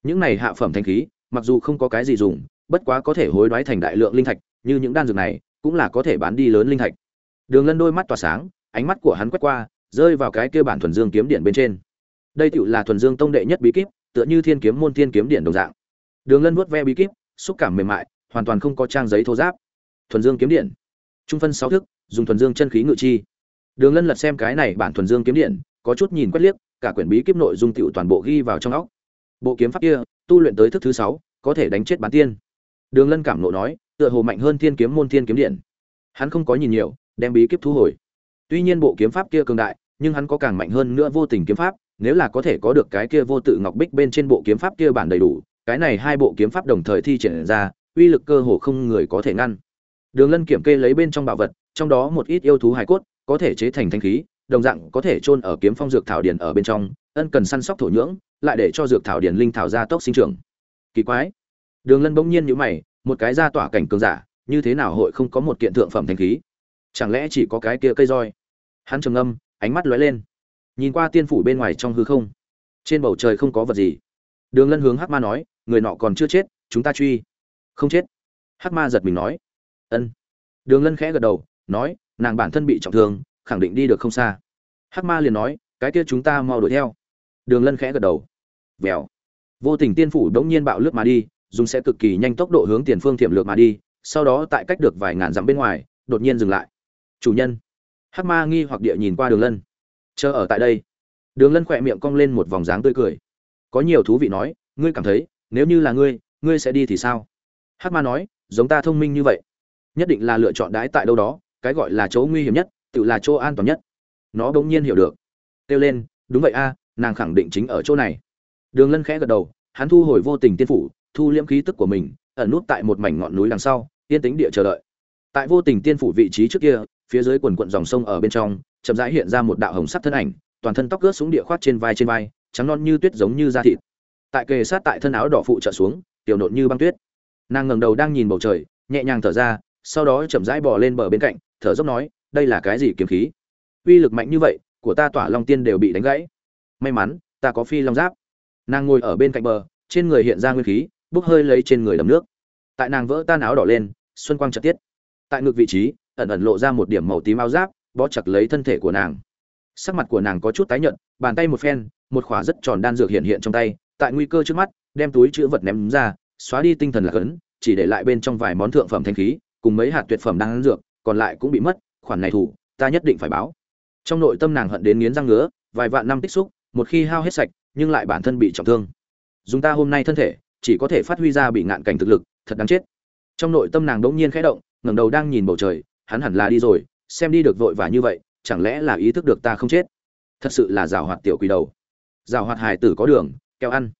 Những này hạ phẩm thanh khí, mặc dù không có cái gì dùng, bất quá có thể hối đoái thành đại lượng linh thạch, như những đan dược này, cũng là có thể bán đi lớn linh thạch. Đường lân đôi mắt tỏa sáng, ánh mắt của hắn quét qua, rơi vào cái kia bản thuần dương kiếm điện bên trên. Đây tựu là thuần dương tông đệ nhất bí kíp tựa như thiên kiếm môn thiên kiếm điện đồng dạng. Đường lân vuốt ve bí kíp, xúc cảm mềm mại, hoàn toàn không có trang giấy thô giáp thuần dương kiếm điện. Trung phân sáu thức, dùng thuần dương chân khí ngự chi. Đường lân lật xem cái này bản thuần dương kiếm điện, có chút nhìn quét liếc, cả quyển bí kíp nội dung tựu toàn bộ ghi vào trong óc. Bộ kiếm pháp kia, tu luyện tới thức thứ sáu, có thể đánh chết bán tiên. Đường lân cảm nộ nói, tựa hồ mạnh hơn thiên kiếm môn thiên kiếm điện. Hắn không có nhìn nhiều, đem bí kíp thu hồi. Tuy nhiên bộ kiếm pháp kia cường đại, nhưng hắn có càng mạnh hơn nữa vô tình kiếm pháp nếu là có thể có được cái kia vô tự ngọc bích bên trên bộ kiếm pháp kia bản đầy đủ, cái này hai bộ kiếm pháp đồng thời thi triển ra, uy lực cơ hồ không người có thể ngăn. Đường lân kiểm kê lấy bên trong bảo vật, trong đó một ít yêu thú hải cốt, có thể chế thành thanh khí, đồng dạng có thể chôn ở kiếm phong dược thảo điền ở bên trong, ân cần săn sóc thổ nhưỡng, lại để cho dược thảo điền linh thảo ra tốc sinh trưởng. Kỳ quái. Đường lân bỗng nhiên nhíu mày, một cái ra tỏa cảnh cường giả, như thế nào hội không có một kiện thượng phẩm thanh khí? Chẳng lẽ chỉ có cái kia cây roi? Hắn trầm ngâm, ánh mắt lóe lên nhìn qua tiên phủ bên ngoài trong hư không. Trên bầu trời không có vật gì. Đường lân hướng hắc ma nói, người nọ còn chưa chết, chúng ta truy. Không chết. Hắc ma giật mình nói. Ân. Đường lân khẽ gật đầu, nói, nàng bản thân bị trọng thương, khẳng định đi được không xa. Hắc ma liền nói, cái kia chúng ta mau đuổi theo. Đường lân khẽ gật đầu. Vèo. Vô tình tiên phủ đống nhiên bạo lướt mà đi, dùng sẽ cực kỳ nhanh tốc độ hướng tiền phương thiểm lược mà đi, sau đó tại cách được vài ngàn dặm bên ngoài, đột nhiên dừng lại. Chủ nhân. Hắc ma nghi hoặc địa nhìn qua đường lân chờ ở tại đây. Đường lân khỏe miệng cong lên một vòng dáng tươi cười. Có nhiều thú vị nói, ngươi cảm thấy, nếu như là ngươi ngươi sẽ đi thì sao? Hắc ma nói, giống ta thông minh như vậy, nhất định là lựa chọn đái tại đâu đó, cái gọi là chỗ nguy hiểm nhất, tự là chỗ an toàn nhất. Nó bỗng nhiên hiểu được. Kêu lên, đúng vậy a, nàng khẳng định chính ở chỗ này. Đường lân khẽ gật đầu, hắn thu hồi vô tình tiên phủ, thu liễm khí tức của mình, ẩn nút tại một mảnh ngọn núi đằng sau, yên tính địa chờ đợi. Tại vô tình tiên phủ vị trí trước kia phía dưới quần quận dòng sông ở bên trong, chậm rãi hiện ra một đạo hồng sắc thân ảnh, toàn thân tóc cướp xuống địa khoát trên vai trên vai, trắng non như tuyết giống như da thịt. Tại kề sát tại thân áo đỏ phụ trợ xuống, tiểu nộn như băng tuyết. Nàng ngẩng đầu đang nhìn bầu trời, nhẹ nhàng thở ra, sau đó chậm rãi bò lên bờ bên cạnh, thở dốc nói, đây là cái gì kiếm khí? Uy lực mạnh như vậy, của ta tỏa long tiên đều bị đánh gãy. May mắn, ta có phi long giáp. Nàng ngồi ở bên cạnh bờ, trên người hiện ra nguyên khí, bốc hơi lấy trên người đầm nước. Tại nàng vỡ tan áo đỏ lên, xuân quang trật tiết. Tại ngực vị trí ẩn ẩn lộ ra một điểm màu tím áo giáp, bó chặt lấy thân thể của nàng. Sắc mặt của nàng có chút tái nhợt, bàn tay một phen, một khỏa rất tròn đan dược hiện hiện trong tay, tại nguy cơ trước mắt, đem túi chữ vật ném ra, xóa đi tinh thần lạc ấn, chỉ để lại bên trong vài món thượng phẩm thanh khí, cùng mấy hạt tuyệt phẩm đan dược, còn lại cũng bị mất, khoản này thủ, ta nhất định phải báo. Trong nội tâm nàng hận đến nghiến răng ngứa, vài vạn năm tích xúc, một khi hao hết sạch, nhưng lại bản thân bị trọng thương. Dùng ta hôm nay thân thể, chỉ có thể phát huy ra bị ngạn cảnh thực lực, thật đáng chết. Trong nội tâm nàng đỗng nhiên khẽ động, ngẩng đầu đang nhìn bầu trời hắn hẳn là đi rồi, xem đi được vội vã như vậy, chẳng lẽ là ý thức được ta không chết? Thật sự là rào hoạt tiểu quỷ đầu. Rào hoạt hài tử có đường, keo ăn.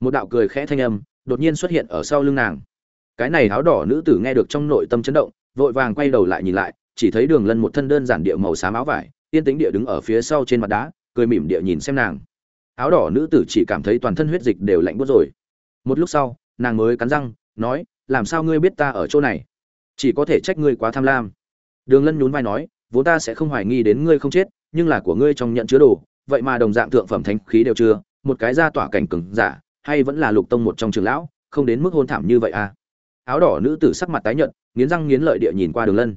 Một đạo cười khẽ thanh âm, đột nhiên xuất hiện ở sau lưng nàng. Cái này áo đỏ nữ tử nghe được trong nội tâm chấn động, vội vàng quay đầu lại nhìn lại, chỉ thấy đường lân một thân đơn giản địa màu xám áo vải, yên tính địa đứng ở phía sau trên mặt đá, cười mỉm địa nhìn xem nàng. Áo đỏ nữ tử chỉ cảm thấy toàn thân huyết dịch đều lạnh buốt rồi. Một lúc sau, nàng mới cắn răng, nói, làm sao ngươi biết ta ở chỗ này? Chỉ có thể trách ngươi quá tham lam đường lân nhún vai nói, vốn ta sẽ không hoài nghi đến ngươi không chết, nhưng là của ngươi trong nhận chứa đồ, vậy mà đồng dạng thượng phẩm thánh khí đều chưa, một cái ra tỏa cảnh cường giả, hay vẫn là lục tông một trong trường lão, không đến mức hôn thảm như vậy à? Áo đỏ nữ tử sắc mặt tái nhợt, nghiến răng nghiến lợi địa nhìn qua đường lân.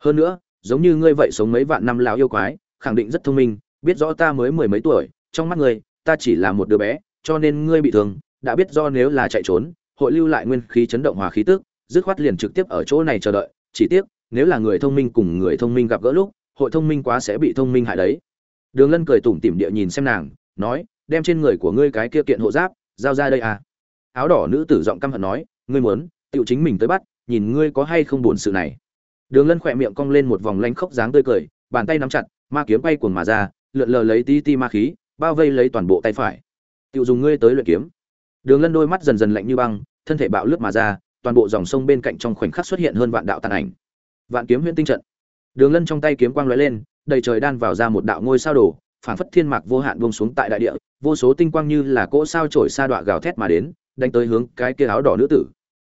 Hơn nữa, giống như ngươi vậy sống mấy vạn năm lão yêu quái, khẳng định rất thông minh, biết rõ ta mới mười mấy tuổi, trong mắt ngươi, ta chỉ là một đứa bé, cho nên ngươi bị thương, đã biết do nếu là chạy trốn, hội lưu lại nguyên khí chấn động hòa khí tức, dứt khoát liền trực tiếp ở chỗ này chờ đợi, chỉ tiếc nếu là người thông minh cùng người thông minh gặp gỡ lúc, hội thông minh quá sẽ bị thông minh hại đấy. Đường lân cười tủm tỉm địa nhìn xem nàng, nói, đem trên người của ngươi cái kia kiện hộ giáp, giao ra đây à. Áo đỏ nữ tử giọng căm hận nói, ngươi muốn tựu chính mình tới bắt, nhìn ngươi có hay không buồn sự này. Đường lân khỏe miệng cong lên một vòng lanh khóc dáng tươi cười, bàn tay nắm chặt, ma kiếm bay cuồng mà ra, lượn lờ lấy tí ti ma khí, bao vây lấy toàn bộ tay phải. Tựu dùng ngươi tới luyện kiếm. Đường lân đôi mắt dần dần lạnh như băng, thân thể bạo lướt mà ra, toàn bộ dòng sông bên cạnh trong khoảnh khắc xuất hiện hơn vạn đạo tàn ảnh vạn kiếm huyễn tinh trận. Đường lân trong tay kiếm quang lóe lên, đầy trời đan vào ra một đạo ngôi sao đổ phảng phất thiên mạc vô hạn buông xuống tại đại địa, vô số tinh quang như là cỗ sao trổi sa đọa gào thét mà đến, đánh tới hướng cái kia áo đỏ nữ tử.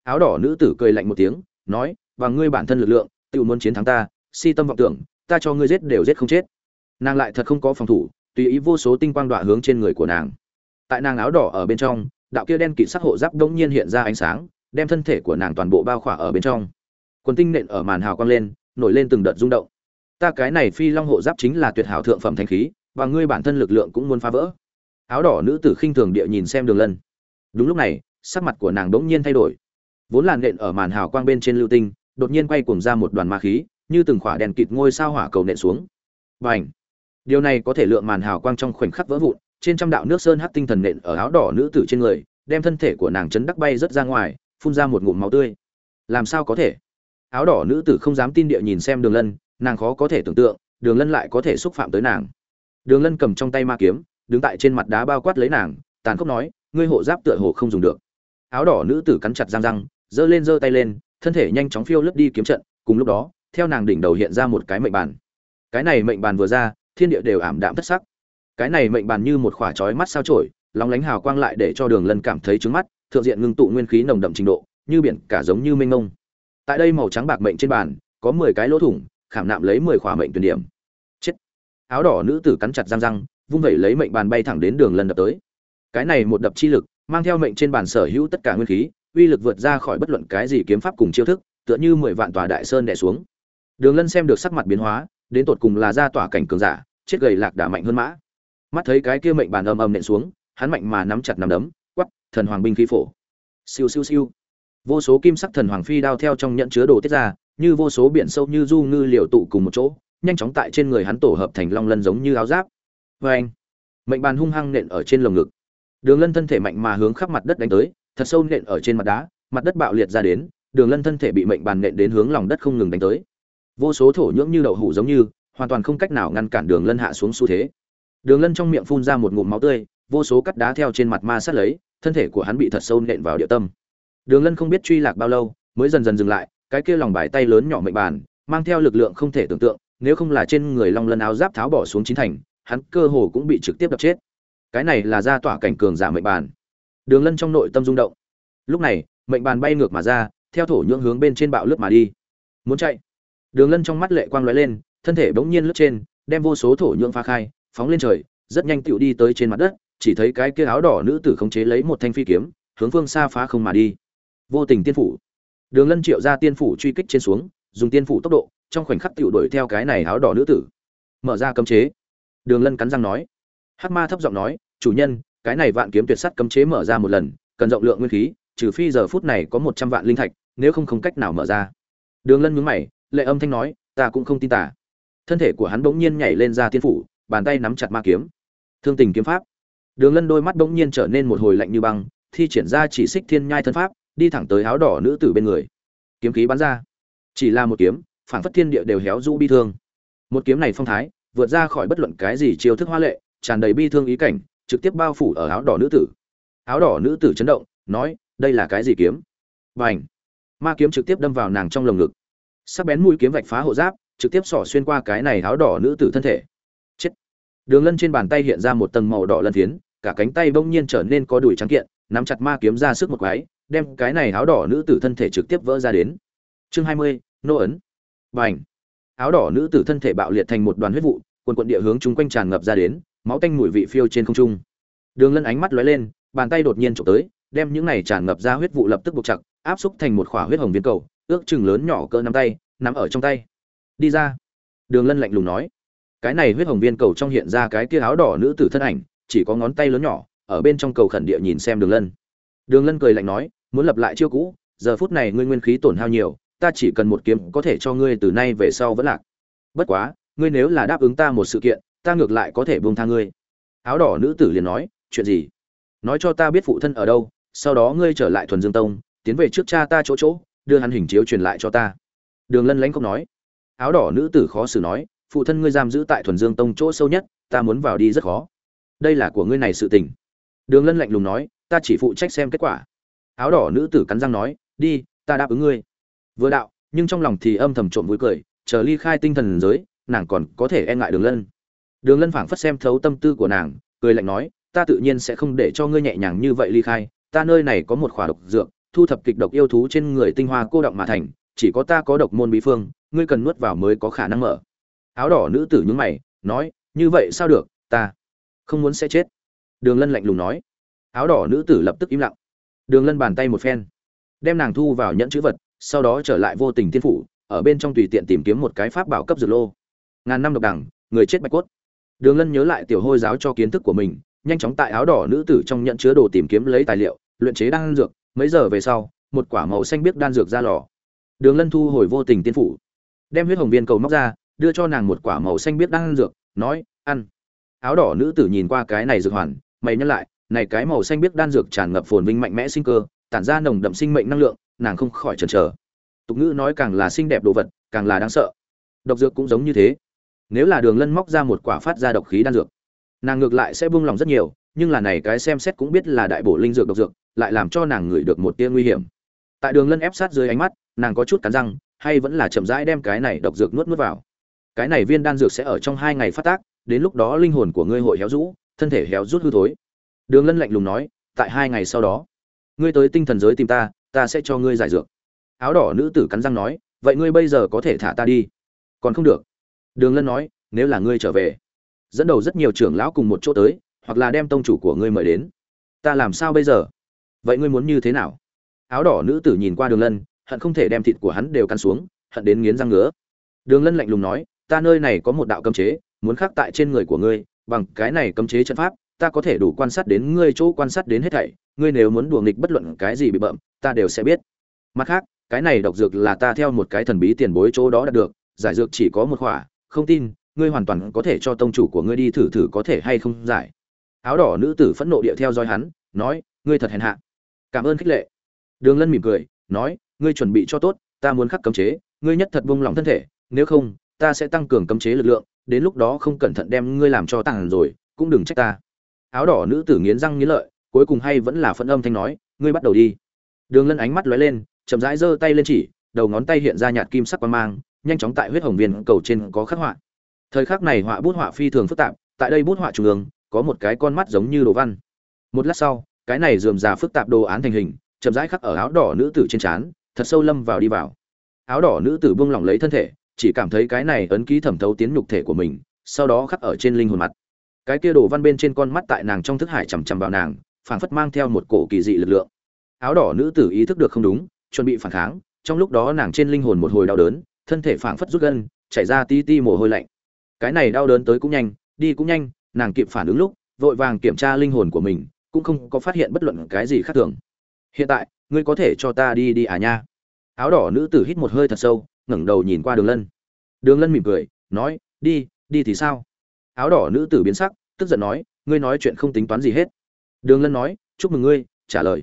Áo đỏ nữ tử cười lạnh một tiếng, nói, và ngươi bản thân lực lượng tự muốn chiến thắng ta, si tâm vọng tưởng, ta cho ngươi giết đều giết không chết. Nàng lại thật không có phòng thủ, tùy ý vô số tinh quang đọa hướng trên người của nàng. Tại nàng áo đỏ ở bên trong, đạo kia đen kịt sắc hộ giáp đống nhiên hiện ra ánh sáng, đem thân thể của nàng toàn bộ bao khỏa ở bên trong quần tinh nện ở màn hào quang lên, nổi lên từng đợt rung động. Ta cái này phi long hộ giáp chính là tuyệt hảo thượng phẩm thanh khí, và ngươi bản thân lực lượng cũng muốn phá vỡ. Áo đỏ nữ tử khinh thường địa nhìn xem đường lân. Đúng lúc này, sắc mặt của nàng đống nhiên thay đổi. Vốn làn nện ở màn hào quang bên trên lưu tinh, đột nhiên quay cuồng ra một đoàn ma khí, như từng khỏa đèn kịt ngôi sao hỏa cầu nện xuống. Và h điều này có thể lượng màn hào quang trong khoảnh khắc vỡ vụn, trên trăm đạo nước sơn hắc tinh thần nện ở áo đỏ nữ tử trên người, đem thân thể của nàng chấn đắc bay rất ra ngoài, phun ra một ngụm máu tươi. Làm sao có thể? Áo đỏ nữ tử không dám tin địa nhìn xem đường lân, nàng khó có thể tưởng tượng, đường lân lại có thể xúc phạm tới nàng. Đường lân cầm trong tay ma kiếm, đứng tại trên mặt đá bao quát lấy nàng, tàn khốc nói, ngươi hộ giáp tựa hồ không dùng được. Áo đỏ nữ tử cắn chặt răng răng, giơ lên giơ tay lên, thân thể nhanh chóng phiêu lướt đi kiếm trận, cùng lúc đó, theo nàng đỉnh đầu hiện ra một cái mệnh bàn. Cái này mệnh bàn vừa ra, thiên địa đều ảm đạm thất sắc. Cái này mệnh bàn như một khỏa chói mắt sao chổi, lóng lánh hào quang lại để cho đường lân cảm thấy trứng mắt, thượng diện ngưng tụ nguyên khí nồng đậm trình độ, như biển cả giống như mênh mông tại đây màu trắng bạc mệnh trên bàn, có mười cái lỗ thủng, khảm nạm lấy mười khỏa mệnh tuyển điểm. Chết. Áo đỏ nữ tử cắn chặt răng răng, vung vẩy lấy mệnh bàn bay thẳng đến đường lân đập tới. Cái này một đập chi lực, mang theo mệnh trên bàn sở hữu tất cả nguyên khí, uy lực vượt ra khỏi bất luận cái gì kiếm pháp cùng chiêu thức, tựa như mười vạn tòa đại sơn đè xuống. Đường lân xem được sắc mặt biến hóa, đến tột cùng là ra tỏa cảnh cường giả, chết gầy lạc đả mạnh hơn mã. Mắt thấy cái kia mệnh bàn âm âm nện xuống, hắn mạnh mà nắm chặt nắm đấm quắp thần hoàng binh khí phổ. Siêu siêu siêu vô số kim sắc thần hoàng phi đao theo trong nhận chứa đồ tiết ra, như vô số biển sâu như du ngư liều tụ cùng một chỗ, nhanh chóng tại trên người hắn tổ hợp thành long lân giống như áo giáp. Vê anh mệnh bàn hung hăng nện ở trên lồng ngực. Đường lân thân thể mạnh mà hướng khắp mặt đất đánh tới, thật sâu nện ở trên mặt đá, mặt đất bạo liệt ra đến, đường lân thân thể bị mệnh bàn nện đến hướng lòng đất không ngừng đánh tới. Vô số thổ nhưỡng như đậu hũ giống như, hoàn toàn không cách nào ngăn cản đường lân hạ xuống xu thế. Đường lân trong miệng phun ra một ngụm máu tươi, vô số cắt đá theo trên mặt ma sát lấy, thân thể của hắn bị thật sâu nện vào địa tâm đường lân không biết truy lạc bao lâu, mới dần dần dừng lại, cái kia lòng bài tay lớn nhỏ mệnh bàn, mang theo lực lượng không thể tưởng tượng, nếu không là trên người long lân áo giáp tháo bỏ xuống chín thành, hắn cơ hồ cũng bị trực tiếp đập chết. Cái này là ra tỏa cảnh cường giả mệnh bàn. Đường lân trong nội tâm rung động. Lúc này, mệnh bàn bay ngược mà ra, theo thổ nhưỡng hướng bên trên bạo lướt mà đi. Muốn chạy? Đường lân trong mắt lệ quang lóe lên, thân thể bỗng nhiên lướt trên, đem vô số thổ nhưỡng phá khai, phóng lên trời, rất nhanh tựu đi tới trên mặt đất, chỉ thấy cái kia áo đỏ nữ tử khống chế lấy một thanh phi kiếm, hướng phương xa phá không mà đi vô tình tiên phủ. Đường lân triệu ra tiên phủ truy kích trên xuống, dùng tiên phủ tốc độ, trong khoảnh khắc tựu đuổi theo cái này áo đỏ nữ tử. Mở ra cấm chế. Đường lân cắn răng nói. Hắc ma thấp giọng nói, chủ nhân, cái này vạn kiếm tuyệt sắt cấm chế mở ra một lần, cần rộng lượng nguyên khí, trừ phi giờ phút này có một trăm vạn linh thạch, nếu không không cách nào mở ra. Đường lân mướn mày, lệ âm thanh nói, ta cũng không tin tả thân thể của hắn bỗng nhiên nhảy lên ra tiên phủ, bàn tay nắm chặt ma kiếm. Thương tình kiếm pháp. Đường lân đôi mắt bỗng nhiên trở nên một hồi lạnh như băng, thi triển ra chỉ xích thiên nhai thân pháp đi thẳng tới áo đỏ nữ tử bên người. Kiếm khí bắn ra. Chỉ là một kiếm phản phất thiên địa đều héo rũ bi thương. Một kiếm này phong thái vượt ra khỏi bất luận cái gì chiêu thức hoa lệ tràn đầy bi thương ý cảnh trực tiếp bao phủ ở áo đỏ nữ tử. Áo đỏ nữ tử chấn động nói đây là cái gì kiếm? Và ảnh ma kiếm trực tiếp đâm vào nàng trong lồng ngực. Sắc bén mũi kiếm vạch phá hộ giáp trực tiếp xỏ xuyên qua cái này áo đỏ nữ tử thân thể. Chết! Đường lân trên bàn tay hiện ra một tầng màu đỏ lân thiến, cả cánh tay bỗng nhiên trở nên có đùi trắng kiện nắm chặt ma kiếm ra sức một quái đem cái này áo đỏ nữ tử thân thể trực tiếp vỡ ra đến. Chương hai mươi, nô ấn. B à n h áo đỏ nữ tử thân thể bạo liệt thành một đoàn huyết vụ, quần quận địa hướng chúng quanh tràn ngập ra đến, máu tanh mùi vị phiêu trên không trung. Đường lân ánh mắt lóe lên, bàn tay đột nhiên trộm tới, đem những này tràn ngập ra huyết vụ lập tức buộc chặt, áp xúc thành một khỏa huyết hồng viên cầu, ước chừng lớn nhỏ cỡ nắm tay, nắm ở trong tay. Đi ra. Đường lân lạnh lùng nói. Cái này huyết hồng viên cầu trong hiện ra cái kia áo đỏ nữ tử thân ảnh, chỉ có ngón tay lớn nhỏ, ở bên trong cầu khẩn địa nhìn xem đường lân đường lân cười lạnh nói, muốn lập lại chiêu cũ, giờ phút này ngươi nguyên khí tổn hao nhiều, ta chỉ cần một kiếm có thể cho ngươi từ nay về sau vẫn lạc. Bất quá, ngươi nếu là đáp ứng ta một sự kiện, ta ngược lại có thể buông tha ngươi. Áo đỏ nữ tử liền nói, chuyện gì? Nói cho ta biết phụ thân ở đâu, sau đó ngươi trở lại thuần dương tông, tiến về trước cha ta chỗ chỗ, đưa hắn hình chiếu truyền lại cho ta. Đường lân lãnh không nói. Áo đỏ nữ tử khó xử nói, phụ thân ngươi giam giữ tại thuần dương tông chỗ sâu nhất, ta muốn vào đi rất khó. Đây là của ngươi này sự tình. Đường lân lạnh lùng nói ta chỉ phụ trách xem kết quả. Áo đỏ nữ tử cắn răng nói, đi, ta đáp ứng ngươi. Vừa đạo, nhưng trong lòng thì âm thầm trộm vui cười, chờ ly khai tinh thần giới, nàng còn có thể e ngại đường lân. Đường lân phảng phất xem thấu tâm tư của nàng, cười lạnh nói, ta tự nhiên sẽ không để cho ngươi nhẹ nhàng như vậy ly khai, ta nơi này có một khỏa độc dược, thu thập kịch độc yêu thú trên người tinh hoa cô động mà thành, chỉ có ta có độc môn bí phương, ngươi cần nuốt vào mới có khả năng mở. Áo đỏ nữ tử nhướng mày, nói, như vậy sao được, ta không muốn sẽ chết. Đường lân lạnh lùng nói áo đỏ nữ tử lập tức im lặng. Đường lân bàn tay một phen, đem nàng thu vào nhẫn chữ vật, sau đó trở lại vô tình tiên phủ, ở bên trong tùy tiện tìm kiếm một cái pháp bảo cấp dược lô. Ngàn năm độc đẳng, người chết bạch cốt. Đường lân nhớ lại tiểu hôi giáo cho kiến thức của mình, nhanh chóng tại áo đỏ nữ tử trong nhận chứa đồ tìm kiếm lấy tài liệu, luyện chế đan dược. Mấy giờ về sau, một quả màu xanh biếc đan dược ra lò. Đường lân thu hồi vô tình tiên phủ, đem huyết hồng viên cầu móc ra, đưa cho nàng một quả màu xanh biếc đan dược, nói, ăn. Áo đỏ nữ tử nhìn qua cái này dược hoàn, mày nhắc lại này cái màu xanh biết đan dược tràn ngập phồn vinh mạnh mẽ sinh cơ, tản ra nồng đậm sinh mệnh năng lượng, nàng không khỏi chần chờ. Tục ngữ nói càng là xinh đẹp đồ vật, càng là đáng sợ. Độc dược cũng giống như thế. Nếu là đường lân móc ra một quả phát ra độc khí đan dược, nàng ngược lại sẽ buông lòng rất nhiều, nhưng là này cái xem xét cũng biết là đại bổ linh dược độc dược, lại làm cho nàng ngửi được một tia nguy hiểm. Tại đường lân ép sát dưới ánh mắt, nàng có chút cắn răng, hay vẫn là chậm rãi đem cái này độc dược nuốt nuốt vào. Cái này viên đan dược sẽ ở trong hai ngày phát tác, đến lúc đó linh hồn của ngươi hội héo rũ, thân thể héo rút hư thối đường lân lạnh lùng nói, tại hai ngày sau đó, ngươi tới tinh thần giới tìm ta ta sẽ cho ngươi giải dược. Áo đỏ nữ tử cắn răng nói, vậy ngươi bây giờ có thể thả ta đi? Còn không được. Đường lân nói, nếu là ngươi trở về, dẫn đầu rất nhiều trưởng lão cùng một chỗ tới, hoặc là đem tông chủ của ngươi mời đến. Ta làm sao bây giờ? Vậy ngươi muốn như thế nào? Áo đỏ nữ tử nhìn qua đường lân, hận không thể đem thịt của hắn đều cắn xuống, hận đến nghiến răng ngứa. Đường lân lạnh lùng nói, ta nơi này có một đạo cấm chế, muốn khắc tại trên người của ngươi, bằng cái này cấm chế trận pháp ta có thể đủ quan sát đến ngươi chỗ quan sát đến hết thảy, ngươi nếu muốn đùa nghịch bất luận cái gì bị bợm, ta đều sẽ biết. Mặt khác, cái này độc dược là ta theo một cái thần bí tiền bối chỗ đó đạt được, giải dược chỉ có một khỏa, không tin, ngươi hoàn toàn có thể cho tông chủ của ngươi đi thử thử có thể hay không giải. Áo đỏ nữ tử phẫn nộ địa theo dõi hắn, nói, ngươi thật hèn hạ. Cảm ơn khích lệ. Đường lân mỉm cười, nói, ngươi chuẩn bị cho tốt, ta muốn khắc cấm chế, ngươi nhất thật buông lòng thân thể, nếu không, ta sẽ tăng cường cấm chế lực lượng, đến lúc đó không cẩn thận đem ngươi làm cho tàn rồi, cũng đừng trách ta áo đỏ nữ tử nghiến răng nghiến lợi, cuối cùng hay vẫn là phẫn âm thanh nói, ngươi bắt đầu đi. Đường lân ánh mắt lóe lên, chậm rãi giơ tay lên chỉ, đầu ngón tay hiện ra nhạt kim sắc quang mang, nhanh chóng tại huyết hồng viên cầu trên có khắc họa. Thời khắc này họa bút họa phi thường phức tạp, tại đây bút họa trung ương, có một cái con mắt giống như đồ văn. Một lát sau, cái này dườm già phức tạp đồ án thành hình, chậm rãi khắc ở áo đỏ nữ tử trên trán, thật sâu lâm vào đi vào. Áo đỏ nữ tử buông lỏng lấy thân thể, chỉ cảm thấy cái này ấn ký thẩm thấu tiến nhục thể của mình, sau đó khắc ở trên linh hồn mặt cái kia đồ văn bên trên con mắt tại nàng trong thức hải chằm chằm vào nàng, phảng phất mang theo một cổ kỳ dị lực lượng. Áo đỏ nữ tử ý thức được không đúng, chuẩn bị phản kháng, trong lúc đó nàng trên linh hồn một hồi đau đớn, thân thể phảng phất rút gân, chảy ra ti ti mồ hôi lạnh. Cái này đau đớn tới cũng nhanh, đi cũng nhanh, nàng kịp phản ứng lúc, vội vàng kiểm tra linh hồn của mình, cũng không có phát hiện bất luận cái gì khác thường. Hiện tại, ngươi có thể cho ta đi đi à nha. Áo đỏ nữ tử hít một hơi thật sâu, ngẩng đầu nhìn qua đường lân. Đường lân mỉm cười, nói, đi đi thì sao? Áo đỏ nữ tử biến sắc, tức giận nói, ngươi nói chuyện không tính toán gì hết. Đường lân nói, chúc mừng ngươi, trả lời.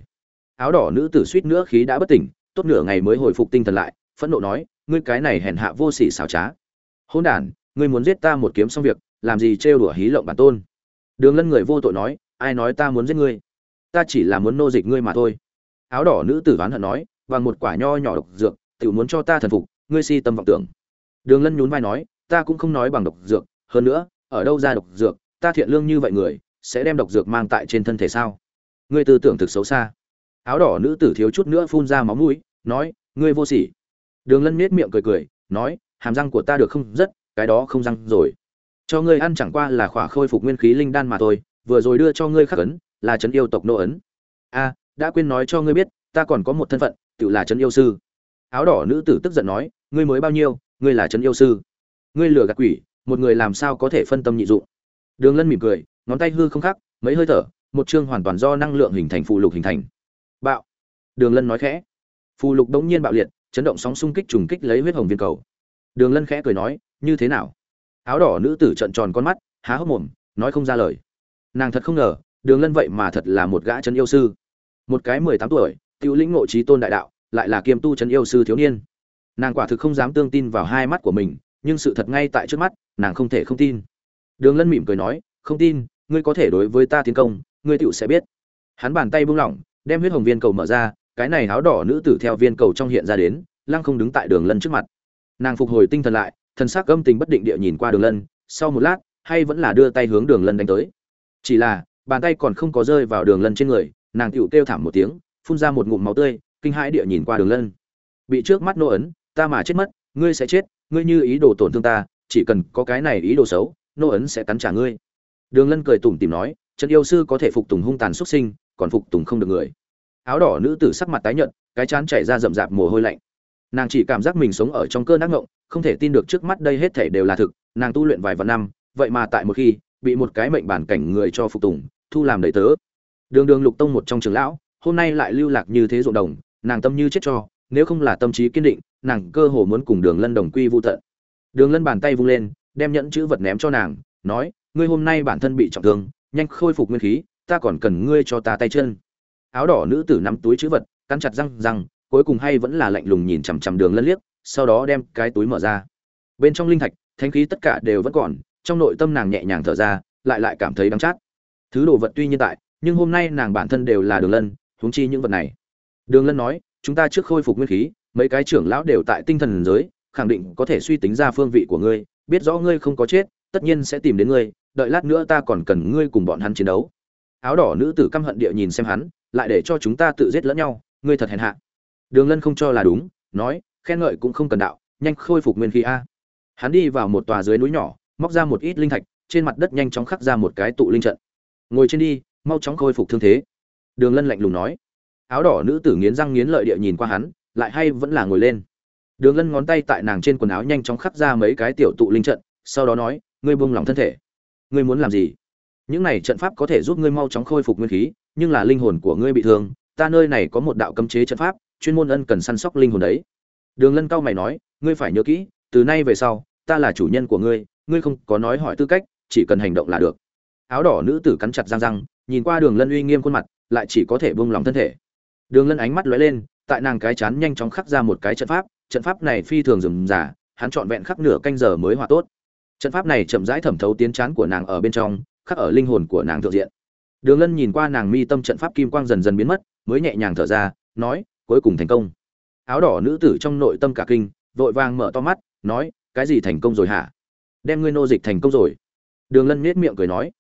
Áo đỏ nữ tử suýt nữa khí đã bất tỉnh, tốt nửa ngày mới hồi phục tinh thần lại, phẫn nộ nói, ngươi cái này hèn hạ vô sỉ xảo trá. Hôn đản, ngươi muốn giết ta một kiếm xong việc, làm gì trêu đùa hí lộng bản tôn? Đường lân người vô tội nói, ai nói ta muốn giết ngươi? Ta chỉ là muốn nô dịch ngươi mà thôi. Áo đỏ nữ tử oán hận nói bằng một quả nho nhỏ độc dược tự muốn cho ta thần phục, ngươi si tâm vọng tưởng. Đường lân nhún vai nói, ta cũng không nói bằng độc dược, hơn nữa ở đâu ra độc dược, ta thiện lương như vậy người, sẽ đem độc dược mang tại trên thân thể sao? Ngươi tư tưởng thực xấu xa. Áo đỏ nữ tử thiếu chút nữa phun ra máu mũi, nói, ngươi vô sỉ. Đường lân nết miệng cười cười, nói, hàm răng của ta được không rất, cái đó không răng rồi. Cho ngươi ăn chẳng qua là khỏa khôi phục nguyên khí linh đan mà thôi, vừa rồi đưa cho ngươi khắc ấn, là trấn yêu tộc nô ấn. A, đã quên nói cho ngươi biết, ta còn có một thân phận, tự là trấn yêu sư. Áo đỏ nữ tử tức giận nói, ngươi mới bao nhiêu, ngươi là trấn yêu sư. Ngươi lừa gạt quỷ một người làm sao có thể phân tâm nhị dụng. Đường lân mỉm cười, ngón tay hư không khắc, mấy hơi thở, một chương hoàn toàn do năng lượng hình thành phụ lục hình thành. Bạo. Đường lân nói khẽ. Phụ lục đống nhiên bạo liệt, chấn động sóng xung kích trùng kích lấy huyết hồng viên cầu. Đường lân khẽ cười nói, như thế nào? Áo đỏ nữ tử trợn tròn con mắt, há hốc mồm, nói không ra lời. Nàng thật không ngờ, đường lân vậy mà thật là một gã chân yêu sư. Một cái mười tám tuổi tiêu lĩnh ngộ trí tôn đại đạo, lại là kiêm tu chân yêu sư thiếu niên. Nàng quả thực không dám tương tin vào hai mắt của mình nhưng sự thật ngay tại trước mắt, nàng không thể không tin. Đường lân mỉm cười nói, không tin, ngươi có thể đối với ta tiến công, ngươi tựu sẽ biết. Hắn bàn tay buông lỏng, đem huyết hồng viên cầu mở ra, cái này áo đỏ nữ tử theo viên cầu trong hiện ra đến, lăng không đứng tại đường lân trước mặt. Nàng phục hồi tinh thần lại, thần sắc âm tình bất định địa nhìn qua đường lân, sau một lát, hay vẫn là đưa tay hướng đường lân đánh tới. Chỉ là, bàn tay còn không có rơi vào đường lân trên người, nàng tựu kêu thảm một tiếng, phun ra một ngụm máu tươi, kinh hãi địa nhìn qua đường lân. Bị trước mắt nô ấn, ta mà chết mất, ngươi sẽ chết ngươi như ý đồ tổn thương ta, chỉ cần có cái này ý đồ xấu, nô ấn sẽ cắn trả ngươi. Đường lân cười tủm tìm nói, trần yêu sư có thể phục tùng hung tàn xuất sinh, còn phục tùng không được người. Áo đỏ nữ tử sắc mặt tái nhợt, cái chán chảy ra rậm rạp mồ hôi lạnh. Nàng chỉ cảm giác mình sống ở trong cơn ác ngộng không thể tin được trước mắt đây hết thể đều là thực, nàng tu luyện vài vạn năm, vậy mà tại một khi bị một cái mệnh bản cảnh người cho phục tùng, thu làm đầy tớ. Đường đường lục tông một trong trường lão, hôm nay lại lưu lạc như thế ruộng đồng, nàng tâm như chết cho, nếu không là tâm trí kiên định nàng cơ hồ muốn cùng đường lân đồng quy vô tận. Đường lân bàn tay vung lên, đem nhẫn chữ vật ném cho nàng, nói, ngươi hôm nay bản thân bị trọng thương, nhanh khôi phục nguyên khí, ta còn cần ngươi cho ta tay chân. Áo đỏ nữ tử nắm túi chữ vật, cắn chặt răng răng, cuối cùng hay vẫn là lạnh lùng nhìn chằm chằm đường lân liếc, sau đó đem cái túi mở ra. Bên trong linh thạch, thánh khí tất cả đều vẫn còn, trong nội tâm nàng nhẹ nhàng thở ra, lại lại cảm thấy đắng chát. Thứ đồ vật tuy nhiên tại, nhưng hôm nay nàng bản thân đều là đường lân, huống chi những vật này. Đường lân nói, chúng ta trước khôi phục nguyên khí mấy cái trưởng lão đều tại tinh thần giới, khẳng định có thể suy tính ra phương vị của ngươi, biết rõ ngươi không có chết, tất nhiên sẽ tìm đến ngươi, đợi lát nữa ta còn cần ngươi cùng bọn hắn chiến đấu. Áo đỏ nữ tử căm hận địa nhìn xem hắn, lại để cho chúng ta tự giết lẫn nhau, ngươi thật hèn hạ. Đường lân không cho là đúng, nói, khen ngợi cũng không cần đạo, nhanh khôi phục nguyên khí a. Hắn đi vào một tòa dưới núi nhỏ, móc ra một ít linh thạch, trên mặt đất nhanh chóng khắc ra một cái tụ linh trận. Ngồi trên đi, mau chóng khôi phục thương thế. Đường lân lạnh lùng nói. Áo đỏ nữ tử nghiến răng nghiến lợi địa nhìn qua hắn lại hay vẫn là ngồi lên. Đường lân ngón tay tại nàng trên quần áo nhanh chóng khắc ra mấy cái tiểu tụ linh trận, sau đó nói, ngươi buông lỏng thân thể. Ngươi muốn làm gì? Những này trận pháp có thể giúp ngươi mau chóng khôi phục nguyên khí, nhưng là linh hồn của ngươi bị thương, ta nơi này có một đạo cấm chế trận pháp, chuyên môn ân cần săn sóc linh hồn đấy. Đường lân cao mày nói, ngươi phải nhớ kỹ, từ nay về sau, ta là chủ nhân của ngươi ngươi không có nói hỏi tư cách, chỉ cần hành động là được. Áo đỏ nữ tử cắn chặt răng răng, nhìn qua đường lân uy nghiêm khuôn mặt, lại chỉ có thể buông lòng thân thể. Đường lân ánh mắt lóe lên tại nàng cái chán nhanh chóng khắc ra một cái trận pháp trận pháp này phi thường dừng giả hắn trọn vẹn khắc nửa canh giờ mới hòa tốt. Trận pháp này chậm rãi thẩm thấu tiến chán của nàng ở bên trong, khắc ở linh hồn của nàng thượng diện. Đường lân nhìn qua nàng mi tâm trận pháp kim quang dần dần biến mất, mới nhẹ nhàng thở ra, nói, cuối cùng thành công. Áo đỏ nữ tử trong nội tâm cả kinh, vội vàng mở to mắt, nói, cái gì thành công rồi hả? Đem ngươi nô dịch thành công rồi. Đường lân nết miệng cười nói.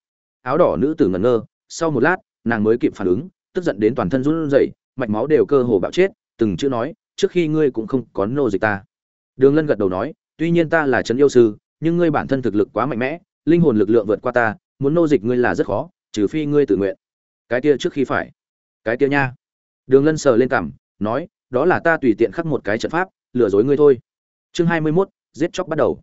Áo đỏ nữ tử ngẩn ngơ, sau một lát, nàng mới kịp phản ứng, tức giận đến toàn thân run rẩy mạch máu đều cơ hồ bạo chết, từng chữ nói, trước khi ngươi cũng không có nô dịch ta. Đường lân gật đầu nói, tuy nhiên ta là trấn yêu sư, nhưng ngươi bản thân thực lực quá mạnh mẽ, linh hồn lực lượng vượt qua ta, muốn nô dịch ngươi là rất khó, trừ phi ngươi tự nguyện. Cái kia trước khi phải. Cái kia nha. Đường lân sờ lên cằm, nói, đó là ta tùy tiện khắc một cái trận pháp, lừa dối ngươi thôi. Chương hai mươi mốt, giết chóc bắt đầu.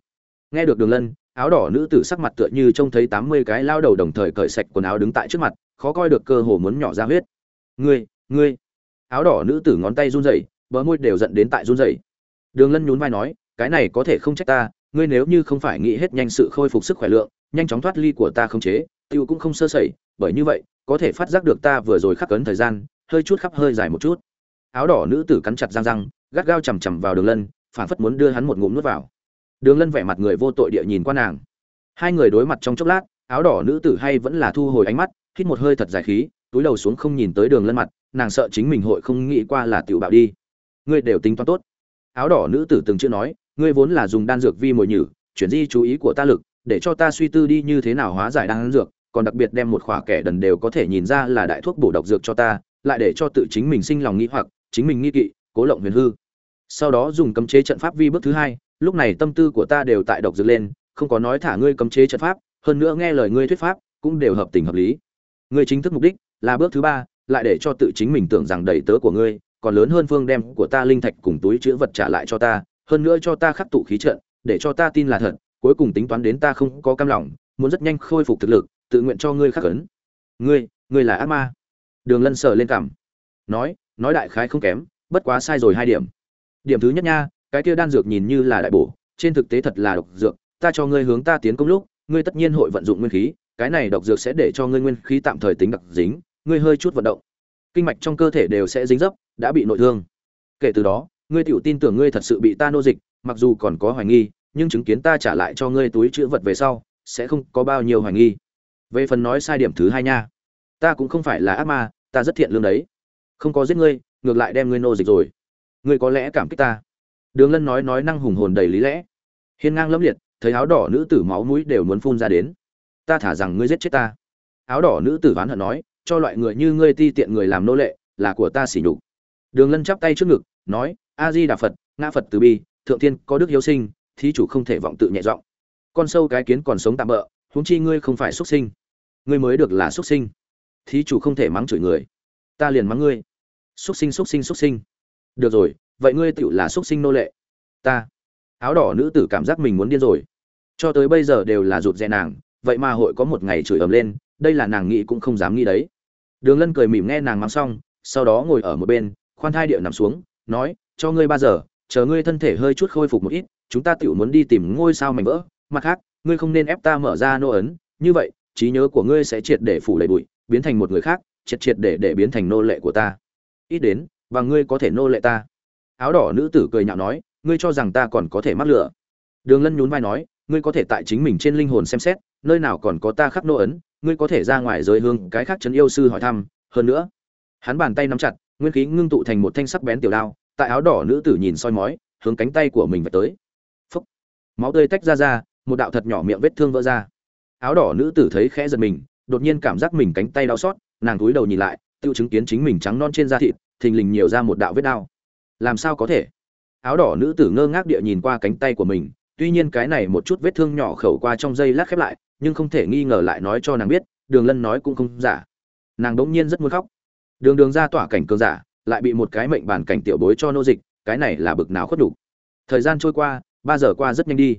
Nghe được đường lân, áo đỏ nữ tử sắc mặt tựa như trông thấy tám mươi cái lao đầu đồng thời cởi sạch quần áo đứng tại trước mặt, khó coi được cơ hồ muốn nhỏ ra huyết. Ngươi ngươi áo đỏ nữ tử ngón tay run rẩy, bờ môi đều giận đến tại run rẩy. Đường lân nhún vai nói, cái này có thể không trách ta, ngươi nếu như không phải nghĩ hết nhanh sự khôi phục sức khỏe lượng, nhanh chóng thoát ly của ta không chế, tiêu cũng không sơ sẩy, bởi như vậy, có thể phát giác được ta vừa rồi khắc cấn thời gian, hơi chút khắp hơi dài một chút. Áo đỏ nữ tử cắn chặt răng răng, gắt gao chầm chầm vào đường lân phản phất muốn đưa hắn một ngụm nuốt vào. Đường lân vẻ mặt người vô tội địa nhìn qua nàng. Hai người đối mặt trong chốc lát, áo đỏ nữ tử hay vẫn là thu hồi ánh mắt, hít một hơi thật dài khí, túi đầu xuống không nhìn tới đường lân mặt nàng sợ chính mình hội không nghĩ qua là tiểu bạo đi. Ngươi đều tính toán tốt. Áo đỏ nữ tử từng chưa nói, ngươi vốn là dùng đan dược vi mồi nhử, chuyển di chú ý của ta lực, để cho ta suy tư đi như thế nào hóa giải đan dược, còn đặc biệt đem một khỏa kẻ đần đều có thể nhìn ra là đại thuốc bổ độc dược cho ta, lại để cho tự chính mình sinh lòng nghĩ hoặc, chính mình nghi kỵ, cố lộng huyền hư. Sau đó dùng cấm chế trận pháp vi bước thứ hai, lúc này tâm tư của ta đều tại độc dược lên, không có nói thả ngươi cấm chế trận pháp, hơn nữa nghe lời ngươi thuyết pháp, cũng đều hợp tình hợp lý. Ngươi chính thức mục đích là bước thứ ba lại để cho tự chính mình tưởng rằng đầy tớ của ngươi, còn lớn hơn phương đem của ta linh thạch cùng túi chữ vật trả lại cho ta, hơn nữa cho ta khắc tụ khí trận, để cho ta tin là thật, cuối cùng tính toán đến ta không có cam lòng, muốn rất nhanh khôi phục thực lực, tự nguyện cho ngươi khắc ấn. Ngươi ngươi là ác ma. Đường lân sờ lên cảm nói nói đại khái không kém, bất quá sai rồi hai điểm. Điểm thứ nhất nha, cái kia đan dược nhìn như là đại bổ, trên thực tế thật là độc dược, ta cho ngươi hướng ta tiến công lúc, ngươi tất nhiên hội vận dụng nguyên khí, cái này độc dược sẽ để cho ngươi nguyên khí tạm thời tính đặc dính ngươi hơi chút vận động. Kinh mạch trong cơ thể đều sẽ dính dấp, đã bị nội thương. Kể từ đó, ngươi tiểu tin tưởng ngươi thật sự bị ta nô dịch, mặc dù còn có hoài nghi, nhưng chứng kiến ta trả lại cho ngươi túi chữ vật về sau, sẽ không có bao nhiêu hoài nghi. Về phần nói sai điểm thứ hai nha, ta cũng không phải là ác ma, ta rất thiện lương đấy. Không có giết ngươi, ngược lại đem ngươi nô dịch rồi. Ngươi có lẽ cảm kích ta. Đường lân nói nói năng hùng hồn đầy lý lẽ. Hiên ngang lẫm liệt, thấy áo đỏ nữ tử máu mũi đều muốn phun ra đến. Ta thả rằng ngươi giết chết ta. Áo đỏ nữ tử ván hận nói cho loại người như ngươi ti tiện người làm nô lệ, là của ta xỉ nhục. Đường lân chắp tay trước ngực, nói a di đà phật, ngã phật từ bi, thượng thiên có đức hiếu sinh, thí chủ không thể vọng tự nhẹ giọng. Con sâu cái kiến còn sống tạm bỡ huống chi ngươi không phải xuất sinh. Ngươi mới được là xuất sinh. Thí chủ không thể mắng chửi người. Ta liền mắng ngươi. Xuất sinh xuất sinh xuất sinh. Được rồi, vậy ngươi tựu là xuất sinh nô lệ. Ta. Áo đỏ nữ tử cảm giác mình muốn điên rồi. Cho tới bây giờ đều là rụt rè nàng, vậy mà hội có một ngày chửi ầm lên, đây là nàng nghĩ cũng không dám nghĩ đấy đường lân cười mỉm nghe nàng mắng xong, sau đó ngồi ở một bên, khoan thai điệu nằm xuống, nói, cho ngươi ba giờ, chờ ngươi thân thể hơi chút khôi phục một ít, chúng ta tựu muốn đi tìm ngôi sao mảnh vỡ, mặt khác, ngươi không nên ép ta mở ra nô ấn, như vậy, trí nhớ của ngươi sẽ triệt để phủ đầy bụi, biến thành một người khác, triệt triệt để để biến thành nô lệ của ta. Ít đến, và ngươi có thể nô lệ ta. Áo đỏ nữ tử cười nhạo nói, ngươi cho rằng ta còn có thể mắc lửa. Đường lân nhún vai nói, ngươi có thể tại chính mình trên linh hồn xem xét, nơi nào còn có ta khắc nô ấn ngươi có thể ra ngoài giới hương cái khác chấn yêu sư hỏi thăm, hơn nữa. Hắn bàn tay nắm chặt, nguyên khí ngưng tụ thành một thanh sắc bén tiểu đao, tại áo đỏ nữ tử nhìn soi mói, hướng cánh tay của mình vạch tới. Phúc. Máu tươi tách ra ra, một đạo thật nhỏ miệng vết thương vỡ ra. Áo đỏ nữ tử thấy khẽ giật mình, đột nhiên cảm giác mình cánh tay đau xót, nàng cúi đầu nhìn lại tự chứng kiến chính mình trắng non trên da thịt, thình lình nhiều ra một đạo vết đau. Làm sao có thể? Áo đỏ nữ tử ngơ ngác địa nhìn qua cánh tay của mình, tuy nhiên cái này một chút vết thương nhỏ khẩu qua trong dây lát khép lại nhưng không thể nghi ngờ lại nói cho nàng biết, đường lân nói cũng không giả. Nàng đ ỗ n g nhiên rất muốn khóc. Đường đường ra tỏa cảnh cường giả, lại bị một cái mệnh bản cảnh tiểu bối cho nô dịch, cái này là bực nào khuất đủ thời gian trôi qua, ba giờ qua rất nhanh đi.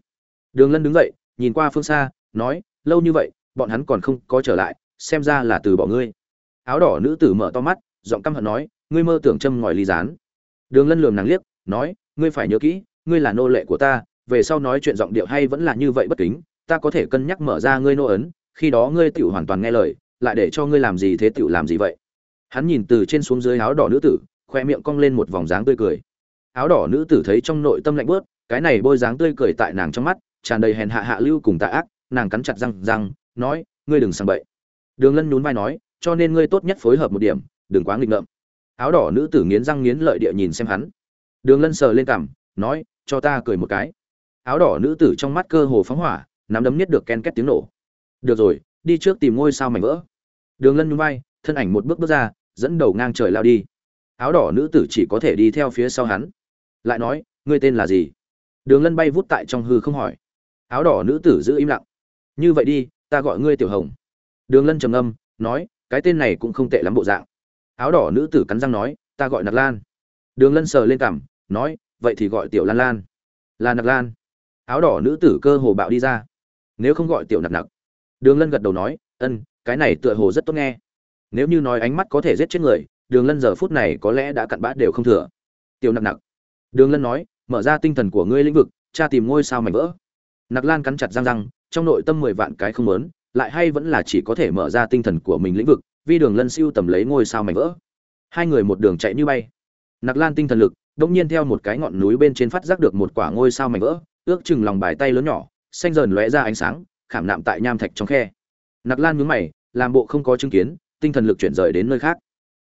Đường lân đứng dậy, nhìn qua phương xa, nói, lâu như vậy, bọn hắn còn không có trở lại, xem ra là từ bỏ ngươi. Áo đỏ nữ tử mở to mắt, giọng căm hận nói, ngươi mơ tưởng châm ngòi ly gián. đường lân lườm nàng liếc, nói, ngươi phải nhớ kỹ, ngươi là nô lệ của ta, về sau nói chuyện giọng điệu hay vẫn là như vậy bất kính ta có thể cân nhắc mở ra ngươi nô ấn, khi đó ngươi tựu hoàn toàn nghe lời, lại để cho ngươi làm gì thế tựu làm gì vậy? Hắn nhìn từ trên xuống dưới áo đỏ nữ tử, khoe miệng cong lên một vòng dáng tươi cười. Áo đỏ nữ tử thấy trong nội tâm lạnh bớt, cái này bôi dáng tươi cười tại nàng trong mắt, tràn đầy hèn hạ hạ lưu cùng tạ ác, nàng cắn chặt răng răng, nói, ngươi đừng sang bậy. Đường lân nhún vai nói, cho nên ngươi tốt nhất phối hợp một điểm, đừng quá nghịch ngợm. Áo đỏ nữ tử nghiến răng nghiến lợi địa nhìn xem hắn. Đường lân sờ lên cằm, nói, cho ta cười một cái. Áo đỏ nữ tử trong mắt cơ hồ phóng hỏa nắm đấm nhất được ken két tiếng nổ. Được rồi, đi trước tìm ngôi sao mảnh vỡ. Đường lân nhún vai, thân ảnh một bước bước ra, dẫn đầu ngang trời lao đi. Áo đỏ nữ tử chỉ có thể đi theo phía sau hắn. Lại nói, ngươi tên là gì? Đường lân bay vút tại trong hư không hỏi. Áo đỏ nữ tử giữ im lặng. Như vậy đi, ta gọi ngươi tiểu hồng. Đường lân trầm âm nói, cái tên này cũng không tệ lắm bộ dạng. Áo đỏ nữ tử cắn răng nói, ta gọi nặc lan. Đường lân sờ lên cằm, nói, vậy thì gọi tiểu lan lan. Là nặc lan. Áo đỏ nữ tử cơ hồ bạo đi ra nếu không gọi tiểu nặc nặc. Đường lân gật đầu nói, ân, cái này tựa hồ rất tốt nghe. Nếu như nói ánh mắt có thể giết chết người, đường lân giờ phút này có lẽ đã cặn bã đều không thừa. Tiểu nặc nặc. Đường lân nói, mở ra tinh thần của ngươi lĩnh vực cha tìm ngôi sao mảnh vỡ. Nặc lan cắn chặt răng răng, trong nội tâm mười vạn cái không lớn lại hay vẫn là chỉ có thể mở ra tinh thần của mình lĩnh vực, vì đường lân siêu tầm lấy ngôi sao mảnh vỡ. Hai người một đường chạy như bay. Nặc lan tinh thần lực đông nhiên theo một cái ngọn núi bên trên phát giác được một quả ngôi sao mảnh vỡ, ước chừng lòng bài tay lớn nhỏ xanh dần lóe ra ánh sáng, khảm nạm tại nham thạch trong khe. Nặc lan nhướng mày, làm bộ không có chứng kiến, tinh thần lực chuyển rời đến nơi khác.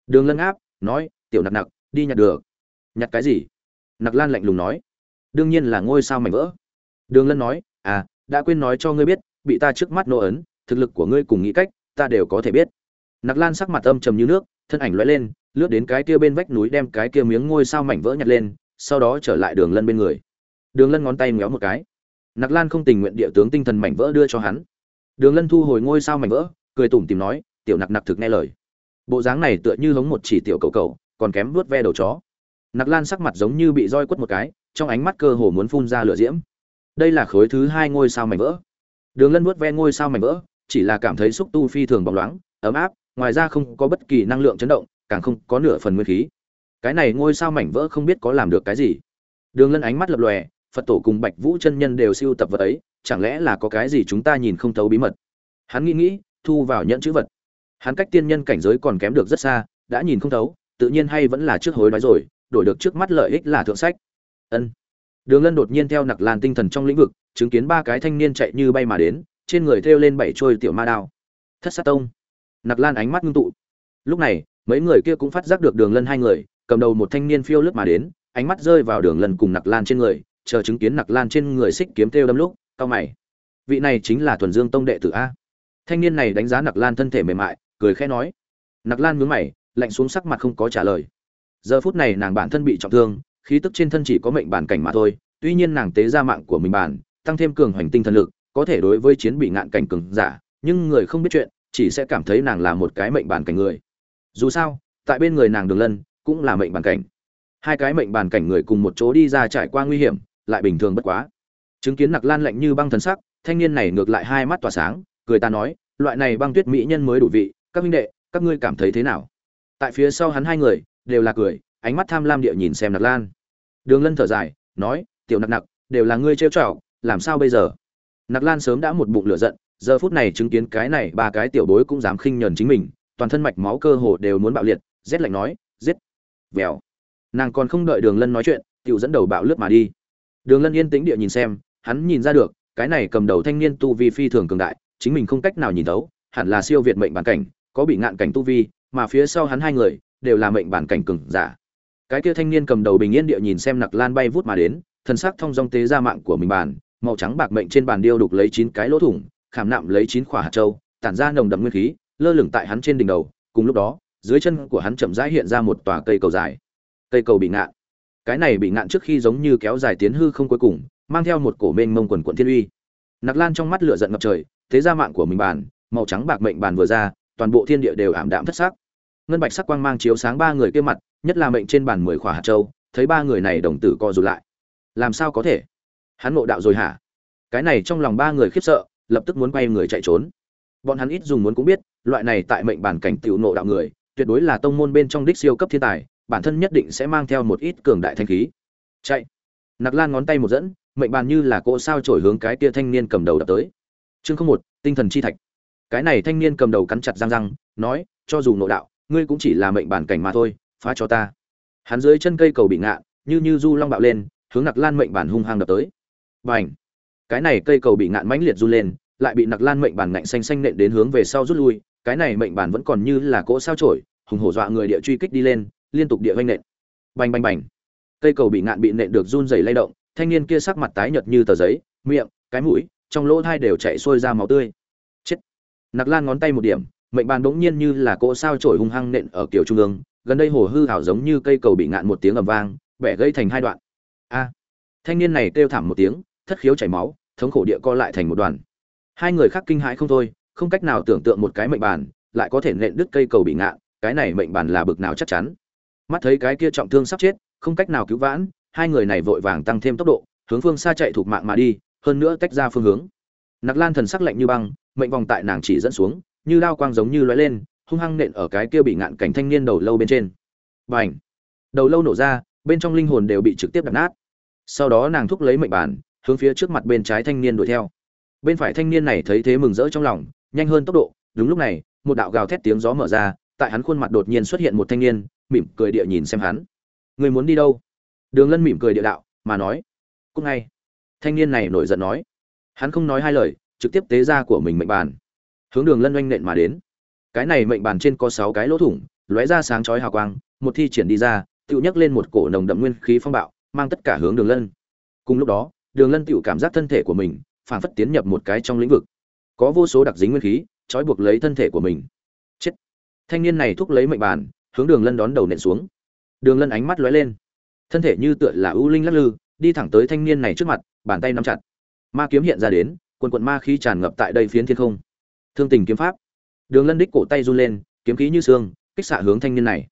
Đường lân áp, nói, tiểu nặc nặc, đi nhặt được. Nhặt cái gì? Nặc lan lạnh lùng nói. Đương nhiên là ngôi sao mảnh vỡ. Đường lân nói à đã quên nói cho ngươi biết, bị ta trước mắt nô ấn, thực lực của ngươi cùng nghĩ cách, ta đều có thể biết. Nặc lan sắc mặt âm trầm như nước, thân ảnh lóe lên, lướt đến cái kia bên vách núi đem cái kia miếng ngôi sao mảnh vỡ nhặt lên, sau đó trở lại đường lân bên người. Đường lân ngón tay ngéo một cái nặc lan không tình nguyện địa tướng tinh thần mảnh vỡ đưa cho hắn. Đường lân thu hồi ngôi sao mảnh vỡ, cười tủm tìm nói, tiểu nặc nặc thực nghe lời. Bộ dáng này tựa như hống một chỉ tiểu cầu cầu, còn kém vuốt ve đầu chó. Nặc lan sắc mặt giống như bị roi quất một cái, trong ánh mắt cơ hồ muốn phun ra lửa diễm. Đây là khối thứ hai ngôi sao mảnh vỡ. Đường lân vuốt ve ngôi sao mảnh vỡ, chỉ là cảm thấy xúc tu phi thường bóng loáng, ấm áp, ngoài ra không có bất kỳ năng lượng chấn động, càng không có nửa phần nguyên khí. Cái này ngôi sao mảnh vỡ không biết có làm được cái gì. Đường lân ánh mắt lập lòe phật tổ cùng bạch vũ chân nhân đều siêu tập vật ấy, chẳng lẽ là có cái gì chúng ta nhìn không thấu bí mật? Hắn nghĩ nghĩ, thu vào nhận chữ vật. Hắn cách tiên nhân cảnh giới còn kém được rất xa, đã nhìn không thấu, tự nhiên hay vẫn là trước hối nói rồi, đổi được trước mắt lợi ích là thượng sách. Ân. Đường lân đột nhiên theo nặc lan tinh thần trong lĩnh vực, chứng kiến ba cái thanh niên chạy như bay mà đến, trên người thêu lên bảy trôi tiểu ma đao. Thất sát tông. Nặc lan ánh mắt ngưng tụ. Lúc này, mấy người kia cũng phát giác được đường lân hai người, cầm đầu một thanh niên phiêu lướt mà đến, ánh mắt rơi vào đường lân cùng nặc lan trên người chờ chứng kiến nặc lan trên người xích kiếm têu đâm lúc cao mày. Vị này chính là thuần dương tông đệ tử a. Thanh niên này đánh giá nặc lan thân thể mềm mại, cười khẽ nói. Nặc lan mướn mày, lạnh xuống sắc mặt không có trả lời. Giờ phút này nàng bản thân bị trọng thương, khí tức trên thân chỉ có mệnh bản cảnh mà thôi, tuy nhiên nàng tế ra mạng của mình bản, tăng thêm cường hoành tinh thần lực, có thể đối với chiến bị ngạn cảnh cường giả, nhưng người không biết chuyện, chỉ sẽ cảm thấy nàng là một cái mệnh bản cảnh người. Dù sao, tại bên người nàng đường lân, cũng là mệnh bản cảnh. Hai cái mệnh bản cảnh người cùng một chỗ đi ra trải qua nguy hiểm lại bình thường bất quá. Chứng kiến nặc lan lạnh như băng thần sắc, thanh niên này ngược lại hai mắt tỏa sáng, cười ta nói, loại này băng tuyết mỹ nhân mới đủ vị, các minh đệ, các ngươi cảm thấy thế nào? Tại phía sau hắn hai người, đều là cười, ánh mắt tham lam địa nhìn xem nặc lan. Đường lân thở dài, nói, tiểu nặc nặc, đều là ngươi trêu chọc, làm sao bây giờ? Nặc lan sớm đã một bụng lửa giận, giờ phút này chứng kiến cái này ba cái tiểu bối cũng dám khinh nhờn chính mình, toàn thân mạch máu cơ hồ đều muốn bạo liệt, rét lạnh nói, giết! Vèo. Nàng còn không đợi đường lân nói chuyện, tiểu dẫn đầu bạo lướt mà đi. Đường Lân yên tĩnh địa nhìn xem, hắn nhìn ra được cái này cầm đầu thanh niên tu vi phi thường cường đại chính mình không cách nào nhìn thấu hẳn là siêu việt mệnh bản cảnh có bị ngạn cảnh tu vi mà phía sau hắn hai người đều là mệnh bản cảnh cường giả. Cái kia thanh niên cầm đầu bình yên địa nhìn xem nặc lan bay vút mà đến thân sắc thông dong tế ra mạng của mình bàn màu trắng bạc mệnh trên bàn điêu đục lấy chín cái lỗ thủng khảm nạm lấy chín khỏa hạt châu tản ra nồng đậm nguyên khí lơ lửng tại hắn trên đỉnh đầu cùng lúc đó dưới chân của hắn chậm rãi hiện ra một tòa cây cầu dài. Cây cầu bị ngạn cái này bị ngạn trước khi giống như kéo dài tiến hư không cuối cùng, mang theo một cổ mênh mông quần quận thiên uy. Nặc lan trong mắt lửa giận ngập trời, thế ra mạng của mình bàn, màu trắng bạc mệnh bàn vừa ra, toàn bộ thiên địa đều ảm đạm thất sắc. Ngân bạch sắc quang mang chiếu sáng ba người kia mặt, nhất là mệnh trên bàn mười khỏa hạt châu, thấy ba người này đồng tử co rụt lại. Làm sao có thể? Hắn ngộ đạo rồi hả? Cái này trong lòng ba người khiếp sợ, lập tức muốn quay người chạy trốn. Bọn hắn ít dùng muốn cũng biết, loại này tại mệnh bản cảnh tiểu nộ đạo người, tuyệt đối là tông môn bên trong đích siêu cấp thiên tài bản thân nhất định sẽ mang theo một ít cường đại thanh khí. Chạy. Nặc lan ngón tay một dẫn, mệnh bàn như là cỗ sao trổi hướng cái tia thanh niên cầm đầu đập tới. Chương không một, tinh thần chi thạch. Cái này thanh niên cầm đầu cắn chặt răng răng, nói, cho dù nội đạo, ngươi cũng chỉ là mệnh bản cảnh mà thôi, phá cho ta. Hắn dưới chân cây cầu bị ngạ, như như du long bạo lên, hướng nặc lan mệnh bản hung hăng đập tới. B à n h cái này cây cầu bị ngạn mãnh liệt du lên, lại bị nặc lan mệnh bản ngạnh xanh xanh nện đến hướng về sau rút lui, cái này mệnh bản vẫn còn như là cỗ sao trổi, hùng hổ dọa người địa truy kích đi lên liên tục địa hoanh nện. Bành bành bành. Cây cầu bị ngạn bị nện được run rẩy lay động, thanh niên kia sắc mặt tái nhợt như tờ giấy, miệng, cái mũi, trong lỗ thai đều chảy xuôi ra máu tươi. Chết. Nặc lan ngón tay một điểm, mệnh bàn bỗng nhiên như là cỗ sao trổi hung hăng nện ở kiểu trung ương, gần đây hồ hư hảo giống như cây cầu bị ngạn một tiếng ầm vang, bẻ gây thành hai đoạn. A. Thanh niên này kêu thảm một tiếng, thất khiếu chảy máu, thống khổ địa co lại thành một đoàn. Hai người khác kinh hãi không thôi, không cách nào tưởng tượng một cái mệnh bàn, lại có thể nện đứt cây cầu bị ngạn, cái này mệnh bàn là bực nào chắc chắn mắt thấy cái kia trọng thương sắp chết, không cách nào cứu vãn, hai người này vội vàng tăng thêm tốc độ, hướng phương xa chạy thuộc mạng mà đi, hơn nữa tách ra phương hướng. Nặc lan thần sắc lạnh như băng, mệnh vòng tại nàng chỉ dẫn xuống, như lao quang giống như lóe lên, hung hăng nện ở cái kia bị ngạn cảnh thanh niên đầu lâu bên trên. B đầu lâu nổ ra, bên trong linh hồn đều bị trực tiếp đập nát. Sau đó nàng thúc lấy mệnh bàn, hướng phía trước mặt bên trái thanh niên đuổi theo. Bên phải thanh niên này thấy thế mừng rỡ trong lòng, nhanh hơn tốc độ. Đúng lúc này, một đạo gào thét tiếng gió mở ra, tại hắn khuôn mặt đột nhiên xuất hiện một thanh niên mỉm cười địa nhìn xem hắn. Người muốn đi đâu? Đường lân mỉm cười địa đạo, mà nói cúc ngay. Thanh niên này nổi giận nói. Hắn không nói hai lời, trực tiếp tế ra của mình mệnh bàn. Hướng đường lân oanh nện mà đến. Cái này mệnh bàn trên có sáu cái lỗ thủng, lóe ra sáng chói hào quang, một thi triển đi ra tự nhấc lên một cổ nồng đậm nguyên khí phong bạo, mang tất cả hướng đường lân. Cùng lúc đó, đường lân tự cảm giác thân thể của mình phản phất tiến nhập một cái trong lĩnh vực. Có vô số đặc dính nguyên khí, trói buộc lấy thân thể của mình. Chết! Thanh niên này thúc lấy mệnh bàn hướng đường lân đón đầu nện xuống. Đường lân ánh mắt lóe lên. Thân thể như tựa là ưu linh lắc lư, đi thẳng tới thanh niên này trước mặt, bàn tay nắm chặt. Ma kiếm hiện ra đến, quần quận ma khí tràn ngập tại đây phiến thiên không. Thương tình kiếm pháp. Đường lân đích cổ tay run lên, kiếm khí như xương, kích xạ hướng thanh niên này.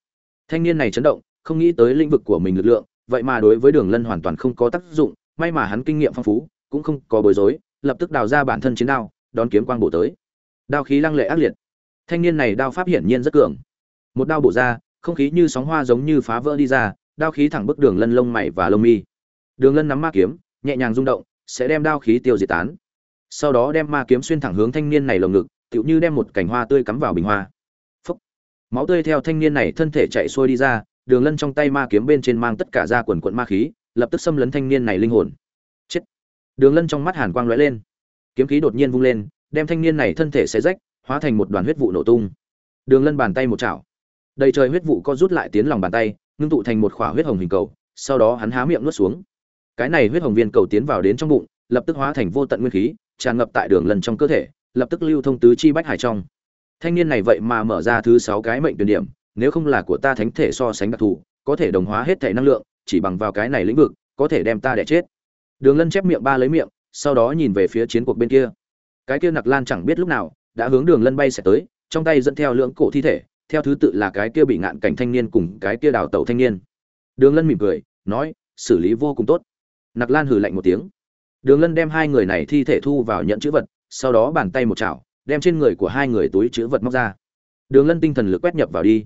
Thanh niên này chấn động, không nghĩ tới lĩnh vực của mình lực lượng, vậy mà đối với đường lân hoàn toàn không có tác dụng, may mà hắn kinh nghiệm phong phú, cũng không có bối rối, lập tức đào ra bản thân chiến đao, đón kiếm quang bổ tới. Đao khí lăng lệ ác liệt. Thanh niên này đao pháp hiển nhiên rất cường một đao bổ ra, không khí như sóng hoa giống như phá vỡ đi ra, đao khí thẳng bức đường lân lông mày và lông mi. Đường lân nắm ma kiếm, nhẹ nhàng rung động, sẽ đem đao khí tiêu diệt tán. Sau đó đem ma kiếm xuyên thẳng hướng thanh niên này lồng ngực, tựu như đem một cành hoa tươi cắm vào bình hoa. Phúc. máu tươi theo thanh niên này thân thể chạy xuôi đi ra, đường lân trong tay ma kiếm bên trên mang tất cả ra quần quận ma khí, lập tức xâm lấn thanh niên này linh hồn. Chết. Đường lân trong mắt hàn quang lóe lên. Kiếm khí đột nhiên vung lên, đem thanh niên này thân thể xé rách, hóa thành một đoàn huyết vụ nổ tung. Đường lân bàn tay một chảo đầy trời huyết vụ co rút lại tiến lòng bàn tay, ngưng tụ thành một khỏa huyết hồng hình cầu, sau đó hắn há miệng nuốt xuống. Cái này huyết hồng viên cầu tiến vào đến trong bụng, lập tức hóa thành vô tận nguyên khí, tràn ngập tại đường lân trong cơ thể, lập tức lưu thông tứ chi bách hải trong. Thanh niên này vậy mà mở ra thứ sáu cái mệnh tuyển điểm, nếu không là của ta thánh thể so sánh đặc thù, có thể đồng hóa hết thể năng lượng, chỉ bằng vào cái này lĩnh vực, có thể đem ta đẻ chết. Đường lân chép miệng ba lấy miệng, sau đó nhìn về phía chiến cuộc bên kia. Cái kia nặc lan chẳng biết lúc nào, đã hướng đường lân bay sẽ tới, trong tay dẫn theo lưỡng cổ thi thể theo thứ tự là cái kia bị ngạn cảnh thanh niên cùng cái kia đào tẩu thanh niên. Đường lân mỉm cười, nói, xử lý vô cùng tốt. Nặc lan hừ lạnh một tiếng. Đường lân đem hai người này thi thể thu vào nhận chữ vật, sau đó bàn tay một chảo, đem trên người của hai người túi chữ vật móc ra. Đường lân tinh thần lực quét nhập vào đi.